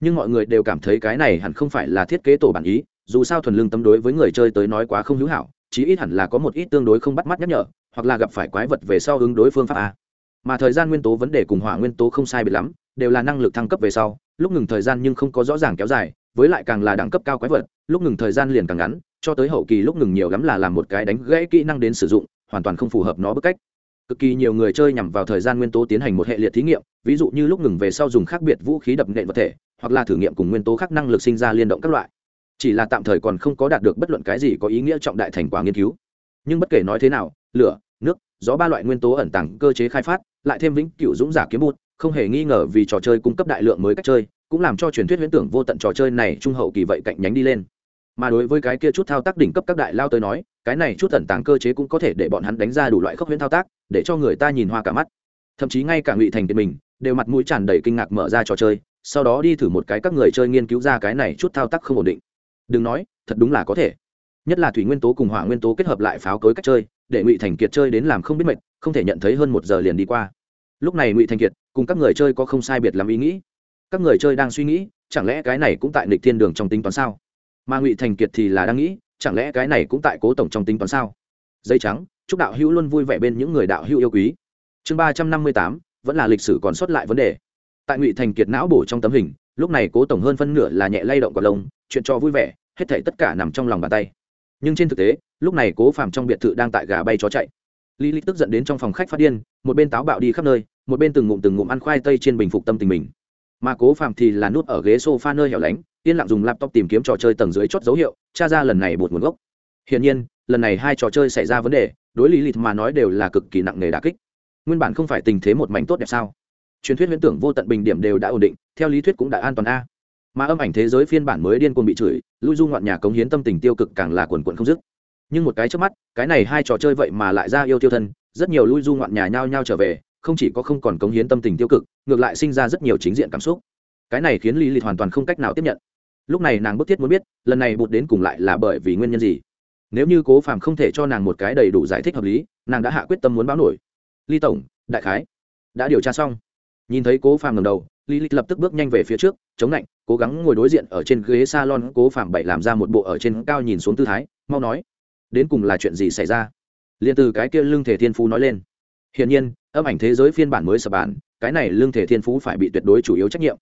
Nhưng mọi người đều cảm thấy cái này hẳn không phải là thiết kế tổ bản ý, dù sao thuần lương tấm đối với người chơi tới nói quá không hữu hảo chí ít hẳn là có một ít tương đối không bắt mắt nhắc nhở, hoặc là gặp phải quái vật về sau ứng đối phương pháp a. Mà thời gian nguyên tố vấn đề cùng hỏa nguyên tố không sai biệt lắm, đều là năng lực thăng cấp về sau, lúc ngừng thời gian nhưng không có rõ ràng kéo dài, với lại càng là đẳng cấp cao quái vật, lúc ngừng thời gian liền càng ngắn, cho tới hậu kỳ lúc ngừng nhiều lắm là làm một cái đánh gãy kỹ năng đến sử dụng, hoàn toàn không phù hợp nó bức cách. Cực kỳ nhiều người chơi nhằm vào thời gian nguyên tố tiến hành một hệ liệt thí nghiệm, ví dụ như lúc ngừng về sau dùng khác biệt vũ khí đập nện vật thể, hoặc là thử nghiệm cùng nguyên tố khác năng lực sinh ra liên động các loại chỉ là tạm thời còn không có đạt được bất luận cái gì có ý nghĩa trọng đại thành quả nghiên cứu. Nhưng bất kể nói thế nào, lửa, nước, gió ba loại nguyên tố ẩn tàng cơ chế khai phát, lại thêm vĩnh cựu dũng giả kiếm bút không hề nghi ngờ vì trò chơi cung cấp đại lượng mới cách chơi, cũng làm cho truyền thuyết huyễn tưởng vô tận trò chơi này trung hậu kỳ vậy cạnh nhánh đi lên. Mà đối với cái kia chút thao tác đỉnh cấp các đại lao tới nói, cái này chút ẩn tàng cơ chế cũng có thể để bọn hắn đánh ra đủ loại khốc huyễn thao tác, để cho người ta nhìn hoa cả mắt. Thậm chí ngay cả ngụy thành tiền mình, đều mặt mũi tràn đầy kinh ngạc mở ra trò chơi, sau đó đi thử một cái các người chơi nghiên cứu ra cái này chút thao tác không ổn định đừng nói, thật đúng là có thể. Nhất là thủy nguyên tố cùng hỏa nguyên tố kết hợp lại pháo cối cách chơi, để ngụy thành kiệt chơi đến làm không biết mệt, không thể nhận thấy hơn một giờ liền đi qua. Lúc này ngụy thành kiệt cùng các người chơi có không sai biệt làm ý nghĩ. Các người chơi đang suy nghĩ, chẳng lẽ cái này cũng tại nịch thiên đường trong tính toán sao? Mà ngụy thành kiệt thì là đang nghĩ, chẳng lẽ cái này cũng tại cố tổng trong tính toán sao? Dây trắng, chúc đạo hữu luôn vui vẻ bên những người đạo hữu yêu quý. Chương ba trăm năm mươi tám, vẫn là lịch sử còn sót lại vấn đề. Tại ngụy thành kiệt não bổ trong tấm hình lúc này cố tổng hơn phân nửa là nhẹ lay động quả lông, chuyện cho vui vẻ, hết thảy tất cả nằm trong lòng bàn tay. Nhưng trên thực tế, lúc này cố phàm trong biệt thự đang tại gà bay chó chạy. Lý lịch tức giận đến trong phòng khách phát điên, một bên táo bạo đi khắp nơi, một bên từng ngụm từng ngụm ăn khoai tây trên bình phục tâm tình mình. Mà cố phàm thì là nút ở ghế sofa nơi hẻo lánh, yên lặng dùng laptop tìm kiếm trò chơi tầng dưới chót dấu hiệu, tra ra lần này bột nguồn gốc. Hiển nhiên, lần này hai trò chơi xảy ra vấn đề, đối lý lịch mà nói đều là cực kỳ nặng nề đà kích. Nguyên bản không phải tình thế một mảnh tốt đẹp sao? Truyền thuyết huyễn tưởng vô tận bình điểm đều đã ổn định, theo lý thuyết cũng đã an toàn a. Mà âm ảnh thế giới phiên bản mới điên cuồng bị chửi, lui du ngoạn nhà cống hiến tâm tình tiêu cực càng là quần quận không dứt. Nhưng một cái trước mắt, cái này hai trò chơi vậy mà lại ra yêu tiêu thân, rất nhiều lui du ngoạn nhà nhao nhao trở về, không chỉ có không còn cống hiến tâm tình tiêu cực, ngược lại sinh ra rất nhiều chính diện cảm xúc. Cái này khiến lý lịch hoàn toàn không cách nào tiếp nhận. Lúc này nàng bức thiết muốn biết, lần này bụt đến cùng lại là bởi vì nguyên nhân gì? Nếu như cố phàm không thể cho nàng một cái đầy đủ giải thích hợp lý, nàng đã hạ quyết tâm muốn báo nổi. Ly tổng, đại khái, đã điều tra xong nhìn thấy cố phàm ngầm đầu lý lịch lập tức bước nhanh về phía trước, chống lạnh, cố gắng ngồi đối diện ở trên ghế s a lon cố phàm bảy làm ra một bộ ở trên cao nhìn xuống tư thái, mau nói, đến cùng là chuyện gì xảy ra? Liền từ cái kia lương thể thiên phú nói lên. Hiển nhiên, âm ảnh thế giới phiên bản mới sập bản, cái này lương thể thiên phú phải bị tuyệt đối chủ yếu trách nhiệm.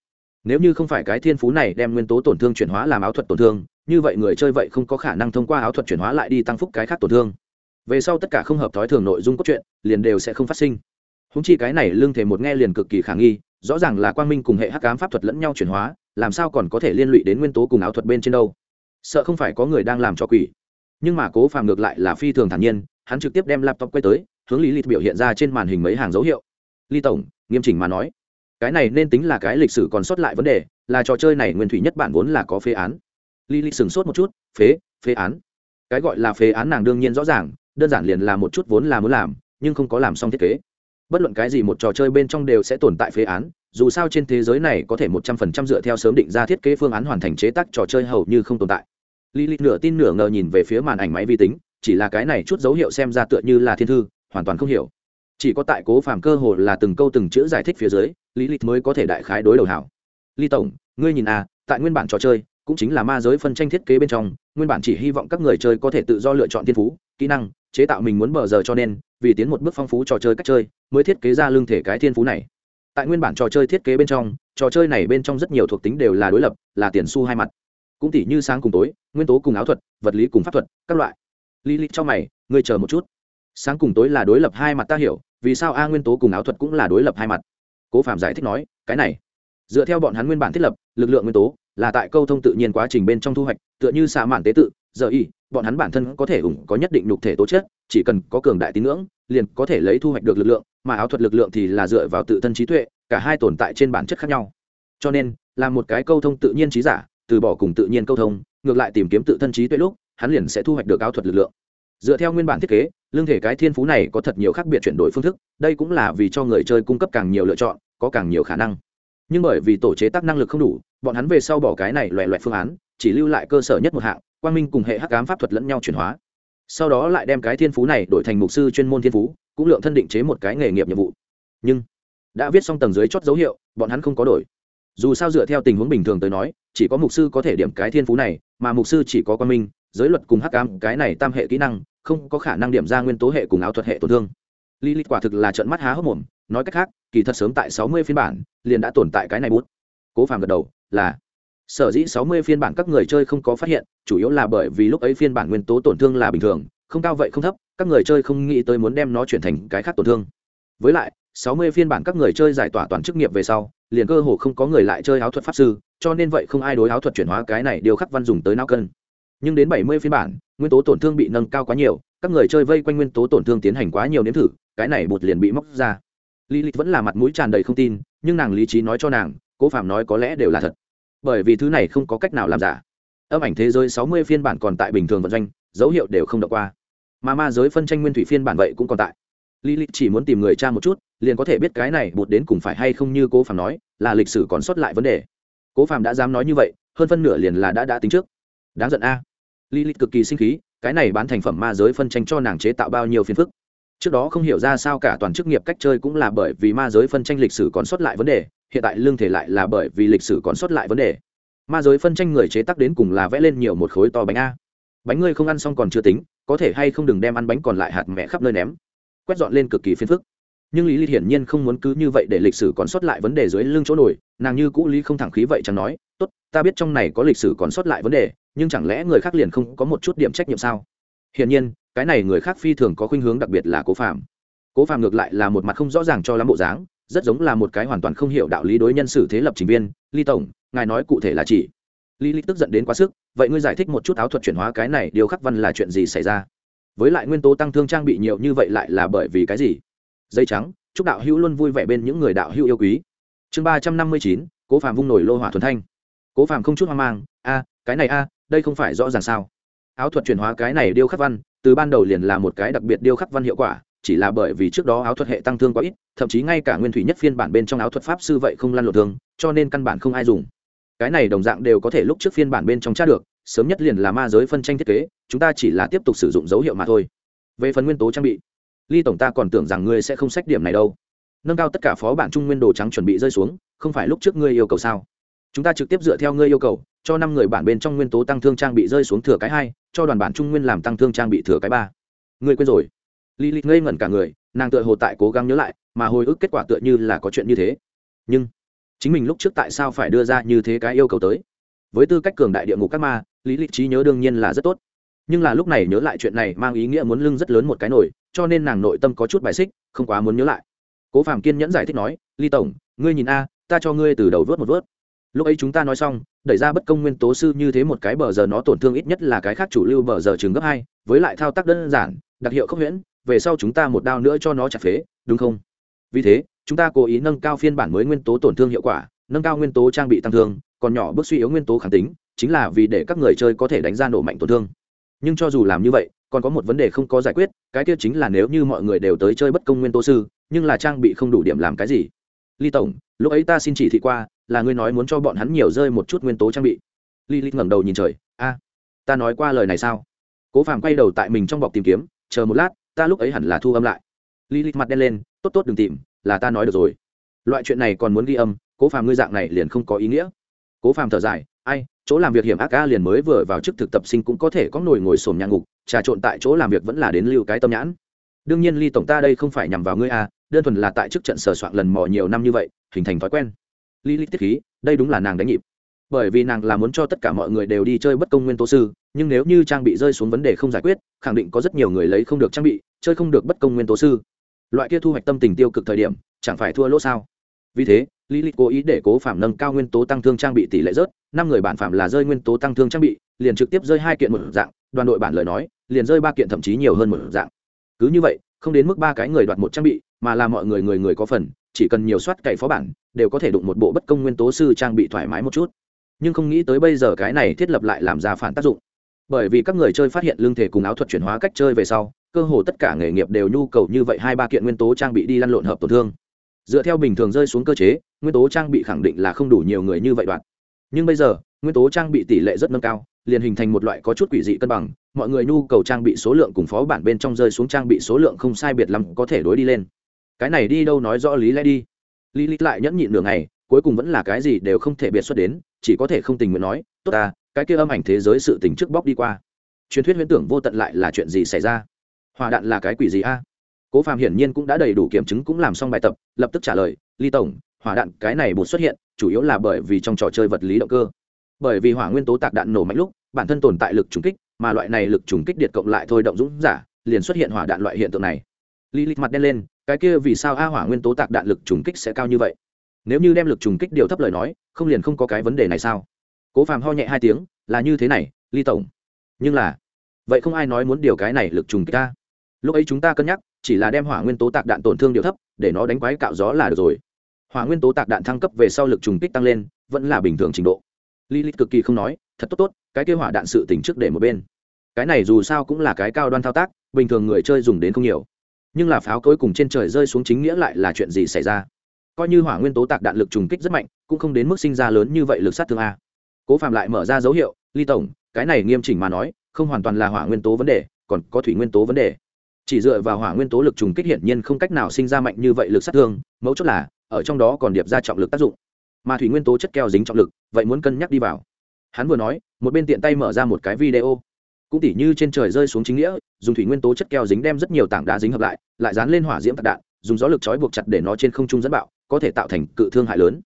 Nếu như không phải cái thiên phú này đem nguyên tố tổn thương chuyển hóa làm áo thuật tổn thương, như vậy người chơi vậy không có khả năng thông qua áo thuật chuyển hóa lại đi tăng phúc cái khác tổn thương. Về sau tất cả không hợp thói thường nội dung cốt truyện liền đều sẽ không phát sinh húng chi cái này lương thể một nghe liền cực kỳ khả nghi, rõ ràng là quang minh cùng hệ hắc cám pháp thuật lẫn nhau chuyển hóa, làm sao còn có thể liên lụy đến nguyên tố cùng áo thuật bên trên đâu? Sợ không phải có người đang làm cho quỷ. Nhưng mà cố phàm ngược lại là phi thường thản nhiên, hắn trực tiếp đem laptop quay tới, hướng lý lịch biểu hiện ra trên màn hình mấy hàng dấu hiệu. Ly tổng, nghiêm chỉnh mà nói, cái này nên tính là cái lịch sử còn sót lại vấn đề, là trò chơi này nguyên thủy nhất bản vốn là có phế án. Lý lịch sửng sốt một chút, phế phế án? Cái gọi là phế án nàng đương nhiên rõ ràng, đơn giản liền là một chút vốn là muốn làm, nhưng không có làm xong thiết kế bất luận cái gì một trò chơi bên trong đều sẽ tồn tại phế án, dù sao trên thế giới này có thể một trăm phần trăm dựa theo sớm định ra thiết kế phương án hoàn thành chế tác trò chơi hầu như không tồn tại. Lý lịch nửa tin nửa ngờ nhìn về phía màn ảnh máy vi tính, chỉ là cái này chút dấu hiệu xem ra tựa như là thiên thư, hoàn toàn không hiểu. Chỉ có tại cố phàm cơ hồ là từng câu từng chữ giải thích phía dưới, lý lịch mới có thể đại khái đối đầu hảo. Ly tổng, ngươi nhìn à tại nguyên bản trò chơi, cũng chính là ma giới phân tranh thiết kế bên trong, nguyên bản chỉ hy vọng các người chơi có thể tự do lựa chọn thiên phú, kỹ năng chế tạo mình muốn bờ giờ cho nên, vì tiến một bước phong phú trò chơi cách chơi, mới thiết kế ra lương thể cái thiên phú này. Tại nguyên bản trò chơi thiết kế bên trong, trò chơi này bên trong rất nhiều thuộc tính đều là đối lập, là tiền su hai mặt. Cũng tỉ như sáng cùng tối, nguyên tố cùng áo thuật, vật lý cùng pháp thuật, các loại. Lý lịch cho mày, ngươi chờ một chút. Sáng cùng tối là đối lập hai mặt ta hiểu, vì sao a nguyên tố cùng áo thuật cũng là đối lập hai mặt? Cố phạm giải thích nói, cái này, dựa theo bọn hắn nguyên bản thiết lập, lực lượng nguyên tố là tại câu thông tự nhiên quá trình bên trong thu hoạch, tựa như xạ mạn tế tự giờ y, bọn hắn bản thân có thể ủng có nhất định nhục thể tố chất, chỉ cần có cường đại tín ngưỡng, liền có thể lấy thu hoạch được lực lượng, mà áo thuật lực lượng thì là dựa vào tự thân trí tuệ, cả hai tồn tại trên bản chất khác nhau. Cho nên, là một cái câu thông tự nhiên trí giả, từ bỏ cùng tự nhiên câu thông, ngược lại tìm kiếm tự thân trí tuệ lúc, hắn liền sẽ thu hoạch được áo thuật lực lượng. Dựa theo nguyên bản thiết kế, lương thể cái thiên phú này có thật nhiều khác biệt chuyển đổi phương thức, đây cũng là vì cho người chơi cung cấp càng nhiều lựa chọn, có càng nhiều khả năng. Nhưng bởi vì tổ chế tác năng lực không đủ, bọn hắn về sau bỏ cái này loẹ loẹt phương án, chỉ lưu lại cơ sở nhất một hạng quang minh cùng hệ hắc ám pháp thuật lẫn nhau chuyển hóa. Sau đó lại đem cái thiên phú này đổi thành mục sư chuyên môn thiên phú, cũng lượng thân định chế một cái nghề nghiệp nhiệm vụ. Nhưng, đã viết xong tầng dưới chót dấu hiệu, bọn hắn không có đổi. Dù sao dựa theo tình huống bình thường tới nói, chỉ có mục sư có thể điểm cái thiên phú này, mà mục sư chỉ có quang minh, giới luật cùng hắc ám, cái này tam hệ kỹ năng, không có khả năng điểm ra nguyên tố hệ cùng áo thuật hệ tổn thương. Lý lịch quả thực là trận mắt há hốc mồm, nói cách khác, kỳ thật sớm tại sáu mươi phiên bản, liền đã tồn tại cái này bút. Cố phàm gật đầu, là sở dĩ sáu mươi phiên bản các người chơi không có phát hiện, chủ yếu là bởi vì lúc ấy phiên bản nguyên tố tổn thương là bình thường, không cao vậy không thấp, các người chơi không nghĩ tới muốn đem nó chuyển thành cái khác tổn thương. Với lại, sáu mươi phiên bản các người chơi giải tỏa toàn chức nghiệp về sau, liền cơ hồ không có người lại chơi áo thuật pháp sư, cho nên vậy không ai đối áo thuật chuyển hóa cái này điều khắc văn dùng tới não cân. Nhưng đến bảy mươi phiên bản, nguyên tố tổn thương bị nâng cao quá nhiều, các người chơi vây quanh nguyên tố tổn thương tiến hành quá nhiều nếm thử, cái này bột liền bị móc ra. Lý lịch vẫn là mặt mũi tràn đầy không tin, nhưng nàng lý trí nói cho nàng, cố phạm nói có lẽ đều là thật bởi vì thứ này không có cách nào làm giả. Âm ảnh thế giới sáu mươi phiên bản còn tại bình thường vận doanh, dấu hiệu đều không đọc qua. Mà ma giới phân tranh nguyên thủy phiên bản vậy cũng còn tại. Lý lịch chỉ muốn tìm người cha một chút, liền có thể biết cái này bột đến cùng phải hay không như cố phàm nói, là lịch sử còn sót lại vấn đề. Cố phàm đã dám nói như vậy, hơn phân nửa liền là đã đã tính trước. Đáng giận a. Lý lịch cực kỳ sinh khí, cái này bán thành phẩm ma giới phân tranh cho nàng chế tạo bao nhiêu phiền phức. Trước đó không hiểu ra sao cả toàn chức nghiệp cách chơi cũng là bởi vì ma giới phân tranh lịch sử còn sót lại vấn đề hiện tại lương thể lại là bởi vì lịch sử còn sót lại vấn đề. Ma giới phân tranh người chế tác đến cùng là vẽ lên nhiều một khối to bánh a. Bánh ngươi không ăn xong còn chưa tính, có thể hay không đừng đem ăn bánh còn lại hạt mẹ khắp nơi ném. Quét dọn lên cực kỳ phiền phức. Nhưng lý lý hiển nhiên không muốn cứ như vậy để lịch sử còn sót lại vấn đề dưới lưng chỗ nổi nàng như cũ lý không thẳng khí vậy chẳng nói, tốt, ta biết trong này có lịch sử còn sót lại vấn đề, nhưng chẳng lẽ người khác liền không có một chút điểm trách nhiệm sao? Hiển nhiên, cái này người khác phi thường có khuynh hướng đặc biệt là cố phạm cố phạm ngược lại là một mặt không rõ ràng cho lắm bộ dáng rất giống là một cái hoàn toàn không hiểu đạo lý đối nhân xử thế lập trình viên, ly tổng, ngài nói cụ thể là chỉ. Ly ly tức giận đến quá sức, vậy ngươi giải thích một chút áo thuật chuyển hóa cái này, điều khắc văn là chuyện gì xảy ra? Với lại nguyên tố tăng thương trang bị nhiều như vậy lại là bởi vì cái gì? Dây trắng, chúc đạo hữu luôn vui vẻ bên những người đạo hữu yêu quý. Chương ba trăm năm mươi chín, cố phàm vung nổi lô hỏa thuần thanh. Cố phàm không chút hoang mang, a, cái này a, đây không phải rõ ràng sao? Áo thuật chuyển hóa cái này điêu khắc văn, từ ban đầu liền là một cái đặc biệt điêu khắc văn hiệu quả chỉ là bởi vì trước đó áo thuật hệ tăng thương quá ít, thậm chí ngay cả nguyên thủy nhất phiên bản bên trong áo thuật pháp sư vậy không lăn lộn thương, cho nên căn bản không ai dùng. Cái này đồng dạng đều có thể lúc trước phiên bản bên trong tra được, sớm nhất liền là ma giới phân tranh thiết kế, chúng ta chỉ là tiếp tục sử dụng dấu hiệu mà thôi. Về phần nguyên tố trang bị, ly tổng ta còn tưởng rằng ngươi sẽ không sách điểm này đâu. Nâng cao tất cả phó bản trung nguyên đồ trắng chuẩn bị rơi xuống, không phải lúc trước ngươi yêu cầu sao? Chúng ta trực tiếp dựa theo ngươi yêu cầu, cho năm người bản bên trong nguyên tố tăng thương trang bị rơi xuống thừa cái hai, cho đoàn bản trung nguyên làm tăng thương trang bị thừa cái ba. Ngươi quên rồi lý lịch ngây ngẩn cả người, nàng tựa hồ tại cố gắng nhớ lại, mà hồi ức kết quả tựa như là có chuyện như thế. Nhưng, chính mình lúc trước tại sao phải đưa ra như thế cái yêu cầu tới? Với tư cách cường đại địa ngục các ma, lý lịch trí nhớ đương nhiên là rất tốt. Nhưng là lúc này nhớ lại chuyện này mang ý nghĩa muốn lưng rất lớn một cái nổi cho nên nàng nội tâm có chút bài xích, không quá muốn nhớ lại. Cố Phàm kiên nhẫn giải thích nói ly tổng, ngươi nhìn a, ta cho ngươi từ đầu vớt một vớt. Lúc ấy chúng ta nói xong, đẩy ra bất công nguyên tố sư như thế một cái bờ giờ nó tổn thương ít nhất là cái khác chủ lưu bờ giờ chừng gấp hai, với lại thao tác đơn giản, đặc hiệu không huyễn về sau chúng ta một đao nữa cho nó chặt phế, đúng không? Vì thế, chúng ta cố ý nâng cao phiên bản mới nguyên tố tổn thương hiệu quả, nâng cao nguyên tố trang bị tăng thương, còn nhỏ bước suy yếu nguyên tố kháng tính, chính là vì để các người chơi có thể đánh ra nổ mạnh tổn thương. Nhưng cho dù làm như vậy, còn có một vấn đề không có giải quyết, cái kia chính là nếu như mọi người đều tới chơi bất công nguyên tố sư, nhưng là trang bị không đủ điểm làm cái gì? Ly tổng, lúc ấy ta xin chỉ thị qua, là ngươi nói muốn cho bọn hắn nhiều rơi một chút nguyên tố trang bị. Ly ly ngẩng đầu nhìn trời, a, ta nói qua lời này sao? Cố phàm quay đầu tại mình trong bọc tìm kiếm, chờ một lát ta lúc ấy hẳn là thu âm lại. Lý ly mặt đen lên, tốt tốt đừng tìm, là ta nói được rồi. Loại chuyện này còn muốn ghi âm, cố phàm ngươi dạng này liền không có ý nghĩa. Cố phàm thở dài, ai, chỗ làm việc hiểm ác ca liền mới vừa vào chức thực tập sinh cũng có thể có nồi ngồi sổm nhà ngục, trà trộn tại chỗ làm việc vẫn là đến lưu cái tâm nhãn. Đương nhiên ly tổng ta đây không phải nhằm vào ngươi a đơn thuần là tại chức trận sờ soạn lần mò nhiều năm như vậy, hình thành thói quen. Ly ly tiết khí, đây đúng là nàng đánh nhịp. Bởi vì nàng là muốn cho tất cả mọi người đều đi chơi bất công nguyên tố sư, nhưng nếu như trang bị rơi xuống vấn đề không giải quyết, khẳng định có rất nhiều người lấy không được trang bị chơi không được bất công nguyên tố sư. Loại kia thu hoạch tâm tình tiêu cực thời điểm, chẳng phải thua lỗ sao? Vì thế, lý lịch cố ý để cố phạm nâng cao nguyên tố tăng thương trang bị tỷ lệ rớt, năm người bản phạm là rơi nguyên tố tăng thương trang bị, liền trực tiếp rơi hai kiện một dạng, đoàn đội bản lời nói, liền rơi ba kiện thậm chí nhiều hơn một dạng. Cứ như vậy, không đến mức ba cái người đoạt một trang bị, mà là mọi người người người có phần, chỉ cần nhiều soát cậy phó bản, đều có thể đụng một bộ bất công nguyên tố sư trang bị thoải mái một chút. Nhưng không nghĩ tới bây giờ cái này thiết lập lại làm ra phản tác dụng. Bởi vì các người chơi phát hiện lương thể cùng áo thuật chuyển hóa cách chơi về sau cơ hồ tất cả nghề nghiệp đều nhu cầu như vậy hai ba kiện nguyên tố trang bị đi lăn lộn hợp tổn thương. Dựa theo bình thường rơi xuống cơ chế, nguyên tố trang bị khẳng định là không đủ nhiều người như vậy đoạn. Nhưng bây giờ, nguyên tố trang bị tỷ lệ rất nâng cao, liền hình thành một loại có chút quỷ dị cân bằng, mọi người nhu cầu trang bị số lượng cùng phó bản bên trong rơi xuống trang bị số lượng không sai biệt lắm có thể đối đi lên. Cái này đi đâu nói rõ lý lẽ đi. Lý lý lại nhẫn nhịn nửa ngày, cuối cùng vẫn là cái gì đều không thể biệt xuất đến, chỉ có thể không tình nguyện nói, tốt ta, cái kia âm ảnh thế giới sự tình trước bóc đi qua. Truyền thuyết huyễn tưởng vô tận lại là chuyện gì xảy ra? Hỏa đạn là cái quỷ gì a? Cố phàm hiển nhiên cũng đã đầy đủ kiểm chứng cũng làm xong bài tập, lập tức trả lời, ly tổng, hỏa đạn cái này bột xuất hiện, chủ yếu là bởi vì trong trò chơi vật lý động cơ. Bởi vì hỏa nguyên tố tạc đạn nổ mạnh lúc, bản thân tồn tại lực trùng kích, mà loại này lực trùng kích điện cộng lại thôi động dũng giả, liền xuất hiện hỏa đạn loại hiện tượng này. Lý lịch mặt đen lên, cái kia vì sao a hỏa nguyên tố tạc đạn lực trùng kích sẽ cao như vậy? Nếu như đem lực trùng kích điều thấp lời nói, không liền không có cái vấn đề này sao? Cố phàm ho nhẹ hai tiếng, là như thế này, ly tổng. Nhưng là, vậy không ai nói muốn điều cái này lực trùng kích ta? Lúc ấy chúng ta cân nhắc chỉ là đem hỏa nguyên tố tạc đạn tổn thương điều thấp để nó đánh quái cạo gió là được rồi hỏa nguyên tố tạc đạn thăng cấp về sau lực trùng kích tăng lên vẫn là bình thường trình độ Lilith cực kỳ không nói, thật tốt tốt, cái kế hỏa đạn sự tỉnh trước để một bên. Cái này dù sao cũng là cái cao đoan thao tác, bình thường người chơi dùng đến không nhiều. Nhưng là pháo cối cùng trên trời rơi xuống chính nghĩa lại là chuyện gì xảy ra? Coi như hỏa nguyên tố tạc đạn lực trùng kích rất mạnh, cũng không đến mức sinh ra lớn như vậy lực sát thương a. Cố Phạm lại mở ra dấu hiệu, Ly tổng, cái này nghiêm chỉnh mà nói, không hoàn toàn là hỏa nguyên tố vấn đề, còn có thủy nguyên tố vấn đề. Chỉ dựa vào hỏa nguyên tố lực trùng kích hiển nhiên không cách nào sinh ra mạnh như vậy lực sát thương, mấu chốt là ở trong đó còn điệp ra trọng lực tác dụng. Mà thủy nguyên tố chất keo dính trọng lực vậy muốn cân nhắc đi vào. Hắn vừa nói một bên tiện tay mở ra một cái video. Cũng tỉ như trên trời rơi xuống chính nghĩa dùng thủy nguyên tố chất keo dính đem rất nhiều tảng đá dính hợp lại lại dán lên hỏa diễm tạc đạn dùng gió lực trói buộc chặt để nó trên không trung dẫn bạo có thể tạo thành cự thương hại lớn.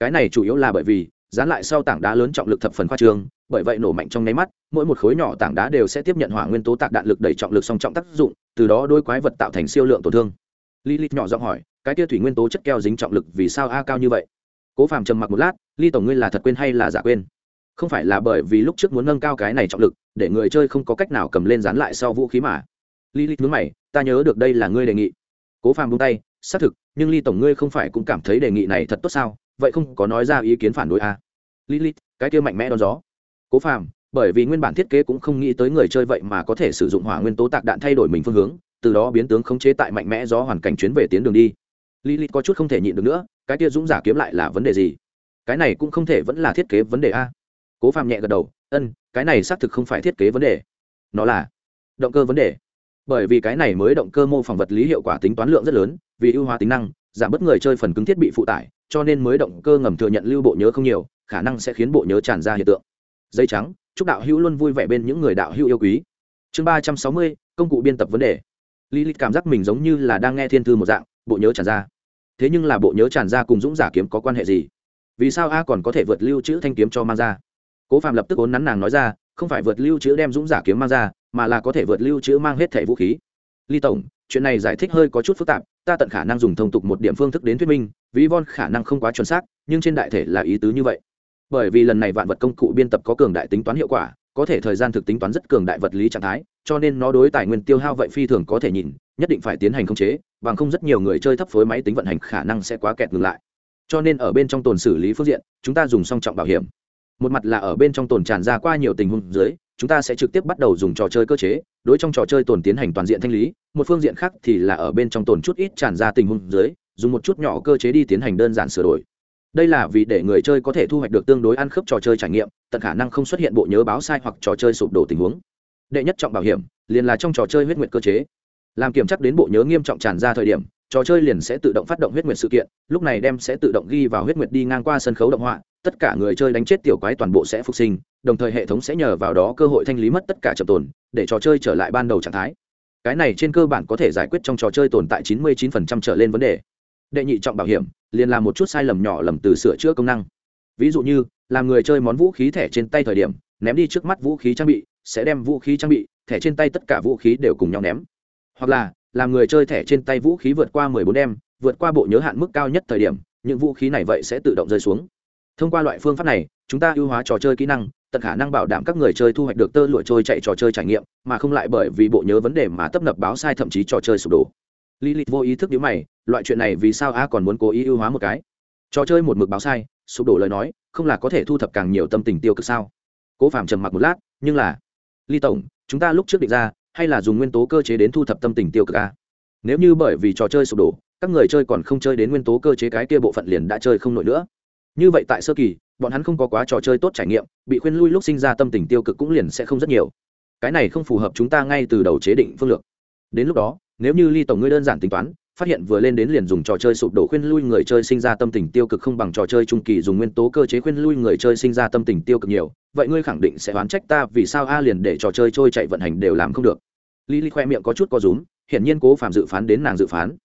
Cái này chủ yếu là bởi vì dán lại sau tảng đá lớn trọng lực thập phần khoa trương bởi vậy nổ mạnh trong nháy mắt mỗi một khối nhỏ tảng đá đều sẽ tiếp nhận hỏa nguyên tố tạc đạn lực đẩy trọng lực song trọng tác dụng từ đó đôi quái vật tạo thành siêu lượng tổn thương. Lilith nhỏ giọng hỏi, cái tia thủy nguyên tố chất keo dính trọng lực vì sao a cao như vậy? Cố phàm trầm mặc một lát, ly tổng ngươi là thật quên hay là giả quên? Không phải là bởi vì lúc trước muốn nâng cao cái này trọng lực, để người chơi không có cách nào cầm lên dán lại sau vũ khí mà. Ly ly nhớ mày, ta nhớ được đây là ngươi đề nghị. Cố phàm buông tay, xác thực, nhưng ly tổng ngươi không phải cũng cảm thấy đề nghị này thật tốt sao? Vậy không có nói ra ý kiến phản đối à. ly ly cái kia mạnh mẽ đón gió. Cố phàm bởi vì nguyên bản thiết kế cũng không nghĩ tới người chơi vậy mà có thể sử dụng hỏa nguyên tố tạc đạn thay đổi mình phương hướng từ đó biến tướng khống chế tại mạnh mẽ do hoàn cảnh chuyến về tiến đường đi Lilith có chút không thể nhịn được nữa, cái kia dũng giả kiếm lại là vấn đề gì? Cái này cũng không thể vẫn là thiết kế vấn đề a. Cố Phạm nhẹ gật đầu, "Ân, cái này xác thực không phải thiết kế vấn đề. Nó là động cơ vấn đề. Bởi vì cái này mới động cơ mô phỏng vật lý hiệu quả tính toán lượng rất lớn, vì ưu hóa tính năng, giảm bớt người chơi phần cứng thiết bị phụ tải cho nên mới động cơ ngầm thừa nhận lưu bộ nhớ không nhiều khả năng sẽ khiến bộ nhớ tràn ra hiện tượng dây trắng chúc đạo hữu luôn vui vẻ bên những người đạo hữu yêu quý. Chương ba trăm sáu mươi, công cụ biên tập vấn đề. Lý lịch cảm giác mình giống như là đang nghe thiên thư một dạng, bộ nhớ tràn ra. Thế nhưng là bộ nhớ tràn ra cùng dũng giả kiếm có quan hệ gì? Vì sao a còn có thể vượt lưu trữ thanh kiếm cho mang ra? Cố phạm lập tức ốn nắn nàng nói ra, không phải vượt lưu trữ đem dũng giả kiếm mang ra, mà là có thể vượt lưu trữ mang hết thẻ vũ khí. Ly tổng, chuyện này giải thích hơi có chút phức tạp, ta tận khả năng dùng thông tục một điểm phương thức đến thuyết minh, ví von khả năng không quá chuẩn xác, nhưng trên đại thể là ý tứ như vậy bởi vì lần này vạn vật công cụ biên tập có cường đại tính toán hiệu quả, có thể thời gian thực tính toán rất cường đại vật lý trạng thái, cho nên nó đối tài nguyên tiêu hao vậy phi thường có thể nhìn, nhất định phải tiến hành khống chế, bằng không rất nhiều người chơi thấp phối máy tính vận hành khả năng sẽ quá kẹt ngừng lại. Cho nên ở bên trong tồn xử lý phương diện, chúng ta dùng song trọng bảo hiểm. Một mặt là ở bên trong tồn tràn ra qua nhiều tình huống dưới, chúng ta sẽ trực tiếp bắt đầu dùng trò chơi cơ chế, đối trong trò chơi tồn tiến hành toàn diện thanh lý, một phương diện khác thì là ở bên trong tồn chút ít tràn ra tình huống dưới, dùng một chút nhỏ cơ chế đi tiến hành đơn giản sửa đổi đây là vì để người chơi có thể thu hoạch được tương đối ăn khớp trò chơi trải nghiệm, tận khả năng không xuất hiện bộ nhớ báo sai hoặc trò chơi sụp đổ tình huống. Đệ nhất trọng bảo hiểm, liền là trong trò chơi huyết nguyệt cơ chế. Làm kiểm chắc đến bộ nhớ nghiêm trọng tràn ra thời điểm, trò chơi liền sẽ tự động phát động huyết nguyệt sự kiện, lúc này đem sẽ tự động ghi vào huyết nguyệt đi ngang qua sân khấu động họa, tất cả người chơi đánh chết tiểu quái toàn bộ sẽ phục sinh, đồng thời hệ thống sẽ nhờ vào đó cơ hội thanh lý mất tất cả chậm tồn, để trò chơi trở lại ban đầu trạng thái. Cái này trên cơ bản có thể giải quyết trong trò chơi tồn tại 99% trở lên vấn đề. Đệ nhị trọng bảo hiểm liền làm một chút sai lầm nhỏ lầm từ sửa chữa công năng. Ví dụ như, làm người chơi món vũ khí thẻ trên tay thời điểm, ném đi trước mắt vũ khí trang bị, sẽ đem vũ khí trang bị, thẻ trên tay tất cả vũ khí đều cùng nhau ném. Hoặc là, làm người chơi thẻ trên tay vũ khí vượt qua 14 đem, vượt qua bộ nhớ hạn mức cao nhất thời điểm, những vũ khí này vậy sẽ tự động rơi xuống. Thông qua loại phương pháp này, chúng ta ưu hóa trò chơi kỹ năng, tận khả năng bảo đảm các người chơi thu hoạch được tơ lụa trôi chạy trò chơi trải nghiệm, mà không lại bởi vì bộ nhớ vấn đề mà tấp nập báo sai thậm chí trò chơi sụp đổ lý lịch vô ý thức nhíu mày, loại chuyện này vì sao a còn muốn cố ý ưu hóa một cái? Trò chơi một mực báo sai, sụp đổ lời nói, không là có thể thu thập càng nhiều tâm tình tiêu cực sao? Cố Phạm trầm mặc một lát, nhưng là, Ly tổng, chúng ta lúc trước định ra, hay là dùng nguyên tố cơ chế đến thu thập tâm tình tiêu cực a? Nếu như bởi vì trò chơi sụp đổ, các người chơi còn không chơi đến nguyên tố cơ chế cái kia bộ phận liền đã chơi không nổi nữa. Như vậy tại sơ kỳ, bọn hắn không có quá trò chơi tốt trải nghiệm, bị khuyên lui lúc sinh ra tâm tình tiêu cực cũng liền sẽ không rất nhiều. Cái này không phù hợp chúng ta ngay từ đầu chế định phương lược. Đến lúc đó, nếu như ly tổng ngươi đơn giản tính toán, phát hiện vừa lên đến liền dùng trò chơi sụp đổ khuyên lui người chơi sinh ra tâm tình tiêu cực không bằng trò chơi trung kỳ dùng nguyên tố cơ chế khuyên lui người chơi sinh ra tâm tình tiêu cực nhiều, vậy ngươi khẳng định sẽ oán trách ta vì sao a liền để trò chơi trôi chạy vận hành đều làm không được. Ly Ly khoe miệng có chút có rúm, hiển nhiên cố phạm dự phán đến nàng dự phán.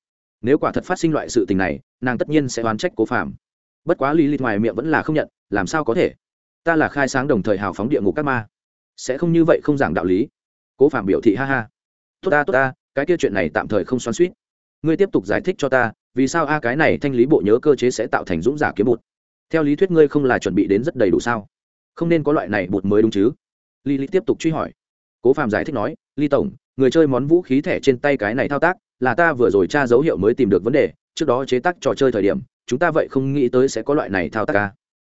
Nếu quả thật phát sinh loại sự tình này, nàng tất nhiên sẽ oán trách cố phạm bất quá Ly Ly ngoài miệng vẫn là không nhận, làm sao có thể? Ta là khai sáng đồng thời hào phóng địa ngục các ma. Sẽ không như vậy không giảng đạo lý. Cố phạm biểu thị ha ha. Tốt ta tốt ta cái kia chuyện này tạm thời không xoắn suýt. Ngươi tiếp tục giải thích cho ta, vì sao a cái này thanh lý bộ nhớ cơ chế sẽ tạo thành dũng giả kiếm bụt? Theo lý thuyết ngươi không là chuẩn bị đến rất đầy đủ sao? Không nên có loại này bụt mới đúng chứ? Lý Lý tiếp tục truy hỏi. Cố phạm giải thích nói ly tổng, người chơi món vũ khí thẻ trên tay cái này thao tác, là ta vừa rồi tra dấu hiệu mới tìm được vấn đề, trước đó chế tác trò chơi thời điểm, chúng ta vậy không nghĩ tới sẽ có loại này thao tác ca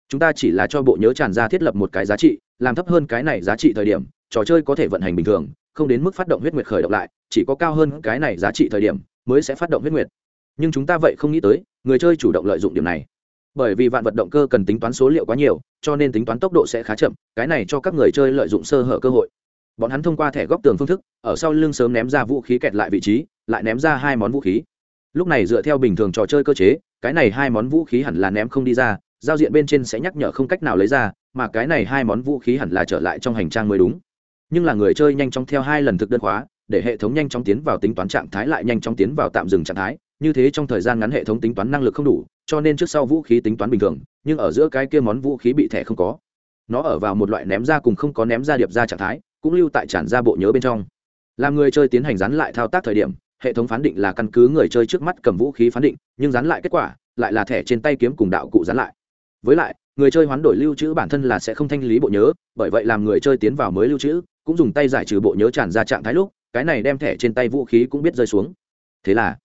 chúng ta chỉ là cho bộ nhớ tràn ra thiết lập một cái giá trị, làm thấp hơn cái này giá trị thời điểm, trò chơi có thể vận hành bình thường không đến mức phát động huyết nguyệt khởi động lại, chỉ có cao hơn cái này giá trị thời điểm mới sẽ phát động huyết nguyệt. Nhưng chúng ta vậy không nghĩ tới, người chơi chủ động lợi dụng điểm này. Bởi vì vạn vật động cơ cần tính toán số liệu quá nhiều, cho nên tính toán tốc độ sẽ khá chậm, cái này cho các người chơi lợi dụng sơ hở cơ hội. Bọn hắn thông qua thẻ góc tường phương thức, ở sau lưng sớm ném ra vũ khí kẹt lại vị trí, lại ném ra hai món vũ khí. Lúc này dựa theo bình thường trò chơi cơ chế, cái này hai món vũ khí hẳn là ném không đi ra, giao diện bên trên sẽ nhắc nhở không cách nào lấy ra, mà cái này hai món vũ khí hẳn là trở lại trong hành trang mới đúng nhưng là người chơi nhanh chóng theo hai lần thực đơn khóa, để hệ thống nhanh chóng tiến vào tính toán trạng thái lại nhanh chóng tiến vào tạm dừng trạng thái, như thế trong thời gian ngắn hệ thống tính toán năng lực không đủ, cho nên trước sau vũ khí tính toán bình thường, nhưng ở giữa cái kia món vũ khí bị thẻ không có. Nó ở vào một loại ném ra cùng không có ném ra điệp ra trạng thái, cũng lưu tại tràn ra bộ nhớ bên trong. Làm người chơi tiến hành rắn lại thao tác thời điểm, hệ thống phán định là căn cứ người chơi trước mắt cầm vũ khí phán định, nhưng rắn lại kết quả, lại là thẻ trên tay kiếm cùng đạo cụ rắn lại. Với lại, người chơi hoán đổi lưu trữ bản thân là sẽ không thanh lý bộ nhớ, bởi vậy làm người chơi tiến vào mới lưu trữ cũng dùng tay giải trừ bộ nhớ tràn ra trạng thái lúc, cái này đem thẻ trên tay vũ khí cũng biết rơi xuống. Thế là,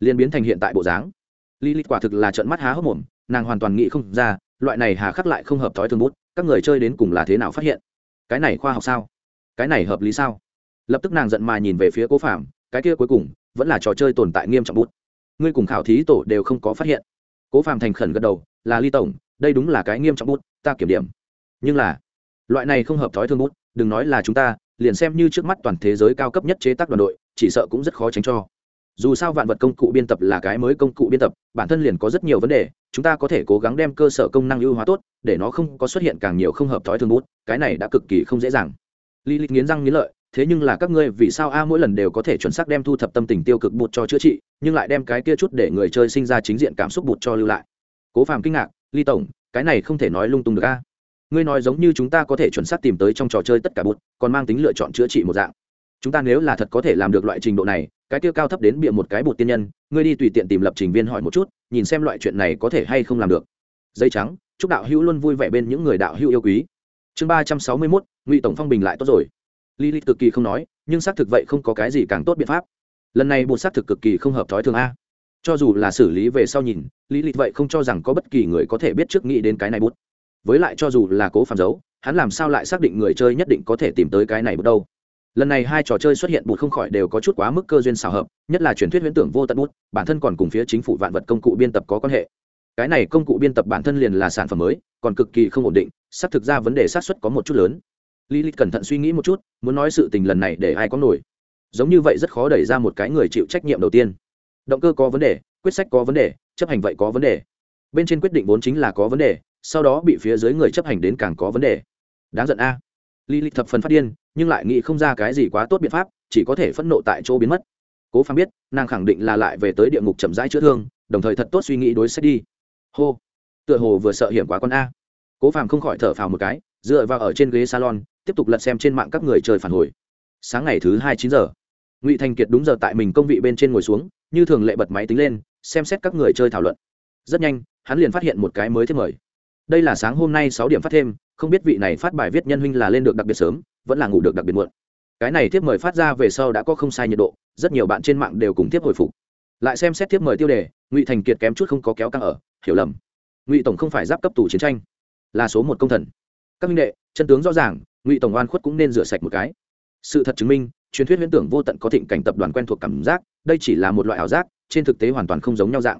liền biến thành hiện tại bộ dáng. Lilith quả thực là trận mắt há hốc mồm, nàng hoàn toàn nghĩ không ra, loại này hà khắc lại không hợp thói thường bút, các người chơi đến cùng là thế nào phát hiện? Cái này khoa học sao? Cái này hợp lý sao? Lập tức nàng giận mà nhìn về phía cố phạm cái kia cuối cùng, vẫn là trò chơi tồn tại nghiêm trọng bút. Ngươi cùng khảo thí tổ đều không có phát hiện. Cố phạm thành khẩn gật đầu, là ly tổng, đây đúng là cái nghiêm trọng bút, ta kiểm điểm. Nhưng là, loại này không hợp thói thương bút đừng nói là chúng ta, liền xem như trước mắt toàn thế giới cao cấp nhất chế tác đoàn đội, chỉ sợ cũng rất khó tránh cho. Dù sao vạn vật công cụ biên tập là cái mới công cụ biên tập, bản thân liền có rất nhiều vấn đề, chúng ta có thể cố gắng đem cơ sở công năng ưu hóa tốt, để nó không có xuất hiện càng nhiều không hợp thói thường bút, cái này đã cực kỳ không dễ dàng. Lý lịch nghiến răng nghiến lợi, thế nhưng là các ngươi vì sao a mỗi lần đều có thể chuẩn xác đem thu thập tâm tình tiêu cực bụt cho chữa trị, nhưng lại đem cái kia chút để người chơi sinh ra chính diện cảm xúc bụt cho lưu lại. Cố phàm kinh ngạc, ly tổng, cái này không thể nói lung tung được a ngươi nói giống như chúng ta có thể chuẩn xác tìm tới trong trò chơi tất cả bụt, còn mang tính lựa chọn chữa trị một dạng. Chúng ta nếu là thật có thể làm được loại trình độ này, cái kia cao thấp đến bịa một cái bột tiên nhân, ngươi đi tùy tiện tìm lập trình viên hỏi một chút, nhìn xem loại chuyện này có thể hay không làm được. Dây trắng, chúc đạo hữu luôn vui vẻ bên những người đạo hữu yêu quý. Chương ba trăm sáu mươi mốt, ngụy tổng phong bình lại tốt rồi. Lý li cực kỳ không nói, nhưng xác thực vậy không có cái gì càng tốt biện pháp. Lần này bột xác thực cực kỳ không hợp thói thường a. Cho dù là xử lý về sau nhìn lý lịch vậy không cho rằng có bất kỳ người có thể biết trước nghĩ đến cái này bút với lại cho dù là cố phàm giấu hắn làm sao lại xác định người chơi nhất định có thể tìm tới cái này bước đâu? Lần này hai trò chơi xuất hiện bụt không khỏi đều có chút quá mức cơ duyên xào hợp, nhất là truyền thuyết huyễn tưởng vô tận bút, bản thân còn cùng phía chính phủ vạn vật công cụ biên tập có quan hệ. Cái này công cụ biên tập bản thân liền là sản phẩm mới, còn cực kỳ không ổn định, xác thực ra vấn đề xác suất có một chút lớn. Lý lịch cẩn thận suy nghĩ một chút, muốn nói sự tình lần này để ai có nổi. Giống như vậy rất khó đẩy ra một cái người chịu trách nhiệm đầu tiên. Động cơ có vấn đề, quyết sách có vấn đề, chấp hành vậy có vấn đề. Bên trên quyết định vốn chính là có vấn đề sau đó bị phía dưới người chấp hành đến càng có vấn đề. Đáng giận a. Lý lịch thập phần phát điên, nhưng lại nghĩ không ra cái gì quá tốt biện pháp, chỉ có thể phẫn nộ tại chỗ biến mất. Cố phán biết, nàng khẳng định là lại về tới địa ngục chậm rãi chữa thương, đồng thời thật tốt suy nghĩ đối sách đi. Hô. Tựa hồ vừa sợ hiểm quá con a. Cố phàm không khỏi thở phào một cái, dựa vào ở trên ghế salon, tiếp tục lật xem trên mạng các người chơi phản hồi. Sáng ngày thứ hai chín giờ. Ngụy thành kiệt đúng giờ tại mình công vị bên trên ngồi xuống, như thường lệ bật máy tính lên, xem xét các người chơi thảo luận. Rất nhanh, hắn liền phát hiện một cái mới thêm mời đây là sáng hôm nay sáu điểm phát thêm, không biết vị này phát bài viết nhân huynh là lên được đặc biệt sớm, vẫn là ngủ được đặc biệt muộn. Cái này tiếp mời phát ra về sau đã có không sai nhiệt độ, rất nhiều bạn trên mạng đều cùng tiếp hồi phục. Lại xem xét tiếp mời tiêu đề, ngụy thành kiệt kém chút không có kéo căng ở, hiểu lầm. Ngụy tổng không phải giáp cấp tù chiến tranh, là số một công thần. Các minh đệ, chân tướng rõ ràng, ngụy tổng oan khuất cũng nên rửa sạch một cái. Sự thật chứng minh, truyền thuyết huyễn tưởng vô tận có thịnh cảnh tập đoàn quen thuộc cảm giác, đây chỉ là một loại ảo giác, trên thực tế hoàn toàn không giống nhau dạng.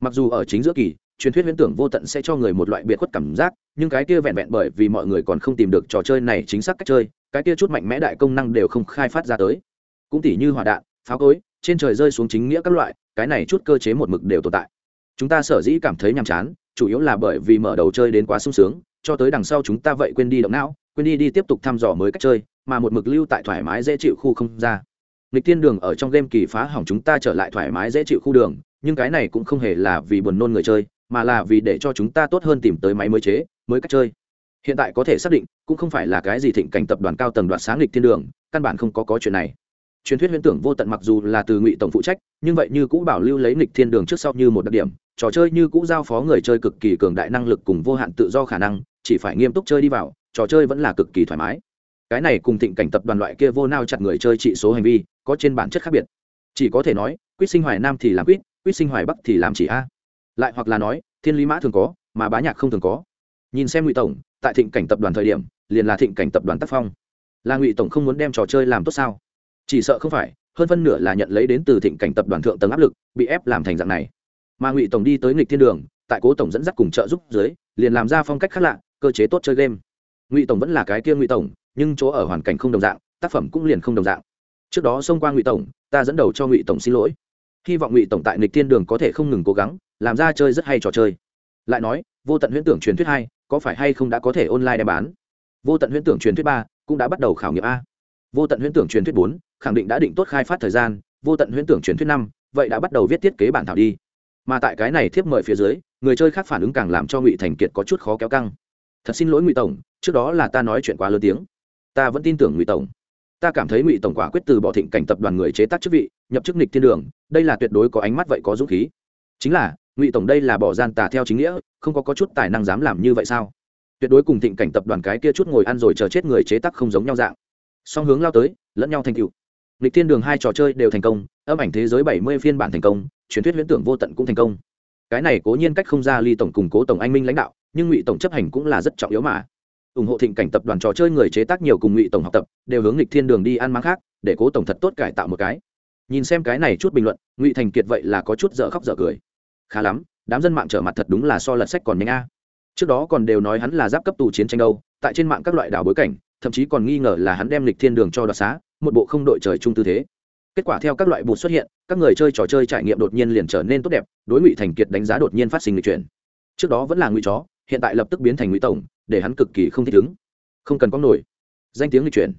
Mặc dù ở chính giữa kỳ truyền thuyết huyễn tưởng vô tận sẽ cho người một loại biệt khuất cảm giác, nhưng cái kia vẹn vẹn bởi vì mọi người còn không tìm được trò chơi này chính xác cách chơi, cái kia chút mạnh mẽ đại công năng đều không khai phát ra tới. Cũng tỉ như hỏa đạn, pháo cối, trên trời rơi xuống chính nghĩa các loại, cái này chút cơ chế một mực đều tồn tại. Chúng ta sở dĩ cảm thấy nhàm chán, chủ yếu là bởi vì mở đầu chơi đến quá sung sướng, cho tới đằng sau chúng ta vậy quên đi động não, quên đi đi tiếp tục thăm dò mới cách chơi, mà một mực lưu tại thoải mái dễ chịu khu không ra. Nghịch thiên đường ở trong game kỳ phá hỏng chúng ta trở lại thoải mái dễ chịu khu đường, nhưng cái này cũng không hề là vì buồn nôn người chơi mà là vì để cho chúng ta tốt hơn tìm tới máy mới chế, mới cách chơi. Hiện tại có thể xác định, cũng không phải là cái gì thịnh cảnh tập đoàn cao tầng đoạt sáng lịch thiên đường, căn bản không có có chuyện này. Truyền thuyết huyễn tưởng vô tận mặc dù là từ ngụy tổng phụ trách, nhưng vậy như cũ bảo lưu lấy nghịch thiên đường trước sau như một đặc điểm, trò chơi như cũ giao phó người chơi cực kỳ cường đại năng lực cùng vô hạn tự do khả năng, chỉ phải nghiêm túc chơi đi vào, trò chơi vẫn là cực kỳ thoải mái. Cái này cùng thịnh cảnh tập đoàn loại kia vô nao chặt người chơi trị số hành vi, có trên bản chất khác biệt. Chỉ có thể nói, quýt sinh hoài nam thì làm quýt quýt sinh hoài bắc thì làm chỉ a lại hoặc là nói, thiên lý mã thường có, mà bá nhạc không thường có. Nhìn xem ngụy tổng, tại thịnh cảnh tập đoàn thời điểm, liền là thịnh cảnh tập đoàn tác phong. Là ngụy tổng không muốn đem trò chơi làm tốt sao? Chỉ sợ không phải, hơn phân nửa là nhận lấy đến từ thịnh cảnh tập đoàn thượng tầng áp lực, bị ép làm thành dạng này. Mà ngụy tổng đi tới nghịch thiên đường, tại cố tổng dẫn dắt cùng trợ giúp dưới, liền làm ra phong cách khác lạ, cơ chế tốt chơi game. Ngụy tổng vẫn là cái kia ngụy tổng, nhưng chỗ ở hoàn cảnh không đồng dạng, tác phẩm cũng liền không đồng dạng. Trước đó xông qua ngụy tổng, ta dẫn đầu cho ngụy tổng xin lỗi hy vọng ngụy tổng tại nghịch thiên đường có thể không ngừng cố gắng, làm ra chơi rất hay trò chơi. Lại nói, vô tận huyễn tưởng truyền thuyết hai, có phải hay không đã có thể online đem bán? Vô tận huyễn tưởng truyền thuyết ba, cũng đã bắt đầu khảo nghiệm a. Vô tận huyễn tưởng truyền thuyết bốn, khẳng định đã định tốt khai phát thời gian. Vô tận huyễn tưởng truyền thuyết năm, vậy đã bắt đầu viết thiết kế bản thảo đi. Mà tại cái này thiếp mời phía dưới, người chơi khác phản ứng càng làm cho ngụy thành kiệt có chút khó kéo căng. Thật xin lỗi ngụy tổng, trước đó là ta nói chuyện quá lớn tiếng. Ta vẫn tin tưởng ngụy tổng ta cảm thấy ngụy tổng quả quyết từ bỏ thịnh cảnh tập đoàn người chế tác chức vị nhập chức nịch thiên đường đây là tuyệt đối có ánh mắt vậy có dũng khí. Chính là ngụy tổng đây là bỏ gian tà theo chính nghĩa không có, có chút tài năng dám làm như vậy sao? Tuyệt đối cùng thịnh cảnh tập đoàn cái kia chút ngồi ăn rồi chờ chết người chế tác không giống nhau dạng. Song hướng lao tới lẫn nhau thành cựu nịch thiên đường hai trò chơi đều thành công âm ảnh thế giới bảy mươi phiên bản thành công truyền thuyết huyễn tưởng vô tận cũng thành công. Cái này cố nhiên cách không ra ly tổng cùng cố tổng anh minh lãnh đạo nhưng ngụy tổng chấp hành cũng là rất trọng yếu mà ủng hộ thịnh cảnh tập đoàn trò chơi người chế tác nhiều cùng ngụy tổng học tập, đều hướng lịch thiên đường đi ăn mắng khác, để cố tổng thật tốt cải tạo một cái. Nhìn xem cái này chút bình luận, ngụy thành kiệt vậy là có chút dở khóc dở cười. Khá lắm, đám dân mạng trở mặt thật đúng là so lật sách còn nhanh a. Trước đó còn đều nói hắn là giáp cấp tù chiến tranh đâu, tại trên mạng các loại đảo bối cảnh, thậm chí còn nghi ngờ là hắn đem lịch thiên đường cho đoạt xá, một bộ không đội trời chung tư thế. Kết quả theo các loại bụt xuất hiện, các người chơi trò chơi trải nghiệm đột nhiên liền trở nên tốt đẹp, đối ngụy thành kiệt đánh giá đột nhiên phát sinh lịch chuyển. Trước đó vẫn là ngụy chó, hiện tại lập tức biến thành ngụy tổng để hắn cực kỳ không thích ứng. Không cần có nổi. Danh tiếng lịch chuyển.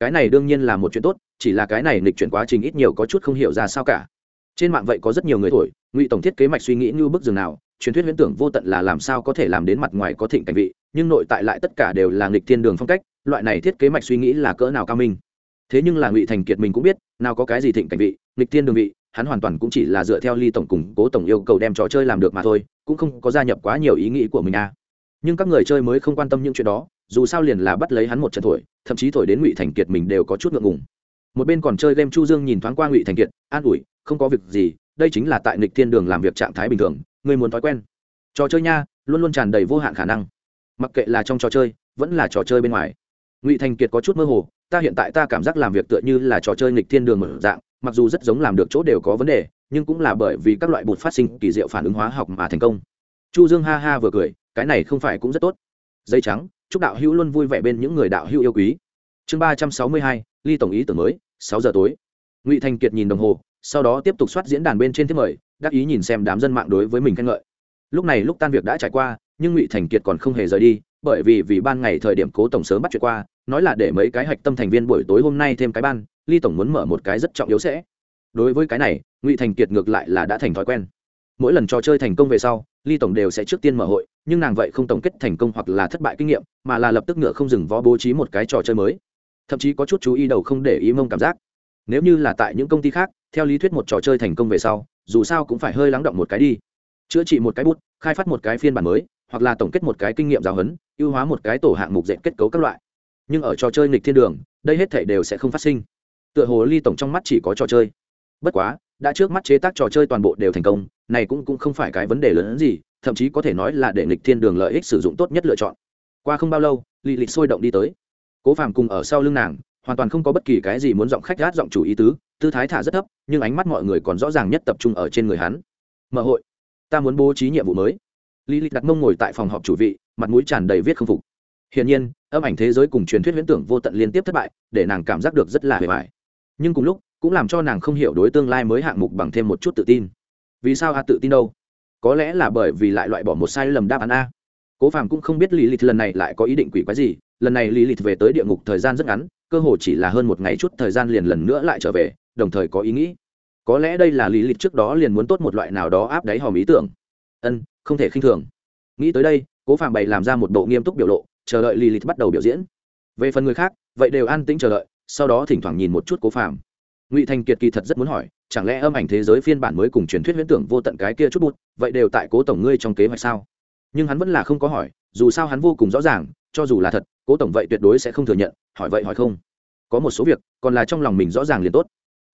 Cái này đương nhiên là một chuyện tốt, chỉ là cái này lịch chuyển quá trình ít nhiều có chút không hiểu ra sao cả. Trên mạng vậy có rất nhiều người thổi, ngụy tổng thiết kế mạch suy nghĩ như bức giường nào, truyền thuyết huyễn tưởng vô tận là làm sao có thể làm đến mặt ngoài có thịnh cảnh vị, nhưng nội tại lại tất cả đều là nghịch thiên đường phong cách, loại này thiết kế mạch suy nghĩ là cỡ nào cao minh. Thế nhưng là ngụy thành kiệt mình cũng biết, nào có cái gì thịnh cảnh vị, nghịch thiên đường vị, hắn hoàn toàn cũng chỉ là dựa theo ly tổng cùng cố tổng yêu cầu đem trò chơi làm được mà thôi, cũng không có gia nhập quá nhiều ý nghĩ của mình à nhưng các người chơi mới không quan tâm những chuyện đó, dù sao liền là bắt lấy hắn một trận thổi, thậm chí thổi đến ngụy thành kiệt mình đều có chút ngượng ngùng. Một bên còn chơi game chu dương nhìn thoáng qua ngụy thành kiệt, an ủi, không có việc gì, đây chính là tại nghịch thiên đường làm việc trạng thái bình thường, người muốn thói quen. Trò chơi nha, luôn luôn tràn đầy vô hạn khả năng. Mặc kệ là trong trò chơi, vẫn là trò chơi bên ngoài. Ngụy thành kiệt có chút mơ hồ, ta hiện tại ta cảm giác làm việc tựa như là trò chơi nghịch thiên đường mở dạng, mặc dù rất giống làm được chỗ đều có vấn đề, nhưng cũng là bởi vì các loại bột phát sinh kỳ diệu phản ứng hóa học mà thành công. Chu dương ha ha vừa cười cái này không phải cũng rất tốt. Dây trắng, chúc đạo hữu luôn vui vẻ bên những người đạo hữu yêu quý. Chương ba trăm sáu mươi hai, ly tổng ý tưởng mới, sáu giờ tối. Ngụy thành kiệt nhìn đồng hồ, sau đó tiếp tục soát diễn đàn bên trên thiết mời, đắc ý nhìn xem đám dân mạng đối với mình khen ngợi. Lúc này lúc tan việc đã trải qua, nhưng ngụy thành kiệt còn không hề rời đi, bởi vì vì ban ngày thời điểm cố tổng sớm bắt chuyện qua, nói là để mấy cái hạch tâm thành viên buổi tối hôm nay thêm cái ban, ly tổng muốn mở một cái rất trọng yếu sẽ. Đối với cái này, ngụy thành kiệt ngược lại là đã thành thói quen mỗi lần trò chơi thành công về sau, ly tổng đều sẽ trước tiên mở hội, nhưng nàng vậy không tổng kết thành công hoặc là thất bại kinh nghiệm, mà là lập tức ngựa không dừng vó bố trí một cái trò chơi mới. Thậm chí có chút chú ý đầu không để ý mông cảm giác. Nếu như là tại những công ty khác, theo lý thuyết một trò chơi thành công về sau, dù sao cũng phải hơi lắng động một cái đi. Chữa trị một cái bút, khai phát một cái phiên bản mới, hoặc là tổng kết một cái kinh nghiệm giáo huấn, ưu hóa một cái tổ hạng mục dạy kết cấu các loại. Nhưng ở trò chơi nghịch thiên đường, đây hết thể đều sẽ không phát sinh. Tựa hồ ly tổng trong mắt chỉ có trò chơi. Bất quá đã trước mắt chế tác trò chơi toàn bộ đều thành công, này cũng cũng không phải cái vấn đề lớn hơn gì, thậm chí có thể nói là để nghịch thiên đường lợi ích sử dụng tốt nhất lựa chọn. Qua không bao lâu lì lịch sôi động đi tới. Cố phàm cùng ở sau lưng nàng, hoàn toàn không có bất kỳ cái gì muốn giọng khách gát giọng chủ ý tứ, tư thái thả rất thấp, nhưng ánh mắt mọi người còn rõ ràng nhất tập trung ở trên người hắn. Mở hội, ta muốn bố trí nhiệm vụ mới. Lý lịch đặt mông ngồi tại phòng họp chủ vị, mặt mũi tràn đầy viết không phục. Hiển nhiên, âm ảnh thế giới cùng truyền thuyết huyễn tưởng vô tận liên tiếp thất bại, để nàng cảm giác được rất là hề hoài nhưng cùng lúc cũng làm cho nàng không hiểu đối tương lai mới hạng mục bằng thêm một chút tự tin. Vì sao a tự tin đâu? Có lẽ là bởi vì lại loại bỏ một sai lầm đáp án a. Cố phàm cũng không biết lý lịch lần này lại có ý định quỷ quái gì, lần này lý lịch về tới địa ngục thời gian rất ngắn, cơ hồ chỉ là hơn một ngày chút thời gian liền lần nữa lại trở về, đồng thời có ý nghĩ. Có lẽ đây là lý lịch trước đó liền muốn tốt một loại nào đó áp đáy hòm ý tưởng. Ân, không thể khinh thường. Nghĩ tới đây, cố phàm bày làm ra một bộ nghiêm túc biểu lộ, chờ đợi lý lịch bắt đầu biểu diễn. Về phần người khác, vậy đều an tĩnh chờ đợi, sau đó thỉnh thoảng nhìn một chút cố phàm ngụy thành kiệt kỳ thật rất muốn hỏi, chẳng lẽ âm ảnh thế giới phiên bản mới cùng truyền thuyết huyễn tưởng vô tận cái kia chút bút vậy đều tại cố tổng ngươi trong kế hoạch sao? Nhưng hắn vẫn là không có hỏi, dù sao hắn vô cùng rõ ràng, cho dù là thật, cố tổng vậy tuyệt đối sẽ không thừa nhận, hỏi vậy hỏi không. Có một số việc, còn là trong lòng mình rõ ràng liền tốt.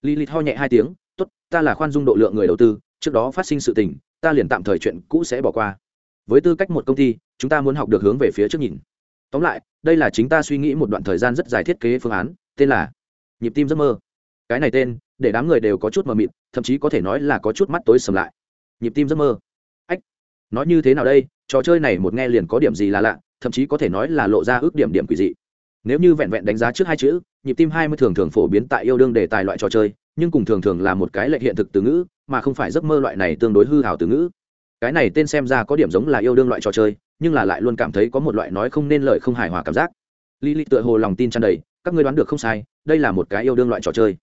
Li li ho nhẹ hai tiếng, tốt, ta là khoan dung độ lượng người đầu tư, trước đó phát sinh sự tình, ta liền tạm thời chuyện cũ sẽ bỏ qua. Với tư cách một công ty, chúng ta muốn học được hướng về phía trước nhìn. Tóm lại, đây là chính ta suy nghĩ một đoạn thời gian rất dài thiết kế phương án, tên là nhịp tim giấc mơ cái này tên, để đám người đều có chút mờ mịt, thậm chí có thể nói là có chút mắt tối sầm lại. Nhịp tim giấc mơ. Ách, nói như thế nào đây? Trò chơi này một nghe liền có điểm gì là lạ, thậm chí có thể nói là lộ ra ước điểm điểm quỷ dị. Nếu như vẹn vẹn đánh giá trước hai chữ, nhịp tim hai mươi thường thường phổ biến tại yêu đương đề tài loại trò chơi, nhưng cùng thường thường là một cái lệch hiện thực từ ngữ, mà không phải giấc mơ loại này tương đối hư hào từ ngữ. Cái này tên xem ra có điểm giống là yêu đương loại trò chơi, nhưng là lại luôn cảm thấy có một loại nói không nên lời không hài hòa cảm giác. Lý lịch tựa hồ lòng tin tràn đầy, các ngươi đoán được không sai, đây là một cái yêu đương loại trò chơi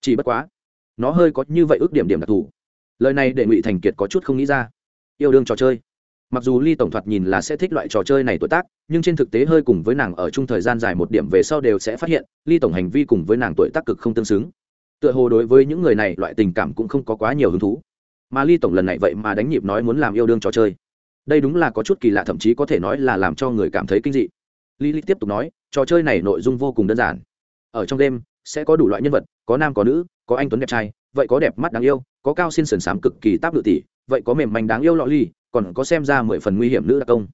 chỉ bất quá, nó hơi có như vậy ước điểm điểm đặc thù. Lời này để ngụy thành kiệt có chút không nghĩ ra. Yêu đương trò chơi. Mặc dù ly tổng thoạt nhìn là sẽ thích loại trò chơi này tuổi tác, nhưng trên thực tế hơi cùng với nàng ở chung thời gian dài một điểm về sau đều sẽ phát hiện, ly tổng hành vi cùng với nàng tuổi tác cực không tương xứng. Tựa hồ đối với những người này loại tình cảm cũng không có quá nhiều hứng thú. Mà ly tổng lần này vậy mà đánh nhịp nói muốn làm yêu đương trò chơi. Đây đúng là có chút kỳ lạ thậm chí có thể nói là làm cho người cảm thấy kinh dị. Ly ly tiếp tục nói, trò chơi này nội dung vô cùng đơn giản. Ở trong đêm sẽ có đủ loại nhân vật, có nam, có nữ, có anh tuấn đẹp trai, vậy có đẹp mắt đáng yêu, có cao xin sần sám cực kỳ táp ngự tỷ, vậy có mềm manh đáng yêu lọ ly còn có xem ra mười phần nguy hiểm nữ đặc công.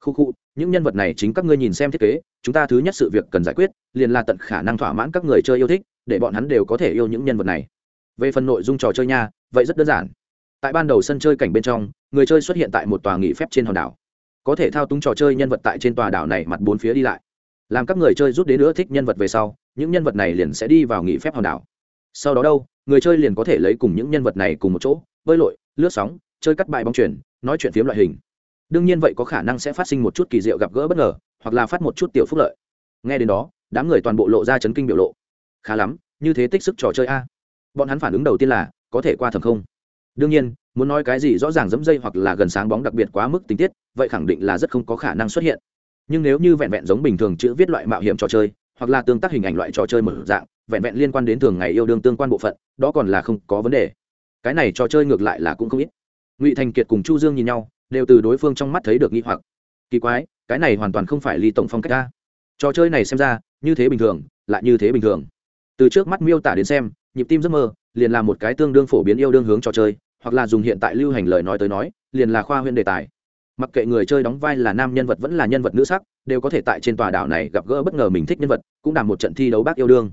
Khu khu, những nhân vật này chính các ngươi nhìn xem thiết kế, chúng ta thứ nhất sự việc cần giải quyết, liền là tận khả năng thỏa mãn các người chơi yêu thích, để bọn hắn đều có thể yêu những nhân vật này. Về phần nội dung trò chơi nha, vậy rất đơn giản. Tại ban đầu sân chơi cảnh bên trong, người chơi xuất hiện tại một tòa nghỉ phép trên hòn đảo. Có thể thao túng trò chơi nhân vật tại trên tòa đảo này mặt bốn phía đi lại. Làm các người chơi rút đến nữa thích nhân vật về sau những nhân vật này liền sẽ đi vào nghỉ phép hòn đảo. Sau đó đâu, người chơi liền có thể lấy cùng những nhân vật này cùng một chỗ, bơi lội, lướt sóng, chơi cắt bại bóng chuyển nói chuyện phiếm loại hình. Đương nhiên vậy có khả năng sẽ phát sinh một chút kỳ diệu gặp gỡ bất ngờ, hoặc là phát một chút tiểu phúc lợi. Nghe đến đó, đám người toàn bộ lộ ra chấn kinh biểu lộ. Khá lắm, như thế tích sức trò chơi a. Bọn hắn phản ứng đầu tiên là, có thể qua thầm không? Đương nhiên, muốn nói cái gì rõ ràng dẫm dây hoặc là gần sáng bóng đặc biệt quá mức tình tiết, vậy khẳng định là rất không có khả năng xuất hiện. Nhưng nếu như vẹn vẹn giống bình thường chữ viết loại mạo hiểm trò chơi hoặc là tương tác hình ảnh loại trò chơi mở dạng, vẹn vẹn liên quan đến thường ngày yêu đương tương quan bộ phận, đó còn là không có vấn đề. Cái này trò chơi ngược lại là cũng không ít. Ngụy thành kiệt cùng chu dương nhìn nhau, đều từ đối phương trong mắt thấy được nghi hoặc. Kỳ quái, cái này hoàn toàn không phải ly tổng phong cách ta. Trò chơi này xem ra, như thế bình thường, lại như thế bình thường. Từ trước mắt miêu tả đến xem, nhịp tim giấc mơ, liền là một cái tương đương phổ biến yêu đương hướng trò chơi, hoặc là dùng hiện tại lưu hành lời nói tới nói, liền là khoa huyện đề tài. Mặc kệ người chơi đóng vai là nam nhân vật vẫn là nhân vật nữ sắc đều có thể tại trên tòa đảo này gặp gỡ bất ngờ mình thích nhân vật, cũng đảm một trận thi đấu bác yêu đương.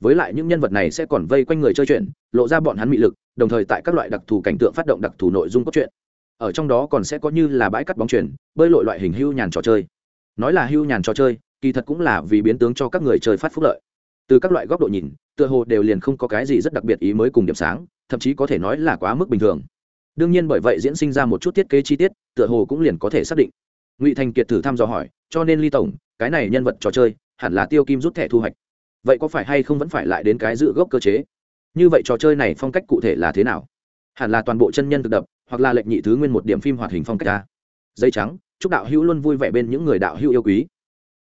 Với lại những nhân vật này sẽ còn vây quanh người chơi chuyện, lộ ra bọn hắn mị lực, đồng thời tại các loại đặc thù cảnh tượng phát động đặc thù nội dung cốt truyện. Ở trong đó còn sẽ có như là bãi cắt bóng chuyển bơi lội loại hình hưu nhàn trò chơi. Nói là hưu nhàn trò chơi, kỳ thật cũng là vì biến tướng cho các người chơi phát phúc lợi. Từ các loại góc độ nhìn, tựa hồ đều liền không có cái gì rất đặc biệt ý mới cùng điểm sáng, thậm chí có thể nói là quá mức bình thường. Đương nhiên bởi vậy diễn sinh ra một chút thiết kế chi tiết, tựa hồ cũng liền có thể xác định ngụy thành kiệt thử thăm dò hỏi cho nên ly tổng cái này nhân vật trò chơi hẳn là tiêu kim rút thẻ thu hoạch vậy có phải hay không vẫn phải lại đến cái giữ gốc cơ chế như vậy trò chơi này phong cách cụ thể là thế nào hẳn là toàn bộ chân nhân thực đập hoặc là lệnh nhị thứ nguyên một điểm phim hoạt hình phong cách ta giấy trắng chúc đạo hữu luôn vui vẻ bên những người đạo hữu yêu quý